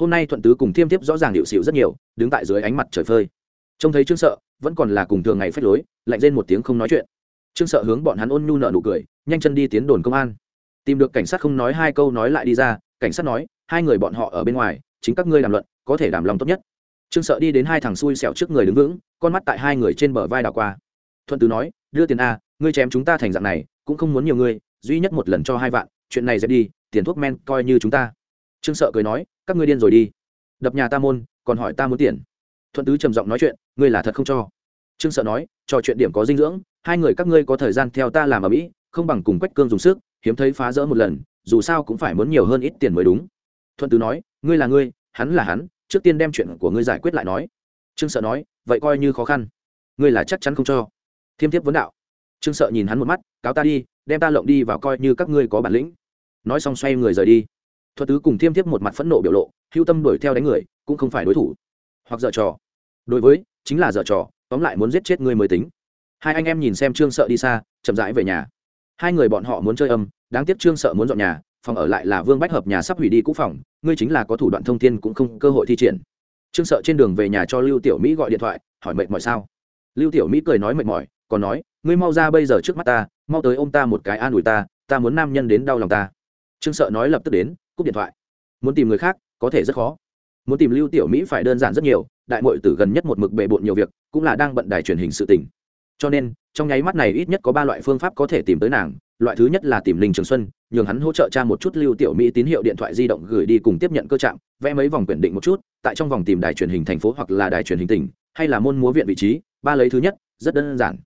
Hôm nay thuận tứ cùng thiêm thiếp rõ ràng điệu xịu rất nhiều, đứng tại dưới ánh mặt trời phơi trông thấy trương sợ, vẫn còn là cùng thường ngày phách lối, lạnh lên một tiếng không nói chuyện. Trương sợ hướng bọn hắn ôn nhu nợ nụ cười, nhanh chân đi tiến đồn công an. Tìm được cảnh sát không nói hai câu nói lại đi ra, cảnh sát nói, hai người bọn họ ở bên ngoài, chính các ngươi đàm luận, có thể đảm lòng tốt nhất. Trương sợ đi đến hai thằng xui xẻo trước người đứng vững, con mắt tại hai người trên bờ vai đào qua. Thuận tứ nói, đưa tiền a, ngươi chém chúng ta thành dạng này, cũng không muốn nhiều ngươi, duy nhất một lần cho hai vạn, chuyện này dẹp đi, tiền thuốc men coi như chúng ta. Trương sợ cười nói, các ngươi điên rồi đi. Đập nhà ta môn, còn hỏi ta muốn tiền thuận tứ trầm giọng nói chuyện, ngươi là thật không cho? Trương sợ nói, trò chuyện điểm có dinh dưỡng, hai người các ngươi có thời gian theo ta làm ở mỹ, không bằng cùng quách cương dùng sức, hiếm thấy phá rỡ một lần, dù sao cũng phải muốn nhiều hơn ít tiền mới đúng. Thuận tứ nói, ngươi là ngươi, hắn là hắn, trước tiên đem chuyện của ngươi giải quyết lại nói. Trương sợ nói, vậy coi như khó khăn. Ngươi là chắc chắn không cho. Thiêm thiếp vấn đạo. Trương sợ nhìn hắn một mắt, cáo ta đi, đem ta lộng đi vào coi như các ngươi có bản lĩnh. Nói xong xoay người rời đi. Thuật tứ cùng thiêm thiếp một mặt phẫn nộ biểu lộ, hưu tâm đuổi theo đánh người, cũng không phải đối thủ hoặc dở trò. Đối với, chính là dở trò, tóm lại muốn giết chết ngươi mới tính. Hai anh em nhìn xem trương sợ đi xa, chậm rãi về nhà. Hai người bọn họ muốn chơi âm, đáng tiếc trương sợ muốn dọn nhà, phòng ở lại là vương bách hợp nhà sắp hủy đi cũ phòng, ngươi chính là có thủ đoạn thông tin cũng không cơ hội thi triển. Trương sợ trên đường về nhà cho lưu tiểu mỹ gọi điện thoại, hỏi mệt mỏi sao? Lưu tiểu mỹ cười nói mệt mỏi, còn nói, ngươi mau ra bây giờ trước mắt ta, mau tới ô m ta một cái an ủi ta ta muốn nam nhân đến đau lòng ta. Trương sợ nói lập tức đến, cúp điện thoại. Muốn tìm người khác, có thể rất khó muốn tìm lưu tiểu mỹ phải đơn giản rất nhiều, đại mội tử gần nhất một mực bề bộn nhiều việc, cũng là đang bận đài truyền hình sự tình. Cho nên, trong nháy mắt này ít nhất có ba loại phương pháp có thể tìm tới nàng, loại thứ nhất là tìm linh trường xuân, nhường hắn hỗ trợ cha một chút lưu tiểu mỹ tín hiệu điện thoại di động gửi đi cùng tiếp nhận cơ trạng, vẽ mấy vòng quyển định một chút, tại trong vòng tìm đài truyền hình thành phố hoặc là đài truyền hình tỉnh, hay là môn múa viện vị trí, ba lấy thứ nhất, rất đơn giản.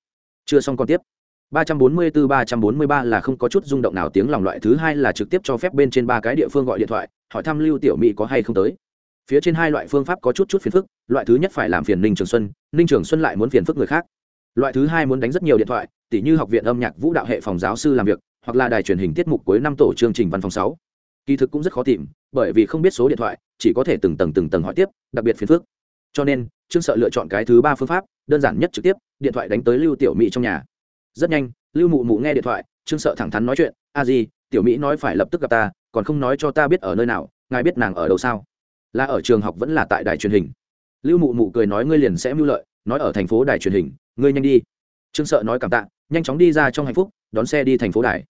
Chưa xong còn tiếp. 344-343 là không có chút rung động nào, tiếng lòng loại thứ hai là trực tiếp cho phép bên trên ba cái địa phương gọi điện thoại, hỏi thăm lưu tiểu mỹ có hay không tới phía trên hai loại phương pháp có chút chút phiền phức, loại thứ nhất phải làm phiền ninh trường xuân, ninh trường xuân lại muốn phiền phức người khác. Loại thứ hai muốn đánh rất nhiều điện thoại, tỉ như học viện âm nhạc vũ đạo hệ phòng giáo sư làm việc, hoặc là đài truyền hình tiết mục cuối năm tổ chương trình văn phòng sáu. Kỳ thực cũng rất khó tìm, bởi vì không biết số điện thoại, chỉ có thể từng tầng từng tầng hỏi tiếp, đặc biệt phiền phức. Cho nên, trương sợ lựa chọn cái thứ ba phương pháp, đơn giản nhất trực tiếp, điện thoại đánh tới lưu tiểu mỹ trong nhà. Rất nhanh, lưu mụ mụ nghe điện thoại, trương sợ thẳng thắn nói chuyện, a di, tiểu mỹ nói phải lập tức gặp ta, còn không nói cho ta biết ở nơi nào, ngài biết nàng ở đâu sao? Là ở trường học vẫn là tại đài truyền hình. Lưu mụ mụ cười nói ngươi liền sẽ mưu lợi, nói ở thành phố đài truyền hình, ngươi nhanh đi. Trương sợ nói cảm tạ, nhanh chóng đi ra trong hạnh phúc, đón xe đi thành phố đài.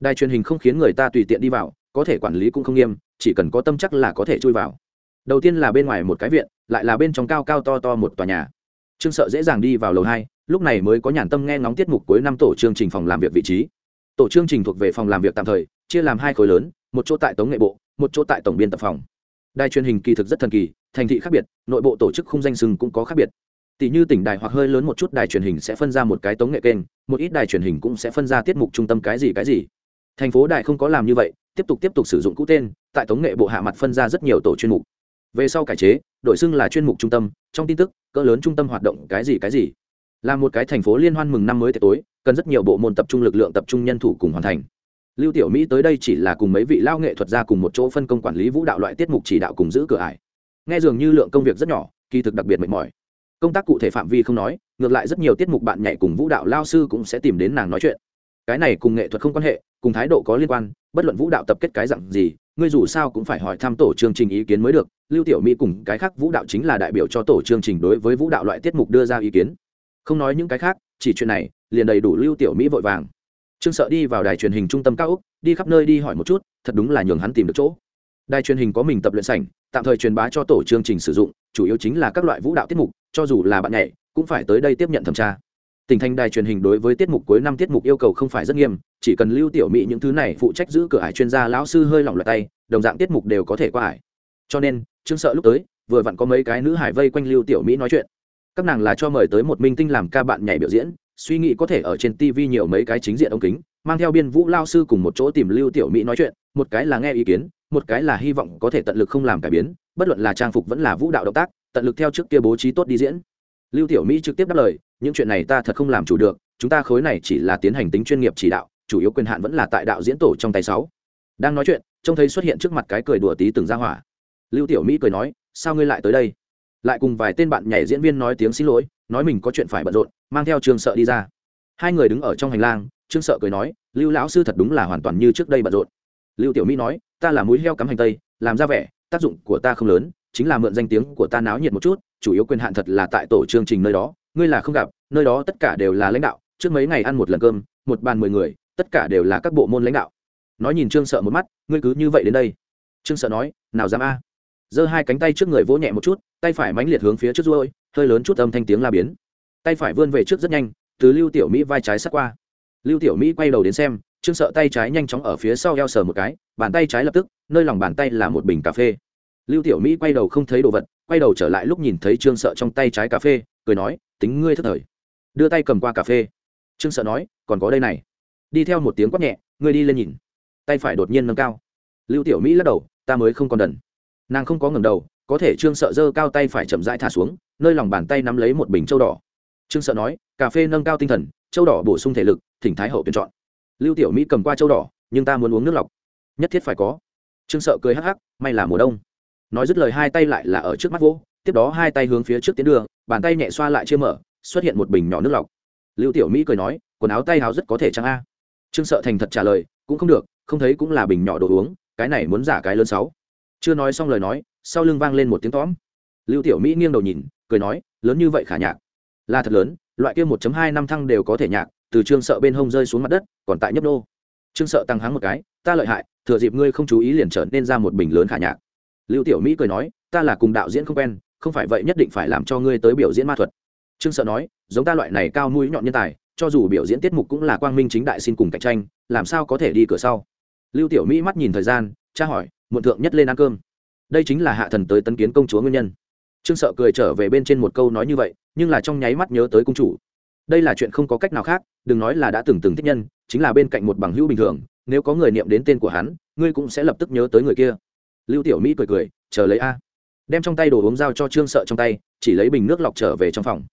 Đài truyền hình không khiến người ta tùy tiện đi vào, có thể quản lý cũng không nghiêm, chỉ cần có tâm chắc là có thể chui vào. Đầu tiên là bên ngoài một cái viện, lại là bên trong cao cao to to một tòa nhà. Trương sợ dễ dàng đi vào lầu hai, lúc này mới có nhàn tâm nghe ngóng tiết mục cuối năm tổ chương trình phòng làm việc vị trí. Tổ chương trình thuộc về phòng làm việc tạm thời, chia làm hai khối lớn, một chỗ tại tống nghệ bộ, một chỗ tại tổng biên tập phòng đài truyền hình kỳ thực rất thần kỳ, thành thị khác biệt, nội bộ tổ chức khung danh sừng cũng có khác biệt. Tỷ như tỉnh đài hoặc hơi lớn một chút đài truyền hình sẽ phân ra một cái tống nghệ kênh, một ít đài truyền hình cũng sẽ phân ra tiết mục trung tâm cái gì cái gì. Thành phố đài không có làm như vậy, tiếp tục tiếp tục sử dụng cũ tên, tại tống nghệ bộ hạ mặt phân ra rất nhiều tổ chuyên mục. Về sau cải chế đội xưng là chuyên mục trung tâm, trong tin tức, cỡ lớn trung tâm hoạt động cái gì cái gì. Là một cái thành phố liên hoan mừng năm mới tối, cần rất nhiều bộ môn tập trung lực lượng tập trung nhân thủ cùng hoàn thành lưu tiểu mỹ tới đây chỉ là cùng mấy vị lao nghệ thuật ra cùng một chỗ phân công quản lý vũ đạo loại tiết mục chỉ đạo cùng giữ cửa ải. Nghe dường như lượng công việc rất nhỏ, kỳ thực đặc biệt mệt mỏi. Công tác cụ thể phạm vi không nói, ngược lại rất nhiều tiết mục bạn nhảy cùng vũ đạo lao sư cũng sẽ tìm đến nàng nói chuyện. Cái này cùng nghệ thuật không quan hệ, cùng thái độ có liên quan, bất luận vũ đạo tập kết cái dặn gì, ngươi dù sao cũng phải hỏi thăm tổ chương trình ý kiến mới được. Lưu tiểu mỹ cùng cái khác vũ đạo chính là đại biểu cho tổ chương trình đối với vũ đạo loại tiết mục đưa ra ý kiến. Không nói những cái khác, chỉ chuyện này, liền đầy đủ lưu tiểu mỹ vội vàng trương sợ đi vào đài truyền hình trung tâm cao úc, đi khắp nơi đi hỏi một chút, thật đúng là nhường hắn tìm được chỗ. Đài truyền hình có mình tập luyện sảnh, tạm thời truyền bá cho tổ chương trình sử dụng, chủ yếu chính là các loại vũ đạo tiết mục, cho dù là bạn nhảy, cũng phải tới đây tiếp nhận thẩm tra. Tỉnh thành đài truyền hình đối với tiết mục cuối năm tiết mục yêu cầu không phải rất nghiêm, chỉ cần lưu tiểu mỹ những thứ này phụ trách giữ cửa hải chuyên gia lão sư hơi lỏng loại tay, đồng dạng tiết mục đều có thể qua hải cho nên, trương sợ lúc tới, vừa vặn có mấy cái nữ hải vây quanh lưu tiểu mỹ nói chuyện. Các nàng là cho mời tới một minh tinh làm ca bạn nhảy biểu diễn suy nghĩ có thể ở trên tv nhiều mấy cái chính diện ống kính, mang theo biên vũ lao sư cùng một chỗ tìm lưu tiểu mỹ nói chuyện, một cái là nghe ý kiến, một cái là hy vọng có thể tận lực không làm cải biến, bất luận là trang phục vẫn là vũ đạo động tác, tận lực theo trước kia bố trí tốt đi diễn. Lưu tiểu mỹ trực tiếp đáp lời, những chuyện này ta thật không làm chủ được, chúng ta khối này chỉ là tiến hành tính chuyên nghiệp chỉ đạo, chủ yếu quyền hạn vẫn là tại đạo diễn tổ trong tay sáu. Đang nói chuyện, trông thấy xuất hiện trước mặt cái cười đùa tí từng ra hỏa. Lưu tiểu mỹ cười nói, sao ngươi lại tới đây? Lại cùng vài tên bạn nhảy diễn viên nói tiếng xin lỗi, nói mình có chuyện phải bận rộn, mang theo trương sợ đi ra. Hai người đứng ở trong hành lang, trương sợ cười nói, lưu lão sư thật đúng là hoàn toàn như trước đây bận rộn. Lưu tiểu mỹ nói, ta là mũi heo cắm hành tây, làm ra vẻ, tác dụng của ta không lớn, chính là mượn danh tiếng của ta náo nhiệt một chút, chủ yếu quyền hạn thật là tại tổ chương trình nơi đó, ngươi là không gặp, nơi đó tất cả đều là lãnh đạo, trước mấy ngày ăn một lần cơm, một bàn mười người, tất cả đều là các bộ môn lãnh đạo. Nói nhìn trương sợ một mắt, ngươi cứ như vậy đến đây. Trương sợ nói, nào dám a giơ hai cánh tay trước người vỗ nhẹ một chút, tay phải mãnh liệt hướng phía trước ruôi hơi lớn chút âm thanh tiếng la biến. Tay phải vươn về trước rất nhanh, từ lưu tiểu mỹ vai trái sát qua. Lưu tiểu mỹ quay đầu đến xem, trương sợ tay trái nhanh chóng ở phía sau eo sờ một cái, bàn tay trái lập tức, nơi lòng bàn tay là một bình cà phê. Lưu tiểu mỹ quay đầu không thấy đồ vật, quay đầu trở lại lúc nhìn thấy trương sợ trong tay trái cà phê, cười nói, tính ngươi thất thời. Đưa tay cầm qua cà phê. Trương sợ nói, còn có đây này. Đi theo một tiếng quát nhẹ, ngươi đi lên nhìn. Tay phải đột nhiên nâng cao. Lưu tiểu mỹ lắc đầu, ta mới không còn đần nàng không có ngầm đầu, có thể trương sợ giơ cao tay phải chậm rãi thả xuống, nơi lòng bàn tay nắm lấy một bình châu đỏ. Trương sợ nói, cà phê nâng cao tinh thần, châu đỏ bổ sung thể lực, thỉnh thái hậu tuyển chọn. Lưu tiểu mỹ cầm qua châu đỏ, nhưng ta muốn uống nước lọc. Nhất thiết phải có. Trương sợ cười hắc hắc, may là mùa đông. Nói dứt lời hai tay lại là ở trước mắt vỗ, tiếp đó hai tay hướng phía trước tiến đường bàn tay nhẹ xoa lại chia mở, xuất hiện một bình nhỏ nước lọc. Lưu tiểu mỹ cười nói, quần áo tay áo rất có thể chăng a. Trương sợ thành thật trả lời, cũng không được, không thấy cũng là bình nhỏ đồ uống, cái này muốn giả cái lớn sáu chưa nói xong lời nói, sau lưng vang lên một tiếng tóm. Lưu tiểu mỹ nghiêng đầu nhìn, cười nói, lớn như vậy khả nhạc? Là thật lớn, loại kia một hai năm thăng đều có thể nhạc, từ trương sợ bên hông rơi xuống mặt đất, còn tại nhấp nô. Trương sợ tăng hắng một cái, ta lợi hại, thừa dịp ngươi không chú ý liền trở nên ra một bình lớn khả nhạc. Lưu tiểu mỹ cười nói, ta là cùng đạo diễn không quen, không phải vậy nhất định phải làm cho ngươi tới biểu diễn ma thuật. Trương sợ nói, giống ta loại này cao mũi nhọn nhân tài, cho dù biểu diễn tiết mục cũng là quang minh chính đại xin cùng cạnh tranh, làm sao có thể đi cửa sau? Lưu tiểu mỹ mắt nhìn thời gian, tra hỏi muộn thượng nhất lên ăn cơm. Đây chính là hạ thần tới tấn kiến công chúa nguyên nhân. Trương sợ cười trở về bên trên một câu nói như vậy, nhưng là trong nháy mắt nhớ tới cung chủ. Đây là chuyện không có cách nào khác, đừng nói là đã từng từng thích nhân, chính là bên cạnh một bằng hữu bình thường, nếu có người niệm đến tên của hắn, ngươi cũng sẽ lập tức nhớ tới người kia. Lưu tiểu mỹ cười cười, chờ lấy a. Đem trong tay đồ uống giao cho trương sợ trong tay, chỉ lấy bình nước lọc trở về trong phòng.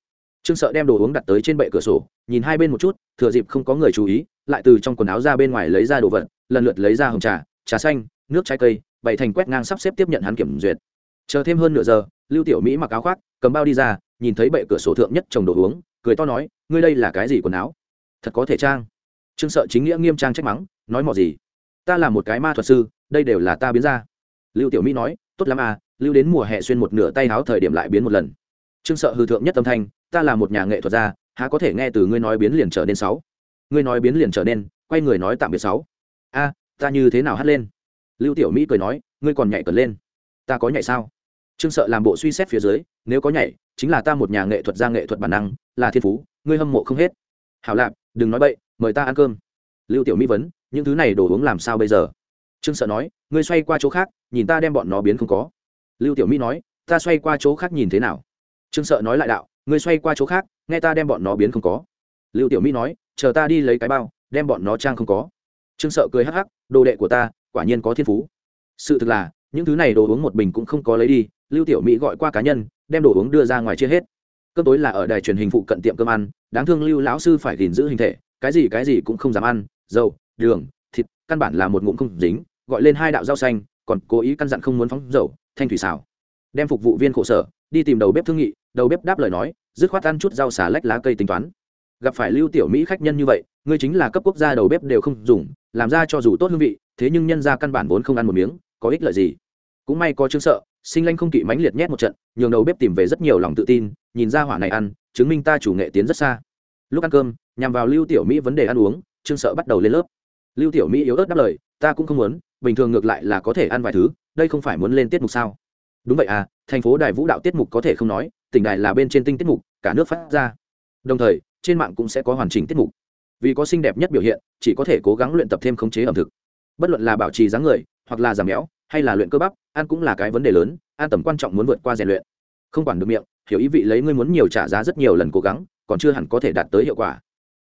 Trương sợ đem đồ uống đặt tới trên bệ cửa sổ, nhìn hai bên một chút, thừa dịp không có người chú ý, lại từ trong quần áo ra bên ngoài lấy ra đồ vật, lần lượt lấy ra hồng trà trà xanh, nước trái cây bày thành quét ngang sắp xếp tiếp nhận hắn kiểm duyệt. Chờ thêm hơn nửa giờ, lưu tiểu mỹ mặc áo khoác, cầm bao đi ra, nhìn thấy bệ cửa sổ thượng nhất trồng đồ uống, cười to nói, ngươi đây là cái gì quần áo? Thật có thể trang. Trương sợ chính nghĩa nghiêm trang trách mắng, nói mò gì? Ta là một cái ma thuật sư, đây đều là ta biến ra. Lưu tiểu mỹ nói, tốt lắm à lưu đến mùa hè xuyên một nửa tay áo thời điểm lại biến một lần. Trương sợ hư thượng nhất tâm thanh, ta là một nhà nghệ thuật gia, há có thể nghe từ ngươi nói biến liền trở nên sáu ngươi nói biến liền trở nên, quay người nói tạm biệt sáu a, ta như thế nào hát lên? Lưu tiểu mỹ cười nói, ngươi còn nhảy cẩn lên. Ta có nhảy sao? Trương sợ làm bộ suy xét phía dưới, nếu có nhảy, chính là ta một nhà nghệ thuật gia nghệ thuật bản năng, là thiên phú, ngươi hâm mộ không hết. Hảo lạp, đừng nói bậy, mời ta ăn cơm. Lưu tiểu mỹ vấn, những thứ này đồ uống làm sao bây giờ? Trương sợ nói, ngươi xoay qua chỗ khác, nhìn ta đem bọn nó biến không có. Lưu tiểu mỹ nói, ta xoay qua chỗ khác nhìn thế nào? Trương sợ nói lại đạo, ngươi xoay qua chỗ khác, nghe ta đem bọn nó biến không có. Lưu tiểu mỹ nói, chờ ta đi lấy cái bao, đem bọn nó trang không có. Trương sợ cười hắc hắc, đồ đệ của ta quả nhiên có thiên phú. Sự thực là, những thứ này đồ uống một bình cũng không có lấy đi, lưu tiểu mỹ gọi qua cá nhân, đem đồ uống đưa ra ngoài chia hết. Cơm tối là ở đài truyền hình phụ cận tiệm cơm ăn, đáng thương lưu lão sư phải gìn giữ hình thể, cái gì cái gì cũng không dám ăn, dầu, đường, thịt, căn bản là một ngụm không dính, gọi lên hai đạo rau xanh, còn cố ý căn dặn không muốn phóng dầu, thanh thủy xào. Đem phục vụ viên khổ sở, đi tìm đầu bếp thương nghị, đầu bếp đáp lời nói, dứt khoát ăn chút rau xà lách lá cây tính toán. Gặp phải lưu tiểu mỹ khách nhân như vậy, ngươi chính là cấp quốc gia đầu bếp đều không dùng làm ra cho dù tốt hương vị, thế nhưng nhân ra căn bản vốn không ăn một miếng, có ích lợi gì? Cũng may có chứng sợ, sinh lanh không kỵ mãnh liệt nhét một trận, nhường đầu bếp tìm về rất nhiều lòng tự tin, nhìn ra hỏa này ăn, chứng minh ta chủ nghệ tiến rất xa. Lúc ăn cơm, nhằm vào lưu tiểu mỹ vấn đề ăn uống, trương sợ bắt đầu lên lớp. Lưu tiểu mỹ yếu ớt đáp lời, ta cũng không muốn, bình thường ngược lại là có thể ăn vài thứ, đây không phải muốn lên tiết mục sao? Đúng vậy à thành phố đài vũ đạo tiết mục có thể không nói, tỉnh đài là bên trên tinh tiết mục, cả nước phát ra. Đồng thời, trên mạng cũng sẽ có hoàn chỉnh tiết mục vì có xinh đẹp nhất biểu hiện chỉ có thể cố gắng luyện tập thêm khống chế ẩm thực. Bất luận là bảo trì dáng người hoặc là giảm méo, hay là luyện cơ bắp ăn cũng là cái vấn đề lớn ăn tầm quan trọng muốn vượt qua rèn luyện. Không quản được miệng hiểu ý vị lấy ngươi muốn nhiều trả giá rất nhiều lần cố gắng còn chưa hẳn có thể đạt tới hiệu quả.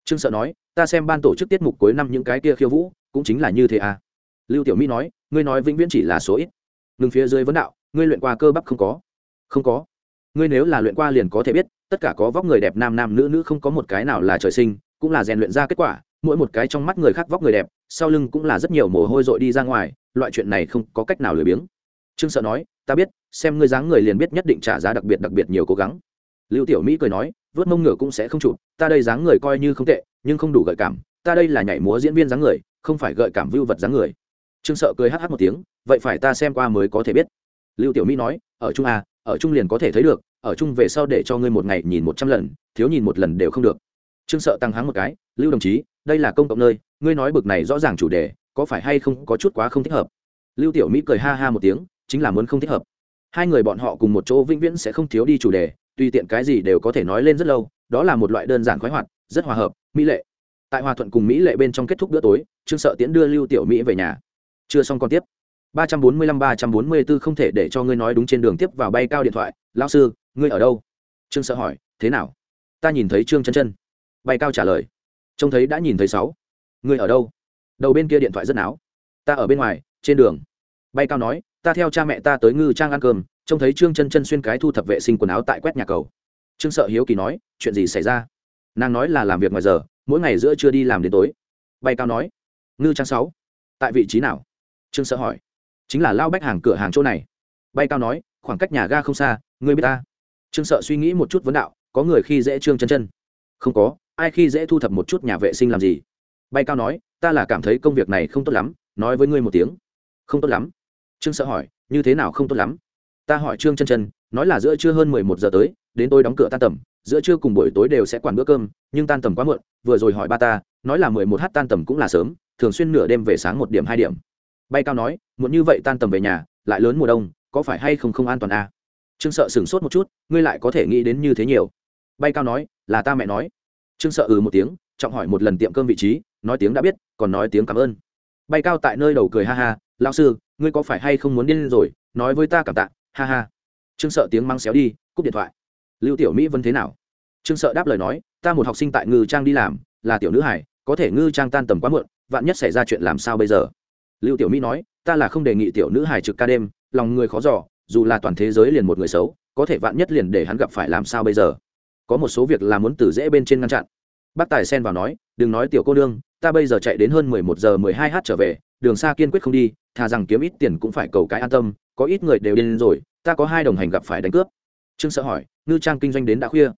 Trương sợ nói ta xem ban tổ chức tiết mục cuối năm những cái kia khiêu vũ cũng chính là như thế à? Lưu tiểu mỹ nói ngươi nói vĩnh viễn chỉ là số ít. Ngừng phía dưới vấn đạo ngươi luyện qua cơ bắp không có? Không có. Ngươi nếu là luyện qua liền có thể biết tất cả có vóc người đẹp nam nam nữ nữ không có một cái nào là trời sinh cũng là rèn luyện ra kết quả, mỗi một cái trong mắt người khác vóc người đẹp, sau lưng cũng là rất nhiều mồ hôi dội đi ra ngoài, loại chuyện này không có cách nào lười biếng. Trương sợ nói, ta biết, xem ngươi dáng người liền biết nhất định trả giá đặc biệt đặc biệt nhiều cố gắng. Lưu tiểu mỹ cười nói, vớt mông ngựa cũng sẽ không chụp, ta đây dáng người coi như không tệ, nhưng không đủ gợi cảm, ta đây là nhảy múa diễn viên dáng người, không phải gợi cảm vưu vật dáng người. Trương sợ cười hh một tiếng, vậy phải ta xem qua mới có thể biết. Lưu tiểu mỹ nói, ở trung à ở trung liền có thể thấy được, ở trung về sau để cho ngươi một ngày nhìn một trăm lần, thiếu nhìn một lần đều không được trương sợ tăng háng một cái, lưu đồng chí, đây là công cộng nơi, ngươi nói bực này rõ ràng chủ đề, có phải hay không có chút quá không thích hợp? Lưu tiểu mỹ cười ha ha một tiếng, chính là muốn không thích hợp. Hai người bọn họ cùng một chỗ vĩnh viễn sẽ không thiếu đi chủ đề, tùy tiện cái gì đều có thể nói lên rất lâu, đó là một loại đơn giản khoái hoạt, rất hòa hợp, mỹ lệ. Tại hòa thuận cùng mỹ lệ bên trong kết thúc bữa tối, trương sợ tiễn đưa lưu tiểu mỹ về nhà. Chưa xong còn tiếp. Ba trăm bốn mươi lăm, ba trăm bốn mươi 344 không thể để cho ngươi nói đúng trên đường tiếp vào bay cao điện thoại. Lão sư, ngươi ở đâu? Trương sợ hỏi, thế nào? Ta nhìn thấy trương chân chân bay cao trả lời. Trông thấy đã nhìn thấy sáu. Ngươi ở đâu? Đầu bên kia điện thoại rất náo. Ta ở bên ngoài, trên đường. Bay cao nói, ta theo cha mẹ ta tới ngư trang ăn cơm. Trông thấy trương chân chân xuyên cái thu thập vệ sinh quần áo tại quét nhà cầu. Trương sợ hiếu kỳ nói, chuyện gì xảy ra? Nàng nói là làm việc ngoài giờ, mỗi ngày giữa chưa đi làm đến tối. Bay cao nói, ngư trang sáu, tại vị trí nào? Trương sợ hỏi, chính là lao bách hàng cửa hàng chỗ này. Bay cao nói, khoảng cách nhà ga không xa, ngươi biết ta? Trương sợ suy nghĩ một chút vấn đạo, có người khi dễ trương chân chân? Không có ai khi dễ thu thập một chút nhà vệ sinh làm gì? Bay cao nói, ta là cảm thấy công việc này không tốt lắm, nói với ngươi một tiếng. Không tốt lắm. Trương sợ hỏi, như thế nào không tốt lắm? Ta hỏi trương chân chân, nói là giữa trưa hơn mười một giờ tới, đến tôi đóng cửa tan tầm. Giữa trưa cùng buổi tối đều sẽ quản bữa cơm, nhưng tan tầm quá muộn, vừa rồi hỏi ba ta, nói là mười một h tan tầm cũng là sớm, thường xuyên nửa đêm về sáng một điểm hai điểm. Bay cao nói, muộn như vậy tan tầm về nhà, lại lớn mùa đông, có phải hay không không an toàn à? trương sợ sửng sốt một chút, ngươi lại có thể nghĩ đến như thế nhiều. Bay cao nói, là ta mẹ nói trương sợ ừ một tiếng, trọng hỏi một lần tiệm cơm vị trí, nói tiếng đã biết, còn nói tiếng cảm ơn. Bay cao tại nơi đầu cười ha ha, lão sư, ngươi có phải hay không muốn điên rồi, nói với ta cảm tạ, ha ha. Trương sợ tiếng mang xéo đi, cúp điện thoại. Lưu tiểu mỹ vân thế nào? Trương sợ đáp lời nói, ta một học sinh tại ngư trang đi làm, là tiểu nữ hải có thể ngư trang tan tầm quá muộn, vạn nhất xảy ra chuyện làm sao bây giờ? Lưu tiểu mỹ nói, ta là không đề nghị tiểu nữ hải trực ca đêm, lòng người khó giỏ dù là toàn thế giới liền một người xấu, có thể vạn nhất liền để hắn gặp phải làm sao bây giờ? Có một số việc là muốn từ dễ bên trên ngăn chặn. Bác tài xen vào nói, đừng nói tiểu cô nương, ta bây giờ chạy đến hơn mười một giờ mười hai h trở về, đường xa kiên quyết không đi, thà rằng kiếm ít tiền cũng phải cầu cái an tâm, có ít người đều điên rồi, ta có hai đồng hành gặp phải đánh cướp. Trương sợ hỏi, ngư trang kinh doanh đến đã khuya?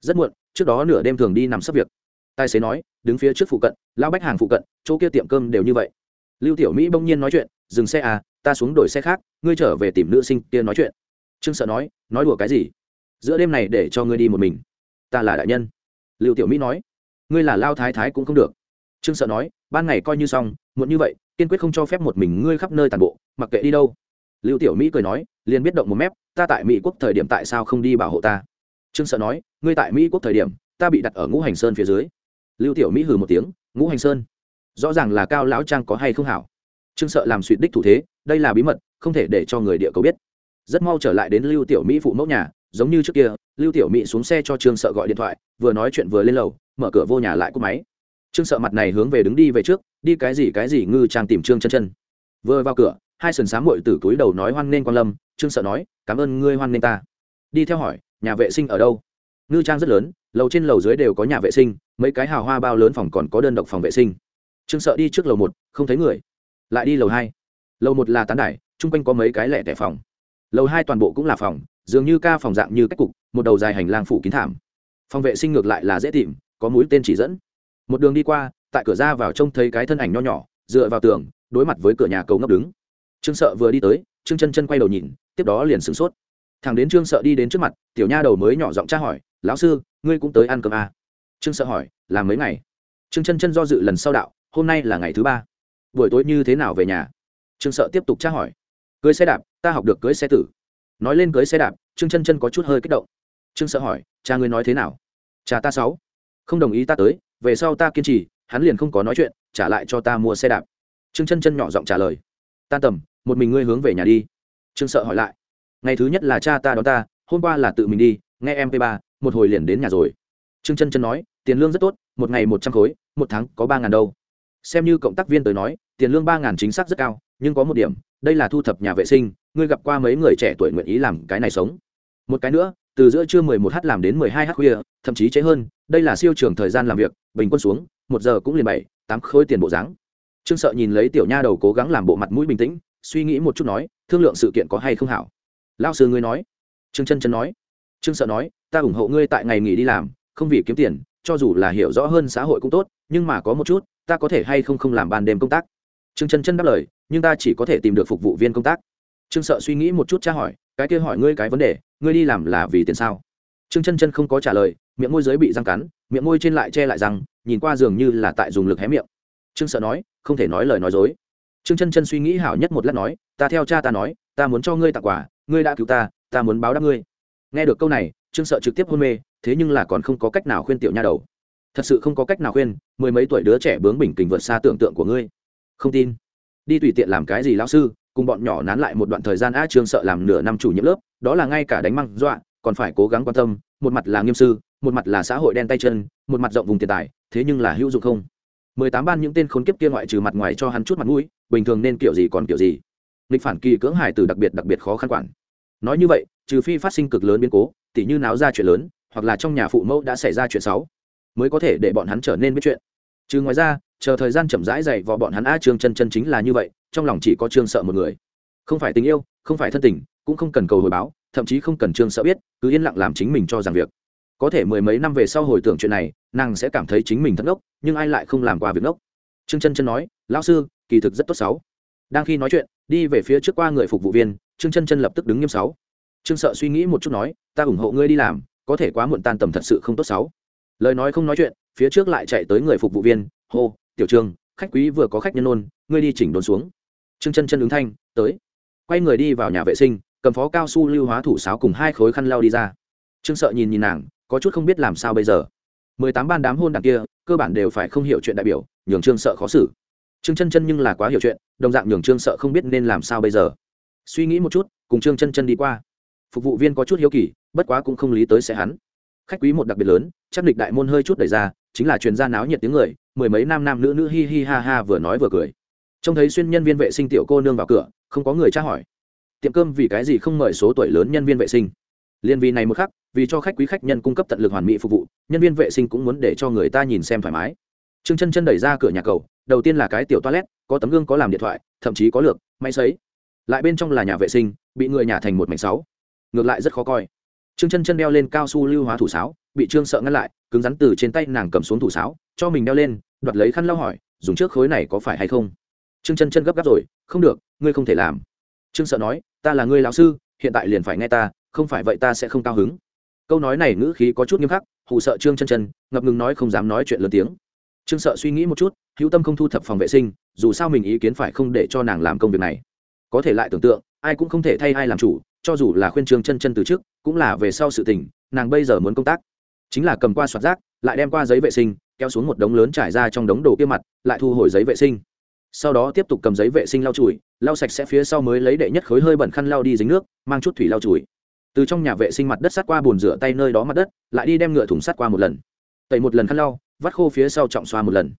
Rất muộn, trước đó nửa đêm thường đi nằm sắp việc. Tài xế nói, đứng phía trước phụ cận lao bách hàng phụ cận, chỗ kia tiệm cơm đều như vậy. Lưu tiểu mỹ bỗng nhiên nói chuyện, dừng xe à ta xuống đổi xe khác, ngươi trở về tìm nữ sinh kia nói chuyện. Trương sợ nói nói đùa cái gì? Giữa đêm này để cho ngươi đi một mình ta là đại nhân. Lưu tiểu mỹ nói. Ngươi là lao thái thái cũng không được. Trương sợ nói, ban ngày coi như xong, muộn như vậy, kiên quyết không cho phép một mình ngươi khắp nơi tàn bộ, mặc kệ đi đâu. Lưu tiểu mỹ cười nói, liền biết động một mép, ta tại mỹ quốc thời điểm tại sao không đi bảo hộ ta? Trương sợ nói, ngươi tại mỹ quốc thời điểm, ta bị đặt ở ngũ hành sơn phía dưới. Lưu tiểu mỹ hừ một tiếng, ngũ hành sơn? Rõ ràng là cao lão trang có hay không hảo. Trương sợ làm suy đích thủ thế, đây là bí mật, không thể để cho người địa cầu biết. Rất mau trở lại đến lưu tiểu mỹ phụ mẫu nhà giống như trước kia, lưu tiểu mỹ xuống xe cho trương sợ gọi điện thoại, vừa nói chuyện vừa lên lầu, mở cửa vô nhà lại cúp máy. Trương sợ mặt này hướng về đứng đi về trước, đi cái gì cái gì ngư trang tìm trương chân chân. Vừa vào cửa, hai sần sáng mội từ túi đầu nói hoan nghênh quan lâm, trương sợ nói, cảm ơn ngươi hoan nghênh ta. Đi theo hỏi, nhà vệ sinh ở đâu? Ngư trang rất lớn, lầu trên lầu dưới đều có nhà vệ sinh, mấy cái hào hoa bao lớn phòng còn có đơn độc phòng vệ sinh. Trương sợ đi trước lầu một, không thấy người. Lại đi lầu hai. Lầu một là tán đài, chung quanh có mấy cái lẻ tẻ phòng lầu hai toàn bộ cũng là phòng, dường như ca phòng dạng như cách cục, một đầu dài hành lang phủ kín thảm. Phòng vệ sinh ngược lại là dễ tìm, có mũi tên chỉ dẫn. Một đường đi qua, tại cửa ra vào trông thấy cái thân ảnh nho nhỏ, dựa vào tường, đối mặt với cửa nhà cầu ngấp đứng. Trương sợ vừa đi tới, trương chân chân quay đầu nhìn, tiếp đó liền sửng sốt. Thằng đến trương sợ đi đến trước mặt, tiểu nha đầu mới nhỏ giọng tra hỏi, lão sư, ngươi cũng tới ăn cơm à? trương sợ hỏi, là mấy ngày? Trương chân chân do dự lần sau đạo, hôm nay là ngày thứ ba. Buổi tối như thế nào về nhà? Trương sợ tiếp tục tra hỏi, cưới xe đạp ta học được cưới xe tử. Nói lên cưới xe đạp, trương chân chân có chút hơi kích động. Trương sợ hỏi, cha ngươi nói thế nào? Cha ta sáu. Không đồng ý ta tới, về sau ta kiên trì, hắn liền không có nói chuyện, trả lại cho ta mua xe đạp. Trương chân chân nhỏ giọng trả lời. Ta tầm, một mình ngươi hướng về nhà đi. Trương sợ hỏi lại. Ngày thứ nhất là cha ta đón ta, hôm qua là tự mình đi, nghe mp ba, một hồi liền đến nhà rồi. Trương chân chân nói, tiền lương rất tốt, một ngày một trăm khối, một tháng có ba ngàn đâu. Xem như cộng tác viên tới nói, tiền lương ba ngàn chính xác rất cao, nhưng có một điểm, đây là thu thập nhà vệ sinh ngươi gặp qua mấy người trẻ tuổi nguyện ý làm cái này sống? Một cái nữa, từ giữa trưa mười một h làm đến mười hai h khuya, thậm chí chế hơn, đây là siêu trường thời gian làm việc, bình quân xuống, một giờ cũng liền bảy, tám khối tiền bộ dáng. Trương sợ nhìn lấy tiểu nha đầu cố gắng làm bộ mặt mũi bình tĩnh, suy nghĩ một chút nói, thương lượng sự kiện có hay không hảo? Lao sư ngươi nói. Trương chân chân nói. Trương sợ nói, ta ủng hộ ngươi tại ngày nghỉ đi làm, không vì kiếm tiền, cho dù là hiểu rõ hơn xã hội cũng tốt, nhưng mà có một chút, ta có thể hay không không làm ban đêm công tác? Trương chân chân đáp lời, nhưng ta chỉ có thể tìm được phục vụ viên công tác trương sợ suy nghĩ một chút tra hỏi, cái kia hỏi ngươi cái vấn đề, ngươi đi làm là vì tiền sao? Trương chân chân không có trả lời, miệng môi dưới bị răng cắn, miệng môi trên lại che lại răng, nhìn qua dường như là tại dùng lực hé miệng. Trương sợ nói, không thể nói lời nói dối. Trương chân chân suy nghĩ hảo nhất một lát nói, ta theo cha ta nói, ta muốn cho ngươi tặng quà, ngươi đã cứu ta ta muốn báo đáp ngươi. Nghe được câu này, trương sợ trực tiếp hôn mê, thế nhưng là còn không có cách nào khuyên tiểu nha đầu. Thật sự không có cách nào khuyên, mười mấy tuổi đứa trẻ bướng bỉnh kình vượt xa tưởng tượng của ngươi. Không tin. Đi tùy tiện làm cái gì lão sư cùng bọn nhỏ nán lại một đoạn thời gian a trương sợ làm nửa năm chủ nhiệm lớp, đó là ngay cả đánh măng dọa, còn phải cố gắng quan tâm, một mặt là nghiêm sư, một mặt là xã hội đen tay chân, một mặt rộng vùng tiền tài, thế nhưng là hữu dụng không? Mười tám ban những tên khốn kiếp kia ngoại trừ mặt ngoài cho hắn chút mặt mũi, bình thường nên kiểu gì còn kiểu gì. Nghịch phản kỳ cưỡng hải từ đặc biệt đặc biệt khó khăn quản. Nói như vậy, trừ phi phát sinh cực lớn biến cố, tỉ như náo ra chuyện lớn, hoặc là trong nhà phụ mẫu đã xảy ra chuyện xấu, mới có thể để bọn hắn trở nên biết chuyện. Trừ ngoài ra chờ thời gian chậm rãi dày vò bọn hắn a trương chân chân chính là như vậy, trong lòng chỉ có trương sợ một người. Không phải tình yêu, không phải thân tình, cũng không cần cầu hồi báo, thậm chí không cần trương sợ biết, cứ yên lặng làm chính mình cho rằng việc. Có thể mười mấy năm về sau hồi tưởng chuyện này, nàng sẽ cảm thấy chính mình thất ngốc, nhưng ai lại không làm qua việc ngốc? Trương chân chân nói, lão sư, kỳ thực rất tốt sáu. Đang khi nói chuyện, đi về phía trước qua người phục vụ viên, trương chân chân lập tức đứng nghiêm sáu. Trương sợ suy nghĩ một chút nói, ta ủng hộ ngươi đi làm, có thể quá muộn tan tầm thật sự không tốt sáu. Lời nói không nói chuyện, phía trước lại chạy tới người phục vụ viên, hô tiểu trương, khách quý vừa có khách nhân ôn ngươi đi chỉnh đốn xuống. Trương chân chân ứng thanh, tới. Quay người đi vào nhà vệ sinh, cầm phó cao su lưu hóa thủ sáo cùng hai khối khăn lau đi ra. Trương sợ nhìn nhìn nàng, có chút không biết làm sao bây giờ. Mười tám ban đám hôn đằng kia, cơ bản đều phải không hiểu chuyện đại biểu, nhường trương sợ khó xử. Trương chân chân nhưng là quá hiểu chuyện, đồng dạng nhường trương sợ không biết nên làm sao bây giờ. Suy nghĩ một chút, cùng trương chân chân đi qua. Phục vụ viên có chút hiếu kỳ, bất quá cũng không lý tới sẽ hắn. Khách quý một đặc biệt lớn, chắc địch đại môn hơi chút đẩy ra, chính là chuyên gia náo nhiệt tiếng người mười mấy nam nam nữ nữ hi hi ha ha vừa nói vừa cười. Trông thấy xuyên nhân viên vệ sinh tiểu cô nương vào cửa, không có người tra hỏi. Tiệm cơm vì cái gì không mời số tuổi lớn nhân viên vệ sinh? Liên vì này một khắc, vì cho khách quý khách nhân cung cấp tận lực hoàn mỹ phục vụ, nhân viên vệ sinh cũng muốn để cho người ta nhìn xem thoải mái. Trương chân chân đẩy ra cửa nhà cầu, đầu tiên là cái tiểu toilet, có tấm gương, có làm điện thoại, thậm chí có lược, máy sấy. Lại bên trong là nhà vệ sinh, bị người nhà thành một mảnh sáu. Ngược lại rất khó coi. Trương chân chân đeo lên cao su lưu hóa thủ sáo, bị trương sợ ngăn lại, cứng rắn từ trên tay nàng cầm xuống thủ sáo, cho mình đeo lên đoạt lấy khăn lau hỏi, dùng trước khối này có phải hay không? Trương chân chân gấp gáp rồi, không được, ngươi không thể làm. Trương sợ nói, ta là ngươi lão sư, hiện tại liền phải nghe ta, không phải vậy ta sẽ không cao hứng. Câu nói này ngữ khí có chút nghiêm khắc hụ sợ trương chân chân, ngập ngừng nói không dám nói chuyện lớn tiếng. Trương sợ suy nghĩ một chút, hữu tâm không thu thập phòng vệ sinh, dù sao mình ý kiến phải không để cho nàng làm công việc này. Có thể lại tưởng tượng, ai cũng không thể thay ai làm chủ, cho dù là khuyên trương chân chân từ trước, cũng là về sau sự tình, nàng bây giờ muốn công tác. Chính là cầm qua soạt rác, lại đem qua giấy vệ sinh kéo xuống một đống lớn trải ra trong đống đồ kia mặt, lại thu hồi giấy vệ sinh. Sau đó tiếp tục cầm giấy vệ sinh lau chùi, lau sạch sẽ phía sau mới lấy đệ nhất khối hơi bẩn khăn lau đi dính nước, mang chút thủy lau chùi. Từ trong nhà vệ sinh mặt đất sát qua bồn rửa tay nơi đó mặt đất, lại đi đem ngựa thùng sát qua một lần. Tẩy một lần khăn lau, vắt khô phía sau trọng xoa một lần.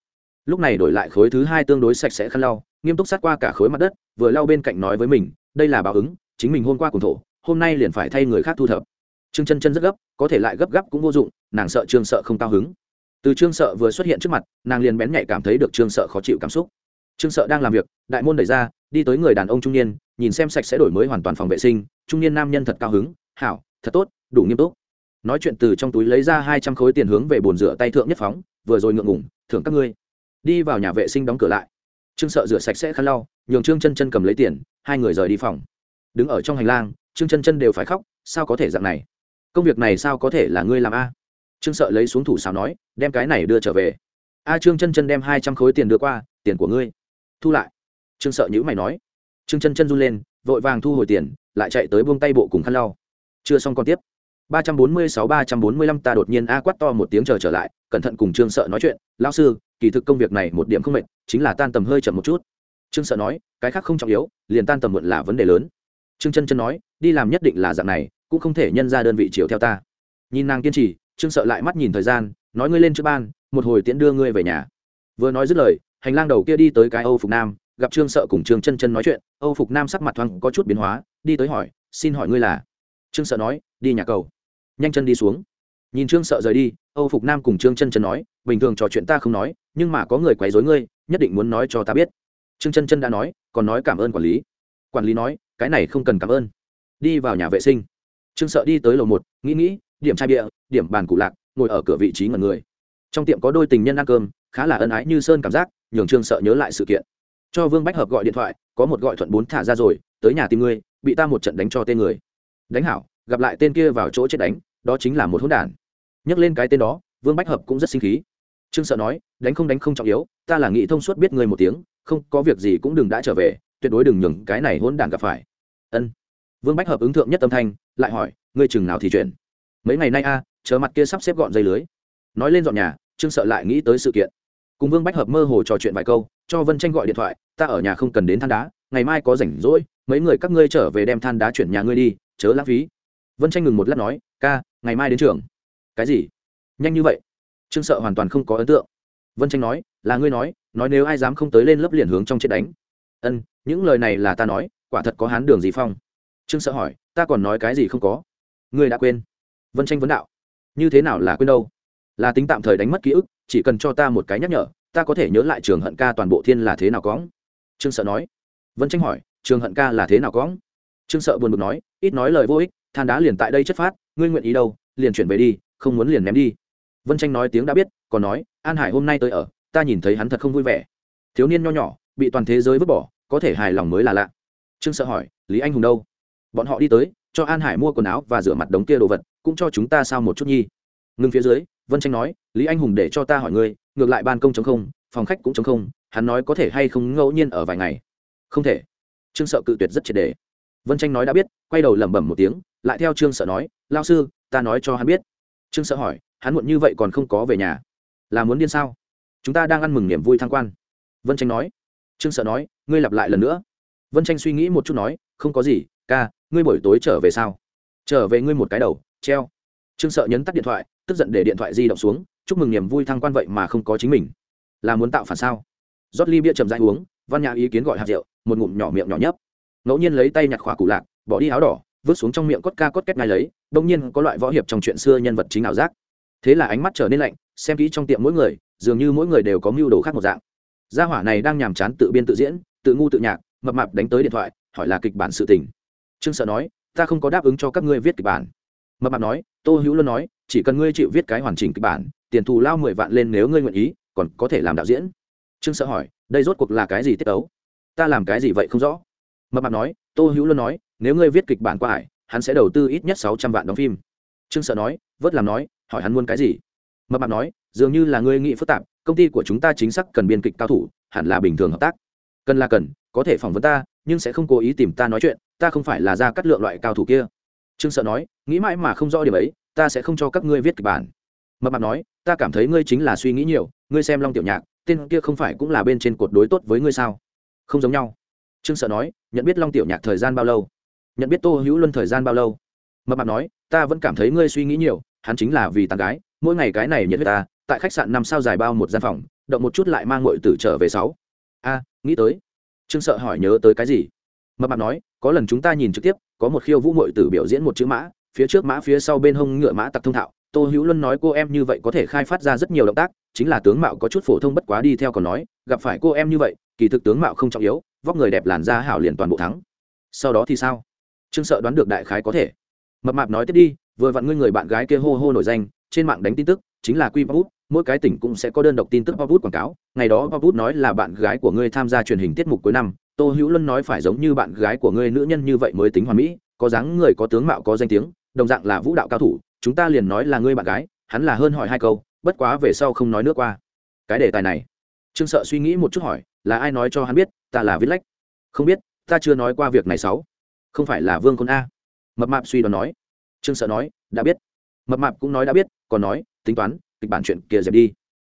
Lúc này đổi lại khối thứ hai tương đối sạch sẽ khăn lau, nghiêm túc sát qua cả khối mặt đất, vừa lau bên cạnh nói với mình, đây là báo ứng, chính mình hôm qua cùng thổ, hôm nay liền phải thay người khác thu thập. Trương chân chân rất gấp, có thể lại gấp gấp cũng vô dụng, nàng sợ trương sợ không cao hứng từ trương sợ vừa xuất hiện trước mặt, nàng liền bén nhạy cảm thấy được trương sợ khó chịu cảm xúc. Trương sợ đang làm việc, đại môn đẩy ra, đi tới người đàn ông trung niên, nhìn xem sạch sẽ đổi mới hoàn toàn phòng vệ sinh, trung niên nam nhân thật cao hứng, hảo, thật tốt, đủ nghiêm túc. Nói chuyện từ trong túi lấy ra hai trăm khối tiền hướng về bồn rửa tay thượng nhất phóng, vừa rồi ngượng ngủng thưởng các ngươi. Đi vào nhà vệ sinh đóng cửa lại. Trương sợ rửa sạch sẽ khăn lau, nhường trương chân chân cầm lấy tiền, hai người rời đi phòng. Đứng ở trong hành lang, trương chân chân đều phải khóc, sao có thể dạng này? Công việc này sao có thể là ngươi làm a? Trương sợ lấy xuống thủ xào nói, đem cái này đưa trở về. A trương chân chân đem hai trăm khối tiền đưa qua, tiền của ngươi. Thu lại. Trương sợ nhữ mày nói. Trương chân chân run lên, vội vàng thu hồi tiền, lại chạy tới buông tay bộ cùng khăn lau. Chưa xong còn tiếp. ba trăm bốn mươi sáu, ba trăm bốn mươi lăm, ta đột nhiên a quát to một tiếng chờ trở lại, cẩn thận cùng trương sợ nói chuyện. Lão sư, kỳ thực công việc này một điểm không mệt, chính là tan tầm hơi chậm một chút. Trương sợ nói, cái khác không trọng yếu, liền tan tầm muộn là vấn đề lớn. Trương chân chân nói, đi làm nhất định là dạng này, cũng không thể nhân ra đơn vị chiều theo ta. Nhìn nàng kiên trì trương sợ lại mắt nhìn thời gian, nói ngươi lên trước ban, một hồi tiễn đưa ngươi về nhà. Vừa nói dứt lời, hành lang đầu kia đi tới cái âu phục nam, gặp trương sợ cùng trương chân chân nói chuyện, âu phục nam sắc mặt thoáng có chút biến hóa, đi tới hỏi, xin hỏi ngươi là? Trương sợ nói, đi nhà cầu. Nhanh chân đi xuống. Nhìn trương sợ rời đi, âu phục nam cùng trương chân chân nói, bình thường trò chuyện ta không nói, nhưng mà có người quấy dối ngươi, nhất định muốn nói cho ta biết. Trương chân chân đã nói, còn nói cảm ơn quản lý. Quản lý nói, cái này không cần cảm ơn. Đi vào nhà vệ sinh. Trương sợ đi tới lầu một, nghĩ nghĩ điểm chai bia, điểm bàn cụ lạc, ngồi ở cửa vị trí ngần người. Trong tiệm có đôi tình nhân ăn cơm, khá là ân ái như sơn cảm giác, nhường trương sợ nhớ lại sự kiện. Cho vương bách hợp gọi điện thoại, có một gọi thuận bốn thả ra rồi, tới nhà tìm ngươi, bị ta một trận đánh cho tên người. Đánh hảo, gặp lại tên kia vào chỗ chết đánh, đó chính là một hỗn đản. Nhắc lên cái tên đó, vương bách hợp cũng rất sinh khí. Trương sợ nói, đánh không đánh không trọng yếu, ta là nghĩ thông suốt biết ngươi một tiếng, không có việc gì cũng đừng đã trở về, tuyệt đối đừng nhường cái này hỗn đản gặp phải. Ân. Vương bách hợp ứng thượng nhất âm thanh, lại hỏi, ngươi chừng nào thì chuyển? Mấy ngày nay a chờ mặt kia sắp xếp gọn dây lưới. Nói lên dọn nhà, trương sợ lại nghĩ tới sự kiện. Cùng vương bách hợp mơ hồ trò chuyện vài câu, cho vân tranh gọi điện thoại, ta ở nhà không cần đến than đá, ngày mai có rảnh rỗi, mấy người các ngươi trở về đem than đá chuyển nhà ngươi đi, chớ lãng phí. Vân tranh ngừng một lát nói, ca, ngày mai đến trường. Cái gì? Nhanh như vậy. Trương sợ hoàn toàn không có ấn tượng. Vân tranh nói, là ngươi nói nói nếu ai dám không tới lên lớp liền hướng trong chết đánh. Ân, những lời này là ta nói, quả thật có hán đường gì phong? Trương sợ hỏi, ta còn nói cái gì không có? Ngươi đã quên vân tranh vấn đạo, như thế nào là quên đâu? Là tính tạm thời đánh mất ký ức, chỉ cần cho ta một cái nhắc nhở, ta có thể nhớ lại trường hận ca toàn bộ thiên là thế nào cóng trương sợ nói. Vân tranh hỏi, trường hận ca là thế nào cóng trương sợ buồn bực nói, ít nói lời vô ích, than đá liền tại đây chất phát, ngươi nguyện ý đâu, liền chuyển về đi, không muốn liền ném đi. Vân tranh nói tiếng đã biết, còn nói, an hải hôm nay tới ở, ta nhìn thấy hắn thật không vui vẻ. Thiếu niên nho nhỏ, bị toàn thế giới vứt bỏ, có thể hài lòng mới là lạ. Trương sợ hỏi, lý anh hùng đâu? Bọn họ đi tới, cho an hải mua quần áo và rửa mặt đống kia đồ vật cũng cho chúng ta sao một chút nhi. Ngưng phía dưới, vân tranh nói, lý anh hùng để cho ta hỏi ngươi, ngược lại ban công chống không, phòng khách cũng chống không, hắn nói có thể hay không ngẫu nhiên ở vài ngày? Không thể. Trương sợ cự tuyệt rất triệt đề. Vân tranh nói đã biết, quay đầu lẩm bẩm một tiếng, lại theo trương sợ nói lao sư, ta nói cho hắn biết. Trương sợ hỏi, hắn muộn như vậy còn không có về nhà? Là muốn điên sao? Chúng ta đang ăn mừng niềm vui thăng quan. Vân tranh nói, trương sợ nói, ngươi lặp lại lần nữa. Vân tranh suy nghĩ một chút nói, không có gì, ca, ngươi buổi tối trở về sao? Trở về ngươi một cái đầu treo. Trương sợ nhấn tắt điện thoại, tức giận để điện thoại di động xuống, chúc mừng niềm vui thăng quan vậy mà không có chính mình. Là muốn tạo phản sao? Rót ly bia chầm dãi uống, văn nhã ý kiến gọi hạt rượu, một ngụm nhỏ miệng nhỏ nhấp. Ngẫu nhiên lấy tay nhặt khóa cụ lạc, bỏ đi áo đỏ, vứt xuống trong miệng cốt ca cốt két ngay lấy đông nhiên có loại võ hiệp trong chuyện xưa nhân vật chính ảo giác. Thế là ánh mắt trở nên lạnh, xem kỹ trong tiệm mỗi người, dường như mỗi người đều có mưu đồ khác một dạng. Gia hỏa này đang nhàm chán tự biên tự diễn, tự ngu tự nhạc, mập mạp đánh tới điện thoại, hỏi là kịch bản sự tình. Trương sợ nói, ta không có đáp ứng cho các ngươi viết kịch bản mập mạp nói, tô hữu luân nói, chỉ cần ngươi chịu viết cái hoàn chỉnh kịch bản, tiền thù lao mười vạn lên nếu ngươi nguyện ý, còn có thể làm đạo diễn. Trương sợ hỏi, đây rốt cuộc là cái gì tiết tấu? Ta làm cái gì vậy không rõ. Mập mạp nói, tô hữu luân nói, nếu ngươi viết kịch bản qua hải hắn sẽ đầu tư ít nhất sáu trăm vạn đóng phim. Trương sợ nói, vớt làm nói, hỏi hắn muốn cái gì? Mập mạp nói, dường như là ngươi nghĩ phức tạp, công ty của chúng ta chính xác cần biên kịch cao thủ, hẳn là bình thường hợp tác. Cần là cần, có thể phỏng vấn ta, nhưng sẽ không cố ý tìm ta nói chuyện, ta không phải là ra cắt lượng loại cao thủ kia trương sợ nói, nghĩ mãi mà không rõ điểm ấy, ta sẽ không cho các ngươi viết kịch bản. Mập mạp nói, ta cảm thấy ngươi chính là suy nghĩ nhiều, ngươi xem long tiểu nhạc, tên kia không phải cũng là bên trên cột đối tốt với ngươi sao? Không giống nhau. Trương sợ nói, nhận biết long tiểu nhạc thời gian bao lâu? Nhận biết tô hữu luân thời gian bao lâu? Mập mạp nói, ta vẫn cảm thấy ngươi suy nghĩ nhiều, hắn chính là vì tàn gái, mỗi ngày cái này nhận huyết ta, tại khách sạn năm sao dài bao một gian phòng, động một chút lại mang ngội tử trở về sáu. A, nghĩ tới. Trương sợ hỏi nhớ tới cái gì? Mập mạp nói có lần chúng ta nhìn trực tiếp có một khiêu vũ mội tử biểu diễn một chữ mã phía trước mã phía sau bên hông ngựa mã tặc thông thạo. Tô hữu luân nói cô em như vậy có thể khai phát ra rất nhiều động tác chính là tướng mạo có chút phổ thông bất quá đi theo còn nói gặp phải cô em như vậy kỳ thực tướng mạo không trọng yếu vóc người đẹp làn da hảo liền toàn bộ thắng. Sau đó thì sao? Trương sợ đoán được đại khái có thể. Mập mạp nói tiếp đi vừa vặn ngươi người bạn gái kia hô hô nổi danh trên mạng đánh tin tức chính là quy bút, mỗi cái tỉnh cũng sẽ có đơn độc tin tức bút quảng cáo. Ngày đó bút nói là bạn gái của ngươi tham gia truyền hình tiết mục cuối năm tô hữu luân nói phải giống như bạn gái của ngươi nữ nhân như vậy mới tính hoàn mỹ, có dáng người, có tướng mạo, có danh tiếng, đồng dạng là vũ đạo cao thủ, chúng ta liền nói là ngươi bạn gái, hắn là hơn hỏi hai câu, bất quá về sau không nói nước qua. Cái đề tài này, trương sợ suy nghĩ một chút hỏi, là ai nói cho hắn biết, ta là viết lách? Không biết, ta chưa nói qua việc này sáu. Không phải là vương con a. Mập mạp suy đoán nói. Trương sợ nói, đã biết. Mập mạp cũng nói đã biết, còn nói, tính toán, kịch bản chuyện kia dẹp đi.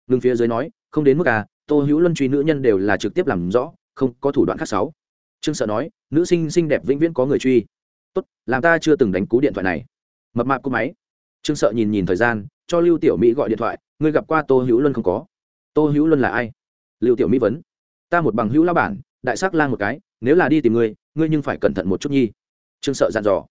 Ngưng phía dưới nói, không đến mức à tô hữu luân truy nữ nhân đều là trực tiếp làm rõ không có thủ đoạn khác sáu. Trương sợ nói, nữ sinh xinh đẹp vĩnh viễn có người truy. Tốt, làm ta chưa từng đánh cú điện thoại này. Mập mạp cô máy. Trương sợ nhìn nhìn thời gian, cho lưu tiểu mỹ gọi điện thoại, ngươi gặp qua tô hữu luân không có? Tô hữu luân là ai? Lưu tiểu mỹ vấn. Ta một bằng hữu la bản, đại sắc lang một cái, nếu là đi tìm ngươi ngươi nhưng phải cẩn thận một chút nhi. Trương sợ dặn dò.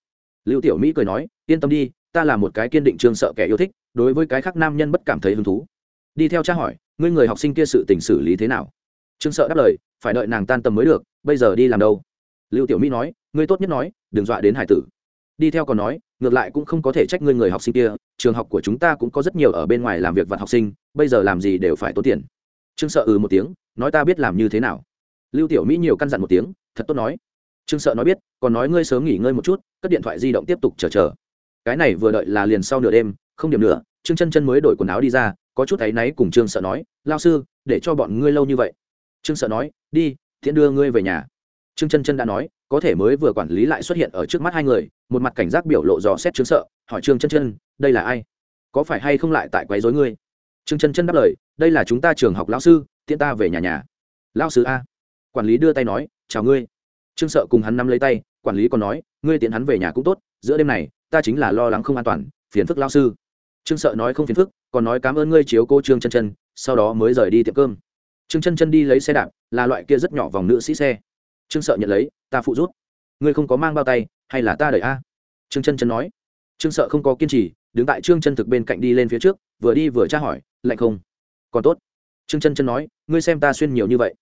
Lưu tiểu mỹ cười nói, yên tâm đi, ta là một cái kiên định trương sợ kẻ yêu thích, đối với cái khác nam nhân bất cảm thấy hứng thú. Đi theo cha hỏi, ngươi người học sinh kia sự tình xử lý thế nào? Trương sợ đáp lời, phải đợi nàng tan tầm mới được, bây giờ đi làm đâu? Lưu tiểu mỹ nói, ngươi tốt nhất nói, đừng dọa đến hải tử. Đi theo còn nói, ngược lại cũng không có thể trách ngươi người học sinh kia, trường học của chúng ta cũng có rất nhiều ở bên ngoài làm việc vặt học sinh, bây giờ làm gì đều phải tốn tiền. Trương sợ ừ một tiếng, nói ta biết làm như thế nào. Lưu tiểu mỹ nhiều căn dặn một tiếng, thật tốt nói. Trương sợ nói biết, còn nói ngươi sớm nghỉ ngơi một chút, cất điện thoại di động tiếp tục chờ chờ. Cái này vừa đợi là liền sau nửa đêm, không điểm nữa, trương chân chân mới đổi quần áo đi ra, có chút thấy náy cùng trương sợ nói, lao sư, để cho bọn ngươi lâu như vậy trương sợ nói, đi thiện đưa ngươi về nhà. Trương chân chân đã nói, có thể mới vừa quản lý lại xuất hiện ở trước mắt hai người, một mặt cảnh giác biểu lộ dò xét trương sợ, hỏi trương chân chân, đây là ai? Có phải hay không lại tại quấy dối ngươi? Trương chân chân đáp lời, đây là chúng ta trường học lão sư, tiễn ta về nhà nhà. Lão sư a. Quản lý đưa tay nói, chào ngươi. Trương sợ cùng hắn nắm lấy tay, quản lý còn nói, ngươi tiễn hắn về nhà cũng tốt, giữa đêm này, ta chính là lo lắng không an toàn, phiền phức lão sư. Trương sợ nói không phiền phức, còn nói cảm ơn ngươi chiếu cô trương chân chân, sau đó mới rời đi tiệm cơm trương chân chân đi lấy xe đạp, là loại kia rất nhỏ vòng nữ sĩ xe. Trương sợ nhận lấy, ta phụ rút ngươi không có mang bao tay, hay là ta đợi a? Trương chân chân nói. Trương sợ không có kiên trì, đứng tại trương chân thực bên cạnh đi lên phía trước, vừa đi vừa tra hỏi, lạnh không? Còn tốt. Trương chân chân nói, ngươi xem ta xuyên nhiều như vậy.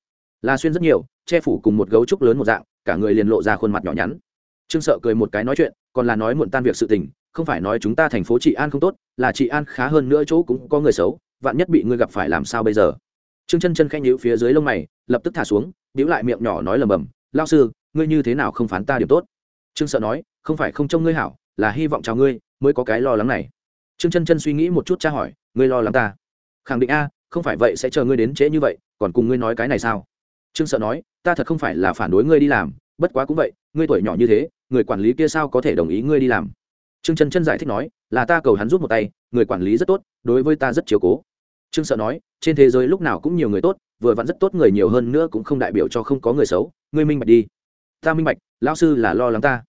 Là xuyên rất nhiều, che phủ cùng một gấu trúc lớn một dạng, cả người liền lộ ra khuôn mặt nhỏ nhắn. Trương sợ cười một cái nói chuyện, còn là nói muộn tan việc sự tình, không phải nói chúng ta thành phố trị an không tốt, là trị an khá hơn nữa chỗ cũng có người xấu, vạn nhất bị ngươi gặp phải làm sao bây giờ? Trương chân chân khẽ nhíu phía dưới lông mày, lập tức thả xuống nhíu lại miệng nhỏ nói lầm bầm, Lão sư, ngươi như thế nào không phán ta điểm tốt? Trương sợ nói, không phải không trông ngươi hảo, là hy vọng chào ngươi, mới có cái lo lắng này. Trương chân chân suy nghĩ một chút tra hỏi, ngươi lo lắng ta? Khẳng định a, không phải vậy sẽ chờ ngươi đến trễ như vậy, còn cùng ngươi nói cái này sao? Trương sợ nói, ta thật không phải là phản đối ngươi đi làm, bất quá cũng vậy, ngươi tuổi nhỏ như thế, người quản lý kia sao có thể đồng ý ngươi đi làm? Trương chân chân giải thích nói, là ta cầu hắn giúp một tay, người quản lý rất tốt, đối với ta rất chiếu cố trương sợ nói, trên thế giới lúc nào cũng nhiều người tốt, vừa vặn rất tốt người nhiều hơn nữa cũng không đại biểu cho không có người xấu, ngươi minh bạch đi. Ta minh bạch, lão sư là lo lắng ta.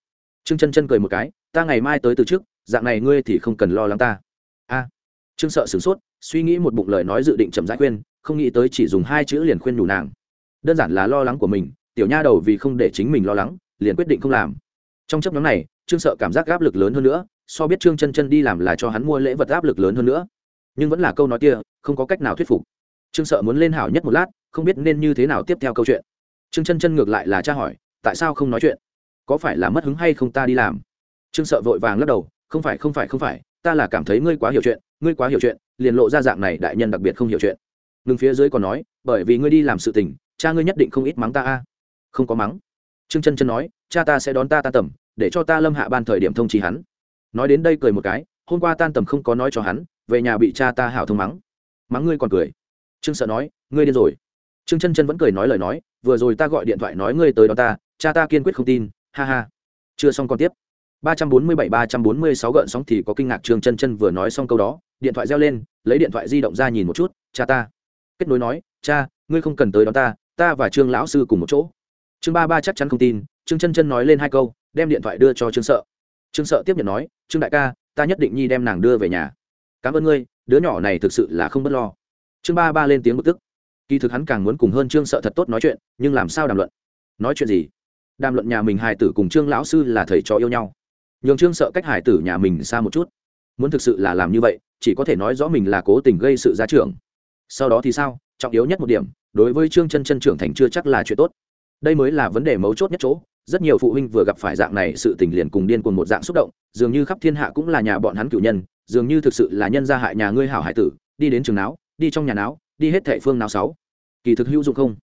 Trương chân chân cười một cái, ta ngày mai tới từ trước, dạng này ngươi thì không cần lo lắng ta. A. Trương sợ sửng sốt, suy nghĩ một bụng lời nói dự định chậm rãi khuyên, không nghĩ tới chỉ dùng hai chữ liền khuyên nhủ nàng. Đơn giản là lo lắng của mình, tiểu nha đầu vì không để chính mình lo lắng, liền quyết định không làm. Trong chấp nhóm này, trương sợ cảm giác áp lực lớn hơn nữa, so biết trương chân chân đi làm là cho hắn mua lễ vật áp lực lớn hơn nữa nhưng vẫn là câu nói kia, không có cách nào thuyết phục. Trương sợ muốn lên hảo nhất một lát, không biết nên như thế nào tiếp theo câu chuyện. Trương chân chân ngược lại là tra hỏi, tại sao không nói chuyện? Có phải là mất hứng hay không ta đi làm? Trương sợ vội vàng lắc đầu, không phải không phải không phải, ta là cảm thấy ngươi quá hiểu chuyện, ngươi quá hiểu chuyện, liền lộ ra dạng này đại nhân đặc biệt không hiểu chuyện. Ngừng phía dưới còn nói, bởi vì ngươi đi làm sự tình, cha ngươi nhất định không ít mắng ta a. Không có mắng. Trương chân chân nói, cha ta sẽ đón ta ta tầm, để cho ta lâm hạ ban thời điểm thông trí hắn. Nói đến đây cười một cái hôm qua tan tầm không có nói cho hắn, về nhà bị cha ta hảo thông mắng. Mắng ngươi còn cười. Trương sợ nói, ngươi điên rồi. Trương chân chân vẫn cười nói lời nói, vừa rồi ta gọi điện thoại nói ngươi tới đó ta, cha ta kiên quyết không tin. Ha ha. Chưa xong còn tiếp. Ba trăm bốn mươi bảy, ba trăm bốn mươi sáu gợn sóng thì có kinh ngạc trương chân chân vừa nói xong câu đó, điện thoại reo lên, lấy điện thoại di động ra nhìn một chút, cha ta. Kết nối nói, cha, ngươi không cần tới đó ta ta và trương lão sư cùng một chỗ. Trương ba ba chắc chắn không tin, trương chân chân nói lên hai câu, đem điện thoại đưa cho trương sợ. Trương sợ tiếp nhận nói, trương đại ca ta nhất định nhi đem nàng đưa về nhà. Cảm ơn ngươi, đứa nhỏ này thực sự là không b ấ t lo. Trương ba ba lên tiếng bực tức. Kỳ thực hắn càng muốn cùng hơn trương sợ thật tốt nói chuyện, nhưng làm sao đàm luận? Nói chuyện gì? Đàm luận nhà mình hài tử cùng trương lão sư là thầy trò yêu nhau. Nhường trương sợ cách hài tử nhà mình xa một chút. Muốn thực sự là làm như vậy, chỉ có thể nói rõ mình là cố tình gây sự ra trưởng. Sau đó thì sao? Trọng yếu nhất một điểm, đối với trương chân chân trưởng thành chưa chắc là chuyện tốt. Đây mới là vấn đề mấu chốt nhất chỗ rất nhiều phụ huynh vừa gặp phải dạng này sự tình liền cùng điên cuồng một dạng xúc động, dường như khắp thiên hạ cũng là nhà bọn hắn cựu nhân, dường như thực sự là nhân gia hại nhà ngươi hảo hải tử, đi đến trường não đi trong nhà não đi hết thệ phương nào sáu. Kỳ thực hữu dụng không?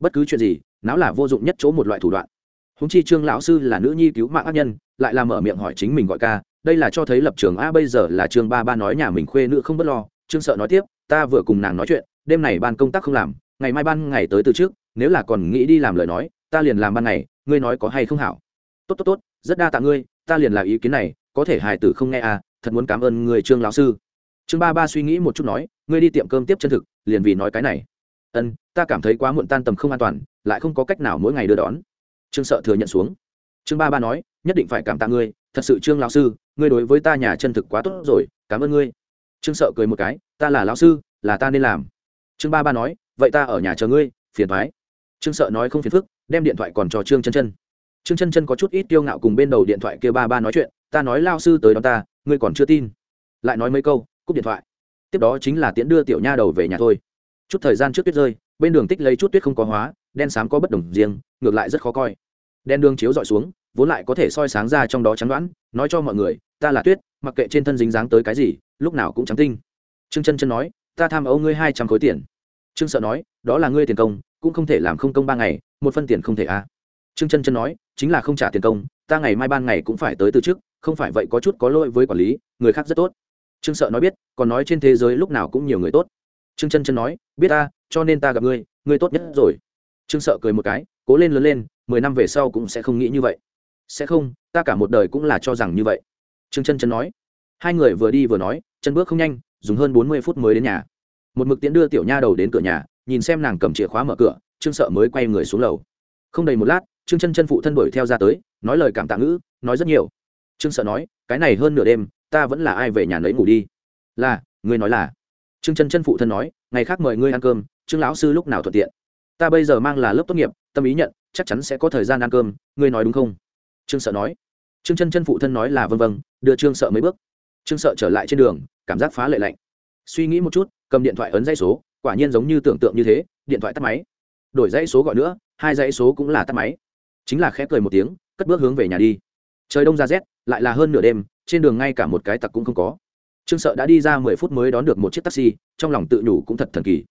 Bất cứ chuyện gì não là vô dụng nhất chỗ một loại thủ đoạn. Húng chi trương lão sư là nữ nhi cứu mạng ác nhân, lại làm mở miệng hỏi chính mình gọi ca, đây là cho thấy lập trường a, bây giờ là trương ba ba nói nhà mình khuê nữ không b ấ t lo, trương sợ nói tiếp, ta vừa cùng nàng nói chuyện, đêm này ban công tác không làm, ngày mai ban ngày tới từ trước, nếu là còn nghĩ đi làm lời nói, ta liền làm ban ngày ngươi nói có hay không hảo? Tốt tốt tốt, rất đa tạ ngươi, ta liền là ý kiến này, có thể hài tử không nghe à thật muốn cảm ơn người trương lão sư. Trương ba ba suy nghĩ một chút nói, ngươi đi tiệm cơm tiếp chân thực, liền vì nói cái này. Ân, ta cảm thấy quá muộn tan tầm không an toàn, lại không có cách nào mỗi ngày đưa đón. Trương sợ thừa nhận xuống. Trương ba ba nói, nhất định phải cảm tạ ngươi, thật sự trương lão sư, ngươi đối với ta nhà chân thực quá tốt rồi, cảm ơn ngươi. Trương sợ cười một cái, ta là lão sư, là ta nên làm. Trương ba ba nói, vậy ta ở nhà chờ ngươi, phiền thoái. Trương sợ nói không phiền phức đem điện thoại còn cho trương chân chân. Trương chân chân có chút ít kiêu ngạo cùng bên đầu điện thoại kia ba ba nói chuyện, ta nói lao sư tới đón ta, ngươi còn chưa tin. Lại nói mấy câu, cúp điện thoại. Tiếp đó chính là tiễn đưa tiểu nha đầu về nhà thôi. Chút thời gian trước tuyết rơi, bên đường tích lấy chút tuyết không có hóa, đen xám có bất đồng riêng, ngược lại rất khó coi. Đen đường chiếu dọi xuống, vốn lại có thể soi sáng ra trong đó trắng đoán, nói cho mọi người, ta là tuyết, mặc kệ trên thân dính dáng tới cái gì, lúc nào cũng trắng tinh. Trương chân chân nói, ta tham ấu ngươi hai trăm khối tiền. Trương sợ nói, đó là ngươi tiền công cũng không thể làm không công ba ngày, một phân tiền không thể a. À. trương chân chân nói, chính là không trả tiền công, ta ngày mai ban ngày cũng phải tới từ trước không phải vậy có chút có lỗi với quản lý, người khác rất tốt. Trương sợ nói biết, còn nói trên thế giới lúc nào cũng nhiều người tốt. Trương chân chân nói, biết ta, cho nên ta gặp ngươi ngươi tốt nhất rồi. Trương sợ cười một cái, cố lên lớn lên, mười năm về sau cũng sẽ không nghĩ như vậy. Sẽ không, ta cả một đời cũng là cho rằng như vậy. Trương chân chân nói, hai người vừa đi vừa nói, chân bước không nhanh, dùng hơn bốn mươi phút mới đến nhà. Một mực tiễn đưa tiểu nha đầu đến cửa nhà nhìn xem nàng cầm chìa khóa mở cửa, trương sợ mới quay người xuống lầu. Không đầy một lát, trương chân chân phụ thân đuổi theo ra tới, nói lời cảm tạ ngữ, nói rất nhiều. Trương sợ nói, cái này hơn nửa đêm, ta vẫn là ai về nhà nấy ngủ đi. Là, ngươi nói là. Trương chân chân phụ thân nói, ngày khác mời ngươi ăn cơm, trương lão sư lúc nào thuận tiện. Ta bây giờ mang là lớp tốt nghiệp, tâm ý nhận, chắc chắn sẽ có thời gian ăn cơm, ngươi nói đúng không? Trương sợ nói. Trương chân chân phụ thân nói là vân vân, đưa trương sợ mấy bước. Trương sợ trở lại trên đường, cảm giác phá lệ lạnh. Suy nghĩ một chút, cầm điện thoại ấn dây số quả nhiên giống như tưởng tượng như thế, điện thoại tắt máy. Đổi dãy số gọi nữa, hai dãy số cũng là tắt máy. Chính là khẽ cười một tiếng, cất bước hướng về nhà đi. Trời đông ra rét, lại là hơn nửa đêm, trên đường ngay cả một cái tặc cũng không có. Trương sợ đã đi ra mười phút mới đón được một chiếc taxi, trong lòng tự nhủ cũng thật thần kỳ.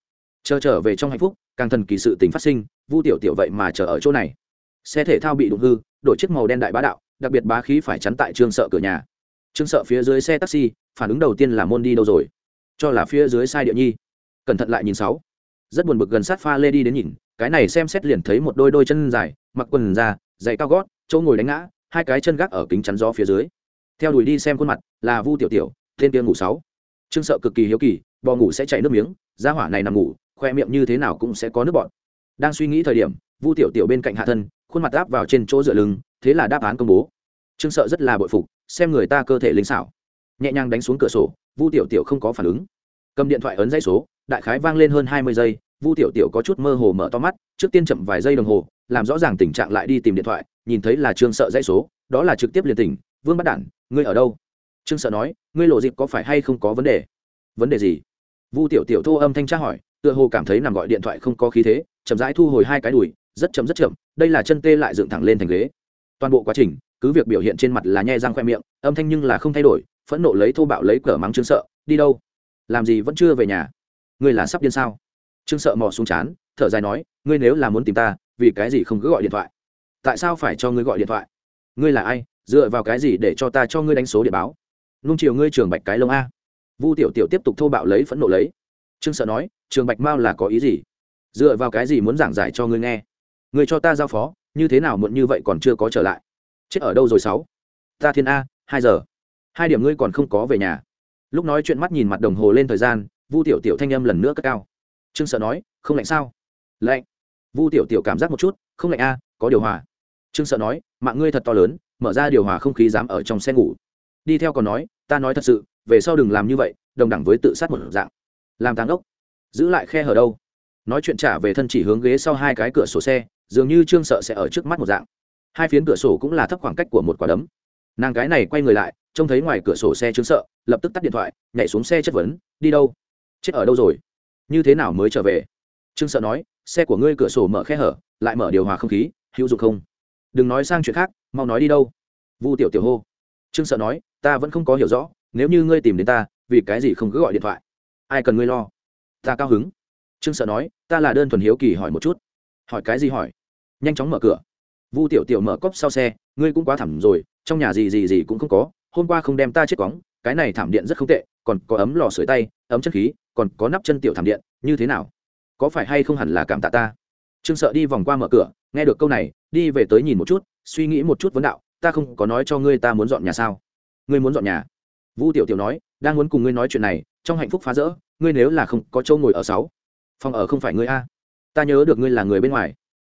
Chờ trở về trong hạnh phúc, càng thần kỳ sự tình phát sinh, vu tiểu tiểu vậy mà chờ ở chỗ này. Xe thể thao bị đụng hư, đổi chiếc màu đen đại bá đạo, đặc biệt bá khí phải chắn tại trương sợ cửa nhà. Trương sợ phía dưới xe taxi, phản ứng đầu tiên là môn đi đâu rồi? Cho là phía dưới sai địa nhi cẩn thận lại nhìn sáu. Rất buồn bực gần sát pha lê đi đến nhìn, cái này xem xét liền thấy một đôi đôi chân dài, mặc quần ra dày cao gót, chỗ ngồi đánh ngã, hai cái chân gác ở kính chắn gió phía dưới. Theo đuổi đi xem khuôn mặt, là vu tiểu tiểu, tên kia ngủ sáu. Trương sợ cực kỳ hiếu kỳ, bò ngủ sẽ chảy nước miếng ra hỏa này nằm ngủ, khoe miệng như thế nào cũng sẽ có nước bọt. Đang suy nghĩ thời điểm, vu tiểu tiểu bên cạnh hạ thân, khuôn mặt áp vào trên chỗ dựa lưng, thế là đáp án công bố. Trương sợ rất là bội phục, xem người ta cơ thể linh xảo. Nhẹ nhàng đánh xuống cửa sổ, vu tiểu tiểu không có phản ứng cầm điện thoại ấn dãy số, đại khái vang lên hơn hai mươi giây, vu tiểu tiểu có chút mơ hồ mở to mắt, trước tiên chậm vài giây đồng hồ, làm rõ ràng tình trạng lại đi tìm điện thoại, nhìn thấy là trương sợ dãy số, đó là trực tiếp liền tỉnh, vương bắt đản, ngươi ở đâu? Trương sợ nói, ngươi lộ dịp có phải hay không có vấn đề? Vấn đề gì? Vu tiểu tiểu thô âm thanh tra hỏi, tựa hồ cảm thấy nằm gọi điện thoại không có khí thế, chậm rãi thu hồi hai cái đùi, rất chậm rất chậm, đây là chân tê lại dựng thẳng lên thành ghế. Toàn bộ quá trình, cứ việc biểu hiện trên mặt là nhe răng khoe miệng, âm thanh nhưng là không thay đổi, phẫn nộ lấy thô bạo lấy cờ mắng trương sợ, đi đâu? Làm gì vẫn chưa về nhà? Ngươi là sắp điên sao? Trương sợ mò xuống chán, thở dài nói, ngươi nếu là muốn tìm ta, vì cái gì không cứ gọi điện thoại? Tại sao phải cho ngươi gọi điện thoại? Ngươi là ai? Dựa vào cái gì để cho ta cho ngươi đánh số điện báo? Nung chiều ngươi trường bạch cái lông a. Vu tiểu tiểu tiếp tục thô bạo lấy phẫn nộ lấy. Trương sợ nói, trường bạch mao là có ý gì? Dựa vào cái gì muốn giảng giải cho ngươi nghe? Ngươi cho ta giao phó, như thế nào muộn như vậy còn chưa có trở lại? Chết ở đâu rồi sáu? Ta thiên a, hai giờ. Hai điểm ngươi còn không có về nhà lúc nói chuyện mắt nhìn mặt đồng hồ lên thời gian, vu tiểu tiểu thanh âm lần nữa cất cao. Trương sợ nói, không lạnh sao? Lạnh. Vu tiểu tiểu cảm giác một chút, không lạnh a có điều hòa. Trương sợ nói, mạng ngươi thật to lớn, mở ra điều hòa không khí dám ở trong xe ngủ. Đi theo còn nói, ta nói thật sự, về sau đừng làm như vậy, đồng đẳng với tự sát một dạng. Làm tàng ốc giữ lại khe hở đâu. Nói chuyện trả về thân chỉ hướng ghế sau hai cái cửa sổ xe, dường như trương sợ sẽ ở trước mắt một dạng. Hai phiến cửa sổ cũng là thấp khoảng cách của một quả đấm nàng cái này quay người lại, trông thấy ngoài cửa sổ xe chứng sợ, lập tức tắt điện thoại, nhảy xuống xe chất vấn, đi đâu? Chết ở đâu rồi? Như thế nào mới trở về? Trương sợ nói, xe của ngươi cửa sổ mở khe hở, lại mở điều hòa không khí, hữu dụng không? Đừng nói sang chuyện khác, mau nói đi đâu? Vu tiểu tiểu hô. Trương sợ nói, ta vẫn không có hiểu rõ, nếu như ngươi tìm đến ta, vì cái gì không cứ gọi điện thoại? Ai cần ngươi lo? Ta cao hứng. Trương sợ nói, ta là đơn thuần hiếu kỳ hỏi một chút. Hỏi cái gì hỏi? Nhanh chóng mở cửa. Vu tiểu tiểu mở cốc sau xe, ngươi cũng quá thẳm rồi trong nhà gì gì gì cũng không có, hôm qua không đem ta chết cóng cái này thảm điện rất không tệ, còn có ấm lò sưởi tay, ấm chân khí, còn có nắp chân tiểu thảm điện, như thế nào? Có phải hay không hẳn là cảm tạ ta? Trương sợ đi vòng qua mở cửa, nghe được câu này, đi về tới nhìn một chút, suy nghĩ một chút vấn đạo, ta không có nói cho ngươi ta muốn dọn nhà sao? Ngươi muốn dọn nhà? Vu tiểu tiểu nói, đang muốn cùng ngươi nói chuyện này, trong hạnh phúc phá rỡ, ngươi nếu là không có châu ngồi ở sáu, phòng ở không phải ngươi a? Ta nhớ được ngươi là người bên ngoài.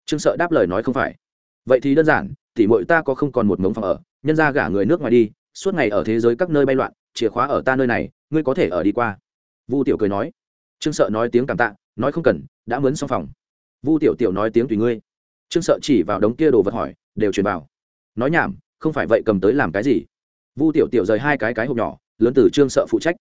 Trương sợ đáp lời nói không phải. Vậy thì đơn giản, tỉ mội ta có không còn một mống phòng ở nhân ra gả người nước ngoài đi, suốt ngày ở thế giới các nơi bay loạn, chìa khóa ở ta nơi này, ngươi có thể ở đi qua. Vu tiểu cười nói. Trương sợ nói tiếng cảm tạ, nói không cần, đã mướn xong phòng. Vu tiểu tiểu nói tiếng tùy ngươi. Trương sợ chỉ vào đống kia đồ vật hỏi, đều truyền vào. Nói nhảm, không phải vậy cầm tới làm cái gì? Vu tiểu tiểu rời hai cái cái hộp nhỏ, lớn từ trương sợ phụ trách.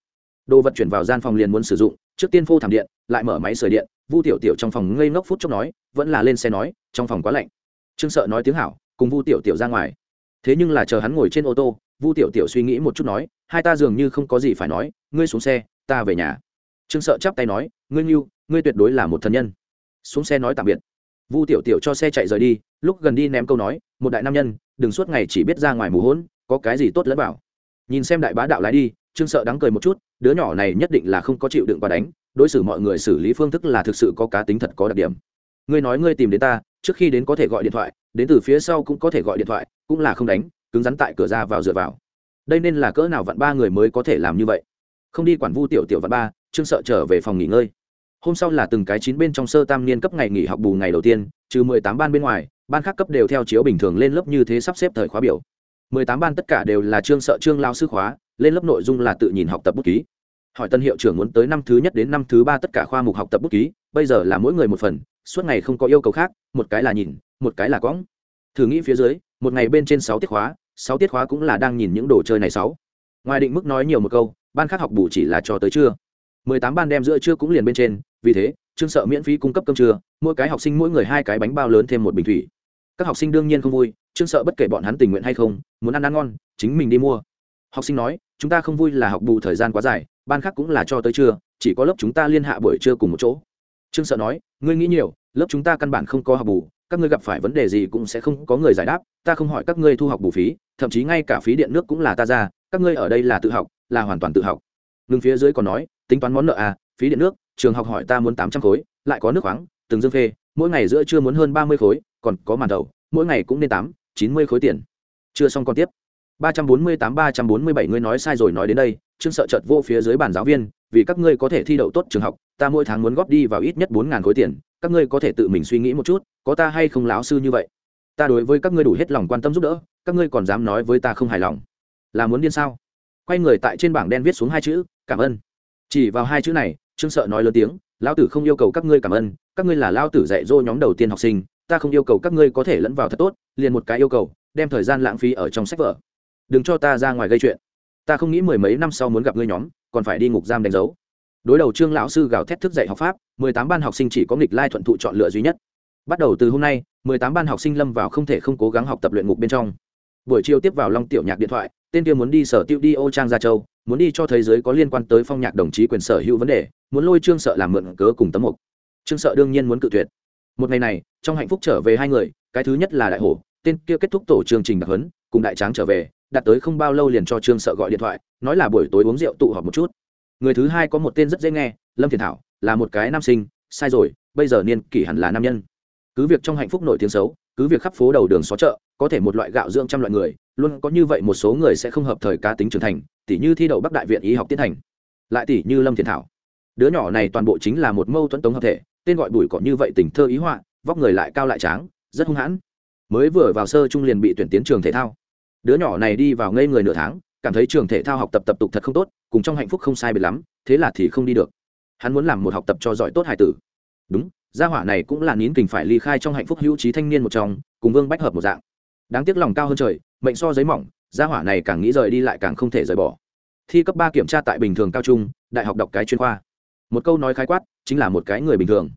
Đồ vật chuyển vào gian phòng liền muốn sử dụng, trước tiên phô thảm điện, lại mở máy sửa điện, vu tiểu tiểu trong phòng ngây ngốc phút chốc nói, vẫn là lên xe nói, trong phòng quá lạnh. Trương sợ nói tiếng hảo, cùng vu tiểu tiểu ra ngoài thế nhưng là chờ hắn ngồi trên ô tô, vu tiểu tiểu suy nghĩ một chút nói, hai ta dường như không có gì phải nói, ngươi xuống xe, ta về nhà. Trương sợ chắp tay nói, ngươi nghiêu ngươi tuyệt đối là một thần nhân. Xuống xe nói tạm biệt. Vu tiểu tiểu cho xe chạy rời đi, lúc gần đi ném câu nói, một đại nam nhân, đừng suốt ngày chỉ biết ra ngoài mù hỗn có cái gì tốt lẫn bảo nhìn xem đại bá đạo lái đi, trương sợ đắng cười một chút, đứa nhỏ này nhất định là không có chịu đựng và đánh, đối xử mọi người xử lý phương thức là thực sự có cá tính thật có đặc điểm. Ngươi nói ngươi tìm đến ta, trước khi đến có thể gọi điện thoại đến từ phía sau cũng có thể gọi điện thoại, cũng là không đánh, cứng rắn tại cửa ra vào dựa vào. Đây nên là cỡ nào vặn ba người mới có thể làm như vậy? Không đi quản vu tiểu tiểu vặn ba, trương sợ trở về phòng nghỉ ngơi. Hôm sau là từng cái chín bên trong sơ tam niên cấp ngày nghỉ học bù ngày đầu tiên, trừ mười tám ban bên ngoài, ban khác cấp đều theo chiếu bình thường lên lớp như thế sắp xếp thời khóa biểu. Mười tám ban tất cả đều là trương sợ trương lao sư khóa, lên lớp nội dung là tự nhìn học tập bút ký. Hỏi tân hiệu trưởng muốn tới năm thứ nhất đến năm thứ ba tất cả khoa mục học tập bút ký bây giờ là mỗi người một phần, suốt ngày không có yêu cầu khác, một cái là nhìn, một cái là cõng thử nghĩ phía dưới, một ngày bên trên sáu tiết khóa, sáu tiết khóa cũng là đang nhìn những đồ chơi này sáu. Ngoài định mức nói nhiều một câu, ban khác học bù chỉ là cho tới trưa. Mười tám ban đem giữa trưa cũng liền bên trên, vì thế, trương sợ miễn phí cung cấp cơm trưa, mỗi cái học sinh mỗi người hai cái bánh bao lớn thêm một bình thủy. Các học sinh đương nhiên không vui, trương sợ bất kể bọn hắn tình nguyện hay không, muốn ăn ăn ngon, chính mình đi mua. Học sinh nói, chúng ta không vui là học bù thời gian quá dài, ban khác cũng là cho tới trưa, chỉ có lớp chúng ta liên hạ buổi trưa cùng một chỗ trương sợ nói, ngươi nghĩ nhiều, lớp chúng ta căn bản không có học bù, các ngươi gặp phải vấn đề gì cũng sẽ không có người giải đáp, ta không hỏi các ngươi thu học bù phí, thậm chí ngay cả phí điện nước cũng là ta ra, các ngươi ở đây là tự học, là hoàn toàn tự học. Ngưng phía dưới còn nói, tính toán món nợ à phí điện nước, trường học hỏi ta muốn tám trăm khối, lại có nước khoáng, từng dương phê, mỗi ngày giữa chưa muốn hơn ba mươi khối, còn có màn đầu, mỗi ngày cũng nên tám, chín mươi khối tiền. Chưa xong còn tiếp. Ba trăm bốn mươi tám, ba trăm bốn mươi bảy, ngươi nói sai rồi nói đến đây, trương sợ chợt vô phía dưới bàn giáo viên vì các ngươi có thể thi đậu tốt trường học, ta mỗi tháng muốn góp đi vào ít nhất bốn ngàn khối tiền, các ngươi có thể tự mình suy nghĩ một chút, có ta hay không lão sư như vậy? Ta đối với các ngươi đủ hết lòng quan tâm giúp đỡ, các ngươi còn dám nói với ta không hài lòng? Là muốn điên sao? Quay người tại trên bảng đen viết xuống hai chữ, cảm ơn. Chỉ vào hai chữ này, trương sợ nói lớn tiếng, lão tử không yêu cầu các ngươi cảm ơn, các ngươi là lao tử dạy dỗ nhóm đầu tiên học sinh, ta không yêu cầu các ngươi có thể lẫn vào thật tốt, liền một cái yêu cầu, đem thời gian lãng phí ở trong sách vở. Đừng cho ta ra ngoài gây chuyện ta không nghĩ mười mấy năm sau muốn gặp ngươi nhóm, còn phải đi ngục giam đánh dấu. Đối đầu trương lão sư gào thét thức dạy học pháp, mười tám ban học sinh chỉ có nghịch lai thuận thụ chọn lựa duy nhất. Bắt đầu từ hôm nay, mười tám ban học sinh lâm vào không thể không cố gắng học tập luyện ngục bên trong. Buổi chiều tiếp vào long tiểu nhạc điện thoại, tên kia muốn đi sở tiêu đi ô trang gia châu, muốn đi cho thế giới có liên quan tới phong nhạc đồng chí quyền sở hữu vấn đề, muốn lôi trương sợ làm mượn cớ cùng tấm mục. Trương sợ đương nhiên muốn cự tuyệt. Một ngày này, trong hạnh phúc trở về hai người, cái thứ nhất là đại hổ, tên kia kết thúc tổ chương trình đặc huấn, cùng đại tráng trở về đặt tới không bao lâu liền cho trương sợ gọi điện thoại, nói là buổi tối uống rượu tụ họp một chút. Người thứ hai có một tên rất dễ nghe, lâm thiền thảo, là một cái nam sinh, sai rồi, bây giờ niên kỷ hẳn là nam nhân. Cứ việc trong hạnh phúc nổi tiếng xấu, cứ việc khắp phố đầu đường xó chợ, có thể một loại gạo dưỡng trăm loại người, luôn có như vậy một số người sẽ không hợp thời cá tính trưởng thành, tỉ như thi đậu bắc đại viện y học tiến hành. Lại tỉ như lâm thiền thảo. Đứa nhỏ này toàn bộ chính là một mâu thuẫn tống hợp thể, tên gọi bùi cỏ như vậy tình thơ ý họa, vóc người lại cao lại tráng, rất hung hãn. Mới vừa vào sơ trung liền bị tuyển tiến trường thể thao đứa nhỏ này đi vào ngây người nửa tháng, cảm thấy trường thể thao học tập tập tục thật không tốt, cùng trong hạnh phúc không sai biệt lắm, thế là thì không đi được. Hắn muốn làm một học tập cho giỏi tốt hải tử. Đúng, gia hỏa này cũng là nín kình phải ly khai trong hạnh phúc hữu trí thanh niên một trong, cùng vương bách hợp một dạng. Đáng tiếc lòng cao hơn trời, mệnh so giấy mỏng, gia hỏa này càng nghĩ rời đi lại càng không thể rời bỏ. Thi cấp ba kiểm tra tại bình thường cao trung, đại học đọc cái chuyên khoa. Một câu nói khái quát, chính là một cái người bình thường.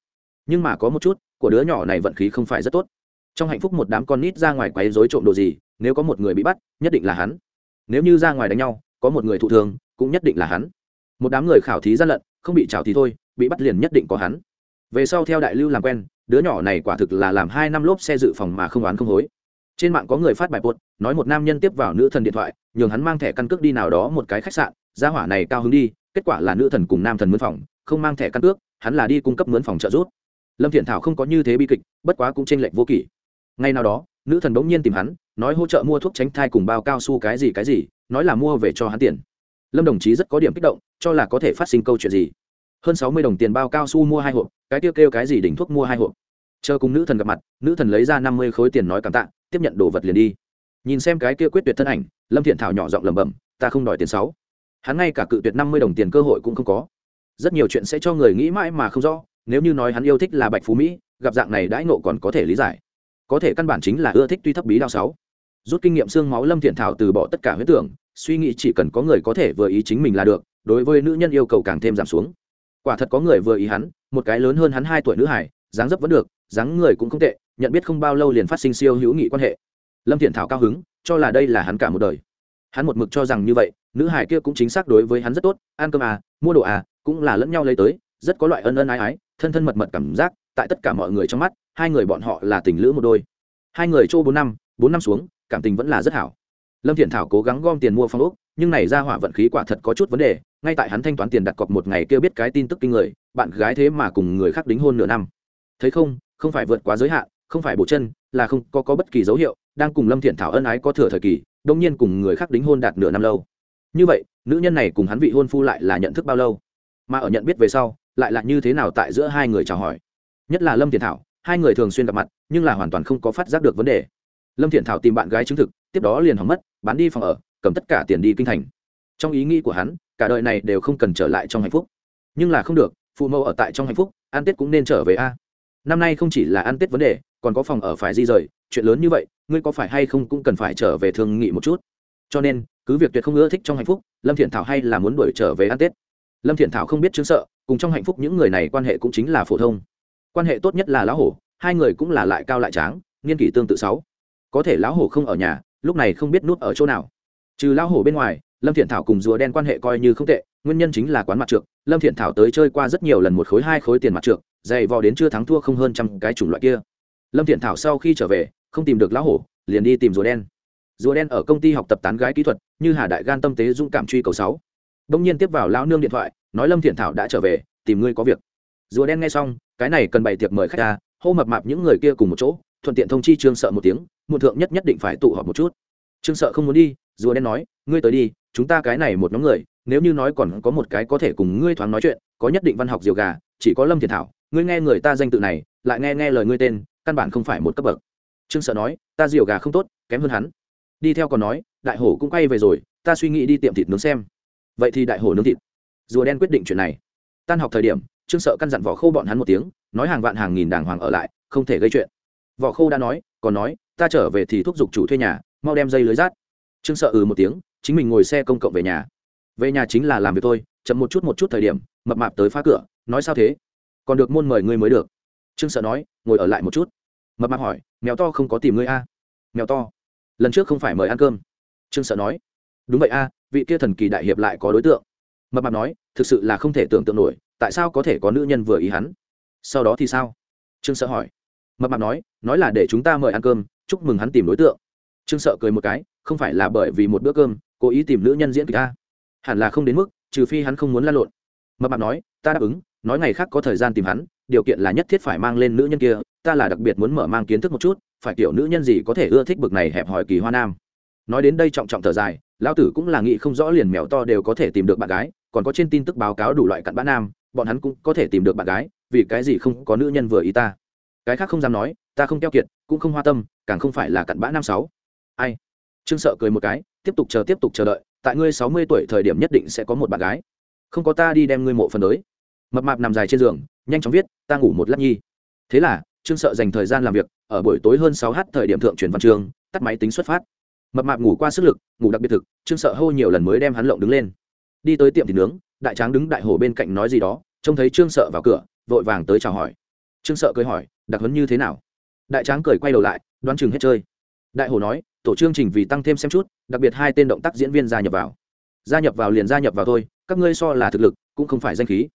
Nhưng mà có một chút, của đứa nhỏ này vận khí không phải rất tốt trong hạnh phúc một đám con nít ra ngoài quấy rối trộm đồ gì, nếu có một người bị bắt, nhất định là hắn. Nếu như ra ngoài đánh nhau, có một người thụ thường cũng nhất định là hắn. Một đám người khảo thí gian lận, không bị trào thì thôi, bị bắt liền nhất định có hắn. Về sau theo đại lưu làm quen, đứa nhỏ này quả thực là làm hai năm lốp xe dự phòng mà không oán không hối. Trên mạng có người phát bài bột nói một nam nhân tiếp vào nữ thần điện thoại, nhường hắn mang thẻ căn cước đi nào đó một cái khách sạn, gia hỏa này cao hứng đi, kết quả là nữ thần cùng nam thần mướn phòng, không mang thẻ căn cước, hắn là đi cung cấp mướn phòng trợ giúp. Lâm thiện thảo không có như thế bi kịch, bất quá cũng t r ê n lệch vô kỷ ngay nào đó, nữ thần bỗng nhiên tìm hắn, nói hỗ trợ mua thuốc tránh thai cùng bao cao su cái gì cái gì, nói là mua về cho hắn tiền. Lâm đồng chí rất có điểm kích động, cho là có thể phát sinh câu chuyện gì. Hơn sáu mươi đồng tiền bao cao su mua hai hộp, cái tiêu kêu cái gì đỉnh thuốc mua hai hộp. Chờ cùng nữ thần gặp mặt, nữ thần lấy ra năm mươi khối tiền nói cảm tạ, tiếp nhận đồ vật liền đi. Nhìn xem cái kia quyết tuyệt thân ảnh, lâm thiện thảo nhỏ giọng lẩm bẩm, ta không đòi tiền sáu. Hắn ngay cả cự tuyệt năm mươi đồng tiền cơ hội cũng không có. Rất nhiều chuyện sẽ cho người nghĩ mãi mà không rõ, nếu như nói hắn yêu thích là bạch phú mỹ, gặp dạng này đãi nộ còn có thể lý giải có thể căn bản chính là ưa thích tuy thấp bí đao sáu. Rút kinh nghiệm xương máu lâm thiện thảo từ bỏ tất cả huyết tưởng, suy nghĩ chỉ cần có người có thể vừa ý chính mình là được, đối với nữ nhân yêu cầu càng thêm giảm xuống. Quả thật có người vừa ý hắn, một cái lớn hơn hắn hai tuổi nữ hải dáng dấp vẫn được, dáng người cũng không tệ, nhận biết không bao lâu liền phát sinh siêu hữu nghị quan hệ. Lâm thiện thảo cao hứng, cho là đây là hắn cả một đời. Hắn một mực cho rằng như vậy, nữ hải kia cũng chính xác đối với hắn rất tốt, ăn cơm à mua đồ à cũng là lẫn nhau lấy tới, rất có loại ân ân ái ái, thân thân mật mật cảm giác, tại tất cả mọi người trong mắt hai người bọn họ là tình lữ một đôi. Hai người chỗ bốn năm bốn năm xuống cảm tình vẫn là rất hảo. Lâm thiện thảo cố gắng gom tiền mua phong ốc nhưng này ra hỏa vận khí quả thật có chút vấn đề ngay tại hắn thanh toán tiền đặt cọc một ngày kia biết cái tin tức kinh người bạn gái thế mà cùng người khác đính hôn nửa năm. Thấy không không phải vượt quá giới hạn không phải bổ chân là không có, có bất kỳ dấu hiệu đang cùng lâm thiện thảo ân ái có thừa thời kỳ đông nhiên cùng người khác đính hôn đạt nửa năm lâu. Như vậy nữ nhân này cùng hắn vị hôn phu lại là nhận thức bao lâu? Mà ở nhận biết về sau lại là như thế nào tại giữa hai người chào hỏi? Nhất là lâm thiện thảo hai người thường xuyên gặp mặt, nhưng là hoàn toàn không có phát giác được vấn đề. Lâm thiện thảo tìm bạn gái chứng thực, tiếp đó liền hỏng mất, bán đi phòng ở, cầm tất cả tiền đi kinh thành. Trong ý nghĩ của hắn, cả đời này đều không cần trở lại trong hạnh phúc. Nhưng là không được, phụ mẫu ở tại trong hạnh phúc, ăn tết cũng nên trở về a. Năm nay không chỉ là ăn tết vấn đề, còn có phòng ở phải di rời, chuyện lớn như vậy, ngươi có phải hay không cũng cần phải trở về thương nghị một chút. Cho nên, cứ việc tuyệt không ưa thích trong hạnh phúc, lâm thiện thảo hay là muốn đuổi trở về ăn tết. Lâm thiện thảo không biết chứng sợ, cùng trong hạnh phúc những người này quan hệ cũng chính là phổ thông quan hệ tốt nhất là lão hổ, hai người cũng là lại cao lại tráng, niên kỷ tương tự sáu. Có thể lão hổ không ở nhà, lúc này không biết nút ở chỗ nào. Trừ lão hổ bên ngoài, lâm thiện thảo cùng rùa đen quan hệ coi như không tệ, nguyên nhân chính là quán mặt trượt lâm thiện thảo tới chơi qua rất nhiều lần một khối hai khối tiền mặt trượt dày vò đến chưa thắng thua không hơn trăm cái chủng loại kia. Lâm thiện thảo sau khi trở về, không tìm được lão hổ, liền đi tìm rùa đen. Rùa đen ở công ty học tập tán gái kỹ thuật, như hà đại gan tâm tế dũng cảm truy cầu sáu. Đông nhiên tiếp vào lão nương điện thoại, nói lâm thiện thảo đã trở về, tìm ngươi có việc. Rùa đen nghe xong cái này cần bày tiệc mời khách ta hô mập mạp những người kia cùng một chỗ, thuận tiện thông chi trương sợ một tiếng một thượng nhất nhất định phải tụ họp một chút. Trương sợ không muốn đi, rùa đen nói, ngươi tới đi, chúng ta cái này một nhóm người, nếu như nói còn có một cái có thể cùng ngươi thoáng nói chuyện, có nhất định văn học diều gà, chỉ có lâm thiền thảo, ngươi nghe người ta danh tự này, lại nghe nghe lời ngươi tên, căn bản không phải một cấp bậc. Trương sợ nói, ta diều gà không tốt, kém hơn hắn. Đi theo còn nói, đại hổ cũng quay về rồi, ta suy nghĩ đi tiệm thịt nướng xem. Vậy thì đại hổ nướng thịt. Rùa đen quyết định chuyện này. Tan học thời điểm trương sợ căn dặn vỏ khô bọn hắn một tiếng, nói hàng vạn hàng nghìn đàng hoàng ở lại, không thể gây chuyện. Vỏ khô đã nói, còn nói, ta trở về thì thúc giục chủ thuê nhà, mau đem dây lưới rát. Trương sợ ừ một tiếng, chính mình ngồi xe công cộng về nhà. Về nhà chính là làm việc thôi, chậm một chút một chút thời điểm, mập mạp tới phá cửa, nói sao thế? Còn được môn mời ngươi mới được. Trương sợ nói, ngồi ở lại một chút. Mập mạp hỏi, mèo to không có tìm ngươi a? À? mèo to, lần trước không phải mời ăn cơm. Trương sợ nói, đúng vậy a, vị kia thần kỳ đại hiệp lại có đối tượng. Mập mạp nói, thực sự là không thể tưởng tượng nổi tại sao có thể có nữ nhân vừa ý hắn? Sau đó thì sao? Trương sợ hỏi. Mập mạp nói nói là để chúng ta mời ăn cơm, chúc mừng hắn tìm đối tượng. Trương sợ cười một cái, không phải là bởi vì một bữa cơm, cố ý tìm nữ nhân diễn kịch ta. Hẳn là không đến mức, trừ phi hắn không muốn lan lộn. Mập mạp nói, ta đáp ứng, nói ngày khác có thời gian tìm hắn, điều kiện là nhất thiết phải mang lên nữ nhân kia, ta là đặc biệt muốn mở mang kiến thức một chút, phải kiểu nữ nhân gì có thể ưa thích bực này hẹp hòi kỳ hoa nam. Nói đến đây trọng trọng thở dài, lão tử cũng là nghĩ không rõ liền mèo to đều có thể tìm được bạn gái, còn có trên tin tức báo cáo đủ loại cặn bã nam bọn hắn cũng có thể tìm được bạn gái, vì cái gì không có nữ nhân vừa ý ta? Cái khác không dám nói, ta không keo kiệt, cũng không hoa tâm, càng không phải là cặn bã năm sáu. Ai? Trương sợ cười một cái, tiếp tục chờ, tiếp tục chờ đợi, tại ngươi sáu mươi tuổi thời điểm nhất định sẽ có một bạn gái. Không có ta đi đem ngươi mộ phần đới mập mạp nằm dài trên giường, nhanh chóng viết, ta ngủ một lát nhi. Thế là, trương sợ dành thời gian làm việc, ở buổi tối hơn sáu h thời điểm thượng truyền văn trường, tắt máy tính xuất phát. Mập mạp ngủ qua sức lực, ngủ đặc biệt thực, trương sợ hô nhiều lần mới đem hắn lộng đứng lên. Đi tới tiệm thịt nướng đại tráng đứng đại Hổ bên cạnh nói gì đó, trông thấy trương sợ vào cửa, vội vàng tới chào hỏi. Trương sợ cười hỏi, đặc huấn như thế nào? Đại tráng cười quay đầu lại, đoán chừng hết chơi. Đại Hổ nói, tổ chương trình vì tăng thêm xem chút, đặc biệt hai tên động tác diễn viên gia nhập vào. Gia nhập vào liền gia nhập vào thôi, các ngươi so là thực lực, cũng không phải danh khí.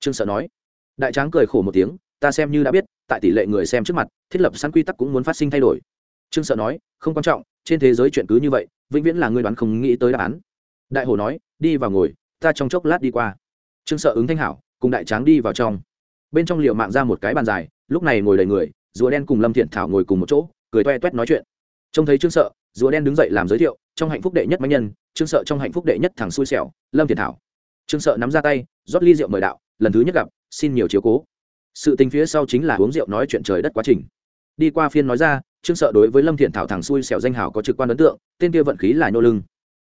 Trương sợ nói. Đại tráng cười khổ một tiếng, ta xem như đã biết, tại tỷ lệ người xem trước mặt, thiết lập sẵn quy tắc cũng muốn phát sinh thay đổi. Trương sợ nói, không quan trọng, trên thế giới chuyện cứ như vậy, vĩnh viễn là ngươi đoán không nghĩ tới đáp án. Đại hồ nói, đi vào ngồi ta trong chốc lát đi qua. Trương sợ ứng thanh hảo, cùng đại tráng đi vào trong. Bên trong liệu mạng ra một cái bàn dài, lúc này ngồi đầy người, rùa đen cùng lâm thiện thảo ngồi cùng một chỗ, cười toe toét nói chuyện. Trông thấy trương sợ, rùa đen đứng dậy làm giới thiệu, trong hạnh phúc đệ nhất mạnh nhân, trương sợ trong hạnh phúc đệ nhất thằng xui xẻo, lâm thiện thảo. Trương sợ nắm ra tay, rót ly rượu mời đạo, lần thứ nhất gặp, xin nhiều chiếu cố. Sự tình phía sau chính là uống rượu nói chuyện trời đất quá trình. Đi qua phiên nói ra, trương sợ đối với lâm thiện thảo thằng xui xẻo danh hào có trực quan ấn tượng, tên kia vận khí là nhô lưng.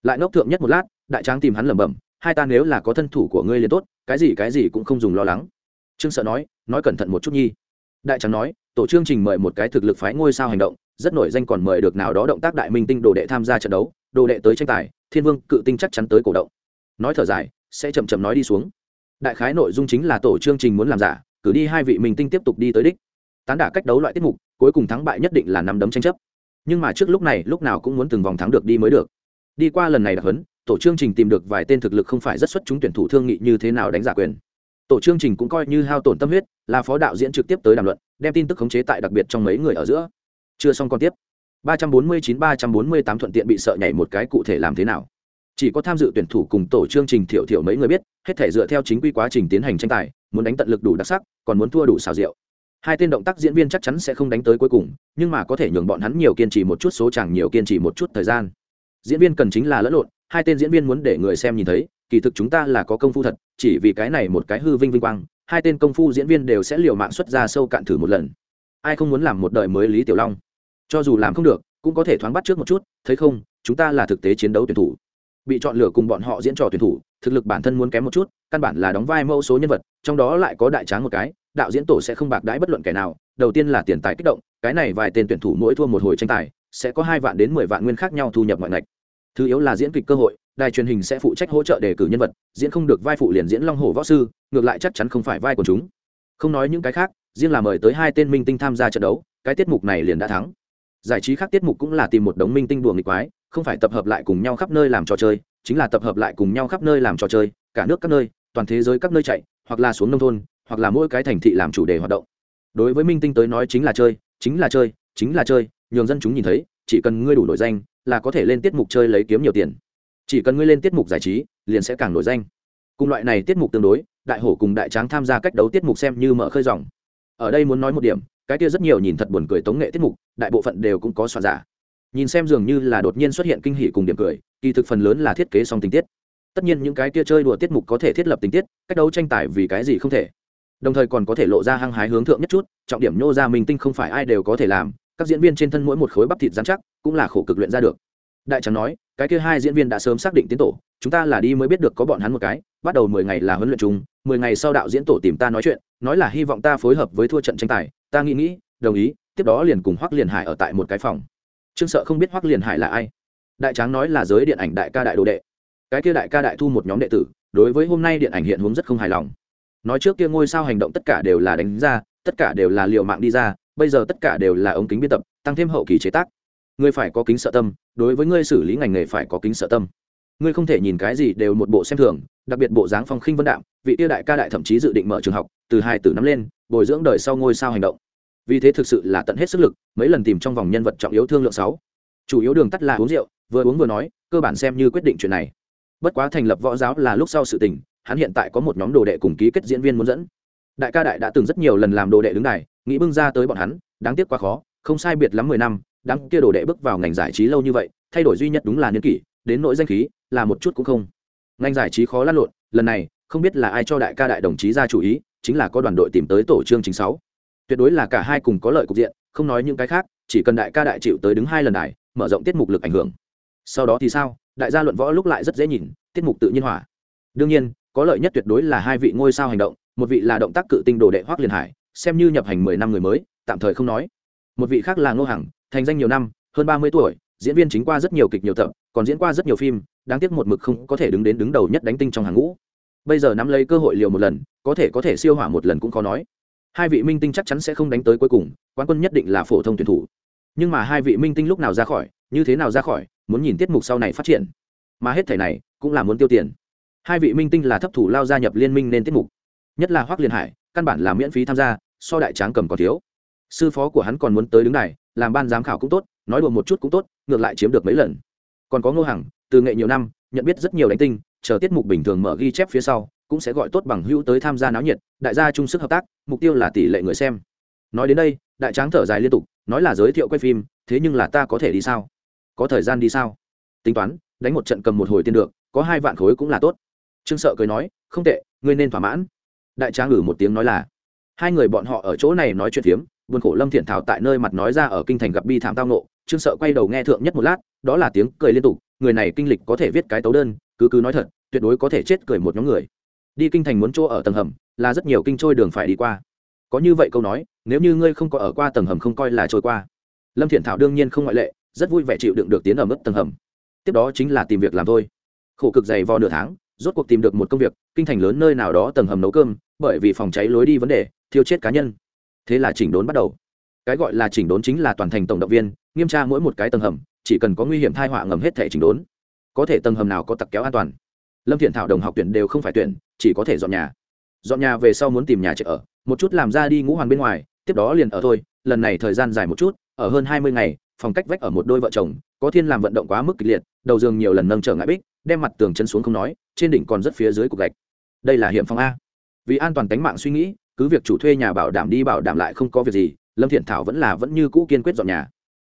Lại nốc thượng nhất một lát, đại tráng tìm hắn lẩm bẩm hai ta nếu là có thân thủ của ngươi liền tốt, cái gì cái gì cũng không dùng lo lắng. Trương sợ nói nói cẩn thận một chút nhi. Đại trắng nói, tổ chương trình mời một cái thực lực phái ngôi sao hành động, rất nổi danh còn mời được nào đó động tác đại minh tinh đồ đệ tham gia trận đấu, đồ đệ tới tranh tài, thiên vương, cự tinh chắc chắn tới cổ động. Nói thở dài, sẽ chậm chậm nói đi xuống. Đại khái nội dung chính là tổ chương trình muốn làm giả, cử đi hai vị minh tinh tiếp tục đi tới đích. Tán đả cách đấu loại tiết mục, cuối cùng thắng bại nhất định là năm đấm tranh chấp. Nhưng mà trước lúc này, lúc nào cũng muốn từng vòng thắng được đi mới được. Đi qua lần này đặc hấn tổ chương trình tìm được vài tên thực lực không phải rất xuất chúng tuyển thủ thương nghị như thế nào đánh giả quyền. Tổ chương trình cũng coi như hao tổn tâm huyết, là phó đạo diễn trực tiếp tới đàm luận, đem tin tức khống chế tại đặc biệt trong mấy người ở giữa. Chưa xong còn tiếp. 349-348 thuận tiện bị sợ nhảy một cái cụ thể làm thế nào. Chỉ có tham dự tuyển thủ cùng tổ chương trình thiểu thiểu mấy người biết, hết thể dựa theo chính quy quá trình tiến hành tranh tài, muốn đánh tận lực đủ đặc sắc, còn muốn thua đủ xào rượu. Hai tên động tác diễn viên chắc chắn sẽ không đánh tới cuối cùng, nhưng mà có thể nhường bọn hắn nhiều kiên trì một chút số chẳng nhiều kiên trì một chút thời gian. Diễn viên cần chính là lẫn lộn hai tên diễn viên muốn để người xem nhìn thấy, kỳ thực chúng ta là có công phu thật, chỉ vì cái này một cái hư vinh vinh quang, hai tên công phu diễn viên đều sẽ liều mạng xuất ra sâu cạn thử một lần. Ai không muốn làm một đời mới lý tiểu long? Cho dù làm không được, cũng có thể thoáng bắt trước một chút, thấy không, chúng ta là thực tế chiến đấu tuyển thủ. Bị chọn lựa cùng bọn họ diễn trò tuyển thủ, thực lực bản thân muốn kém một chút, căn bản là đóng vai mẫu số nhân vật, trong đó lại có đại tráng một cái, đạo diễn tổ sẽ không bạc đãi bất luận kẻ nào, đầu tiên là tiền tài kích động, cái này vài tên tuyển thủ mỗi thua một hồi tranh tài, sẽ có hai vạn đến mười vạn nguyên khác nhau thu nhập mọi ngạch thứ yếu là diễn kịch cơ hội, đài truyền hình sẽ phụ trách hỗ trợ đề cử nhân vật, diễn không được vai phụ liền diễn long hồ võ sư, ngược lại chắc chắn không phải vai của chúng. Không nói những cái khác, riêng là mời tới hai tên minh tinh tham gia trận đấu, cái tiết mục này liền đã thắng. Giải trí khác tiết mục cũng là tìm một đống minh tinh đùa nghịch quái, không phải tập hợp lại cùng nhau khắp nơi làm trò chơi, chính là tập hợp lại cùng nhau khắp nơi làm trò chơi, cả nước các nơi, toàn thế giới các nơi chạy, hoặc là xuống nông thôn, hoặc là mỗi cái thành thị làm chủ đề hoạt động. Đối với minh tinh tới nói chính là chơi, chính là chơi, chính là chơi, nhường dân chúng nhìn thấy, chỉ cần ngươi đủ nổi danh là có thể lên tiết mục chơi lấy kiếm nhiều tiền. Chỉ cần ngươi lên tiết mục giải trí, liền sẽ càng nổi danh. Cùng loại này tiết mục tương đối, đại hổ cùng đại tráng tham gia cách đấu tiết mục xem như mở khơi dòng. Ở đây muốn nói một điểm, cái kia rất nhiều nhìn thật buồn cười tống nghệ tiết mục, đại bộ phận đều cũng có soạn giả. Nhìn xem dường như là đột nhiên xuất hiện kinh hỉ cùng điểm cười, kỳ thực phần lớn là thiết kế song tình tiết. Tất nhiên những cái kia chơi đùa tiết mục có thể thiết lập tình tiết, cách đấu tranh tài vì cái gì không thể. Đồng thời còn có thể lộ ra hăng hái hướng thượng nhất chút, trọng điểm nhô ra minh tinh không phải ai đều có thể làm các diễn viên trên thân mỗi một khối bắp thịt dán chắc cũng là khổ cực luyện ra được. Đại trắng nói, cái kia hai diễn viên đã sớm xác định tiến tổ, chúng ta là đi mới biết được có bọn hắn một cái, bắt đầu mười ngày là huấn luyện chung, mười ngày sau đạo diễn tổ tìm ta nói chuyện, nói là hy vọng ta phối hợp với thua trận tranh tài, ta nghĩ nghĩ, đồng ý, tiếp đó liền cùng hoắc liền hải ở tại một cái phòng. Trương sợ không biết hoắc liền hải là ai. Đại tráng nói là giới điện ảnh đại ca đại đồ đệ. Cái kia đại ca đại thu một nhóm đệ tử, đối với hôm nay điện ảnh hiện hướng rất không hài lòng. Nói trước kia ngôi sao hành động tất cả đều là đánh ra, tất cả đều là liều mạng đi ra bây giờ tất cả đều là ống kính biên tập, tăng thêm hậu kỳ chế tác. Ngươi phải có kính sợ tâm, đối với ngươi xử lý ngành nghề phải có kính sợ tâm. Ngươi không thể nhìn cái gì đều một bộ xem thường, đặc biệt bộ dáng phong khinh vân đạm, vị tiêu đại ca đại thậm chí dự định mở trường học, từ hai từ năm lên, bồi dưỡng đời sau ngôi sao hành động. Vì thế thực sự là tận hết sức lực, mấy lần tìm trong vòng nhân vật trọng yếu thương lượng sáu. Chủ yếu đường tắt là uống rượu, vừa uống vừa nói, cơ bản xem như quyết định chuyện này. Bất quá thành lập võ giáo là lúc sau sự tình, hắn hiện tại có một nhóm đồ đệ cùng ký kết diễn viên muốn dẫn đại ca đại đã từng rất nhiều lần làm đồ đệ đứng này nghĩ bưng ra tới bọn hắn, đáng tiếc quá khó, không sai biệt lắm mười năm đáng kia đồ đệ bước vào ngành giải trí lâu như vậy, thay đổi duy nhất đúng là niên kỷ, đến nỗi danh khí, là một chút cũng không. Ngành giải trí khó lăn lộn, lần này, không biết là ai cho đại ca đại đồng chí ra chủ ý, chính là có đoàn đội tìm tới tổ chương chính sáu. Tuyệt đối là cả hai cùng có lợi cục diện, không nói những cái khác, chỉ cần đại ca đại chịu tới đứng hai lần đài, mở rộng tiết mục lực ảnh hưởng. Sau đó thì sao? Đại gia luận võ lúc lại rất dễ nhìn, tiết mục tự nhiên hỏa. Đương nhiên, có lợi nhất tuyệt đối là hai vị ngôi sao hành động một vị là động tác cự tinh đồ đệ hoác liên hải, xem như nhập hành mười năm người mới, tạm thời không nói. Một vị khác là ngô hằng, thành danh nhiều năm, hơn ba mươi tuổi, diễn viên chính qua rất nhiều kịch nhiều tập, còn diễn qua rất nhiều phim, đáng tiếc một mực không có thể đứng đến đứng đầu nhất đánh tinh trong hàng ngũ. Bây giờ nắm lấy cơ hội liều một lần, có thể có thể siêu hỏa một lần cũng khó nói. Hai vị minh tinh chắc chắn sẽ không đánh tới cuối cùng, quán quân nhất định là phổ thông tuyển thủ. Nhưng mà hai vị minh tinh lúc nào ra khỏi, như thế nào ra khỏi, muốn nhìn tiết mục sau này phát triển. Mà hết thẻ này cũng là muốn tiêu tiền. Hai vị minh tinh là thấp thủ lao gia nhập liên minh nên tiết mục nhất là hoác liên hải căn bản là miễn phí tham gia so đại tráng cầm còn thiếu sư phó của hắn còn muốn tới đứng này làm ban giám khảo cũng tốt nói đùa một chút cũng tốt ngược lại chiếm được mấy lần còn có ngô hằng từ nghệ nhiều năm nhận biết rất nhiều đánh tinh chờ tiết mục bình thường mở ghi chép phía sau cũng sẽ gọi tốt bằng hữu tới tham gia náo nhiệt đại gia chung sức hợp tác mục tiêu là tỷ lệ người xem nói đến đây đại tráng thở dài liên tục nói là giới thiệu quay phim thế nhưng là ta có thể đi sao có thời gian đi sao tính toán đánh một trận cầm một hồi tiền được có hai vạn khối cũng là tốt trương sợ cười nói không tệ ngươi nên thỏa mãn đại tráng ngử một tiếng nói là, hai người bọn họ ở chỗ này nói chuyện phiếm, buồn khổ lâm thiện thảo tại nơi mặt nói ra ở kinh thành gặp bi thảm tao nộ trương sợ quay đầu nghe thượng nhất một lát, đó là tiếng cười liên tục, người này kinh lịch có thể viết cái tấu đơn, cứ cứ nói thật, tuyệt đối có thể chết cười một nhóm người. Đi kinh thành muốn chỗ ở tầng hầm, là rất nhiều kinh trôi đường phải đi qua. Có như vậy câu nói, nếu như ngươi không có ở qua tầng hầm không coi là trôi qua. Lâm thiện thảo đương nhiên không ngoại lệ, rất vui vẻ chịu đựng được tiến ở mức tầng hầm. Tiếp đó chính là tìm việc làm thôi. Khổ cực dày vò nửa tháng, rốt cuộc tìm được một công việc kinh thành lớn nơi nào đó tầng hầm nấu cơm, bởi vì phòng cháy lối đi vấn đề, thiêu chết cá nhân. Thế là chỉnh đốn bắt đầu. Cái gọi là chỉnh đốn chính là toàn thành tổng động viên, nghiêm tra mỗi một cái tầng hầm, chỉ cần có nguy hiểm thai họa ngầm hết thể chỉnh đốn. Có thể tầng hầm nào có tặc kéo an toàn. Lâm thiện thảo đồng học tuyển đều không phải tuyển, chỉ có thể dọn nhà. Dọn nhà về sau muốn tìm nhà trọ ở, một chút làm ra đi ngũ hoàn bên ngoài, tiếp đó liền ở thôi, lần này thời gian dài một chút, ở hơn hai mươi ngày, phòng cách vách ở một đôi vợ chồng, có thiên làm vận động quá mức kịch liệt, đầu giường nhiều lần nâng trở ngại bích đem mặt tường chân xuống không nói, trên đỉnh còn rất phía dưới cục gạch. Đây là hiểm phòng a. Vì an toàn tính mạng suy nghĩ, cứ việc chủ thuê nhà bảo đảm đi bảo đảm lại không có việc gì, lâm thiện thảo vẫn là vẫn như cũ kiên quyết dọn nhà.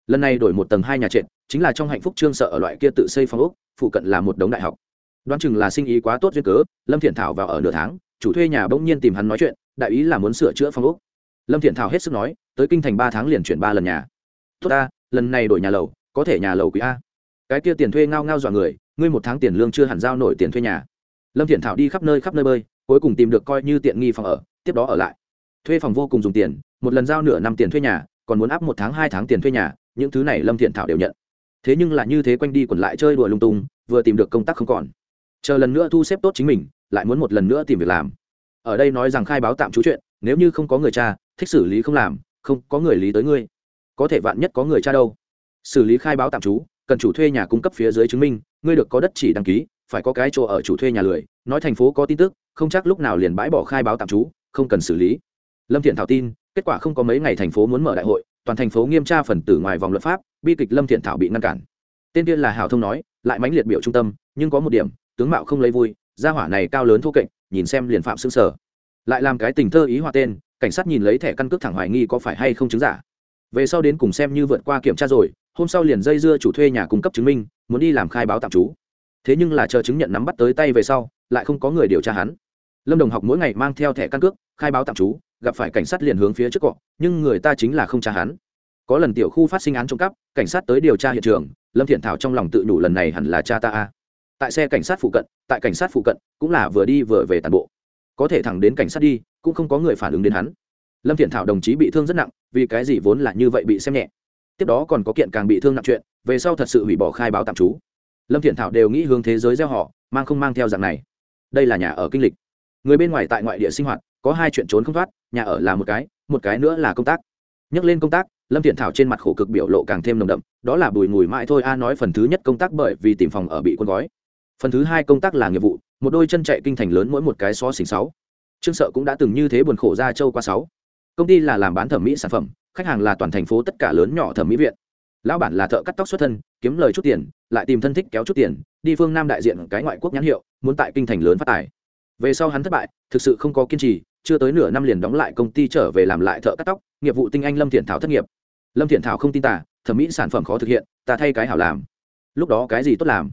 Lần này đổi một tầng hai nhà trệt, chính là trong hạnh phúc trương sợ ở loại kia tự xây phòng ốc, phụ cận là một đống đại học. Đoán chừng là sinh ý quá tốt duyên cớ, lâm thiện thảo vào ở nửa tháng, chủ thuê nhà bỗng nhiên tìm hắn nói chuyện, đại ý là muốn sửa chữa phòng ốc. Lâm thiện thảo hết sức nói, tới kinh thành ba tháng liền chuyển ba lần nhà. Tốt ta, lần này đổi nhà lầu, có thể nhà lầu quý a. Cái kia tiền thuê ngao ngao dọa người ngươi một tháng tiền lương chưa hẳn giao nổi tiền thuê nhà. Lâm thiện thảo đi khắp nơi khắp nơi bơi, cuối cùng tìm được coi như tiện nghi phòng ở, tiếp đó ở lại. Thuê phòng vô cùng dùng tiền, một lần giao nửa năm tiền thuê nhà, còn muốn áp một tháng hai tháng tiền thuê nhà, những thứ này lâm thiện thảo đều nhận. Thế nhưng là như thế quanh đi quẩn lại chơi đùa lung tung, vừa tìm được công tác không còn. Chờ lần nữa thu xếp tốt chính mình, lại muốn một lần nữa tìm việc làm. Ở đây nói rằng khai báo tạm trú chuyện, nếu như không có người cha, thích xử lý không làm, không có người lý tới ngươi. Có thể vạn nhất có người cha đâu. Xử lý khai báo tạm trú cần chủ thuê nhà cung cấp phía dưới chứng minh, ngươi được có đất chỉ đăng ký, phải có cái chỗ ở chủ thuê nhà lười, nói thành phố có tin tức, không chắc lúc nào liền bãi bỏ khai báo tạm trú, không cần xử lý. Lâm thiện thảo tin, kết quả không có mấy ngày thành phố muốn mở đại hội, toàn thành phố nghiêm tra phần tử ngoài vòng luật pháp, bi kịch lâm thiện thảo bị ngăn cản. Tên tiên là hào thông nói, lại mãnh liệt biểu trung tâm, nhưng có một điểm, tướng mạo không lấy vui, gia hỏa này cao lớn thô kệch, nhìn xem liền phạm xương sở. Lại làm cái tình thơ ý họa tên, cảnh sát nhìn lấy thẻ căn cước thẳng hoài nghi có phải hay không chứng giả. Về sau đến cùng xem như vượt qua kiểm tra rồi hôm sau liền dây dưa chủ thuê nhà cung cấp chứng minh, muốn đi làm khai báo tạm trú. Thế nhưng là chờ chứng nhận nắm bắt tới tay về sau, lại không có người điều tra hắn. Lâm đồng học mỗi ngày mang theo thẻ căn cước, khai báo tạm trú, gặp phải cảnh sát liền hướng phía trước cọ, nhưng người ta chính là không tra hắn. Có lần tiểu khu phát sinh án trộm cắp, cảnh sát tới điều tra hiện trường, lâm thiện thảo trong lòng tự đủ lần này hẳn là cha ta a. Tại xe cảnh sát phụ cận, tại cảnh sát phụ cận, cũng là vừa đi vừa về toàn bộ. Có thể thẳng đến cảnh sát đi, cũng không có người phản ứng đến hắn. Lâm thiện thảo đồng chí bị thương rất nặng, vì cái gì vốn là như vậy bị xem nhẹ tiếp đó còn có kiện càng bị thương nặng chuyện, về sau thật sự hủy bỏ khai báo tạm trú. Lâm thiện thảo đều nghĩ hướng thế giới gieo họ, mang không mang theo dạng này. Đây là nhà ở kinh lịch. Người bên ngoài tại ngoại địa sinh hoạt, có hai chuyện trốn không thoát, nhà ở là một cái một cái nữa là công tác. Nhắc lên công tác, lâm thiện thảo trên mặt khổ cực biểu lộ càng thêm nồng đậm, đó là bùi ngùi mãi thôi a à nói phần thứ nhất công tác bởi vì tìm phòng ở bị quân gói. Phần thứ hai công tác là nghiệp vụ, một đôi chân chạy kinh thành lớn mỗi một cái xó xỉnh sáu. Trương sợ cũng đã từng như thế buồn khổ ra châu qua sáu. Công ty là làm bán thẩm mỹ sản phẩm khách hàng là toàn thành phố tất cả lớn nhỏ thẩm mỹ viện. Lão bản là thợ cắt tóc xuất thân, kiếm lời chút tiền, lại tìm thân thích kéo chút tiền, đi phương nam đại diện cái ngoại quốc nhãn hiệu, muốn tại kinh thành lớn phát tài. Về sau hắn thất bại, thực sự không có kiên trì, chưa tới nửa năm liền đóng lại công ty trở về làm lại thợ cắt tóc, nghiệp vụ tinh anh lâm thiện thảo thất nghiệp. Lâm thiện thảo không tin tả thẩm mỹ sản phẩm khó thực hiện, ta thay cái hảo làm. Lúc đó cái gì tốt làm?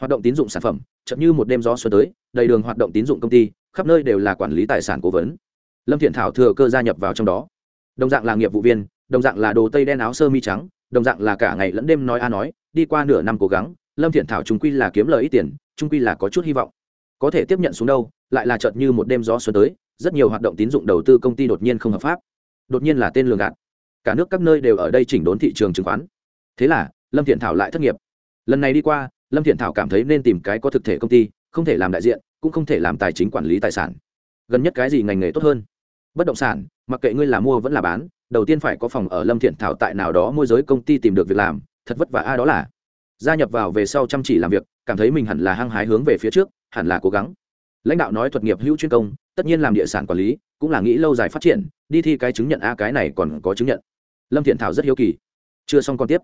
Hoạt động tín dụng sản phẩm, chậm như một đêm gió xuân tới, đầy đường hoạt động tín dụng công ty, khắp nơi đều là quản lý tài sản cố vấn. Lâm thiện thảo thừa cơ gia nhập vào trong đó đồng dạng là nghiệp vụ viên, đồng dạng là đồ tây đen áo sơ mi trắng, đồng dạng là cả ngày lẫn đêm nói a nói, đi qua nửa năm cố gắng, lâm thiện thảo chúng quy là kiếm lời ít tiền chúng quy là có chút hy vọng. Có thể tiếp nhận xuống đâu, lại là chợt như một đêm gió xuân tới, rất nhiều hoạt động tín dụng đầu tư công ty đột nhiên không hợp pháp. Đột nhiên là tên lường gạt. Cả nước các nơi đều ở đây chỉnh đốn thị trường chứng khoán. Thế là, lâm thiện thảo lại thất nghiệp. Lần này đi qua, lâm thiện thảo cảm thấy nên tìm cái có thực thể công ty, không thể làm đại diện, cũng không thể làm tài chính quản lý tài sản. Gần nhất cái gì ngành nghề tốt hơn? Bất động sản mặc kệ ngươi là mua vẫn là bán, đầu tiên phải có phòng ở lâm thiện thảo tại nào đó môi giới công ty tìm được việc làm, thật vất vả a đó là. Gia nhập vào về sau chăm chỉ làm việc, cảm thấy mình hẳn là hăng hái hướng về phía trước, hẳn là cố gắng. Lãnh đạo nói thuật nghiệp hữu chuyên công, tất nhiên làm địa sản quản lý, cũng là nghĩ lâu dài phát triển, đi thi cái chứng nhận a, cái này còn có chứng nhận. Lâm thiện thảo rất hiếu kỳ. Chưa xong còn tiếp.